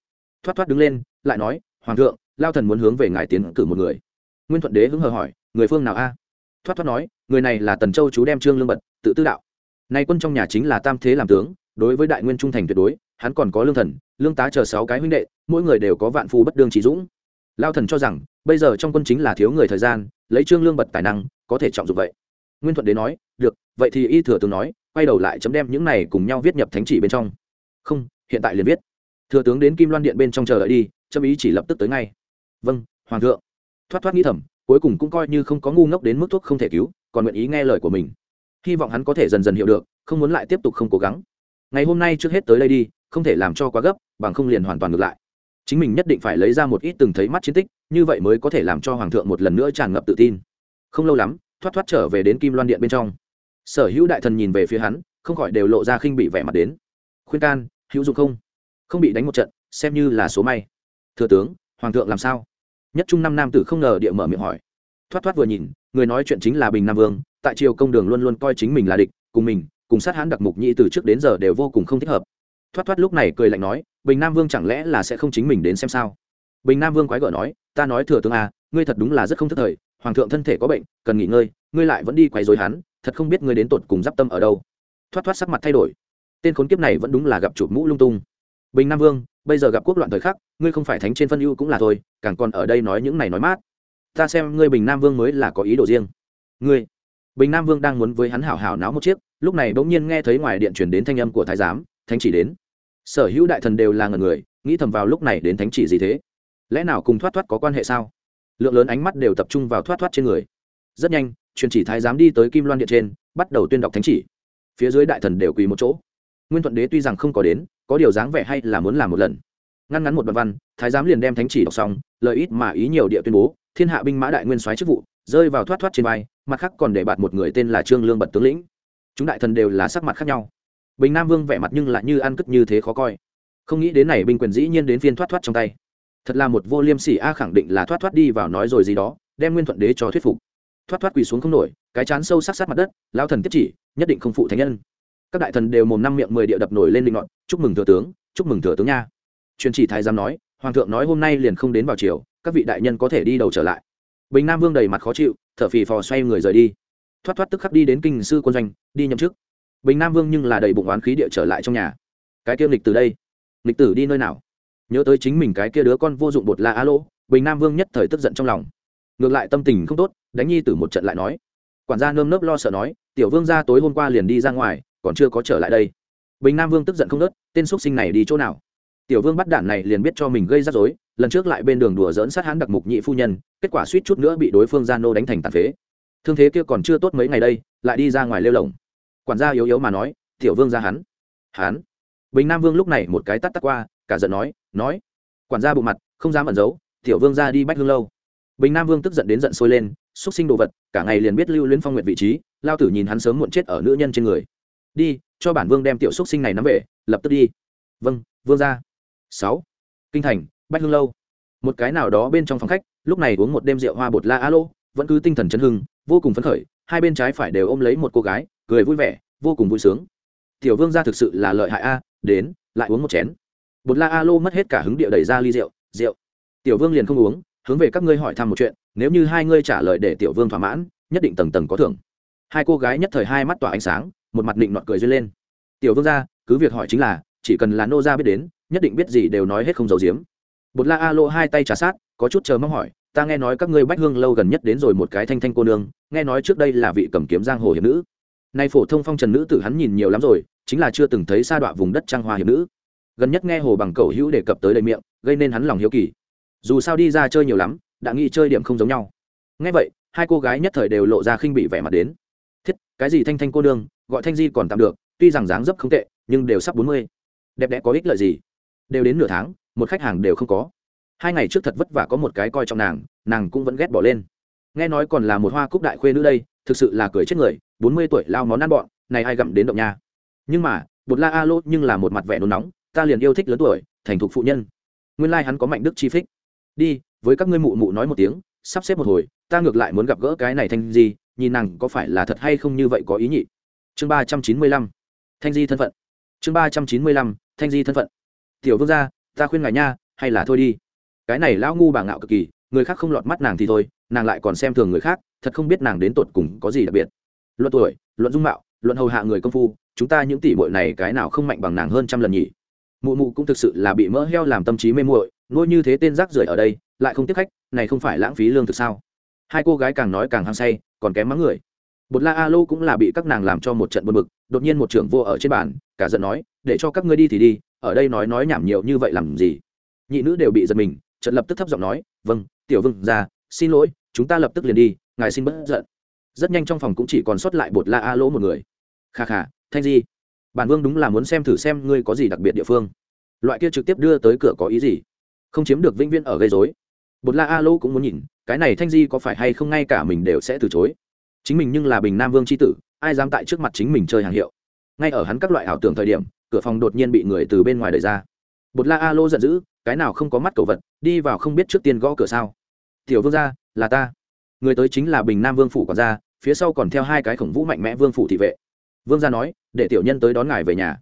Thoát thoát đứng lên, lại nói, hoàng thượng lao thần muốn hướng về ngài tiến cử một người. Nguyên thuận đế hứng hờ hỏi, người phương nào a? Thoát thoát nói, người này là tần châu chú đem trương lương bật, tự tư đạo. Nay quân trong nhà chính là tam thế làm tướng, đối với đại nguyên trung thành tuyệt đối, hắn còn có lương thần, lương tá chờ sáu cái huynh đệ, mỗi người đều có vạn phu bất đương trí dũng. Lao thần cho rằng, bây giờ trong quân chính là thiếu người thời gian, lấy trương lương bật tài năng, có thể trọng dụng vậy. Nguyên thuận đế nói, được, vậy thì y thừa tướng nói, quay đầu lại chấm đem những này cùng nhau viết nhập thánh chỉ bên trong. Không, hiện tại liền viết. Thừa tướng đến kim loan điện bên trong chờ đợi đi, chấm ý chỉ lập tức tới ngay. Vâng hoàng thượng. Thoát thoát nghĩ thầm cuối cùng cũng coi như không có ngu ngốc đến mức thuốc không thể cứu, còn nguyện ý nghe lời của mình. Hy vọng hắn có thể dần dần hiểu được, không muốn lại tiếp tục không cố gắng. Ngày hôm nay trước hết tới đây đi, không thể làm cho quá gấp, bằng không liền hoàn toàn ngược lại. Chính mình nhất định phải lấy ra một ít từng thấy mắt chiến tích, như vậy mới có thể làm cho hoàng thượng một lần nữa tràn ngập tự tin. Không lâu lắm, thoát thoát trở về đến kim loan điện bên trong. Sở hữu đại thần nhìn về phía hắn, không khỏi đều lộ ra khinh bị vẻ mặt đến. Khuyên can, hữu dụng không? Không bị đánh một trận, xem như là số may. Thừa tướng, hoàng thượng làm sao? Nhất trung năm nam tử không ngờ địa mở miệng hỏi. Thoát thoát vừa nhìn, người nói chuyện chính là bình nam vương, tại triều công đường luôn luôn coi chính mình là địch, cùng mình, cùng sát hãn đặc mục nhĩ từ trước đến giờ đều vô cùng không thích hợp. Thoát thoát lúc này cười lạnh nói, bình nam vương chẳng lẽ là sẽ không chính mình đến xem sao? Bình nam vương quái gở nói, ta nói thừa tướng à ngươi thật đúng là rất không thức thời, hoàng thượng thân thể có bệnh, cần nghỉ ngơi, ngươi lại vẫn đi quấy dối hắn, thật không biết ngươi đến tột cùng d i p tâm ở đâu. Thoát thoát sắc mặt thay đổi. Tên khốn kiếp này vẫn đúng là gặp chụp mũ lung tung. Bình nam vương bây giờ gặp quốc loạn thời khắc, ngươi không phải thánh trên phân ưu cũng là thôi, càng còn ở đây nói những này nói mát. Ta xem ngươi bình nam vương mới là có ý đồ riêng. Ngươi, bình nam vương đang muốn với hắn hảo hảo náo một chiếc, lúc này bỗng nhiên nghe thấy ngoài điện chuyển đến thanh âm của thái giám, thánh chỉ đến. Sở hữu đại thần đều là ngần người, nghĩ thầm vào lúc này đến thánh chỉ gì thế? Lẽ nào cùng thoát thoát có quan hệ sao? Lượng lớn ánh mắt đều tập trung vào thoát thoát trên người. Rất nhanh, truyền chỉ thái giám đi tới kim loan điện trên, bắt đầu tuyên đọc thánh chỉ. Phía dưới đại thần đều quỳ một chỗ. Nguyên thuận đế tuy rằng không có đến có điều dáng vẻ hay là muốn làm một lần. Ngăn ngắn một đoạn văn, thái giám liền đem thánh chỉ đọc xong lợi ít mà ý nhiều địa tuyên bố, thiên hạ binh mã đại nguyên soái chức vụ, rơi vào thoát thoát trên vai, mặt khác còn để bạt một người tên là trương lương bật tướng lĩnh. Chúng đại thần đều là sắc mặt khác nhau. Bình nam vương vẻ mặt nhưng lại như ăn cất như thế khó coi. Không nghĩ đến này binh quyền dĩ nhiên đến phiên thoát thoát trong tay. Thật là một vô liêm sỉ a, khẳng định là thoát thoát đi vào nói rồi gì đó, đem nguyên thuận đế cho thuyết phục. Thoát thoát quỳ xuống không nổi, cái chán sâu sắc sát mặt đất lao thần tiếp chỉ, nhất định không phụ thánh nhân các đại thần đều mồm năm miệng mười địa đập nổi lên linh ngọn, chúc mừng thừa tướng, chúc mừng thừa tướng nha. Truyền chỉ thái giám nói, hoàng thượng nói hôm nay liền không đến vào chiều các vị đại nhân có thể đi đầu trở lại. Bình nam vương đầy mặt khó chịu, thở phì phò xoay người rời đi. Thoát thoát tức khắc đi đến kinh sư quân doanh, đi nhậm chức. Bình nam vương nhưng là đầy bụng oán khí địa trở lại trong nhà. Cái kia lịch từ đây lịch tử đi nơi nào? Nhớ tới chính mình cái kia đứa con vô dụng bột la a lỗ bình nam vương nhất thời tức giận trong lòng. Ngược lại tâm tình không tốt, đánh nhi tử một trận lại nói. Quản gia nơm nớp lo sợ nói, tiểu vương ra tối hôm qua liền đi ra ngoài còn chưa có trở lại đây. Bình nam vương tức giận không nớt tên x sinh này đi chỗ nào? Tiểu vương bắt đản này liền biết cho mình gây rắc rối, lần trước lại bên đường đùa dỡn sát hãn đặc mục nhị phu nhân, kết quả suýt chút nữa bị đối phương gia nô đánh thành tàn phế. Thương thế kia còn chưa tốt mấy ngày đây, lại đi ra ngoài lêu lồng. Quản gia yếu yếu mà nói, tiểu vương ra hắn. Hắn? Bình nam vương lúc này một cái tắt tắt qua, cả giận nói nói. Quản gia bộ mặt, không dám ẩn giấu, tiểu vương ra đi bách hương lâu. Bình nam vương tức giận đến giận sôi lên, xúc sinh đồ vật, cả ngày liền biết lưu luyến phong nguyện vị trí, lao tử nhìn hắn sớm muộn chết ở nữ nhân trên người đi, cho bản vương đem tiểu xúc sinh này nắm về, lập tức đi. Vâng vương ra sáu. Kinh thành, bách hương lâu. Một cái nào đó bên trong phòng khách, lúc này uống một đêm rượu hoa bột la alo vẫn cứ tinh thần chấn hưng, vô cùng phấn khởi, hai bên trái phải đều ôm lấy một cô gái, cười vui vẻ, vô cùng vui sướng. Tiểu vương gia thực sự là lợi hại a, đến, lại uống một chén. Bột la a lô mất hết cả hứng địa đẩy ra ly rượu rượu. Tiểu vương liền không uống, hướng về các ngươi hỏi thăm một chuyện, nếu như hai ngươi trả lời để tiểu vương thỏa mãn, nhất định tầng tầng có thưởng. Hai cô gái nhất thời hai mắt tỏa ánh sáng một mặt định nọt cười duyên lên. Tiểu vương gia, cứ việc hỏi chính là, chỉ cần là nô gia biết đến, nhất định biết gì đều nói hết không giấu giếm. Bột la a lô hai tay trà sát, có chút chờ mong hỏi, ta nghe nói các ngươi bách hương lâu gần nhất đến rồi một cái thanh thanh cô nương, nghe nói trước đây là vị cầm kiếm giang hồ hiệp nữ. Nay phổ thông phong trần nữ tử hắn nhìn nhiều lắm rồi, chính là chưa từng thấy sa đọa vùng đất trang hoa hiệp nữ. Gần nhất nghe hồ bằng cầu hữu đề cập tới đầy miệng, gây nên hắn lòng hiếu kỳ. Dù sao đi ra chơi nhiều lắm, đã nghĩ chơi điểm không giống nhau. Nghe vậy, hai cô gái nhất thời đều lộ ra khinh bị vẻ mặt đến. Thiết, cái gì thanh thanh cô nương gọi thanh di còn tạm được, tuy rằng dáng dấp không tệ, nhưng đều sắp bốn mươi. Đẹp đẽ có ích lợi gì? Đều đến nửa tháng, một khách hàng đều không có. Hai ngày trước thật vất vả có một cái coi trọng nàng nàng cũng vẫn ghét bỏ lên. Nghe nói còn là một hoa cúc đại khuê nữ đây, thực sự là cười chết người, bốn mươi tuổi lao món ăn bọn, này ai gặm đến động nha. Nhưng mà, bột la a lô nhưng là một mặt vẻ nôn nóng, ta liền yêu thích lớn tuổi, thành thục phụ nhân. Nguyên lai、like、hắn có mạnh đức chi phích. Đi, với các ngươi mụ mụ nói một tiếng, sắp xếp một hồi, ta ngược lại muốn gặp gỡ cái này thanh di, nhìn nàng có phải là thật hay không như vậy có ý nhị chương ba trăm chín mươi lăm, thanh di thân phận. Chương ba trăm chín mươi lăm, thanh di thân phận. Tiểu vương gia, ta khuyên ngài nha, hay là thôi đi. Cái này lão ngu bà ngạo cực kỳ, người khác không lọt mắt nàng thì thôi, nàng lại còn xem thường người khác, thật không biết nàng đến tột cùng có gì đặc biệt. Luận tuổi, luận dung mạo, luận hầu hạ người công phu, chúng ta những tỷ bội này cái nào không mạnh bằng nàng hơn trăm lần nhỉ? Mụ mụ cũng thực sự là bị mỡ heo làm tâm trí mê muội, nuôi như thế tên rác rưởi ở đây, lại không tiếp khách, này không phải lãng phí lương thực sao? Hai cô gái càng nói càng hăng say, còn kém mắng người bột la a lô cũng là bị các nàng làm cho một trận buồn bực đột nhiên một trưởng vô ở trên bàn cả giận nói để cho các ngươi đi thì đi ở đây nói nói nhảm nhiều như vậy làm gì? Nhị nữ đều bị giật mình trận lập tức thấp giọng nói vâng tiểu vương gia, xin lỗi chúng ta lập tức liền đi ngài xin bớt giận. Rất nhanh trong phòng cũng chỉ còn sót lại bột la a một người. Kha kha thanh di bản vương đúng là muốn xem thử xem ngươi có gì đặc biệt địa phương. Loại kia trực tiếp đưa tới cửa có ý gì? Không chiếm được vĩnh viễn ở gây rối, bột la a cũng muốn nhìn cái này thanh di có phải hay không ngay cả mình đều sẽ từ chối chính mình nhưng là bình nam vương c h i tử, ai dám tại trước mặt chính mình chơi hàng hiệu? Ngay ở hắn các loại ảo tưởng thời điểm, cửa phòng đột nhiên bị người từ bên ngoài đẩy ra. Bột la a lô giận dữ, cái nào không có mắt cầu vật, đi vào không biết trước tiên gõ cửa sao. Tiểu vương gia, là ta. Người tới chính là bình nam vương phủ còn ra phía sau còn theo hai cái khổng vũ mạnh mẽ vương phủ thị vệ. Vương gia nói, để tiểu nhân tới đón ngài về nhà.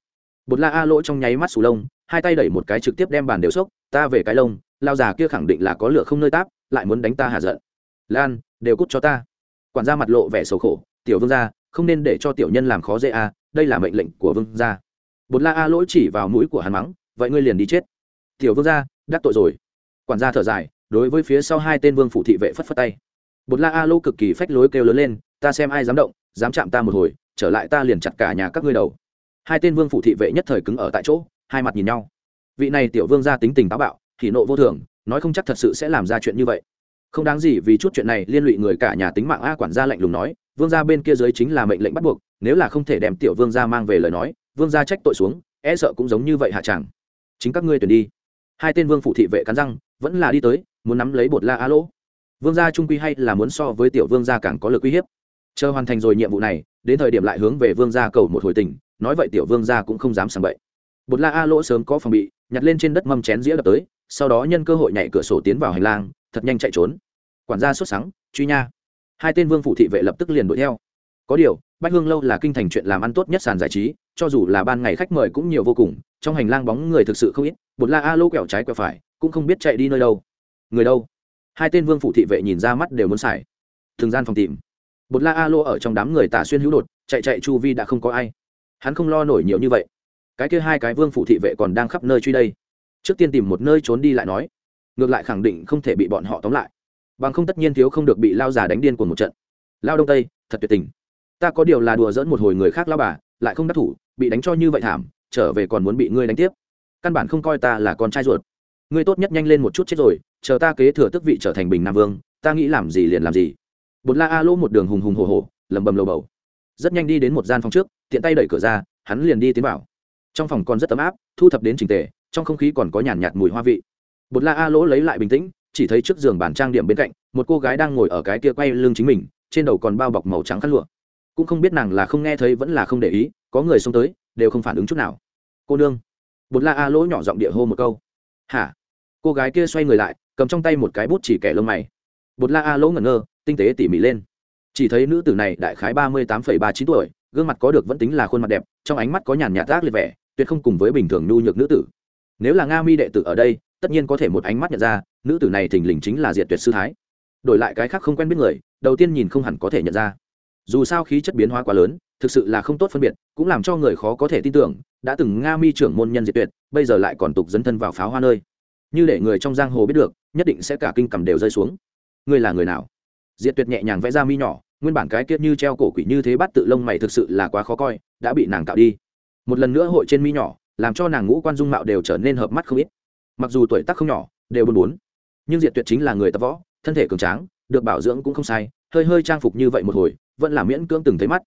Bột la a lỗ trong nháy mắt sù lông, hai tay đẩy một cái trực tiếp đem bàn đều sốc ta về cái lông, lao già kia khẳng định là có lửa không nơi táp, lại muốn đánh ta hạ giận. Lan, đều cút cho ta quản gia mặt lộ vẻ sầu khổ, tiểu vương gia, không nên để cho tiểu nhân làm khó dễ a, đây là mệnh lệnh của vương gia. Bột la a lỗi chỉ vào mũi của hắn mắng, vậy ngươi liền đi chết. Tiểu vương gia, đắc tội rồi. Quản gia thở dài, đối với phía sau hai tên vương phủ thị vệ phất phất tay. Bột la a lô cực kỳ phách lối kêu lớn lên, ta xem ai dám động, dám chạm ta một hồi, trở lại ta liền chặt cả nhà các ngươi đầu. Hai tên vương phủ thị vệ nhất thời cứng ở tại chỗ, hai mặt nhìn nhau. Vị này tiểu vương gia tính tình táo bạo thì nộ vô thường, nói không chắc thật sự sẽ làm ra chuyện như vậy không đáng gì vì chút chuyện này, liên lụy người cả nhà tính mạng a quản gia lạnh lùng nói, vương gia bên kia dưới chính là mệnh lệnh bắt buộc, nếu là không thể đem tiểu vương gia mang về lời nói, vương gia trách tội xuống e sợ cũng giống như vậy hạ chẳng. Chính các ngươi tuyển đi. Hai tên vương phủ thị vệ cắn răng, vẫn là đi tới, muốn nắm lấy bột la a lỗ. Vương gia trung quy hay là muốn so với tiểu vương gia càng có lực uy hiếp. Chờ hoàn thành rồi nhiệm vụ này, đến thời điểm lại hướng về vương gia cầu một hồi tình, nói vậy tiểu vương gia cũng không dám sàng bậy. Bột la a lỗ sớm có phòng bị, nhặt lên trên đất mâm chén dĩa đập tới, sau đó nhân cơ hội nhảy cửa sổ tiến vào hành lang thật nhanh chạy trốn. Quản gia xuất sáng truy nha. Hai tên vương phủ thị vệ lập tức liền đuổi theo. Có điều, bách hương lâu là kinh thành chuyện làm ăn tốt nhất sàn giải trí, cho dù là ban ngày khách mời cũng nhiều vô cùng, trong hành lang bóng người thực sự không ít, bột la a lô quẹo trái quẹo phải, cũng không biết chạy đi nơi đâu. Người đâu? Hai tên vương phủ thị vệ nhìn ra mắt đều muốn xài. Thường gian phòng tìm. Bột la a lô ở trong đám người tả xuyên hữu đột, chạy chạy chu vi đã không có ai. Hắn không lo nổi nhiều như vậy. Cái kia hai cái vương phủ thị vệ còn đang khắp nơi truy đây. Trước tiên tìm một nơi trốn đi lại nói ngược lại khẳng định không thể bị bọn họ tóm lại. Bằng không tất nhiên thiếu không được bị lao già đánh điên của một trận. Lao đông tây, thật tuyệt tình. Ta có điều là đùa dẫn một hồi người khác lao bà, lại không đắc thủ, bị đánh cho như vậy thảm, trở về còn muốn bị ngươi đánh tiếp. Căn bản không coi ta là con trai ruột. Ngươi tốt nhất nhanh lên một chút chết rồi, chờ ta kế thừa tước vị trở thành bình nam vương, ta nghĩ làm gì liền làm gì. Bột la a lỗ một đường hùng hùng hồ hồ lầm bầm lầu bầu. Rất nhanh đi đến một gian phòng trước, tiện tay đẩy cửa ra, hắn liền đi tiến vào. Trong phòng còn rất ấm áp, thu thập đến trình tề, trong không khí còn có nhàn nhạt mùi hoa vị bột la a lỗ lấy lại bình tĩnh, chỉ thấy trước giường bàn trang điểm bên cạnh, một cô gái đang ngồi ở cái kia quay lưng chính mình, trên đầu còn bao bọc màu trắng khăn lụa. Cũng không biết nàng là không nghe thấy vẫn là không để ý, có người xông tới, đều không phản ứng chút nào. Cô nương. Bột la a lỗ nhỏ giọng địa hô một câu. Hả? Cô gái kia xoay người lại, cầm trong tay một cái bút chỉ kẻ lông mày. Bột la a lỗ ngẩn ngơ, tinh tế tỉ mỉ lên. Chỉ thấy nữ tử này đại khái ba mươi tám ba chín tuổi, gương mặt có được vẫn tính là khuôn mặt đẹp, trong ánh mắt có nhàn nhạt ác liệt vẻ, tuyệt không cùng với bình thường nhu nhược nữ tử. Nếu là nga mi đệ tử ở đây tất nhiên có thể một ánh mắt nhận ra, nữ tử này thình lình chính là diệt tuyệt sư thái. Đổi lại cái khác không quen biết người, đầu tiên nhìn không hẳn có thể nhận ra. Dù sao khí chất biến hóa quá lớn, thực sự là không tốt phân biệt, cũng làm cho người khó có thể tin tưởng, đã từng nga mi trưởng môn nhân diệt tuyệt, bây giờ lại còn tục dấn thân vào pháo hoa nơi. Như để người trong giang hồ biết được, nhất định sẽ cả kinh cầm đều rơi xuống. Ngươi là người nào? Diệt tuyệt nhẹ nhàng vẽ ra mi nhỏ, nguyên bản cái kia như treo cổ quỷ như thế bắt tự lông mày thực sự là quá khó coi, đã bị nàng cạo đi. Một lần nữa hội trên mi nhỏ, làm cho nàng ngũ quan dung mạo đều trở nên hợp mắt không ít mặc dù tuổi tác không nhỏ, đều bốn bốn nhưng diệt tuyệt chính là người tập võ, thân thể cường tráng, được bảo dưỡng cũng không sai, hơi hơi trang phục như vậy một hồi, vẫn là miễn cưỡng từng thấy mắt.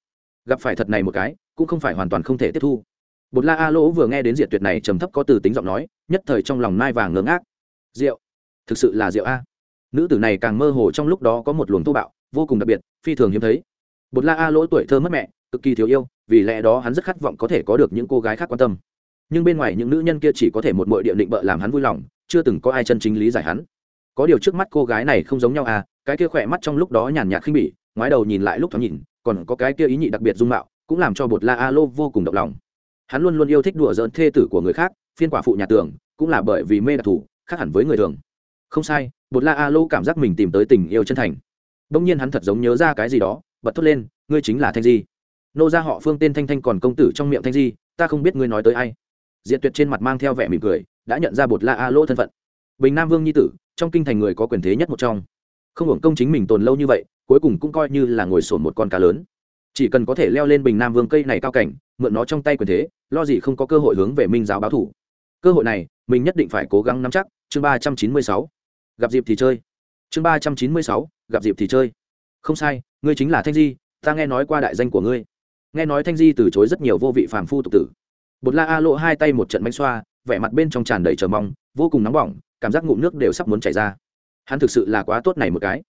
Gặp phải thật này một cái, cũng không phải hoàn toàn không thể tiếp thu. Bột la a lỗ vừa nghe đến diệt tuyệt này trầm thấp có từ tính giọng nói, nhất thời trong lòng nai vàng ngớ ngác. Rượu? Thực sự là rượu a? Nữ tử này càng mơ hồ trong lúc đó có một luồng thô bạo, vô cùng đặc biệt, phi thường hiếm thấy. Bột la a lỗ tuổi thơ mất mẹ, cực kỳ thiếu yêu, vì lẽ đó hắn rất khát vọng có thể có được những cô gái khác quan tâm nhưng bên ngoài những nữ nhân kia chỉ có thể một mội địa định bợ làm hắn vui lòng, chưa từng có ai chân chính lý giải hắn. Có điều trước mắt cô gái này không giống nhau à cái kia khỏe mắt trong lúc đó nhàn nhạt khinh bỉ, ngoái đầu nhìn lại lúc thoáng nhìn, còn có cái kia ý nhị đặc biệt dung mạo, cũng làm cho bột la a lô vô cùng động lòng. Hắn luôn luôn yêu thích đùa dỡn thê tử của người khác, phiên quả phụ nhà tường, cũng là bởi vì mê đặc thù, khác hẳn với người thường. Không sai, bột la a lô cảm giác mình tìm tới tình yêu chân thành. Đông nhiên hắn thật giống nhớ ra cái gì đó, bật thốt lên, ngươi chính là thanh di. Nô ra họ phương tên thanh thanh còn công tử trong miệng thanh di, ta không biết ngươi nói tới ai diện tuyệt trên mặt mang theo vẻ mỉm cười, đã nhận ra bột la a lô thân phận. Bình nam vương nhi tử, trong kinh thành người có quyền thế nhất một trong. Không hưởng công chính mình tồn lâu như vậy, cuối cùng cũng coi như là ngồi sổn một con cá lớn. Chỉ cần có thể leo lên bình nam vương cây này cao cảnh, mượn nó trong tay quyền thế, lo gì không có cơ hội hướng về minh giáo báo thủ. Cơ hội này, mình nhất định phải cố gắng nắm chắc. Chương ba trăm chín mươi sáu. Gặp dịp thì chơi. Chương ba trăm chín mươi sáu. Gặp dịp thì chơi. Không sai, ngươi chính là thanh di, ta nghe nói qua đại danh của ngươi. Nghe nói thanh di từ chối rất nhiều vô vị phàm phu tục tử bột la a lộ hai tay một trận mánh xoa, vẻ mặt bên trong tràn đầy chờ mong, vô cùng nóng bỏng, cảm giác ngụm nước đều sắp muốn chảy ra. Hắn thực sự là quá tốt này một cái.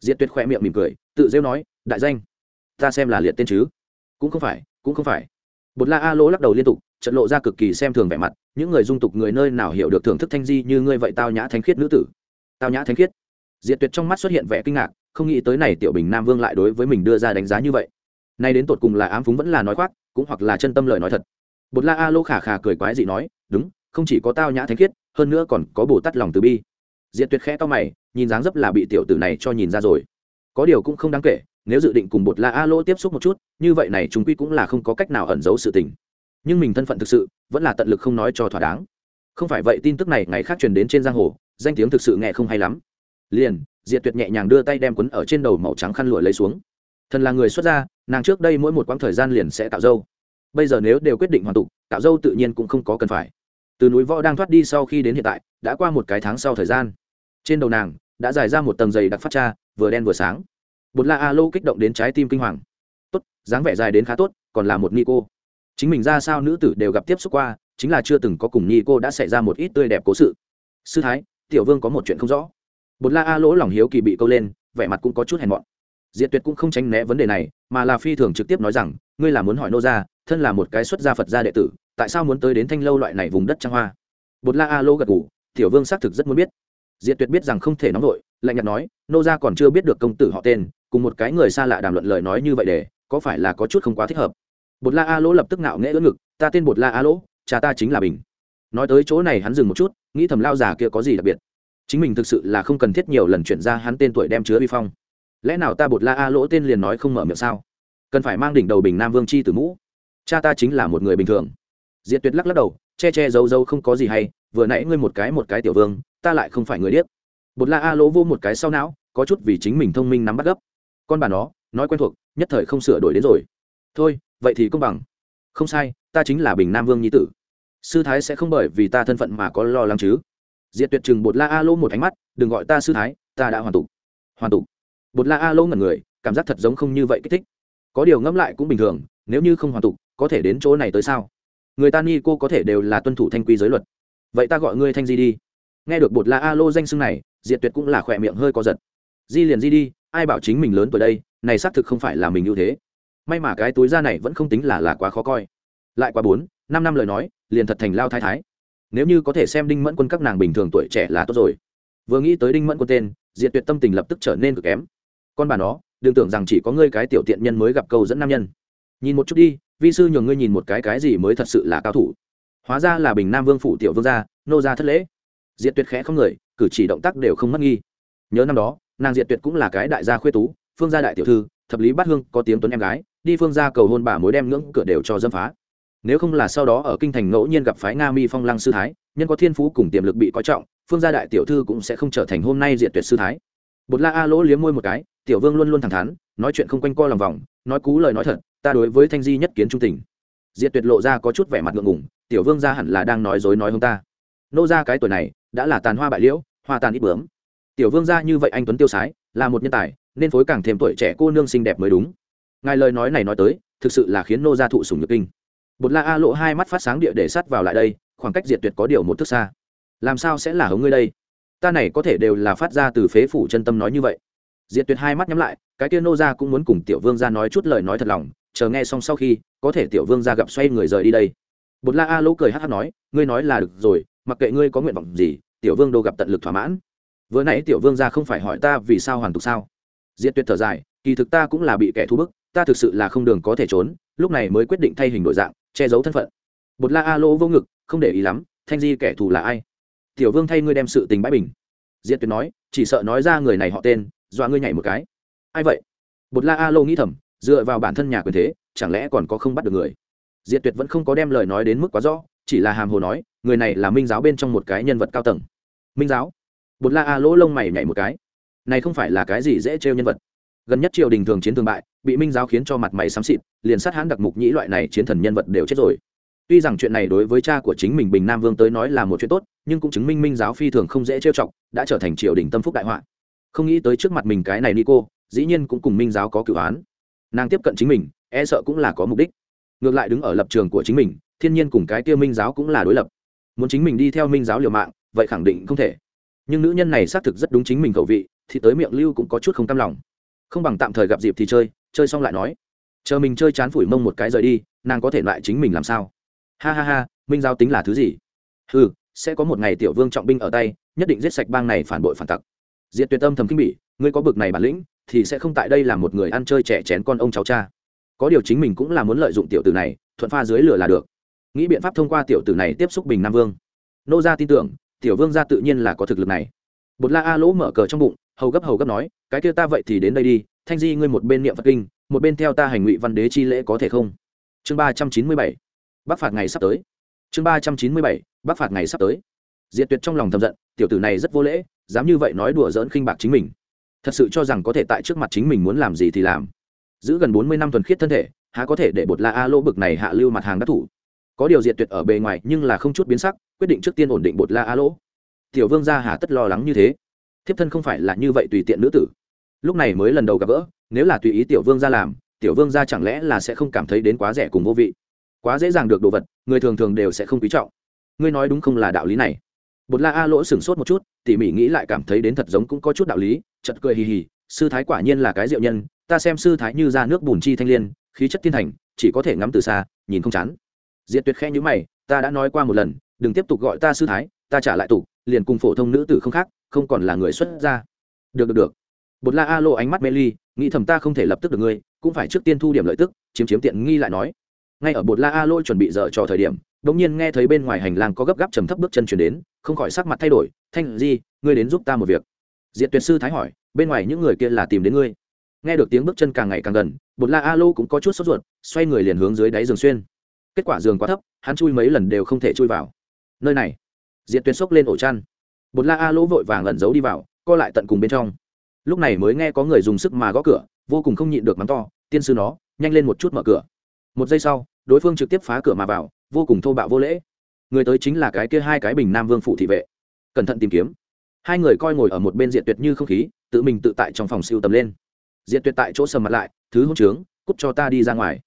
Diệt tuyệt khoe miệng mỉm cười, tự rêu nói, đại danh, ta xem là liệt tên chứ. Cũng không phải, cũng không phải. Bột la a lỗ lắc đầu liên tục, trận lộ ra cực kỳ xem thường vẻ mặt, những người dung tục người nơi nào hiểu được thưởng thức thanh di như ngươi vậy tao nhã thánh khiết nữ tử? Tao nhã thánh khiết? Diệt tuyệt trong mắt xuất hiện vẻ kinh ngạc, không nghĩ tới này tiểu bình nam vương lại đối với mình đưa ra đánh giá như vậy. Nay đến tột cùng là ám phúng vẫn là nói khoác, cũng hoặc là chân tâm lời nói thật bột la a lô khả khả cười quái dị nói, đúng, không chỉ có tao nhã thánh khiết, hơn nữa còn có bồ tát lòng từ bi. Diệt tuyệt khẽ to mày, nhìn dáng dấp là bị tiểu tử này cho nhìn ra rồi. Có điều cũng không đáng kể, nếu dự định cùng bột la a lô tiếp xúc một chút, như vậy này chúng quy cũng là không có cách nào ẩn giấu sự tình. Nhưng mình thân phận thực sự, vẫn là tận lực không nói cho thỏa đáng. Không phải vậy tin tức này ngày khác truyền đến trên giang hồ, danh tiếng thực sự nghe không hay lắm. Liền, diệt tuyệt nhẹ nhàng đưa tay đem quấn ở trên đầu màu trắng khăn lụa lấy xuống. Thần là người xuất gia, nàng trước đây mỗi một quãng thời gian liền sẽ tạo dâu bây giờ nếu đều quyết định hoàn tục tạo dâu tự nhiên cũng không có cần phải. Từ núi võ đang thoát đi sau khi đến hiện tại, đã qua một cái tháng sau thời gian. Trên đầu nàng, đã dài ra một tầng giày đặc phát cha, vừa đen vừa sáng. Bột la a lô kích động đến trái tim kinh hoàng. Tốt, dáng vẻ dài đến khá tốt, còn là một ni cô. Chính mình ra sao nữ tử đều gặp tiếp xúc qua, chính là chưa từng có cùng ni cô đã xảy ra một ít tươi đẹp cố sự. Sư thái, tiểu vương có một chuyện không rõ. Bột la a lỗ lòng hiếu kỳ bị câu lên, vẻ mặt cũng có chút hèn mọn. Diệt tuyệt cũng không tránh né vấn đề này, mà là phi thường trực tiếp nói rằng, ngươi là muốn hỏi nô gia thân là một cái xuất gia phật gia đệ tử, tại sao muốn tới đến thanh lâu loại này vùng đất trăng hoa? Bột la a lô gật ngủ tiểu vương xác thực rất muốn biết. Diệt tuyệt biết rằng không thể nóng vội, lạnh nhạt nói, nô gia còn chưa biết được công tử họ tên, cùng một cái người xa lạ đàm luận lời nói như vậy để, có phải là có chút không quá thích hợp? Bột la a lỗ lập tức nạo nghễ ưỡn ngực, ta tên bột la a lỗ cha ta chính là bình. Nói tới chỗ này hắn dừng một chút, nghĩ thầm lao già kia có gì đặc biệt. Chính mình thực sự là không cần thiết nhiều lần chuyển ra hắn tên tuổi đem chứa vi phong. Lẽ nào ta bột la a lỗ tên liền nói không mở miệng sao? Cần phải mang đỉnh đầu bình nam vương chi từ mũ cha ta chính là một người bình thường. Diệt tuyệt lắc lắc đầu, che che giấu giấu không có gì hay, vừa nãy ngươi một cái một cái tiểu vương, ta lại không phải người điếc. Bột la a lỗ vô một cái sau não, có chút vì chính mình thông minh nắm bắt gấp. Con bà nó, nói quen thuộc, nhất thời không sửa đổi đến rồi. Thôi, vậy thì công bằng. Không sai, ta chính là bình nam vương nhi tử. Sư thái sẽ không bởi vì ta thân phận mà có lo lắng chứ. Diệt tuyệt chừng bột la a lỗ một ánh mắt, đừng gọi ta sư thái, ta đã hoàn tục. Hoàn tục. Bột la a lỗ ngẩn người, cảm giác thật giống không như vậy kích thích. Có điều ngẫm lại cũng bình thường, nếu như không hoàn tục có thể đến chỗ này tới sao? Người ta ni cô có thể đều là tuân thủ thanh quy giới luật. Vậy ta gọi ngươi thanh di đi. Nghe được bột la a lô danh xưng này, diệt tuyệt cũng là khỏe miệng hơi có giật. Di liền di đi, ai bảo chính mình lớn tuổi đây, này xác thực không phải là mình ưu thế. May mà cái túi da này vẫn không tính là là quá khó coi. Lại qua bốn, năm năm lời nói, liền thật thành lao thái thái. Nếu như có thể xem đinh mẫn quân các nàng bình thường tuổi trẻ là tốt rồi. Vừa nghĩ tới đinh mẫn quân tên, diệt tuyệt tâm tình lập tức trở nên cực kém. Con bà nó, đừng tưởng rằng chỉ có ngươi cái tiểu tiện nhân mới gặp câu dẫn nam nhân. Nhìn một chút đi vi sư nhường ngươi nhìn một cái cái gì mới thật sự là cao thủ. Hóa ra là bình nam vương phủ tiểu vương gia, nô gia thất lễ. Diệt tuyệt khẽ không người, cử chỉ động tác đều không mất nghi. Nhớ năm đó, nàng diệt tuyệt cũng là cái đại gia khuê tú, phương gia đại tiểu thư, thập lý bát hương có tiếng tuấn em gái, đi phương gia cầu hôn bà mối đem ngưỡng cửa đều cho dâm phá. Nếu không là sau đó ở kinh thành ngẫu nhiên gặp phái nga mi phong lăng sư thái, nhân có thiên phú cùng tiềm lực bị coi trọng, phương gia đại tiểu thư cũng sẽ không trở thành hôm nay diệt tuyệt sư thái. Bột la a lỗ liếm môi một cái, tiểu vương luôn luôn thẳng thắn, nói chuyện không quanh co lòng vòng, nói cú lời nói thật ta đối với thanh di nhất kiến trung tình. Diệt tuyệt lộ ra có chút vẻ mặt ngượng ngùng, tiểu vương gia hẳn là đang nói dối nói hông ta. Nô ra cái tuổi này, đã là tàn hoa bại liễu, hoa tàn ít bướm. Tiểu vương gia như vậy anh tuấn tiêu sái, là một nhân tài, nên phối càng thêm tuổi trẻ cô nương xinh đẹp mới đúng. Ngài lời nói này nói tới, thực sự là khiến nô gia thụ sùng nhược kinh. Bột la a lộ hai mắt phát sáng địa để sát vào lại đây, khoảng cách diệt tuyệt có điều một thước xa. Làm sao sẽ là hống ngươi đây? Ta này có thể đều là phát ra từ phế phủ chân tâm nói như vậy. Diệt tuyệt hai mắt nhắm lại, cái kia nô gia cũng muốn cùng tiểu vương gia nói chút lời nói thật lòng chờ nghe xong sau khi, có thể tiểu vương ra gặp xoay người rời đi đây. Bột la a lỗ cười hát hát nói, ngươi nói là được rồi, mặc kệ ngươi có nguyện vọng gì, tiểu vương đô gặp tận lực thỏa mãn. Vừa nãy tiểu vương ra không phải hỏi ta vì sao hoàn tục sao? Diệt tuyệt thở dài, kỳ thực ta cũng là bị kẻ thú bức, ta thực sự là không đường có thể trốn, lúc này mới quyết định thay hình đổi dạng, che giấu thân phận. Bột la a lỗ vô ngực, không để ý lắm, thanh di kẻ thù là ai? Tiểu vương thay ngươi đem sự tình bãi bình. Diệt tuyệt nói, chỉ sợ nói ra người này họ tên, dọa ngươi nhảy một cái. Ai vậy? Bột la a lô nghĩ thầm dựa vào bản thân nhà quyền thế, chẳng lẽ còn có không bắt được người? Diệt tuyệt vẫn không có đem lời nói đến mức quá rõ, chỉ là hàm hồ nói, người này là minh giáo bên trong một cái nhân vật cao tầng. Minh giáo? Bột la a lỗ lông mày nhảy một cái. Này không phải là cái gì dễ trêu nhân vật. Gần nhất triều đình thường chiến thương bại, bị minh giáo khiến cho mặt mày xám xịt, liền sát hãn đặc mục nhĩ loại này chiến thần nhân vật đều chết rồi. Tuy rằng chuyện này đối với cha của chính mình bình nam vương tới nói là một chuyện tốt, nhưng cũng chứng minh minh giáo phi thường không dễ trêu chọc, đã trở thành triều đình tâm phúc đại họa. Không nghĩ tới trước mặt mình cái này nico, dĩ nhiên cũng cùng minh giáo có cửu án nàng tiếp cận chính mình e sợ cũng là có mục đích. Ngược lại đứng ở lập trường của chính mình, thiên nhiên cùng cái tiêu minh giáo cũng là đối lập. Muốn chính mình đi theo minh giáo liều mạng, vậy khẳng định không thể. Nhưng nữ nhân này xác thực rất đúng chính mình khẩu vị, thì tới miệng lưu cũng có chút không cam lòng. Không bằng tạm thời gặp dịp thì chơi chơi xong lại nói. Chờ mình chơi chán phủi mông một cái rời đi, nàng có thể loại chính mình làm sao? Ha ha ha, minh giáo tính là thứ gì? Ừ sẽ có một ngày tiểu vương trọng binh ở tay, nhất định giết sạch bang này phản bội phản tặc. Diệt tuyệt tâm thầm kinh bỉ, ngươi có bực này bản lĩnh thì sẽ không tại đây là một người ăn chơi trẻ chén con ông cháu cha. Có điều chính mình cũng là muốn lợi dụng tiểu tử này, thuận pha dưới lửa là được. Nghĩ biện pháp thông qua tiểu tử này tiếp xúc bình nam vương. Nô gia tin tưởng, tiểu vương gia tự nhiên là có thực lực này. Bột la a lỗ mở cờ trong bụng, hầu gấp hầu gấp nói, cái kia ta vậy thì đến đây đi, thanh di ngươi một bên niệm phật kinh, một bên theo ta hành ngụy văn đế chi lễ có thể không? Chương ba trăm chín mươi bảy, bắc phạt ngày sắp tới. Chương ba trăm chín mươi bảy, bắc phạt ngày sắp tới. Diệt tuyệt trong lòng thầm giận, tiểu tử này rất vô lễ, dám như vậy nói đùa dỡn khinh bạc chính mình thật sự cho rằng có thể tại trước mặt chính mình muốn làm gì thì làm. Giữ gần bốn mươi năm thuần khiết thân thể, há có thể để bột la a lô bực này hạ lưu mặt hàng đắc thủ? Có điều diệt tuyệt ở bề ngoài, nhưng là không chút biến sắc, quyết định trước tiên ổn định bột la a lỗ tiểu vương gia hà tất lo lắng như thế. Thiếp thân không phải là như vậy tùy tiện nữ tử. Lúc này mới lần đầu gặp gỡ, nếu là tùy ý tiểu vương gia làm, tiểu vương gia chẳng lẽ là sẽ không cảm thấy đến quá rẻ cùng vô vị? Quá dễ dàng được đồ vật, người thường thường đều sẽ không quý trọng. Ngươi nói đúng không là đạo lý này? Bột la a lỗ sửng sốt một chút, tỉ mỉ nghĩ lại cảm thấy đến thật giống cũng có chút đạo lý chật cười hì hì, sư thái quả nhiên là cái diệu nhân, ta xem sư thái như ra nước bùn chi thanh liên, khí chất thiên thành, chỉ có thể ngắm từ xa, nhìn không chán. Diệt tuyệt khẽ nhữ mày, ta đã nói qua một lần, đừng tiếp tục gọi ta sư thái, ta trả lại tục liền cùng phổ thông nữ tử không khác, không còn là người xuất gia. Được được được. Bột la a lô ánh mắt mê ly, nghĩ thầm ta không thể lập tức được ngươi, cũng phải trước tiên thu điểm lợi tức, chiếm chiếm tiện nghi lại nói ngay ở bột la a lô chuẩn bị dở cho thời điểm, đột nhiên nghe thấy bên ngoài hành lang có gấp gáp trầm thấp bước chân chuyển đến, không khỏi sắc mặt thay đổi, thanh di, ngươi đến giúp ta một việc. Diện tuyệt sư thái hỏi, bên ngoài những người kia là tìm đến ngươi? Nghe được tiếng bước chân càng ngày càng gần, bột la a lô cũng có chút sốt ruột, xoay người liền hướng dưới đáy giường xuyên. Kết quả giường quá thấp, hắn chui mấy lần đều không thể chui vào. Nơi này. Diện tuyệt sốc lên ổ chăn. Bột la a lô vội vàng lẩn giấu đi vào, co lại tận cùng bên trong. Lúc này mới nghe có người dùng sức mà gõ cửa, vô cùng không nhịn được mắng to, tiên sư nó, nhanh lên một chút mở cửa. Một giây sau đối phương trực tiếp phá cửa mà vào, vô cùng thô bạo vô lễ. Người tới chính là cái kia hai cái bình nam vương phụ thị vệ. Cẩn thận tìm kiếm. Hai người coi ngồi ở một bên diện tuyệt như không khí, tự mình tự tại trong phòng siêu tầm lên. Diện tuyệt tại chỗ sầm mặt lại, thứ hôn trướng, cút cho ta đi ra ngoài.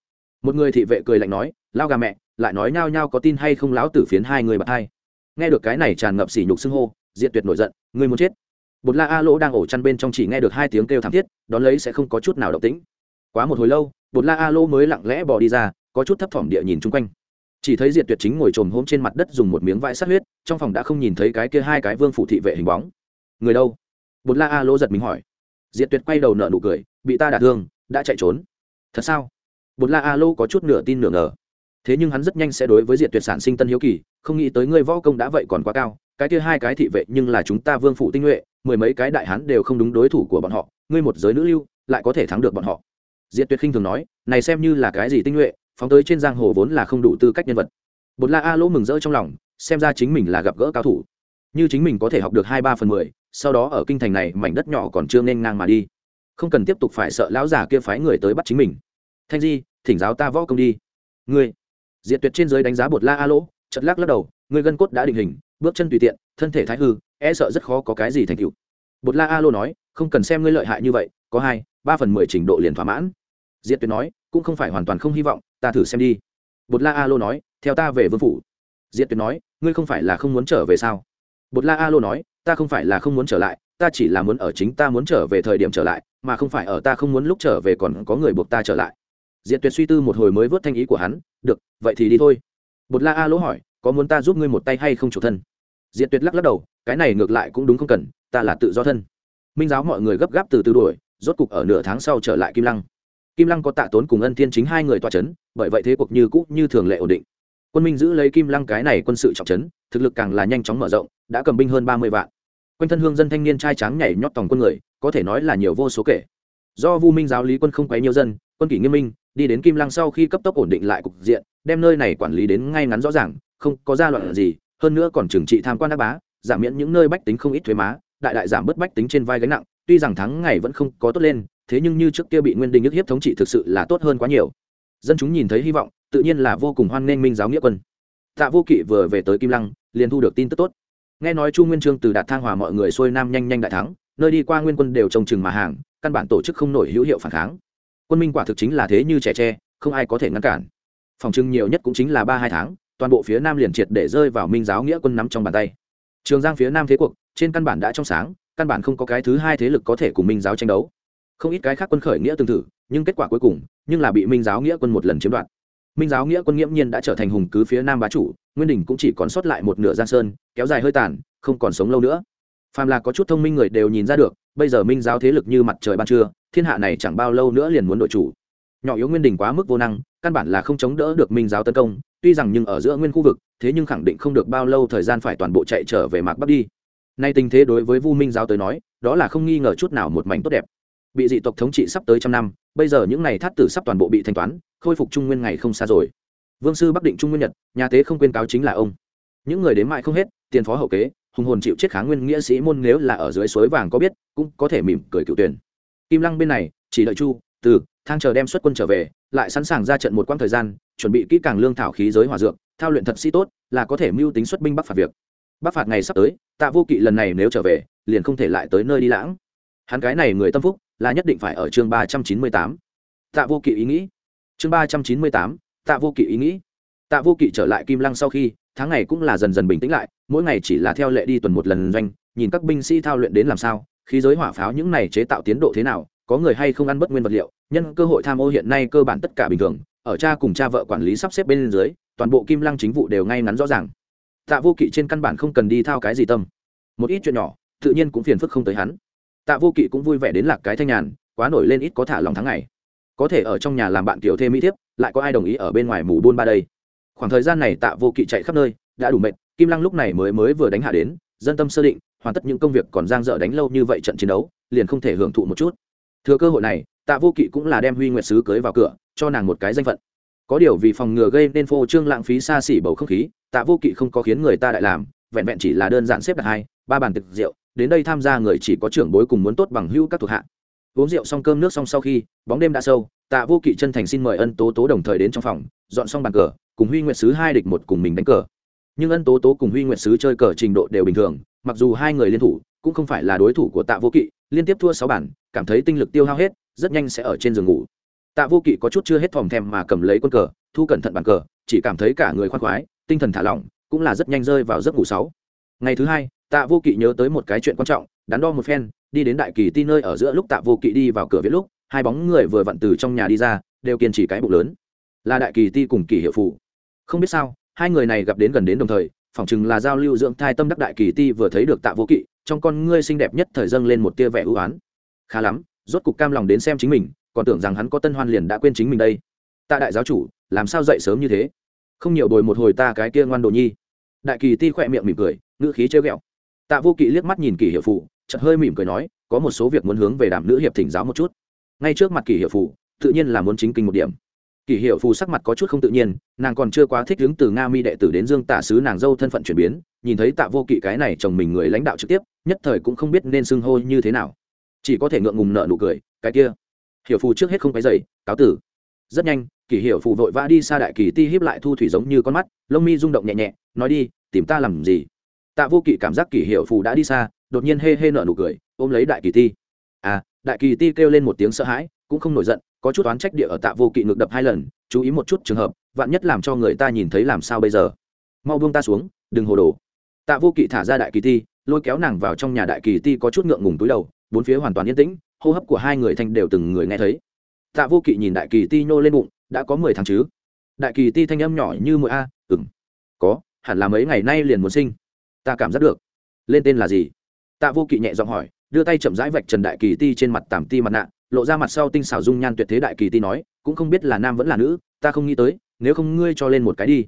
Một người thị vệ cười lạnh nói, lao gà mẹ, lại nói nhao nhao có tin hay không lão tử phiến hai người bạc hai. Nghe được cái này tràn ngập sỉ nhục xưng hô diện tuyệt nổi giận người muốn chết? Bột la a lỗ đang ổ chăn bên trong chỉ nghe được hai tiếng kêu thảm thiết, đón lấy sẽ không có chút nào động tĩnh. Quá một hồi lâu, bột la a lỗ mới lặng lẽ bỏ đi ra có chút thấp thỏm địa nhìn chung quanh. Chỉ thấy diệt tuyệt chính ngồi trồm hôm trên mặt đất dùng một miếng vải sát huyết, trong phòng đã không nhìn thấy cái kia hai cái vương phủ thị vệ hình bóng. Người đâu? Bột la a Lô giật mình hỏi. Diệt tuyệt quay đầu nợ nụ cười, bị ta đả thương, đã chạy trốn. Thật sao? Bột la a lô có chút nửa tin nửa ngờ. Thế nhưng hắn rất nhanh sẽ đối với diệt tuyệt sản sinh tân hiếu kỳ, không nghĩ tới ngươi võ công đã vậy còn quá cao, cái kia hai cái thị vệ nhưng là chúng ta vương phủ tinh nhuệ, mười mấy cái đại hán đều không đúng đối thủ của bọn họ, ngươi một giới nữ lưu, lại có thể thắng được bọn họ. Diệt tuyệt khinh thường nói, này xem như là cái gì tinh nhuệ phóng tới trên giang hồ vốn là không đủ tư cách nhân vật. Bột la a lỗ mừng rỡ trong lòng, xem ra chính mình là gặp gỡ cao thủ. Như chính mình có thể học được hai ba phần mười, sau đó ở kinh thành này mảnh đất nhỏ còn chưa nên ngang mà đi. Không cần tiếp tục phải sợ lão già kia phái người tới bắt chính mình. Thanh di, thỉnh giáo ta võ công đi. Ngươi, diệt tuyệt trên giới đánh giá bột la a lỗ chật lắc lắc đầu, ngươi gân cốt đã định hình, bước chân tùy tiện, thân thể thái hư e sợ rất khó có cái gì thành tựu. Bột la a lỗ nói, không cần xem ngươi lợi hại như vậy, có hai, ba phần mười trình độ liền thỏa mãn. Diệt tuyệt nói, cũng không phải hoàn toàn không hy vọng ta thử xem đi. Bột la a lô nói, theo ta về vương phủ. Diệt tuyệt nói, ngươi không phải là không muốn trở về sao? Bột la a lô nói, ta không phải là không muốn trở lại, ta chỉ là muốn ở chính ta muốn trở về thời điểm trở lại, mà không phải ở ta không muốn lúc trở về còn có người buộc ta trở lại. Diệt tuyệt suy tư một hồi mới vớt thanh ý của hắn, được, vậy thì đi thôi. Bột la a lỗ hỏi, có muốn ta giúp ngươi một tay hay không chủ thân? Diệt tuyệt lắc lắc đầu, cái này ngược lại cũng đúng không cần, ta là tự do thân. Minh giáo mọi người gấp gáp từ từ đuổi, rốt cục ở nửa tháng sau trở lại kim lăng kim lăng có tạ tốn cùng ân thiên chính hai người tọa c h ấ n bởi vậy thế cuộc như cũ như thường lệ ổn định. Quân minh giữ lấy kim lăng cái này quân sự trọng c h ấ n thực lực càng là nhanh chóng mở rộng, đã cầm binh hơn ba mươi vạn. Quanh thân hương dân thanh niên trai tráng nhảy nhót tòng quân người, có thể nói là nhiều vô số kể. Do vu minh giáo lý quân không quấy nhiều dân, quân kỷ nghiêm minh, đi đến kim lăng sau khi cấp tốc ổn định lại cục diện, đem nơi này quản lý đến ngay ngắn rõ ràng, không có gia loạn gì, hơn nữa còn trừng trị tham quan đắc bá, giảm miễn những nơi bách tính không ít thuế má, đại đại giảm bớt bách tính trên vai gánh nặng, tuy rằng thắng ngày vẫn không có tốt lên thế nhưng như trước kia bị nguyên đình ức hiếp thống trị thực sự là tốt hơn quá nhiều. Dân chúng nhìn thấy hy vọng, tự nhiên là vô cùng hoan nghênh minh giáo nghĩa quân. Tạ vô kỵ vừa về tới kim lăng, liền thu được tin tức tốt. Nghe nói chu nguyên trương từ đạt thang hòa mọi người xuôi nam nhanh nhanh đại thắng, nơi đi qua nguyên quân đều trông chừng mà hàng, căn bản tổ chức không nổi hữu hiệu phản kháng. Quân minh quả thực chính là thế như trẻ tre, không ai có thể ngăn cản. Phòng trưng nhiều nhất cũng chính là ba hai tháng, toàn bộ phía nam liền triệt để rơi vào minh giáo nghĩa quân nắm trong bàn tay. Trường giang phía nam thế cuộc, trên căn bản đã trong sáng, căn bản không có cái thứ hai thế lực có thể cùng minh giáo tranh đấu không ít cái khác quân khởi nghĩa tương tự, nhưng kết quả cuối cùng, nhưng là bị minh giáo nghĩa quân một lần chiếm đoạt. Minh giáo nghĩa quân nghiễm nhiên đã trở thành hùng cứ phía nam bá chủ, nguyên đình cũng chỉ còn sót lại một nửa giang sơn, kéo dài hơi tàn, không còn sống lâu nữa. Phàm là có chút thông minh người đều nhìn ra được, bây giờ minh giáo thế lực như mặt trời ban trưa, thiên hạ này chẳng bao lâu nữa liền muốn đội chủ. Nhỏ yếu nguyên đình quá mức vô năng, căn bản là không chống đỡ được minh giáo tấn công, tuy rằng nhưng ở giữa nguyên khu vực, thế nhưng khẳng định không được bao lâu thời gian phải toàn bộ chạy trở về mạc bắc đi. Nay tình thế đối với vu minh giáo tới nói, đó là không nghi ngờ chút nào một mảnh tốt đẹp bị dị tộc thống trị sắp tới trăm năm, bây giờ những n à y thát tử sắp toàn bộ bị thanh toán, khôi phục trung nguyên ngày không xa rồi. Vương sư bắc định trung nguyên nhật, nhà tế không quên cáo chính là ông. Những người đến mại không hết, tiền phó hậu kế, hùng hồn chịu chết kháng nguyên nghĩa sĩ môn nếu là ở dưới suối vàng có biết, cũng có thể mỉm cười cựu tuyển. Kim lăng bên này, chỉ đợi chu, từ, thang chờ đem xuất quân trở về, lại sẵn sàng ra trận một quãng thời gian, chuẩn bị kỹ càng lương thảo khí giới hòa dược, thao luyện thật sĩ tốt, là có thể mưu tính xuất binh bắc phạt việc. Bắc phạt ngày sắp tới, tạ vô kỵ lần này nếu trở về, liền không thể lại tới nơi đi lãng. Hắn cái này người tâm phúc là nhất định phải ở chương ba trăm chín mươi tám. Tạ vô kỵ ý nghĩ. Chương ba trăm chín mươi tám, tạ vô kỵ ý nghĩ. Tạ vô kỵ trở lại kim lăng sau khi, tháng ngày cũng là dần dần bình tĩnh lại, mỗi ngày chỉ là theo lệ đi tuần một lần doanh, nhìn các binh sĩ thao luyện đến làm sao, khí giới hỏa pháo những này chế tạo tiến độ thế nào, có người hay không ăn bất nguyên vật liệu, nhân cơ hội tham ô hiện nay cơ bản tất cả bình thường, ở cha cùng cha vợ quản lý sắp xếp bên dưới, toàn bộ kim lăng chính vụ đều ngay ngắn rõ ràng. Tạ vô kỵ trên căn bản không cần đi thao cái gì tâm. Một ít chuyện nhỏ, tự nhiên cũng phiền phức không tới hắn tạ vô kỵ cũng vui vẻ đến lạc cái thanh nhàn, quá nổi lên ít có thả lòng tháng ngày. Có thể ở trong nhà làm bạn tiểu thê mỹ thiếp, lại có ai đồng ý ở bên ngoài mù buôn ba đây? Khoảng thời gian này tạ vô kỵ chạy khắp nơi, đã đủ mệt, kim lăng lúc này mới mới vừa đánh hạ đến, dân tâm sơ định, hoàn tất những công việc còn giang dở đánh lâu như vậy trận chiến đấu, liền không thể hưởng thụ một chút. Thừa cơ hội này, tạ vô kỵ cũng là đem huy nguyệt sứ cưới vào cửa, cho nàng một cái danh phận. Có điều vì phòng ngừa gây nên phô trương lãng phí xa xỉ bầu không khí, tạ vô kỵ không có khiến người ta đại làm, vẹn vẹn chỉ là đơn giản xếp đặt hai, ba bàn thực rượu đến đây tham gia người chỉ có trưởng bối cùng muốn tốt bằng hữu các thuộc hạ. Uống rượu xong cơm nước xong sau khi, bóng đêm đã sâu, tạ vô kỵ chân thành xin mời ân tố tố đồng thời đến trong phòng, dọn xong bàn cờ, cùng huy nguyệt sứ hai địch một cùng mình đánh cờ. Nhưng ân tố tố cùng huy nguyệt sứ chơi cờ trình độ đều bình thường, mặc dù hai người liên thủ, cũng không phải là đối thủ của tạ vô kỵ, liên tiếp thua sáu bản cảm thấy tinh lực tiêu hao hết, rất nhanh sẽ ở trên giường ngủ. Tạ vô kỵ có chút chưa hết thòm thèm mà cầm lấy quân cờ, thu cẩn thận bàn cờ, chỉ cảm thấy cả người khoan khoái, tinh thần thả lỏng, cũng là rất nhanh rơi vào giấc ngủ sáu. Ngày thứ hai tạ vô kỵ nhớ tới một cái chuyện quan trọng, đắn đo một phen, đi đến đại kỳ ti nơi ở giữa lúc tạ vô kỵ đi vào cửa viết lúc, hai bóng người vừa vặn từ trong nhà đi ra, đều kiên trì cái bụng lớn. Là đại kỳ ti cùng kỳ hiệu phụ. Không biết sao, hai người này gặp đến gần đến đồng thời, phỏng chừng là giao lưu dưỡng thai tâm đắc đại kỳ ti vừa thấy được tạ vô kỵ, trong con ngươi xinh đẹp nhất thời dâng lên một tia vẻ ưu ái khá lắm, rốt cục cam lòng đến xem chính mình, còn tưởng rằng hắn có tân hoan liền đã quên chính mình đây. Tạ đại giáo chủ, làm sao dậy sớm như thế? Không nhiều bồi một hồi ta cái kia ngoan đồ nhi. Đại kỳ ti khỏe miệng mỉm cười, ngữ khí chơi ghẹo tạ vô kỵ liếc mắt nhìn kỷ hiệu phụ chợt hơi mỉm cười nói, có một số việc muốn hướng về đàm nữ hiệp thỉnh giáo một chút. Ngay trước mặt kỷ hiệu phụ tự nhiên là muốn chính kinh một điểm. Kỷ hiệu phù sắc mặt có chút không tự nhiên, nàng còn chưa quá thích đứng từ nga mi đệ tử đến dương tả sứ nàng dâu thân phận chuyển biến, nhìn thấy tạ vô kỵ cái này chồng mình người lãnh đạo trực tiếp, nhất thời cũng không biết nên xưng hô như thế nào. Chỉ có thể ngượng ngùng nợ nụ cười, cái kia. Hiểu phù trước hết không phải dày cáo tử. Rất nhanh, kỷ hiệu phù vội vã đi xa đại kỳ ti hiếp lại thu thủy giống như con mắt, lông mi rung động nhẹ nhẹ, nói đi, tìm ta làm gì? Tạ vô kỵ cảm giác kỷ hiệu phù đã đi xa, đột nhiên hê hê nở nụ cười, ôm lấy đại kỳ ti. À đại kỳ ti kêu lên một tiếng sợ hãi, cũng không nổi giận, có chút oán trách địa ở tạ vô kỵ ngược đập hai lần, chú ý một chút trường hợp, vạn nhất làm cho người ta nhìn thấy làm sao bây giờ. Mau buông ta xuống, đừng hồ đồ. Tạ vô kỵ thả ra đại kỳ ti, lôi kéo nàng vào trong nhà đại kỳ ti có chút ngượng ngùng túi đầu, bốn phía hoàn toàn yên tĩnh, hô hấp của hai người thanh đều từng người nghe thấy. Tạ vô kỵ nhìn đại kỳ ti nhô lên bụng, đã có mười tháng chứ? Đại kỳ ti thanh âm nhỏ như mỗi a ừng có, hẳn là mấy ngày nay liền muốn sinh ta cảm giác được. Lên tên là gì? Tạ vô kỵ nhẹ giọng hỏi, đưa tay chậm rãi vạch trần đại kỳ ti trên mặt tàm ti mặt nạ, lộ ra mặt sau tinh xảo dung nhan tuyệt thế đại kỳ ti nói, cũng không biết là nam vẫn là nữ, ta không nghĩ tới, nếu không ngươi cho lên một cái đi.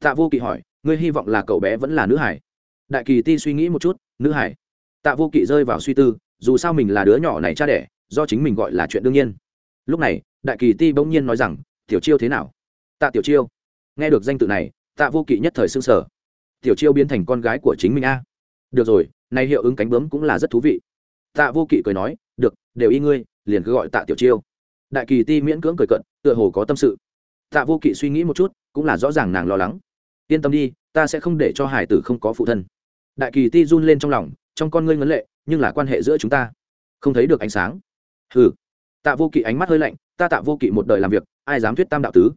Tạ vô kỵ hỏi, ngươi hy vọng là cậu bé vẫn là nữ hải? Đại kỳ ti suy nghĩ một chút, nữ hải. Tạ vô kỵ rơi vào suy tư, dù sao mình là đứa nhỏ này cha đẻ, do chính mình gọi là chuyện đương nhiên. Lúc này, đại kỳ ti bỗng nhiên nói rằng, tiểu chiêu thế nào? Tạ tiểu chiêu. Nghe được danh tự này, tạ vô kỵ nhất thời s ư n g sở tiểu chiêu biến thành con gái của chính mình a. Được rồi, nay hiệu ứng cánh bướm cũng là rất thú vị. Tạ vô kỵ cười nói, được, đều y ngươi, liền cứ gọi tạ tiểu chiêu. Đại kỳ ti miễn cưỡng cười cận tựa hồ có tâm sự. Tạ vô kỵ suy nghĩ một chút, cũng là rõ ràng nàng lo lắng. Yên tâm đi, ta sẽ không để cho hải tử không có phụ thân. Đại kỳ ti run lên trong lòng, trong con ngươi ngấn lệ, nhưng là quan hệ giữa chúng ta. Không thấy được ánh sáng. Ừ tạ vô kỵ ánh mắt hơi lạnh, ta tạ vô kỵ một đời làm việc, ai dám thuyết tam đạo tứ?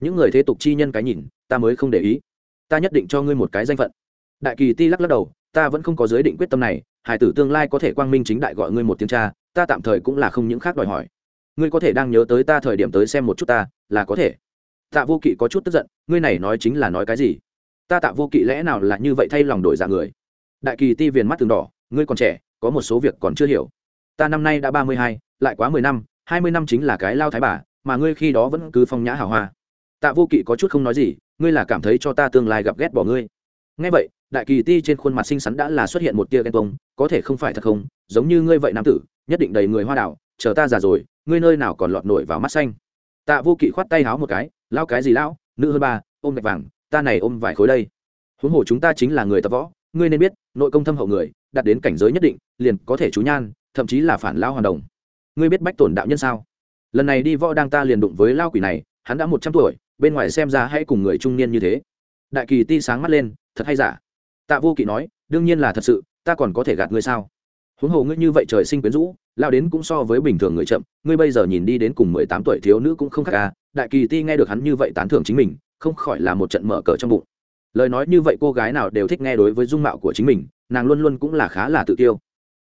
Những người thế tục chi nhân cái nhìn, ta mới không để ý ta nhất định cho ngươi một cái danh phận. Đại kỳ ti lắc lắc đầu, ta vẫn không có giới định quyết tâm này, hải tử tương lai có thể quang minh chính đại gọi ngươi một tiếng cha, ta tạm thời cũng là không những khác đòi hỏi. Ngươi có thể đang nhớ tới ta thời điểm tới xem một chút ta, là có thể. Tạ vô kỵ có chút tức giận, ngươi này nói chính là nói cái gì? Ta tạ vô kỵ lẽ nào là như vậy thay lòng đổi dạng người? Đại kỳ ti viền mắt từng đỏ, ngươi còn trẻ, có một số việc còn chưa hiểu. Ta năm nay đã ba mươi hai, lại quá mười năm, hai mươi năm chính là cái lao thái bà, mà ngươi khi đó vẫn cứ phong nhã hào hoa tạ vô kỵ có chút không nói gì, ngươi là cảm thấy cho ta tương lai gặp ghét bỏ ngươi? Ngay vậy, đại kỳ ti trên khuôn mặt xinh xắn đã là xuất hiện một tia ghen tông có thể không phải thật không? Giống như ngươi vậy nam tử, nhất định đầy người hoa đảo, chờ ta già rồi, ngươi nơi nào còn lọt nổi vào mắt xanh? Tạ vô kỵ khoát tay háo một cái lao cái gì lão? Nữ hơn ba, ôm gạch vàng, ta này ôm vài khối đây. Huống hồ chúng ta chính là người tập võ, ngươi nên biết, nội công thâm hậu người, đạt đến cảnh giới nhất định, liền có thể chú nhan, thậm chí là phản lao hoàn đồng. Ngươi biết bách tổn đạo nhân sao? Lần này đi võ đang ta liền đụng với lao quỷ này, hắn đã một trăm tuổi bên ngoài xem ra hãy cùng người trung niên như thế. Đại kỳ ti sáng mắt lên, thật hay giả? Tạ vô kỵ nói, đương nhiên là thật sự, ta còn có thể gạt ngươi sao? Huống hồ ngươi như vậy trời sinh quyến rũ, lao đến cũng so với bình thường người chậm, ngươi bây giờ nhìn đi đến cùng mười tám tuổi thiếu nữ cũng không khác ca đại kỳ ti nghe được hắn như vậy tán thưởng chính mình, không khỏi là một trận mở cờ trong bụng. Lời nói như vậy cô gái nào đều thích nghe đối với dung mạo của chính mình, nàng luôn luôn cũng là khá là tự tiêu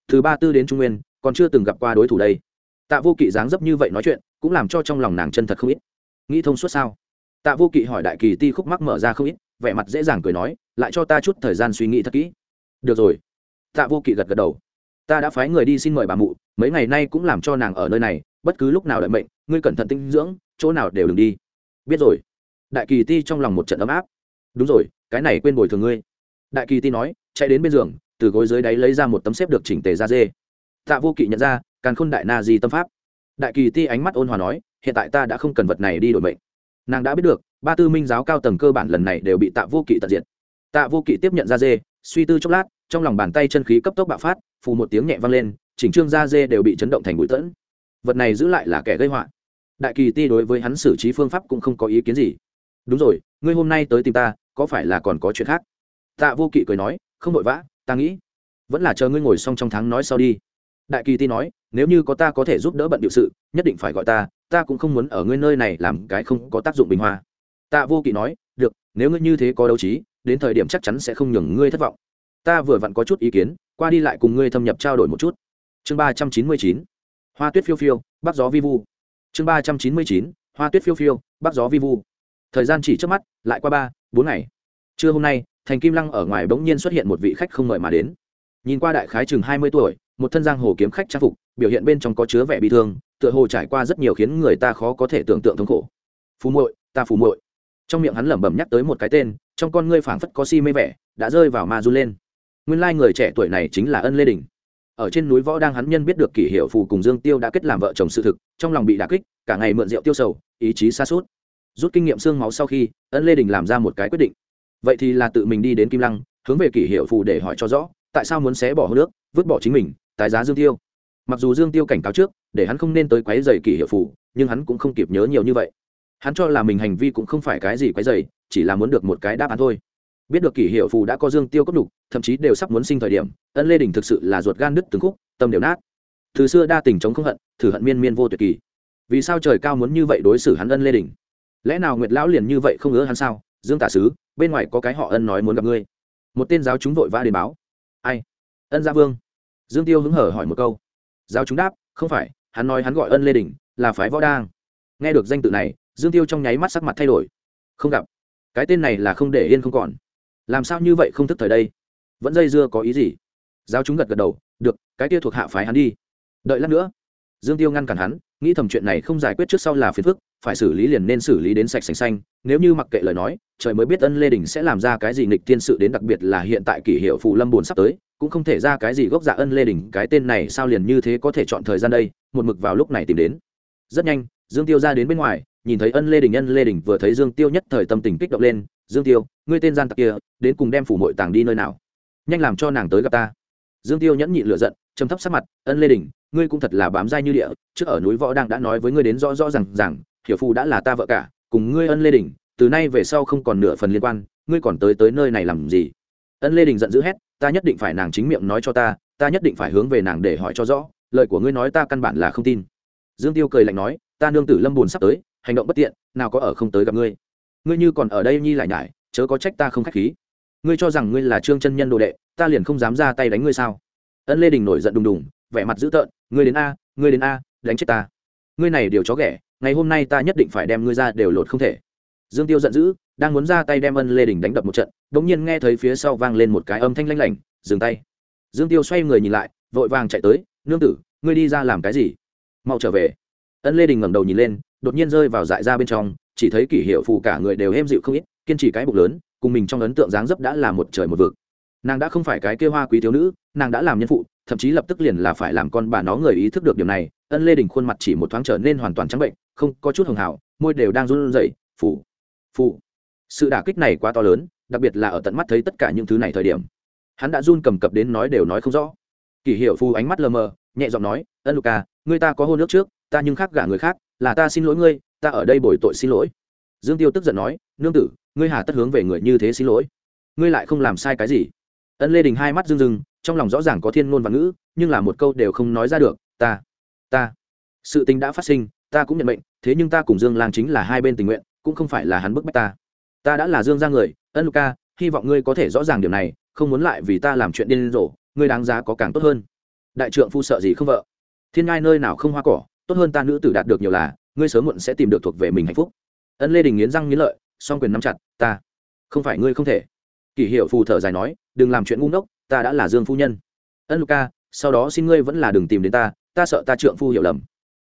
từ ba tư đến trung nguyên, còn chưa từng gặp qua đối thủ đây. Tạ vô kỵ dáng dấp như vậy nói chuyện, cũng làm cho trong lòng nàng chân thật không ít. Nghĩ thông suốt sao? Tạ vô kỵ hỏi đại kỳ ti khúc mắc mở ra không ít, vẻ mặt dễ dàng cười nói, lại cho ta chút thời gian suy nghĩ thật kỹ. Được rồi. Tạ vô kỵ gật gật đầu. Ta đã phái người đi xin mời bà mụ, mấy ngày nay cũng làm cho nàng ở nơi này, bất cứ lúc nào đợi mệnh, ngươi cẩn thận tinh dưỡng, chỗ nào đều đừng đi. Biết rồi. Đại kỳ ti trong lòng một trận ấm áp. Đúng rồi, cái này quên bồi thường ngươi. Đại kỳ ti nói, chạy đến bên giường, từ gối dưới đáy lấy ra một tấm xếp được chỉnh tề ra dê. Tạ vô kỵ nhận ra, càn khôn đại na di tâm pháp. Đại kỳ ti ánh mắt ôn hòa nói, hiện tại ta đã không cần vật này đi đổi mệnh nàng đã biết được, ba tư minh giáo cao tầng cơ bản lần này đều bị tạ vô kỵ tận diện tạ vô kỵ tiếp nhận ra dê, suy tư chốc lát, trong lòng bàn tay chân khí cấp tốc bạo phát, phù một tiếng nhẹ vang lên, chỉnh trương da dê đều bị chấn động thành bụi tẫn. Vật này giữ lại là kẻ gây họa. Đại kỳ ti đối với hắn xử trí phương pháp cũng không có ý kiến gì. Đúng rồi, ngươi hôm nay tới tìm ta, có phải là còn có chuyện khác? Tạ vô kỵ cười nói, không vội vã, ta nghĩ, vẫn là chờ ngươi ngồi xong trong tháng nói sau đi. Đại kỳ ti nói, nếu như có ta có thể giúp đỡ bận điệu sự, nhất định phải gọi ta ta cũng không muốn ở ngươi nơi này làm cái không có tác dụng bình hoa. Tạ vô kỵ nói, được, nếu ngươi như thế có đấu trí, đến thời điểm chắc chắn sẽ không nhường ngươi thất vọng. Ta vừa vặn có chút ý kiến, qua đi lại cùng ngươi thâm nhập trao đổi một chút. Chương ba trăm chín mươi chín, hoa tuyết phiêu phiêu, bắc gió vi vu. Chương ba trăm chín mươi chín, hoa tuyết phiêu phiêu, bắc gió vi vu. Thời gian chỉ trước mắt, lại qua ba, bốn ngày. Trưa hôm nay, thành kim lăng ở ngoài bỗng nhiên xuất hiện một vị khách không mời mà đến. Nhìn qua đại khái chừng hai mươi tuổi, một thân giang hồ kiếm khách trang phục, biểu hiện bên trong có chứa vẻ bị thương tựa hồ trải qua rất nhiều khiến người ta khó có thể tưởng tượng thống khổ. Phù muội, ta phù muội. Trong miệng hắn lẩm bẩm nhắc tới một cái tên, trong con ngươi phảng phất có si mê vẻ, đã rơi vào ma du lên. Nguyên lai người trẻ tuổi này chính là ân lê đình. Ở trên núi võ đang hắn nhân biết được kỷ hiệu phù cùng dương tiêu đã kết làm vợ chồng sự thực, trong lòng bị đà kích, cả ngày mượn rượu tiêu sầu, ý chí xa suốt rút kinh nghiệm xương máu sau khi, ân lê đình làm ra một cái quyết định. Vậy thì là tự mình đi đến kim lăng, hướng về kỷ hiệu phù để hỏi cho rõ, tại sao muốn xé bỏ nước, vứt bỏ chính mình, tái giá dương tiêu mặc dù dương tiêu cảnh cáo trước, để hắn không nên tới quấy dày kỷ hiệu phù, nhưng hắn cũng không kịp nhớ nhiều như vậy. Hắn cho là mình hành vi cũng không phải cái gì quấy dày chỉ là muốn được một cái đáp án thôi. Biết được kỷ hiệu phù đã có dương tiêu cấp đục thậm chí đều sắp muốn sinh thời điểm, ân lê đình thực sự là ruột gan đứt từng khúc, tâm đều nát. Từ xưa đa tình chống không hận, thử hận miên miên vô tuyệt kỳ. Vì sao trời cao muốn như vậy đối xử hắn ân lê đình? Lẽ nào nguyệt lão liền như vậy không ngớ hắn sao? Dương tả sứ, bên ngoài có cái họ ân nói muốn gặp ngươi. Một tên giáo chúng vội vã đến báo. Ai? Ân gia vương. Dương tiêu hứng hở hỏi một câu giáo chúng đáp, không phải, hắn nói hắn gọi ân lê đình, là phái võ đang. Nghe được danh tự này, dương tiêu trong nháy mắt sắc mặt thay đổi. Không gặp. Cái tên này là không để yên không còn. Làm sao như vậy không thức thời đây? Vẫn dây dưa có ý gì? Giáo chúng gật gật đầu, được, cái kia thuộc hạ phái hắn đi. Đợi lát nữa. Dương tiêu ngăn cản hắn, nghĩ thầm chuyện này không giải quyết trước sau là phiền phức, phải xử lý liền nên xử lý đến sạch sành xanh, nếu như mặc kệ lời nói, trời mới biết ân lê đình sẽ làm ra cái gì nghịch tiên sự đến đặc biệt là hiện tại kỷ hiệu phụ lâm buồn sắp tới cũng không thể ra cái gì gốc dạ ân lê đình cái tên này sao liền như thế có thể chọn thời gian đây, một mực vào lúc này tìm đến. Rất nhanh, dương tiêu ra đến bên ngoài, nhìn thấy ân lê đình ân lê đình vừa thấy dương tiêu nhất thời tâm tình kích động lên, dương tiêu, ngươi tên gian tặc kia, đến cùng đem phủ mội tàng đi nơi nào? Nhanh làm cho nàng tới gặp ta. Dương tiêu nhẫn nhịn lựa giận châm thấp sắc mặt, ân lê đình ngươi cũng thật là bám dai như địa, trước ở núi võ đang đã nói với ngươi đến rõ rõ rằng rằng hiểu phù đã là ta vợ cả, cùng ngươi ân lê đình từ nay về sau không còn nửa phần liên quan, ngươi còn tới tới nơi này làm gì? Ân lê đình giận dữ hét, ta nhất định phải nàng chính miệng nói cho ta ta nhất định phải hướng về nàng để hỏi cho rõ, lời của ngươi nói ta căn bản là không tin. Dương tiêu cười lạnh nói, ta nương tử lâm buồn sắp tới, hành động bất tiện, nào có ở không tới gặp ngươi. Ngươi như còn ở đây nhi lại nhải, chớ có trách ta không khách khí. Ngươi cho rằng ngươi là trương chân nhân đồ đệ, ta liền không dám ra tay đánh ngươi sao? Ân lê đình nổi giận đùng đùng, vẻ mặt dữ tợn, ngươi đến a, ngươi đến a, đánh chết ta. Ngươi này điều chó ghẻ, ngày hôm nay ta nhất định phải đem ngươi ra đều lột không thể. Dương tiêu giận dữ đang muốn ra tay đem ân lê đình đánh đập một trận đ ỗ n g nhiên nghe thấy phía sau vang lên một cái âm thanh lanh lảnh, dừng tay. Dương tiêu xoay người nhìn lại, vội vàng chạy tới, nương tử, ngươi đi ra làm cái gì? Mau trở về. Ân lê đình ngẩng đầu nhìn lên, đột nhiên rơi vào dại ra bên trong, chỉ thấy kỷ hiệu phù cả người đều êm dịu không ít, kiên trì cái bụng lớn, cùng mình trong ấn tượng dáng dấp đã là một trời một vực. Nàng đã không phải cái kêu hoa quý thiếu nữ, nàng đã làm nhân phụ, thậm chí lập tức liền là phải làm con bà nó người ý thức được điều này, ân lê đình khuôn mặt chỉ một thoáng trở nên hoàn toàn trắng bệnh, không có chút hường hảo môi đều đang run rẩy phủ phủ sự đả kích này quá to lớn, đặc biệt là ở tận mắt thấy tất cả những thứ này thời điểm. Hắn đã run cầm cập đến nói đều nói không rõ. Kỷ hiệu phu ánh mắt lờ mờ, nhẹ giọng nói, ân luka người ta có hôn nước trước, ta nhưng khác gả người khác, là ta xin lỗi ngươi, ta ở đây bồi tội xin lỗi. Dương tiêu tức giận nói, nương tử, ngươi hà tất hướng về người như thế xin lỗi. Ngươi lại không làm sai cái gì. Ân lê đình hai mắt rưng rưng, trong lòng rõ ràng có thiên ngôn và ngữ, nhưng là một câu đều không nói ra được, ta ta, sự tình đã phát sinh, ta cũng nhận mệnh, thế nhưng ta cùng dương lang chính là hai bên tình nguyện, cũng không phải là hắn bức bách ta ta đã là dương ra người, ân luka hy vọng ngươi có thể rõ ràng điều này, không muốn lại vì ta làm chuyện điên rồ, ngươi đáng giá có càng tốt hơn. Đại trượng phu sợ gì không vợ? Thiên ngai nơi nào không hoa cỏ, tốt hơn ta nữ tử đạt được nhiều là, ngươi sớm muộn sẽ tìm được thuộc về mình hạnh phúc. Ân lê đình nghiến răng nghiến lợi, song quyền nắm chặt, ta, không phải ngươi không thể. Kỷ hiệu phù thở dài nói, đừng làm chuyện ngu ngốc, ta đã là dương phu nhân. Ân luka sau đó xin ngươi vẫn là đừng tìm đến ta ta sợ ta trượng phu hiểu lầm.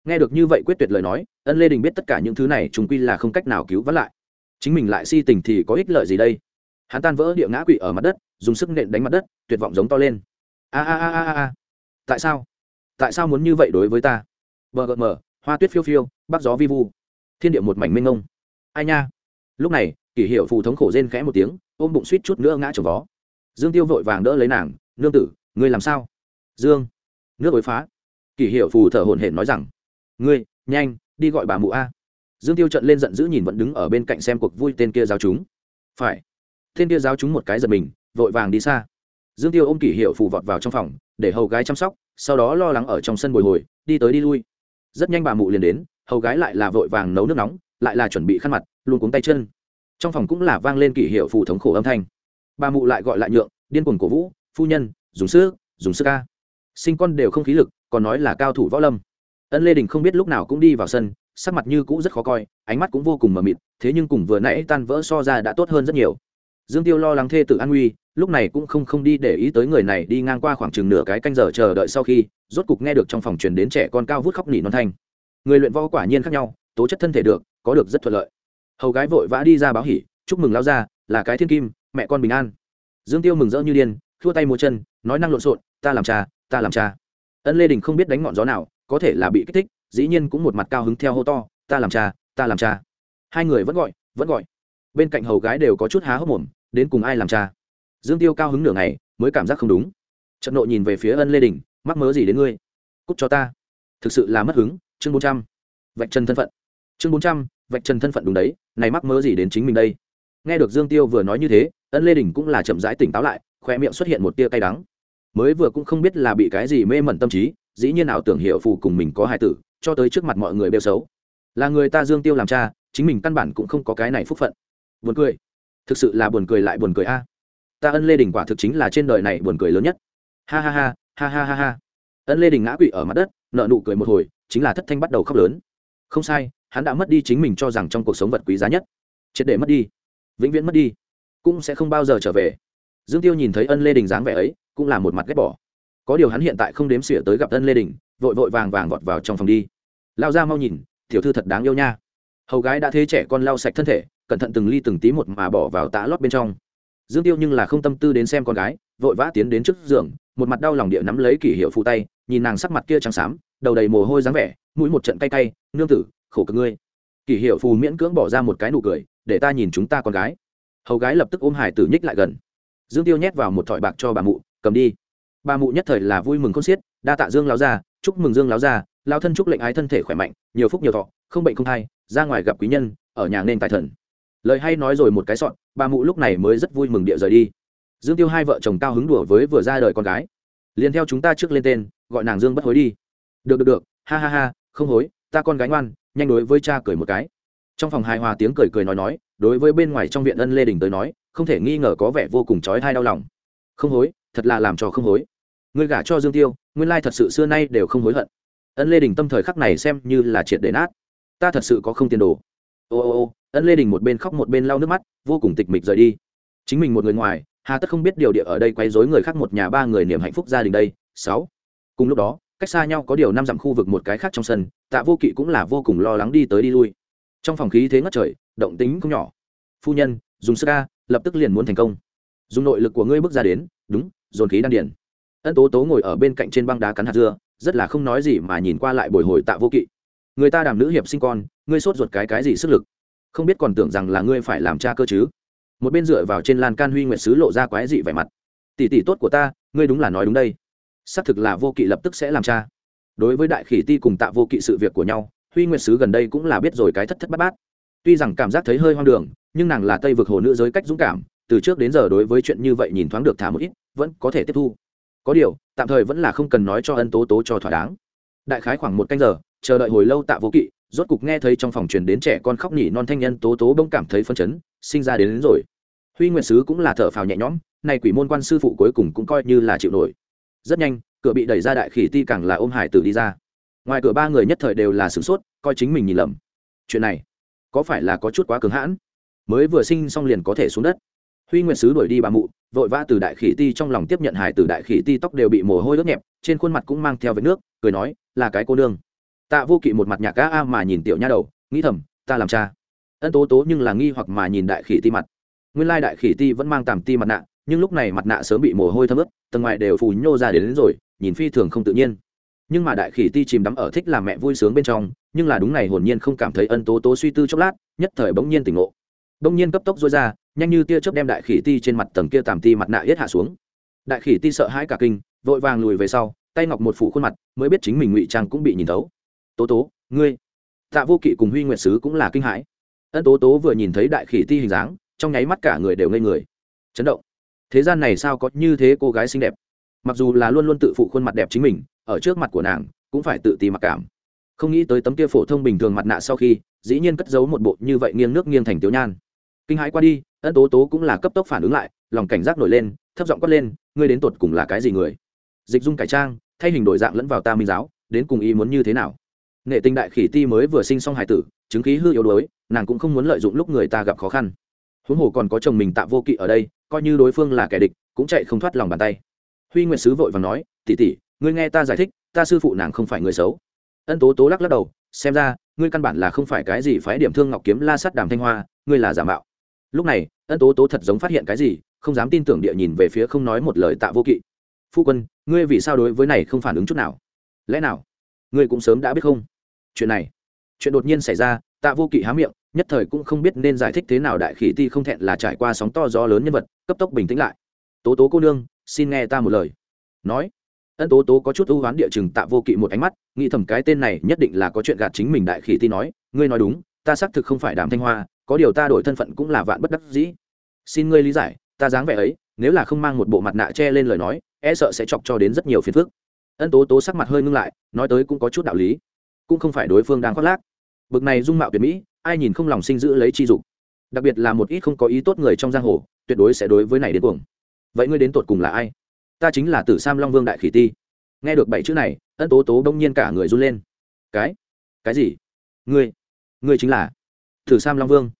Nghe được như vậy quyết tuyệt lời nói, ân lê đình biết tất cả những thứ này, chúng quy là không cách nào cứu vãn lại chính mình lại si tình thì có ích lợi gì đây? Hắn tan vỡ địa ngã quỵ ở mặt đất, dùng sức nện đánh mặt đất, tuyệt vọng giống to lên. A a a a a tại sao? Tại sao muốn như vậy đối với ta? Bờ gợm mờ, hoa tuyết phiêu phiêu, bắc gió vi vu. Thiên địa một mảnh mênh ngông ai nha? Lúc này, kỷ hiệu phù thống khổ rên khẽ một tiếng, ôm bụng suýt chút nữa ngã trồng vó. Dương tiêu vội vàng đỡ lấy nàng, nương tử, ngươi làm sao? Dương, nước ối phá. Kỷ hiệu phù thở hổn hển nói rằng, ngươi, nhanh, đi gọi bà mụ a dương tiêu trận lên giận dữ nhìn vẫn đứng ở bên cạnh xem cuộc vui tên kia giáo chúng. Phải. Tên kia giáo chúng một cái giật mình, vội vàng đi xa. Dương tiêu ôm kỷ hiệu phù vọt vào trong phòng, để hầu gái chăm sóc, sau đó lo lắng ở trong sân bồi hồi, đi tới đi lui. Rất nhanh bà mụ liền đến, hầu gái lại là vội vàng nấu nước nóng, lại là chuẩn bị khăn mặt, luôn cuống tay chân. Trong phòng cũng là vang lên kỷ hiệu phù thống khổ âm thanh. Bà mụ lại gọi lại nhượng, điên cuồng cổ vũ, phu nhân, dùng sức dùng sức ca sinh con đều không khí lực, còn nói là cao thủ võ lâm. Ân lê đình không biết lúc nào cũng đi vào sân sắc mặt như cũ rất khó coi, ánh mắt cũng vô cùng mờ mịt, thế nhưng cùng vừa nãy tan vỡ so ra đã tốt hơn rất nhiều. Dương tiêu lo lắng thê tử an nguy, lúc này cũng không không đi để ý tới người này đi ngang qua khoảng chừng nửa cái canh giờ chờ đợi sau khi, rốt cục nghe được trong phòng truyền đến trẻ con cao vút khóc nỉ non thanh. Người luyện võ quả nhiên khác nhau, tố chất thân thể được, có được rất thuận lợi. Hầu gái vội vã đi ra báo hỉ, chúc mừng lao ra là cái thiên kim, mẹ con bình an. Dương tiêu mừng rỡ như điên thua tay múa chân, nói năng lộn xộn, ta làm cha, ta làm cha. Ân lê đình không biết đánh ngọn gió nào, có thể là bị kích thích dĩ nhiên cũng một mặt cao hứng theo hô to, ta làm cha, ta làm cha. Hai người vẫn gọi vẫn gọi. Bên cạnh hầu gái đều có chút há hốc mồm, đến cùng ai làm cha? Dương tiêu cao hứng nửa ngày, mới cảm giác không đúng. Trận nộ nhìn về phía ân lê đình, mắc mớ gì đến ngươi? Cút cho ta. Thực sự là mất hứng, chương bốn trăm. Vạch trần thân phận. Chương bốn trăm, vạch trần thân phận đúng đấy, này mắc mớ gì đến chính mình đây? Nghe được dương tiêu vừa nói như thế, ân lê đình cũng là chậm rãi tỉnh táo lại khoe miệng xuất hiện một tia cay đắng. Mới vừa cũng không biết là bị cái gì mê mẩn tâm trí, dĩ nhiên ảo tưởng hiệu phù cùng mình có hài tử cho tới trước mặt mọi người bêu xấu. Là người ta dương tiêu làm cha, chính mình căn bản cũng không có cái này phúc phận. Buồn cười. Thực sự là buồn cười lại buồn cười a. Ta ân lê đình quả thực chính là trên đời này buồn cười lớn nhất. Ha ha ha ha ha ha ha. Ân lê đình ngã quỵ ở mặt đất, nợ nụ cười một hồi, chính là thất thanh bắt đầu khóc lớn. Không sai, hắn đã mất đi chính mình cho rằng trong cuộc sống vật quý giá nhất. Triệt để mất đi. Vĩnh viễn mất đi. Cũng sẽ không bao giờ trở về. Dương tiêu nhìn thấy ân lê đình dáng vẻ ấy, cũng là một mặt ghét bỏ. Có điều hắn hiện tại không đếm xỉa tới gặp ân lê đình, vội vội vàng vàng vọt vào trong phòng đi lao ra mau nhìn, tiểu thư thật đáng yêu nha. Hầu gái đã thế trẻ con lau sạch thân thể, cẩn thận từng ly từng tí một mà bỏ vào tã lót bên trong. Dương tiêu nhưng là không tâm tư đến xem con gái, vội vã tiến đến trước giường, một mặt đau lòng địa nắm lấy kỷ hiệu phụ tay, nhìn nàng sắc mặt kia trắng xám, đầu đầy mồ hôi dáng vẻ, mũi một trận cay cay, nương tử, khổ cực ngươi. Kỷ hiệu phù miễn cưỡng bỏ ra một cái nụ cười, để ta nhìn chúng ta con gái. Hầu gái lập tức ôm hải tử nhích lại gần. Dương tiêu nhét vào một thỏi bạc cho bà mụ, cầm đi. Bà mụ nhất thời là vui mừng con xiết, đa tạ dương láo ra chúc mừng dương láo ra lao thân chúc lệnh ái thân thể khỏe mạnh, nhiều phúc nhiều thọ, không bệnh không thai, ra ngoài gặp quý nhân, ở nhà nên tài thần. Lời hay nói rồi một cái sọn, bà mụ lúc này mới rất vui mừng địa rời đi. Dương tiêu hai vợ chồng cao hứng đùa với vừa ra đời con gái. Liền theo chúng ta trước lên tên, gọi nàng dương bất hối đi. Được được được, ha ha ha, không hối, ta con gái ngoan, nhanh đối với cha cười một cái. Trong phòng hài hòa tiếng cười cười nói nói, đối với bên ngoài trong viện ân lê đình tới nói, không thể nghi ngờ có vẻ vô cùng trói thai đau lòng. Không hối, thật là làm cho không hối. Người gả cho dương tiêu, nguyên lai thật sự xưa nay đều không hối hận ân lê đình tâm thời khắc này xem như là triệt để nát. Ta thật sự có không tiền đồ. Ô ô ô, ân lê đình một bên khóc một bên lau nước mắt, vô cùng tịch mịch rời đi. Chính mình một người ngoài, hà tất không biết điều địa ở đây quấy rối người khác một nhà ba người niềm hạnh phúc gia đình đây. Sáu. Cùng lúc đó, cách xa nhau có điều năm dặm khu vực một cái khác trong sân, tạ vô kỵ cũng là vô cùng lo lắng đi tới đi lui. Trong phòng khí thế ngất trời, động tính không nhỏ. Phu nhân, dùng sức ca lập tức liền muốn thành công. Dùng nội lực của ngươi bước ra đến, đúng, dồn khí đan điển ân tố tố ngồi ở bên cạnh trên băng đá cắn hạt dưa rất là không nói gì mà nhìn qua lại bồi hồi tạ vô kỵ. Người ta đàm nữ hiệp sinh con, ngươi sốt ruột cái cái gì sức lực? Không biết còn tưởng rằng là ngươi phải làm cha cơ chứ? Một bên dựa vào trên lan can huy nguyệt sứ lộ ra quái dị vẻ mặt. Tỷ tỷ tốt của ta, ngươi đúng là nói đúng đây. Xác thực là vô kỵ lập tức sẽ làm cha. Đối với đại khỉ ti cùng tạ vô kỵ sự việc của nhau, huy nguyệt sứ gần đây cũng là biết rồi cái thất thất bát bát. Tuy rằng cảm giác thấy hơi hoang đường, nhưng nàng là tây vực hồ nữ giới cách dũng cảm, từ trước đến giờ đối với chuyện như vậy nhìn thoáng được thả một ít, vẫn có thể tiếp thu có điều tạm thời vẫn là không cần nói cho ân tố tố cho thỏa đáng. Đại khái khoảng một canh giờ chờ đợi hồi lâu tạ vô kỵ rốt cục nghe thấy trong phòng truyền đến trẻ con khóc nhỉ non thanh nhân tố tố bỗng cảm thấy phân chấn sinh ra đến, đến rồi. Huy nguyện sứ cũng là thở phào nhẹ nhõm này quỷ môn quan sư phụ cuối cùng cũng coi như là chịu nổi. Rất nhanh cửa bị đẩy ra đại khỉ ti càng là ôm hải tử đi ra. Ngoài cửa ba người nhất thời đều là sửng sốt coi chính mình nhìn lầm. Chuyện này có phải là có chút quá cứng hãn? Mới vừa sinh xong liền có thể xuống đất huy nguyệt sứ đuổi đi bà mụ vội vã từ đại khỉ ti trong lòng tiếp nhận hải từ đại khỉ ti tóc đều bị mồ hôi ướt nhẹp trên khuôn mặt cũng mang theo vết nước cười nói là cái cô nương. Tạ vô kỵ một mặt nhạc ca a mà nhìn tiểu nha đầu nghĩ thầm ta làm cha. Ân tố tố nhưng là nghi hoặc mà nhìn đại khỉ ti mặt. Nguyên lai đại khỉ ti vẫn mang tàm ti mặt nạ nhưng lúc này mặt nạ sớm bị mồ hôi thấm ướt tầng ngoài đều phù nhô ra đến, đến rồi nhìn phi thường không tự nhiên. Nhưng mà đại khỉ ti chìm đắm ở thích làm mẹ vui sướng bên trong nhưng là đúng này hồn nhiên không cảm thấy ân tố tố suy tư chốc lát nhất thời bỗng nhiên tỉnh ngộ. Bỗng nhiên cấp tốc dối ra nhanh như tia chớp đem đại khỉ ti trên mặt tầng kia tàm ti mặt nạ yết hạ xuống. Đại khỉ ti sợ hãi cả kinh, vội vàng lùi về sau, tay ngọc một phủ khuôn mặt, mới biết chính mình ngụy trang cũng bị nhìn thấu. Tố tố, ngươi. Tạ vô kỵ cùng huy nguyệt sứ cũng là kinh hãi. Ân tố tố vừa nhìn thấy đại khỉ ti hình dáng, trong nháy mắt cả người đều ngây người. Chấn động. Thế gian này sao có như thế cô gái xinh đẹp? Mặc dù là luôn luôn tự phụ khuôn mặt đẹp chính mình, ở trước mặt của nàng, cũng phải tự ti mặc cảm. Không nghĩ tới tấm kia phổ thông bình thường mặt nạ sau khi, dĩ nhiên cất giấu một bộ như vậy nghiêng nước nghiêng thành tiểu nhan. Kinh hãi qua đi ân tố tố cũng là cấp tốc phản ứng lại, lòng cảnh giác nổi lên, thấp giọng quát lên, ngươi đến tột cùng là cái gì người? Dịch dung cải trang, thay hình đổi dạng lẫn vào ta minh giáo, đến cùng ý muốn như thế nào? Nghệ tinh đại khỉ ti mới vừa sinh xong hài tử, chứng khí hư yếu đuối, nàng cũng không muốn lợi dụng lúc người ta gặp khó khăn. Huống hồ còn có chồng mình tạ vô kỵ ở đây, coi như đối phương là kẻ địch, cũng chạy không thoát lòng bàn tay. Huy nguyệt sứ vội và nói tỉ tỉ ngươi nghe ta giải thích, ta sư phụ nàng không phải người xấu. Ân tố tố lắc lắc đầu, xem ra, ngươi căn bản là không phải cái gì phái điểm thương ngọc kiếm la sắt đàm thanh hoa, ngươi là giả mạo lúc này, ân tố tố thật giống phát hiện cái gì, không dám tin tưởng địa nhìn về phía không nói một lời tạ vô kỵ. Phu quân, ngươi vì sao đối với này không phản ứng chút nào? Lẽ nào, ngươi cũng sớm đã biết không? Chuyện này, chuyện đột nhiên xảy ra, tạ vô kỵ há miệng, nhất thời cũng không biết nên giải thích thế nào đại khỉ ti không thẹn là trải qua sóng to gió lớn nhân vật, cấp tốc bình tĩnh lại. Tố tố cô nương, xin nghe ta một lời. Nói, ân tố tố có chút ưu hoán địa chừng tạ vô kỵ một ánh mắt, nghĩ thầm cái tên này nhất định là có chuyện gạt chính mình đại khỉ ti nói, ngươi nói đúng, ta xác thực không phải đàm thanh hoa có điều ta đổi thân phận cũng là vạn bất đắc dĩ. Xin ngươi lý giải, ta dáng vẻ ấy, nếu là không mang một bộ mặt nạ che lên lời nói e sợ sẽ chọc cho đến rất nhiều phiền phức. Ân tố tố sắc mặt hơi ngưng lại, nói tới cũng có chút đạo lý. Cũng không phải đối phương đang khoác lác. Bực này dung mạo tuyệt mỹ, ai nhìn không lòng sinh giữ lấy chi dục. Đặc biệt là một ít không có ý tốt người trong giang hồ, tuyệt đối sẽ đối với này đến cuồng. Vậy ngươi đến tột cùng là ai? Ta chính là tử sam long vương đại khỉ ti. Nghe được bảy chữ này, ân tố tố đông nhiên cả người run lên. Cái? Cái gì? Ngươi? Ngươi chính là tử sam long vương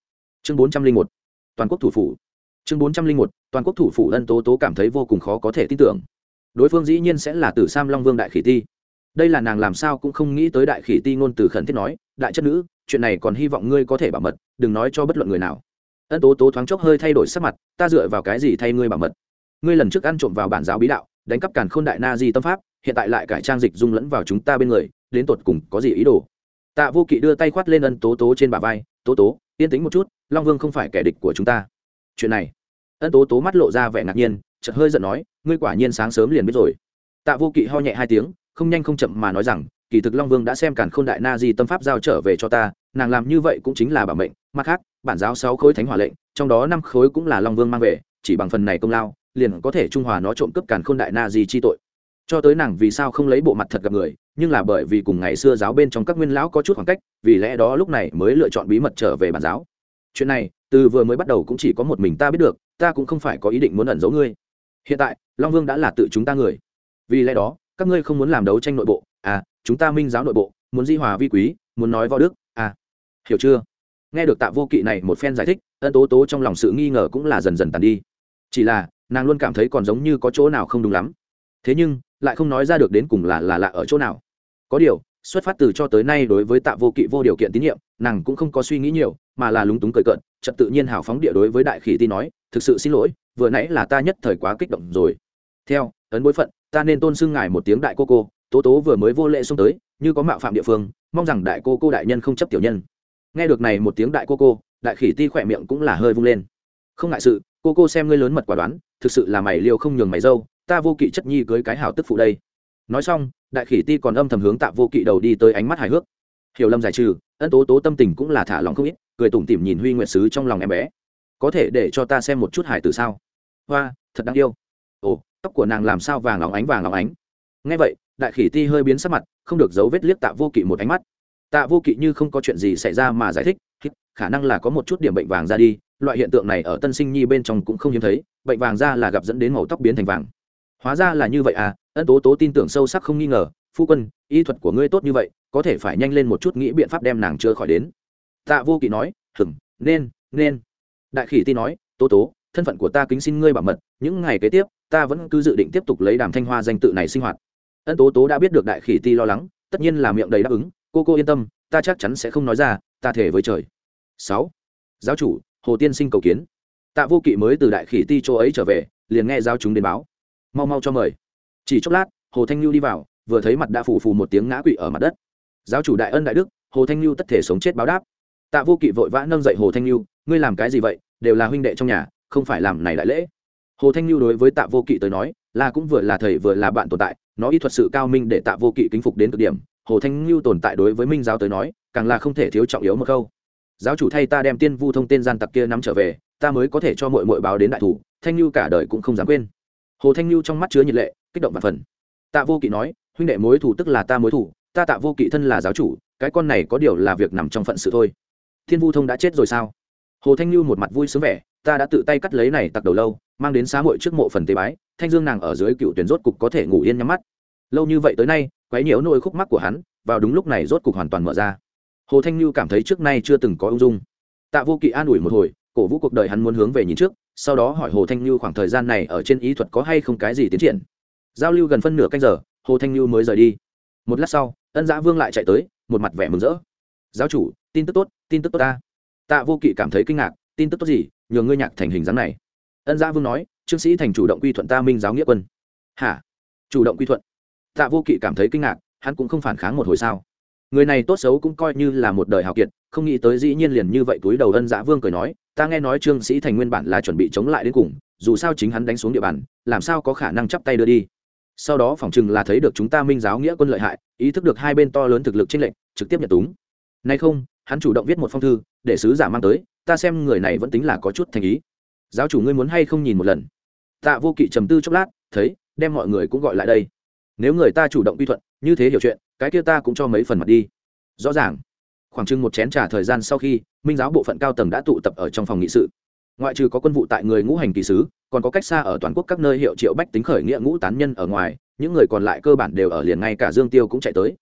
chương bốn trăm linh một, toàn quốc thủ phủ. Chương bốn trăm linh một, toàn quốc thủ phủ ân tố tố cảm thấy vô cùng khó có thể tin tưởng. Đối phương dĩ nhiên sẽ là tử sam long vương đại khỉ ti. Đây là nàng làm sao cũng không nghĩ tới đại khỉ ti ngôn từ khẩn thiết nói, đại chất nữ, chuyện này còn hy vọng ngươi có thể bảo mật, đừng nói cho bất luận người nào. Ân tố tố thoáng chốc hơi thay đổi sắc mặt, ta dựa vào cái gì thay ngươi bảo mật? Ngươi lần trước ăn trộm vào bản giáo bí đạo, đánh cắp càn khôn đại na di tâm pháp, hiện tại lại cải trang dịch dung lẫn vào chúng ta bên người, đến tột cùng có gì ý đồ? Tạ vô kỵ đưa tay khoát lên ân tố tố trên bả vai, tố tố, yên tĩnh một chút long vương không phải kẻ địch của chúng ta. Chuyện này. Ân tố tố mắt lộ ra vẻ ngạc nhiên, chợt hơi giận nói, ngươi quả nhiên sáng sớm liền biết rồi. Tạ vô kỵ ho nhẹ hai tiếng, không nhanh không chậm mà nói rằng, kỳ thực long vương đã xem càn khôn đại na di tâm pháp giao trở về cho ta, nàng làm như vậy cũng chính là bảo mệnh. Mặt khác, bản giáo sáu khối thánh hỏa lệnh, trong đó năm khối cũng là long vương mang về, chỉ bằng phần này công lao, liền có thể trung hòa nó trộm cướp càn khôn đại na di chi tội. Cho tới nàng vì sao không lấy bộ mặt thật gặp người, nhưng là bởi vì cùng ngày xưa giáo bên trong các nguyên lão có chút khoảng cách, vì lẽ đó lúc này mới lựa chọn bí mật trở về bản giáo chuyện này, từ vừa mới bắt đầu cũng chỉ có một mình ta biết được, ta cũng không phải có ý định muốn ẩn giấu ngươi. Hiện tại, long vương đã là tự chúng ta người. Vì lẽ đó, các ngươi không muốn làm đấu tranh nội bộ. À chúng ta minh giáo nội bộ, muốn di hòa vi quý, muốn nói võ đức. À hiểu chưa? Nghe được tạ vô kỵ này một phen giải thích, ân tố tố trong lòng sự nghi ngờ cũng là dần dần tàn đi. Chỉ là, nàng luôn cảm thấy còn giống như có chỗ nào không đúng lắm. Thế nhưng, lại không nói ra được đến cùng là là lạ ở chỗ nào. Có điều, xuất phát từ cho tới nay đối với tạ vô kỵ vô điều kiện tín nhiệm, nàng cũng không có suy nghĩ nhiều mà là lúng túng cười cợt trật tự nhiên hào phóng địa đối với đại khỉ ti nói, thực sự xin lỗi, vừa nãy là ta nhất thời quá kích động rồi. Theo, ấn bối phận, ta nên tôn xưng ngài một tiếng đại cô cô, tố tố vừa mới vô lệ xông tới, như có mạo phạm địa phương, mong rằng đại cô cô đại nhân không chấp tiểu nhân. Nghe được này một tiếng đại cô cô, đại khỉ ti khỏe miệng cũng là hơi vung lên. Không ngại sự, cô cô xem ngươi lớn mật quả đoán, thực sự là mày liều không nhường mày dâu, ta vô kỵ chất nhi cưới cái hảo tức phụ đây. Nói xong, đại khỉ ti còn âm thầm hướng tạ vô kỵ đầu đi tới ánh mắt hài hước. Hiểu lâm giải trừ, ân tố tố tâm tình cũng là thả lòng không ít cười tủm tỉm nhìn huy nguyện sứ trong lòng em bé. Có thể để cho ta xem một chút hải từ sao? Hoa, thật đáng yêu. Ồ, tóc của nàng làm sao vàng óng ánh, vàng óng ánh. Ngay vậy, đại khỉ ti hơi biến sắc mặt, không được giấu vết liếc tạ vô kỵ một ánh mắt. Tạ vô kỵ như không có chuyện gì xảy ra mà giải thích khả năng là có một chút điểm bệnh vàng ra đi, loại hiện tượng này ở tân sinh nhi bên trong cũng không hiếm thấy, bệnh vàng da là gặp dẫn đến màu tóc biến thành vàng. Hóa ra là như vậy à ân tố tố tin tưởng sâu sắc không nghi ngờ, phu quân, y thuật của ngươi tốt như vậy, có thể phải nhanh lên một chút nghĩ biện pháp đem nàng chưa khỏi đến tạ vô kỵ nói hừng nên nên. Đại khỉ ti nói, tố tố, thân phận của ta kính xin ngươi bảo mật, những ngày kế tiếp, ta vẫn cứ dự định tiếp tục lấy đàm thanh hoa danh tự này sinh hoạt. Ân tố tố đã biết được đại khỉ ti lo lắng, tất nhiên là miệng đầy đáp ứng, cô cô yên tâm, ta chắc chắn sẽ không nói ra, ta thể với trời. Sáu, giáo chủ, hồ tiên sinh cầu kiến. Tạ vô kỵ mới từ đại khỉ ti chỗ ấy trở về, liền nghe giáo chúng đến báo. Mau mau cho mời. Chỉ chốc lát, hồ thanh lưu đi vào, vừa thấy mặt đã phù phù một tiếng ngã quỵ ở mặt đất. Giáo chủ đại ân đại đức, hồ thanh lưu tất thể sống chết báo đáp tạ vô kỵ vội vã nâng dậy hồ thanh lưu ngươi làm cái gì vậy? Đều là huynh đệ trong nhà, không phải làm này đại lễ. Hồ thanh lưu đối với tạ vô kỵ tới nói, là cũng vừa là thầy vừa là bạn tồn tại, nó y thuật sự cao minh để tạ vô kỵ kính phục đến cực điểm. Hồ thanh lưu tồn tại đối với minh giáo tới nói, càng là không thể thiếu trọng yếu một câu. Giáo chủ thay ta đem tiên vu thông tên gian tặc kia nắm trở về, ta mới có thể cho mọi muội báo đến đại thủ, thanh lưu cả đời cũng không dám quên. Hồ thanh lưu trong mắt chứa nhiệt lệ, kích động và phần. Tạ vô kỵ nói, huynh đệ mối thủ tức là ta mối thủ ta tạ vô kỵ thân là giáo chủ, cái con này có điều là việc nằm trong phận sự thôi thiên vu thông đã chết rồi sao? Hồ thanh lưu một mặt vui sướng vẻ, ta đã tự tay cắt lấy này tặc đầu lâu, mang đến xá hội trước mộ phần tế bái, thanh dương nàng ở dưới cựu tuyển rốt cục có thể ngủ yên nhắm mắt. Lâu như vậy tới nay, quấy nhiễu nỗi khúc mắc của hắn, vào đúng lúc này rốt cục hoàn toàn mở ra. Hồ thanh lưu cảm thấy trước nay chưa từng có ung dung. Tạ vô kỵ an ủi một hồi, cổ vũ cuộc đời hắn muốn hướng về nhìn trước, sau đó hỏi hồ thanh lưu khoảng thời gian này ở trên ý thuật có hay không cái gì tiến triển. Giao lưu gần phân nửa canh giờ, hồ thanh lưu mới rời đi. Một lát sau, ân giã vương lại chạy tới, một mặt vẻ mừng rỡ giáo chủ, tin tức tốt, tin tức tốt ta. Tạ vô kỵ cảm thấy kinh ngạc, tin tức tốt gì, nhờ ngươi nhạc thành hình dáng này. Ân gia vương nói, trương sĩ thành chủ động quy thuận ta minh giáo nghĩa quân. Hả? Chủ động quy thuận? Tạ vô kỵ cảm thấy kinh ngạc, hắn cũng không phản kháng một hồi sao? Người này tốt xấu cũng coi như là một đời hào kiệt, không nghĩ tới dĩ nhiên liền như vậy túi đầu ân dã vương cười nói, ta nghe nói trương sĩ thành nguyên bản là chuẩn bị chống lại đến cùng, dù sao chính hắn đánh xuống địa bàn, làm sao có khả năng chắp tay đưa đi? Sau đó phỏng chừng là thấy được chúng ta minh giáo nghĩa quân lợi hại, ý thức được hai bên to lớn thực lực trên lệnh trực tiếp nhận túng nay không, hắn chủ động viết một phong thư, để sứ giả mang tới, ta xem người này vẫn tính là có chút thành ý. Giáo chủ ngươi muốn hay không nhìn một lần? Tạ vô kỵ trầm tư chốc lát, thấy, đem mọi người cũng gọi lại đây. Nếu người ta chủ động quy thuận, như thế hiểu chuyện, cái kia ta cũng cho mấy phần mặt đi. Rõ ràng. Khoảng chừng một chén t r à thời gian sau khi, minh giáo bộ phận cao tầng đã tụ tập ở trong phòng nghị sự. Ngoại trừ có quân vụ tại người ngũ hành kỳ sứ, còn có cách xa ở toàn quốc các nơi hiệu triệu bách tính khởi nghĩa ngũ tán nhân ở ngoài, những người còn lại cơ bản đều ở liền ngay cả dương tiêu cũng chạy tới.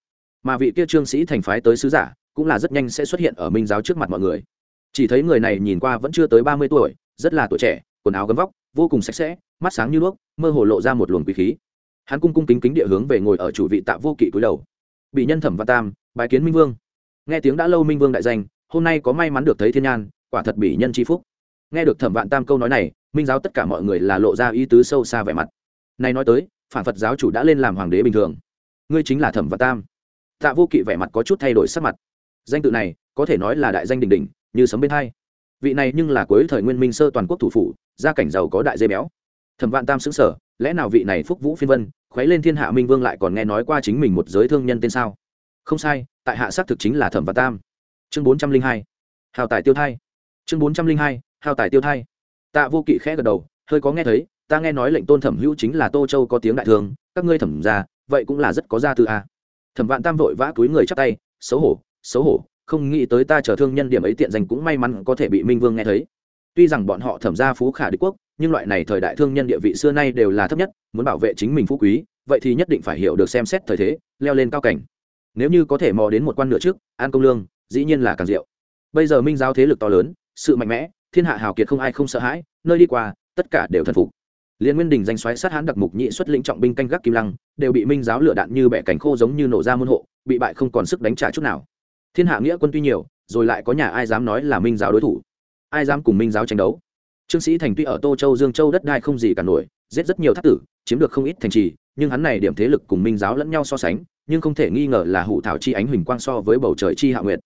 Mà vị kia trương sĩ thành phái tới sứ giả cũng là rất nhanh sẽ xuất hiện ở minh giáo trước mặt mọi người. Chỉ thấy người này nhìn qua vẫn chưa tới ba mươi tuổi, rất là tuổi trẻ, quần áo gấm vóc, vô cùng sạch sẽ, mắt sáng như đuốc mơ hồ lộ ra một luồng quý khí. Hắn cung cung kính kính địa hướng về ngồi ở chủ vị tạ vô kỵ cúi đầu. Bị nhân thẩm văn tam bài kiến minh vương. Nghe tiếng đã lâu minh vương đại danh, hôm nay có may mắn được thấy thiên nhan, quả thật bị nhân c phúc. Nghe được thẩm vạn tam câu nói này, minh giáo tất cả mọi người là lộ ra ý tứ sâu xa vẻ mặt. Này nói tới, phản phật giáo chủ đã lên làm hoàng đế bình thường. Ngươi chính là thẩm vạn tam. Tạ vô kỵ vẻ mặt có chút thay đổi sắc mặt danh tự này có thể nói là đại danh đình đình như sấm bên hai. Vị này nhưng là cuối thời nguyên minh sơ toàn quốc thủ phủ, gia cảnh giàu có đại dây béo. Thẩm vạn tam xứng sở lẽ nào vị này phúc vũ phiên vân, khuấy lên thiên hạ minh vương lại còn nghe nói qua chính mình một giới thương nhân tên sao? Không sai, tại hạ xác thực chính là thẩm vạn tam. Chương bốn trăm linh hai, hào tài tiêu thai. Chương bốn trăm linh hai, hào tài tiêu thai. Tạ vô kỵ khẽ gật đầu, hơi có nghe thấy, ta nghe nói lệnh tôn thẩm hữu chính là tô châu có tiếng đại thương các ngươi thẩm ra, vậy cũng là rất có gia tư a. Thẩm vạn tam vội vã túi người chắp tay, xấu hổ xấu hổ, không nghĩ tới ta chờ thương nhân điểm ấy tiện danh cũng may mắn có thể bị minh vương nghe thấy. Tuy rằng bọn họ thẩm ra phú khả đế quốc, nhưng loại này thời đại thương nhân địa vị xưa nay đều là thấp nhất, muốn bảo vệ chính mình phú quý, vậy thì nhất định phải hiểu được xem xét thời thế, leo lên cao cảnh. Nếu như có thể mò đến một quan nửa trước, an công lương, dĩ nhiên là càng diệu. Bây giờ minh giáo thế lực to lớn, sự mạnh mẽ, thiên hạ hào kiệt không ai không sợ hãi, nơi đi qua, tất cả đều thần phục. Liên nguyên đình danh xoáy sát hán đặc mục nhị xuất lĩnh trọng binh canh gác kim lăng, đều bị minh giáo lửa đạn như bẻ cảnh khô giống như nổ ra môn hộ, bị bại không còn sức đánh trả chút nào thiên hạ nghĩa quân tuy nhiều, rồi lại có nhà ai dám nói là minh giáo đối thủ? Ai dám cùng minh giáo tranh đấu? Trương sĩ thành tuy ở tô châu dương châu đất đai không gì cả nổi, giết rất nhiều thác tử, chiếm được không ít thành trì, nhưng hắn này điểm thế lực cùng minh giáo lẫn nhau so sánh, nhưng không thể nghi ngờ là hủ thảo chi ánh huỳnh quang so với bầu trời chi hạ nguyệt.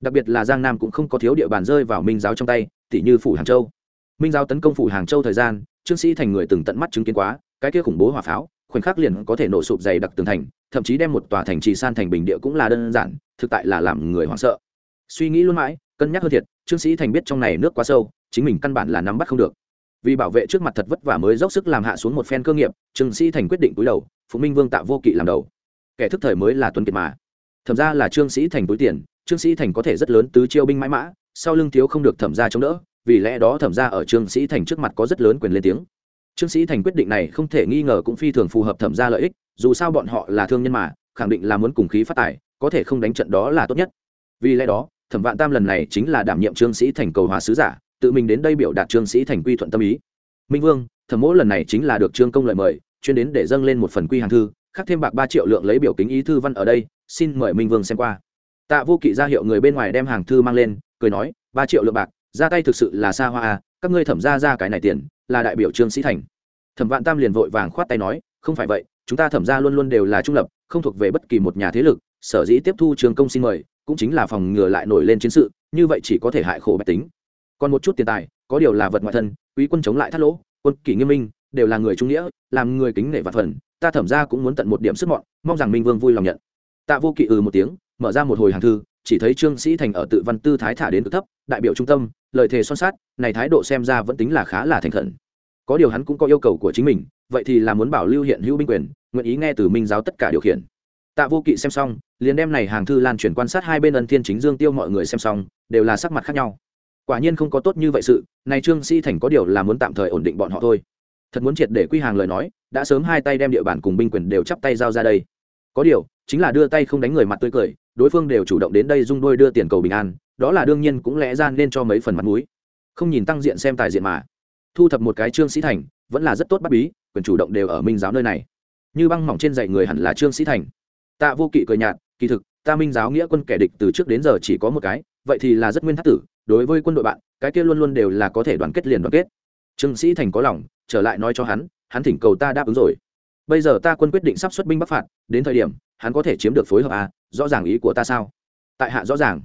Đặc biệt là giang nam cũng không có thiếu địa bàn rơi vào minh giáo trong tay, tỉ như phủ hàng châu. Minh giáo tấn công phủ hàng châu thời gian, trương sĩ thành người từng tận mắt chứng kiến quá, cái kia khủng bố hỏa pháo, khoảnh khắc liền có thể nổ sụp dày đặc tường thành thậm chí đem một tòa thành trì san thành bình địa cũng là đơn giản, thực tại là làm người hoảng sợ. Suy nghĩ luôn mãi, cân nhắc hơn thiệt, trương sĩ thành biết trong này nước quá sâu, chính mình căn bản là nắm bắt không được. Vì bảo vệ trước mặt thật vất vả mới dốc sức làm hạ xuống một phen cơ nghiệp, trương sĩ thành quyết định túi đầu phụ minh vương tạ vô kỵ làm đầu. Kẻ thức thời mới là tuấn kiệt mà. Thẩm ra là trương sĩ thành túi tiền, trương sĩ thành có thể rất lớn tứ chiêu binh mãi mã, sau lưng thiếu không được thẩm ra chống đỡ, vì lẽ đó thẩm ra ở trương sĩ thành trước mặt có rất lớn quyền lên tiếng trương sĩ thành quyết định này không thể nghi ngờ cũng phi thường phù hợp thẩm ra lợi ích, dù sao bọn họ là thương nhân mà, khẳng định là muốn cùng khí phát tài, có thể không đánh trận đó là tốt nhất. Vì lẽ đó, thẩm vạn tam lần này chính là đảm nhiệm trương sĩ thành cầu hòa sứ giả, tự mình đến đây biểu đạt trương sĩ thành quy thuận tâm ý. Minh vương, thẩm mỗ lần này chính là được trương công lợi mời, chuyên đến để dâng lên một phần quy hàng thư, khắc thêm bạc ba triệu lượng lấy biểu kính ý thư văn ở đây, xin mời minh vương xem qua. Tạ vô kỵ ra hiệu người bên ngoài đem hàng thư mang lên, cười nói, ba triệu lượng bạc, ra tay thực sự là xa hoa à các ngươi thẩm ra ra cái này tiền, là đại biểu trương sĩ thành. Thẩm vạn tam liền vội vàng khoát tay nói, không phải vậy, chúng ta thẩm ra luôn luôn đều là trung lập, không thuộc về bất kỳ một nhà thế lực, sở dĩ tiếp thu trường công xin mời, cũng chính là phòng ngừa lại nổi lên chiến sự, như vậy chỉ có thể hại khổ bách tính. Còn một chút tiền tài, có điều là vật ngoại thân, quý quân chống lại thắt lỗ, quân kỷ nghiêm minh, đều là người trung nghĩa, làm người kính nể và phần, ta thẩm ra cũng muốn tận một điểm sức mọn, mong rằng minh vương vui lòng nhận. Tạ vô kỵ ừ một tiếng, mở ra một hồi hàng thư, chỉ thấy trương sĩ thành ở tự văn tư thái thả đến cực thấp đại biểu trung tâm, lời thề son sát này thái độ xem ra vẫn tính là khá là thành khẩn. Có điều hắn cũng có yêu cầu của chính mình, vậy thì là muốn bảo lưu hiện hữu binh quyền, nguyện ý nghe từ minh giáo tất cả điều khiển. Tạ vô kỵ xem xong, liền đem này hàng thư lan truyền quan sát hai bên ân thiên chính dương tiêu mọi người xem xong, đều là sắc mặt khác nhau. Quả nhiên không có tốt như vậy sự, này trương sĩ thành có điều là muốn tạm thời ổn định bọn họ thôi. Thật muốn triệt để quy hàng lời nói, đã sớm hai tay đem địa bàn cùng binh quyền đều chắp tay giao ra đây. Có điều, chính là đưa tay không đánh người mặt tươi cười, đối phương đều chủ động đến đây dung đôi đưa tiền cầu bình an đó là đương nhiên cũng lẽ ra nên cho mấy phần mặt mũi. Không nhìn tăng diện xem tài diện mà. Thu thập một cái trương sĩ thành, vẫn là rất tốt bắt bí, quyền chủ động đều ở minh giáo nơi này. Như băng mỏng trên dạy người hẳn là trương sĩ thành. Tạ vô kỵ cười nhạt, kỳ thực, ta minh giáo nghĩa quân kẻ địch từ trước đến giờ chỉ có một cái, vậy thì là rất nguyên thác tử, đối với quân đội bạn, cái kia luôn luôn đều là có thể đoàn kết liền đoàn kết. Trương sĩ thành có lòng, trở lại nói cho hắn hắn thỉnh cầu ta đáp ứng rồi. Bây giờ ta quân quyết định sắp xuất binh bắc phạt, đến thời điểm, hắn có thể chiếm được phối hợp à rõ ràng ý của ta sao? Tại hạ rõ ràng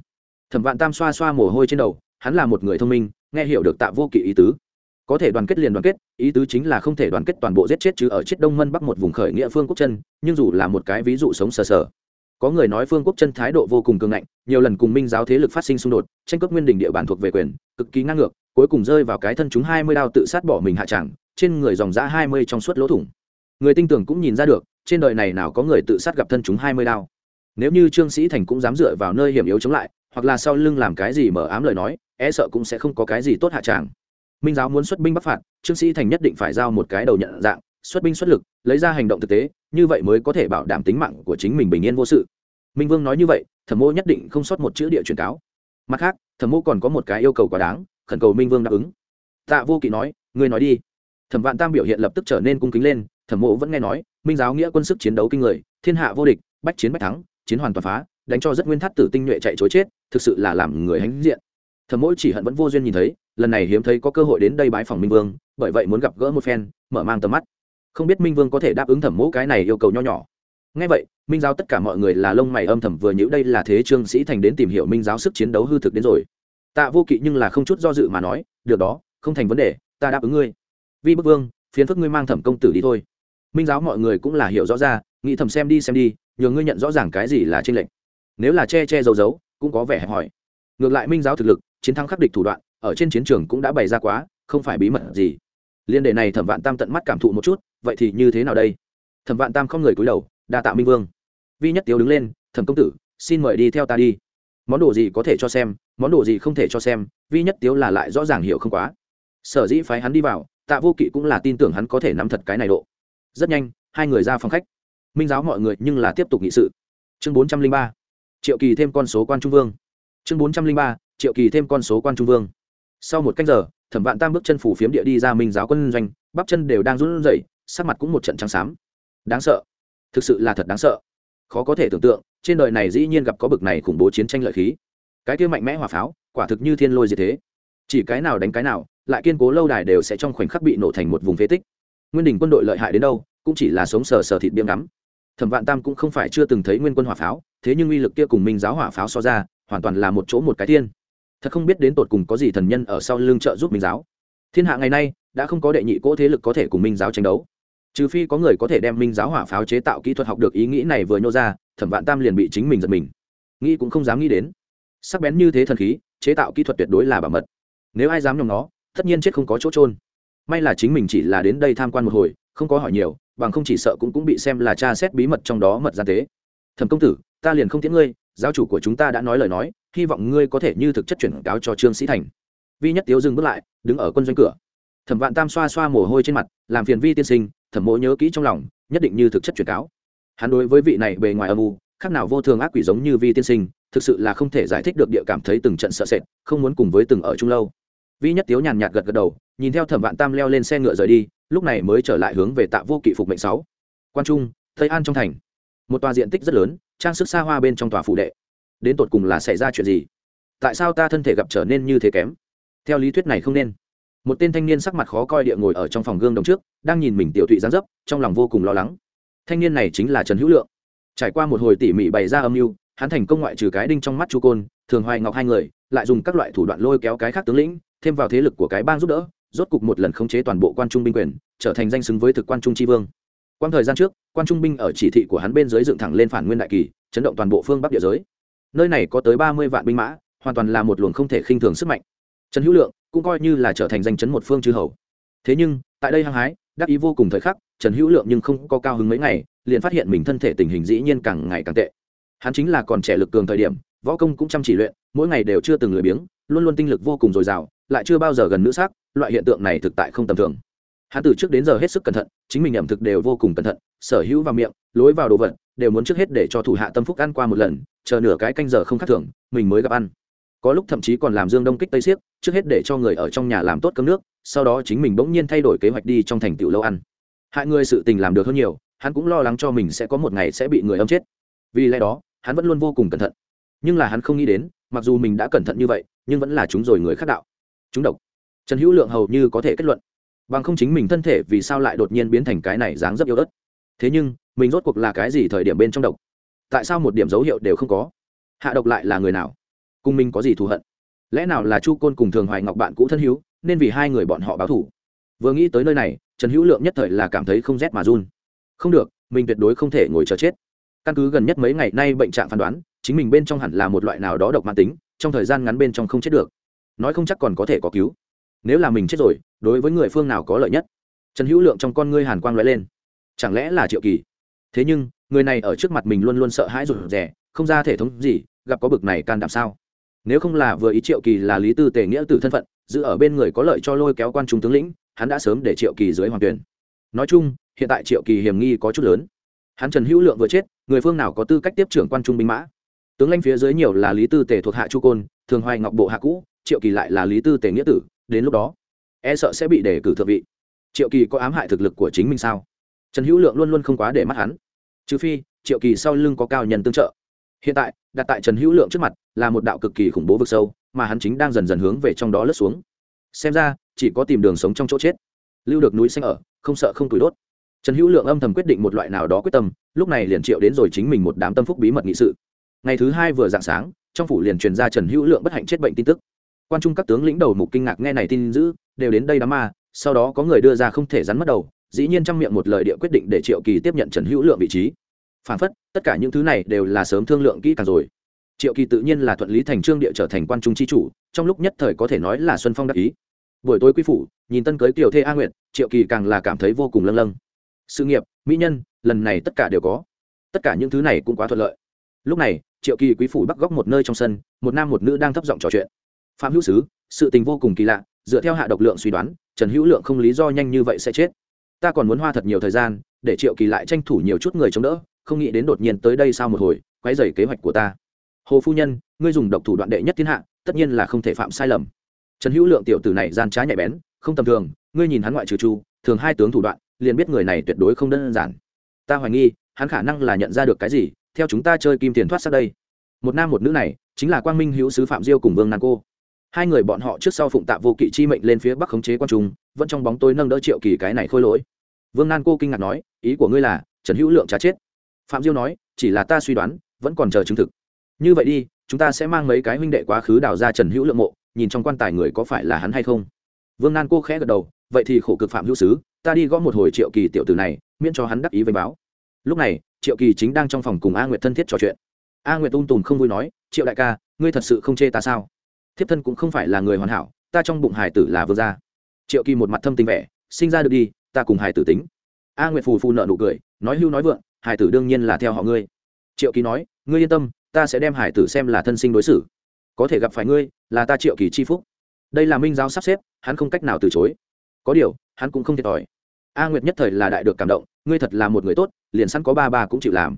thẩm vạn tam xoa xoa mồ hôi trên đầu, hắn là một người thông minh, nghe hiểu được tạ vô kỵ ý tứ. Có thể đoàn kết liền đoàn kết, ý tứ chính là không thể đoàn kết toàn bộ giết chết chứ ở chết đông mân bắc một vùng khởi nghĩa phương quốc chân, nhưng dù là một cái ví dụ sống sờ sờ. Có người nói phương quốc chân thái độ vô cùng cường ngạnh, nhiều lần cùng minh giáo thế lực phát sinh xung đột, tranh cướp nguyên đỉnh địa bàn thuộc về quyền, cực kỳ ngang ngược, cuối cùng rơi vào cái thân chúng hai mươi đao tự sát bỏ mình hạ tràng, trên người dòng giã hai mươi trong suốt lỗ thủng. Người tinh tưởng cũng nhìn ra được, trên đời này nào có người tự sát gặp thân chúng hai mươi đao. Nếu như trương sĩ thành cũng dám dựa vào nơi hiểm yếu chống lại hoặc là sau lưng làm cái gì mở ám lời nói e sợ cũng sẽ không có cái gì tốt hạ tràng. Minh giáo muốn xuất binh bắc phạt, trương sĩ thành nhất định phải giao một cái đầu nhận dạng, xuất binh xuất lực, lấy ra hành động thực tế, như vậy mới có thể bảo đảm tính mạng của chính mình bình yên vô sự. Minh vương nói như vậy, thẩm mô nhất định không sót một chữ địa truyền cáo. Mặt khác, thẩm mô còn có một cái yêu cầu quá đáng, khẩn cầu minh vương đáp ứng. Tạ vô kỵ nói, ngươi nói đi. Thẩm vạn tam biểu hiện lập tức trở nên cung kính lên, thẩm mộ vẫn nghe nói, minh giáo nghĩa quân sức chiến đấu kinh người, thiên hạ vô địch, bách chiến bách thắng, chiến hoàn toàn phá, đánh cho rất nguyên thắt tử tinh nhuệ chạy chối chết thực sự là làm người hãnh diện. Thẩm mỗi chỉ hận vẫn vô duyên nhìn thấy, lần này hiếm thấy có cơ hội đến đây bái phòng minh vương, bởi vậy muốn gặp gỡ một phen, mở mang tầm mắt. Không biết minh vương có thể đáp ứng thẩm mẫu cái này yêu cầu nho nhỏ. Ngay vậy, minh giáo tất cả mọi người là lông mày âm thầm vừa nhữ đây là thế trương sĩ thành đến tìm hiểu minh giáo sức chiến đấu hư thực đến rồi. Tạ vô kỵ nhưng là không chút do dự mà nói, được đó, không thành vấn đề, ta đáp ứng ngươi. Vi bức vương phiến phức ngươi mang thẩm công tử đi thôi. Minh giáo mọi người cũng là hiểu rõ ra, nghĩ thầm xem đi xem đi, nhờ ngươi nhận rõ ràng cái gì là tranh lệnh nếu là che che giấu giấu cũng có vẻ hẹp hòi. Ngược lại minh giáo thực lực, chiến thắng khắc địch thủ đoạn, ở trên chiến trường cũng đã bày ra quá, không phải bí mật gì. Liên đề này thẩm vạn tam tận mắt cảm thụ một chút, vậy thì như thế nào đây? Thẩm vạn tam không người cúi đầu, đa tạ minh vương. Vi nhất tiếu đứng lên, thẩm công tử, xin mời đi theo ta đi. Món đồ gì có thể cho xem, món đồ gì không thể cho xem, vi nhất tiếu là lại rõ ràng hiểu không quá. Sở dĩ phái hắn đi vào, tạ vô kỵ cũng là tin tưởng hắn có thể nắm thật cái này độ. Rất nhanh, hai người ra phòng khách. Minh giáo mọi người nhưng là tiếp tục nghị sự. Chương bốn trăm linh ba triệu kỳ thêm con số quan trung vương. Chương bốn trăm linh ba, triệu kỳ thêm con số quan trung vương. Sau một canh giờ, thẩm vạn tam bước chân phủ phiếm địa đi ra minh giáo quân doanh, bắp chân đều đang run rẩy, sắc mặt cũng một trận trắng xám. Đáng sợ. Thực sự là thật đáng sợ. Khó có thể tưởng tượng, trên đời này dĩ nhiên gặp có bực này khủng bố chiến tranh lợi khí. Cái kia mạnh mẽ hỏa pháo, quả thực như thiên lôi gì thế. Chỉ cái nào đánh cái nào, lại kiên cố lâu đài đều sẽ trong khoảnh khắc bị nổ thành một vùng phế tích. Nguyên đình quân đội lợi hại đến đâu, cũng chỉ là sống sờ sờ thịt biếng ngắm. Thẩm vạn tam cũng không phải chưa từng thấy nguyên quân hỏa pháo thế nhưng uy lực kia cùng minh giáo hỏa pháo so ra, hoàn toàn là một chỗ một cái thiên thật không biết đến tột cùng có gì thần nhân ở sau lưng trợ giúp minh giáo. Thiên hạ ngày nay, đã không có đệ nhị cỗ thế lực có thể cùng minh giáo tranh đấu. Trừ phi có người có thể đem minh giáo hỏa pháo chế tạo kỹ thuật học được ý nghĩ này vừa nhô ra, thẩm vạn tam liền bị chính mình giật mình. Nghĩ cũng không dám nghĩ đến. Sắc bén như thế thần khí, chế tạo kỹ thuật tuyệt đối là bảo mật. Nếu ai dám nhầm nó, tất nhiên chết không có chỗ trôn may là chính mình chỉ là đến đây tham quan một hồi, không có hỏi nhiều, bằng không chỉ sợ cũng cũng bị xem là tra xét bí mật trong đó mật gian tế. Thẩm công tử ta liền không tiễn ngươi, giáo chủ của chúng ta đã nói lời nói, hy vọng ngươi có thể như thực chất chuyển cáo cho trương sĩ thành. Vi nhất tiếu dừng bước lại, đứng ở quân doanh cửa. Thẩm vạn tam xoa xoa mồ hôi trên mặt, làm phiền vi tiên sinh, thẩm mộ nhớ kỹ trong lòng, nhất định như thực chất chuyển cáo. Hắn đối với vị này bề ngoài âm u, khác nào vô thường ác quỷ giống như vi tiên sinh, thực sự là không thể giải thích được địa cảm thấy từng trận sợ sệt, không muốn cùng với từng ở chung lâu. Vi nhất tiếu nhàn nhạt gật gật đầu, nhìn theo thẩm vạn tam leo lên xe ngựa rời đi, lúc này mới trở lại hướng về tạ vô kỵ phục mệnh sáu. Quan trung, tây an trong thành. Một tòa diện tích rất lớn trang sức xa hoa bên trong tòa phủ đệ. Đến tột cùng là xảy ra chuyện gì? Tại sao ta thân thể gặp trở nên như thế kém? Theo lý thuyết này không nên. Một tên thanh niên sắc mặt khó coi địa ngồi ở trong phòng gương đồng trước, đang nhìn mình tiểu thụy gián dấp, trong lòng vô cùng lo lắng. Thanh niên này chính là trần hữu lượng. Trải qua một hồi tỉ mỉ bày ra âm mưu, hắn thành công ngoại trừ cái đinh trong mắt chu côn, thường hoài ngọc hai người, lại dùng các loại thủ đoạn lôi kéo cái khác tướng lĩnh, thêm vào thế lực của cái bang giúp đỡ, rốt cục một lần khống chế toàn bộ quan trung binh quyền, trở thành danh xứng với thực quan trung tri vương quan thời gian trước quan trung binh ở chỉ thị của hắn bên dưới dựng thẳng lên phản nguyên đại kỳ, chấn động toàn bộ phương bắc địa giới. Nơi này có tới ba mươi vạn binh mã, hoàn toàn là một luồng không thể khinh thường sức mạnh. Trần hữu lượng cũng coi như là trở thành danh chấn một phương chư hầu. Thế nhưng, tại đây hăng hái, đắc ý vô cùng thời khắc, trần hữu lượng nhưng không có cao hứng mấy ngày, liền phát hiện mình thân thể tình hình dĩ nhiên càng ngày càng tệ. Hắn chính là còn trẻ lực cường thời điểm, võ công cũng chăm chỉ luyện, mỗi ngày đều chưa từng lười biếng, luôn luôn tinh lực vô cùng dồi dào, lại chưa bao giờ gần nữ sắc loại hiện tượng này thực tại không tầm thường hắn từ trước đến giờ hết sức cẩn thận, chính mình ẩm thực đều vô cùng cẩn thận, sở hữu vào miệng, lối vào đồ vật, đều muốn trước hết để cho thủ hạ tâm phúc ăn qua một lần, chờ nửa cái canh giờ không khác thường, mình mới gặp ăn. Có lúc thậm chí còn làm dương đông kích tây siếc trước hết để cho người ở trong nhà làm tốt cơm nước, sau đó chính mình bỗng nhiên thay đổi kế hoạch đi trong thành tựu lâu ăn. Hại người sự tình làm được hơn nhiều, hắn cũng lo lắng cho mình sẽ có một ngày sẽ bị người âm chết. Vì lẽ đó, hắn vẫn luôn vô cùng cẩn thận. Nhưng là hắn không nghĩ đến, mặc dù mình đã cẩn thận như vậy, nhưng vẫn là chúng rồi người khác đạo. Chúng độc. Trần hữu lượng hầu như có thể kết luận bằng không chính mình thân thể vì sao lại đột nhiên biến thành cái này dáng rất yếu ớt? Thế nhưng, mình rốt cuộc là cái gì thời điểm bên trong độc? Tại sao một điểm dấu hiệu đều không có? Hạ độc lại là người nào? Cùng mình có gì thù hận? Lẽ nào là chu côn cùng thường hoài ngọc bạn cũ thân hữu, nên vì hai người bọn họ báo thủ vừa nghĩ tới nơi này, trần hữu lượng nhất thời là cảm thấy không rét mà run. Không được, mình tuyệt đối không thể ngồi chờ chết. Căn cứ gần nhất mấy ngày nay bệnh trạng phán đoán, chính mình bên trong hẳn là một loại nào đó độc mạng tính, trong thời gian ngắn bên trong không chết được. Nói không chắc còn có thể có cứu nếu là mình chết rồi, đối với người phương nào có lợi nhất? Trần hữu lượng trong con ngươi hàn quang l lên. Chẳng lẽ là triệu kỳ? Thế nhưng, người này ở trước mặt mình luôn luôn sợ hãi rụt rè, không ra thể thống gì, gặp có bực này can đảm sao? Nếu không là vừa ý triệu kỳ là lý tư tề nghĩa từ thân phận, giữ ở bên người có lợi cho lôi kéo quan trung tướng lĩnh, hắn đã sớm để triệu kỳ dưới hoàng tuyển. Nói chung, hiện tại triệu kỳ hiểm nghi có chút lớn. Hắn trần hữu lượng vừa chết, người phương nào có tư cách tiếp trưởng quan trung binh mã? Tướng lãnh phía dưới nhiều là lý tư tề thuộc hạ chu côn, thường hoài ngọc bộ hạ cũ, triệu kỳ lại là lý tư tề nghĩa tử đến lúc đó e sợ sẽ bị đề cử thượng vị. Triệu kỳ có ám hại thực lực của chính mình sao? Trần hữu lượng luôn luôn không quá để mắt hắn. Trừ phi, triệu kỳ sau lưng có cao nhân tương trợ. Hiện tại, đặt tại trần hữu lượng trước mặt là một đạo cực kỳ khủng bố vực sâu, mà hắn chính đang dần dần hướng về trong đó lướt xuống. Xem ra, chỉ có tìm đường sống trong chỗ chết. Lưu được núi xanh ở, không sợ không tủi đốt. Trần hữu lượng âm thầm quyết định một loại nào đó quyết tâm, lúc này liền triệu đến rồi chính mình một đám tâm phúc bí mật nghị sự. Ngày thứ hai vừa dạng sáng, trong phủ liền truyền ra trần hữu lượng bất hạnh chết bệnh tin tức quan trung các tướng lĩnh đầu mục kinh ngạc nghe này tin dữ, đều đến đây đám ma, sau đó có người đưa ra không thể rắn mất đầu, dĩ nhiên trong miệng một lời địa quyết định để triệu kỳ tiếp nhận trần hữu lượng vị trí. Phản phất, tất cả những thứ này đều là sớm thương lượng kỹ càng rồi. Triệu kỳ tự nhiên là thuận lý thành trương địa trở thành quan trung chi chủ, trong lúc nhất thời có thể nói là xuân phong đắc ý. Buổi tối quý phủ, nhìn tân cưới kiều thê a nguyện triệu kỳ càng là cảm thấy vô cùng lâng lâng. Sự nghiệp, mỹ nhân, lần này tất cả đều có. Tất cả những thứ này cũng quá thuận lợi. Lúc này, triệu kỳ quý phủ bắt góc một nơi trong sân, một nam một nữ đang thấp giọng trò chuyện phạm hữu sứ, sự tình vô cùng kỳ lạ, dựa theo hạ độc lượng suy đoán, trần hữu lượng không lý do nhanh như vậy sẽ chết. Ta còn muốn hoa thật nhiều thời gian, để triệu kỳ lại tranh thủ nhiều chút người chống đỡ, không nghĩ đến đột nhiên tới đây sau một hồi quay dày kế hoạch của ta. Hồ phu nhân, ngươi dùng độc thủ đoạn đệ nhất thiên hạ, tất nhiên là không thể phạm sai lầm. Trần hữu lượng tiểu tử này gian trá nhạy bén, không tầm thường, ngươi nhìn hắn ngoại trừ chu, thường hai tướng thủ đoạn, liền biết người này tuyệt đối không đơn giản. Ta hoài nghi, hắn khả năng là nhận ra được cái gì, theo chúng ta chơi kim tiền thoát sát đây. Một nam một nữ này, chính là quang minh hữu sứ phạm diêu cùng vương nan cô hai người bọn họ trước sau phụng tạ vô kỵ chi mệnh lên phía bắc khống chế quan trung, vẫn trong bóng tối nâng đỡ triệu kỳ cái này khôi lỗi. Vương nan cô kinh ngạc nói, ý của ngươi là, trần hữu lượng trả chết? Phạm diêu nói, chỉ là ta suy đoán, vẫn còn chờ chứng thực. Như vậy đi, chúng ta sẽ mang mấy cái huynh đệ quá khứ đào ra trần hữu lượng mộ, nhìn trong quan tài người có phải là hắn hay không. Vương nan cô khẽ gật đầu, vậy thì khổ cực phạm hữu sứ, ta đi gõ một hồi triệu kỳ tiểu tử này, miễn cho hắn đắc ý với báo. Lúc này, triệu kỳ chính đang trong phòng cùng a nguyệt thân thiết trò chuyện. A nguyệt ung tùm không vui nói, triệu đại ca, ngươi thật sự không chê ta sao? Thiếp thân cũng không phải là người hoàn hảo, ta trong bụng hải tử là vương gia. Triệu kỳ một mặt thâm tình vẻ, sinh ra được đi, ta cùng hải tử tính. A nguyệt phù phù nợ nụ cười, nói hưu nói vượng hải tử đương nhiên là theo họ ngươi. Triệu kỳ nói, ngươi yên tâm, ta sẽ đem hải tử xem là thân sinh đối xử. Có thể gặp phải ngươi, là ta triệu kỳ chi phúc. Đây là minh giáo sắp xếp, hắn không cách nào từ chối. Có điều, hắn cũng không thiệt thòi. A nguyệt nhất thời là đại được cảm động, ngươi thật là một người tốt, liền sẵn có ba ba cũng chịu làm.